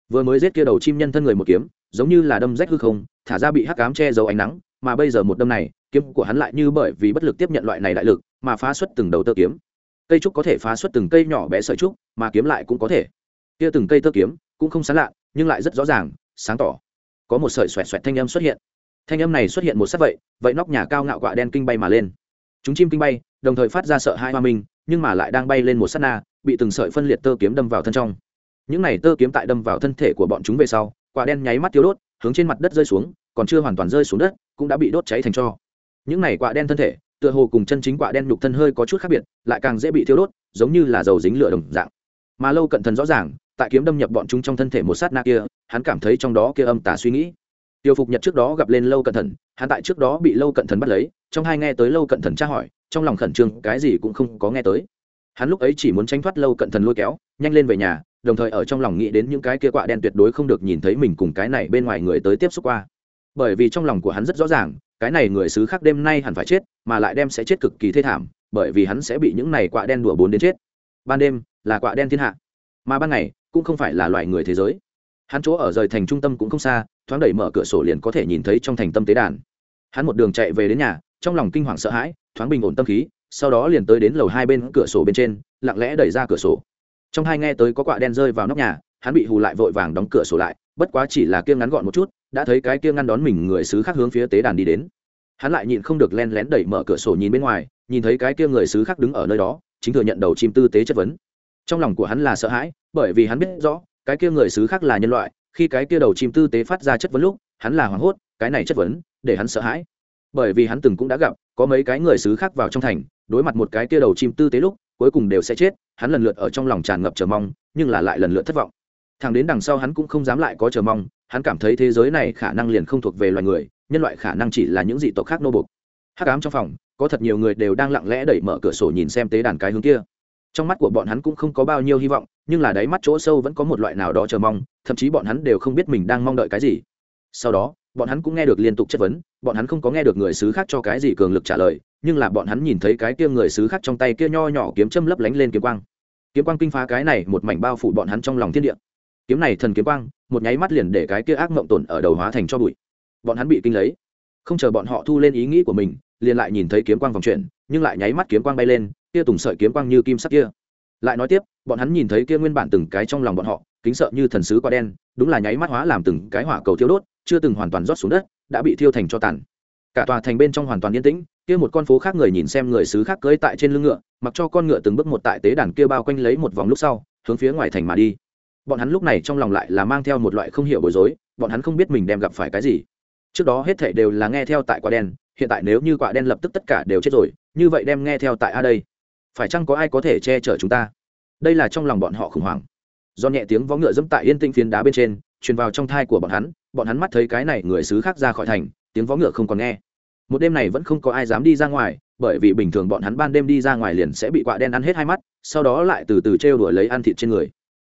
Vừa mới giết kia đầu chim nhân thân người một kiếm, giống như là đâm rách hư không, thả ra bị hắc cám che giấu ánh nắng mà bây giờ một đâm này, kiếm của hắn lại như bởi vì bất lực tiếp nhận loại này đại lực, mà phá xuất từng đầu tơ kiếm. Cây trúc có thể phá xuất từng cây nhỏ bé sợi trúc, mà kiếm lại cũng có thể. Kia từng cây tơ kiếm cũng không sán lạ, nhưng lại rất rõ ràng, sáng tỏ. Có một sợi xoẹt xoẹt thanh âm xuất hiện. Thanh âm này xuất hiện một sắc vậy vậy nóc nhà cao ngạo quạ đen kinh bay mà lên. Chúng chim kinh bay, đồng thời phát ra sợ hai hoa minh, nhưng mà lại đang bay lên một s á t na, bị từng sợi phân liệt tơ kiếm đâm vào thân trong. Những này tơ kiếm tại đâm vào thân thể của bọn chúng về sau quả đen nháy mắt thiếu đốt, hướng trên mặt đất rơi xuống còn chưa hoàn toàn rơi xuống đất, cũng đã bị đốt cháy thành cho. Những này quạ đen thân thể, tựa hồ cùng chân chính quạ đen nhục thân hơi có chút khác biệt, lại càng dễ bị thiêu đốt, giống như là dầu dính lửa đồng dạng. Mà lâu cận thần rõ ràng, tại kiếm đâm nhập bọn chúng trong thân thể một sát na kia, hắn cảm thấy trong đó kia âm tà suy nghĩ. Tiêu phục nhật trước đó gặp lên lâu cận thần, hắn tại trước đó bị lâu cận thần bắt lấy, trong hai nghe tới lâu cận thần tra hỏi, trong lòng khẩn trương, cái gì cũng không có nghe tới. Hắn lúc ấy chỉ muốn tránh thoát lâu cận thần lôi kéo, nhanh lên về nhà, đồng thời ở trong lòng nghĩ đến những cái kia quạ đen tuyệt đối không được nhìn thấy mình cùng cái này bên ngoài người tới tiếp xúc qua bởi vì trong lòng của hắn rất rõ ràng, cái này người xứ khác đêm nay hẳn phải chết, mà lại đem sẽ chết cực kỳ thê thảm, bởi vì hắn sẽ bị những này quạ đen đùa bốn đến chết. Ban đêm là quạ đen thiên hạ, mà ban ngày cũng không phải là loài người thế giới. Hắn chỗ ở rời thành trung tâm cũng không xa, thoáng đẩy mở cửa sổ liền có thể nhìn thấy trong thành tâm tế đàn. Hắn một đường chạy về đến nhà, trong lòng kinh hoàng sợ hãi, thoáng bình ổn tâm khí, sau đó liền tới đến lầu hai bên cửa sổ bên trên, lặng lẽ đẩy ra cửa sổ. Trong hai nghe tới có quạ đen rơi vào nóc nhà, hắn bị hù lại vội vàng đóng cửa sổ lại, bất quá chỉ là kiêng ngắn gọn một chút đã thấy cái kia ngăn đón mình người xứ khác hướng phía tế đàn đi đến. Hắn lại nhịn không được len lén đẩy mở cửa sổ nhìn bên ngoài, nhìn thấy cái kia người xứ khác đứng ở nơi đó, chính thừa nhận đầu chim tư tế chất vấn. Trong lòng của hắn là sợ hãi, bởi vì hắn biết rõ, cái kia người xứ khác là nhân loại, khi cái kia đầu chim tư tế phát ra chất vấn lúc, hắn là hoảng hốt, cái này chất vấn, để hắn sợ hãi. Bởi vì hắn từng cũng đã gặp, có mấy cái người xứ khác vào trong thành, đối mặt một cái kia đầu chim tư tế lúc, cuối cùng đều sẽ chết, hắn lần lượt ở trong lòng tràn ngập chờ mong, nhưng là lại lần lượt thất vọng thằng đến đằng sau hắn cũng không dám lại có chờ mong, hắn cảm thấy thế giới này khả năng liền không thuộc về loài người, nhân loại khả năng chỉ là những dị tộc khác nô bục hắc ám trong phòng, có thật nhiều người đều đang lặng lẽ đẩy mở cửa sổ nhìn xem tế đàn cái hướng kia. Trong mắt của bọn hắn cũng không có bao nhiêu hy vọng, nhưng là đáy mắt chỗ sâu vẫn có một loại nào đó chờ mong, thậm chí bọn hắn đều không biết mình đang mong đợi cái gì. Sau đó, bọn hắn cũng nghe được liên tục chất vấn, bọn hắn không có nghe được người xứ khác cho cái gì cường lực trả lời, nhưng là bọn hắn nhìn thấy cái kia người xứ khác trong tay kia nho nhỏ kiếm châm lấp lánh lên kiếm quang. Kiếm quang kinh phá cái này một mảnh bao phủ bọn hắn trong lòng thiên địa kiếm này thần kiếm quang, một nháy mắt liền để cái kia ác mộng tổn ở đầu hóa thành cho bụi. Bọn hắn bị kinh lấy. Không chờ bọn họ thu lên ý nghĩ của mình, liền lại nhìn thấy kiếm quang vòng chuyển, nhưng lại nháy mắt kiếm quang bay lên, kia tùng sợi kiếm quang như kim sắc kia. Lại nói tiếp, bọn hắn nhìn thấy kia nguyên bản từng cái trong lòng bọn họ, kính sợ như thần sứ quả đen, đúng là nháy mắt hóa làm từng cái hỏa cầu thiêu đốt, chưa từng hoàn toàn rót xuống đất, đã bị thiêu thành cho tàn. Cả tòa thành bên trong hoàn toàn yên tĩnh, kia một con phố khác người nhìn xem người sứ khác cưỡi tại trên lưng ngựa, mặc cho con ngựa từng bước một tại tế đàn kia bao quanh lấy một vòng lúc sau, hướng phía ngoài thành mà đi bọn hắn lúc này trong lòng lại là mang theo một loại không hiểu bối rối, bọn hắn không biết mình đem gặp phải cái gì. Trước đó hết thảy đều là nghe theo tại quả đen, hiện tại nếu như quả đen lập tức tất cả đều chết rồi, như vậy đem nghe theo tại a đây. Phải chăng có ai có thể che chở chúng ta? Đây là trong lòng bọn họ khủng hoảng. Do nhẹ tiếng vó ngựa dẫm tại yên tĩnh phiến đá bên trên, truyền vào trong thai của bọn hắn bọn hắn mắt thấy cái này người xứ khác ra khỏi thành, tiếng vó ngựa không còn nghe. Một đêm này vẫn không có ai dám đi ra ngoài, bởi vì bình thường bọn hắn ban đêm đi ra ngoài liền sẽ bị quạ đen ăn hết hai mắt, sau đó lại từ từ trêu đuổi lấy ăn thịt trên người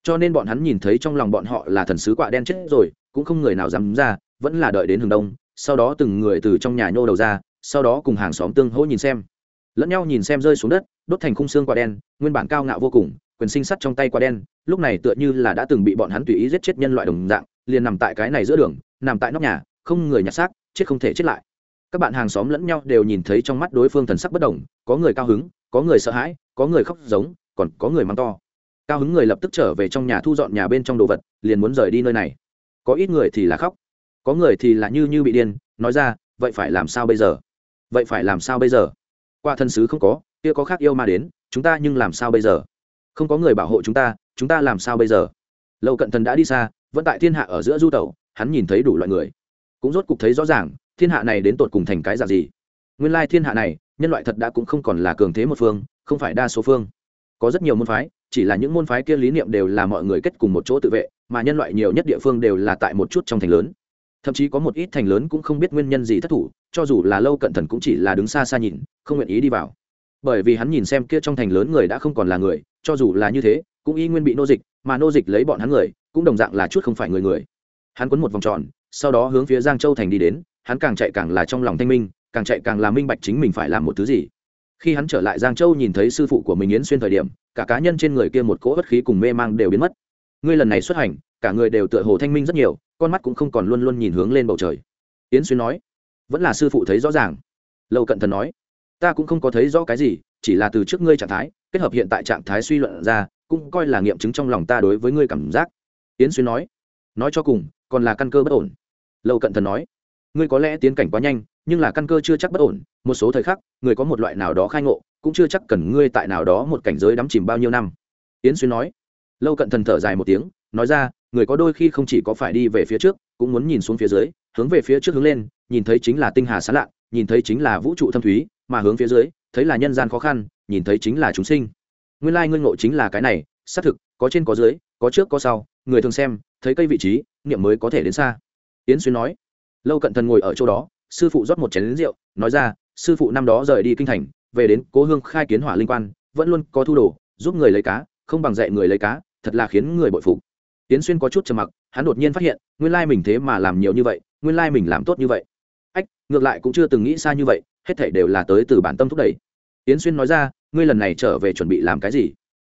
cho nên bọn hắn nhìn thấy trong lòng bọn họ là thần sứ quạ đen chết rồi, cũng không người nào dám ra, vẫn là đợi đến hừng đông, sau đó từng người từ trong nhà nhô đầu ra, sau đó cùng hàng xóm tương hỗ nhìn xem. Lẫn nhau nhìn xem rơi xuống đất, đốt thành khung xương quả đen, nguyên bản cao ngạo vô cùng, quyền sinh sắt trong tay quả đen, lúc này tựa như là đã từng bị bọn hắn tùy ý giết chết nhân loại đồng dạng, liền nằm tại cái này giữa đường, nằm tại nóc nhà, không người nhặt xác, chết không thể chết lại. Các bạn hàng xóm lẫn nhau đều nhìn thấy trong mắt đối phương thần sắc bất đồng, có người cao hứng, có người sợ hãi, có người khóc giống, còn có người mắng to cao hứng người lập tức trở về trong nhà thu dọn nhà bên trong đồ vật, liền muốn rời đi nơi này. Có ít người thì là khóc, có người thì là như như bị điên, nói ra, vậy phải làm sao bây giờ? Vậy phải làm sao bây giờ? Qua thân sứ không có, kia có khác yêu mà đến, chúng ta nhưng làm sao bây giờ? Không có người bảo hộ chúng ta chúng ta làm sao bây giờ? Lâu cận thần đã đi xa, vẫn tại thiên hạ ở giữa du tẩu, hắn nhìn thấy đủ loại người. Cũng rốt cục thấy rõ ràng, thiên hạ này đến tột cùng thành cái dạng gì. Nguyên lai thiên hạ này, nhân loại thật đã cũng không còn là cường thế một phương, không phải đa số phương. Có rất nhiều môn phái chỉ là những môn phái kia lý niệm đều là mọi người kết cùng một chỗ tự vệ, mà nhân loại nhiều nhất địa phương đều là tại một chút trong thành lớn. Thậm chí có một ít thành lớn cũng không biết nguyên nhân gì thất thủ, cho dù là lâu cận thần cũng chỉ là đứng xa xa nhìn, không nguyện ý đi vào. Bởi vì hắn nhìn xem kia trong thành lớn người đã không còn là người, cho dù là như thế, cũng y nguyên bị nô dịch, mà nô dịch lấy bọn hắn người, cũng đồng dạng là chút không phải người người. Hắn quấn một vòng tròn, sau đó hướng phía giang châu thành đi đến, hắn càng chạy càng là trong lòng thanh minh, càng chạy càng là minh bạch chính mình phải làm một thứ gì khi hắn trở lại giang châu nhìn thấy sư phụ của mình yến xuyên thời điểm, cả cá nhân trên người kia một cỗ bất khí cùng mê mang đều biến mất. Ngươi lần này xuất hành, cả người đều tựa hồ thanh minh rất nhiều, con mắt cũng không còn luôn luôn nhìn hướng lên bầu trời. Yến xuyên nói, vẫn là sư phụ thấy rõ ràng. Lâu cận thần nói, ta cũng không có thấy rõ cái gì, chỉ là từ trước ngươi trạng thái, kết hợp hiện tại trạng thái suy luận ra, cũng coi là nghiệm chứng trong lòng ta đối với ngươi cảm giác. Yến xuyên nói nói cho cùng, còn là căn cơ bất ổn. Lâu cận thần nói, ngươi có lẽ tiến cảnh quá nhanh nhưng là căn cơ chưa chắc bất ổn, một số thời khắc, người có một loại nào đó khai ngộ, cũng chưa chắc cần ngươi tại nào đó một cảnh giới đắm chìm bao nhiêu năm. Yến xuyên nói. Lâu cận thần thở dài một tiếng, nói ra, người có đôi khi không chỉ có phải đi về phía trước, cũng muốn nhìn xuống phía dưới, hướng về phía trước hướng lên, nhìn thấy chính là tinh hà sán lạ nhìn thấy chính là vũ trụ thâm thúy, mà hướng phía dưới, thấy là nhân gian khó khăn, nhìn thấy chính là chúng sinh. Nguyên lai ngươi ngộ chính là cái này, xác thực, có trên có dưới, có trước có sau, người thường xem, thấy cây vị trí, niệm mới có thể đến xa. Yến xuyên nói. Lâu cận thần ngồi ở chỗ đó sư phụ rót một chén lính rượu, nói ra, sư phụ năm đó rời đi kinh thành, về đến cố hương khai kiến hỏa linh quan, vẫn luôn có thu đồ, giúp người lấy cá, không bằng dạy người lấy cá, thật là khiến người bội phục. Tiến xuyên có chút trầm mặc, hắn đột nhiên phát hiện, nguyên lai mình thế mà làm nhiều như vậy, nguyên lai mình làm tốt như vậy. Ách, ngược lại cũng chưa từng nghĩ xa như vậy, hết thảy đều là tới từ bản tâm thúc đẩy. Tiến xuyên nói ra, ngươi lần này trở về chuẩn bị làm cái gì?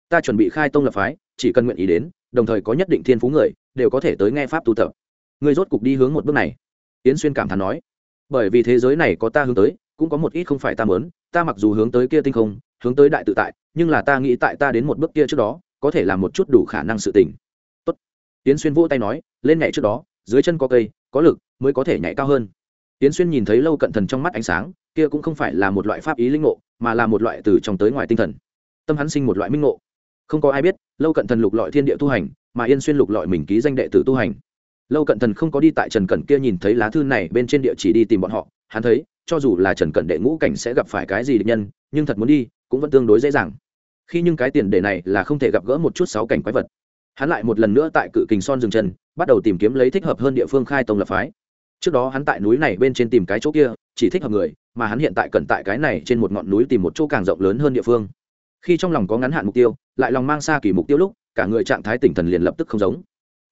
Ta chuẩn bị khai tông lập phái, chỉ cần nguyện ý đến, đồng thời có nhất định thiên phú người, đều có thể tới nghe pháp tu tập. Ngươi rốt cục đi hướng một bước này. Tiến xuyên cảm thán nói bởi vì thế giới này có ta hướng tới, cũng có một ít không phải ta mớn ta mặc dù hướng tới kia tinh không, hướng tới đại tự tại, nhưng là ta nghĩ tại ta đến một bước kia trước đó, có thể làm một chút đủ khả năng sự tình. Tốt. Tiến xuyên vỗ tay nói, lên nhảy trước đó, dưới chân có cây, có lực, mới có thể nhảy cao hơn. Tiến xuyên nhìn thấy lâu cận thần trong mắt ánh sáng, kia cũng không phải là một loại pháp ý linh ngộ, mà là một loại từ trong tới ngoài tinh thần. Tâm hắn sinh một loại minh ngộ. Không có ai biết, lâu cận thần lục lọi thiên địa tu hành, mà yên xuyên lục lọi mình ký danh đệ tử tu hành lâu cận thần không có đi tại trần cẩn kia nhìn thấy lá thư này bên trên địa chỉ đi tìm bọn họ, hắn thấy, cho dù là trần cẩn đệ ngũ cảnh sẽ gặp phải cái gì địch nhân, nhưng thật muốn đi, cũng vẫn tương đối dễ dàng. Khi nhưng cái tiền đề này là không thể gặp gỡ một chút sáu cảnh quái vật. Hắn lại một lần nữa tại cự kình son dừng chân, bắt đầu tìm kiếm lấy thích hợp hơn địa phương khai tông lập phái. Trước đó hắn tại núi này bên trên tìm cái chỗ kia, chỉ thích hợp người, mà hắn hiện tại cần tại cái này trên một ngọn núi tìm một chỗ càng rộng lớn hơn địa phương. Khi trong lòng có ngắn hạn mục tiêu, lại lòng mang xa kỳ mục tiêu lúc, cả người trạng thái tỉnh thần liền lập tức không giống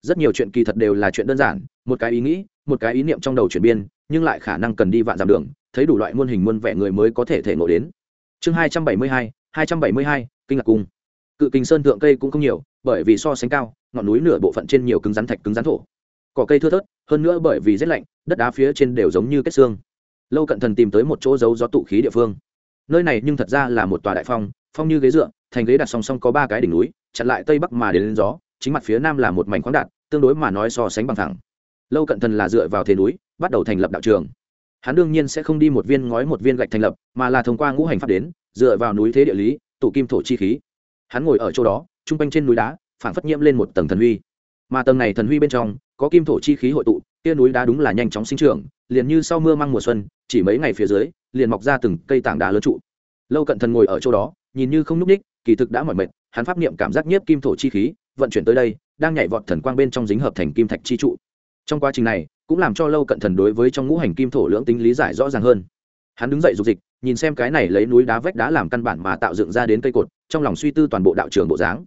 rất nhiều chuyện kỳ thật đều là chuyện đơn giản, một cái ý nghĩ, một cái ý niệm trong đầu chuyển biên, nhưng lại khả năng cần đi vạn dặm đường, thấy đủ loại muôn hình muôn vẻ người mới có thể thể ngộ đến. Chương hai trăm bảy mươi hai hai trăm bảy mươi hai, kinh lạc cung. Cự kinh sơn thượng cây cũng không nhiều, bởi vì so sánh cao, ngọn núi nửa bộ phận trên nhiều cứng rắn thạch cứng rắn thổ. Cỏ cây thưa thớt, hơn nữa bởi vì rét lạnh, đất đá phía trên đều giống như kết xương. Lâu cận thần tìm tới một chỗ giấu gió tụ khí địa phương. Nơi này nhưng thật ra là một tòa đại phong phong như ghế dựa, thành ghế đặt song song có ba cái đỉnh núi, chặn lại tây bắc mà đến lên gió chính mặt phía nam là một mảnh khoáng đạt, tương đối mà nói so sánh bằng thẳng. Lâu cận thần là dựa vào thế núi, bắt đầu thành lập đạo trường. Hắn đương nhiên sẽ không đi một viên ngói một viên gạch thành lập, mà là thông qua ngũ hành pháp đến, dựa vào núi thế địa lý, tụ kim thổ chi khí. Hắn ngồi ở chỗ đó t r u n g quanh trên núi đá phản phất nhiễm lên một tầng thần huy. Mà tầng này thần huy bên trong, có kim thổ chi khí hội tụ tia núi đá đúng là nhanh chóng sinh trưởng, liền như sau mưa mang mùa xuân, chỉ mấy ngày phía dưới, liền mọc ra từng cây tảng đá lớn trụ. Lâu cận thần ngồi ở chỗ đó, nhìn như không n ú c ních kỳ thực đã mỏi mệt hắn pháp niệm cảm giác nhiếp kim thổ chi khí, vận chuyển tới đây, đang nhảy vọt thần quang bên trong dính hợp thành kim thạch chi trụ. Trong quá trình này, cũng làm cho lâu cận thần đối với trong ngũ hành kim thổ lưỡng tính lý giải rõ ràng hơn. Hắn đứng dậy dục dịch, nhìn xem cái này lấy núi đá vách đá làm căn bản mà tạo dựng ra đến cây cột, trong lòng suy tư toàn bộ đạo trường bộ dáng.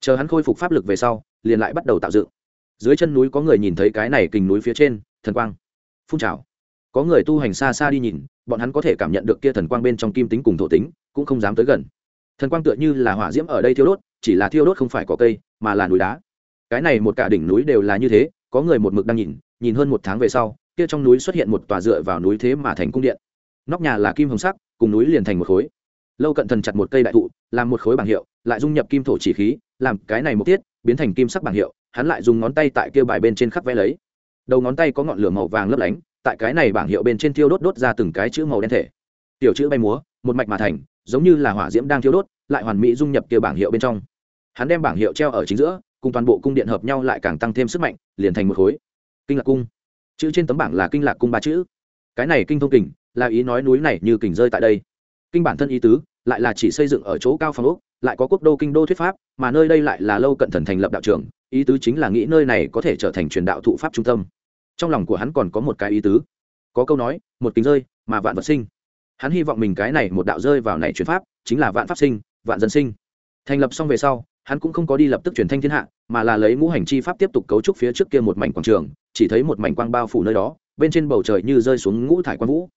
Chờ hắn khôi phục pháp lực về sau, liền lại bắt đầu tạo dựng. Dưới chân núi có người nhìn thấy cái này kình núi phía trên, thần quang. Phun trào. Có người tu hành xa xa đi nhìn, bọn hắn có thể cảm nhận được kia thần quang bên trong kim tính cùng thổ tính, cũng không dám tới gần thần quang tựa như là hỏa diễm ở đây thiêu đốt, chỉ là thiêu đốt không phải có cây, mà là núi đá. Cái này một cả đỉnh núi đều là như thế, có người một mực đang nhìn nhìn hơn một tháng về sau, kia trong núi xuất hiện một tòa dựa vào núi thế mà thành cung điện. Nóc nhà là kim hồng sắc, cùng núi liền thành một khối. Lâu cận thần chặt một cây đại thụ, làm một khối bảng hiệu, lại dung nhập kim thổ chỉ khí, làm cái này một tiết, biến thành kim sắc bảng hiệu, hắn lại dùng ngón tay tại kia bài bên trên khắc vẽ lấy. Đầu ngón tay có ngọn lửa màu vàng lấp lánh, tại cái này bảng hiệu bên trên thiêu đốt đốt ra từng cái chữ màu đen thể. Tiểu chữ bay múa, một mạch mà thành giống như là hỏa diễm đang thiêu đốt, lại hoàn mỹ dung nhập kia bảng hiệu bên trong. Hắn đem bảng hiệu treo ở chính giữa, cùng toàn bộ cung điện hợp nhau lại càng tăng thêm sức mạnh, liền thành một khối. Kinh lạc cung. Chữ trên tấm bảng là kinh lạc cung ba chữ. Cái này kinh thông kình, là ý nói núi này như kình rơi tại đây. Kinh bản thân ý tứ, lại là chỉ xây dựng ở chỗ cao phong ốc, lại có quốc đô kinh đô thuyết pháp, mà nơi đây lại là lâu cận thần thành lập đạo trường ý tứ chính là nghĩ nơi này có thể trở thành truyền đạo thụ pháp trung tâm. Trong lòng của hắn còn có một cái ý tứ. Có câu nói, một kính rơi, mà vạn vật sinh hắn hy vọng mình cái này một đạo rơi vào này truyền pháp, chính là vạn pháp sinh, vạn dân sinh. Thành lập xong về sau, hắn cũng không có đi lập tức truyền thanh thiên hạ, mà là lấy ngũ hành chi pháp tiếp tục cấu trúc phía trước kia một mảnh quảng trường, chỉ thấy một mảnh quang bao phủ nơi đó, bên trên bầu trời như rơi xuống ngũ thải quang vũ.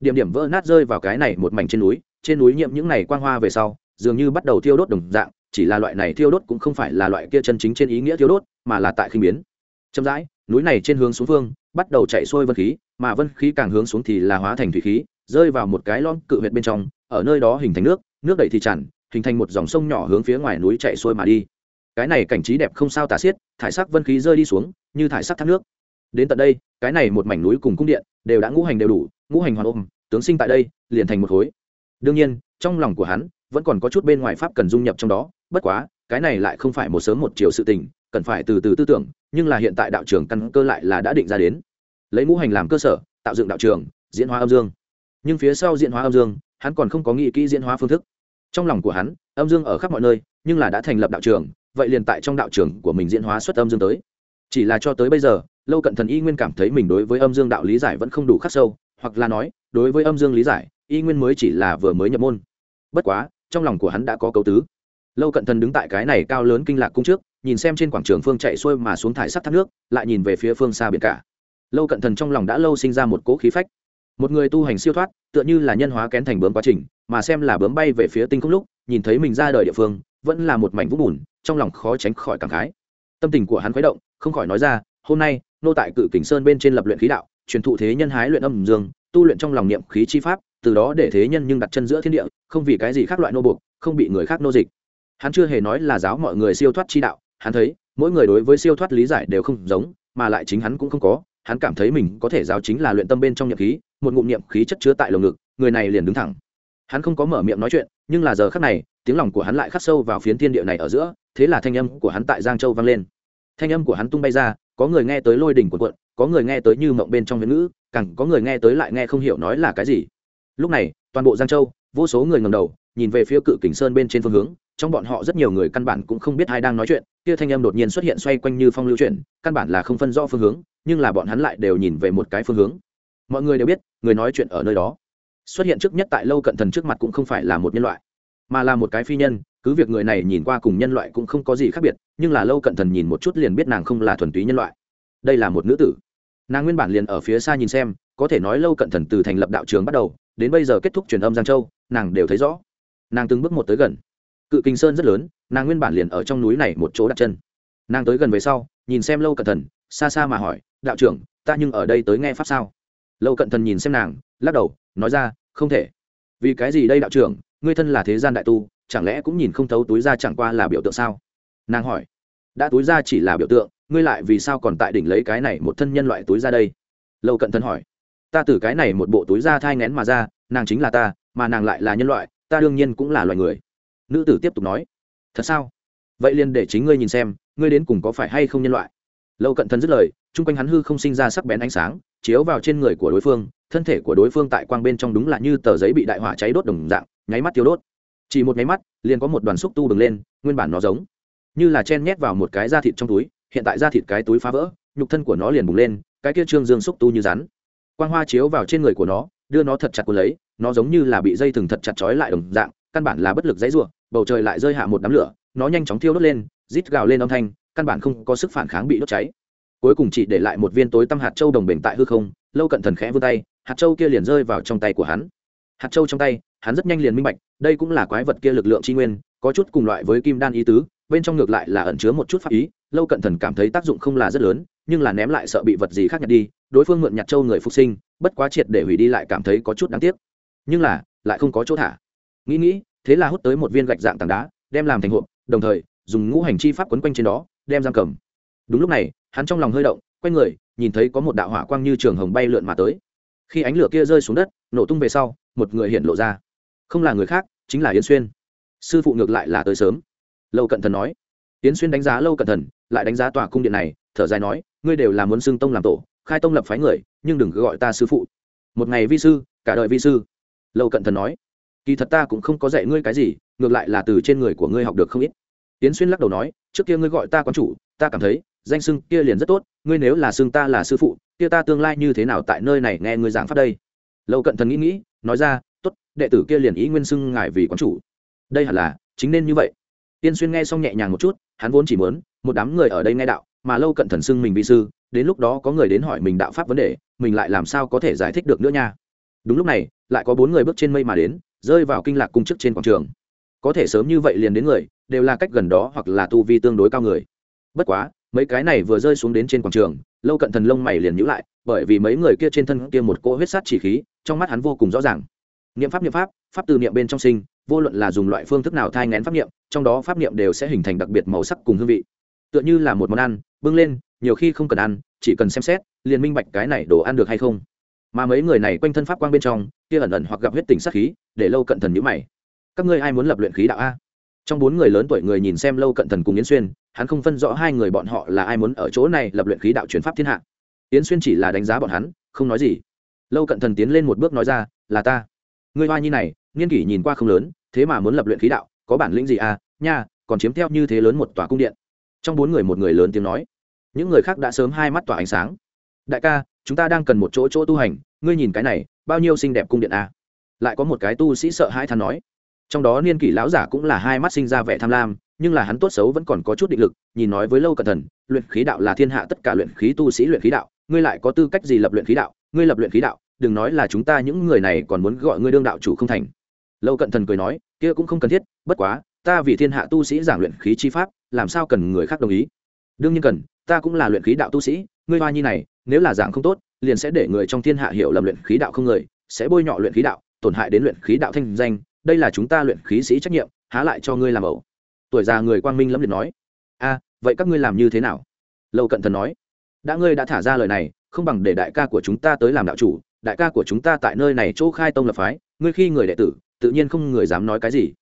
Điểm điểm vỡ nát rơi vào cái này một mảnh trên núi trên núi nhiễm những này quang hoa về sau, dường như bắt đầu thiêu đốt đồng dạng, chỉ là loại này thiêu đốt cũng không phải là loại kia chân chính trên ý nghĩa thiêu đốt, mà là tại khinh biến. Chậm rãi, núi này trên hướng xuống phương, bắt đầu chạy xuôi vân khí, mà vân khí càng hướng xuống thì là hóa thành thủy khí rơi vào một cái lon cự huyệt bên trong, ở nơi đó hình thành nước nước đầy thì tràn, hình thành một dòng sông nhỏ hướng phía ngoài núi chạy xuôi mà đi. Cái này cảnh trí đẹp không sao tả xiết, thải sắc vân khí rơi đi xuống, như thải sắc thác nước. Đến tận đây, cái này một mảnh núi cùng cung điện đều đã ngũ hành đều đủ, ngũ hành hoàn ôm, tướng sinh tại đây, liền thành một khối. Đương nhiên, trong lòng của hắn vẫn còn có chút bên ngoài pháp cần dung nhập trong đó, bất quá, cái này lại không phải một sớm một chiều sự tình, cần phải từ từ tư tưởng, nhưng là hiện tại đạo trường căn cơ lại là đã định ra đến. Lấy ngũ hành làm cơ sở, tạo dựng đạo trường, diễn hóa âm dương nhưng phía sau diễn hóa âm dương, hắn còn không có nghĩ kỹ diễn hóa phương thức. Trong lòng của hắn, âm dương ở khắp mọi nơi, nhưng là đã thành lập đạo trường, vậy liền tại trong đạo trường của mình diễn hóa xuất âm dương tới. Chỉ là cho tới bây giờ, lâu cận thần y nguyên cảm thấy mình đối với âm dương đạo lý giải vẫn không đủ khắc sâu, hoặc là nói, đối với âm dương lý giải, y nguyên mới chỉ là vừa mới nhập môn. Bất quá, trong lòng của hắn đã có cấu tứ. Lâu cận thần đứng tại cái này cao lớn kinh lạc cung trước, nhìn xem trên quảng trường phương chạy xuôi mà xuống thải sắc thác nước, lại nhìn về phía phương xa biển cả. Lâu cận thần trong lòng đã lâu sinh ra một cỗ khí phách một người tu hành siêu thoát, tựa như là nhân hóa kén thành bướm quá trình, mà xem là bướm bay về phía tinh không lúc, nhìn thấy mình ra đời địa phương, vẫn là một mảnh vũng bùn, trong lòng khó tránh khỏi cảm khái. Tâm tình của hắn khuấy động, không khỏi nói ra, hôm nay, nô tại cự kình sơn bên trên lập luyện khí đạo, truyền thụ thế nhân hái luyện âm dương, tu luyện trong lòng niệm khí chi pháp, từ đó để thế nhân nhưng đặt chân giữa thiên địa, không vì cái gì khác loại nô buộc, không bị người khác nô dịch. Hắn chưa hề nói là giáo mọi người siêu thoát chi đạo, hắn thấy, mỗi người đối với siêu thoát lý giải đều không giống, mà lại chính hắn cũng không có hắn cảm thấy mình có thể giáo chính là luyện tâm bên trong niệm khí, một ngụm niệm khí chất chứa tại lồng ngực, người này liền đứng thẳng. Hắn không có mở miệng nói chuyện, nhưng là giờ khắc này, tiếng lòng của hắn lại khắc sâu vào phiến thiên địa này ở giữa, thế là thanh âm của hắn tại giang châu vang lên. Thanh âm của hắn tung bay ra, có người nghe tới lôi đỉnh của quận có người nghe tới như mộng bên trong huyền ngữ, càng có người nghe tới lại nghe không hiểu nói là cái gì. Lúc này, toàn bộ giang châu, vô số người ngầm đầu, nhìn về phía cự kình sơn bên trên phương hướng, trong bọn họ rất nhiều người căn bản cũng không biết ai đang nói chuyện, kia thanh âm đột nhiên xuất hiện xoay quanh như phong lưu chuyển, căn bản là không phân rõ phương hướng nhưng là bọn hắn lại đều nhìn về một cái phương hướng. Mọi người đều biết, người nói chuyện ở nơi đó. Xuất hiện trước nhất tại lâu cận thần trước mặt cũng không phải là một nhân loại, mà là một cái phi nhân, cứ việc người này nhìn qua cùng nhân loại cũng không có gì khác biệt, nhưng là lâu cận thần nhìn một chút liền biết nàng không là thuần túy nhân loại. Đây là một nữ tử. Nàng nguyên bản liền ở phía xa nhìn xem, có thể nói lâu cận thần từ thành lập đạo trường bắt đầu, đến bây giờ kết thúc truyền âm giang châu, nàng đều thấy rõ. Nàng từng bước một tới gần. Cự kinh sơn rất lớn, nàng nguyên bản liền ở trong núi này một chỗ đặt chân. Nàng tới gần về sau, nhìn xem lâu cận thần, xa xa mà hỏi đạo trưởng, ta nhưng ở đây tới nghe pháp sao? Lâu cận thần nhìn xem nàng, lắc đầu, nói ra, không thể. Vì cái gì đây đạo trưởng? Ngươi thân là thế gian đại tu, chẳng lẽ cũng nhìn không thấu túi ra chẳng qua là biểu tượng sao? Nàng hỏi. Đã túi ra chỉ là biểu tượng, ngươi lại vì sao còn tại đỉnh lấy cái này một thân nhân loại túi ra đây? Lâu cận thần hỏi. Ta từ cái này một bộ túi da thai ngén mà ra, nàng chính là ta, mà nàng lại là nhân loại, ta đương nhiên cũng là loài người. Nữ tử tiếp tục nói. Thật sao? Vậy liền để chính ngươi nhìn xem, ngươi đến cùng có phải hay không nhân loại? Lâu cận thần dứt lời, chung quanh hắn hư không sinh ra sắc bén ánh sáng, chiếu vào trên người của đối phương, thân thể của đối phương tại quang bên trong đúng là như tờ giấy bị đại hỏa cháy đốt đồng dạng, nháy mắt tiêu đốt. Chỉ một nháy mắt, liền có một đoàn xúc tu bừng lên, nguyên bản nó giống như là chen nhét vào một cái da thịt trong túi, hiện tại da thịt cái túi phá vỡ, nhục thân của nó liền bùng lên, cái kia trương dương xúc tu như rắn. Quang hoa chiếu vào trên người của nó, đưa nó thật chặt cuốn lấy, nó giống như là bị dây thừng thật chặt trói lại đồng dạng, căn bản là bất lực dãy ruộng bầu trời lại rơi hạ một đám lửa, nó nhanh chóng thiêu đốt lên, rít gào lên âm thanh căn bản không có sức phản kháng bị đốt cháy. Cuối cùng chỉ để lại một viên tối tăm hạt châu đồng bền tại hư không, lâu cận thần khẽ vươn tay, hạt châu kia liền rơi vào trong tay của hắn. Hạt châu trong tay, hắn rất nhanh liền minh bạch, đây cũng là quái vật kia lực lượng tri nguyên, có chút cùng loại với kim đan ý tứ, bên trong ngược lại là ẩn chứa một chút pháp ý, lâu cận thần cảm thấy tác dụng không là rất lớn, nhưng là ném lại sợ bị vật gì khác nhặt đi, đối phương mượn nhặt châu người phục sinh, bất quá triệt để hủy đi lại cảm thấy có chút đáng tiếc. Nhưng là, lại không có chỗ thả. Nghĩ nghĩ, thế là hút tới một viên gạch dạng tảng đá, đem làm thành hộp, đồng thời, dùng ngũ hành chi pháp quấn quanh trên đó đem giam cầm. Đúng lúc này, hắn trong lòng hơi động, quay người, nhìn thấy có một đạo hỏa quang như trường hồng bay lượn mà tới. Khi ánh lửa kia rơi xuống đất, nổ tung về sau, một người hiện lộ ra. Không là người khác, chính là yến xuyên. Sư phụ ngược lại là tới sớm. Lâu cận thần nói. Yến xuyên đánh giá lâu cận thần, lại đánh giá tòa cung điện này, thở dài nói, ngươi đều là muốn xưng tông làm tổ, khai tông lập phái người, nhưng đừng cứ gọi ta sư phụ. Một ngày vi sư, cả đời vi sư. Lâu cận thần nói. Kỳ thật ta cũng không có dạy ngươi cái gì, ngược lại là từ trên người của ngươi học được không ít tiến xuyên lắc đầu nói, trước kia ngươi gọi ta quán chủ, ta cảm thấy, danh xưng kia liền rất tốt, ngươi nếu là xưng ta là sư phụ, kia ta tương lai như thế nào tại nơi này nghe ngươi giảng pháp đây? Lâu cận thần nghĩ nghĩ, nói ra, tốt, đệ tử kia liền ý nguyên xưng ngài vì quán chủ. Đây hẳn là, chính nên như vậy. Tiên xuyên nghe xong nhẹ nhàng một chút, hắn vốn chỉ muốn, một đám người ở đây nghe đạo, mà lâu cận thần xưng mình vi sư, đến lúc đó có người đến hỏi mình đạo pháp vấn đề, mình lại làm sao có thể giải thích được nữa nha. Đúng lúc này, lại có bốn người bước trên mây mà đến, rơi vào kinh lạc cung chức trên quảng trường. Có thể sớm như vậy liền đến người đều là cách gần đó hoặc là tu vi tương đối cao người. Bất quá, mấy cái này vừa rơi xuống đến trên quảng trường, lâu cận thần lông mày liền nhữ lại, bởi vì mấy người kia trên thân kia một cỗ huyết sát chỉ khí, trong mắt hắn vô cùng rõ ràng. Niệm pháp niệm pháp pháp từ niệm bên trong sinh, vô luận là dùng loại phương thức nào thai ngén pháp niệm, trong đó pháp niệm đều sẽ hình thành đặc biệt màu sắc cùng hương vị. Tựa như là một món ăn, bưng lên, nhiều khi không cần ăn, chỉ cần xem xét, liền minh bạch cái này đồ ăn được hay không. Mà mấy người này quanh thân pháp quang bên trong, kia ẩn ẩn hoặc gặp huyết tình sát khí, để lâu cận thần nhữ mày. Các ngươi ai muốn lập luyện khí đạo a? Trong bốn người lớn tuổi người nhìn xem lâu cận thần cùng yến xuyên, hắn không phân rõ hai người bọn họ là ai muốn ở chỗ này lập luyện khí đạo chuyển pháp thiên hạ. Yến xuyên chỉ là đánh giá bọn hắn, không nói gì. Lâu cận thần tiến lên một bước nói ra, là ta. Người hoa nhi này, nghiên kỷ nhìn qua không lớn, thế mà muốn lập luyện khí đạo, có bản lĩnh gì à? Nha, còn chiếm theo như thế lớn một tòa cung điện. Trong bốn người một người lớn tiếng nói. Những người khác đã sớm hai mắt tỏa ánh sáng. Đại ca, chúng ta đang cần một chỗ chỗ tu hành, ngươi nhìn cái này, bao nhiêu xinh đẹp cung điện à? lại có một cái tu sĩ sợ hãi than nói trong đó niên kỷ lão giả cũng là hai mắt sinh ra vẻ tham lam, nhưng là hắn tốt xấu vẫn còn có chút định lực, nhìn nói với lâu cẩn thận, luyện khí đạo là thiên hạ tất cả luyện khí tu sĩ luyện khí đạo, ngươi lại có tư cách gì lập luyện khí đạo? Ngươi lập luyện khí đạo, đừng nói là chúng ta những người này còn muốn gọi ngươi đương đạo chủ không thành. Lâu cận thần cười nói, kia cũng không cần thiết, bất quá, ta vì thiên hạ tu sĩ giảng luyện khí chi pháp, làm sao cần người khác đồng ý? Đương nhiên cần, ta cũng là luyện khí đạo tu sĩ, ngươi hoa nhi này, nếu là giảng không tốt, liền sẽ để người trong thiên hạ hiểu lầm luyện khí đạo không người, sẽ bôi nhọ luyện khí đạo, tổn hại đến luyện khí đạo thanh danh đây là chúng ta luyện khí sĩ trách nhiệm, há lại cho ngươi làm ẩu. Tuổi già người quang minh lẫm liệt nói. A, vậy các ngươi làm như thế nào? Lâu cận thần nói. Đã ngươi đã thả ra lời này, không bằng để đại ca của chúng ta tới làm đạo chủ, đại ca của chúng ta tại nơi này chỗ khai tông lập phái, ngươi khi người đệ tử, tự nhiên không người dám nói cái gì.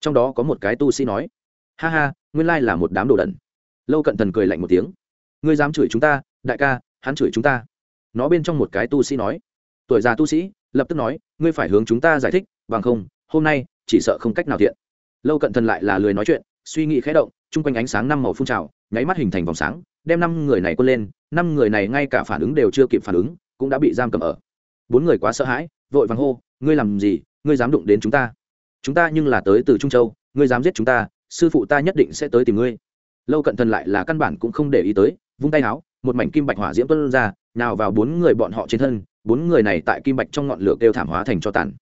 Trong đó có một cái tu sĩ nói. Ha ha, nguyên lai là một đám đồ đẩn lâu cận thần cười lạnh một tiếng. Ngươi dám chửi chúng ta, đại ca, hắn chửi chúng ta. Nó bên trong một cái tu sĩ nói. Tuổi già tu sĩ lập tức nói. Ngươi phải hướng chúng ta giải thích, bằng không hôm nay, chỉ sợ không cách nào thiện. Lâu cận thần lại là lười nói chuyện, suy nghĩ khẽ động, chung quanh ánh sáng năm màu phun trào, nháy mắt hình thành vòng sáng, đem năm người này quân lên, năm người này ngay cả phản ứng đều chưa kịp phản ứng, cũng đã bị giam cầm ở. Bốn người quá sợ hãi, vội vàng hô, ngươi làm gì? Ngươi dám đụng đến chúng ta? Chúng ta nhưng là tới từ trung châu, ngươi dám giết chúng ta, sư phụ ta nhất định sẽ tới tìm ngươi. Lâu cận thần lại là căn bản cũng không để ý tới, vung tay áo một mảnh kim bạch hỏa diễm tuân ra, nào vào bốn người bọn họ trên thân, bốn người này tại kim bạch trong ngọn lửa kêu thảm hóa thành cho tàn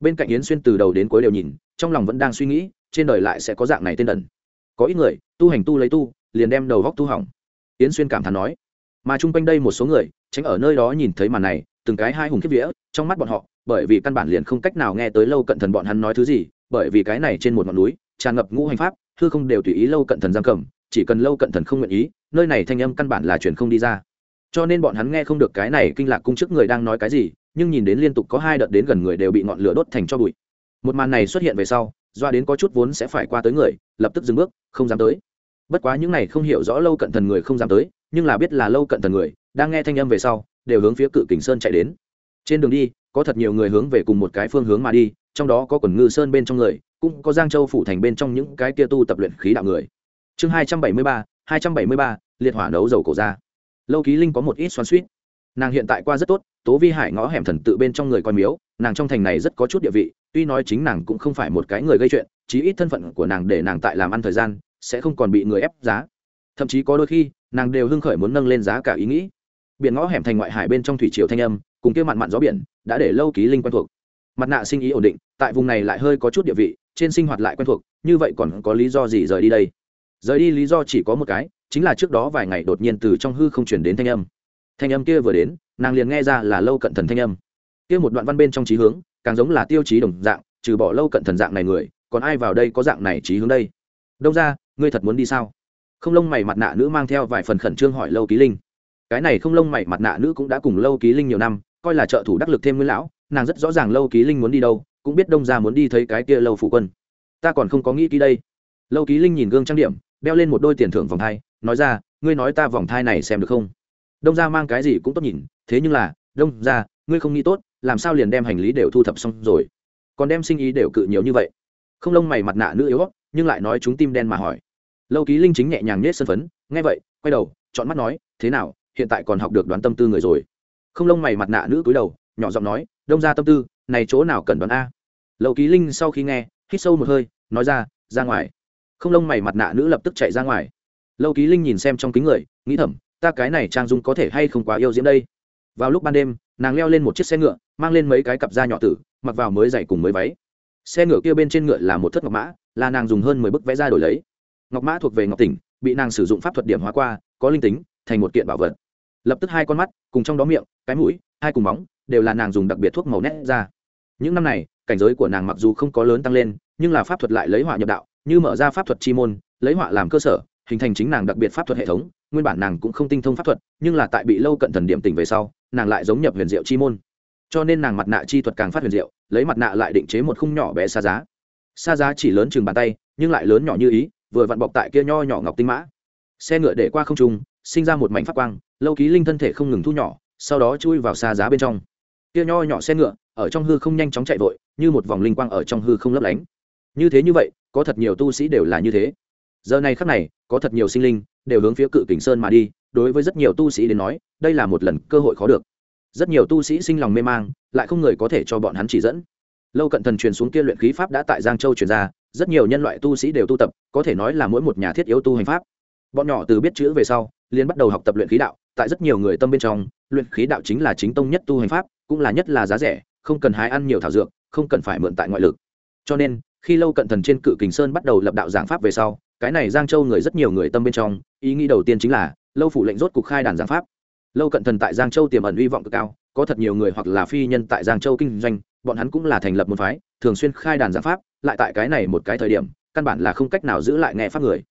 bên cạnh yến xuyên từ đầu đến cuối đều nhìn, trong lòng vẫn đang suy nghĩ, trên đời lại sẽ có dạng này tên đần. Có ít người, tu hành tu lấy tu, liền đem đầu góc tu hỏng. Yến xuyên cảm thán nói, mà chung quanh đây một số người, tránh ở nơi đó nhìn thấy màn này, từng cái hai hùng kiếp vía, trong mắt bọn họ, bởi vì căn bản liền không cách nào nghe tới lâu cận thần bọn hắn nói thứ gì, bởi vì cái này trên một ngọn núi, tràn ngập ngũ hành pháp, hư không đều tùy ý lâu cận thần giam cầm, chỉ cần lâu cận thần không nguyện ý, nơi này thanh âm căn bản là chuyển không đi ra. Cho nên bọn hắn nghe không được cái này kinh lạc cung trước người đang nói cái gì nhưng nhìn đến liên tục có hai đợt đến gần người đều bị ngọn lửa đốt thành cho bụi. Một màn này xuất hiện về sau, doa đến có chút vốn sẽ phải qua tới người, lập tức dừng bước, không dám tới. Bất quá những này không hiểu rõ lâu cận thần người không dám tới, nhưng là biết là lâu cận thần người, đang nghe thanh âm về sau, đều hướng phía cự kình sơn chạy đến. Trên đường đi, có thật nhiều người hướng về cùng một cái phương hướng mà đi, trong đó có quần ngư sơn bên trong người, cũng có giang châu phủ thành bên trong những cái kia tu tập luyện khí đạo người. Chương hai trăm bảy mươi ba, hai trăm bảy mươi ba, liệt hỏa nấu dầu cổ ra. Lâu ký linh có một ít xoắn suýt nàng hiện tại qua rất tốt, tố vi hải ngõ hẻm thần tự bên trong người coi miếu, nàng trong thành này rất có chút địa vị, tuy nói chính nàng cũng không phải một cái người gây chuyện, chí ít thân phận của nàng để nàng tại làm ăn thời gian, sẽ không còn bị người ép giá. Thậm chí có đôi khi, nàng đều hưng khởi muốn nâng lên giá cả ý nghĩ. Biển ngõ hẻm thành ngoại hải bên trong thủy triều thanh âm, cùng kia mặn mặn gió biển, đã để lâu ký linh quen thuộc. Mặt nạ sinh ý ổn định, tại vùng này lại hơi có chút địa vị, trên sinh hoạt lại quen thuộc, như vậy còn có lý do gì rời đi đây? Rời đi lý do chỉ có một cái, chính là trước đó vài ngày đột nhiên từ trong hư không chuyển đến thanh âm thanh âm kia vừa đến, nàng liền nghe ra là lâu cận thần thanh âm. Kia một đoạn văn bên trong trí hướng, càng giống là tiêu chí đồng dạng, trừ bỏ lâu cận thần dạng này người, còn ai vào đây có dạng này trí hướng đây? Đông ra, ngươi thật muốn đi sao? Không lông mày mặt nạ nữ mang theo vài phần khẩn trương hỏi lâu ký linh. Cái này không lông mày mặt nạ nữ cũng đã cùng lâu ký linh nhiều năm, coi là trợ thủ đắc lực thêm nguyên lão, nàng rất rõ ràng lâu ký linh muốn đi đâu, cũng biết đông ra muốn đi thấy cái kia lâu phủ quân. Ta còn không có nghĩ ký đây. Lâu ký linh nhìn gương trang điểm, đeo lên một đôi tiền thưởng vòng thai, nói ra, ngươi nói ta vòng thai này xem được không? Đông ra mang cái gì cũng tốt nhìn, thế nhưng là, đông ra ngươi không nghĩ tốt, làm sao liền đem hành lý đều thu thập xong rồi? Còn đem sinh ý đều cự nhiều như vậy. Không lông mày mặt nạ nữ yếu nhưng lại nói chúng tim đen mà hỏi. Lâu ký linh chính nhẹ nhàng nết sân phấn, nghe vậy, quay đầu chọn mắt nói, thế nào, hiện tại còn học được đoán tâm tư người rồi? Không lông mày mặt nạ nữ cúi đầu, nhỏ giọng nói, đông ra tâm tư, này chỗ nào cần đoán a? Lâu ký linh sau khi nghe, hít sâu một hơi, nói ra ra ngoài. Không lông mày mặt nạ nữ lập tức chạy ra ngoài. Lâu ký linh nhìn xem trong kính người, nghĩ thầm ta cái này trang dung có thể hay không quá yêu diễm đây? Vào lúc ban đêm, nàng leo lên một chiếc xe ngựa, mang lên mấy cái cặp da nhỏ tử, mặc vào mới dày cùng mới váy. Xe ngựa kia bên trên ngựa là một thất ngọc mã, là nàng dùng hơn mười bức vẽ ra đổi lấy. Ngọc mã thuộc về ngọc tỉnh, bị nàng sử dụng pháp thuật điểm hóa qua, có linh tính, thành một kiện bảo vật. Lập tức hai con mắt, cùng trong đó miệng, cái mũi, hai cùng bóng đều là nàng dùng đặc biệt thuốc màu nét ra. Những năm này, cảnh giới của nàng mặc dù không có lớn tăng lên, nhưng là pháp thuật lại lấy họa nhập đạo, như mở ra pháp thuật chi môn, lấy họa làm cơ sở, hình thành chính nàng đặc biệt pháp thuật hệ thống nguyên bản nàng cũng không tinh thông pháp thuật, nhưng là tại bị lâu cận thần điểm tỉnh về sau, nàng lại giống nhập huyền diệu chi môn. Cho nên nàng mặt nạ chi thuật càng phát huyền diệu, lấy mặt nạ lại định chế một khung nhỏ bé xa giá. Xa giá chỉ lớn chừng bàn tay, nhưng lại lớn nhỏ như ý, vừa vặn bọc tại kia nho nhỏ ngọc tinh mã. Xe ngựa để qua không trung, sinh ra một mảnh phát quang, lâu ký linh thân thể không ngừng thu nhỏ, sau đó chui vào xa giá bên trong. Kia nho nhỏ xe ngựa, ở trong hư không nhanh chóng chạy vội, như một vòng linh quang ở trong hư không lấp lánh. Như thế như vậy, có thật nhiều tu sĩ đều là như thế giờ này khắc này, có thật nhiều sinh linh đều hướng phía cự kình sơn mà đi, đối với rất nhiều tu sĩ đến nói, đây là một lần cơ hội khó được. Rất nhiều tu sĩ sinh lòng mê mang, lại không người có thể cho bọn hắn chỉ dẫn. Lâu cận thần truyền xuống kia luyện khí pháp đã tại giang châu truyền ra, rất nhiều nhân loại tu sĩ đều tu tập, có thể nói là mỗi một nhà thiết yếu tu hành pháp. Bọn nhỏ từ biết chữ về sau, liền bắt đầu học tập luyện khí đạo, tại rất nhiều người tâm bên trong, luyện khí đạo chính là chính tông nhất tu hành pháp, cũng là nhất là giá rẻ, không cần hái ăn nhiều thảo dược, không cần phải mượn tại ngoại lực. Cho nên, khi lâu cận thần trên cự kình sơn bắt đầu lập đạo giảng pháp về sau cái này giang châu người rất nhiều người tâm bên trong, ý nghĩ đầu tiên chính là, lâu phủ lệnh rốt cục khai đàn giảng pháp. Lâu cận thần tại giang châu tiềm ẩn hy vọng cực cao, có thật nhiều người hoặc là phi nhân tại giang châu kinh doanh, bọn hắn cũng là thành lập một phái, thường xuyên khai đàn giảng pháp, lại tại cái này một cái thời điểm, căn bản là không cách nào giữ lại nghe pháp người.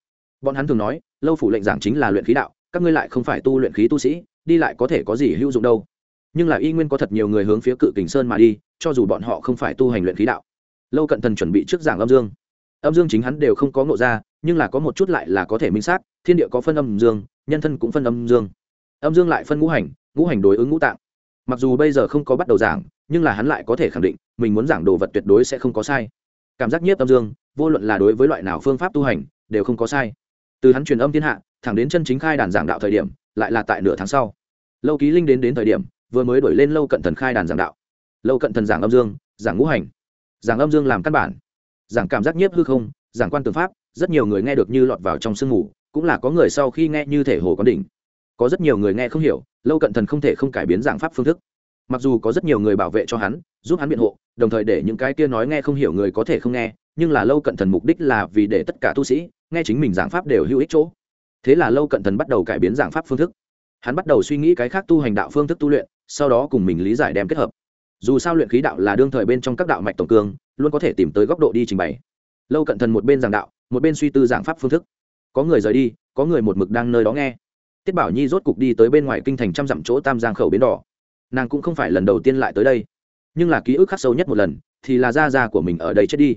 Bọn hắn thường nói, lâu phủ lệnh giảng chính là luyện khí đạo, các ngươi lại không phải tu luyện khí tu sĩ, đi lại có thể có gì hữu dụng đâu. Nhưng là y nguyên có thật nhiều người hướng phía cự kình sơn mà đi, cho dù bọn họ không phải tu hành luyện khí đạo. Lâu cận thần chuẩn bị trước giảng âm dương. Âm dương chính hắn đều không có ngộ ra nhưng là có một chút lại là có thể minh xác, thiên địa có phân âm dương, nhân thân cũng phân âm dương. Âm dương lại phân ngũ hành ngũ hành đối ứng ngũ tạng. Mặc dù bây giờ không có bắt đầu giảng, nhưng là hắn lại có thể khẳng định, mình muốn giảng đồ vật tuyệt đối sẽ không có sai. Cảm giác nhiếp âm dương, vô luận là đối với loại nào phương pháp tu hành, đều không có sai. Từ hắn truyền âm thiên hạ, thẳng đến chân chính khai đàn giảng đạo thời điểm, lại là tại nửa tháng sau. Lâu ký linh đến đến thời điểm, vừa mới đổi lên lâu cận thần khai đàn giảng đạo. Lâu cận thần giảng âm dương, giảng ngũ hành. Giảng âm dương làm căn bản. Giảng cảm giác nhiếp hư không, giảng quan tư pháp rất nhiều người nghe được như lọt vào trong sương mù, cũng là có người sau khi nghe như thể hồ có đỉnh. Có rất nhiều người nghe không hiểu, lâu cận thần không thể không cải biến giảng pháp phương thức. Mặc dù có rất nhiều người bảo vệ cho hắn, giúp hắn biện hộ, đồng thời để những cái kia nói nghe không hiểu người có thể không nghe, nhưng là lâu cận thần mục đích là vì để tất cả tu sĩ nghe chính mình giảng pháp đều hữu ích chỗ. Thế là lâu cận thần bắt đầu cải biến giảng pháp phương thức. Hắn bắt đầu suy nghĩ cái khác tu hành đạo phương thức tu luyện, sau đó cùng mình lý giải đem kết hợp. Dù sao luyện khí đạo là đương thời bên trong các đạo mạch tổng cương, luôn có thể tìm tới góc độ đi trình bày lâu cận thần một bên giảng đạo, một bên suy tư giảng pháp phương thức. Có người rời đi, có người một mực đang nơi đó nghe. Tiết bảo nhi rốt cục đi tới bên ngoài kinh thành trăm dặm chỗ tam giang khẩu bến đỏ. Nàng cũng không phải lần đầu tiên lại tới đây, nhưng là ký ức khắc sâu nhất một lần, thì là da da của mình ở đây chết đi.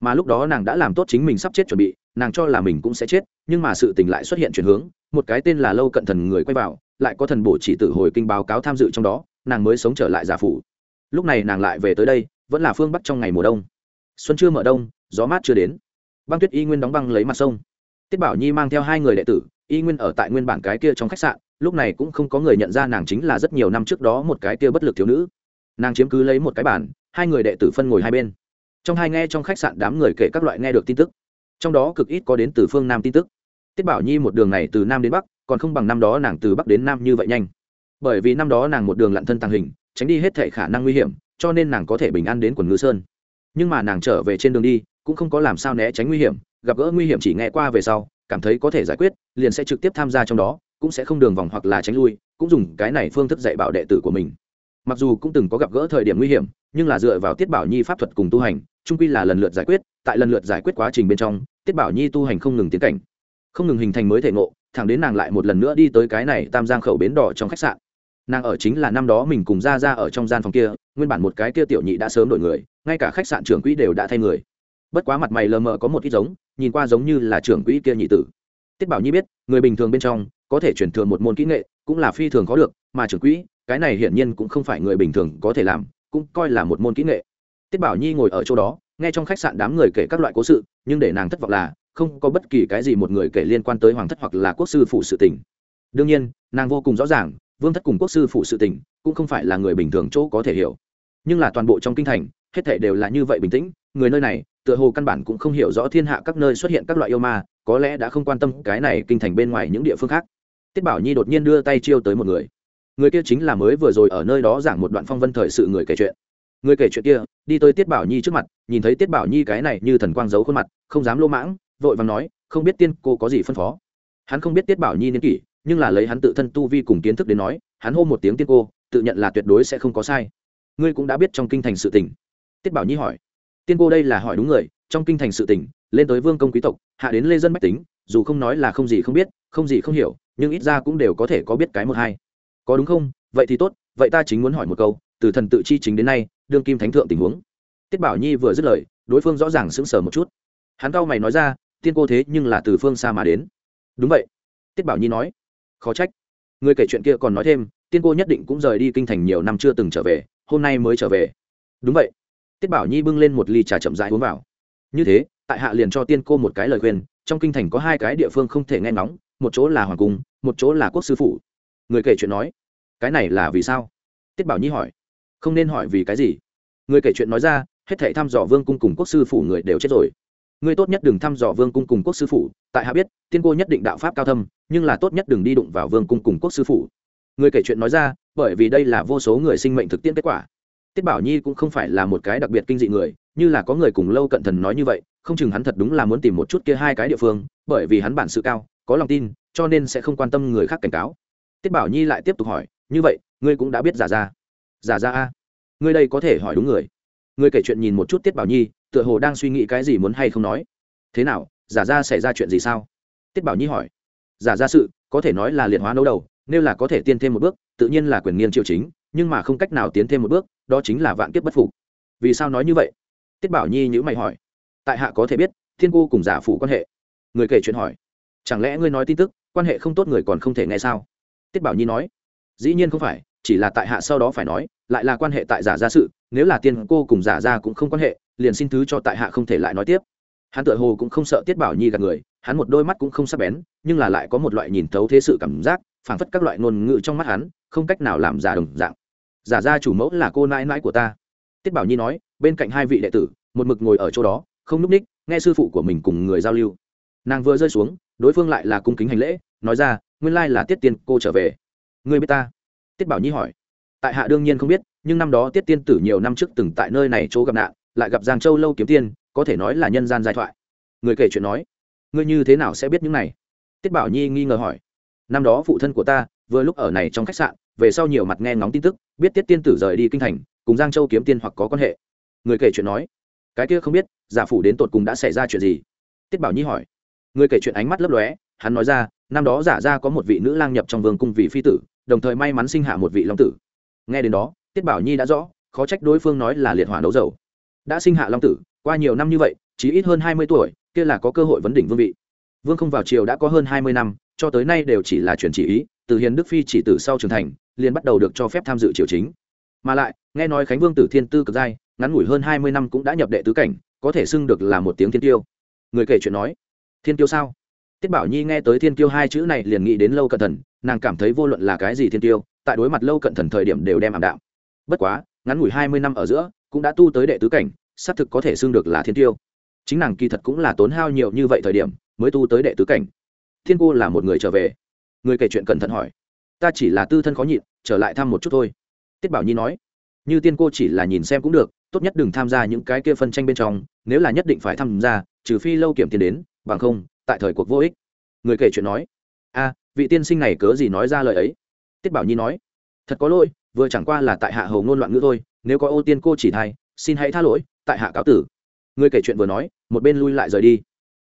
Mà lúc đó nàng đã làm tốt chính mình sắp chết chuẩn bị, nàng cho là mình cũng sẽ chết, nhưng mà sự tình lại xuất hiện chuyển hướng, một cái tên là lâu cận thần người quay vào, lại có thần bổ chỉ tự hồi kinh báo cáo tham dự trong đó, nàng mới sống trở lại giả phủ. Lúc này nàng lại về tới đây, vẫn là phương bắc trong ngày mùa đông. Xuân chưa mở đông gió mát chưa đến. Băng tuyết y nguyên đóng băng lấy mặt sông. Tiết bảo nhi mang theo hai người đệ tử, y nguyên ở tại nguyên bản cái kia trong khách sạn, lúc này cũng không có người nhận ra nàng chính là rất nhiều năm trước đó một cái kia bất lực thiếu nữ. Nàng chiếm cứ lấy một cái bản hai người đệ tử phân ngồi hai bên. Trong hai nghe trong khách sạn đám người kể các loại nghe được tin tức. Trong đó cực ít có đến từ phương nam tin tức. Tiết bảo nhi một đường này từ nam đến bắc, còn không bằng năm đó nàng từ bắc đến nam như vậy nhanh. Bởi vì năm đó nàng một đường lặn thân tàng hình, tránh đi hết thể khả năng nguy hiểm, cho nên nàng có thể bình an đến quần ngư sơn. Nhưng mà nàng trở về trên đường đi cũng không có làm sao né tránh nguy hiểm, gặp gỡ nguy hiểm chỉ nghe qua về sau, cảm thấy có thể giải quyết, liền sẽ trực tiếp tham gia trong đó, cũng sẽ không đường vòng hoặc là tránh lui, cũng dùng cái này phương thức dạy bảo đệ tử của mình. Mặc dù cũng từng có gặp gỡ thời điểm nguy hiểm, nhưng là dựa vào tiết bảo nhi pháp thuật cùng tu hành trung quy là lần lượt giải quyết, tại lần lượt giải quyết quá trình bên trong, tiết bảo nhi tu hành không ngừng tiến cảnh. Không ngừng hình thành mới thể ngộ, thẳng đến nàng lại một lần nữa đi tới cái này tam giang khẩu bến đỏ trong khách sạn. Nàng ở chính là năm đó mình cùng ra ra ở trong gian phòng kia, nguyên bản một cái kia tiểu nhị đã sớm đổi người, ngay cả khách sạn trưởng quỹ đều đã thay người bất quá mặt mày lờ mờ có một ít giống, nhìn qua giống như là trưởng quỹ kia nhị tử. Tiết bảo nhi biết, người bình thường bên trong, có thể chuyển thường một môn kỹ nghệ, cũng là phi thường có được, mà trưởng quỹ, cái này hiển nhiên cũng không phải người bình thường có thể làm, cũng coi là một môn kỹ nghệ. Tiết bảo nhi ngồi ở chỗ đó, nghe trong khách sạn đám người kể các loại cố sự, nhưng để nàng thất vọng là, không có bất kỳ cái gì một người kể liên quan tới hoàng thất hoặc là quốc sư phụ sự tình. Đương nhiên, nàng vô cùng rõ ràng, vương thất cùng quốc sư phụ sự tình, cũng không phải là người bình thường chỗ có thể hiểu. Nhưng là toàn bộ trong kinh thành, hết thể đều là như vậy bình tĩnh, người nơi này tựa hồ căn bản cũng không hiểu rõ thiên hạ các nơi xuất hiện các loại yêu ma, có lẽ đã không quan tâm cái này kinh thành bên ngoài những địa phương khác. Tiết bảo nhi đột nhiên đưa tay chiêu tới một người. Người kia chính là mới vừa rồi ở nơi đó giảng một đoạn phong vân thời sự người kể chuyện. Người kể chuyện kia, đi tới tiết bảo nhi trước mặt, nhìn thấy tiết bảo nhi cái này như thần quang giấu khuôn mặt, không dám lô mãng, vội vàng nói, không biết tiên cô có gì phân phó? Hắn không biết tiết bảo nhi niên kỷ, nhưng là lấy hắn tự thân tu vi cùng kiến thức đến nói, hắn hô một tiếng tiên cô, tự nhận là tuyệt đối sẽ không có sai. Ngươi cũng đã biết trong kinh thành sự tình. Tiết bảo nhi hỏi tiên cô đây là hỏi đúng người, trong kinh thành sự tình, lên tới vương công quý tộc, hạ đến lê dân bách tính, dù không nói là không gì không biết, không gì không hiểu, nhưng ít ra cũng đều có thể có biết cái một hai. Có đúng không? Vậy thì tốt, vậy ta chính muốn hỏi một câu, từ thần tự chi chính đến nay, đương kim thánh thượng tình huống. Tiết bảo nhi vừa dứt lời, đối phương rõ ràng sững sờ một chút. Hắn cau mày nói ra, tiên cô thế nhưng là từ phương xa mà đến. Đúng vậy. Tiết bảo nhi nói, khó trách. Người kể chuyện kia còn nói thêm, tiên cô nhất định cũng rời đi kinh thành nhiều năm chưa từng trở về, hôm nay mới trở về. Đúng vậy tiết bảo nhi bưng lên một ly trà chậm rãi uống vào. Như thế, tại hạ liền cho tiên cô một cái lời khuyên, trong kinh thành có hai cái địa phương không thể nghe ngóng, một chỗ là hoàng cung, một chỗ là quốc sư phủ. Người kể chuyện nói, cái này là vì sao? Tiết bảo nhi hỏi. Không nên hỏi vì cái gì? Người kể chuyện nói ra, hết thảy thăm dò vương cung cùng quốc sư phủ người đều chết rồi. Ngươi tốt nhất đừng thăm dò vương cung cùng quốc sư phủ. Tại hạ biết, tiên cô nhất định đạo pháp cao thâm, nhưng là tốt nhất đừng đi đụng vào vương cung cùng quốc sư phủ. Người kể chuyện nói ra, bởi vì đây là vô số người sinh mệnh thực tiễn kết quả tiết bảo nhi cũng không phải là một cái đặc biệt kinh dị người, như là có người cùng lâu cận thần nói như vậy, không chừng hắn thật đúng là muốn tìm một chút kia hai cái địa phương, bởi vì hắn bản sự cao, có lòng tin, cho nên sẽ không quan tâm người khác cảnh cáo. Tiết bảo nhi lại tiếp tục hỏi, như vậy, ngươi cũng đã biết giả ra giả ra a? Ngươi đây có thể hỏi đúng người. Ngươi kể chuyện nhìn một chút tiết bảo nhi, tựa hồ đang suy nghĩ cái gì muốn hay không nói. Thế nào, giả ra xảy ra chuyện gì sao? Tiết bảo nhi hỏi. Giả ra sự, có thể nói là liệt hóa nấu đầu, nếu là có thể tiên thêm một bước, tự nhiên là quyền nghiên triệu chính nhưng mà không cách nào tiến thêm một bước, đó chính là vạn kiếp bất phục. Vì sao nói như vậy? Tiết bảo nhi nhữ mày hỏi. Tại hạ có thể biết, thiên cô cùng giả phủ quan hệ. Người kể chuyện hỏi. Chẳng lẽ ngươi nói tin tức, quan hệ không tốt người còn không thể nghe sao? Tiết bảo nhi nói. Dĩ nhiên không phải, chỉ là tại hạ sau đó phải nói, lại là quan hệ tại giả gia sự, nếu là tiên cô cùng giả gia cũng không quan hệ, liền xin thứ cho tại hạ không thể lại nói tiếp. Hắn tự hồ cũng không sợ tiết bảo nhi gạt người, hắn một đôi mắt cũng không sắc bén, nhưng là lại có một loại nhìn thấu thế sự cảm giác, phảng phất các loại ngôn ngữ trong mắt hắn, không cách nào làm giả đồng dạng giả ra chủ mẫu là cô nãi nãi của ta. Tiết bảo nhi nói, bên cạnh hai vị đệ tử, một mực ngồi ở chỗ đó, không núp ních, nghe sư phụ của mình cùng người giao lưu. Nàng vừa rơi xuống, đối phương lại là cung kính hành lễ, nói ra, nguyên lai là tiết tiên, cô trở về. Người biết ta? Tiết bảo nhi hỏi. Tại hạ đương nhiên không biết, nhưng năm đó tiết tiên tử nhiều năm trước từng tại nơi này chỗ gặp nạn, lại gặp giang châu lâu kiếm tiên, có thể nói là nhân gian giai thoại. Người kể chuyện nói, ngươi như thế nào sẽ biết những này? Tiết bảo nhi nghi ngờ hỏi. Năm đó phụ thân của ta, vừa lúc ở này trong khách sạn về sau nhiều mặt nghe ngóng tin tức, biết tiết tiên tử rời đi kinh thành, cùng giang châu kiếm tiên hoặc có quan hệ. Người kể chuyện nói, cái kia không biết, giả phủ đến tột cùng đã xảy ra chuyện gì? Tiết bảo nhi hỏi. Người kể chuyện ánh mắt lấp lóe, hắn nói ra, năm đó giả ra có một vị nữ lang nhập trong vương cung vị phi tử, đồng thời may mắn sinh hạ một vị long tử. Nghe đến đó, tiết bảo nhi đã rõ, khó trách đối phương nói là liệt hỏa nấu dầu. Đã sinh hạ long tử, qua nhiều năm như vậy, chỉ ít hơn hai mươi tuổi, kia là có cơ hội vấn đỉnh vương vị. Vương không vào triều đã có hơn hai mươi năm, cho tới nay đều chỉ là chuyển chỉ ý từ hiền đức phi chỉ từ sau trưởng thành, liền bắt đầu được cho phép tham dự triều chính. Mà lại, nghe nói khánh vương tử thiên tư cực giai, ngắn ngủi hơn hai mươi năm cũng đã nhập đệ tứ cảnh, có thể xưng được là một tiếng thiên tiêu. Người kể chuyện nói, thiên tiêu sao? Tiết bảo nhi nghe tới thiên tiêu hai chữ này liền nghĩ đến lâu cận thần, nàng cảm thấy vô luận là cái gì thiên tiêu, tại đối mặt lâu cận thần thời điểm đều đem ảm đạm. Bất quá, ngắn ngủi hai mươi năm ở giữa, cũng đã tu tới đệ tứ cảnh, xác thực có thể xưng được là thiên tiêu. Chính nàng kỳ thật cũng là tốn hao nhiều như vậy thời điểm, mới tu tới đệ tứ cảnh. Thiên cô là một người trở về người kể chuyện cẩn thận hỏi. Ta chỉ là tư thân khó nhịn, trở lại thăm một chút thôi. Tiết bảo nhi nói, như tiên cô chỉ là nhìn xem cũng được, tốt nhất đừng tham gia những cái kia phân tranh bên trong, nếu là nhất định phải tham gia, trừ phi lâu kiểm tiền đến, bằng không, tại thời cuộc vô ích. Người kể chuyện nói, a, vị tiên sinh này cớ gì nói ra lời ấy? Tiết bảo nhi nói, thật có lỗi, vừa chẳng qua là tại hạ hầu ngôn loạn ngữ thôi, nếu có ô tiên cô chỉ thay xin hãy tha lỗi, tại hạ cáo tử. Người kể chuyện vừa nói, một bên lui lại rời đi.